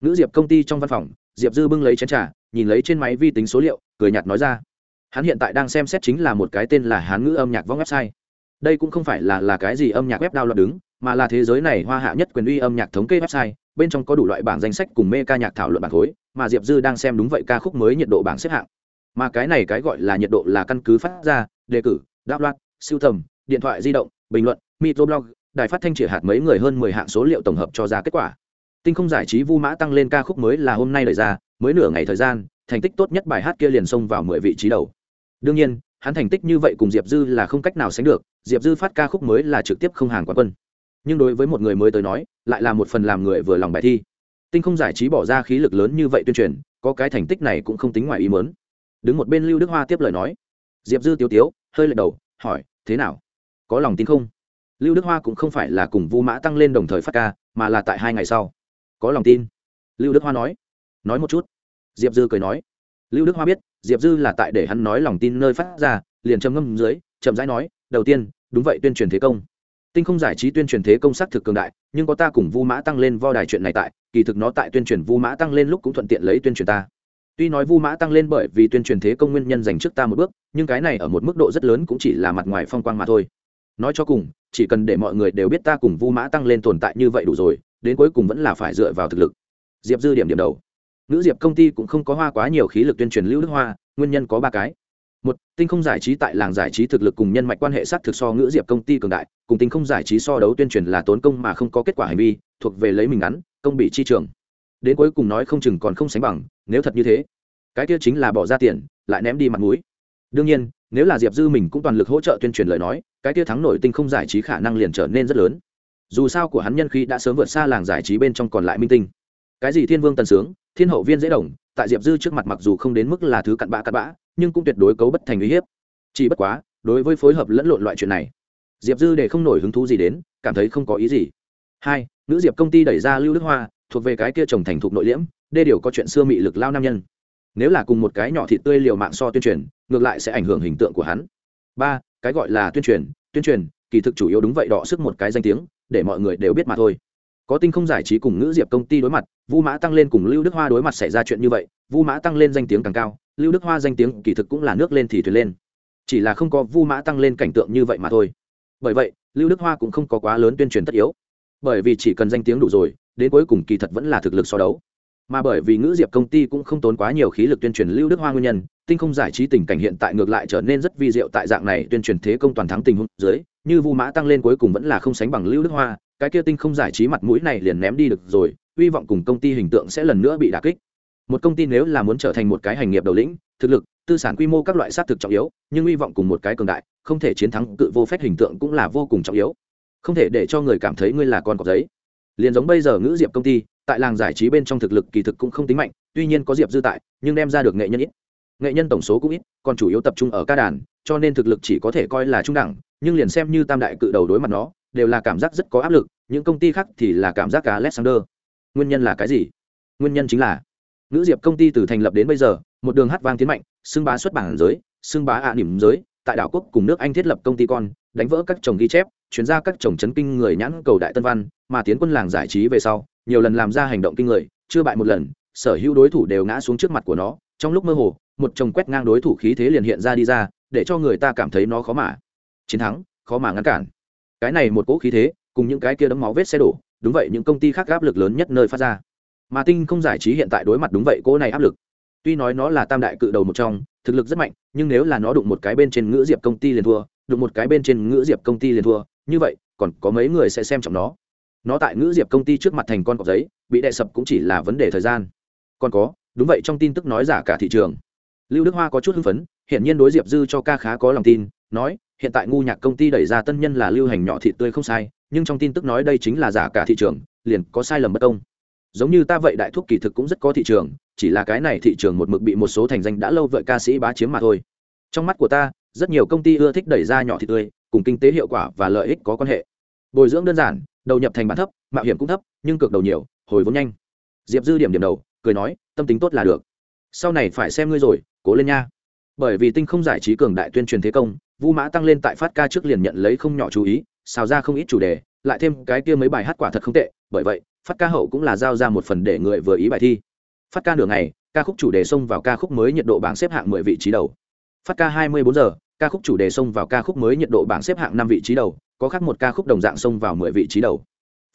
S1: Nữ diệp công ty trong văn phòng, diệp dư bưng lấy chén t r à nhìn lấy trên máy vi tính số liệu, cười nhạt nói ra. Hắn hiện tại đang xem xét chính là một cái tên là hán ngữ âm nhạc vong website. Đây cũng không phải là là cái gì âm nhạc web đao loạn đứng, mà là thế giới này hoa hạ nhất quyền uy âm nhạc thống kê website bên trong có đủ loại bảng danh sách cùng mê ca nhạc thảo luận bản khối, mà diệp dư đang xem đúng vậy ca khúc mới nhiệt độ bảng xếp hạng. Mà cái này cái gọi là nhiệt độ là căn cứ phát ra, đề cử, đáp loạt, siêu tầm điện thoại di động, bình luận, microblog, đài phát thanh chỉ hạt mấy người hơn mười hạng số liệu tổng hợp cho ra kết quả. Tinh không giải trí vu mã tăng lên ca khúc mới là hôm nay lời ra, mới nửa ngày thời gian, thành tích tốt nhất bài hát kia liền xông vào mười vị trí đầu. Đương nhiên, hắn thành tích như vậy cùng diệp dư là không cách nào sánh được, diệp dư phát ca khúc mới là trực tiếp không hàng quán quân nhưng đối với một người mới tới nói, lại là một phần làm người vừa lòng bài thi. Tinh không giải trí bỏ ra khí lực lớn như vậy tuyên truyền, có cái thành tích này cũng không tính ngoài ý mớn đứng một bên lưu đức hoa tiếp lời nói. Diệp dư tiếu tiếu, hơi lật đầu, hỏi, thế nào? Có lòng tin không? Lưu đức hoa cũng không phải là cùng vu mã tăng lên đồng thời phát ca, mà là tại hai ngày sau. Có lòng tin. Lưu đức hoa nói. Nói một chút. Diệp dư cười nói. Lưu đức hoa biết, diệp dư là tại để hắn nói lòng tin nơi phát ra, liền trầm ngâm dưới, chậm rãi nói, đầu tiên, đúng vậy tuyên truyền thế công tinh không giải trí tuyên truyền thế công sắc thực cường đại, nhưng có ta cùng vu mã tăng lên vo đài chuyện này tại, kỳ thực nó tại tuyên truyền vu mã tăng lên lúc cũng thuận tiện lấy tuyên truyền ta. Tuy nói vu mã tăng lên bởi vì tuyên truyền thế công nguyên nhân dành trước ta một bước, nhưng cái này ở một mức độ rất lớn cũng chỉ là mặt ngoài phong quang mà thôi. Nói cho cùng, chỉ cần để mọi người đều biết ta cùng vu mã tăng lên tồn tại như vậy đủ rồi, đến cuối cùng vẫn là phải dựa vào thực lực. Diệp dư điểm điểm đầu. Nữ diệp công ty cũng không có hoa quá nhiều khí lực tuyên truyền lưu đức hoa, nguyên nhân có ba cái một, tinh không giải trí tại làng giải trí thực lực cùng nhân mạch quan hệ sát thực so ngữ diệp công ty cường đại, cùng tinh không giải trí so đấu tuyên truyền là tốn công mà không có kết quả hành vi, thuộc về lấy mình ngắn, công bị chi trường. Đến cuối cùng nói không chừng còn không sánh bằng, nếu thật như thế, cái kia chính là bỏ ra tiền, lại ném đi mặt mũi. Đương nhiên, nếu là diệp dư mình cũng toàn lực hỗ trợ tuyên truyền lời nói, cái kia thắng nổi tinh không giải trí khả năng liền trở nên rất lớn. Dù sao của hắn nhân khí đã sớm vượt xa làng giải trí bên trong còn lại minh tinh. Cái gì thiên vương tần sướng, thiên hậu viên dễ đồng, tại diệp dư trước mặt mặc dù không đến mức là thứ cặn bã cặn bã nhưng cũng tuyệt đối cấu bất thành uy hiếp. Chỉ bất quá, đối với phối hợp lẫn lộn loại chuyện này, diệp dư để không nổi hứng thú gì đến, cảm thấy không có ý gì. Hai, nữ diệp công ty đẩy ra lưu đức hoa, thuộc về cái kia trồng thành thục nội liễm, đê điều có chuyện xưa mị lực lao nam nhân. Nếu là cùng một cái nhỏ thịt tươi liều mạng so tuyên truyền, ngược lại sẽ ảnh hưởng hình tượng của hắn. Ba, cái gọi là tuyên truyền tuyên truyền, kỳ thực chủ yếu đúng vậy đọ sức một cái danh tiếng, để mọi người đều biết mà thôi có tinh không giải trí cùng ngữ diệp công ty đối mặt, vu mã tăng lên cùng lưu đức hoa đối mặt xảy ra chuyện như vậy, vu mã tăng lên danh tiếng càng cao, lưu đức hoa danh tiếng kỳ thực cũng là nước lên thì thuyền lên. Chỉ là không có vu mã tăng lên cảnh tượng như vậy mà thôi. Bởi vậy, lưu đức hoa cũng không có quá lớn tuyên truyền tất yếu. Bởi vì chỉ cần danh tiếng đủ rồi, đến cuối cùng kỳ thật vẫn là thực lực so đấu. Mà bởi vì ngữ diệp công ty cũng không tốn quá nhiều khí lực tuyên truyền lưu đức hoa nguyên nhân, tinh không giải trí tình cảnh hiện tại ngược lại trở nên rất vi diệu tại dạng này tuyên truyền thế công toàn thắng tình huống dưới, như vu mã tăng lên cuối cùng vẫn là không sánh bằng lưu đức hoa cái kia tinh không giải trí mặt mũi này liền ném đi được rồi, hy vọng cùng công ty hình tượng sẽ lần nữa bị đà kích. Một công ty nếu là muốn trở thành một cái hành nghiệp đầu lĩnh, thực lực, tư sản quy mô các loại sát thực trọng yếu, nhưng hy vọng cùng một cái cường đại, không thể chiến thắng cự vô phép hình tượng cũng là vô cùng trọng yếu. Không thể để cho người cảm thấy ngươi là con cọp giấy. Liền giống bây giờ ngữ diệp công ty, tại làng giải trí bên trong thực lực kỳ thực cũng không tính mạnh, tuy nhiên có diệp dư tại, nhưng đem ra được nghệ nhân ít. Nghệ nhân tổng số cũng ít, còn chủ yếu tập trung ở ca đàn, cho nên thực lực chỉ có thể coi là trung đẳng, nhưng liền xem như tam đại cự đầu đối mặt nó đều là cảm giác rất có áp lực, những công ty khác thì là cảm giác cả alexander. Nguyên nhân là cái gì? Nguyên nhân chính là nữ diệp công ty từ thành lập đến bây giờ, một đường hát vang tiến mạnh, xưng bá xuất bản giới, xưng bá ạ à nỉm giới, tại đảo quốc cùng nước anh thiết lập công ty con, đánh vỡ các chồng ghi chép, chuyển ra các chồng chấn kinh người nhãn cầu đại tân văn, mà tiến quân làng giải trí về sau, nhiều lần làm ra hành động kinh người, chưa bại một lần, sở hữu đối thủ đều ngã xuống trước mặt của nó. Trong lúc mơ hồ, một chồng quét ngang đối thủ khí thế liền hiện ra đi ra, để cho người ta cảm thấy nó khó mà chiến thắng, khó mà ngăn cản cái này một cỗ khí thế, cùng những cái kia đấm máu vết xe đổ, đúng vậy, những công ty khác áp lực lớn nhất nơi phát ra. Mà tinh không giải trí hiện tại đối mặt đúng vậy cỗ này áp lực. Tuy nói nó là tam đại cự đầu một trong, thực lực rất mạnh, nhưng nếu là nó đụng một cái bên trên ngữ diệp công ty liền thua, đụng một cái bên trên ngữ diệp công ty liền thua, như vậy, còn có mấy người sẽ xem trọng nó? Nó tại ngữ diệp công ty trước mặt thành con cọc giấy, bị đè sập cũng chỉ là vấn đề thời gian. Còn có, đúng vậy, trong tin tức nói giả cả thị trường. Lưu đức hoa có chút hưng phấn hiện nhiên đối diệp dư cho ca khá có lòng tin, nói hiện tại ngu nhạc công ty đẩy ra tân nhân là lưu hành nhỏ thị tươi không sai, nhưng trong tin tức nói đây chính là giả cả thị trường, liền có sai lầm bất công. Giống như ta vậy đại thuốc kỳ thực cũng rất có thị trường, chỉ là cái này thị trường một mực bị một số thành danh đã lâu vậy ca sĩ bá chiếm mà thôi. Trong mắt của ta, rất nhiều công ty ưa thích đẩy ra nhỏ thị tươi, cùng kinh tế hiệu quả và lợi ích có quan hệ. Bồi dưỡng đơn giản, đầu nhập thành bản thấp, mạo hiểm cũng thấp, nhưng cược đầu nhiều, hồi vốn nhanh. Diệp dư điểm điểm đầu, cười nói, tâm tính tốt là được. Sau này phải xem ngươi rồi, cố lên nha. Bởi vì tinh không giải trí cường đại tuyên truyền thế công vu mã tăng lên tại phát ca trước liền nhận lấy không nhỏ chú ý, xào ra không ít chủ đề, lại thêm cái kia mấy bài hát quả thật không tệ, bởi vậy, phát ca hậu cũng là giao ra một phần để người vừa ý bài thi. Phát ca nửa ngày, ca khúc chủ đề xông vào ca khúc mới nhiệt độ bảng xếp hạng mười vị trí đầu. Phát ca hai mươi bốn giờ, ca khúc chủ đề xông vào ca khúc mới nhiệt độ bảng xếp hạng năm vị trí đầu, có khác một ca khúc đồng dạng xông vào mười vị trí đầu.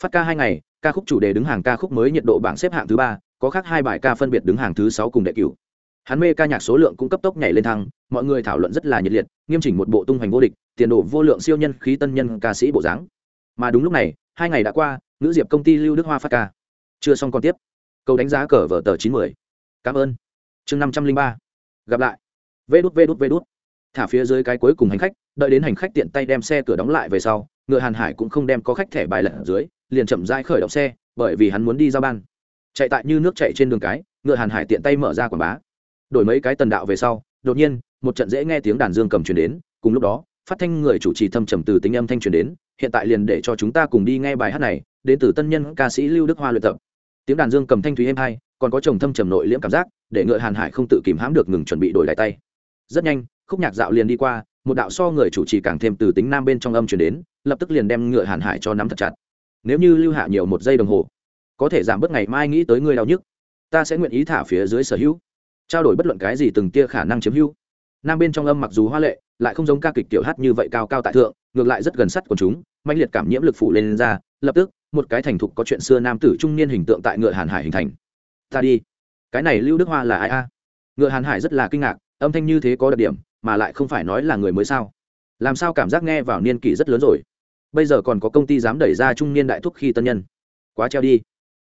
S1: Phát ca hai ngày, ca khúc chủ đề đứng hàng ca khúc mới nhiệt độ bảng xếp hạng thứ ba, có khác hai bài ca phân biệt đứng hàng thứ sáu cùng đệ cửu hắn mê ca nhạc số lượng cũng cấp tốc nhảy lên thăng, mọi người thảo luận rất là nhiệt liệt, nghiêm chỉnh một bộ tung hoành vô địch, tiền đồ vô lượng siêu nhân khí tân nhân ca sĩ bộ dáng. Mà đúng lúc này, hai ngày đã qua, nữ diệp công ty lưu đức hoa phát ca. Chưa xong còn tiếp. Câu đánh giá cờ vở tờ chín mươi cảm ơn. Chương năm trăm linh ba. Gặp lại. Vê đút vê đút vê đút. Thả phía dưới cái cuối cùng hành khách, đợi đến hành khách tiện tay đem xe cửa đóng lại về sau, ngựa hàn hải cũng không đem có khách thẻ bài lật ở dưới, liền chậm rãi khởi động xe, bởi vì hắn muốn đi giao ban. Chạy tại như nước chạy trên đường cái, ngựa hàn hải tiện tay mở ra quảng bá đổi mấy cái tần đạo về sau, đột nhiên, một trận dễ nghe tiếng đàn dương cầm truyền đến, cùng lúc đó, phát thanh người chủ trì thâm trầm từ tính âm thanh truyền đến, hiện tại liền để cho chúng ta cùng đi nghe bài hát này, đến từ tân nhân ca sĩ lưu đức hoa luyện tập. Tiếng đàn dương cầm thanh thúy êm hai còn có chồng thâm trầm nội liễm cảm giác, để ngựa hàn hải không tự kìm hãm được ngừng chuẩn bị đổi lại tay. Rất nhanh, khúc nhạc dạo liền đi qua, một đạo so người chủ trì càng thêm từ tính nam bên trong âm truyền đến, lập tức liền đem ngựa hàn hải cho nắm thật chặt. Nếu như lưu hạ nhiều một giây đồng hồ, có thể giảm bớt ngày mai nghĩ tới người đau nhức, ta sẽ nguyện ý thả phía dưới sở hữu trao đổi bất luận cái gì từng tia khả năng chiếm hữu. Nam bên trong âm mặc dù hoa lệ lại không giống ca kịch tiểu hát như vậy cao cao tại thượng ngược lại rất gần sắt của chúng mạnh liệt cảm nhiễm lực phủ lên, lên ra lập tức một cái thành thục có chuyện xưa nam tử trung niên hình tượng tại ngựa hàn hải hình thành. Ta đi. Cái này lưu đức hoa là ai a? Ngựa hàn hải rất là kinh ngạc âm thanh như thế có đặc điểm mà lại không phải nói là người mới sao? Làm sao cảm giác nghe vào niên kỷ rất lớn rồi? Bây giờ còn có công ty dám đẩy ra trung niên đại thúc khi tân nhân. Quá treo đi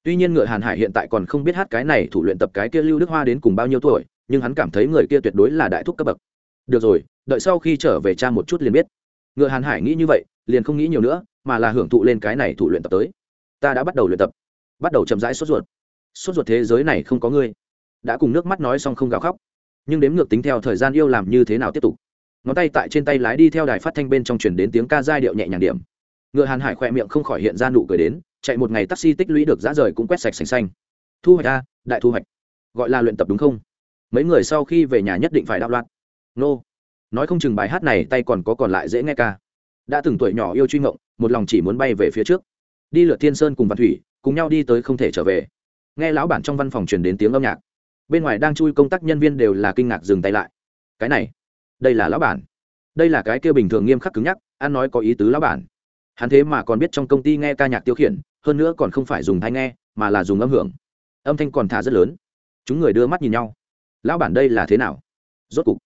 S1: tuy nhiên ngựa hàn hải hiện tại còn không biết hát cái này thủ luyện tập cái kia lưu đức hoa đến cùng bao nhiêu tuổi, nhưng hắn cảm thấy người kia tuyệt đối là đại thúc cấp bậc. Được rồi, đợi sau khi trở về cha một chút liền biết. Ngựa hàn hải nghĩ như vậy, liền không nghĩ nhiều nữa, mà là hưởng thụ lên cái này thủ luyện tập tới. Ta đã bắt đầu luyện tập. Bắt đầu chậm rãi sốt ruột. Sốt ruột thế giới này không có ngươi. Đã cùng nước mắt nói xong không gào khóc. Nhưng đếm ngược tính theo thời gian yêu làm như thế nào tiếp tục. Ngón tay tại trên tay lái đi theo đài phát thanh bên trong chuyển đến tiếng ca giai điệu nhẹ nhàng điểm. Ngựa hàn hải khỏe miệng không khỏi hiện ra nụ cười đến chạy một ngày taxi tích lũy được giá rời cũng quét sạch sành xanh. Thu hoạch a, đại thu hoạch. Gọi là luyện tập đúng không? Mấy người sau khi về nhà nhất định phải đạo loạn. Nô. Nói không chừng bài hát này tay còn có còn lại dễ nghe ca. Đã từng tuổi nhỏ yêu truy ngộng, một lòng chỉ muốn bay về phía trước. Đi lượt thiên sơn cùng văn thủy, cùng nhau đi tới không thể trở về. Nghe lão bản trong văn phòng truyền đến tiếng âm nhạc. Bên ngoài đang chui công tác nhân viên đều là kinh ngạc dừng tay lại. Cái này, đây là lão bản. Đây là cái kia bình thường nghiêm khắc cứng nhắc, ăn nói có ý tứ lão bản. Hắn thế mà còn biết trong công ty nghe ca nhạc tiêu khiển hơn nữa còn không phải dùng thai nghe, mà là dùng âm hưởng. Âm thanh còn thả rất lớn. Chúng người đưa mắt nhìn nhau. Lão bản đây là thế nào? Rốt cục,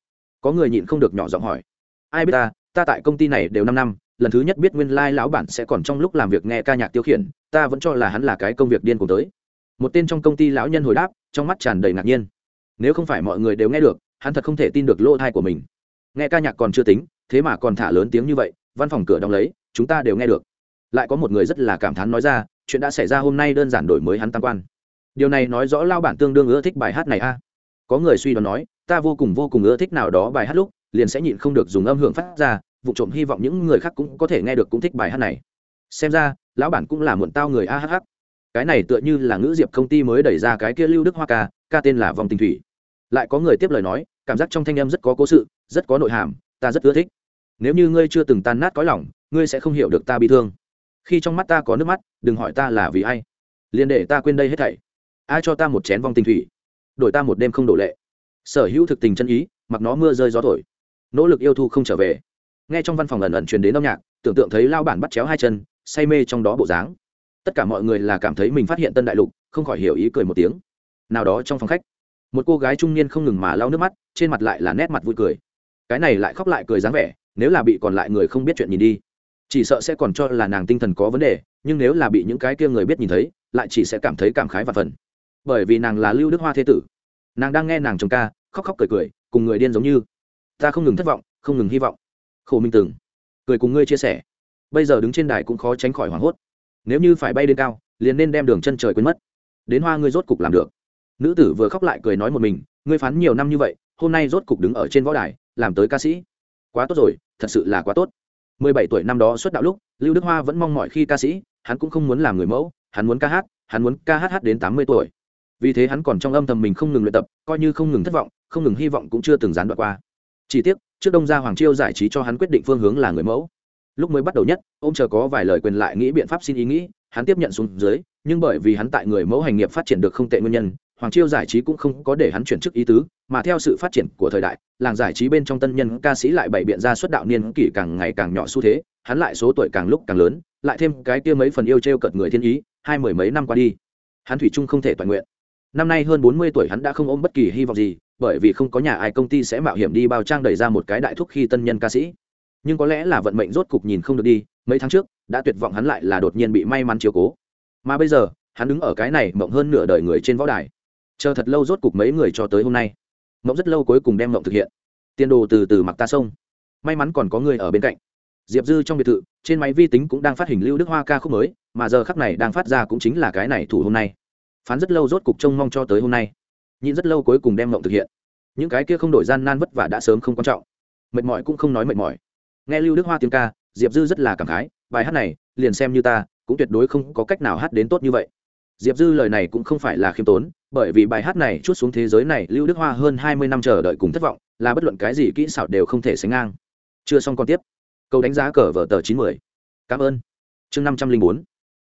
S1: có người nhịn không được nhỏ giọng hỏi. Ai biết ta ta tại công ty này đều năm năm, lần thứ nhất biết nguyên lai lão bản sẽ còn trong lúc làm việc nghe ca nhạc tiêu khiển, ta vẫn cho là hắn là cái công việc điên cùng tới. Một tên trong công ty lão nhân hồi đáp, trong mắt tràn đầy ngạc nhiên. Nếu không phải mọi người đều nghe được, hắn thật không thể tin được lỗ thai của mình. Nghe ca nhạc còn chưa tính, thế mà còn thả lớn tiếng như vậy, văn phòng cửa đóng lấy, chúng ta đều nghe được lại có một người rất là cảm thán nói ra, chuyện đã xảy ra hôm nay đơn giản đổi mới hắn tam quan. Điều này nói rõ lao bản tương đương ưa thích bài hát này a. Có người suy đoán nói, ta vô cùng vô cùng ưa thích nào đó bài hát lúc, liền sẽ nhịn không được dùng âm hưởng phát ra, vụ trộm hy vọng những người khác cũng có thể nghe được cũng thích bài hát này. Xem ra, lão bản cũng là muộn tao người a h h cái này tựa như là ngữ diệp công ty mới đẩy ra cái kia lưu đức hoa ca ca tên là vòng tình thủy. Lại có người tiếp lời nói, cảm giác trong thanh em rất có cố sự, rất có nội hàm, ta rất ưa thích. Nếu như ngươi chưa từng tan nát cõi lòng, ngươi sẽ không hiểu được ta bị thương khi trong mắt ta có nước mắt, đừng hỏi ta là vì ai. Liền để ta quên đây hết thảy. Ai cho ta một chén vong tình thủy? Đổi ta một đêm không đổ lệ. Sở hữu thực tình chân ý, mặc nó mưa rơi gió thổi. Nỗ lực yêu thu không trở về. Nghe trong văn phòng ẩn ẩn truyền đến âm nhạc, tưởng tượng thấy lao bản bắt chéo hai chân, say mê trong đó bộ dáng. Tất cả mọi người là cảm thấy mình phát hiện tân đại lục, không khỏi hiểu ý cười một tiếng. Nào đó trong phòng khách, một cô gái trung niên không ngừng mà lau nước mắt, trên mặt lại là nét mặt vui cười. Cái này lại khóc lại cười dáng vẻ, nếu là bị còn lại người không biết chuyện nhìn đi chỉ sợ sẽ còn cho là nàng tinh thần có vấn đề, nhưng nếu là bị những cái kia người biết nhìn thấy, lại chỉ sẽ cảm thấy cảm khái và phần. Bởi vì nàng là lưu đức hoa thế tử. Nàng đang nghe nàng chồng ca, khóc khóc cười cười, cùng người điên giống như. Ta không ngừng thất vọng, không ngừng hy vọng. Khổ minh từng cười cùng ngươi chia sẻ. Bây giờ đứng trên đài cũng khó tránh khỏi hoảng hốt. Nếu như phải bay lên cao, liền nên đem đường chân trời quên mất. Đến hoa ngươi rốt cục làm được. Nữ tử vừa khóc lại cười nói một mình, ngươi phán nhiều năm như vậy, hôm nay rốt cục đứng ở trên võ đài, làm tới ca sĩ. Quá tốt rồi, thật sự là quá tốt mười bảy tuổi năm đó xuất đạo lúc, lưu đức hoa vẫn mong mọi khi ca sĩ, hắn cũng không muốn làm người mẫu, hắn muốn ca hát, hắn muốn ca hát hát đến tám mươi tuổi. Vì thế hắn còn trong âm thầm mình không ngừng luyện tập, coi như không ngừng thất vọng, không ngừng hy vọng cũng chưa từng gián đoạn qua. Chỉ tiếc, trước đông gia hoàng chiêu giải trí cho hắn quyết định phương hướng là người mẫu. Lúc mới bắt đầu nhất, ông chờ có vài lời quyền lại nghĩ biện pháp xin ý nghĩ, hắn tiếp nhận xuống dưới, nhưng bởi vì hắn tại người mẫu hành nghiệp phát triển được không tệ nguyên nhân hoàng chiêu giải trí cũng không có để hắn chuyển chức ý tứ, mà theo sự phát triển của thời đại, làng giải trí bên trong tân nhân ca sĩ lại bày biện ra suất đạo niên kỷ càng ngày càng nhỏ xu thế, hắn lại số tuổi càng lúc càng lớn, lại thêm cái kia mấy phần yêu t r e o cợt người thiên ý, hai mười mấy năm qua đi, hắn thủy Trung không thể toàn nguyện. Năm nay hơn bốn mươi tuổi hắn đã không ôm bất kỳ hy vọng gì, bởi vì không có nhà ai công ty sẽ mạo hiểm đi bao trang đẩy ra một cái đại thúc khi tân nhân ca sĩ. Nhưng có lẽ là vận mệnh rốt cục nhìn không được đi, mấy tháng trước, đã tuyệt vọng hắn lại là đột nhiên bị may mắn chiều cố. Mà bây giờ, hắn đứng ở cái này mộng hơn nửa đời người trên võ đài chờ thật lâu rốt cục mấy người cho tới hôm nay. Mộng rất lâu cuối cùng đem mộng thực hiện. Tiên đồ từ từ mặc ta sông. May mắn còn có người ở bên cạnh. Diệp dư trong biệt thự, trên máy vi tính cũng đang phát hình lưu đức hoa ca khúc mới, mà giờ khắc này đang phát ra cũng chính là cái này thủ hôm nay. Phán rất lâu rốt cục trông mong cho tới hôm nay. Nhịn rất lâu cuối cùng đem mộng thực hiện. Những cái kia không đổi gian nan vất vả đã sớm không quan trọng. Mệt mỏi cũng không nói mệt mỏi. Nghe lưu đức hoa tiếng ca, diệp dư rất là cảm khái, bài hát này, liền xem như ta, cũng tuyệt đối không có cách nào hát đến tốt như vậy. Diệp dư lời này cũng không phải là khiêm tốn bởi vì bài hát này chút xuống thế giới này, lưu đức hoa hơn hai mươi năm chờ đợi cùng thất vọng, là bất luận cái gì kỹ xảo đều không thể sánh ngang. Chưa xong còn tiếp. Câu đánh giá cờ vở tờ chín mươi cảm ơn. Chương năm trăm linh bốn.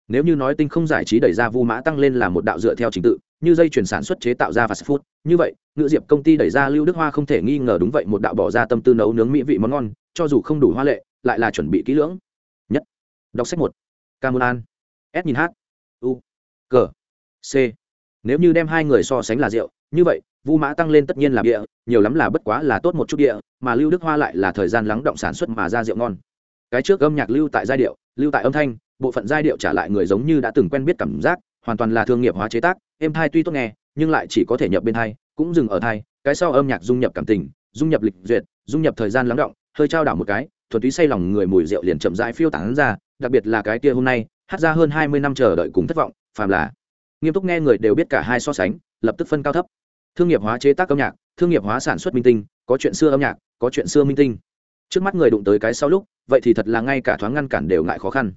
S1: Nếu như nói tinh không giải trí đẩy ra vu mã tăng lên là một đạo dựa theo trình tự, như dây chuyển sản xuất chế tạo ra fast food, như vậy ngựa diệp công ty đẩy ra lưu đức hoa không thể nghi ngờ đúng vậy một đạo bỏ ra tâm tư nấu nướng mỹ vị món ngon, cho dù không đủ hoa lệ, lại là chuẩn bị kỹ lưỡng. Nhất. Đọc sách một. Camulan s nhìn h. U. C c nếu như đem hai người so sánh là rượu, như vậy, vu mã tăng lên tất nhiên là bia nhiều lắm là bất quá là tốt một chút địa mà lưu đức hoa lại là thời gian lắng động sản xuất mà ra rượu ngon. Cái trước âm nhạc lưu tại giai điệu, lưu tại âm thanh, bộ phận giai điệu trả lại người giống như đã từng quen biết cảm giác, hoàn toàn là thương nghiệp hóa chế tác, êm thai tuy tốt nghe, nhưng lại chỉ có thể nhập bên thai cũng dừng ở thai, cái sau âm nhạc dung nhập cảm tình, dung nhập lịch duyệt, dung nhập thời gian lắng động, hơi trao đảo một cái, thuần túy say lòng người mùi rượu liền chậm rãi phiêu tán ra, đặc biệt là cái kia hôm nay, hát ra hơn hai mươi năm chờ đợi cùng thất vọng, phàm là nghiêm túc nghe người đều biết cả hai so sánh, lập tức phân cao thấp. Thương nghiệp hóa chế tác âm nhạc, thương nghiệp hóa sản xuất minh tinh, có chuyện xưa âm nhạc, có chuyện xưa minh tinh. Trước mắt người đụng tới cái sau lúc, vậy thì thật là ngay cả thoáng ngăn cản đều ngại khó khăn.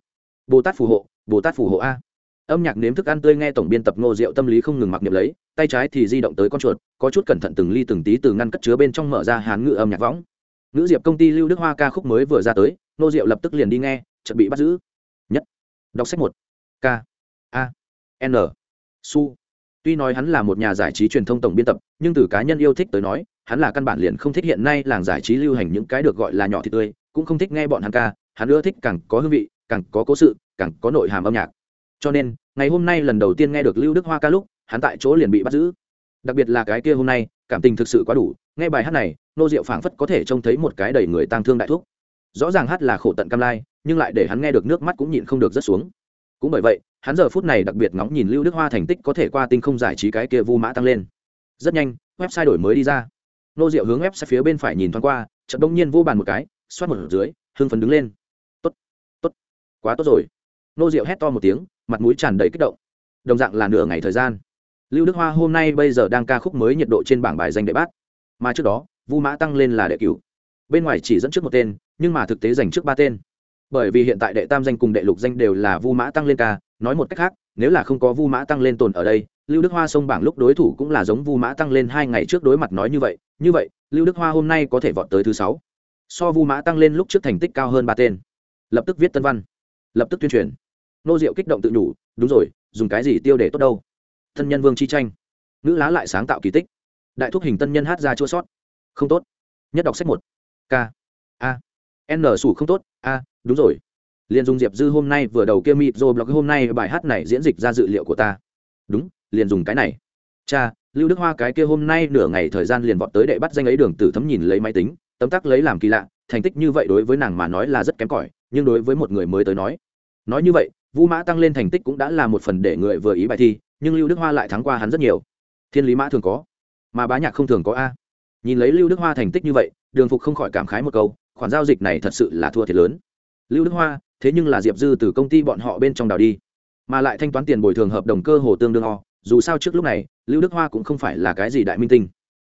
S1: Bồ tát phù hộ, bồ tát phù hộ a. Âm nhạc nếm thức ăn tươi nghe tổng biên tập ngô rượu tâm lý không ngừng mặc niệm lấy, tay trái thì di động tới con chuột, có chút cẩn thận từng ly từng tí từ ngăn cất chứa bên trong mở ra hán ngự âm nhạc võng. Ngữ diệp công ty lưu đức hoa ca khúc mới vừa ra tới, ngô diệu lập tức liền đi nghe, chuẩn bị bắt giữ. Nhất. Đọc sách một. K. A. N su. Tuy nói hắn là một nhà giải trí truyền thông tổng biên tập, nhưng từ cá nhân yêu thích tới nói, hắn là căn bản liền không thích hiện nay làng giải trí lưu hành những cái được gọi là nhỏ thì tươi, cũng không thích nghe bọn hắn ca, hắn ưa thích càng có hương vị, càng có cố sự, càng có nội hàm âm nhạc. Cho nên, ngày hôm nay lần đầu tiên nghe được lưu đức hoa ca lúc, hắn tại chỗ liền bị bắt giữ. Đặc biệt là cái kia hôm nay, cảm tình thực sự quá đủ, nghe bài hát này, nô diệu phảng phất có thể trông thấy một cái đầy người tang thương đại thuốc rõ ràng hát là khổ tận cam lai, nhưng lại để hắn nghe được nước mắt cũng nhịn không được rất xuống cũng bởi vậy, hắn giờ phút này đặc biệt ngóng nhìn lưu đức hoa thành tích có thể qua tinh không giải trí cái kia vu mã tăng lên. Rất nhanh, website đổi mới đi ra. Nô diệu hướng website phía bên phải nhìn thoáng qua, chợt đông nhiên vô bàn một cái, xoát một dưới, hưng phấn đứng lên. Tốt tốt, quá tốt rồi. Nô diệu hét to một tiếng, mặt mũi tràn đầy kích động. Đồng dạng là nửa ngày thời gian. Lưu đức hoa hôm nay bây giờ đang ca khúc mới nhiệt độ trên bảng bài danh đệ bát. Mà trước đó, vu mã tăng lên là đệ cửu. Bên ngoài chỉ dẫn trước một tên, nhưng mà thực tế giành trước ba tên bởi vì hiện tại đệ tam danh cùng đệ lục danh đều là vu mã tăng lên ca, nói một cách khác, nếu là không có vu mã tăng lên tồn ở đây, lưu đức hoa sông bảng lúc đối thủ cũng là giống vu mã tăng lên hai ngày trước đối mặt nói như vậy như vậy, lưu đức hoa hôm nay có thể vọt tới thứ sáu. So vu mã tăng lên lúc trước thành tích cao hơn ba tên. Lập tức viết tân văn, lập tức tuyên truyền. Nô diệu kích động tự nhủ, đúng rồi, dùng cái gì tiêu để tốt đâu? Thân nhân vương chi tranh. Nữ lá lại sáng tạo kỳ tích. Đại thúc hình tân nhân hát ra chua sót. Không tốt. Nhất đọc sách một. K a n sủ không tốt, a, đúng rồi. Liền dùng diệp dư hôm nay vừa đầu kia mịt rồi blog hôm nay bài hát này diễn dịch ra dự liệu của ta. Đúng, liền dùng cái này. Cha, lưu đức hoa cái kia hôm nay nửa ngày thời gian liền vọt tới đệ bắt danh ấy đường tử thấm nhìn lấy máy tính, tấm tắc lấy làm kỳ lạ, thành tích như vậy đối với nàng mà nói là rất kém cỏi, nhưng đối với một người mới tới nói. Nói như vậy, vũ mã tăng lên thành tích cũng đã là một phần để người vừa ý bài thi, nhưng lưu đức hoa lại thắng qua hắn rất nhiều. Thiên lý mã thường có, mà bá nhạc không thường có a. Nhìn lấy lưu đức hoa thành tích như vậy, đường phục không khỏi cảm khái một câu khoản giao dịch này thật sự là thua thiệt lớn. Lưu đức hoa, thế nhưng là diệp dư từ công ty bọn họ bên trong đào đi, mà lại thanh toán tiền bồi thường hợp đồng cơ hồ tương đương o. Dù sao trước lúc này, lưu đức hoa cũng không phải là cái gì đại minh tinh.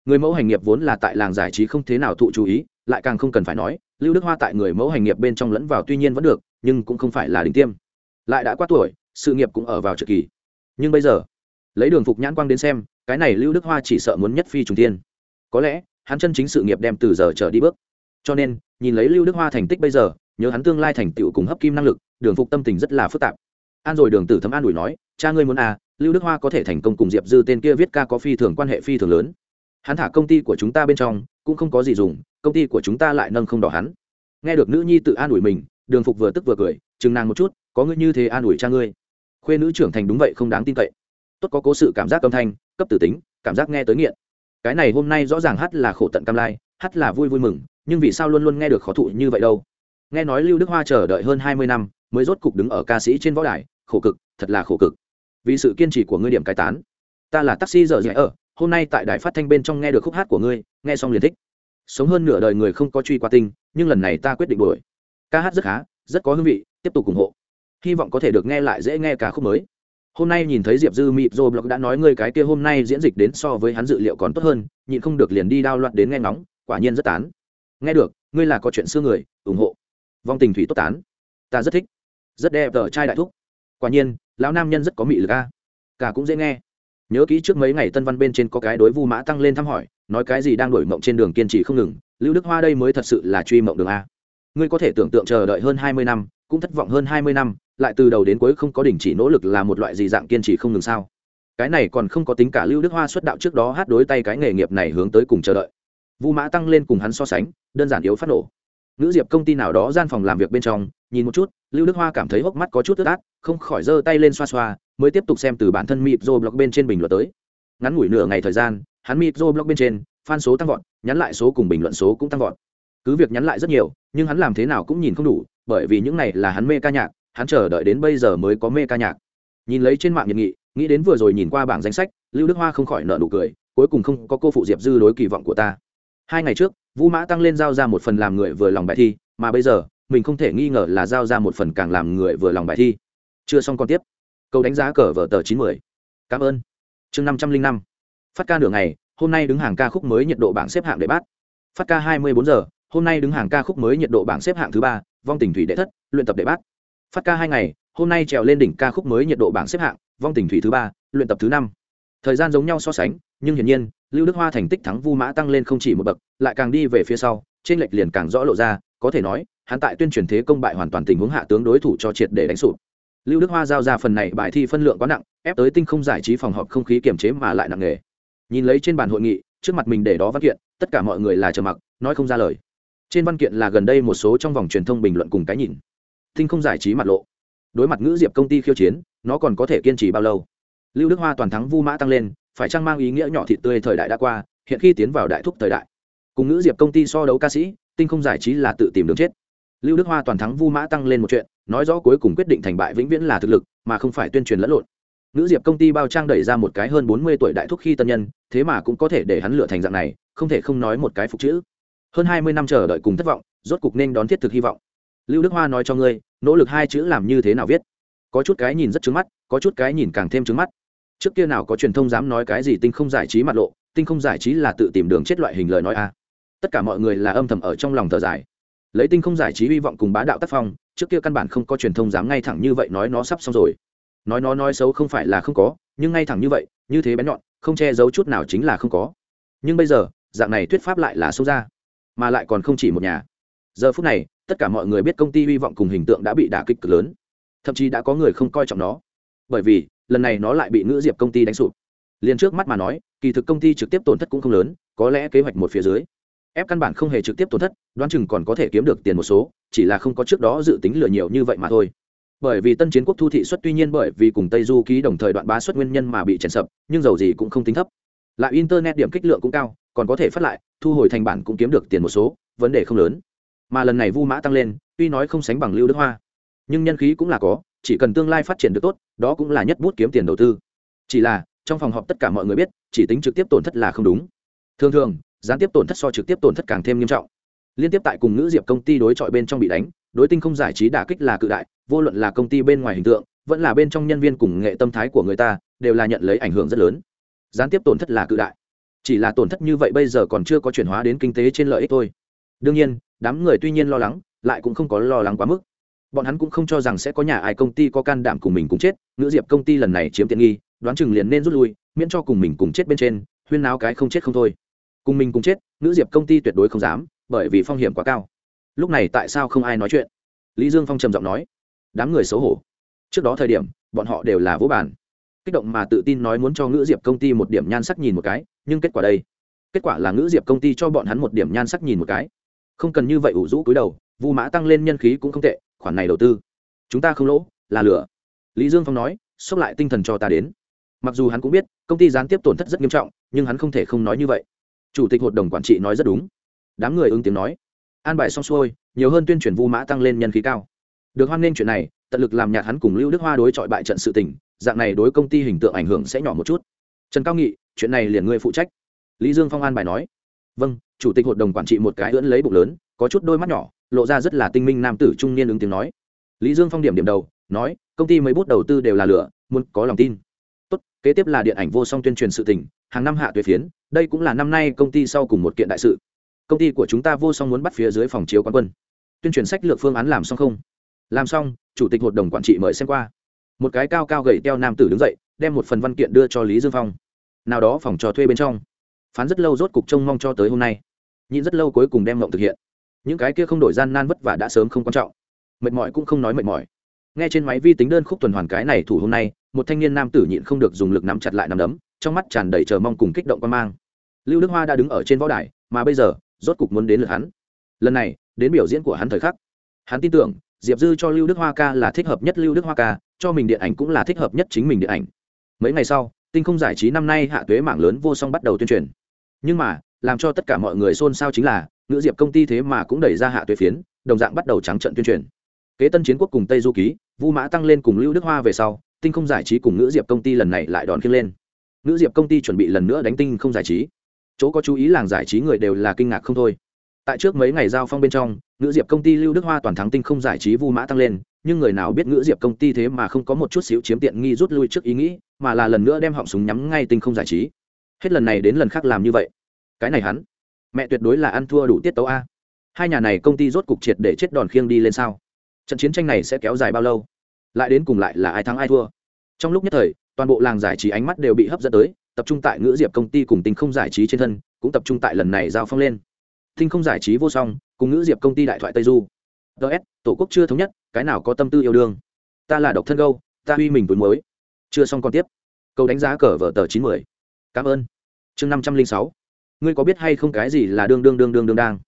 S1: Người mẫu hành nghiệp vốn là tại làng giải trí không thế nào thụ chú ý, lại càng không cần phải nói, lưu đức hoa tại người mẫu hành nghiệp bên trong lẫn vào tuy nhiên vẫn được, nhưng cũng không phải là đỉnh tiêm. Lại đã qua tuổi, sự nghiệp cũng ở vào trực kỳ. Nhưng bây giờ, lấy đường phục nhãn quang đến xem, cái này lưu đức hoa chỉ sợ muốn nhất phi trùng tiên có lẽ, hắn chân chính sự nghiệp đem từ giờ trở đi bước. Cho nên nhìn lấy lưu đức hoa thành tích bây giờ, nhớ hắn tương lai thành tựu cùng hấp kim năng lực, đường phục tâm tình rất là phức tạp. An rồi đường tử thấm an ủi nói, cha ngươi muốn à lưu đức hoa có thể thành công cùng diệp dư tên kia viết ca có phi thường quan hệ phi thường lớn. Hắn thả công ty của chúng ta bên trong, cũng không có gì dùng, công ty của chúng ta lại nâng không đỏ hắn. Nghe được nữ nhi tự an ủi mình, đường phục vừa tức vừa cười, chừng nàng một chút, có ngươi như thế an ủi cha ngươi. Khuê nữ trưởng thành đúng vậy không đáng tin cậy. Tốt có cố sự cảm giác âm thanh, cấp tử tính, cảm giác nghe tới nghiện. Cái này hôm nay rõ ràng hát là khổ tận cam lai, hát là vui vui mừng nhưng vì sao luôn luôn nghe được khó thụ như vậy đâu? Nghe nói lưu đức hoa chờ đợi hơn hai mươi năm, mới rốt cục đứng ở ca sĩ trên võ đài. Khổ cực, thật là khổ cực. Vì sự kiên trì của ngươi điểm cai tán. Ta là taxi dở dạy ở, hôm nay tại đài phát thanh bên trong nghe được khúc hát của ngươi, nghe xong liền thích. Sống hơn nửa đời người không có truy qua tinh, nhưng lần này ta quyết định đuổi. Ca hát rất khá, rất có hương vị, tiếp tục ủng hộ. Hy vọng có thể được nghe lại dễ nghe cả khúc mới. Hôm nay nhìn thấy diệp dư mịp dô blog đã nói ngươi cái kia hôm nay diễn dịch đến so với hắn dự liệu còn tốt hơn, nhịn không được liền đi đao loạn đến nghe ngóng, quả nhiên rất tán nghe được, ngươi là có chuyện xưa người, ủng hộ. Vong tình thủy tốt tán. Ta rất thích. Rất đẹp tờ trai đại thúc. Quả nhiên, lão nam nhân rất có mị lực a. Cả cũng dễ nghe. Nhớ kỹ trước mấy ngày tân văn bên trên có cái đối vu mã tăng lên thăm hỏi, nói cái gì đang đổi mộng trên đường kiên trì không ngừng, lưu đức hoa đây mới thật sự là truy mộng đường a. Ngươi có thể tưởng tượng chờ đợi hơn hai mươi năm, cũng thất vọng hơn hai mươi năm, lại từ đầu đến cuối không có đình chỉ nỗ lực là một loại gì dạng kiên trì không ngừng sao? Cái này còn không có tính cả lưu đức hoa xuất đạo trước đó hát đối tay cái nghề nghiệp này hướng tới cùng chờ đợi vu mã tăng lên cùng hắn so sánh, đơn giản yếu phát nổ. Nữ diệp công ty nào đó gian phòng làm việc bên trong, nhìn một chút, lưu đức hoa cảm thấy hốc mắt có chút tức át, không khỏi giơ tay lên xoa xoa, mới tiếp tục xem từ bản thân mịp dô blog bên trên bình luận tới. Ngắn ngủi nửa ngày thời gian, hắn mịp dô blog bên trên, fan số tăng vọt, nhắn lại số cùng bình luận số cũng tăng vọt. Cứ việc nhắn lại rất nhiều, nhưng hắn làm thế nào cũng nhìn không đủ, bởi vì những này là hắn mê ca nhạc, hắn chờ đợi đến bây giờ mới có mê ca nhạc. Nhìn lấy trên mạng nhiệt nghị, nghĩ đến vừa rồi nhìn qua bảng danh sách, lưu đức hoa không khỏi nợ nụ cười, cuối cùng không có cô phụ diệp dư đối kỳ vọng của ta hai ngày trước, vũ mã tăng lên giao ra một phần làm người vừa lòng bài thi, mà bây giờ, mình không thể nghi ngờ là giao ra một phần càng làm người vừa lòng bài thi. Chưa xong còn tiếp. Câu đánh giá cờ vở tờ chín mươi cảm ơn. Chương năm trăm linh năm. Phát ca nửa ngày, hôm nay đứng hàng ca khúc mới nhiệt độ bảng xếp hạng đệ bát. Phát ca hai mươi bốn giờ, hôm nay đứng hàng ca khúc mới nhiệt độ bảng xếp hạng thứ ba, vong tình thủy đệ thất, luyện tập đệ bát. Phát ca hai ngày, hôm nay trèo lên đỉnh ca khúc mới nhiệt độ bảng xếp hạng, vong tình thủy thứ ba, luyện tập thứ năm. Thời gian giống nhau so sánh, nhưng hiển nhiên lưu đức hoa thành tích thắng vu mã tăng lên không chỉ một bậc, lại càng đi về phía sau, trên lệch liền càng rõ lộ ra, có thể nói, hắn tại tuyên truyền thế công bại hoàn toàn tình huống hạ tướng đối thủ cho triệt để đánh sụp. Lưu đức hoa giao ra phần này bài thi phân lượng quá nặng, ép tới tinh không giải trí phòng họp không khí kiềm chế mà lại nặng nề. Nhìn lấy trên bàn hội nghị, trước mặt mình để đó văn kiện, tất cả mọi người là trầm mặc, nói không ra lời. Trên văn kiện là gần đây một số trong vòng truyền thông bình luận cùng cái nhìn. Tinh không giải trí mặt lộ. Đối mặt ngữ diệp công ty khiêu chiến, nó còn có thể kiên trì bao lâu? Lưu đức hoa toàn thắng vu mã tăng lên phải chăng mang ý nghĩa nhỏ thịt tươi thời đại đã qua, hiện khi tiến vào đại thúc thời đại. Cùng ngữ diệp công ty so đấu ca sĩ, tinh không giải trí là tự tìm đường chết. Lưu đức hoa toàn thắng vu mã tăng lên một chuyện, nói rõ cuối cùng quyết định thành bại vĩnh viễn là thực lực, mà không phải tuyên truyền lẫn lộn. Nữ diệp công ty bao trang đẩy ra một cái hơn bốn mươi tuổi đại thúc khi tân nhân, thế mà cũng có thể để hắn lựa thành dạng này, không thể không nói một cái phục chữ. Hơn hai mươi năm chờ đợi cùng thất vọng, rốt cục nên đón thiết thực hy vọng. Lưu đức hoa nói cho ngươi, nỗ lực hai chữ làm như thế nào viết? Có chút cái nhìn rất trứng mắt, có chút cái nhìn càng thêm trứng mắt trước kia nào có truyền thông dám nói cái gì tinh không giải trí mặt lộ, tinh không giải trí là tự tìm đường chết loại hình lời nói a. Tất cả mọi người là âm thầm ở trong lòng thở dài. Lấy tinh không giải trí hy vọng cùng bá đạo tác phong, trước kia căn bản không có truyền thông dám ngay thẳng như vậy nói nó sắp xong rồi. Nói nó nói xấu không phải là không có, nhưng ngay thẳng như vậy, như thế bén nhọn, không che giấu chút nào chính là không có. Nhưng bây giờ, dạng này thuyết pháp lại là xấu ra, mà lại còn không chỉ một nhà. Giờ phút này, tất cả mọi người biết công ty hy vọng cùng hình tượng đã bị đả kích cực lớn. Thậm chí đã có người không coi trọng nó bởi vì, lần này nó lại bị ngữ diệp công ty đánh sụp. Liền trước mắt mà nói, kỳ thực công ty trực tiếp tổn thất cũng không lớn, có lẽ kế hoạch một phía dưới. Ép căn bản không hề trực tiếp tổn thất, đoán chừng còn có thể kiếm được tiền một số, chỉ là không có trước đó dự tính lừa nhiều như vậy mà thôi. Bởi vì tân chiến quốc thu thị xuất tuy nhiên bởi vì cùng tây du ký đồng thời đoạn bá xuất nguyên nhân mà bị chèn sập, nhưng dầu gì cũng không tính thấp. Lại internet điểm kích lượng cũng cao, còn có thể phát lại, thu hồi thành bản cũng kiếm được tiền một số, vấn đề không lớn. Mà lần này vu mã tăng lên, tuy nói không sánh bằng lưu đức hoa nhưng nhân khí cũng là có, chỉ cần tương lai phát triển được tốt, đó cũng là nhất bút kiếm tiền đầu tư. Chỉ là, trong phòng họp tất cả mọi người biết, chỉ tính trực tiếp tổn thất là không đúng. Thường thường, gián tiếp tổn thất so trực tiếp tổn thất càng thêm nghiêm trọng. Liên tiếp tại cùng ngữ diệp công ty đối chọi bên trong bị đánh, đối tinh không giải trí đả kích là cự đại, vô luận là công ty bên ngoài hình tượng, vẫn là bên trong nhân viên cùng nghệ tâm thái của người ta, đều là nhận lấy ảnh hưởng rất lớn. Gián tiếp tổn thất là cự đại. Chỉ là tổn thất như vậy bây giờ còn chưa có chuyển hóa đến kinh tế trên lợi ích thôi. Đương nhiên, đám người tuy nhiên lo lắng, lại cũng không có lo lắng quá mức bọn hắn cũng không cho rằng sẽ có nhà ai công ty có can đảm cùng mình cùng chết Nữ diệp công ty lần này chiếm tiện nghi, đoán chừng liền nên rút lui, miễn cho cùng mình cùng chết bên trên, huyên náo cái không chết không thôi. Cùng mình cùng chết Nữ diệp công ty tuyệt đối không dám, bởi vì phong hiểm quá cao. Lúc này tại sao không ai nói chuyện? Lý dương phong trầm giọng nói, đám người xấu hổ. Trước đó thời điểm, bọn họ đều là vũ bản kích động mà tự tin nói muốn cho ngữ diệp công ty một điểm nhan sắc nhìn một cái, nhưng kết quả đây? Kết quả là ngữ diệp công ty cho bọn hắn một điểm nhan sắc nhìn một cái. Không cần như vậy ủ rũ cúi đầu, vu mã tăng lên nhân khí cũng không tệ khoản này đầu tư. Chúng ta không lỗ, là lửa. Lý dương phong nói, xốc lại tinh thần cho ta đến. Mặc dù hắn cũng biết, công ty gián tiếp tổn thất rất nghiêm trọng, nhưng hắn không thể không nói như vậy. Chủ tịch hội đồng quản trị nói rất đúng. Đám người ứng tiếng nói. An bài xong xuôi, nhiều hơn tuyên truyền vu mã tăng lên nhân khí cao. Được hoan nghênh chuyện này, tận lực làm nhạt hắn cùng lưu đức hoa đối chọi bại trận sự tình, dạng này đối công ty hình tượng ảnh hưởng sẽ nhỏ một chút. Trần cao nghị, chuyện này liền ngươi phụ trách. Lý dương phong an bài nói. Vâng chủ tịch hội đồng quản trị một cái ưỡn lấy bụng lớn, có chút đôi mắt nhỏ lộ ra rất là tinh minh nam tử trung niên ứng tiếng nói. Lý dương phong điểm điểm đầu, nói, công ty mấy bút đầu tư đều là lửa, muốn có lòng tin. Tốt, kế tiếp là điện ảnh vô song tuyên truyền sự tình, hàng năm hạ tuyệt phiến, đây cũng là năm nay công ty sau cùng một kiện đại sự. Công ty của chúng ta vô song muốn bắt phía dưới phòng chiếu quán quân. Tuyên truyền sách lược phương án làm xong không? Làm xong, chủ tịch hội đồng quản trị mời xem qua. Một cái cao cao gầy teo nam tử đứng dậy, đem một phần văn kiện đưa cho lý dương phong. Nào đó phòng trò thuê bên trong. Phán rất lâu rốt cục trông mong cho tới hôm nay. Nhịn rất lâu cuối cùng đem mộng thực hiện những cái kia không đổi gian nan vất vả đã sớm không quan trọng. Mệt mỏi cũng không nói mệt mỏi. Nghe trên máy vi tính đơn khúc tuần hoàn cái này thủ hôm nay, một thanh niên nam tử nhịn không được dùng lực nắm chặt lại nắm đấm, trong mắt tràn đầy chờ mong cùng kích động quan mang. Lưu đức hoa đã đứng ở trên võ đài, mà bây giờ, rốt cục muốn đến lượt hắn. Lần này, đến biểu diễn của hắn thời khắc. Hắn tin tưởng, diệp dư cho lưu đức hoa ca là thích hợp nhất lưu đức hoa ca, cho mình điện ảnh cũng là thích hợp nhất chính mình điện ảnh. Mấy ngày sau, tinh không giải trí năm nay hạ tuế mạng lớn vô song bắt đầu tuyên truyền. Nhưng mà, làm cho tất cả mọi người xôn xao chính là ngữ diệp công ty thế mà cũng đẩy ra hạ tuế phiến, đồng dạng bắt đầu trắng trận tuyên truyền. Kế tân chiến quốc cùng tây du ký, vu mã tăng lên cùng lưu đức hoa về sau, tinh không giải trí cùng ngữ diệp công ty lần này lại đòn khiêng lên. Ngữ diệp công ty chuẩn bị lần nữa đánh tinh không giải trí. Chỗ có chú ý làng giải trí người đều là kinh ngạc không thôi. Tại trước mấy ngày giao phong bên trong, ngữ diệp công ty lưu đức hoa toàn thắng tinh không giải trí vu mã tăng lên, nhưng người nào biết ngữ diệp công ty thế mà không có một chút xíu chiếm tiện nghi rút lui trước ý nghĩ, mà là lần nữa đem họng súng nhắm ngay tinh không giải trí. Hết lần này đến lần khác làm như vậy. Cái này hắn mẹ tuyệt đối là ăn thua đủ tiết tấu a. Hai nhà này công ty rốt cục triệt để chết đòn khiêng đi lên sao? Trận chiến tranh này sẽ kéo dài bao lâu? Lại đến cùng lại là ai thắng ai thua? Trong lúc nhất thời, toàn bộ làng giải trí ánh mắt đều bị hấp dẫn tới, tập trung tại ngữ diệp công ty cùng tinh không giải trí trên thân, cũng tập trung tại lần này giao phong lên. Tinh không giải trí vô song, cùng ngữ diệp công ty đại thoại tây du. Ts tổ quốc chưa thống nhất, cái nào có tâm tư yêu đương? Ta là độc thân gâu, ta uy mình túi muối. Chưa xong còn tiếp. Câu đánh giá cờ vở tờ chín mươi cảm ơn. Chương năm trăm linh sáu ngươi có biết hay không cái gì là đương đương đương đương đương đang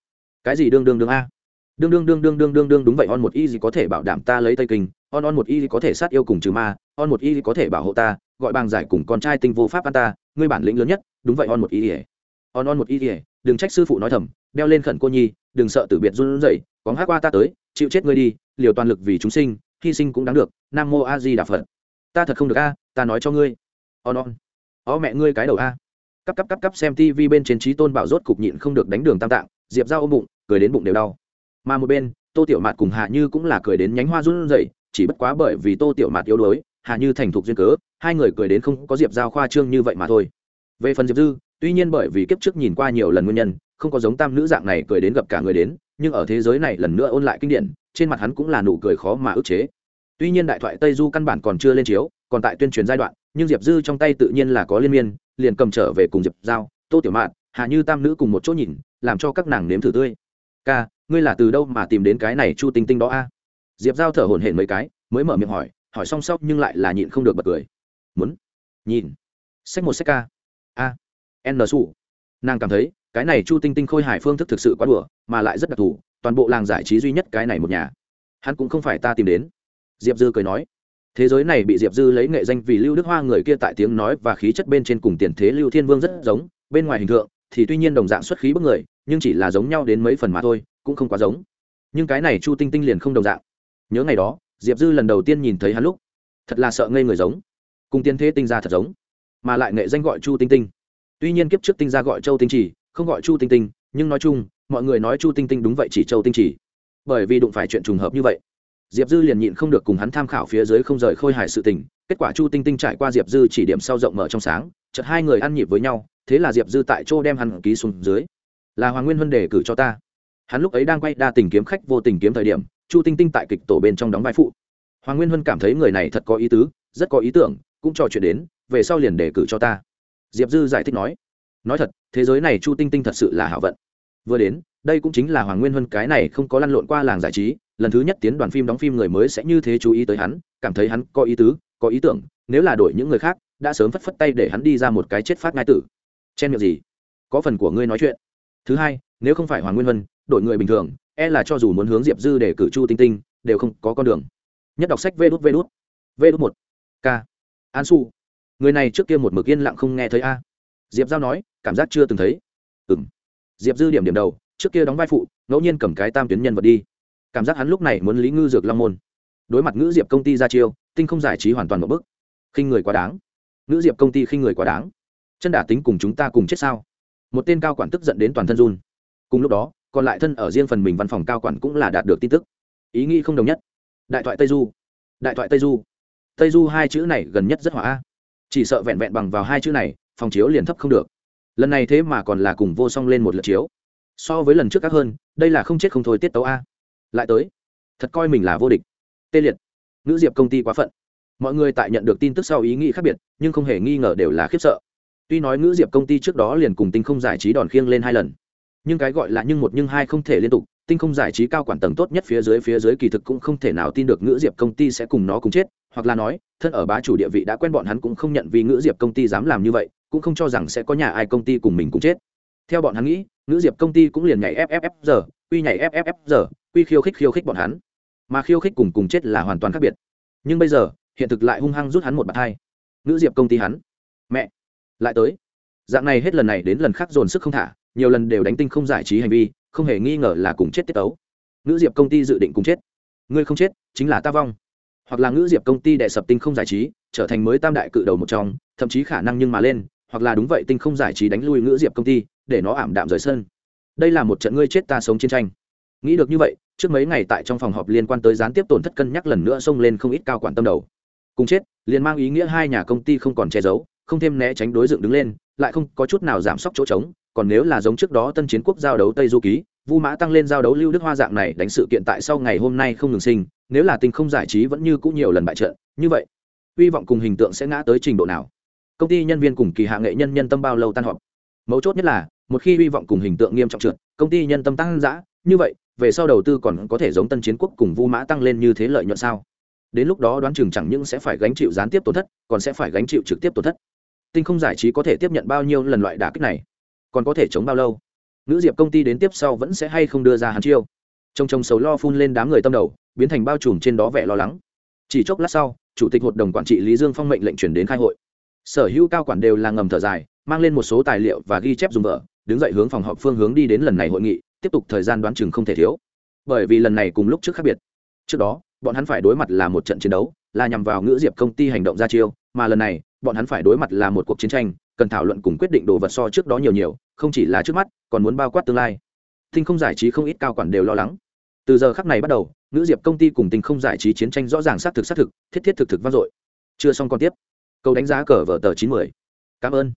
S1: cái gì đương đương đương a đương đương đương đương đương đương đương đúng vậy on một y gì có thể bảo đảm ta lấy tây kinh on on một y gì có thể sát yêu cùng trừ ma on một y gì có thể bảo hộ ta gọi bằng giải cùng con trai tinh vô pháp an ta ngươi bản lĩnh lớn nhất đúng vậy on một y gì? on on một y gì? đừng trách sư phụ nói thầm đeo lên khẩn cô nhi đừng sợ tử biệt run rẩy có hát qua ta tới chịu chết ngươi đi liều toàn lực vì chúng sinh hy sinh cũng đáng được nam mô a di đà phật ta thật không được a ta nói cho ngươi on on ó mẹ ngươi cái đầu a cắp cắp cắp cắp xem tv bên trên trí tôn bảo rốt cục nhịn không được đánh đường tam tạng, diệp ra ôm bụng, cười đến bụng đều đau. Mà một bên, tô tiểu mạt cùng hạ như cũng là cười đến nhánh hoa run rẩy, chỉ bất quá bởi vì tô tiểu mạt yếu đuối, hạ như thành thục duyên cớ, hai người cười đến không có diệp giao khoa trương như vậy mà thôi. Về phần diệp dư, tuy nhiên bởi vì kiếp trước nhìn qua nhiều lần nguyên nhân, không có giống tam nữ dạng này cười đến gặp cả người đến, nhưng ở thế giới này lần nữa ôn lại kinh điển, trên mặt hắn cũng là nụ cười khó mà ức chế. Tuy nhiên đại thoại tây du căn bản còn chưa lên chiếu, còn tại tuyên truyền giai đoạn nhưng diệp dư trong tay tự nhiên là có liên miên, liền cầm trở về cùng diệp giao, tô tiểu mạn hạ như tam nữ cùng một chỗ nhìn, làm cho các nàng nếm thử tươi. Ca, ngươi là từ đâu mà tìm đến cái này chu tinh tinh đó a? Diệp giao thở hổn hển mấy cái, mới mở miệng hỏi hỏi song sóc nhưng lại là nhịn không được bật cười. Muốn. Nhìn. Sách một sách ca. A. N su nàng cảm thấy, cái này chu tinh tinh khôi hài phương thức thực sự quá đùa, mà lại rất đặc thù, toàn bộ làng giải trí duy nhất cái này một nhà. Hắn cũng không phải ta tìm đến. Diệp dư cười nói thế giới này bị diệp dư lấy nghệ danh vì lưu đức hoa người kia tại tiếng nói và khí chất bên trên cùng tiền thế lưu thiên vương rất giống, bên ngoài hình tượng thì tuy nhiên đồng dạng xuất khí bức người, nhưng chỉ là giống nhau đến mấy phần mà thôi, cũng không quá giống. Nhưng cái này chu tinh tinh liền không đồng dạng. Nhớ ngày đó, diệp dư lần đầu tiên nhìn thấy hắn lúc, thật là sợ ngây người giống. Cùng tiên thế tinh ra thật giống, mà lại nghệ danh gọi chu tinh tinh. Tuy nhiên kiếp trước tinh ra gọi châu tinh trì không gọi chu tinh tinh, nhưng nói chung, mọi người nói chu tinh tinh đúng vậy chỉ châu tinh trì bởi vì đụng phải chuyện trùng hợp như vậy diệp dư liền nhịn không được cùng hắn tham khảo phía dưới không rời khôi hài sự tình. Kết quả chu tinh tinh trải qua diệp dư chỉ điểm sau rộng mở trong sáng, chợt hai người ăn nhịp với nhau, thế là diệp dư tại chỗ đem hắn ký xuống dưới. Là hoàng nguyên huân đề cử cho ta. Hắn lúc ấy đang quay đa tình kiếm khách vô tình kiếm thời điểm, chu tinh tinh tại kịch tổ bên trong đóng vai phụ. Hoàng nguyên huân cảm thấy người này thật có ý tứ, rất có ý tưởng, cũng trò chuyện đến, về sau liền đề cử cho ta. Diệp dư giải thích nói. Nói thật, thế giới này chu tinh tinh thật sự là hảo vận. Vừa đến, đây cũng chính là hoàng nguyên huân cái này không có lăn lộn qua làng giải trí lần thứ nhất tiến đoàn phim đóng phim người mới sẽ như thế chú ý tới hắn, cảm thấy hắn có ý tứ, có ý tưởng, nếu là đổi những người khác, đã sớm phất phất tay để hắn đi ra một cái chết phát ngai tử. Chen miệng gì? Có phần của ngươi nói chuyện. Thứ hai, nếu không phải hoàng nguyên vân đội người bình thường e là cho dù muốn hướng diệp dư để cử chu tinh tinh, đều không có con đường. Nhất đọc sách vê đút vê đút vê đút một. K. An su. Người này trước kia một mực yên lặng không nghe thấy a. Diệp giao nói, cảm giác chưa từng thấy. Ừ m diệp dư điểm điểm đầu, trước kia đóng vai phụ, ngẫu nhiên cầm cái tam tuyến nhân vật đi cảm giác hắn lúc này muốn lý ngư dược long môn. Đối mặt ngữ diệp công ty ra chiêu, tinh không giải trí hoàn toàn một bức khinh người quá đáng. Ngữ diệp công ty khinh người quá đáng. Chân đả tính cùng chúng ta cùng chết sao? Một tên cao quản tức giận đến toàn thân run. Cùng lúc đó, còn lại thân ở riêng phần mình văn phòng cao quản cũng là đạt được tin tức. Ý nghĩ không đồng nhất. Đại thoại tây du. Đại thoại tây du. Tây du hai chữ này gần nhất rất hỏa chỉ sợ vẹn vẹn bằng vào hai chữ này, phòng chiếu liền thấp không được. Lần này thế mà còn là cùng vô song lên một lượt chiếu. So với lần trước các hơn, đây là không chết không thôi tiết tấu a lại tới. Thật coi mình là vô địch. Tê liệt. Nữ diệp công ty quá phận. Mọi người tại nhận được tin tức sau ý nghĩ khác biệt, nhưng không hề nghi ngờ đều là khiếp sợ. Tuy nói ngữ diệp công ty trước đó liền cùng tinh không giải trí đòn khiêng lên hai lần, nhưng cái gọi là nhưng một nhưng hai không thể liên tục, tinh không giải trí cao quản tầng tốt nhất phía dưới phía dưới kỳ thực cũng không thể nào tin được ngữ diệp công ty sẽ cùng nó cùng chết, hoặc là nói, thân ở bá chủ địa vị đã quen bọn hắn cũng không nhận vì ngữ diệp công ty dám làm như vậy, cũng không cho rằng sẽ có nhà ai công ty cùng mình cùng chết. Theo bọn hắn nghĩ, ngữ diệp công ty cũng liền nhảy fff giờ uy nhảy fff giờ quy khiêu khích khiêu khích bọn hắn. Mà khiêu khích cùng cùng chết là hoàn toàn khác biệt. Nhưng bây giờ, hiện thực lại hung hăng rút hắn một bàn hai. Nữ diệp công ty hắn. Mẹ! Lại tới. Dạng này hết lần này đến lần khác dồn sức không thả, nhiều lần đều đánh tinh không giải trí hành vi, không hề nghi ngờ là cùng chết tiết tấu. Nữ diệp công ty dự định cùng chết. Ngươi không chết, chính là ta vong. Hoặc là ngữ diệp công ty đệ sập tinh không giải trí, trở thành mới tam đại cự đầu một trong, thậm chí khả năng nhưng mà lên, hoặc là đúng vậy tinh không giải trí đánh lui ngữ diệp công ty, để nó ảm đạm rời sân. Đây là một trận ngươi chết ta sống chiến tranh nghĩ được như vậy, trước mấy ngày tại trong phòng họp liên quan tới gián tiếp tổn thất cân nhắc lần nữa xông lên không ít cao quản tâm đầu. Cùng chết, liền mang ý nghĩa hai nhà công ty không còn che giấu, không thêm né tránh đối dựng đứng lên, lại không có chút nào giảm sốc chỗ trống, còn nếu là giống trước đó tân chiến quốc giao đấu tây du ký, vu mã tăng lên giao đấu lưu đức hoa dạng này đánh sự kiện tại sau ngày hôm nay không ngừng sinh, nếu là tình không giải trí vẫn như cũng nhiều lần bại trận, như vậy, hy vọng cùng hình tượng sẽ ngã tới trình độ nào. Công ty nhân viên cùng kỳ hạ nghệ nhân nhân tâm bao lâu tan họp? Mấu chốt nhất là, một khi hy vọng cùng hình tượng nghiêm trọng trượt, công ty nhân tâm tăng giã như vậy về sau đầu tư còn có thể giống tân chiến quốc cùng vu mã tăng lên như thế lợi nhuận sao? Đến lúc đó đoán chừng chẳng những sẽ phải gánh chịu gián tiếp tổn thất, còn sẽ phải gánh chịu trực tiếp tổn thất. Tinh không giải trí có thể tiếp nhận bao nhiêu lần loại đả kích này? Còn có thể chống bao lâu? Nữ diệp công ty đến tiếp sau vẫn sẽ hay không đưa ra hắn chiêu? Trông trông sầu lo phun lên đám người tâm đầu, biến thành bao trùm trên đó vẻ lo lắng. Chỉ chốc lát sau, chủ tịch hội đồng quản trị lý dương phong mệnh lệnh chuyển đến khai hội. Sở hữu cao quản đều là ngầm thở dài, mang lên một số tài liệu và ghi chép dùng vợ đứng dậy hướng phòng họp phương hướng đi đến lần này hội nghị tiếp tục thời gian đoán chừng không thể thiếu. Bởi vì lần này cùng lúc trước khác biệt. Trước đó, bọn hắn phải đối mặt là một trận chiến đấu, là nhằm vào ngữ diệp công ty hành động ra chiêu, mà lần này, bọn hắn phải đối mặt là một cuộc chiến tranh, cần thảo luận cùng quyết định đồ vật so trước đó nhiều nhiều, không chỉ là trước mắt, còn muốn bao quát tương lai. Tinh không giải trí không ít cao quản đều lo lắng. Từ giờ khắc này bắt đầu nữ diệp công ty cùng tinh không giải trí chiến tranh rõ ràng xác thực xác thực, thiết thiết thực thực vang dội. Chưa xong còn tiếp. Câu đánh giá cờ vở tờ chín mươi. Cảm ơn.